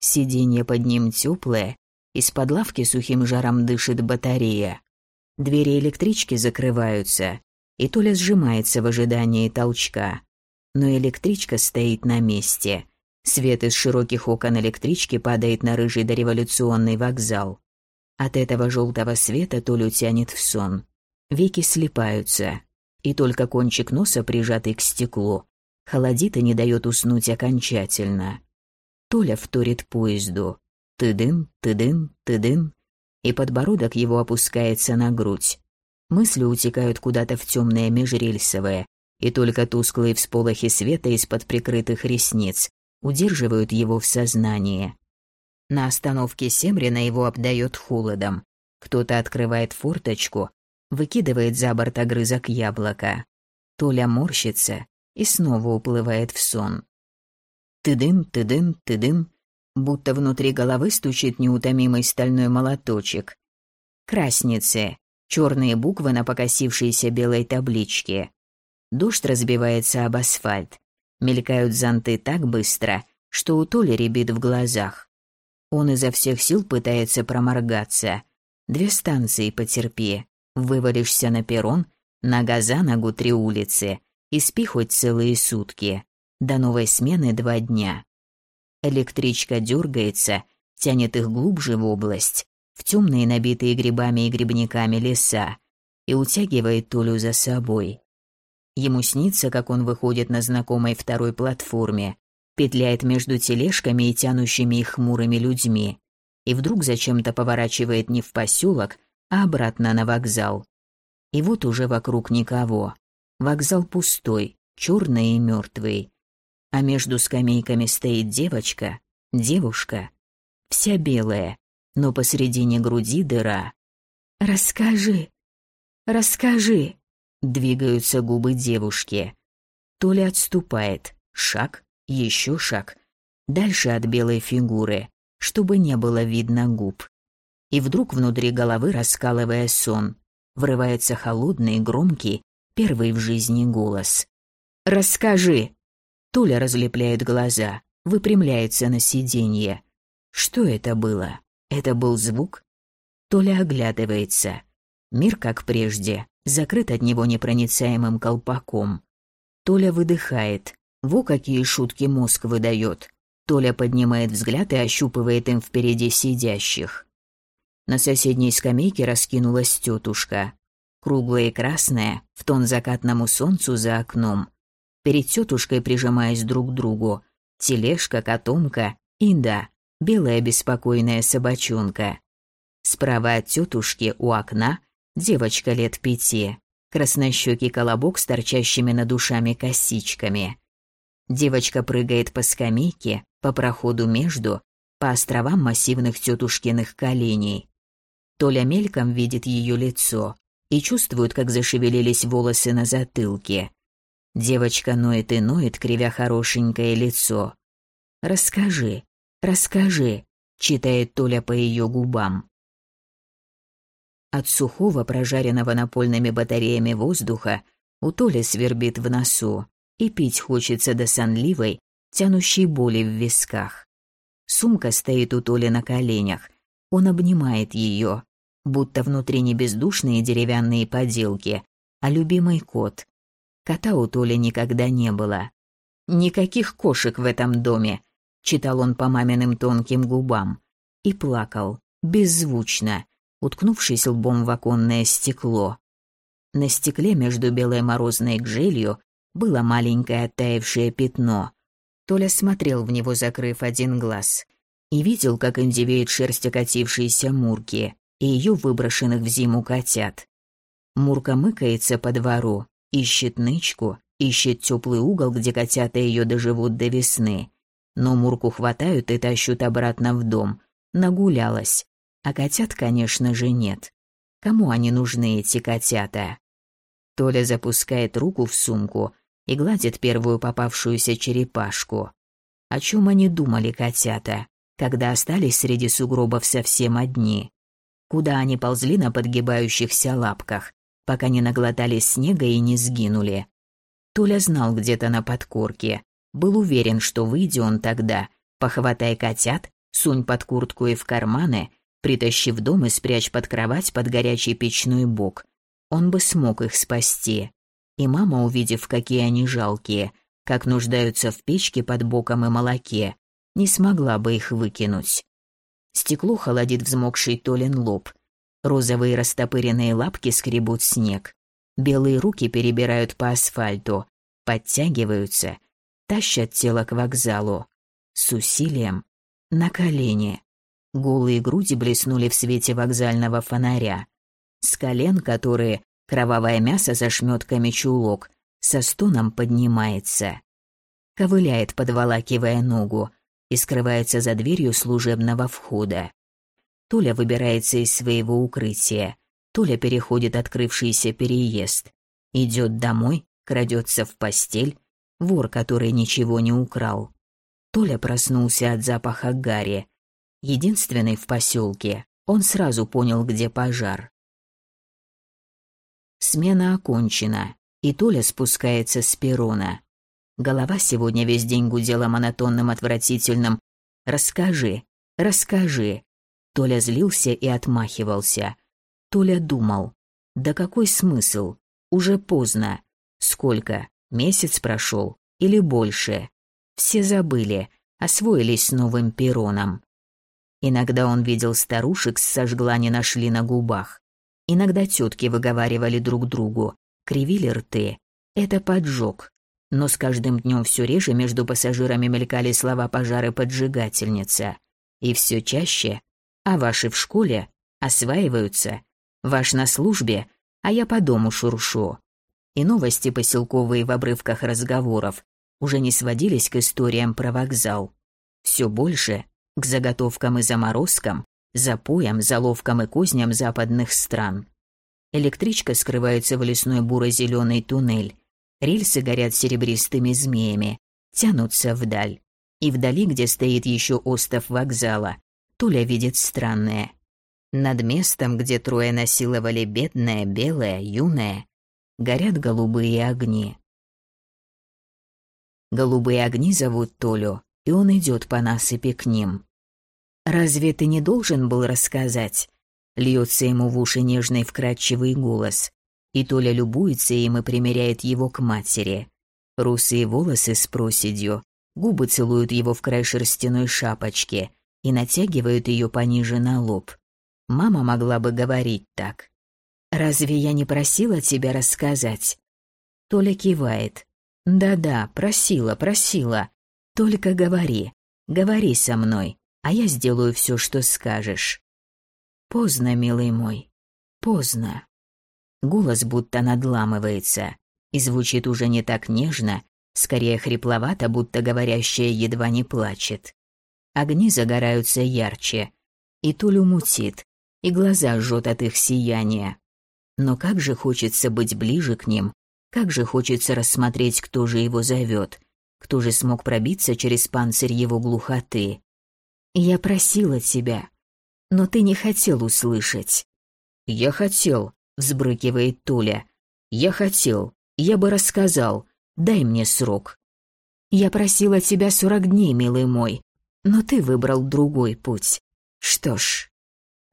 Сиденье под ним теплое, из-под лавки сухим жаром дышит батарея. Двери электрички закрываются, и Толя сжимается в ожидании толчка. Но электричка стоит на месте. Свет из широких окон электрички падает на рыжий дореволюционный вокзал. От этого желтого света Толю тянет в сон. Веки слипаются, и только кончик носа, прижатый к стеклу, холодит и не дает уснуть окончательно. Толя вторит поезду. Ты-дын, ты-дын, ты-дын. И подбородок его опускается на грудь. Мысли утекают куда-то в темное межрельсовое, и только тусклые всполохи света из-под прикрытых ресниц удерживают его в сознании. На остановке Семрина его обдает холодом. Кто-то открывает форточку, выкидывает за борт огрызок яблока. Толя морщится и снова уплывает в сон. Ты-дым, ты-дым, ты-дым будто внутри головы стучит неутомимый стальной молоточек. Красницы, черные буквы на покосившейся белой табличке. Дождь разбивается об асфальт. Мелькают зонты так быстро, что у Толи рябит в глазах. Он изо всех сил пытается проморгаться. Две станции потерпи. Вывалишься на перрон, нога за ногу три улицы, и спи хоть целые сутки. До новой смены два дня. Электричка дергается, тянет их глубже в область, в темные набитые грибами и грибниками леса, и утягивает Толю за собой. Ему снится, как он выходит на знакомой второй платформе, петляет между тележками и тянущими их хмурыми людьми, и вдруг зачем-то поворачивает не в поселок, а обратно на вокзал. И вот уже вокруг никого. Вокзал пустой, черный и мертвый а между скамейками стоит девочка, девушка, вся белая, но посредине груди дыра. «Расскажи, расскажи!» Двигаются губы девушки. Толя отступает. Шаг, еще шаг. Дальше от белой фигуры, чтобы не было видно губ. И вдруг внутри головы, раскалывая сон, врывается холодный, громкий, первый в жизни голос. «Расскажи!» Толя разлепляет глаза, выпрямляется на сиденье. Что это было? Это был звук? Толя оглядывается. Мир, как прежде, закрыт от него непроницаемым колпаком. Толя выдыхает. Во какие шутки мозг выдает. Толя поднимает взгляд и ощупывает им впереди сидящих. На соседней скамейке раскинулась тетушка. Круглая и красная, в тон закатному солнцу за окном перед тетушкой прижимаясь друг к другу. Тележка, котомка и, да, белая беспокойная собачонка. Справа от тетушки у окна девочка лет пяти, краснощекий колобок с торчащими над ушами косичками. Девочка прыгает по скамейке, по проходу между, по островам массивных тетушкиных коленей. Толя мельком видит ее лицо и чувствует, как зашевелились волосы на затылке. Девочка ноет и ноет, кривя хорошенькое лицо. «Расскажи, расскажи», — читает Толя по ее губам. От сухого, прожаренного напольными батареями воздуха у Толи свербит в носу, и пить хочется до сонливой, тянущей боли в висках. Сумка стоит у Толи на коленях, он обнимает ее, будто внутри не бездушные деревянные поделки, а любимый кот, Кота у Толи никогда не было. «Никаких кошек в этом доме», — читал он по маминым тонким губам. И плакал, беззвучно, уткнувшись лбом в оконное стекло. На стекле между белой морозной гжелью было маленькое оттаившее пятно. Толя смотрел в него, закрыв один глаз, и видел, как индивеет шерсть окатившейся Мурки и ее выброшенных в зиму котят. Мурка мыкается по двору, ищет нычку, ищет теплый угол, где котята ее доживут до весны. Но Мурку хватают и тащут обратно в дом. Нагулялась. А котят, конечно же, нет. Кому они нужны, эти котята? Толя запускает руку в сумку и гладит первую попавшуюся черепашку. О чем они думали, котята, когда остались среди сугробов совсем одни? Куда они ползли на подгибающихся лапках, пока не наглотались снега и не сгинули? Толя знал где-то на подкорке, был уверен, что выйдя он тогда, похватай котят, сунь под куртку и в карманы, притащи в дом и спрячь под кровать под горячий печной бок, он бы смог их спасти. И мама, увидев, какие они жалкие, как нуждаются в печке под боком и молоке, не смогла бы их выкинуть. Стекло холодит взмокший Толин лоб. Розовые растопыренные лапки скребут снег. Белые руки перебирают по асфальту, подтягиваются, тащат тело к вокзалу. С усилием. На колени. Голые груди блеснули в свете вокзального фонаря. С колен, которые Кровавое мясо за шметками чулок со стоном поднимается. Ковыляет, подволакивая ногу, и скрывается за дверью служебного входа. Толя выбирается из своего укрытия. Толя переходит открывшийся переезд. Идет домой, крадется в постель. Вор, который ничего не украл. Толя проснулся от запаха гари. Единственный в поселке. Он сразу понял, где пожар. Смена окончена, и Толя спускается с перрона. Голова сегодня весь день гудела монотонным отвратительным «Расскажи, расскажи». Толя злился и отмахивался. Толя думал. Да какой смысл? Уже поздно. Сколько? Месяц прошел? Или больше? Все забыли, освоились с новым перроном. Иногда он видел старушек с сожгла не нашли на губах. Иногда тетки выговаривали друг другу, кривили рты. Это поджог. Но с каждым днем все реже между пассажирами мелькали слова пожары поджигательница. И все чаще «А ваши в школе? Осваиваются? Ваш на службе? А я по дому шуршу». И новости поселковые в обрывках разговоров уже не сводились к историям про вокзал. Все больше к заготовкам и заморозкам, запоям, заловкам и козням западных стран. Электричка скрывается в лесной буро-зеленый туннель. Рельсы горят серебристыми змеями, тянутся вдаль. И вдали, где стоит еще остов вокзала, Толя видит странное. Над местом, где трое насиловали бедное, белое, юное, горят голубые огни. Голубые огни зовут Толю, и он идет по насыпи к ним. «Разве ты не должен был рассказать?» Льется ему в уши нежный вкрадчивый голос. И Толя любуется им и примеряет его к матери. Русые волосы с проседью, губы целуют его в край шерстяной шапочки и натягивают ее пониже на лоб. Мама могла бы говорить так. «Разве я не просила тебя рассказать?» Толя кивает. «Да-да, просила, просила. Только говори, говори со мной а я сделаю все, что скажешь. Поздно, милый мой, поздно. Голос будто надламывается и звучит уже не так нежно, скорее хрипловато, будто говорящая едва не плачет. Огни загораются ярче, и Тулю мутит, и глаза жжет от их сияния. Но как же хочется быть ближе к ним, как же хочется рассмотреть, кто же его зовет, кто же смог пробиться через панцирь его глухоты. Я просила тебя, но ты не хотел услышать. Я хотел, взбрыкивает Толя. Я хотел, я бы рассказал. Дай мне срок. Я просила тебя сорок дней, милый мой, но ты выбрал другой путь. Что ж,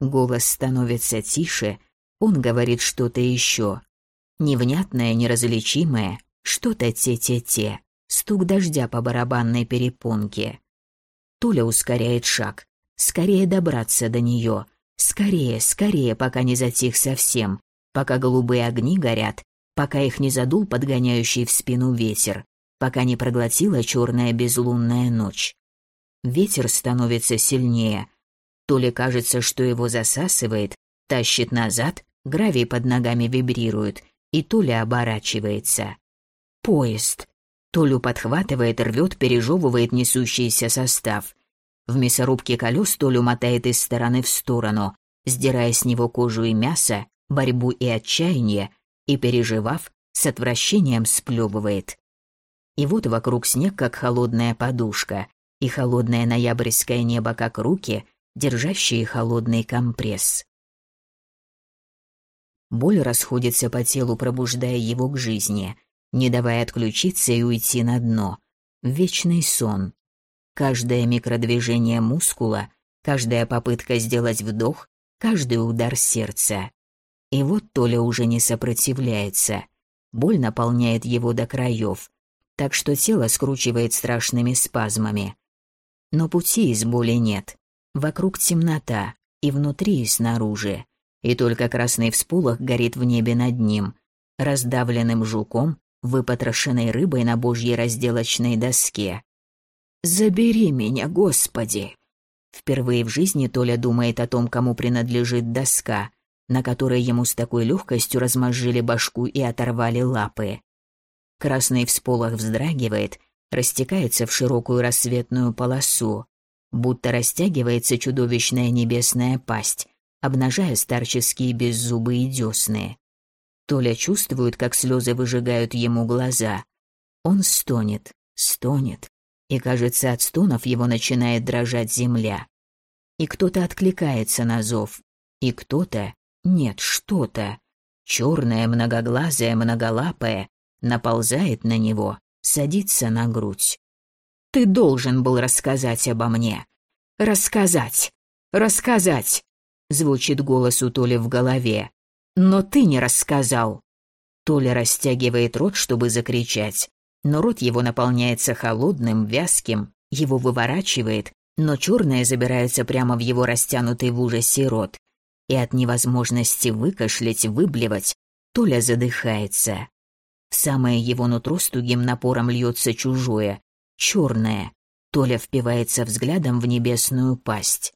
голос становится тише, он говорит что-то еще. Невнятное, неразличимое, что-то те-те-те, стук дождя по барабанной перепонке. Толя ускоряет шаг. Скорее добраться до нее. Скорее, скорее, пока не затих совсем. Пока голубые огни горят. пока их не задул подгоняющий в спину ветер, пока не проглотила черная безлунная ночь. Ветер становится сильнее. То ли кажется, что его засасывает, тащит назад, гравий под ногами вибрирует, и то ли оборачивается. Поезд. Толю подхватывает, рвет, пережевывает несущийся состав. В мясорубке колес Толю мотает из стороны в сторону, сдирая с него кожу и мясо, борьбу и отчаяние, и, переживав, с отвращением сплёбывает. И вот вокруг снег, как холодная подушка, и холодное ноябрьское небо, как руки, держащие холодный компресс. Боль расходится по телу, пробуждая его к жизни, не давая отключиться и уйти на дно. Вечный сон. Каждое микродвижение мускула, каждая попытка сделать вдох, каждый удар сердца. И вот Толя уже не сопротивляется. Боль наполняет его до краев, так что тело скручивает страшными спазмами. Но пути из боли нет. Вокруг темнота, и внутри, и снаружи. И только красный всполох горит в небе над ним, раздавленным жуком, выпотрошенной рыбой на божьей разделочной доске. «Забери меня, Господи!» Впервые в жизни Толя думает о том, кому принадлежит доска, на которой ему с такой легкостью размозжили башку и оторвали лапы. Красный всполох вздрагивает, растекается в широкую рассветную полосу, будто растягивается чудовищная небесная пасть, обнажая старческие беззубые десны. Толя чувствует, как слезы выжигают ему глаза. Он стонет, стонет, и, кажется, от стонов его начинает дрожать земля. И кто-то откликается на зов, и кто-то нет, что-то. Черное, многоглазое, многолапое наползает на него, садится на грудь. Ты должен был рассказать обо мне. Рассказать. Рассказать. Звучит голос у Толи в голове. Но ты не рассказал. Толя растягивает рот, чтобы закричать, но рот его наполняется холодным, вязким, его выворачивает, но черное забирается прямо в его растянутый в ужасе рот, и от невозможности выкашлять, выблевать, Толя задыхается. В самое его нутро с напором льется чужое, черное. Толя впивается взглядом в небесную пасть.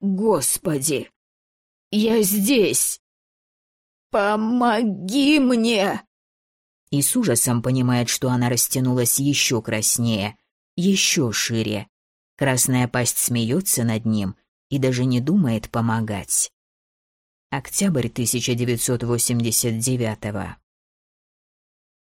«Господи! Я здесь! Помоги мне!» И с ужасом понимает, что она растянулась еще краснее, еще шире. Красная пасть смеется над ним и даже не думает помогать. Октябрь 1989